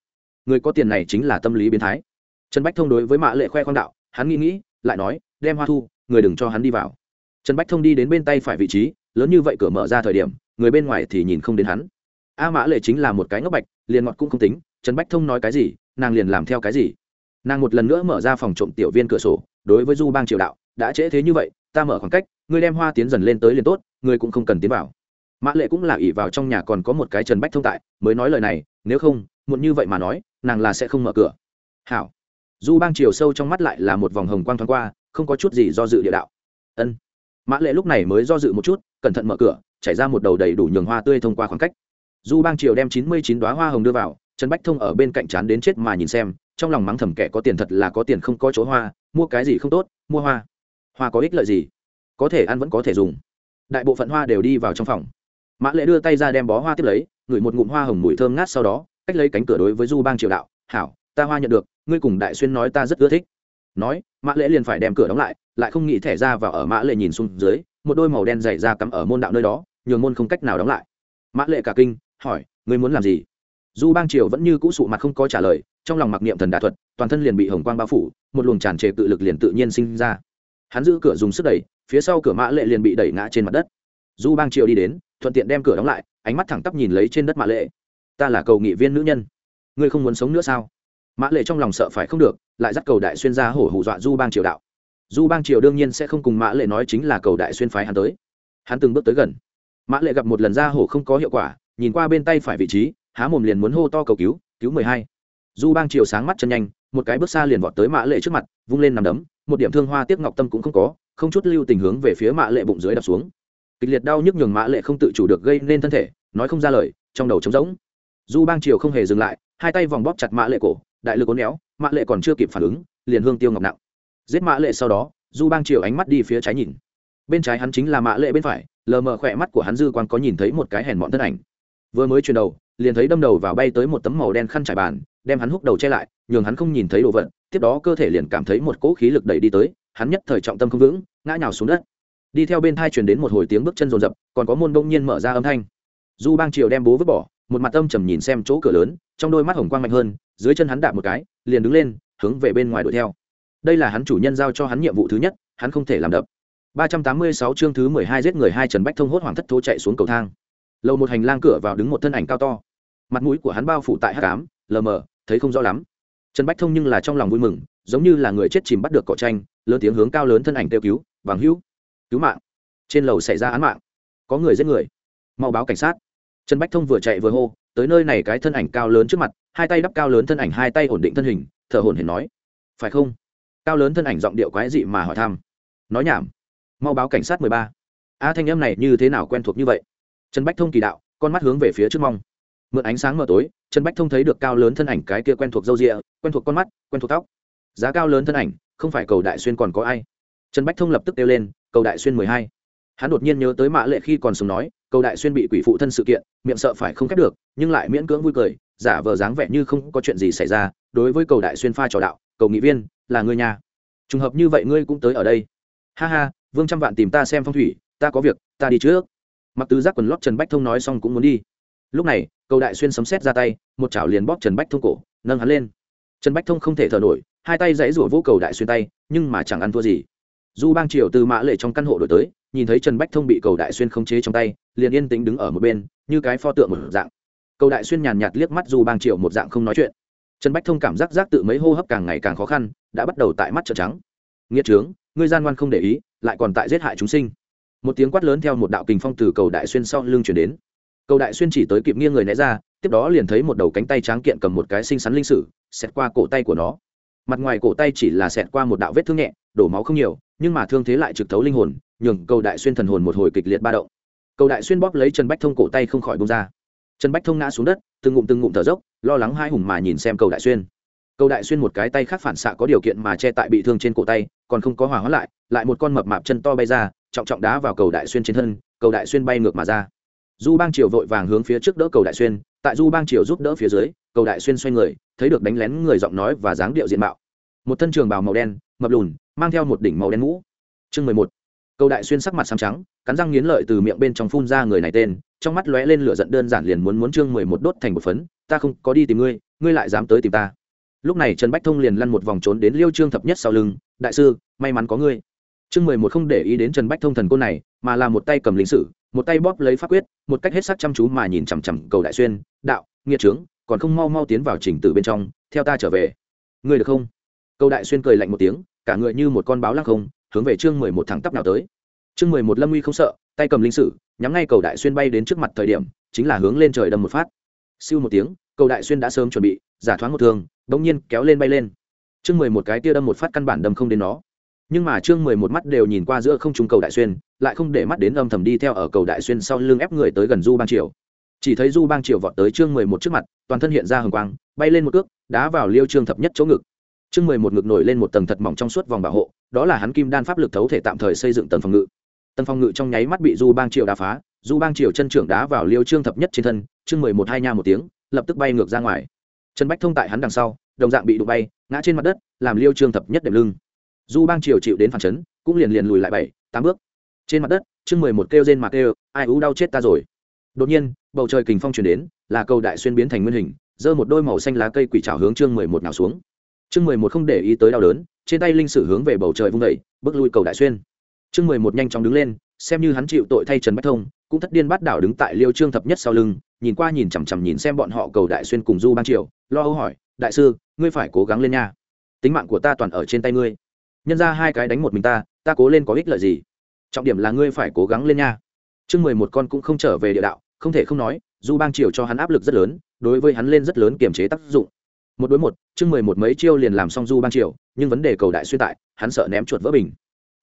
Người có tiền này chính là tâm lý biến thái. Trần bách thông đối với mã lệ khoe khoang đạo, hắn nghĩ nghĩ, lại nói, đem hoa thu, người đừng cho hắn đi vào. Trần bách thông đi đến bên tay phải vị trí, lớn như vậy cửa mở ra thời điểm, người bên ngoài thì nhìn không đến hắn. A mã lệ chính là một cái ngốc bạch, liền ngọt cũng không tính, trần bách thông nói cái gì nàng liền làm theo cái gì? Nàng một lần nữa mở ra phòng trộm tiểu viên cửa sổ, đối với du bang triều đạo, đã trễ thế như vậy, ta mở khoảng cách, ngươi đem hoa tiến dần lên tới liền tốt, ngươi cũng không cần tiến vào. Mã lệ cũng là ỉ vào trong nhà còn có một cái trần bách thông tại, mới nói lời này, nếu không, muộn như vậy mà nói, nàng là sẽ không mở cửa. Hảo. Du bang chiều sâu trong mắt lại là một vòng hồng quang thoáng qua, không có chút gì do dự địa đạo. Ân. Mã lệ lúc này mới do dự một chút, cẩn thận mở cửa, chảy ra một đầu đầy đủ nhường hoa tươi thông qua khoảng cách. Du bang triều đem chín mươi chín đoá hoa hồng đưa vào trần bách thông ở bên cạnh chán đến chết mà nhìn xem, trong lòng mắng thầm kẻ có tiền thật là có tiền không có chỗ hoa, mua cái gì không tốt, mua hoa. Hoa có ích lợi gì? Có thể ăn vẫn có thể dùng. Đại bộ phận hoa đều đi vào trong phòng. Mã lệ đưa tay ra đem bó hoa tiếp lấy, ngửi một ngụm hoa hồng mùi thơm ngát sau đó, cách lấy cánh cửa đối với du bang triều đạo, hảo, ta hoa nhận được, ngươi cùng đại xuyên nói ta rất ưa thích. Nói, mã Lệ liền phải đem cửa đóng lại lại không nghĩ thẻ ra và ở mã lệ nhìn xuống dưới, một đôi màu đen dày ra cắm ở môn đạo nơi đó, nhường môn không cách nào đóng lại. Mã lệ cả kinh, hỏi, ngươi muốn làm gì? Du bang triều vẫn như cũ sụ mặt không có trả lời, trong lòng mặc niệm thần đà thuật, toàn thân liền bị hồng quang bao phủ, một luồng tràn trề tự lực liền tự nhiên sinh ra. Hắn giữ cửa dùng sức đẩy, phía sau cửa mã lệ liền bị đẩy ngã trên mặt đất. Du bang triều đi đến, thuận tiện đem cửa đóng lại, ánh mắt thẳng tắp nhìn lấy trên đất mã lệ. Ta là cầu nghị viên nữ nhân. Ngươi không muốn sống nữa sao? Mã lệ trong lòng sợ phải không được, lại dắt cầu đại xuyên ra hổ hù dọa du bang triều đạo. Du bang triều đương nhiên sẽ không cùng mã lệ nói chính là cầu đại xuyên phái hắn tới. Hắn từng bước tới gần. Mã lệ gặp một lần ra hổ không có hiệu quả, nhìn qua bên tay phải vị trí há mồm liền muốn hô to cầu cứu cứu mười hai. Du bang triều sáng mắt chân nhanh, một cái bước xa liền vọt tới mã lệ trước mặt, vung lên nằm đấm, một điểm thương hoa tiếc ngọc tâm cũng không có, không chút lưu tình hướng về phía mã lệ bụng dưới đập xuống. Kịch liệt đau nhức nhường mã lệ không tự chủ được gây nên thân thể, nói không ra lời, trong đầu trống rỗng. Du bang triều không hề dừng lại, hai tay vòng bóp chặt mã lệ cổ, đại lực ốn éo, mã lệ còn chưa kịp phản ứng, liền hương tiêu ngọc nặng. Giết mã lệ sau đó du bang triều ánh mắt đi phía trái nhìn. Bên trái hắn chính là mã lệ bên phải, lờ mờ khỏe mắt của hắn dư quan có nhìn thấy một cái hèn mọn thân ảnh vừa mới chuyển đầu, liền thấy đâm đầu vào bay tới một tấm màu đen khăn trải bàn, đem hắn húc đầu che lại, nhường hắn không nhìn thấy đồ vật, tiếp đó cơ thể liền cảm thấy một cỗ khí lực đẩy đi tới, hắn nhất thời trọng tâm không vững, ngã nhào xuống đất. Đi theo bên thai truyền đến một hồi tiếng bước chân rồn rập, còn có môn bỗng nhiên mở ra âm thanh. Du bang triều đem bố vứt bỏ, một mặt âm trầm nhìn xem chỗ cửa lớn, trong đôi mắt hồng quang mạnh hơn, dưới chân hắn đạp một cái, liền đứng lên, hướng về bên ngoài đuổi theo. Đây là hắn chủ nhân giao cho hắn nhiệm vụ thứ nhất, hắn không thể làm đập. 386 chương thứ 12 giết người hai Trần Bách Thông hốt hoảng thất thố chạy xuống cầu thang. Lầu một hành lang cửa vào đứng một thân ảnh cao to. Mặt mũi của hắn bao phủ tại hắc ám, lờ mờ, thấy không rõ lắm. Trần Bách Thông nhưng là trong lòng vui mừng, giống như là người chết chìm bắt được cỏ tranh, lớn tiếng hướng cao lớn thân ảnh kêu cứu, "Vàng Hữu, cứu mạng!" Trên lầu xảy ra án mạng, có người giết người, mau báo cảnh sát. Trần Bách Thông vừa chạy vừa hô, tới nơi này cái thân ảnh cao lớn trước mặt, hai tay đắp cao lớn thân ảnh hai tay ổn định thân hình, thở hổn hển nói, "Phải không?" Cao lớn thân ảnh giọng điệu quái dị mà hỏi thăm. Nói nhảm mau báo cảnh sát mười ba a thanh âm này như thế nào quen thuộc như vậy trần bách thông kỳ đạo, con mắt hướng về phía trước mong. Mượn ánh sáng mờ tối, trần bách thông thấy được cao lớn thân ảnh cái kia quen thuộc râu rịa, quen thuộc con mắt, quen thuộc tóc. Giá cao lớn thân ảnh, không phải cầu đại xuyên còn có ai? Trần bách thông lập tức kêu lên, cầu đại xuyên mười hai. Hắn đột nhiên nhớ tới mã lệ khi còn sống nói, cầu đại xuyên bị quỷ phụ thân sự kiện, miệng sợ phải không khép được, nhưng lại miễn cưỡng vui cười, giả vờ dáng vẻ như không có chuyện gì xảy ra, đối với cầu đại xuyên pha trò đạo, cầu nghị viên, là người nhà. Trùng hợp như vậy ngươi cũng tới ở đây. Ha ha, vương trăm vạn tìm ta xem phong thủy, ta có việc, ta đi trước mặc tứ giác quần lót trần bách thông nói xong cũng muốn đi. Lúc này, cầu đại xuyên sấm xét ra tay, một chảo liền bóp trần bách thông cổ, nâng hắn lên. Trần bách thông không thể thở nổi, hai tay dãy rủa vỗ cầu đại xuyên tay, nhưng mà chẳng ăn thua gì. Du bang triều từ mã lệ trong căn hộ đổi tới, nhìn thấy trần bách thông bị cầu đại xuyên khống chế trong tay, liền yên tĩnh đứng ở một bên, như cái pho tượng một dạng. Cầu đại xuyên nhàn nhạt liếc mắt du bang triều một dạng không nói chuyện. Trần bách thông cảm giác giác tự mấy hô hấp càng ngày càng khó khăn, đã bắt đầu tại mắt trợ trắng. Nghĩa trướng, ngươi gian ngoan không để ý, lại còn tại giết hại chúng sinh một tiếng quát lớn theo một đạo kình phong từ cầu đại xuyên sau lưng chuyển đến. Cầu đại xuyên chỉ tới kịp nghiêng người né ra, tiếp đó liền thấy một đầu cánh tay tráng kiện cầm một cái xinh xắn linh sử, xẹt qua cổ tay của nó. Mặt ngoài cổ tay chỉ là xẹt qua một đạo vết thương nhẹ, đổ máu không nhiều, nhưng mà thương thế lại trực thấu linh hồn, nhường cầu đại xuyên thần hồn một hồi kịch liệt ba động. Cầu đại xuyên bóp lấy trần bách thông cổ tay không khỏi bông ra. Trần bách thông ngã xuống đất, từng ngụm từng ngụm thở dốc, lo lắng hai hùng mà nhìn xem cầu đại xuyên. Cầu đại xuyên một cái tay khác phản xạ có điều kiện mà che tại bị thương trên cổ tay, còn không có hỏa hóa lại lại một con mập mạp chân to bay ra trọng trọng đá vào cầu đại xuyên trên thân, cầu đại xuyên bay ngược mà ra. Du bang triều vội vàng hướng phía trước đỡ cầu đại xuyên, tại du bang triều giúp đỡ phía dưới, cầu đại xuyên xoay người, thấy được đánh lén người giọng nói và dáng điệu diện mạo. Một thân trường bào màu đen, mập lùn, mang theo một đỉnh màu đen mũ. Chương mười một. Cầu đại xuyên sắc mặt xám trắng, cắn răng nghiến lợi từ miệng bên trong phun ra người này tên, trong mắt lóe lên lửa giận đơn giản liền muốn muốn chương mười một đốt thành một phấn, ta không có đi tìm ngươi ngươi lại dám tới tìm ta. Lúc này trần bách thông liền lăn một vòng trốn đến liêu trương thập nhất sau lưng, đại sư, may mắn có ngươi chương mười một không để ý đến trần bách thông thần côn này, mà là một tay cầm lính sử, một tay bóp lấy pháp quyết, một cách hết sắc chăm chú mà nhìn chằm chằm cầu đại xuyên, đạo nghĩa trướng, còn không mau mau tiến vào trình tự bên trong, theo ta trở về. Ngươi được không? Cầu đại xuyên cười lạnh một tiếng, cả người như một con báo lăng không, hướng về chương mười một thẳng tắp nào tới. Chương mười một lâm uy không sợ, tay cầm linh sử, nhắm ngay cầu đại xuyên bay đến trước mặt thời điểm, chính là hướng lên trời đâm một phát. Siêu một tiếng, cầu đại xuyên đã sớm chuẩn bị, giả thoáng một thường bỗng nhiên kéo lên bay lên. Chương mười một cái tia đâm một phát căn bản đâm không đến nó nhưng mà chương mười một mắt đều nhìn qua giữa không trung cầu đại xuyên, lại không để mắt đến âm thầm đi theo ở cầu đại xuyên sau lưng ép người tới gần du bang triều. Chỉ thấy du bang triều vọt tới chương mười một trước mặt, toàn thân hiện ra hồng quang, bay lên một cước, đá vào liêu trương thập nhất chỗ ngực. Chương mười một ngực nổi lên một tầng thật mỏng trong suốt vòng bảo hộ, đó là hắn kim đan pháp lực thấu thể tạm thời xây dựng tầng phòng ngự. Tầng phòng ngự trong nháy mắt bị du bang triều đá phá, du bang triều chân trưởng đá vào liêu trương thập nhất trên thân, chương mười một hai nha một tiếng, lập tức bay ngược ra ngoài. Trần bách thông tại hắn đằng sau, đồng dạng bị đụng bay, ngã trên mặt đất, làm liêu trương thập nhất đệm lưng du bang triều chịu đến phản chấn, cũng liền liền lùi lại bảy, tám bước. Trên mặt đất, chương mười một kêu trên mà kêu, ai ú đau chết ta rồi. Đột nhiên, bầu trời kình phong truyền đến, là cầu đại xuyên biến thành nguyên hình, giơ một đôi màu xanh lá cây quỷ trào hướng chương mười một nào xuống. Chương mười một không để ý tới đau đớn, trên tay linh sử hướng về bầu trời vung vẩy bước lui cầu đại xuyên. Chương mười một nhanh chóng đứng lên, xem như hắn chịu tội thay trần bách thông, cũng thất điên bắt đảo đứng tại liêu trương thập nhất sau lưng, nhìn qua nhìn chằm chằm nhìn xem bọn họ cầu đại xuyên cùng du ban triều, lo âu hỏi, đại sư, ngươi phải cố gắng lên nha. Tính mạng của ta toàn ở trên tay ngươi nhân ra hai cái đánh một mình ta ta cố lên có ích lợi gì? Trọng điểm là ngươi phải cố gắng lên nha. Chương mười một con cũng không trở về địa đạo, không thể không nói, du bang triều cho hắn áp lực rất lớn, đối với hắn lên rất lớn kiềm chế tác dụng. Một đối một, chương mười một mấy chiêu liền làm xong du bang triều, nhưng vấn đề cầu đại xuyên tại, hắn sợ ném chuột vỡ bình.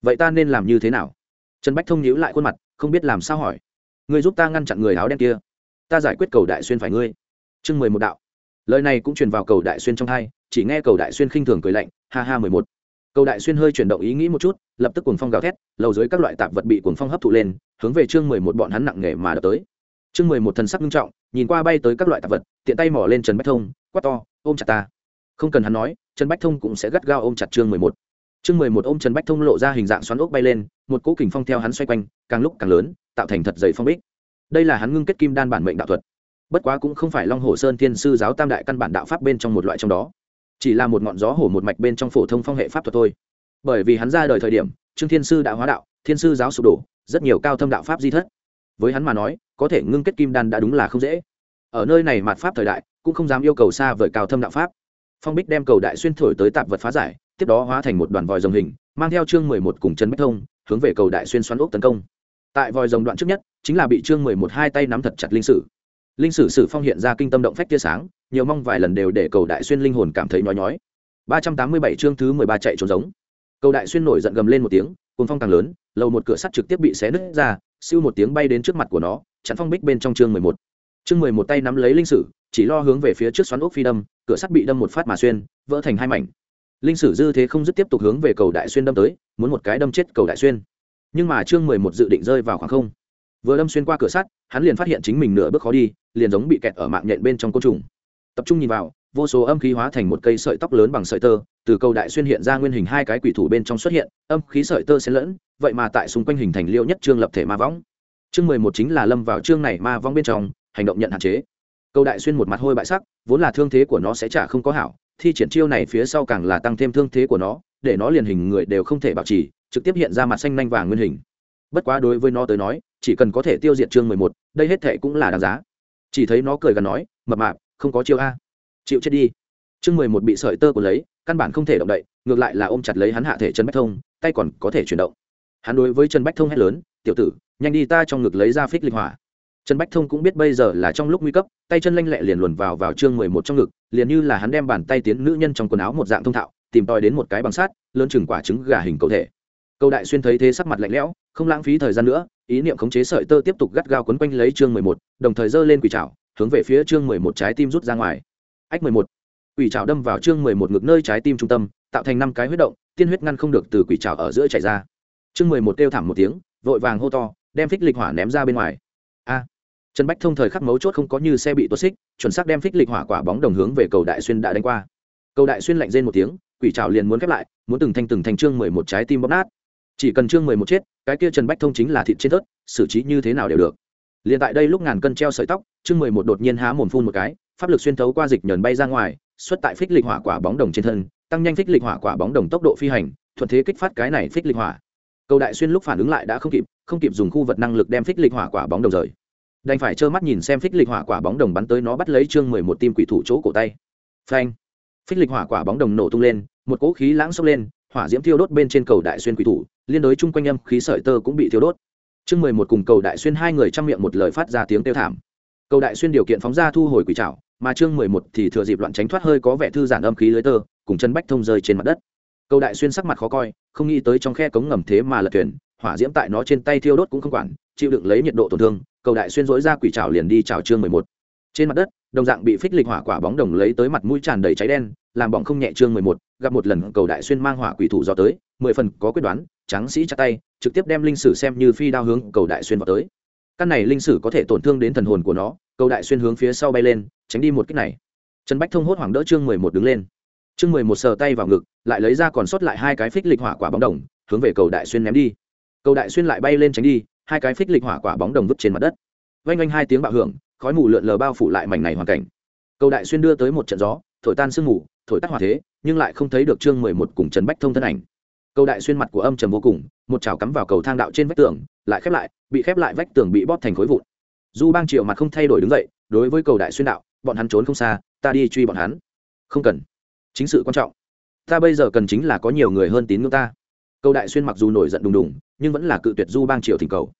Vậy ta nên làm như thế nào? Trần bách thông nhíu lại khuôn mặt, không biết làm sao hỏi. Ngươi giúp ta ngăn chặn người áo đen kia. Ta giải quyết cầu đại xuyên phải ngươi. Chương mười một đạo. Lời này cũng truyền vào cầu đại xuyên trong hai, chỉ nghe cầu đại xuyên khinh thường cười lạnh, ha ha mười một cầu đại xuyên hơi chuyển động ý nghĩ một chút, lập tức cuồng phong gào thét, lầu dưới các loại tạp vật bị cuồng phong hấp thụ lên, hướng về chương mười một bọn hắn nặng nghề mà đập tới. Chương mười một thần sắc nghiêm trọng, nhìn qua bay tới các loại tạp vật, tiện tay mỏ lên trần bách thông, quát to, ôm chặt ta. Không cần hắn nói, trần bách thông cũng sẽ gắt gao ôm chặt chương mười một. Chương mười một ôm trần bách thông lộ ra hình dạng xoắn ốc bay lên, một cỗ kình phong theo hắn xoay quanh, càng lúc càng lớn, tạo thành thật dày phong bích. Đây là hắn ngưng kết kim đan bản mệnh đạo thuật. Bất quá cũng không phải long hồ sơn thiên sư giáo tam đại căn bản đạo pháp bên trong một loại trong đó chỉ là một ngọn gió hổ một mạch bên trong phổ thông phong hệ pháp thuật thôi. Bởi vì hắn ra đời thời điểm, trương thiên sư đã hóa đạo, thiên sư giáo sụp đổ, rất nhiều cao thâm đạo pháp di thất. Với hắn mà nói, có thể ngưng kết kim đan đã đúng là không dễ. Ở nơi này mạt pháp thời đại, cũng không dám yêu cầu xa vời cao thâm đạo pháp. Phong bích đem cầu đại xuyên thổi tới tạp vật phá giải, tiếp đó hóa thành một đoàn vòi rồng hình, mang theo chương mười một cùng chân bách thông, hướng về cầu đại xuyên xoắn ốc tấn công. Tại vòi rồng đoạn trước nhất, chính là bị chương mười một hai tay nắm thật chặt linh sử. Linh sử sử phong hiện ra kinh tâm động phách tia sáng nhiều mong vài lần đều để cầu đại xuyên linh hồn cảm thấy nhói nhói. Ba trăm tám mươi bảy chương thứ mười ba chạy trốn giống. Cầu đại xuyên nổi giận gầm lên một tiếng, cuồng phong càng lớn, lầu một cửa sắt trực tiếp bị xé nứt ra, siêu một tiếng bay đến trước mặt của nó, chặn phong bích bên trong chương mười một. Chương mười một tay nắm lấy linh sử, chỉ lo hướng về phía trước xoắn ốc phi đâm, cửa sắt bị đâm một phát mà xuyên, vỡ thành hai mảnh. Linh sử dư thế không dứt tiếp tục hướng về cầu đại xuyên đâm tới, muốn một cái đâm chết cầu đại xuyên. Nhưng mà chương mười một dự định rơi vào khoảng không. Vừa đâm xuyên qua cửa sắt, hắn liền phát hiện chính mình nửa bước khó đi, liền giống bị kẹt ở mạng nhện bên trong côn trùng tập trung nhìn vào, vô số âm khí hóa thành một cây sợi tóc lớn bằng sợi tơ, từ cầu đại xuyên hiện ra nguyên hình hai cái quỷ thủ bên trong xuất hiện, âm khí sợi tơ xen lẫn, vậy mà tại xung quanh hình thành liêu nhất trương lập thể ma võng. Chương mười một chính là lâm vào chương này ma vong bên trong, hành động nhận hạn chế. Cầu đại xuyên một mặt hôi bại sắc, vốn là thương thế của nó sẽ chả không có hảo, thi triển chiêu này phía sau càng là tăng thêm thương thế của nó, để nó liền hình người đều không thể bảo trì, trực tiếp hiện ra mặt xanh nanh vàng nguyên hình. Bất quá đối với nó tới nói, chỉ cần có thể tiêu diệt chương mười một, đây hết thệ cũng là đáng giá. Chỉ thấy nó cười gần nói, mập mạp không có chiêu a. Chịu chết đi. Chương mười một bị sợi tơ của lấy, căn bản không thể động đậy, ngược lại là ôm chặt lấy hắn hạ thể trần bách thông, tay còn có thể chuyển động. Hắn đối với trần bách thông hét lớn, tiểu tử, nhanh đi ta trong ngực lấy ra phích linh hỏa. Trần bách thông cũng biết bây giờ là trong lúc nguy cấp, tay chân lanh lẹ liền luồn vào vào chương mười một trong ngực, liền như là hắn đem bàn tay tiến nữ nhân trong quần áo một dạng thông thạo, tìm tòi đến một cái bằng sắt, lớn chừng quả trứng gà hình cầu thể. Câu đại xuyên thấy thế sắc mặt lạnh lẽo, không lãng phí thời gian nữa, ý niệm khống chế sợi tơ tiếp tục gắt gao quấn quanh lấy chương mười một, đồng thời giơ lên quỷ trào hướng về phía chương mười một trái tim rút ra ngoài. Ách mười một. Quỷ trào đâm vào chương mười một ngực nơi trái tim trung tâm, tạo thành năm cái huyết động, tiên huyết ngăn không được từ quỷ trào ở giữa chảy ra. Chương mười một kêu thảm một tiếng, vội vàng hô to, đem phích lịch hỏa ném ra bên ngoài. A. Trần bách thông thời khắc mấu chốt không có như xe bị tuột xích, chuẩn xác đem phích lịch hỏa quả bóng đồng hướng về cầu đại xuyên đã đánh qua. Cầu đại xuyên lạnh rên một tiếng, quỷ trào liền muốn khép lại, muốn từng thanh từng thanh chương mười một trái tim bóp nát. Chỉ cần chương mười một chết, cái kia trần bách thông chính là thịt trên tớt xử trí như thế nào đều được liền tại đây lúc ngàn cân treo sợi tóc, chương mười một đột nhiên há mồm phun một cái, pháp lực xuyên thấu qua dịch nhờn bay ra ngoài, xuất tại phích lịch hỏa quả bóng đồng trên thân, tăng nhanh phích lịch hỏa quả bóng đồng tốc độ phi hành, thuận thế kích phát cái này phích lịch hỏa. Cầu đại xuyên lúc phản ứng lại đã không kịp không kịp dùng khu vật năng lực đem phích lịch hỏa quả bóng đồng rời. Đành phải trơ mắt nhìn xem phích lịch hỏa quả bóng đồng bắn tới nó bắt lấy chương mười một tim quỷ thủ chỗ cổ tay. Phanh! Phích lịch hỏa quả bóng đồng nổ tung lên, một cỗ khí lãng xốc lên, hỏa diễm thiêu đốt bên trên cầu đại xuyên quỷ thủ, liên đối chung quanh âm khí sợi tơ cũng bị thiêu đốt chương mười một cùng cầu đại xuyên hai người trong miệng một lời phát ra tiếng kêu thảm. Cầu đại xuyên điều kiện phóng ra thu hồi quỷ trảo, mà chương mười một thì thừa dịp loạn tránh thoát hơi có vẻ thư giản âm khí lưới tơ, cùng chân bách thông rơi trên mặt đất. Cầu đại xuyên sắc mặt khó coi, không nghĩ tới trong khe cống ngầm thế mà lật thuyền, hỏa diễm tại nó trên tay thiêu đốt cũng không quản, chịu đựng lấy nhiệt độ tổn thương, cầu đại xuyên dối ra quỷ trảo liền đi chào chương mười một. Trên mặt đất, đồng dạng bị phích lịch hỏa quả bóng đồng lấy tới mặt mũi tràn đầy cháy đen, làm bỏng không nhẹ chương mười một, gặp một lần cầu đại xuyên mang hỏa quỷ thủ do tới, mười phần có quyết đoán tráng sĩ chặt tay, trực tiếp đem linh sử xem như phi đao hướng cầu đại xuyên vào tới. Căn này linh sử có thể tổn thương đến thần hồn của nó, cầu đại xuyên hướng phía sau bay lên, tránh đi một cách này. Trần bách thông hốt hoảng đỡ chương mười một đứng lên. Chương mười một sờ tay vào ngực, lại lấy ra còn sót lại hai cái phích lịch hỏa quả bóng đồng, hướng về cầu đại xuyên ném đi. Cầu đại xuyên lại bay lên tránh đi, hai cái phích lịch hỏa quả bóng đồng vứt trên mặt đất. Vênh vanh hai tiếng bạo hưởng, khói mù lượn lờ bao phủ lại mảnh này hoàn cảnh. Cầu đại xuyên đưa tới một trận gió, thổi tan sương mù, thổi tắt hỏa thế, nhưng lại không thấy được chương mười một cùng trần bách thông thân ảnh cầu đại xuyên mặt của âm trầm vô cùng, một chảo cắm vào cầu thang đạo trên vách tường, lại khép lại, bị khép lại vách tường bị bóp thành khối vụn. Du bang triệu mặt không thay đổi đứng dậy, đối với cầu đại xuyên đạo, bọn hắn trốn không xa, ta đi truy bọn hắn. Không cần. Chính sự quan trọng. Ta bây giờ cần chính là có nhiều người hơn tín ngưỡng ta. Cầu đại xuyên mặc dù nổi giận đùng đùng, nhưng vẫn là cự tuyệt du bang Triệu thỉnh cầu.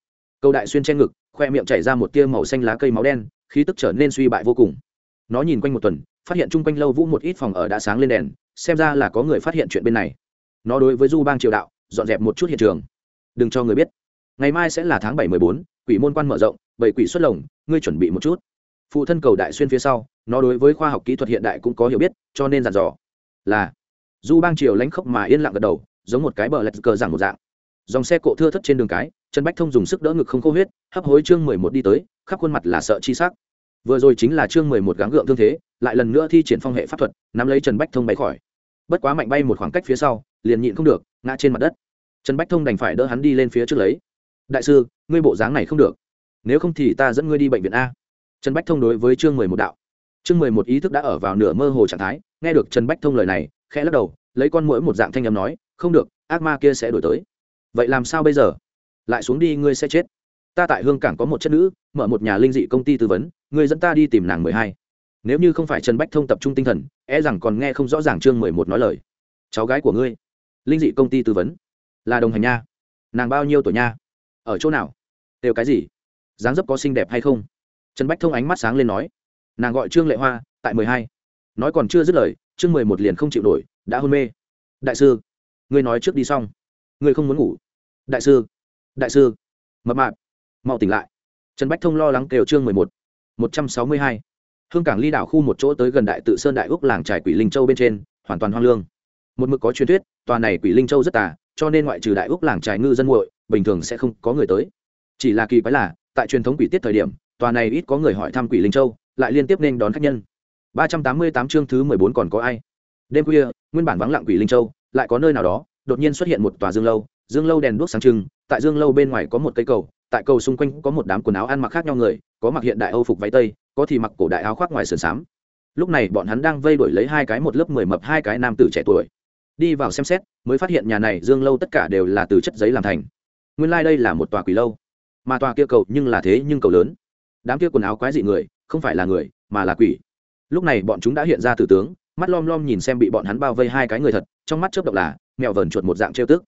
Cầu đại xuyên che ngực, khoe miệng chảy ra một tia màu xanh lá cây máu đen, khí tức trở nên suy bại vô cùng. Nó nhìn quanh một tuần, phát hiện chung quanh lâu vũ một ít phòng ở đã sáng lên đèn, xem ra là có người phát hiện chuyện bên này nó đối với du bang triều đạo, dọn dẹp một chút hiện trường. Đừng cho người biết. Ngày mai sẽ là tháng bảy mười bốn, quỷ môn quan mở rộng, bảy quỷ xuất lồng, ngươi chuẩn bị một chút. Phụ thân cầu đại xuyên phía sau, nó đối với khoa học kỹ thuật hiện đại cũng có hiểu biết, cho nên dặn dò. Là, du bang triều lãnh khốc mà yên lặng gật đầu, giống một cái bờ lạch cờ rằng một dạng. Dòng xe cộ thưa thất trên đường cái, trần bách thông dùng sức đỡ ngực không khô huyết, hấp hối chương mười một đi tới, khắp khuôn mặt là sợ chi sắc. Vừa rồi chính là chương mười một gắng gượng thương thế, lại lần nữa thi triển phong hệ pháp thuật, nắm lấy trần bách thông bay khỏi. Bất quá mạnh bay một khoảng cách phía sau liền nhịn không được, ngã trên mặt đất. Trần bách thông đành phải đỡ hắn đi lên phía trước lấy. Đại sư, ngươi bộ dáng này không được. Nếu không thì ta dẫn ngươi đi bệnh viện a. Trần bách thông đối với chương mười một đạo. Chương mười một ý thức đã ở vào nửa mơ hồ trạng thái, nghe được trần bách thông lời này, khẽ lắc đầu, lấy con mũi một dạng thanh â m nói, không được, ác ma kia sẽ đổi tới. Vậy làm sao bây giờ? Lại xuống đi ngươi sẽ chết. Ta tại hương cảng có một chất nữ, mở một nhà linh dị công ty tư vấn, ngươi dẫn ta đi tìm nàng mười hai. Nếu như không phải trần bách thông tập trung tinh thần e rằng còn nghe không rõ ràng chương mười một nói lời. Cháu gái của ngươi linh dị công ty tư vấn. Là đồng hành nha. Nàng bao nhiêu tuổi nha? Ở chỗ nào? Đều cái gì? Dáng dấp có xinh đẹp hay không? Trần bách thông ánh mắt sáng lên nói. Nàng gọi trương lệ hoa, tại mười hai. Nói còn chưa dứt lời chương mười một liền không chịu nổi, đã hôn mê. Đại sư, ngươi nói trước đi xong. Ngươi không muốn ngủ. Đại sư đại sư. Mập mạp, mau tỉnh lại. Trần bách thông lo lắng kêu chương mười một. Một trăm sáu mươi hai. Hương cảng ly đảo khu một chỗ tới gần đại tự sơn đại úc làng trải quỷ linh châu bên trên, hoàn toàn hoang lương một mực có truyền thuyết, tòa này quỷ linh châu rất tà, cho nên ngoại trừ đại úc làng trải ngư dân muội, bình thường sẽ không có người tới. Chỉ là kỳ quái là, tại truyền thống quỷ tiết thời điểm, tòa này ít có người hỏi thăm quỷ linh châu, lại liên tiếp nên đón khách nhân. ba trăm tám mươi tám chương thứ mười bốn còn có ai? Đêm khuya, nguyên bản vắng lặng quỷ linh châu, lại có nơi nào đó, đột nhiên xuất hiện một tòa dương lâu dương lâu đèn đuốc sáng trưng, tại dương lâu bên ngoài có một cây cầu, tại cầu xung quanh có một đám quần áo ăn mặc khác nhau người, có mặc hiện đại âu phục váy tây, có thì mặc cổ đại áo khoác ngoài sườn xám. Lúc này bọn hắn đang vây đuổi lấy hai cái một lớp mười mập, hai cái nam tử trẻ tuổi đi vào xem xét, mới phát hiện nhà này dương lâu tất cả đều là từ chất giấy làm thành. Nguyên lai、like、đây là một tòa quỷ lâu. Mà tòa kia cầu nhưng là thế nhưng cầu lớn. Đám kia quần áo quái dị người, không phải là người, mà là quỷ. Lúc này bọn chúng đã hiện ra tử tướng, mắt lom lom nhìn xem bị bọn hắn bao vây hai cái người thật, trong mắt chớp động là, mèo vờn chuột một dạng trêu tức.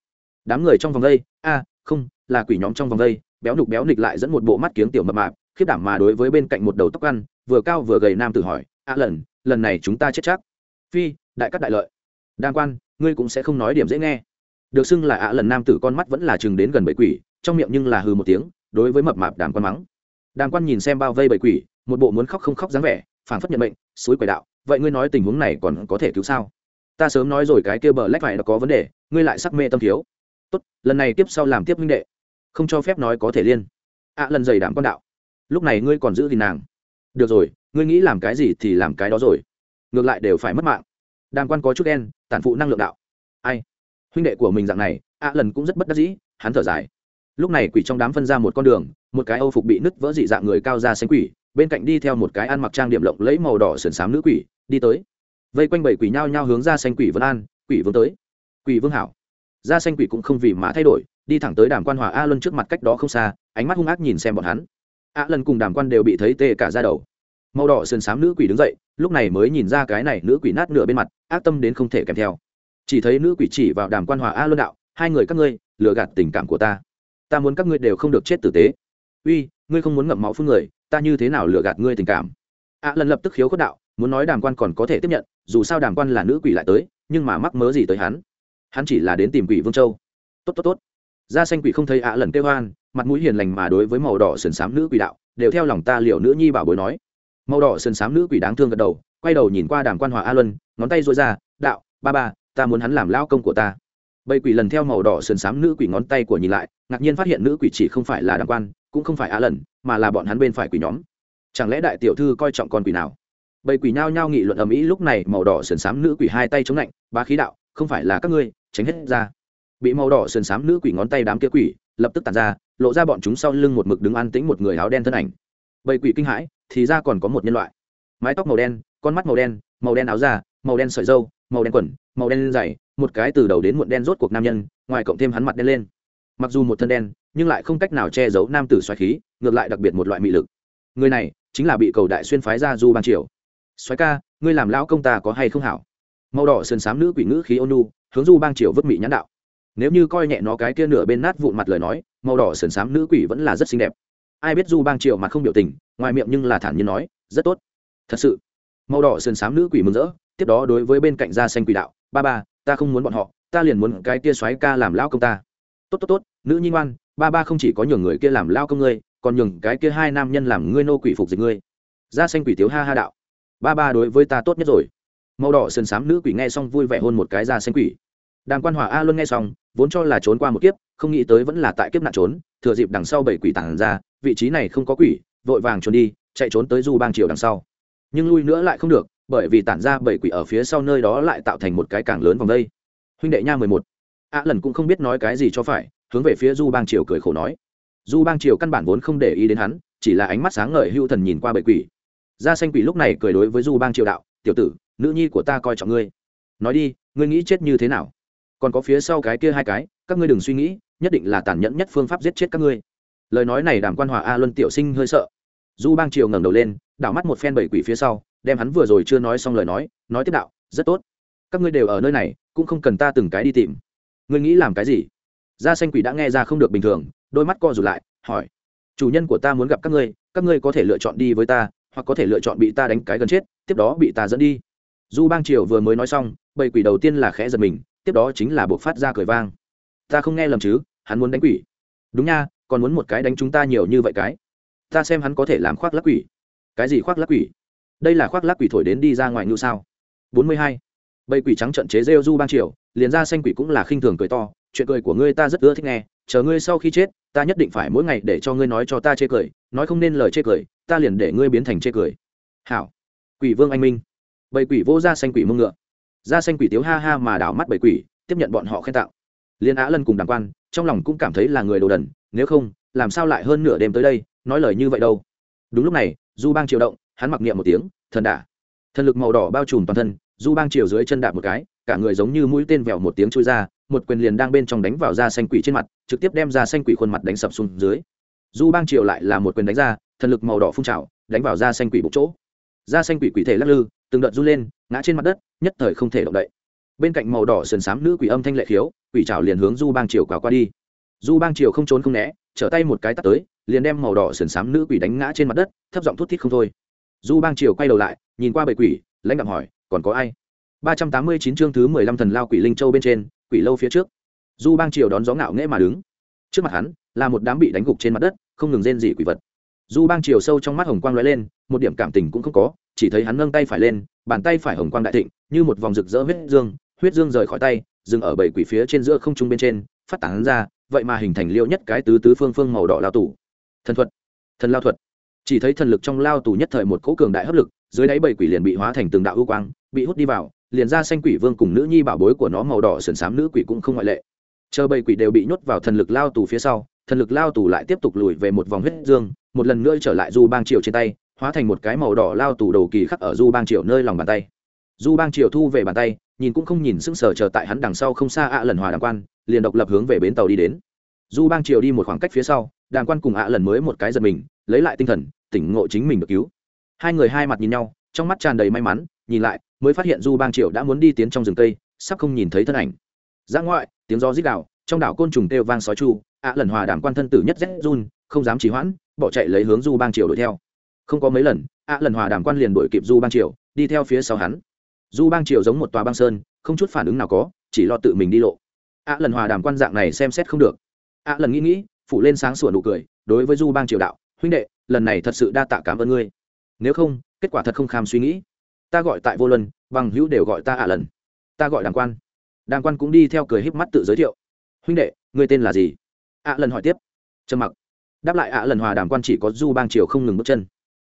Đám người trong vòng vây a, không, là quỷ nhóm trong vòng vây béo nục béo nịch lại dẫn một bộ mắt kiếng tiểu mập mạp, khiếp đảm mà đối với bên cạnh một đầu tóc ăn, vừa cao vừa gầy nam tử hỏi, a lần lần này chúng ta chết chắc? Phi, đại cắt đại lợi. Đan quan ngươi cũng sẽ không nói điểm dễ nghe. Được xưng là ạ lần nam tử con mắt vẫn là chừng đến gần bầy quỷ, trong miệng nhưng là hư một tiếng, đối với mập mạp đàm quan mắng. Đàm quan nhìn xem bao vây bầy quỷ, một bộ muốn khóc không khóc dáng vẻ, phảng phất nhận bệnh suối quầy đạo, vậy ngươi nói tình huống này còn có thể cứu sao? Ta sớm nói rồi cái kia bờ lách phải nó có vấn đề, ngươi lại sắc mê tâm thiếu. Tốt, lần này tiếp sau làm tiếp minh đệ. Không cho phép nói có thể liên. Ạ lần dày đảm quan đạo. Lúc này ngươi còn giữ gìn nàng. Được rồi, ngươi nghĩ làm cái gì thì làm cái đó rồi. Ngược lại đều phải mất mạng đàm quan có chút đen, tản phụ năng lượng đạo. Ai? Huynh đệ của mình dạng này ạ lần cũng rất bất đắc dĩ, hắn thở dài. Lúc này quỷ trong đám phân ra một con đường, một cái âu phục bị nứt vỡ dị dạng người cao ra xanh quỷ, bên cạnh đi theo một cái ăn mặc trang điểm lộng lấy màu đỏ sườn xám nữ quỷ, đi tới. Vây quanh bảy quỷ nhao nhao hướng ra xanh quỷ vân an, quỷ vương tới. Quỷ vương hảo. Ra xanh quỷ cũng không vì mà thay đổi, đi thẳng tới đàm quan hòa a luân trước mặt cách đó không xa, ánh mắt hung ác nhìn xem bọn hắn. A lần cùng đàm quan đều bị thấy tê cả ra đầu. Màu đỏ sườn xám nữ quỷ đứng dậy, lúc này mới nhìn ra cái này nữ quỷ nát nửa bên mặt ác tâm đến không thể kèm theo. Chỉ thấy nữ quỷ chỉ vào đàm quan hòa a luân đạo, hai người các ngươi, lừa gạt tình cảm của ta. Ta muốn các ngươi đều không được chết tử tế. Uy, ngươi không muốn ngậm máu phun người, ta như thế nào lừa gạt ngươi tình cảm? A lần lập tức khiếu khuất đạo, muốn nói đàm quan còn có thể tiếp nhận, dù sao đàm quan là nữ quỷ lại tới, nhưng mà mắc mớ gì tới hắn? Hắn chỉ là đến tìm quỷ vương châu. Tốt tốt tốt. Da xanh quỷ không thấy ạ lần kêu hoan mặt mũi hiền lành mà đối với màu đỏ sườn xám nữ quỷ đạo, đều theo lòng ta liệu nữ nhi bảo bối nói màu đỏ sườn sám nữ quỷ đáng thương gật đầu, quay đầu nhìn qua đàm quan hòa a luân, ngón tay dội ra, đạo, ba ba, ta muốn hắn làm lao công của ta. Bầy quỷ lần theo màu đỏ sườn xám nữ quỷ ngón tay của nhìn lại, ngạc nhiên phát hiện nữ quỷ chỉ không phải là đàm quan, cũng không phải a lần mà là bọn hắn bên phải quỷ nhóm. Chẳng lẽ đại tiểu thư coi trọng con quỷ nào? Bầy quỷ nhao nhao nghị luận ầm ĩ, lúc này màu đỏ sườn xám nữ quỷ hai tay chống lạnh ba khí đạo, không phải là các ngươi, tránh hết ra. Bị màu đỏ sườn xám nữ quỷ ngón tay đám kia quỷ lập tức tàn ra, lộ ra bọn chúng sau lưng một mực đứng an tĩnh một người áo đen thân ảnh. Bầy quỷ kinh hãi thì ra còn có một nhân loại. Mái tóc màu đen, con mắt màu đen màu đen áo da, màu đen sợi dâu màu đen quần, màu đen dày, một cái từ đầu đến muộn đen rốt cuộc nam nhân, ngoài cộng thêm hắn mặt đen lên. Mặc dù một thân đen, nhưng lại không cách nào che giấu nam tử xoáy khí, ngược lại đặc biệt một loại mị lực. Người này chính là bị cầu đại xuyên phái ra du ban triều. Xoáy ca, ngươi làm lão công ta có hay không hảo? Màu đỏ sườn xám nữ quỷ ngữ khí ônu hướng du bang triều vứt mị nhãn đạo. Nếu như coi nhẹ nó cái kia nửa bên nát vụn mặt lời nói, màu đỏ sườn xám nữ quỷ vẫn là rất xinh đẹp. Ai biết du bang triều mặt không biểu tình ngoài miệng nhưng là thản nhiên nói, rất tốt. Thật sự. Màu đỏ sườn xám nữ quỷ mừng rỡ, tiếp đó đối với bên cạnh da xanh quỷ đạo, ba ba, ta không muốn bọn họ, ta liền muốn cái kia xoáy ca làm lão công ta. Tốt tốt tốt, nữ nhi ngoan, ba ba không chỉ có nhường người kia làm lao công ngươi, còn nhường cái kia hai nam nhân làm ngươi nô quỷ phục dịch ngươi. Da xanh quỷ tiếu ha ha đạo, ba ba đối với ta tốt nhất rồi. Màu đỏ sườn xám nữ quỷ nghe xong vui vẻ hôn một cái da xanh quỷ. Đàng quan hòa a luôn nghe xong, vốn cho là trốn qua một kiếp, không nghĩ tới vẫn là tại kiếp nạn trốn, thừa dịp đằng sau bảy quỷ tản ra, vị trí này không có quỷ vội vàng trốn đi, chạy trốn tới du bang triều đằng sau. Nhưng lui nữa lại không được, bởi vì tản ra bảy quỷ ở phía sau nơi đó lại tạo thành một cái cảng lớn vòng đây. Huynh đệ nha mười một. A lần cũng không biết nói cái gì cho phải, hướng về phía du bang triều cười khổ nói. Du bang triều căn bản vốn không để ý đến hắn, chỉ là ánh mắt sáng ngời hưu thần nhìn qua bảy quỷ. Gia xanh quỷ lúc này cười đối với du bang triều đạo, tiểu tử, nữ nhi của ta coi trọng ngươi. Nói đi, ngươi nghĩ chết như thế nào? Còn có phía sau cái kia hai cái, các ngươi đừng suy nghĩ, nhất định là tàn nhẫn nhất phương pháp giết chết các ngươi. Lời nói này đàm quan hòa a luân tiểu sinh hơi sợ du bang triều ngẩng đầu lên, đảo mắt một phen bảy quỷ phía sau, đem hắn vừa rồi chưa nói xong lời nói nói tiếp đạo, rất tốt. Các ngươi đều ở nơi này, cũng không cần ta từng cái đi tìm. Ngươi nghĩ làm cái gì? Gia xanh quỷ đã nghe ra không được bình thường, đôi mắt co rụt lại, hỏi, chủ nhân của ta muốn gặp các ngươi các ngươi có thể lựa chọn đi với ta, hoặc có thể lựa chọn bị ta đánh cái gần chết, tiếp đó bị ta dẫn đi. Du bang triều vừa mới nói xong bầy quỷ đầu tiên là khẽ giật mình, tiếp đó chính là buộc phát ra cười vang. Ta không nghe lầm chứ, hắn muốn đánh quỷ. Đúng nha, còn muốn một cái đánh chúng ta nhiều như vậy cái ta xem hắn có thể làm khoác lắc quỷ. Cái gì khoác lắc quỷ? Đây là khoác lắc quỷ thổi đến đi ra ngoài ngưu sao? Bốn mươi hai. Bầy quỷ trắng trận chế rêu du ban triều, liền ra xanh quỷ cũng là khinh thường cười to, chuyện cười của ngươi ta rất ưa thích nghe, chờ ngươi sau khi chết, ta nhất định phải mỗi ngày để cho ngươi nói cho ta chê cười, nói không nên lời chê cười, ta liền để ngươi biến thành chê cười. Hảo. Quỷ vương anh minh. Bầy quỷ vô ra xanh quỷ mông ngựa. Ra xanh quỷ tiếu ha ha mà đảo mắt bầy quỷ, tiếp nhận bọn họ khen tạo. Liên á lân cùng đàng quan, trong lòng cũng cảm thấy là người đồ đần, nếu không, làm sao lại hơn nửa đêm tới đây nói lời như vậy đâu. Đúng lúc này du bang triều động, hắn mặc niệm một tiếng, thần đả. Thần lực màu đỏ bao trùm toàn thân du bang triều dưới chân đạp một cái, cả người giống như mũi tên vẹo một tiếng trôi ra, một quyền liền đang bên trong đánh vào da xanh quỷ trên mặt, trực tiếp đem da xanh quỷ khuôn mặt đánh sập xuống dưới. Du bang triều lại là một quyền đánh ra, thần lực màu đỏ phun trào, đánh vào da xanh quỷ bụng chỗ. Da xanh quỷ quỷ thể lắc lư, từng đợt run lên, ngã trên mặt đất, nhất thời không thể động đậy. Bên cạnh màu đỏ sườn xám nữ quỷ âm thanh lệ khiếu, quỷ trào liền hướng du bang triều quào qua đi. Du bang triều không trốn không né, trở tay một cái tắt tới liền đem màu đỏ sườn xám nữ quỷ đánh ngã trên mặt đất, thấp giọng thút thít không thôi. Du bang triều quay đầu lại, nhìn qua bầy quỷ, lãnh đạm hỏi, còn có ai? Ba trăm tám mươi chín chương thứ mười lăm thần lao quỷ linh châu bên trên, quỷ lâu phía trước. Du bang triều đón gió ngạo nghễ mà đứng. Trước mặt hắn, là một đám bị đánh gục trên mặt đất, không ngừng rên dị quỷ vật. Du bang Triều sâu trong mắt hồng quang lóe lên, một điểm cảm tình cũng không có, chỉ thấy hắn nâng tay phải lên, bàn tay phải hồng quang đại thịnh, như một vòng rực rỡ huyết dương huyết dương rời khỏi tay, dừng ở bảy quỷ phía trên giữa không trung bên trên, phát tán ra, vậy mà hình thành liêu nhất cái tứ tứ phương phương màu đỏ lao tủ thần thuật, thần lao thuật. Chỉ thấy thần lực trong lao tù nhất thời một cỗ cường đại hấp lực, dưới đáy bảy quỷ liền bị hóa thành từng đạo ưu quang, bị hút đi vào, liền ra xanh quỷ vương cùng nữ nhi bảo bối của nó màu đỏ sườn xám nữ quỷ cũng không ngoại lệ. Chờ bảy quỷ đều bị nhốt vào thần lực lao tù phía sau, thần lực lao tù lại tiếp tục lùi về một vòng huyết dương, một lần nữa trở lại du bang triều trên tay, hóa thành một cái màu đỏ lao tù đầu kỳ khắc ở du bang triều nơi lòng bàn tay. Du bang triều thu về bàn tay, nhìn cũng không nhìn sững sờ chờ tại hắn đằng sau không xa ạ lần hòa đàng quan, liền độc lập hướng về bến tàu đi đến du bang triều đi một khoảng cách phía sau Đàn quan cùng ạ lần mới một cái giật mình lấy lại tinh thần tỉnh ngộ chính mình được cứu. Hai người hai mặt nhìn nhau trong mắt tràn đầy may mắn nhìn lại mới phát hiện du bang triều đã muốn đi tiến trong rừng cây sắp không nhìn thấy thân ảnh. Ra ngoại tiếng gió rít đảo, trong đảo côn trùng kêu vang sói chu ạ lần hòa Đàn quan thân tử nhất rét run không dám trì hoãn bỏ chạy lấy hướng du bang triều đuổi theo. Không có mấy lần ạ lần hòa đàm quan liền đuổi kịp du bang triều đi theo phía sau hắn. Du bang triều giống một tòa băng sơn không chút phản ứng nào có chỉ lo tự mình đi lộ. Ạ lần hòa đàm quan dạng này xem xét không được ạ lần nghĩ nghĩ, phủ lên sáng sủa nụ cười, đối với du bang triều đạo, huynh đệ, lần này thật sự đa tạ cảm ơn ngươi. Nếu không, kết quả thật không kham suy nghĩ. Ta gọi tại vô luân, bằng hữu đều gọi ta ạ lần. Ta gọi đàng quan. Đàng quan cũng đi theo cười híp mắt tự giới thiệu. Huynh đệ, ngươi tên là gì? Ạ lần hỏi tiếp. Trầm mặc. Đáp lại ạ lần hòa đàm quan chỉ có du bang triều không ngừng bước chân.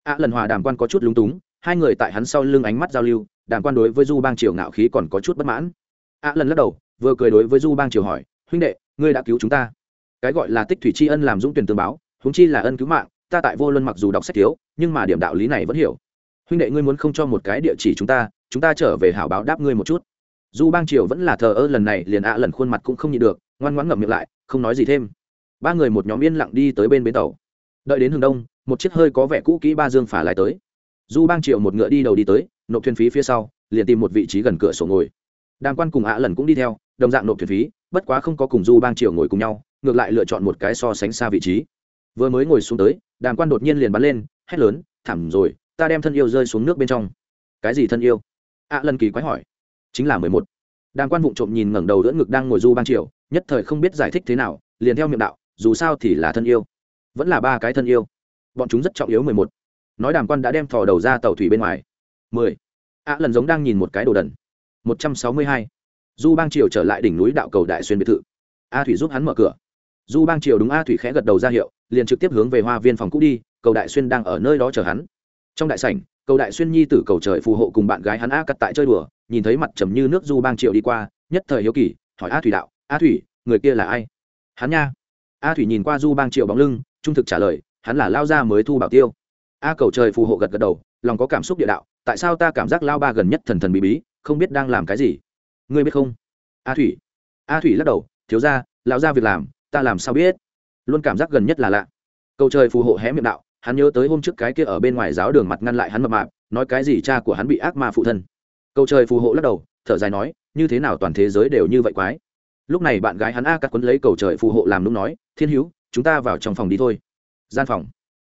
Ạ lần hòa đàm quan có chút lúng túng, hai người tại hắn sau lưng ánh mắt giao lưu đàm quan đối với du bang triều ngạo khí còn có chút bất mãn. Ạ lần lắc đầu, vừa cười đối với du bang triều hỏi, huynh đệ, ngươi đã cứu chúng ta? Cái gọi là tích thủy tri ân làm dũng tuyển tương báo húng chi là ân cứu mạng, ta tại vô luân mặc dù đọc sách thiếu, nhưng mà điểm đạo lý này vẫn hiểu. Huynh đệ ngươi muốn không cho một cái địa chỉ chúng ta chúng ta trở về hảo báo đáp ngươi một chút. Du bang triều vẫn là thờ ơ lần này, liền ạ lần khuôn mặt cũng không nhịn được, ngoan ngoãn ngậm miệng lại, không nói gì thêm. Ba người một nhóm yên lặng đi tới bên bến tàu. Đợi đến hướng đông, một chiếc hơi có vẻ cũ kỹ ba dương phả lại tới. Du bang triều một ngựa đi đầu đi tới, nộp thuyền phí phía sau, liền tìm một vị trí gần cửa sổ ngồi. Đàng quan cùng ạ lần cũng đi theo, đồng dạng nộp thuyền phí, bất quá không có cùng du bang triều ngồi cùng nhau ngược lại lựa chọn một cái so sánh xa vị trí. Vừa mới ngồi xuống tới, đàm quan đột nhiên liền bắn lên, hét lớn, thảm rồi, ta đem thân yêu rơi xuống nước bên trong. Cái gì thân yêu? Ạ lần kỳ quái hỏi. Chính là mười một. Đàm quan vụng trộm nhìn ngẩng đầu đỡ ngực đang ngồi du bang triều, nhất thời không biết giải thích thế nào, liền theo miệng đạo, dù sao thì là thân yêu. Vẫn là ba cái thân yêu. Bọn chúng rất trọng yếu mười một. Nói đàm quan đã đem thò đầu ra tàu thủy bên ngoài. Mười. Ạ lần giống đang nhìn một cái đồ đần. Một trăm sáu mươi hai. Du bang triều trở lại đỉnh núi đạo cầu đại xuyên biệt thự. A thủy giúp hắn mở cửa du bang triều đúng a thủy khẽ gật đầu ra hiệu, liền trực tiếp hướng về hoa viên phòng cũ đi, cầu đại xuyên đang ở nơi đó chờ hắn. Trong đại sảnh, cầu đại xuyên nhi tử cầu trời phù hộ cùng bạn gái hắn a cắt tại chơi đùa, nhìn thấy mặt trầm như nước du bang triều đi qua, nhất thời hiếu kỳ, hỏi a thủy đạo, a thủy, người kia là ai? Hắn nha. A thủy nhìn qua du bang triều bóng lưng, trung thực trả lời, hắn là lao gia mới thu bảo tiêu. A cầu trời phù hộ gật gật đầu, lòng có cảm xúc địa đạo, tại sao ta cảm giác lao ba gần nhất thần thần bí bí, không biết đang làm cái gì? Ngươi biết không? A thủy a thủy lắc đầu, thiếu ra lão ra việc làm ta làm sao biết? Luôn cảm giác gần nhất là lạ. Cầu trời phù hộ hé miệng đạo, hắn nhớ tới hôm trước cái kia ở bên ngoài giáo đường mặt ngăn lại hắn mập mạp, nói cái gì cha của hắn bị ác ma phụ thân. Cầu trời phù hộ lắc đầu, thở dài nói, như thế nào toàn thế giới đều như vậy quái. Lúc này bạn gái hắn a cắt quấn lấy cầu trời phù hộ làm lúc nói, thiên hữu, chúng ta vào trong phòng đi thôi. Gian phòng.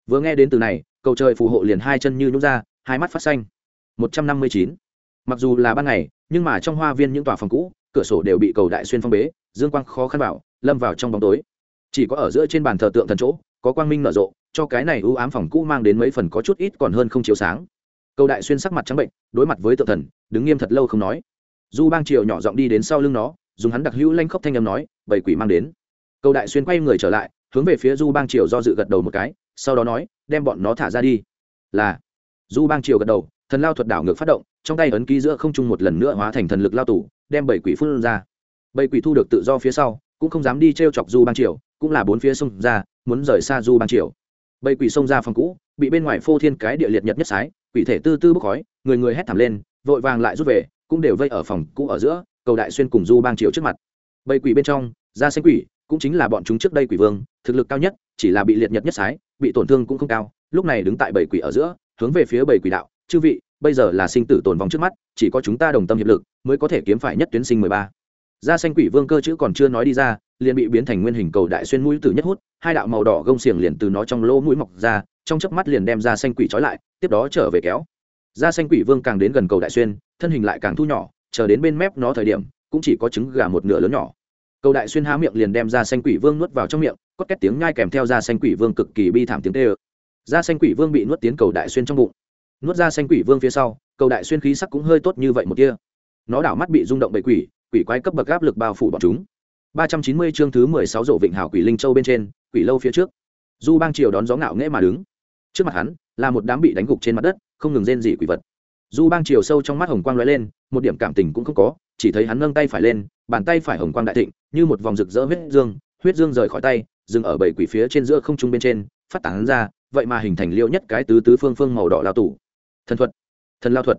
Vừa nghe đến từ này, cầu trời phù hộ liền hai chân như nhút ra, hai mắt phát xanh. Một trăm năm mươi chín. Mặc dù là ban ngày, nhưng mà trong hoa viên những tòa phòng cũ, cửa sổ đều bị cầu đại xuyên phong bế, dương quang khó khăn vào lâm vào trong bóng tối. Chỉ có ở giữa trên bàn thờ tượng thần chỗ, có quang minh nở rộ, cho cái này ưu ám phòng cũ mang đến mấy phần có chút ít còn hơn không chiếu sáng. Câu đại xuyên sắc mặt trắng bệnh, đối mặt với tượng thần, đứng nghiêm thật lâu không nói. Du bang triều nhỏ giọng đi đến sau lưng nó, dùng hắn đặc hữu lanh khóc thanh âm nói bảy quỷ mang đến. Câu đại xuyên quay người trở lại, hướng về phía du bang triều do dự gật đầu một cái, sau đó nói, đem bọn nó thả ra đi. Là, du bang triều gật đầu, thần lao thuật đảo ngược phát động, trong tay ấn ký giữa không trung một lần nữa hóa thành thần lực lao tủ đem bảy quỷ phun ra. Bảy quỷ thu được tự do phía sau cũng không dám đi t r e o chọc du bang triều, cũng là bốn phía sông ra, muốn rời xa du bang triều. Bảy quỷ sông ra phòng cũ, bị bên ngoài phô thiên cái địa liệt nhật nhất sái, quỷ thể tư tư bốc khói, người người hét thảm lên, vội vàng lại rút về, cũng đều vây ở phòng cũ ở giữa, cầu đại xuyên cùng du bang triều trước mặt. Bảy quỷ bên trong da xanh quỷ, cũng chính là bọn chúng trước đây quỷ vương, thực lực cao nhất, chỉ là bị liệt nhật nhất sái, bị tổn thương cũng không cao, lúc này đứng tại bảy quỷ ở giữa, hướng về phía bảy quỷ đạo, chư vị, bây giờ là sinh tử tồn vong trước mắt, chỉ có chúng ta đồng tâm hiệp lực, mới có thể kiếm phải nhất tuyến sinh mười ba gia xanh quỷ vương cơ chữ còn chưa nói đi ra, liền bị biến thành nguyên hình cầu đại xuyên mũi tử nhất hút, hai đạo màu đỏ gông xiềng liền từ nó trong lỗ mũi mọc ra, trong chớp mắt liền đem da xanh quỷ trói lại, tiếp đó trở về kéo. Gia xanh quỷ vương càng đến gần cầu đại xuyên, thân hình lại càng thu nhỏ, chờ đến bên mép nó thời điểm, cũng chỉ có trứng gà một nửa lớn nhỏ. Cầu đại xuyên há miệng liền đem da xanh quỷ vương nuốt vào trong miệng có két tiếng nhai kèm theo da xanh quỷ vương cực kỳ bi thảm tiếng tê ơ. Da xanh quỷ vương bị nuốt tiến cầu đại xuyên trong bụng. Nuốt ra xanh quỷ vương phía sau, cầu đại xuyên khí sắc cũng hơi tốt như vậy một kia nó đảo mắt bị rung động bậy quỷ quỷ quái cấp bậc áp lực bao phủ bọn chúng. ba trăm chín mươi chương thứ mười sáu rộ vịnh hào quỷ linh châu bên trên, quỷ lâu phía trước. Du bang triều đón gió ngạo nghễ mà đứng. Trước mặt hắn, là một đám bị đánh gục trên mặt đất, không ngừng rên dị quỷ vật. Du bang triều sâu trong mắt hồng quang lóe lên, một điểm cảm tình cũng không có, chỉ thấy hắn nâng tay phải lên, bàn tay phải hồng quang đại thịnh, như một vòng rực rỡ huyết dương huyết dương rời khỏi tay, dừng ở bảy quỷ phía trên giữa không trung bên trên, phát tán ra, vậy mà hình thành liêu nhất cái tứ tứ phương phương màu đỏ lao tủ thần thuật, thần lao thuật.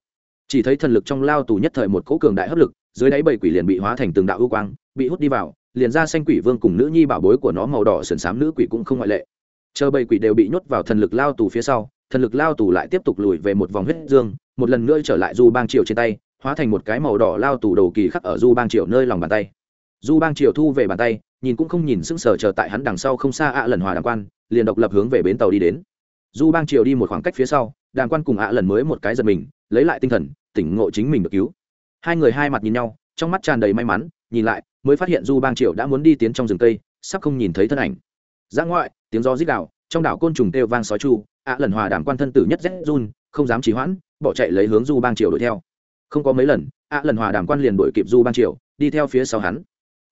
Chỉ thấy thần lực trong lao tù nhất thời một cỗ cường đại hấp lực dưới đáy bảy quỷ liền bị hóa thành từng đạo ưu quang, bị hút đi vào, liền ra xanh quỷ vương cùng nữ nhi bảo bối của nó màu đỏ sườn xám nữ quỷ cũng không ngoại lệ. Chờ bảy quỷ đều bị nhốt vào thần lực lao tù phía sau, thần lực lao tù lại tiếp tục lùi về một vòng huyết dương, một lần nữa trở lại du bang triều trên tay, hóa thành một cái màu đỏ lao tù đầu kỳ khắc ở du bang triều nơi lòng bàn tay. Du bang triều thu về bàn tay, nhìn cũng không nhìn sững sờ chờ tại hắn đằng sau không xa ạ lần hòa đàng quan, liền độc lập hướng về bến tàu đi đến. Du bang triều đi một khoảng cách phía sau đàng quan cùng ạ lần mới một cái giật mình, lấy lại tinh thần, tỉnh ngộ chính mình được cứu hai người hai mặt nhìn nhau trong mắt tràn đầy may mắn nhìn lại mới phát hiện du bang Triệu đã muốn đi tiến trong rừng cây sắp không nhìn thấy thân ảnh. Ra ngoại tiếng gió rít đảo, trong đảo côn trùng kêu vang sói chu ạ lần hòa Đảm quan thân tử nhất z run không dám trì hoãn bỏ chạy lấy hướng du bang triều đuổi theo. Không có mấy lần ạ lần hòa Đảm quan liền đuổi kịp du bang triều đi theo phía sau hắn.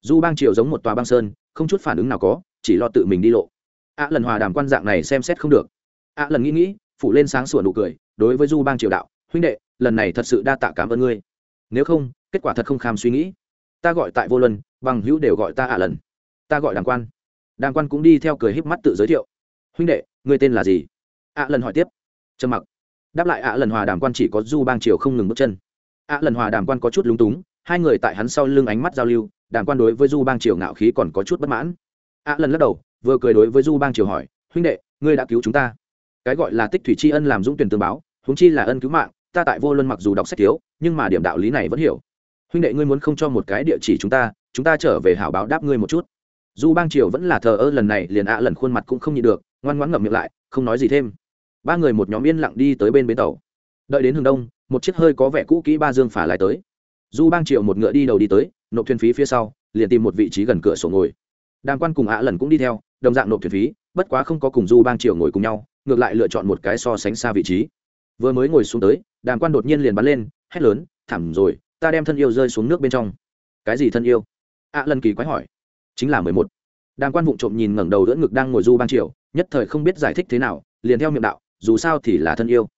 Du bang triều giống một tòa băng sơn không chút phản ứng nào có chỉ lo tự mình đi lộ. Ạ lần hòa Đảm quan dạng này xem xét không được. Ạ lần nghĩ nghĩ phủ lên sáng sủa nụ cười đối với du bang triều đạo huynh đệ lần này thật sự đa tạ cảm ơn ngươi nếu không, kết quả thật không kham suy nghĩ. Ta gọi tại vô luân, bằng hữu đều gọi ta ả lần. Ta gọi đàng quan. Đàng quan cũng đi theo cười híp mắt tự giới thiệu. Huynh đệ ngươi tên là gì? ạ lần hỏi tiếp. Trầm mặc. Đáp lại ạ lần hòa đàm quan chỉ có du bang triều không ngừng bước chân. ạ lần hòa đàm quan có chút lúng túng, hai người tại hắn sau lưng ánh mắt giao lưu đàm quan đối với du bang triều ngạo khí còn có chút bất mãn. ạ lần lắc đầu, vừa cười đối với du bang triều hỏi, huynh đệ, ngươi đã cứu chúng ta. Cái gọi là tích thủy tri ân làm dũng tuyển tương báo húng chi là ân cứu mạng ta tại vô luân mặc dù đọc sách thiếu, nhưng mà điểm đạo lý này vẫn hiểu. Huynh đệ ngươi muốn không cho một cái địa chỉ chúng ta chúng ta trở về hảo báo đáp ngươi một chút. Du bang triều vẫn là thờ ơ lần này, liền ạ lần khuôn mặt cũng không nhịn được, ngoan ngoãn ngậm miệng lại, không nói gì thêm. Ba người một nhóm yên lặng đi tới bên bến tàu. Đợi đến hướng đông, một chiếc hơi có vẻ cũ kỹ ba dương phả lại tới. Du bang triệu một ngựa đi đầu đi tới, nộp thuyền phí phía sau, liền tìm một vị trí gần cửa sổ ngồi. Đàm quan cùng ạ lần cũng đi theo, đồng dạng nộp thuyền phí, bất quá không có cùng du bang triệu ngồi cùng nhau, ngược lại lựa chọn một cái so sánh xa vị trí vừa mới ngồi xuống tới, đàm quan đột nhiên liền bắn lên, hét lớn, thảm rồi, ta đem thân yêu rơi xuống nước bên trong. Cái gì thân yêu? Ạ lần kỳ quái hỏi. Chính là mười một. Đàm quan vụng trộm nhìn ngẩng đầu đỡ ngực đang ngồi du ban triều, nhất thời không biết giải thích thế nào, liền theo miệng đạo, dù sao thì là thân yêu.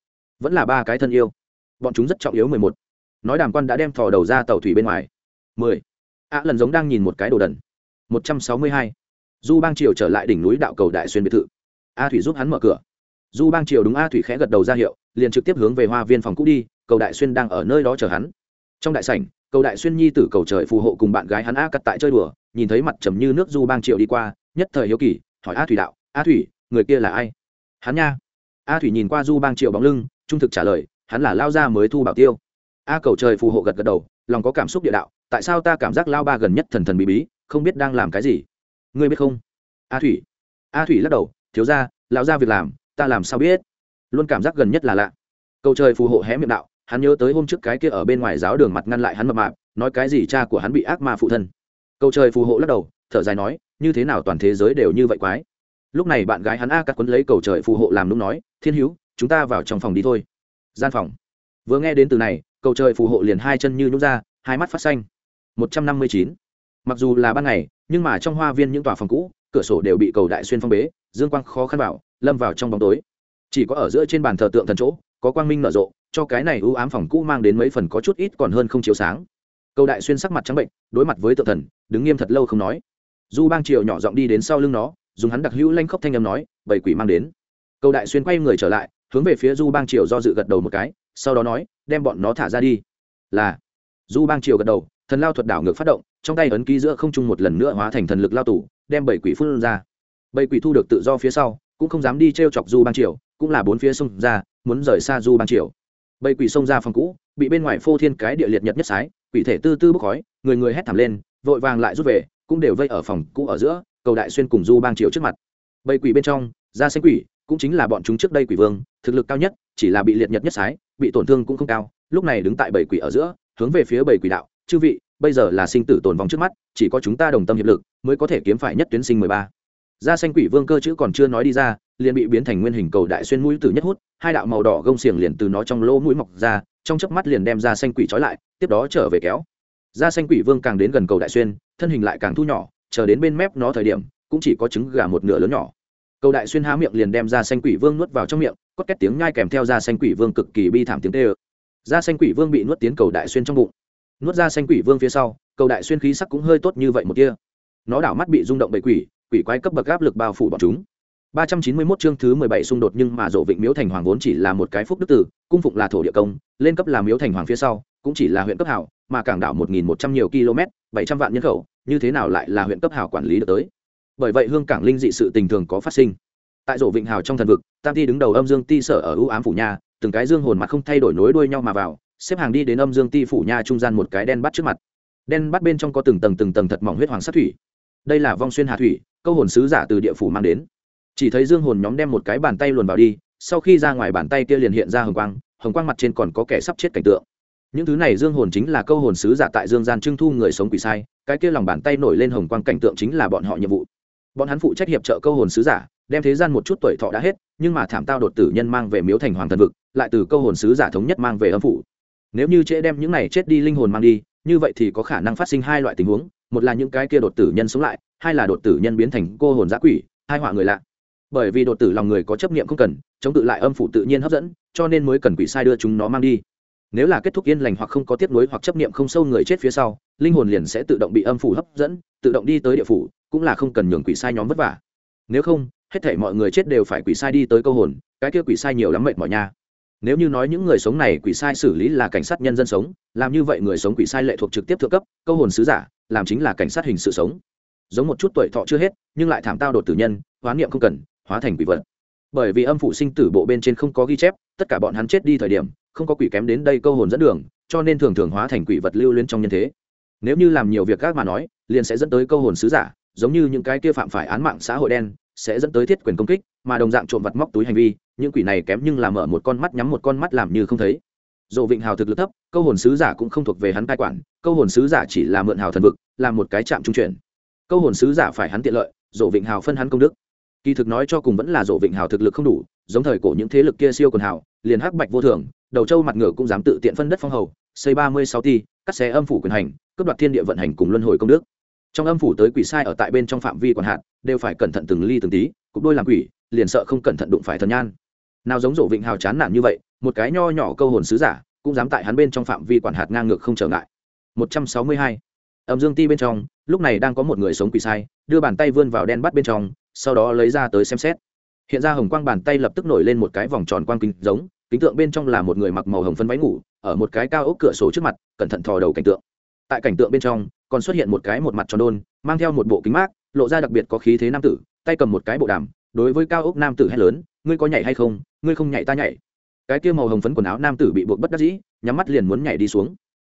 Vẫn là ba cái thân yêu. Bọn chúng rất trọng yếu mười một. Nói đàm quan đã đem thò đầu ra tàu thủy bên ngoài. mười. Ạ lần giống đang nhìn một cái đồ đần. một trăm sáu mươi hai. Du bang triều trở lại đỉnh núi đạo cầu đại xuyên biệt thự. A thủy giúp hắn mở cửa du bang triều đúng a thủy khẽ gật đầu ra hiệu, liền trực tiếp hướng về hoa viên phòng cũ đi, cầu đại xuyên đang ở nơi đó chờ hắn. Trong đại sảnh, cầu đại xuyên nhi tử cầu trời phù hộ cùng bạn gái hắn a cắt tại chơi đùa, nhìn thấy mặt trầm như nước du bang triều đi qua, nhất thời hiếu kỳ, hỏi a thủy đạo, a thủy, người kia là ai? Hắn nha. A thủy nhìn qua du bang triệu bóng lưng, trung thực trả lời, hắn là lao gia mới thu bảo tiêu. A cầu trời phù hộ gật gật đầu, lòng có cảm xúc địa đạo, tại sao ta cảm giác lao ba gần nhất thần thần bí bí, không biết đang làm cái gì? Ngươi biết không? A thủy a thủy lắc đầu, thiếu ra lão ra việc làm ta làm sao biết? Luôn cảm giác gần nhất là lạ. Cầu trời phù hộ hé miệng đạo, hắn nhớ tới hôm trước cái kia ở bên ngoài giáo đường mặt ngăn lại hắn mập mạp, nói cái gì cha của hắn bị ác ma phụ thân. Cầu trời phù hộ lắc đầu, thở dài nói, như thế nào toàn thế giới đều như vậy quái. Lúc này bạn gái hắn a cắt quấn lấy cầu trời phù hộ làm lúc nói, thiên hữu, chúng ta vào trong phòng đi thôi. Gian phòng. Vừa nghe đến từ này, cầu trời phù hộ liền hai chân như nhút ra, hai mắt phát xanh. Một trăm năm mươi chín. Mặc dù là ban ngày, nhưng mà trong hoa viên những tòa phòng cũ, cửa sổ đều bị cầu đại xuyên phong bế dương quang khó khăn vào lâm vào trong bóng tối. Chỉ có ở giữa trên bàn thờ tượng thần chỗ, có quang minh nở rộ, cho cái này ưu ám phòng cũ mang đến mấy phần có chút ít còn hơn không chiếu sáng. Câu đại xuyên sắc mặt trắng bệnh, đối mặt với tượng thần, đứng nghiêm thật lâu không nói. Du bang triều nhỏ giọng đi đến sau lưng nó, dùng hắn đặc hữu lanh khóc thanh âm nói bảy quỷ mang đến. Câu đại xuyên quay người trở lại, hướng về phía du bang triều do dự gật đầu một cái, sau đó nói, đem bọn nó thả ra đi. Là, du bang triều gật đầu, thần lao thuật đảo ngược phát động, trong tay ấn ký giữa không trung một lần nữa hóa thành thần lực lao tủ đem bảy quỷ phun ra bảy quỷ thu được tự do phía sau, cũng không dám đi t r e o chọc du bang triều, cũng là bốn phía sông ra, muốn rời xa du bang triều. Bảy quỷ sông ra phòng cũ, bị bên ngoài phô thiên cái địa liệt nhật nhất sái, quỷ thể tư tư bốc khói, người người hét thảm lên, vội vàng lại rút về, cũng đều vây ở phòng cũ ở giữa, cầu đại xuyên cùng du bang triều trước mặt. Bảy quỷ bên trong da xanh quỷ, cũng chính là bọn chúng trước đây quỷ vương, thực lực cao nhất, chỉ là bị liệt nhật nhất sái, bị tổn thương cũng không cao, lúc này đứng tại bảy quỷ ở giữa, hướng về phía bảy quỷ đạo, chư vị, bây giờ là sinh tử tồn vong trước mắt, chỉ có chúng ta đồng tâm hiệp lực, mới có thể kiếm phải nhất tuyến sinh mười ba da xanh quỷ vương cơ chữ còn chưa nói đi ra, liền bị biến thành nguyên hình cầu đại xuyên mũi tử nhất hút, hai đạo màu đỏ gông xiềng liền từ nó trong lỗ mũi mọc ra, trong chớp mắt liền đem da xanh quỷ trói lại, tiếp đó trở về kéo. Da xanh quỷ vương càng đến gần cầu đại xuyên, thân hình lại càng thu nhỏ, chờ đến bên mép nó thời điểm, cũng chỉ có trứng gà một nửa lớn nhỏ. Cầu đại xuyên há miệng liền đem da xanh quỷ vương nuốt vào trong miệng có két tiếng nhai kèm theo da xanh quỷ vương cực kỳ bi thảm tiếng tê ơ. Da xanh quỷ vương bị nuốt tiến cầu đại xuyên trong bụng. Nuốt ra xanh quỷ vương phía sau, cầu đại xuyên khí sắc cũng hơi tốt như vậy một kia. Nó đảo mắt bị rung động bậy quỷ quỷ quái cấp bậc áp lực bao phủ bọn chúng. Ba trăm chín mươi 391 chương thứ mười bảy xung đột nhưng mà rộ vịnh miếu thành hoàng vốn chỉ là một cái phúc đức tử, cung phụng là thổ địa công, lên cấp là miếu thành hoàng phía sau, cũng chỉ là huyện cấp hảo, mà cảng đảo một nghìn một trăm nhiều km, bảy trăm vạn nhân khẩu, như thế nào lại là huyện cấp hảo quản lý được tới? Bởi vậy hương cảng linh dị sự tình thường có phát sinh. Tại rổ vịnh hào trong thần vực tam ti đứng đầu âm dương ti sở ở ưu ám phủ nha từng cái dương hồn mặt không thay đổi nối đuôi nhau mà vào xếp hàng đi đến âm dương ti phủ nha trung gian một cái đen bắt trước mặt. Đen bắt bên trong có từng tầng từng tầng thật mỏng huyết hoàng sát thủy. Đây là vong xuyên hà thủy câu hồn sứ giả từ địa phủ mang đến. Chỉ thấy dương hồn nhóm đem một cái bàn tay luồn vào đi, sau khi ra ngoài bàn tay kia liền hiện ra hồng quang hồng quang mặt trên còn có kẻ sắp chết cảnh tượng. Những thứ này dương hồn chính là câu hồn sứ giả tại dương gian trưng thu người sống quỷ sai, cái kia lòng bàn tay nổi lên hồng quang cảnh tượng chính là bọn họ nhiệm vụ. Bọn hắn phụ trách hiệp trợ câu hồn sứ giả, đem thế gian một chút tuổi thọ đã hết, nhưng mà thảm tao đột tử nhân mang về miếu thành hoàng thần vực, lại từ câu hồn sứ giả thống nhất mang về âm phủ. Nếu như trễ đem những này chết đi linh hồn mang đi, như vậy thì có khả năng phát sinh hai loại tình huống, một là những cái kia đột tử nhân sống lại hai là đột tử nhân biến thành cô hồn giã quỷ, hai họa người lạ. Bởi vì đột tử lòng người có chấp niệm không cần, chống tự lại âm phủ tự nhiên hấp dẫn, cho nên mới cần quỷ sai đưa chúng nó mang đi. Nếu là kết thúc yên lành hoặc không có tiếp nối hoặc chấp niệm không sâu người chết phía sau, linh hồn liền sẽ tự động bị âm phủ hấp dẫn, tự động đi tới địa phủ, cũng là không cần nhường quỷ sai nhóm vất vả. Nếu không, hết thể mọi người chết đều phải quỷ sai đi tới câu hồn, cái kia quỷ sai nhiều lắm mệt mỏi nha. Nếu như nói những người sống này quỷ sai xử lý là cảnh sát nhân dân sống, làm như vậy người sống quỷ sai lệ thuộc trực tiếp thượng cấp, câu hồn sứ giả, làm chính là cảnh sát hình sự sống giống một chút tuổi thọ chưa hết, nhưng lại thảm tao đột tử nhân, hoán niệm không cần, hóa thành quỷ vật. Bởi vì âm phủ sinh tử bộ bên trên không có ghi chép, tất cả bọn hắn chết đi thời điểm, không có quỷ kém đến đây câu hồn dẫn đường, cho nên thường thường hóa thành quỷ vật lưu luyến trong nhân thế. Nếu như làm nhiều việc các mà nói, liền sẽ dẫn tới câu hồn sứ giả, giống như những cái kia phạm phải án mạng xã hội đen, sẽ dẫn tới thiết quyền công kích, mà đồng dạng trộm vật móc túi hành vi, những quỷ này kém nhưng làm mở một con mắt nhắm một con mắt làm như không thấy. Dù vịnh hào thực lực thấp, câu hồn sứ giả cũng không thuộc về hắn cai quản, câu hồn sứ giả chỉ là mượn hào thần vực, làm một cái chạm trung chuyển câu hồn sứ giả phải hắn tiện lợi, dỗ vịnh hào phân hắn công đức. Kỳ thực nói cho cùng vẫn là dỗ vịnh hào thực lực không đủ, giống thời cổ những thế lực kia siêu quần hào, liền hắc bạch vô thường, đầu châu mặt ngựa cũng dám tự tiện phân đất phong hầu, xây ba mươi sáu ti, cắt xé âm phủ quyền hành, cướp đoạt thiên địa vận hành cùng luân hồi công đức. Trong âm phủ tới quỷ sai ở tại bên trong phạm vi còn hạn đều phải cẩn thận từng ly từng tí, cục đôi làm quỷ, liền sợ không cẩn thận đụng phải thần nhan. Nào giống rộ vịnh hào chán nản như vậy, một cái nho nhỏ câu hồn sứ giả cũng dám tại hắn bên trong phạm vi quản hạt ngang ngược không trở ngại. 162 ẩm dương ti bên trong, lúc này đang có một người sống quỷ sai, đưa bàn tay vươn vào đen bắt bên trong, sau đó lấy ra tới xem xét. Hiện ra hồng quang bàn tay lập tức nổi lên một cái vòng tròn quang kính giống, kính tượng bên trong là một người mặc màu hồng phân váy ngủ, ở một cái cao ốc cửa sổ trước mặt, cẩn thận thò đầu cảnh tượng. Tại cảnh tượng bên trong, còn xuất hiện một cái một mặt tròn đôn, mang theo một bộ kính mát, lộ ra đặc biệt có khí thế nam tử, tay cầm một cái bộ đàm, đối với cao ốc nam tử hét lớn, ngươi có nhảy hay không? Ngươi không nhảy ta nhảy. Cái kia màu hồng phấn quần áo nam tử bị buộc bất đắc dĩ, nhắm mắt liền muốn nhảy đi xuống.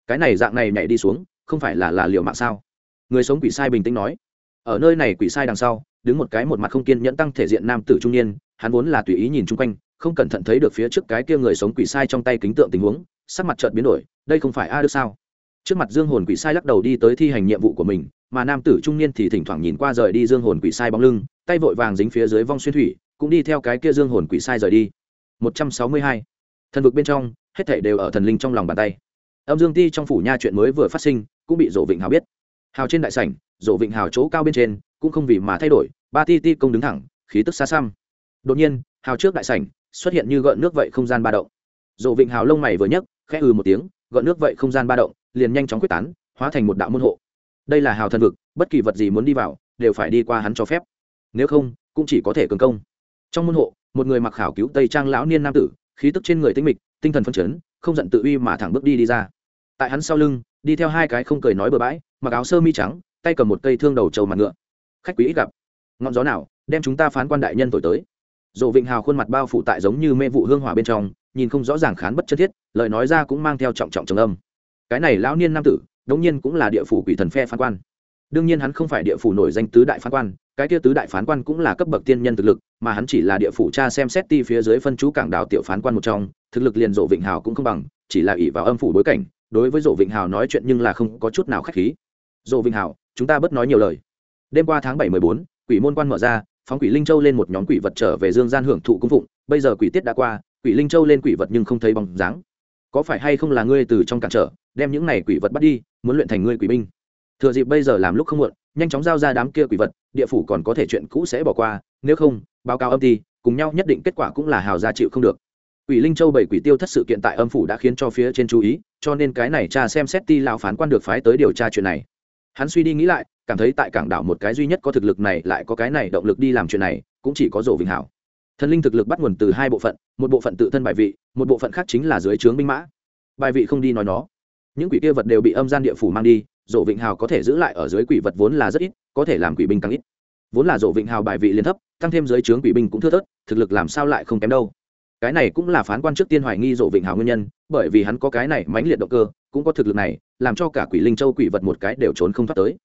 Cái này dạng này nhảy đi xuống không phải là là liệu mạng sao? Người sống quỷ sai bình tĩnh nói. Ở nơi này quỷ sai đằng sau, đứng một cái một mặt không kiên nhẫn tăng thể diện nam tử trung niên, hắn vốn là tùy ý nhìn chung quanh, không cẩn thận thấy được phía trước cái kia người sống quỷ sai trong tay kính tượng tình huống, sắc mặt chợt biến đổi, đây không phải a đức sao? Trước mặt dương hồn quỷ sai lắc đầu đi tới thi hành nhiệm vụ của mình, mà nam tử trung niên thì thỉnh thoảng nhìn qua rời đi dương hồn quỷ sai bóng lưng, tay vội vàng dính phía dưới vong xuyên thủy, cũng đi theo cái kia dương hồn quỷ sai rời đi. Một trăm sáu mươi hai. Thần vực bên trong, hết thảy đều ở thần linh trong lòng bàn tay. Âm dương ti trong phủ nha chuyện mới vừa phát sinh cũng bị rộ vịnh hào biết. Hào trên đại sảnh rộ vịnh hào chỗ cao bên trên, cũng không vì mà thay đổi, ba ti ti công đứng thẳng, khí tức xa xăm. Đột nhiên, hào trước đại sảnh, xuất hiện như gợn nước vậy không gian ba động. Rộ vịnh hào lông mày vừa nhấc, khẽ ừ một tiếng, gợn nước vậy không gian ba động, liền nhanh chóng quyết tán, hóa thành một đạo môn hộ. Đây là hào thần vực, bất kỳ vật gì muốn đi vào, đều phải đi qua hắn cho phép. Nếu không, cũng chỉ có thể cường công. Trong môn hộ, một người mặc khảo cứu tây trang lão niên nam tử, khí tức trên người tinh mịch, tinh thần phân chấn, không giận tự uy mà thẳng bước đi đi ra. Tại hắn sau lưng đi theo hai cái không cười nói bừa bãi, mặc áo sơ mi trắng, tay cầm một cây thương đầu trầu mặt ngựa. Khách quý ít gặp. Ngọn gió nào, đem chúng ta phán quan đại nhân thổi tới. Dồ vịnh hào khuôn mặt bao phủ tại giống như mê vụ hương hỏa bên trong, nhìn không rõ ràng khán bất chân thiết, lời nói ra cũng mang theo trọng trọng trầm âm. Cái này lão niên nam tử, đống nhiên cũng là địa phủ quỷ thần phe phán quan. Đương nhiên hắn không phải địa phủ nổi danh tứ đại phán quan, cái kia tứ đại phán quan cũng là cấp bậc tiên nhân thực lực, mà hắn chỉ là địa phủ cha xem xét ti phía dưới phân chú cảng đảo tiểu phán quan một trong, thực lực liền rộ vịnh hào cũng không bằng, chỉ là ỷ vào âm phủ bối cảnh đối với Dỗ vịnh hào nói chuyện nhưng là không có chút nào khách khí. Dỗ vịnh hào, chúng ta bất nói nhiều lời. Đêm qua tháng bảy mười bốn, quỷ môn quan mở ra, phóng quỷ linh châu lên một nhóm quỷ vật trở về dương gian hưởng thụ cung phụng. Bây giờ quỷ tiết đã qua, quỷ linh châu lên quỷ vật nhưng không thấy bóng dáng. Có phải hay không là ngươi từ trong cản trở, đem những này quỷ vật bắt đi, muốn luyện thành ngươi quỷ binh? Thừa dịp bây giờ làm lúc không muộn, nhanh chóng giao ra đám kia quỷ vật, địa phủ còn có thể chuyện cũ sẽ bỏ qua, nếu không, báo cáo âm ty cùng nhau nhất định kết quả cũng là hào gia chịu không được quỷ linh châu bảy quỷ tiêu thất sự kiện tại âm phủ đã khiến cho phía trên chú ý, cho nên cái này cha xem xét ti lão phán quan được phái tới điều tra chuyện này. Hắn suy đi nghĩ lại, cảm thấy tại cảng đảo một cái duy nhất có thực lực này lại có cái này động lực đi làm chuyện này, cũng chỉ có rổ vinh hảo. Thần linh thực lực bắt nguồn từ hai bộ phận, một bộ phận tự thân bài vị, một bộ phận khác chính là dưới trướng binh mã. Bài vị không đi nói nó. Những quỷ kia vật đều bị âm gian địa phủ mang đi rổ vịnh hào có thể giữ lại ở dưới quỷ vật vốn là rất ít, có thể làm quỷ binh càng ít. Vốn là rổ vịnh hào bài vị liên thấp, tăng thêm dưới trướng quỷ binh cũng thưa thớt, thực lực làm sao lại không kém đâu cái này cũng là phán quan trước tiên hoài nghi rộ vịnh hào nguyên nhân, bởi vì hắn có cái này mãnh liệt động cơ, cũng có thực lực này, làm cho cả quỷ linh châu quỷ vật một cái đều trốn không thoát tới.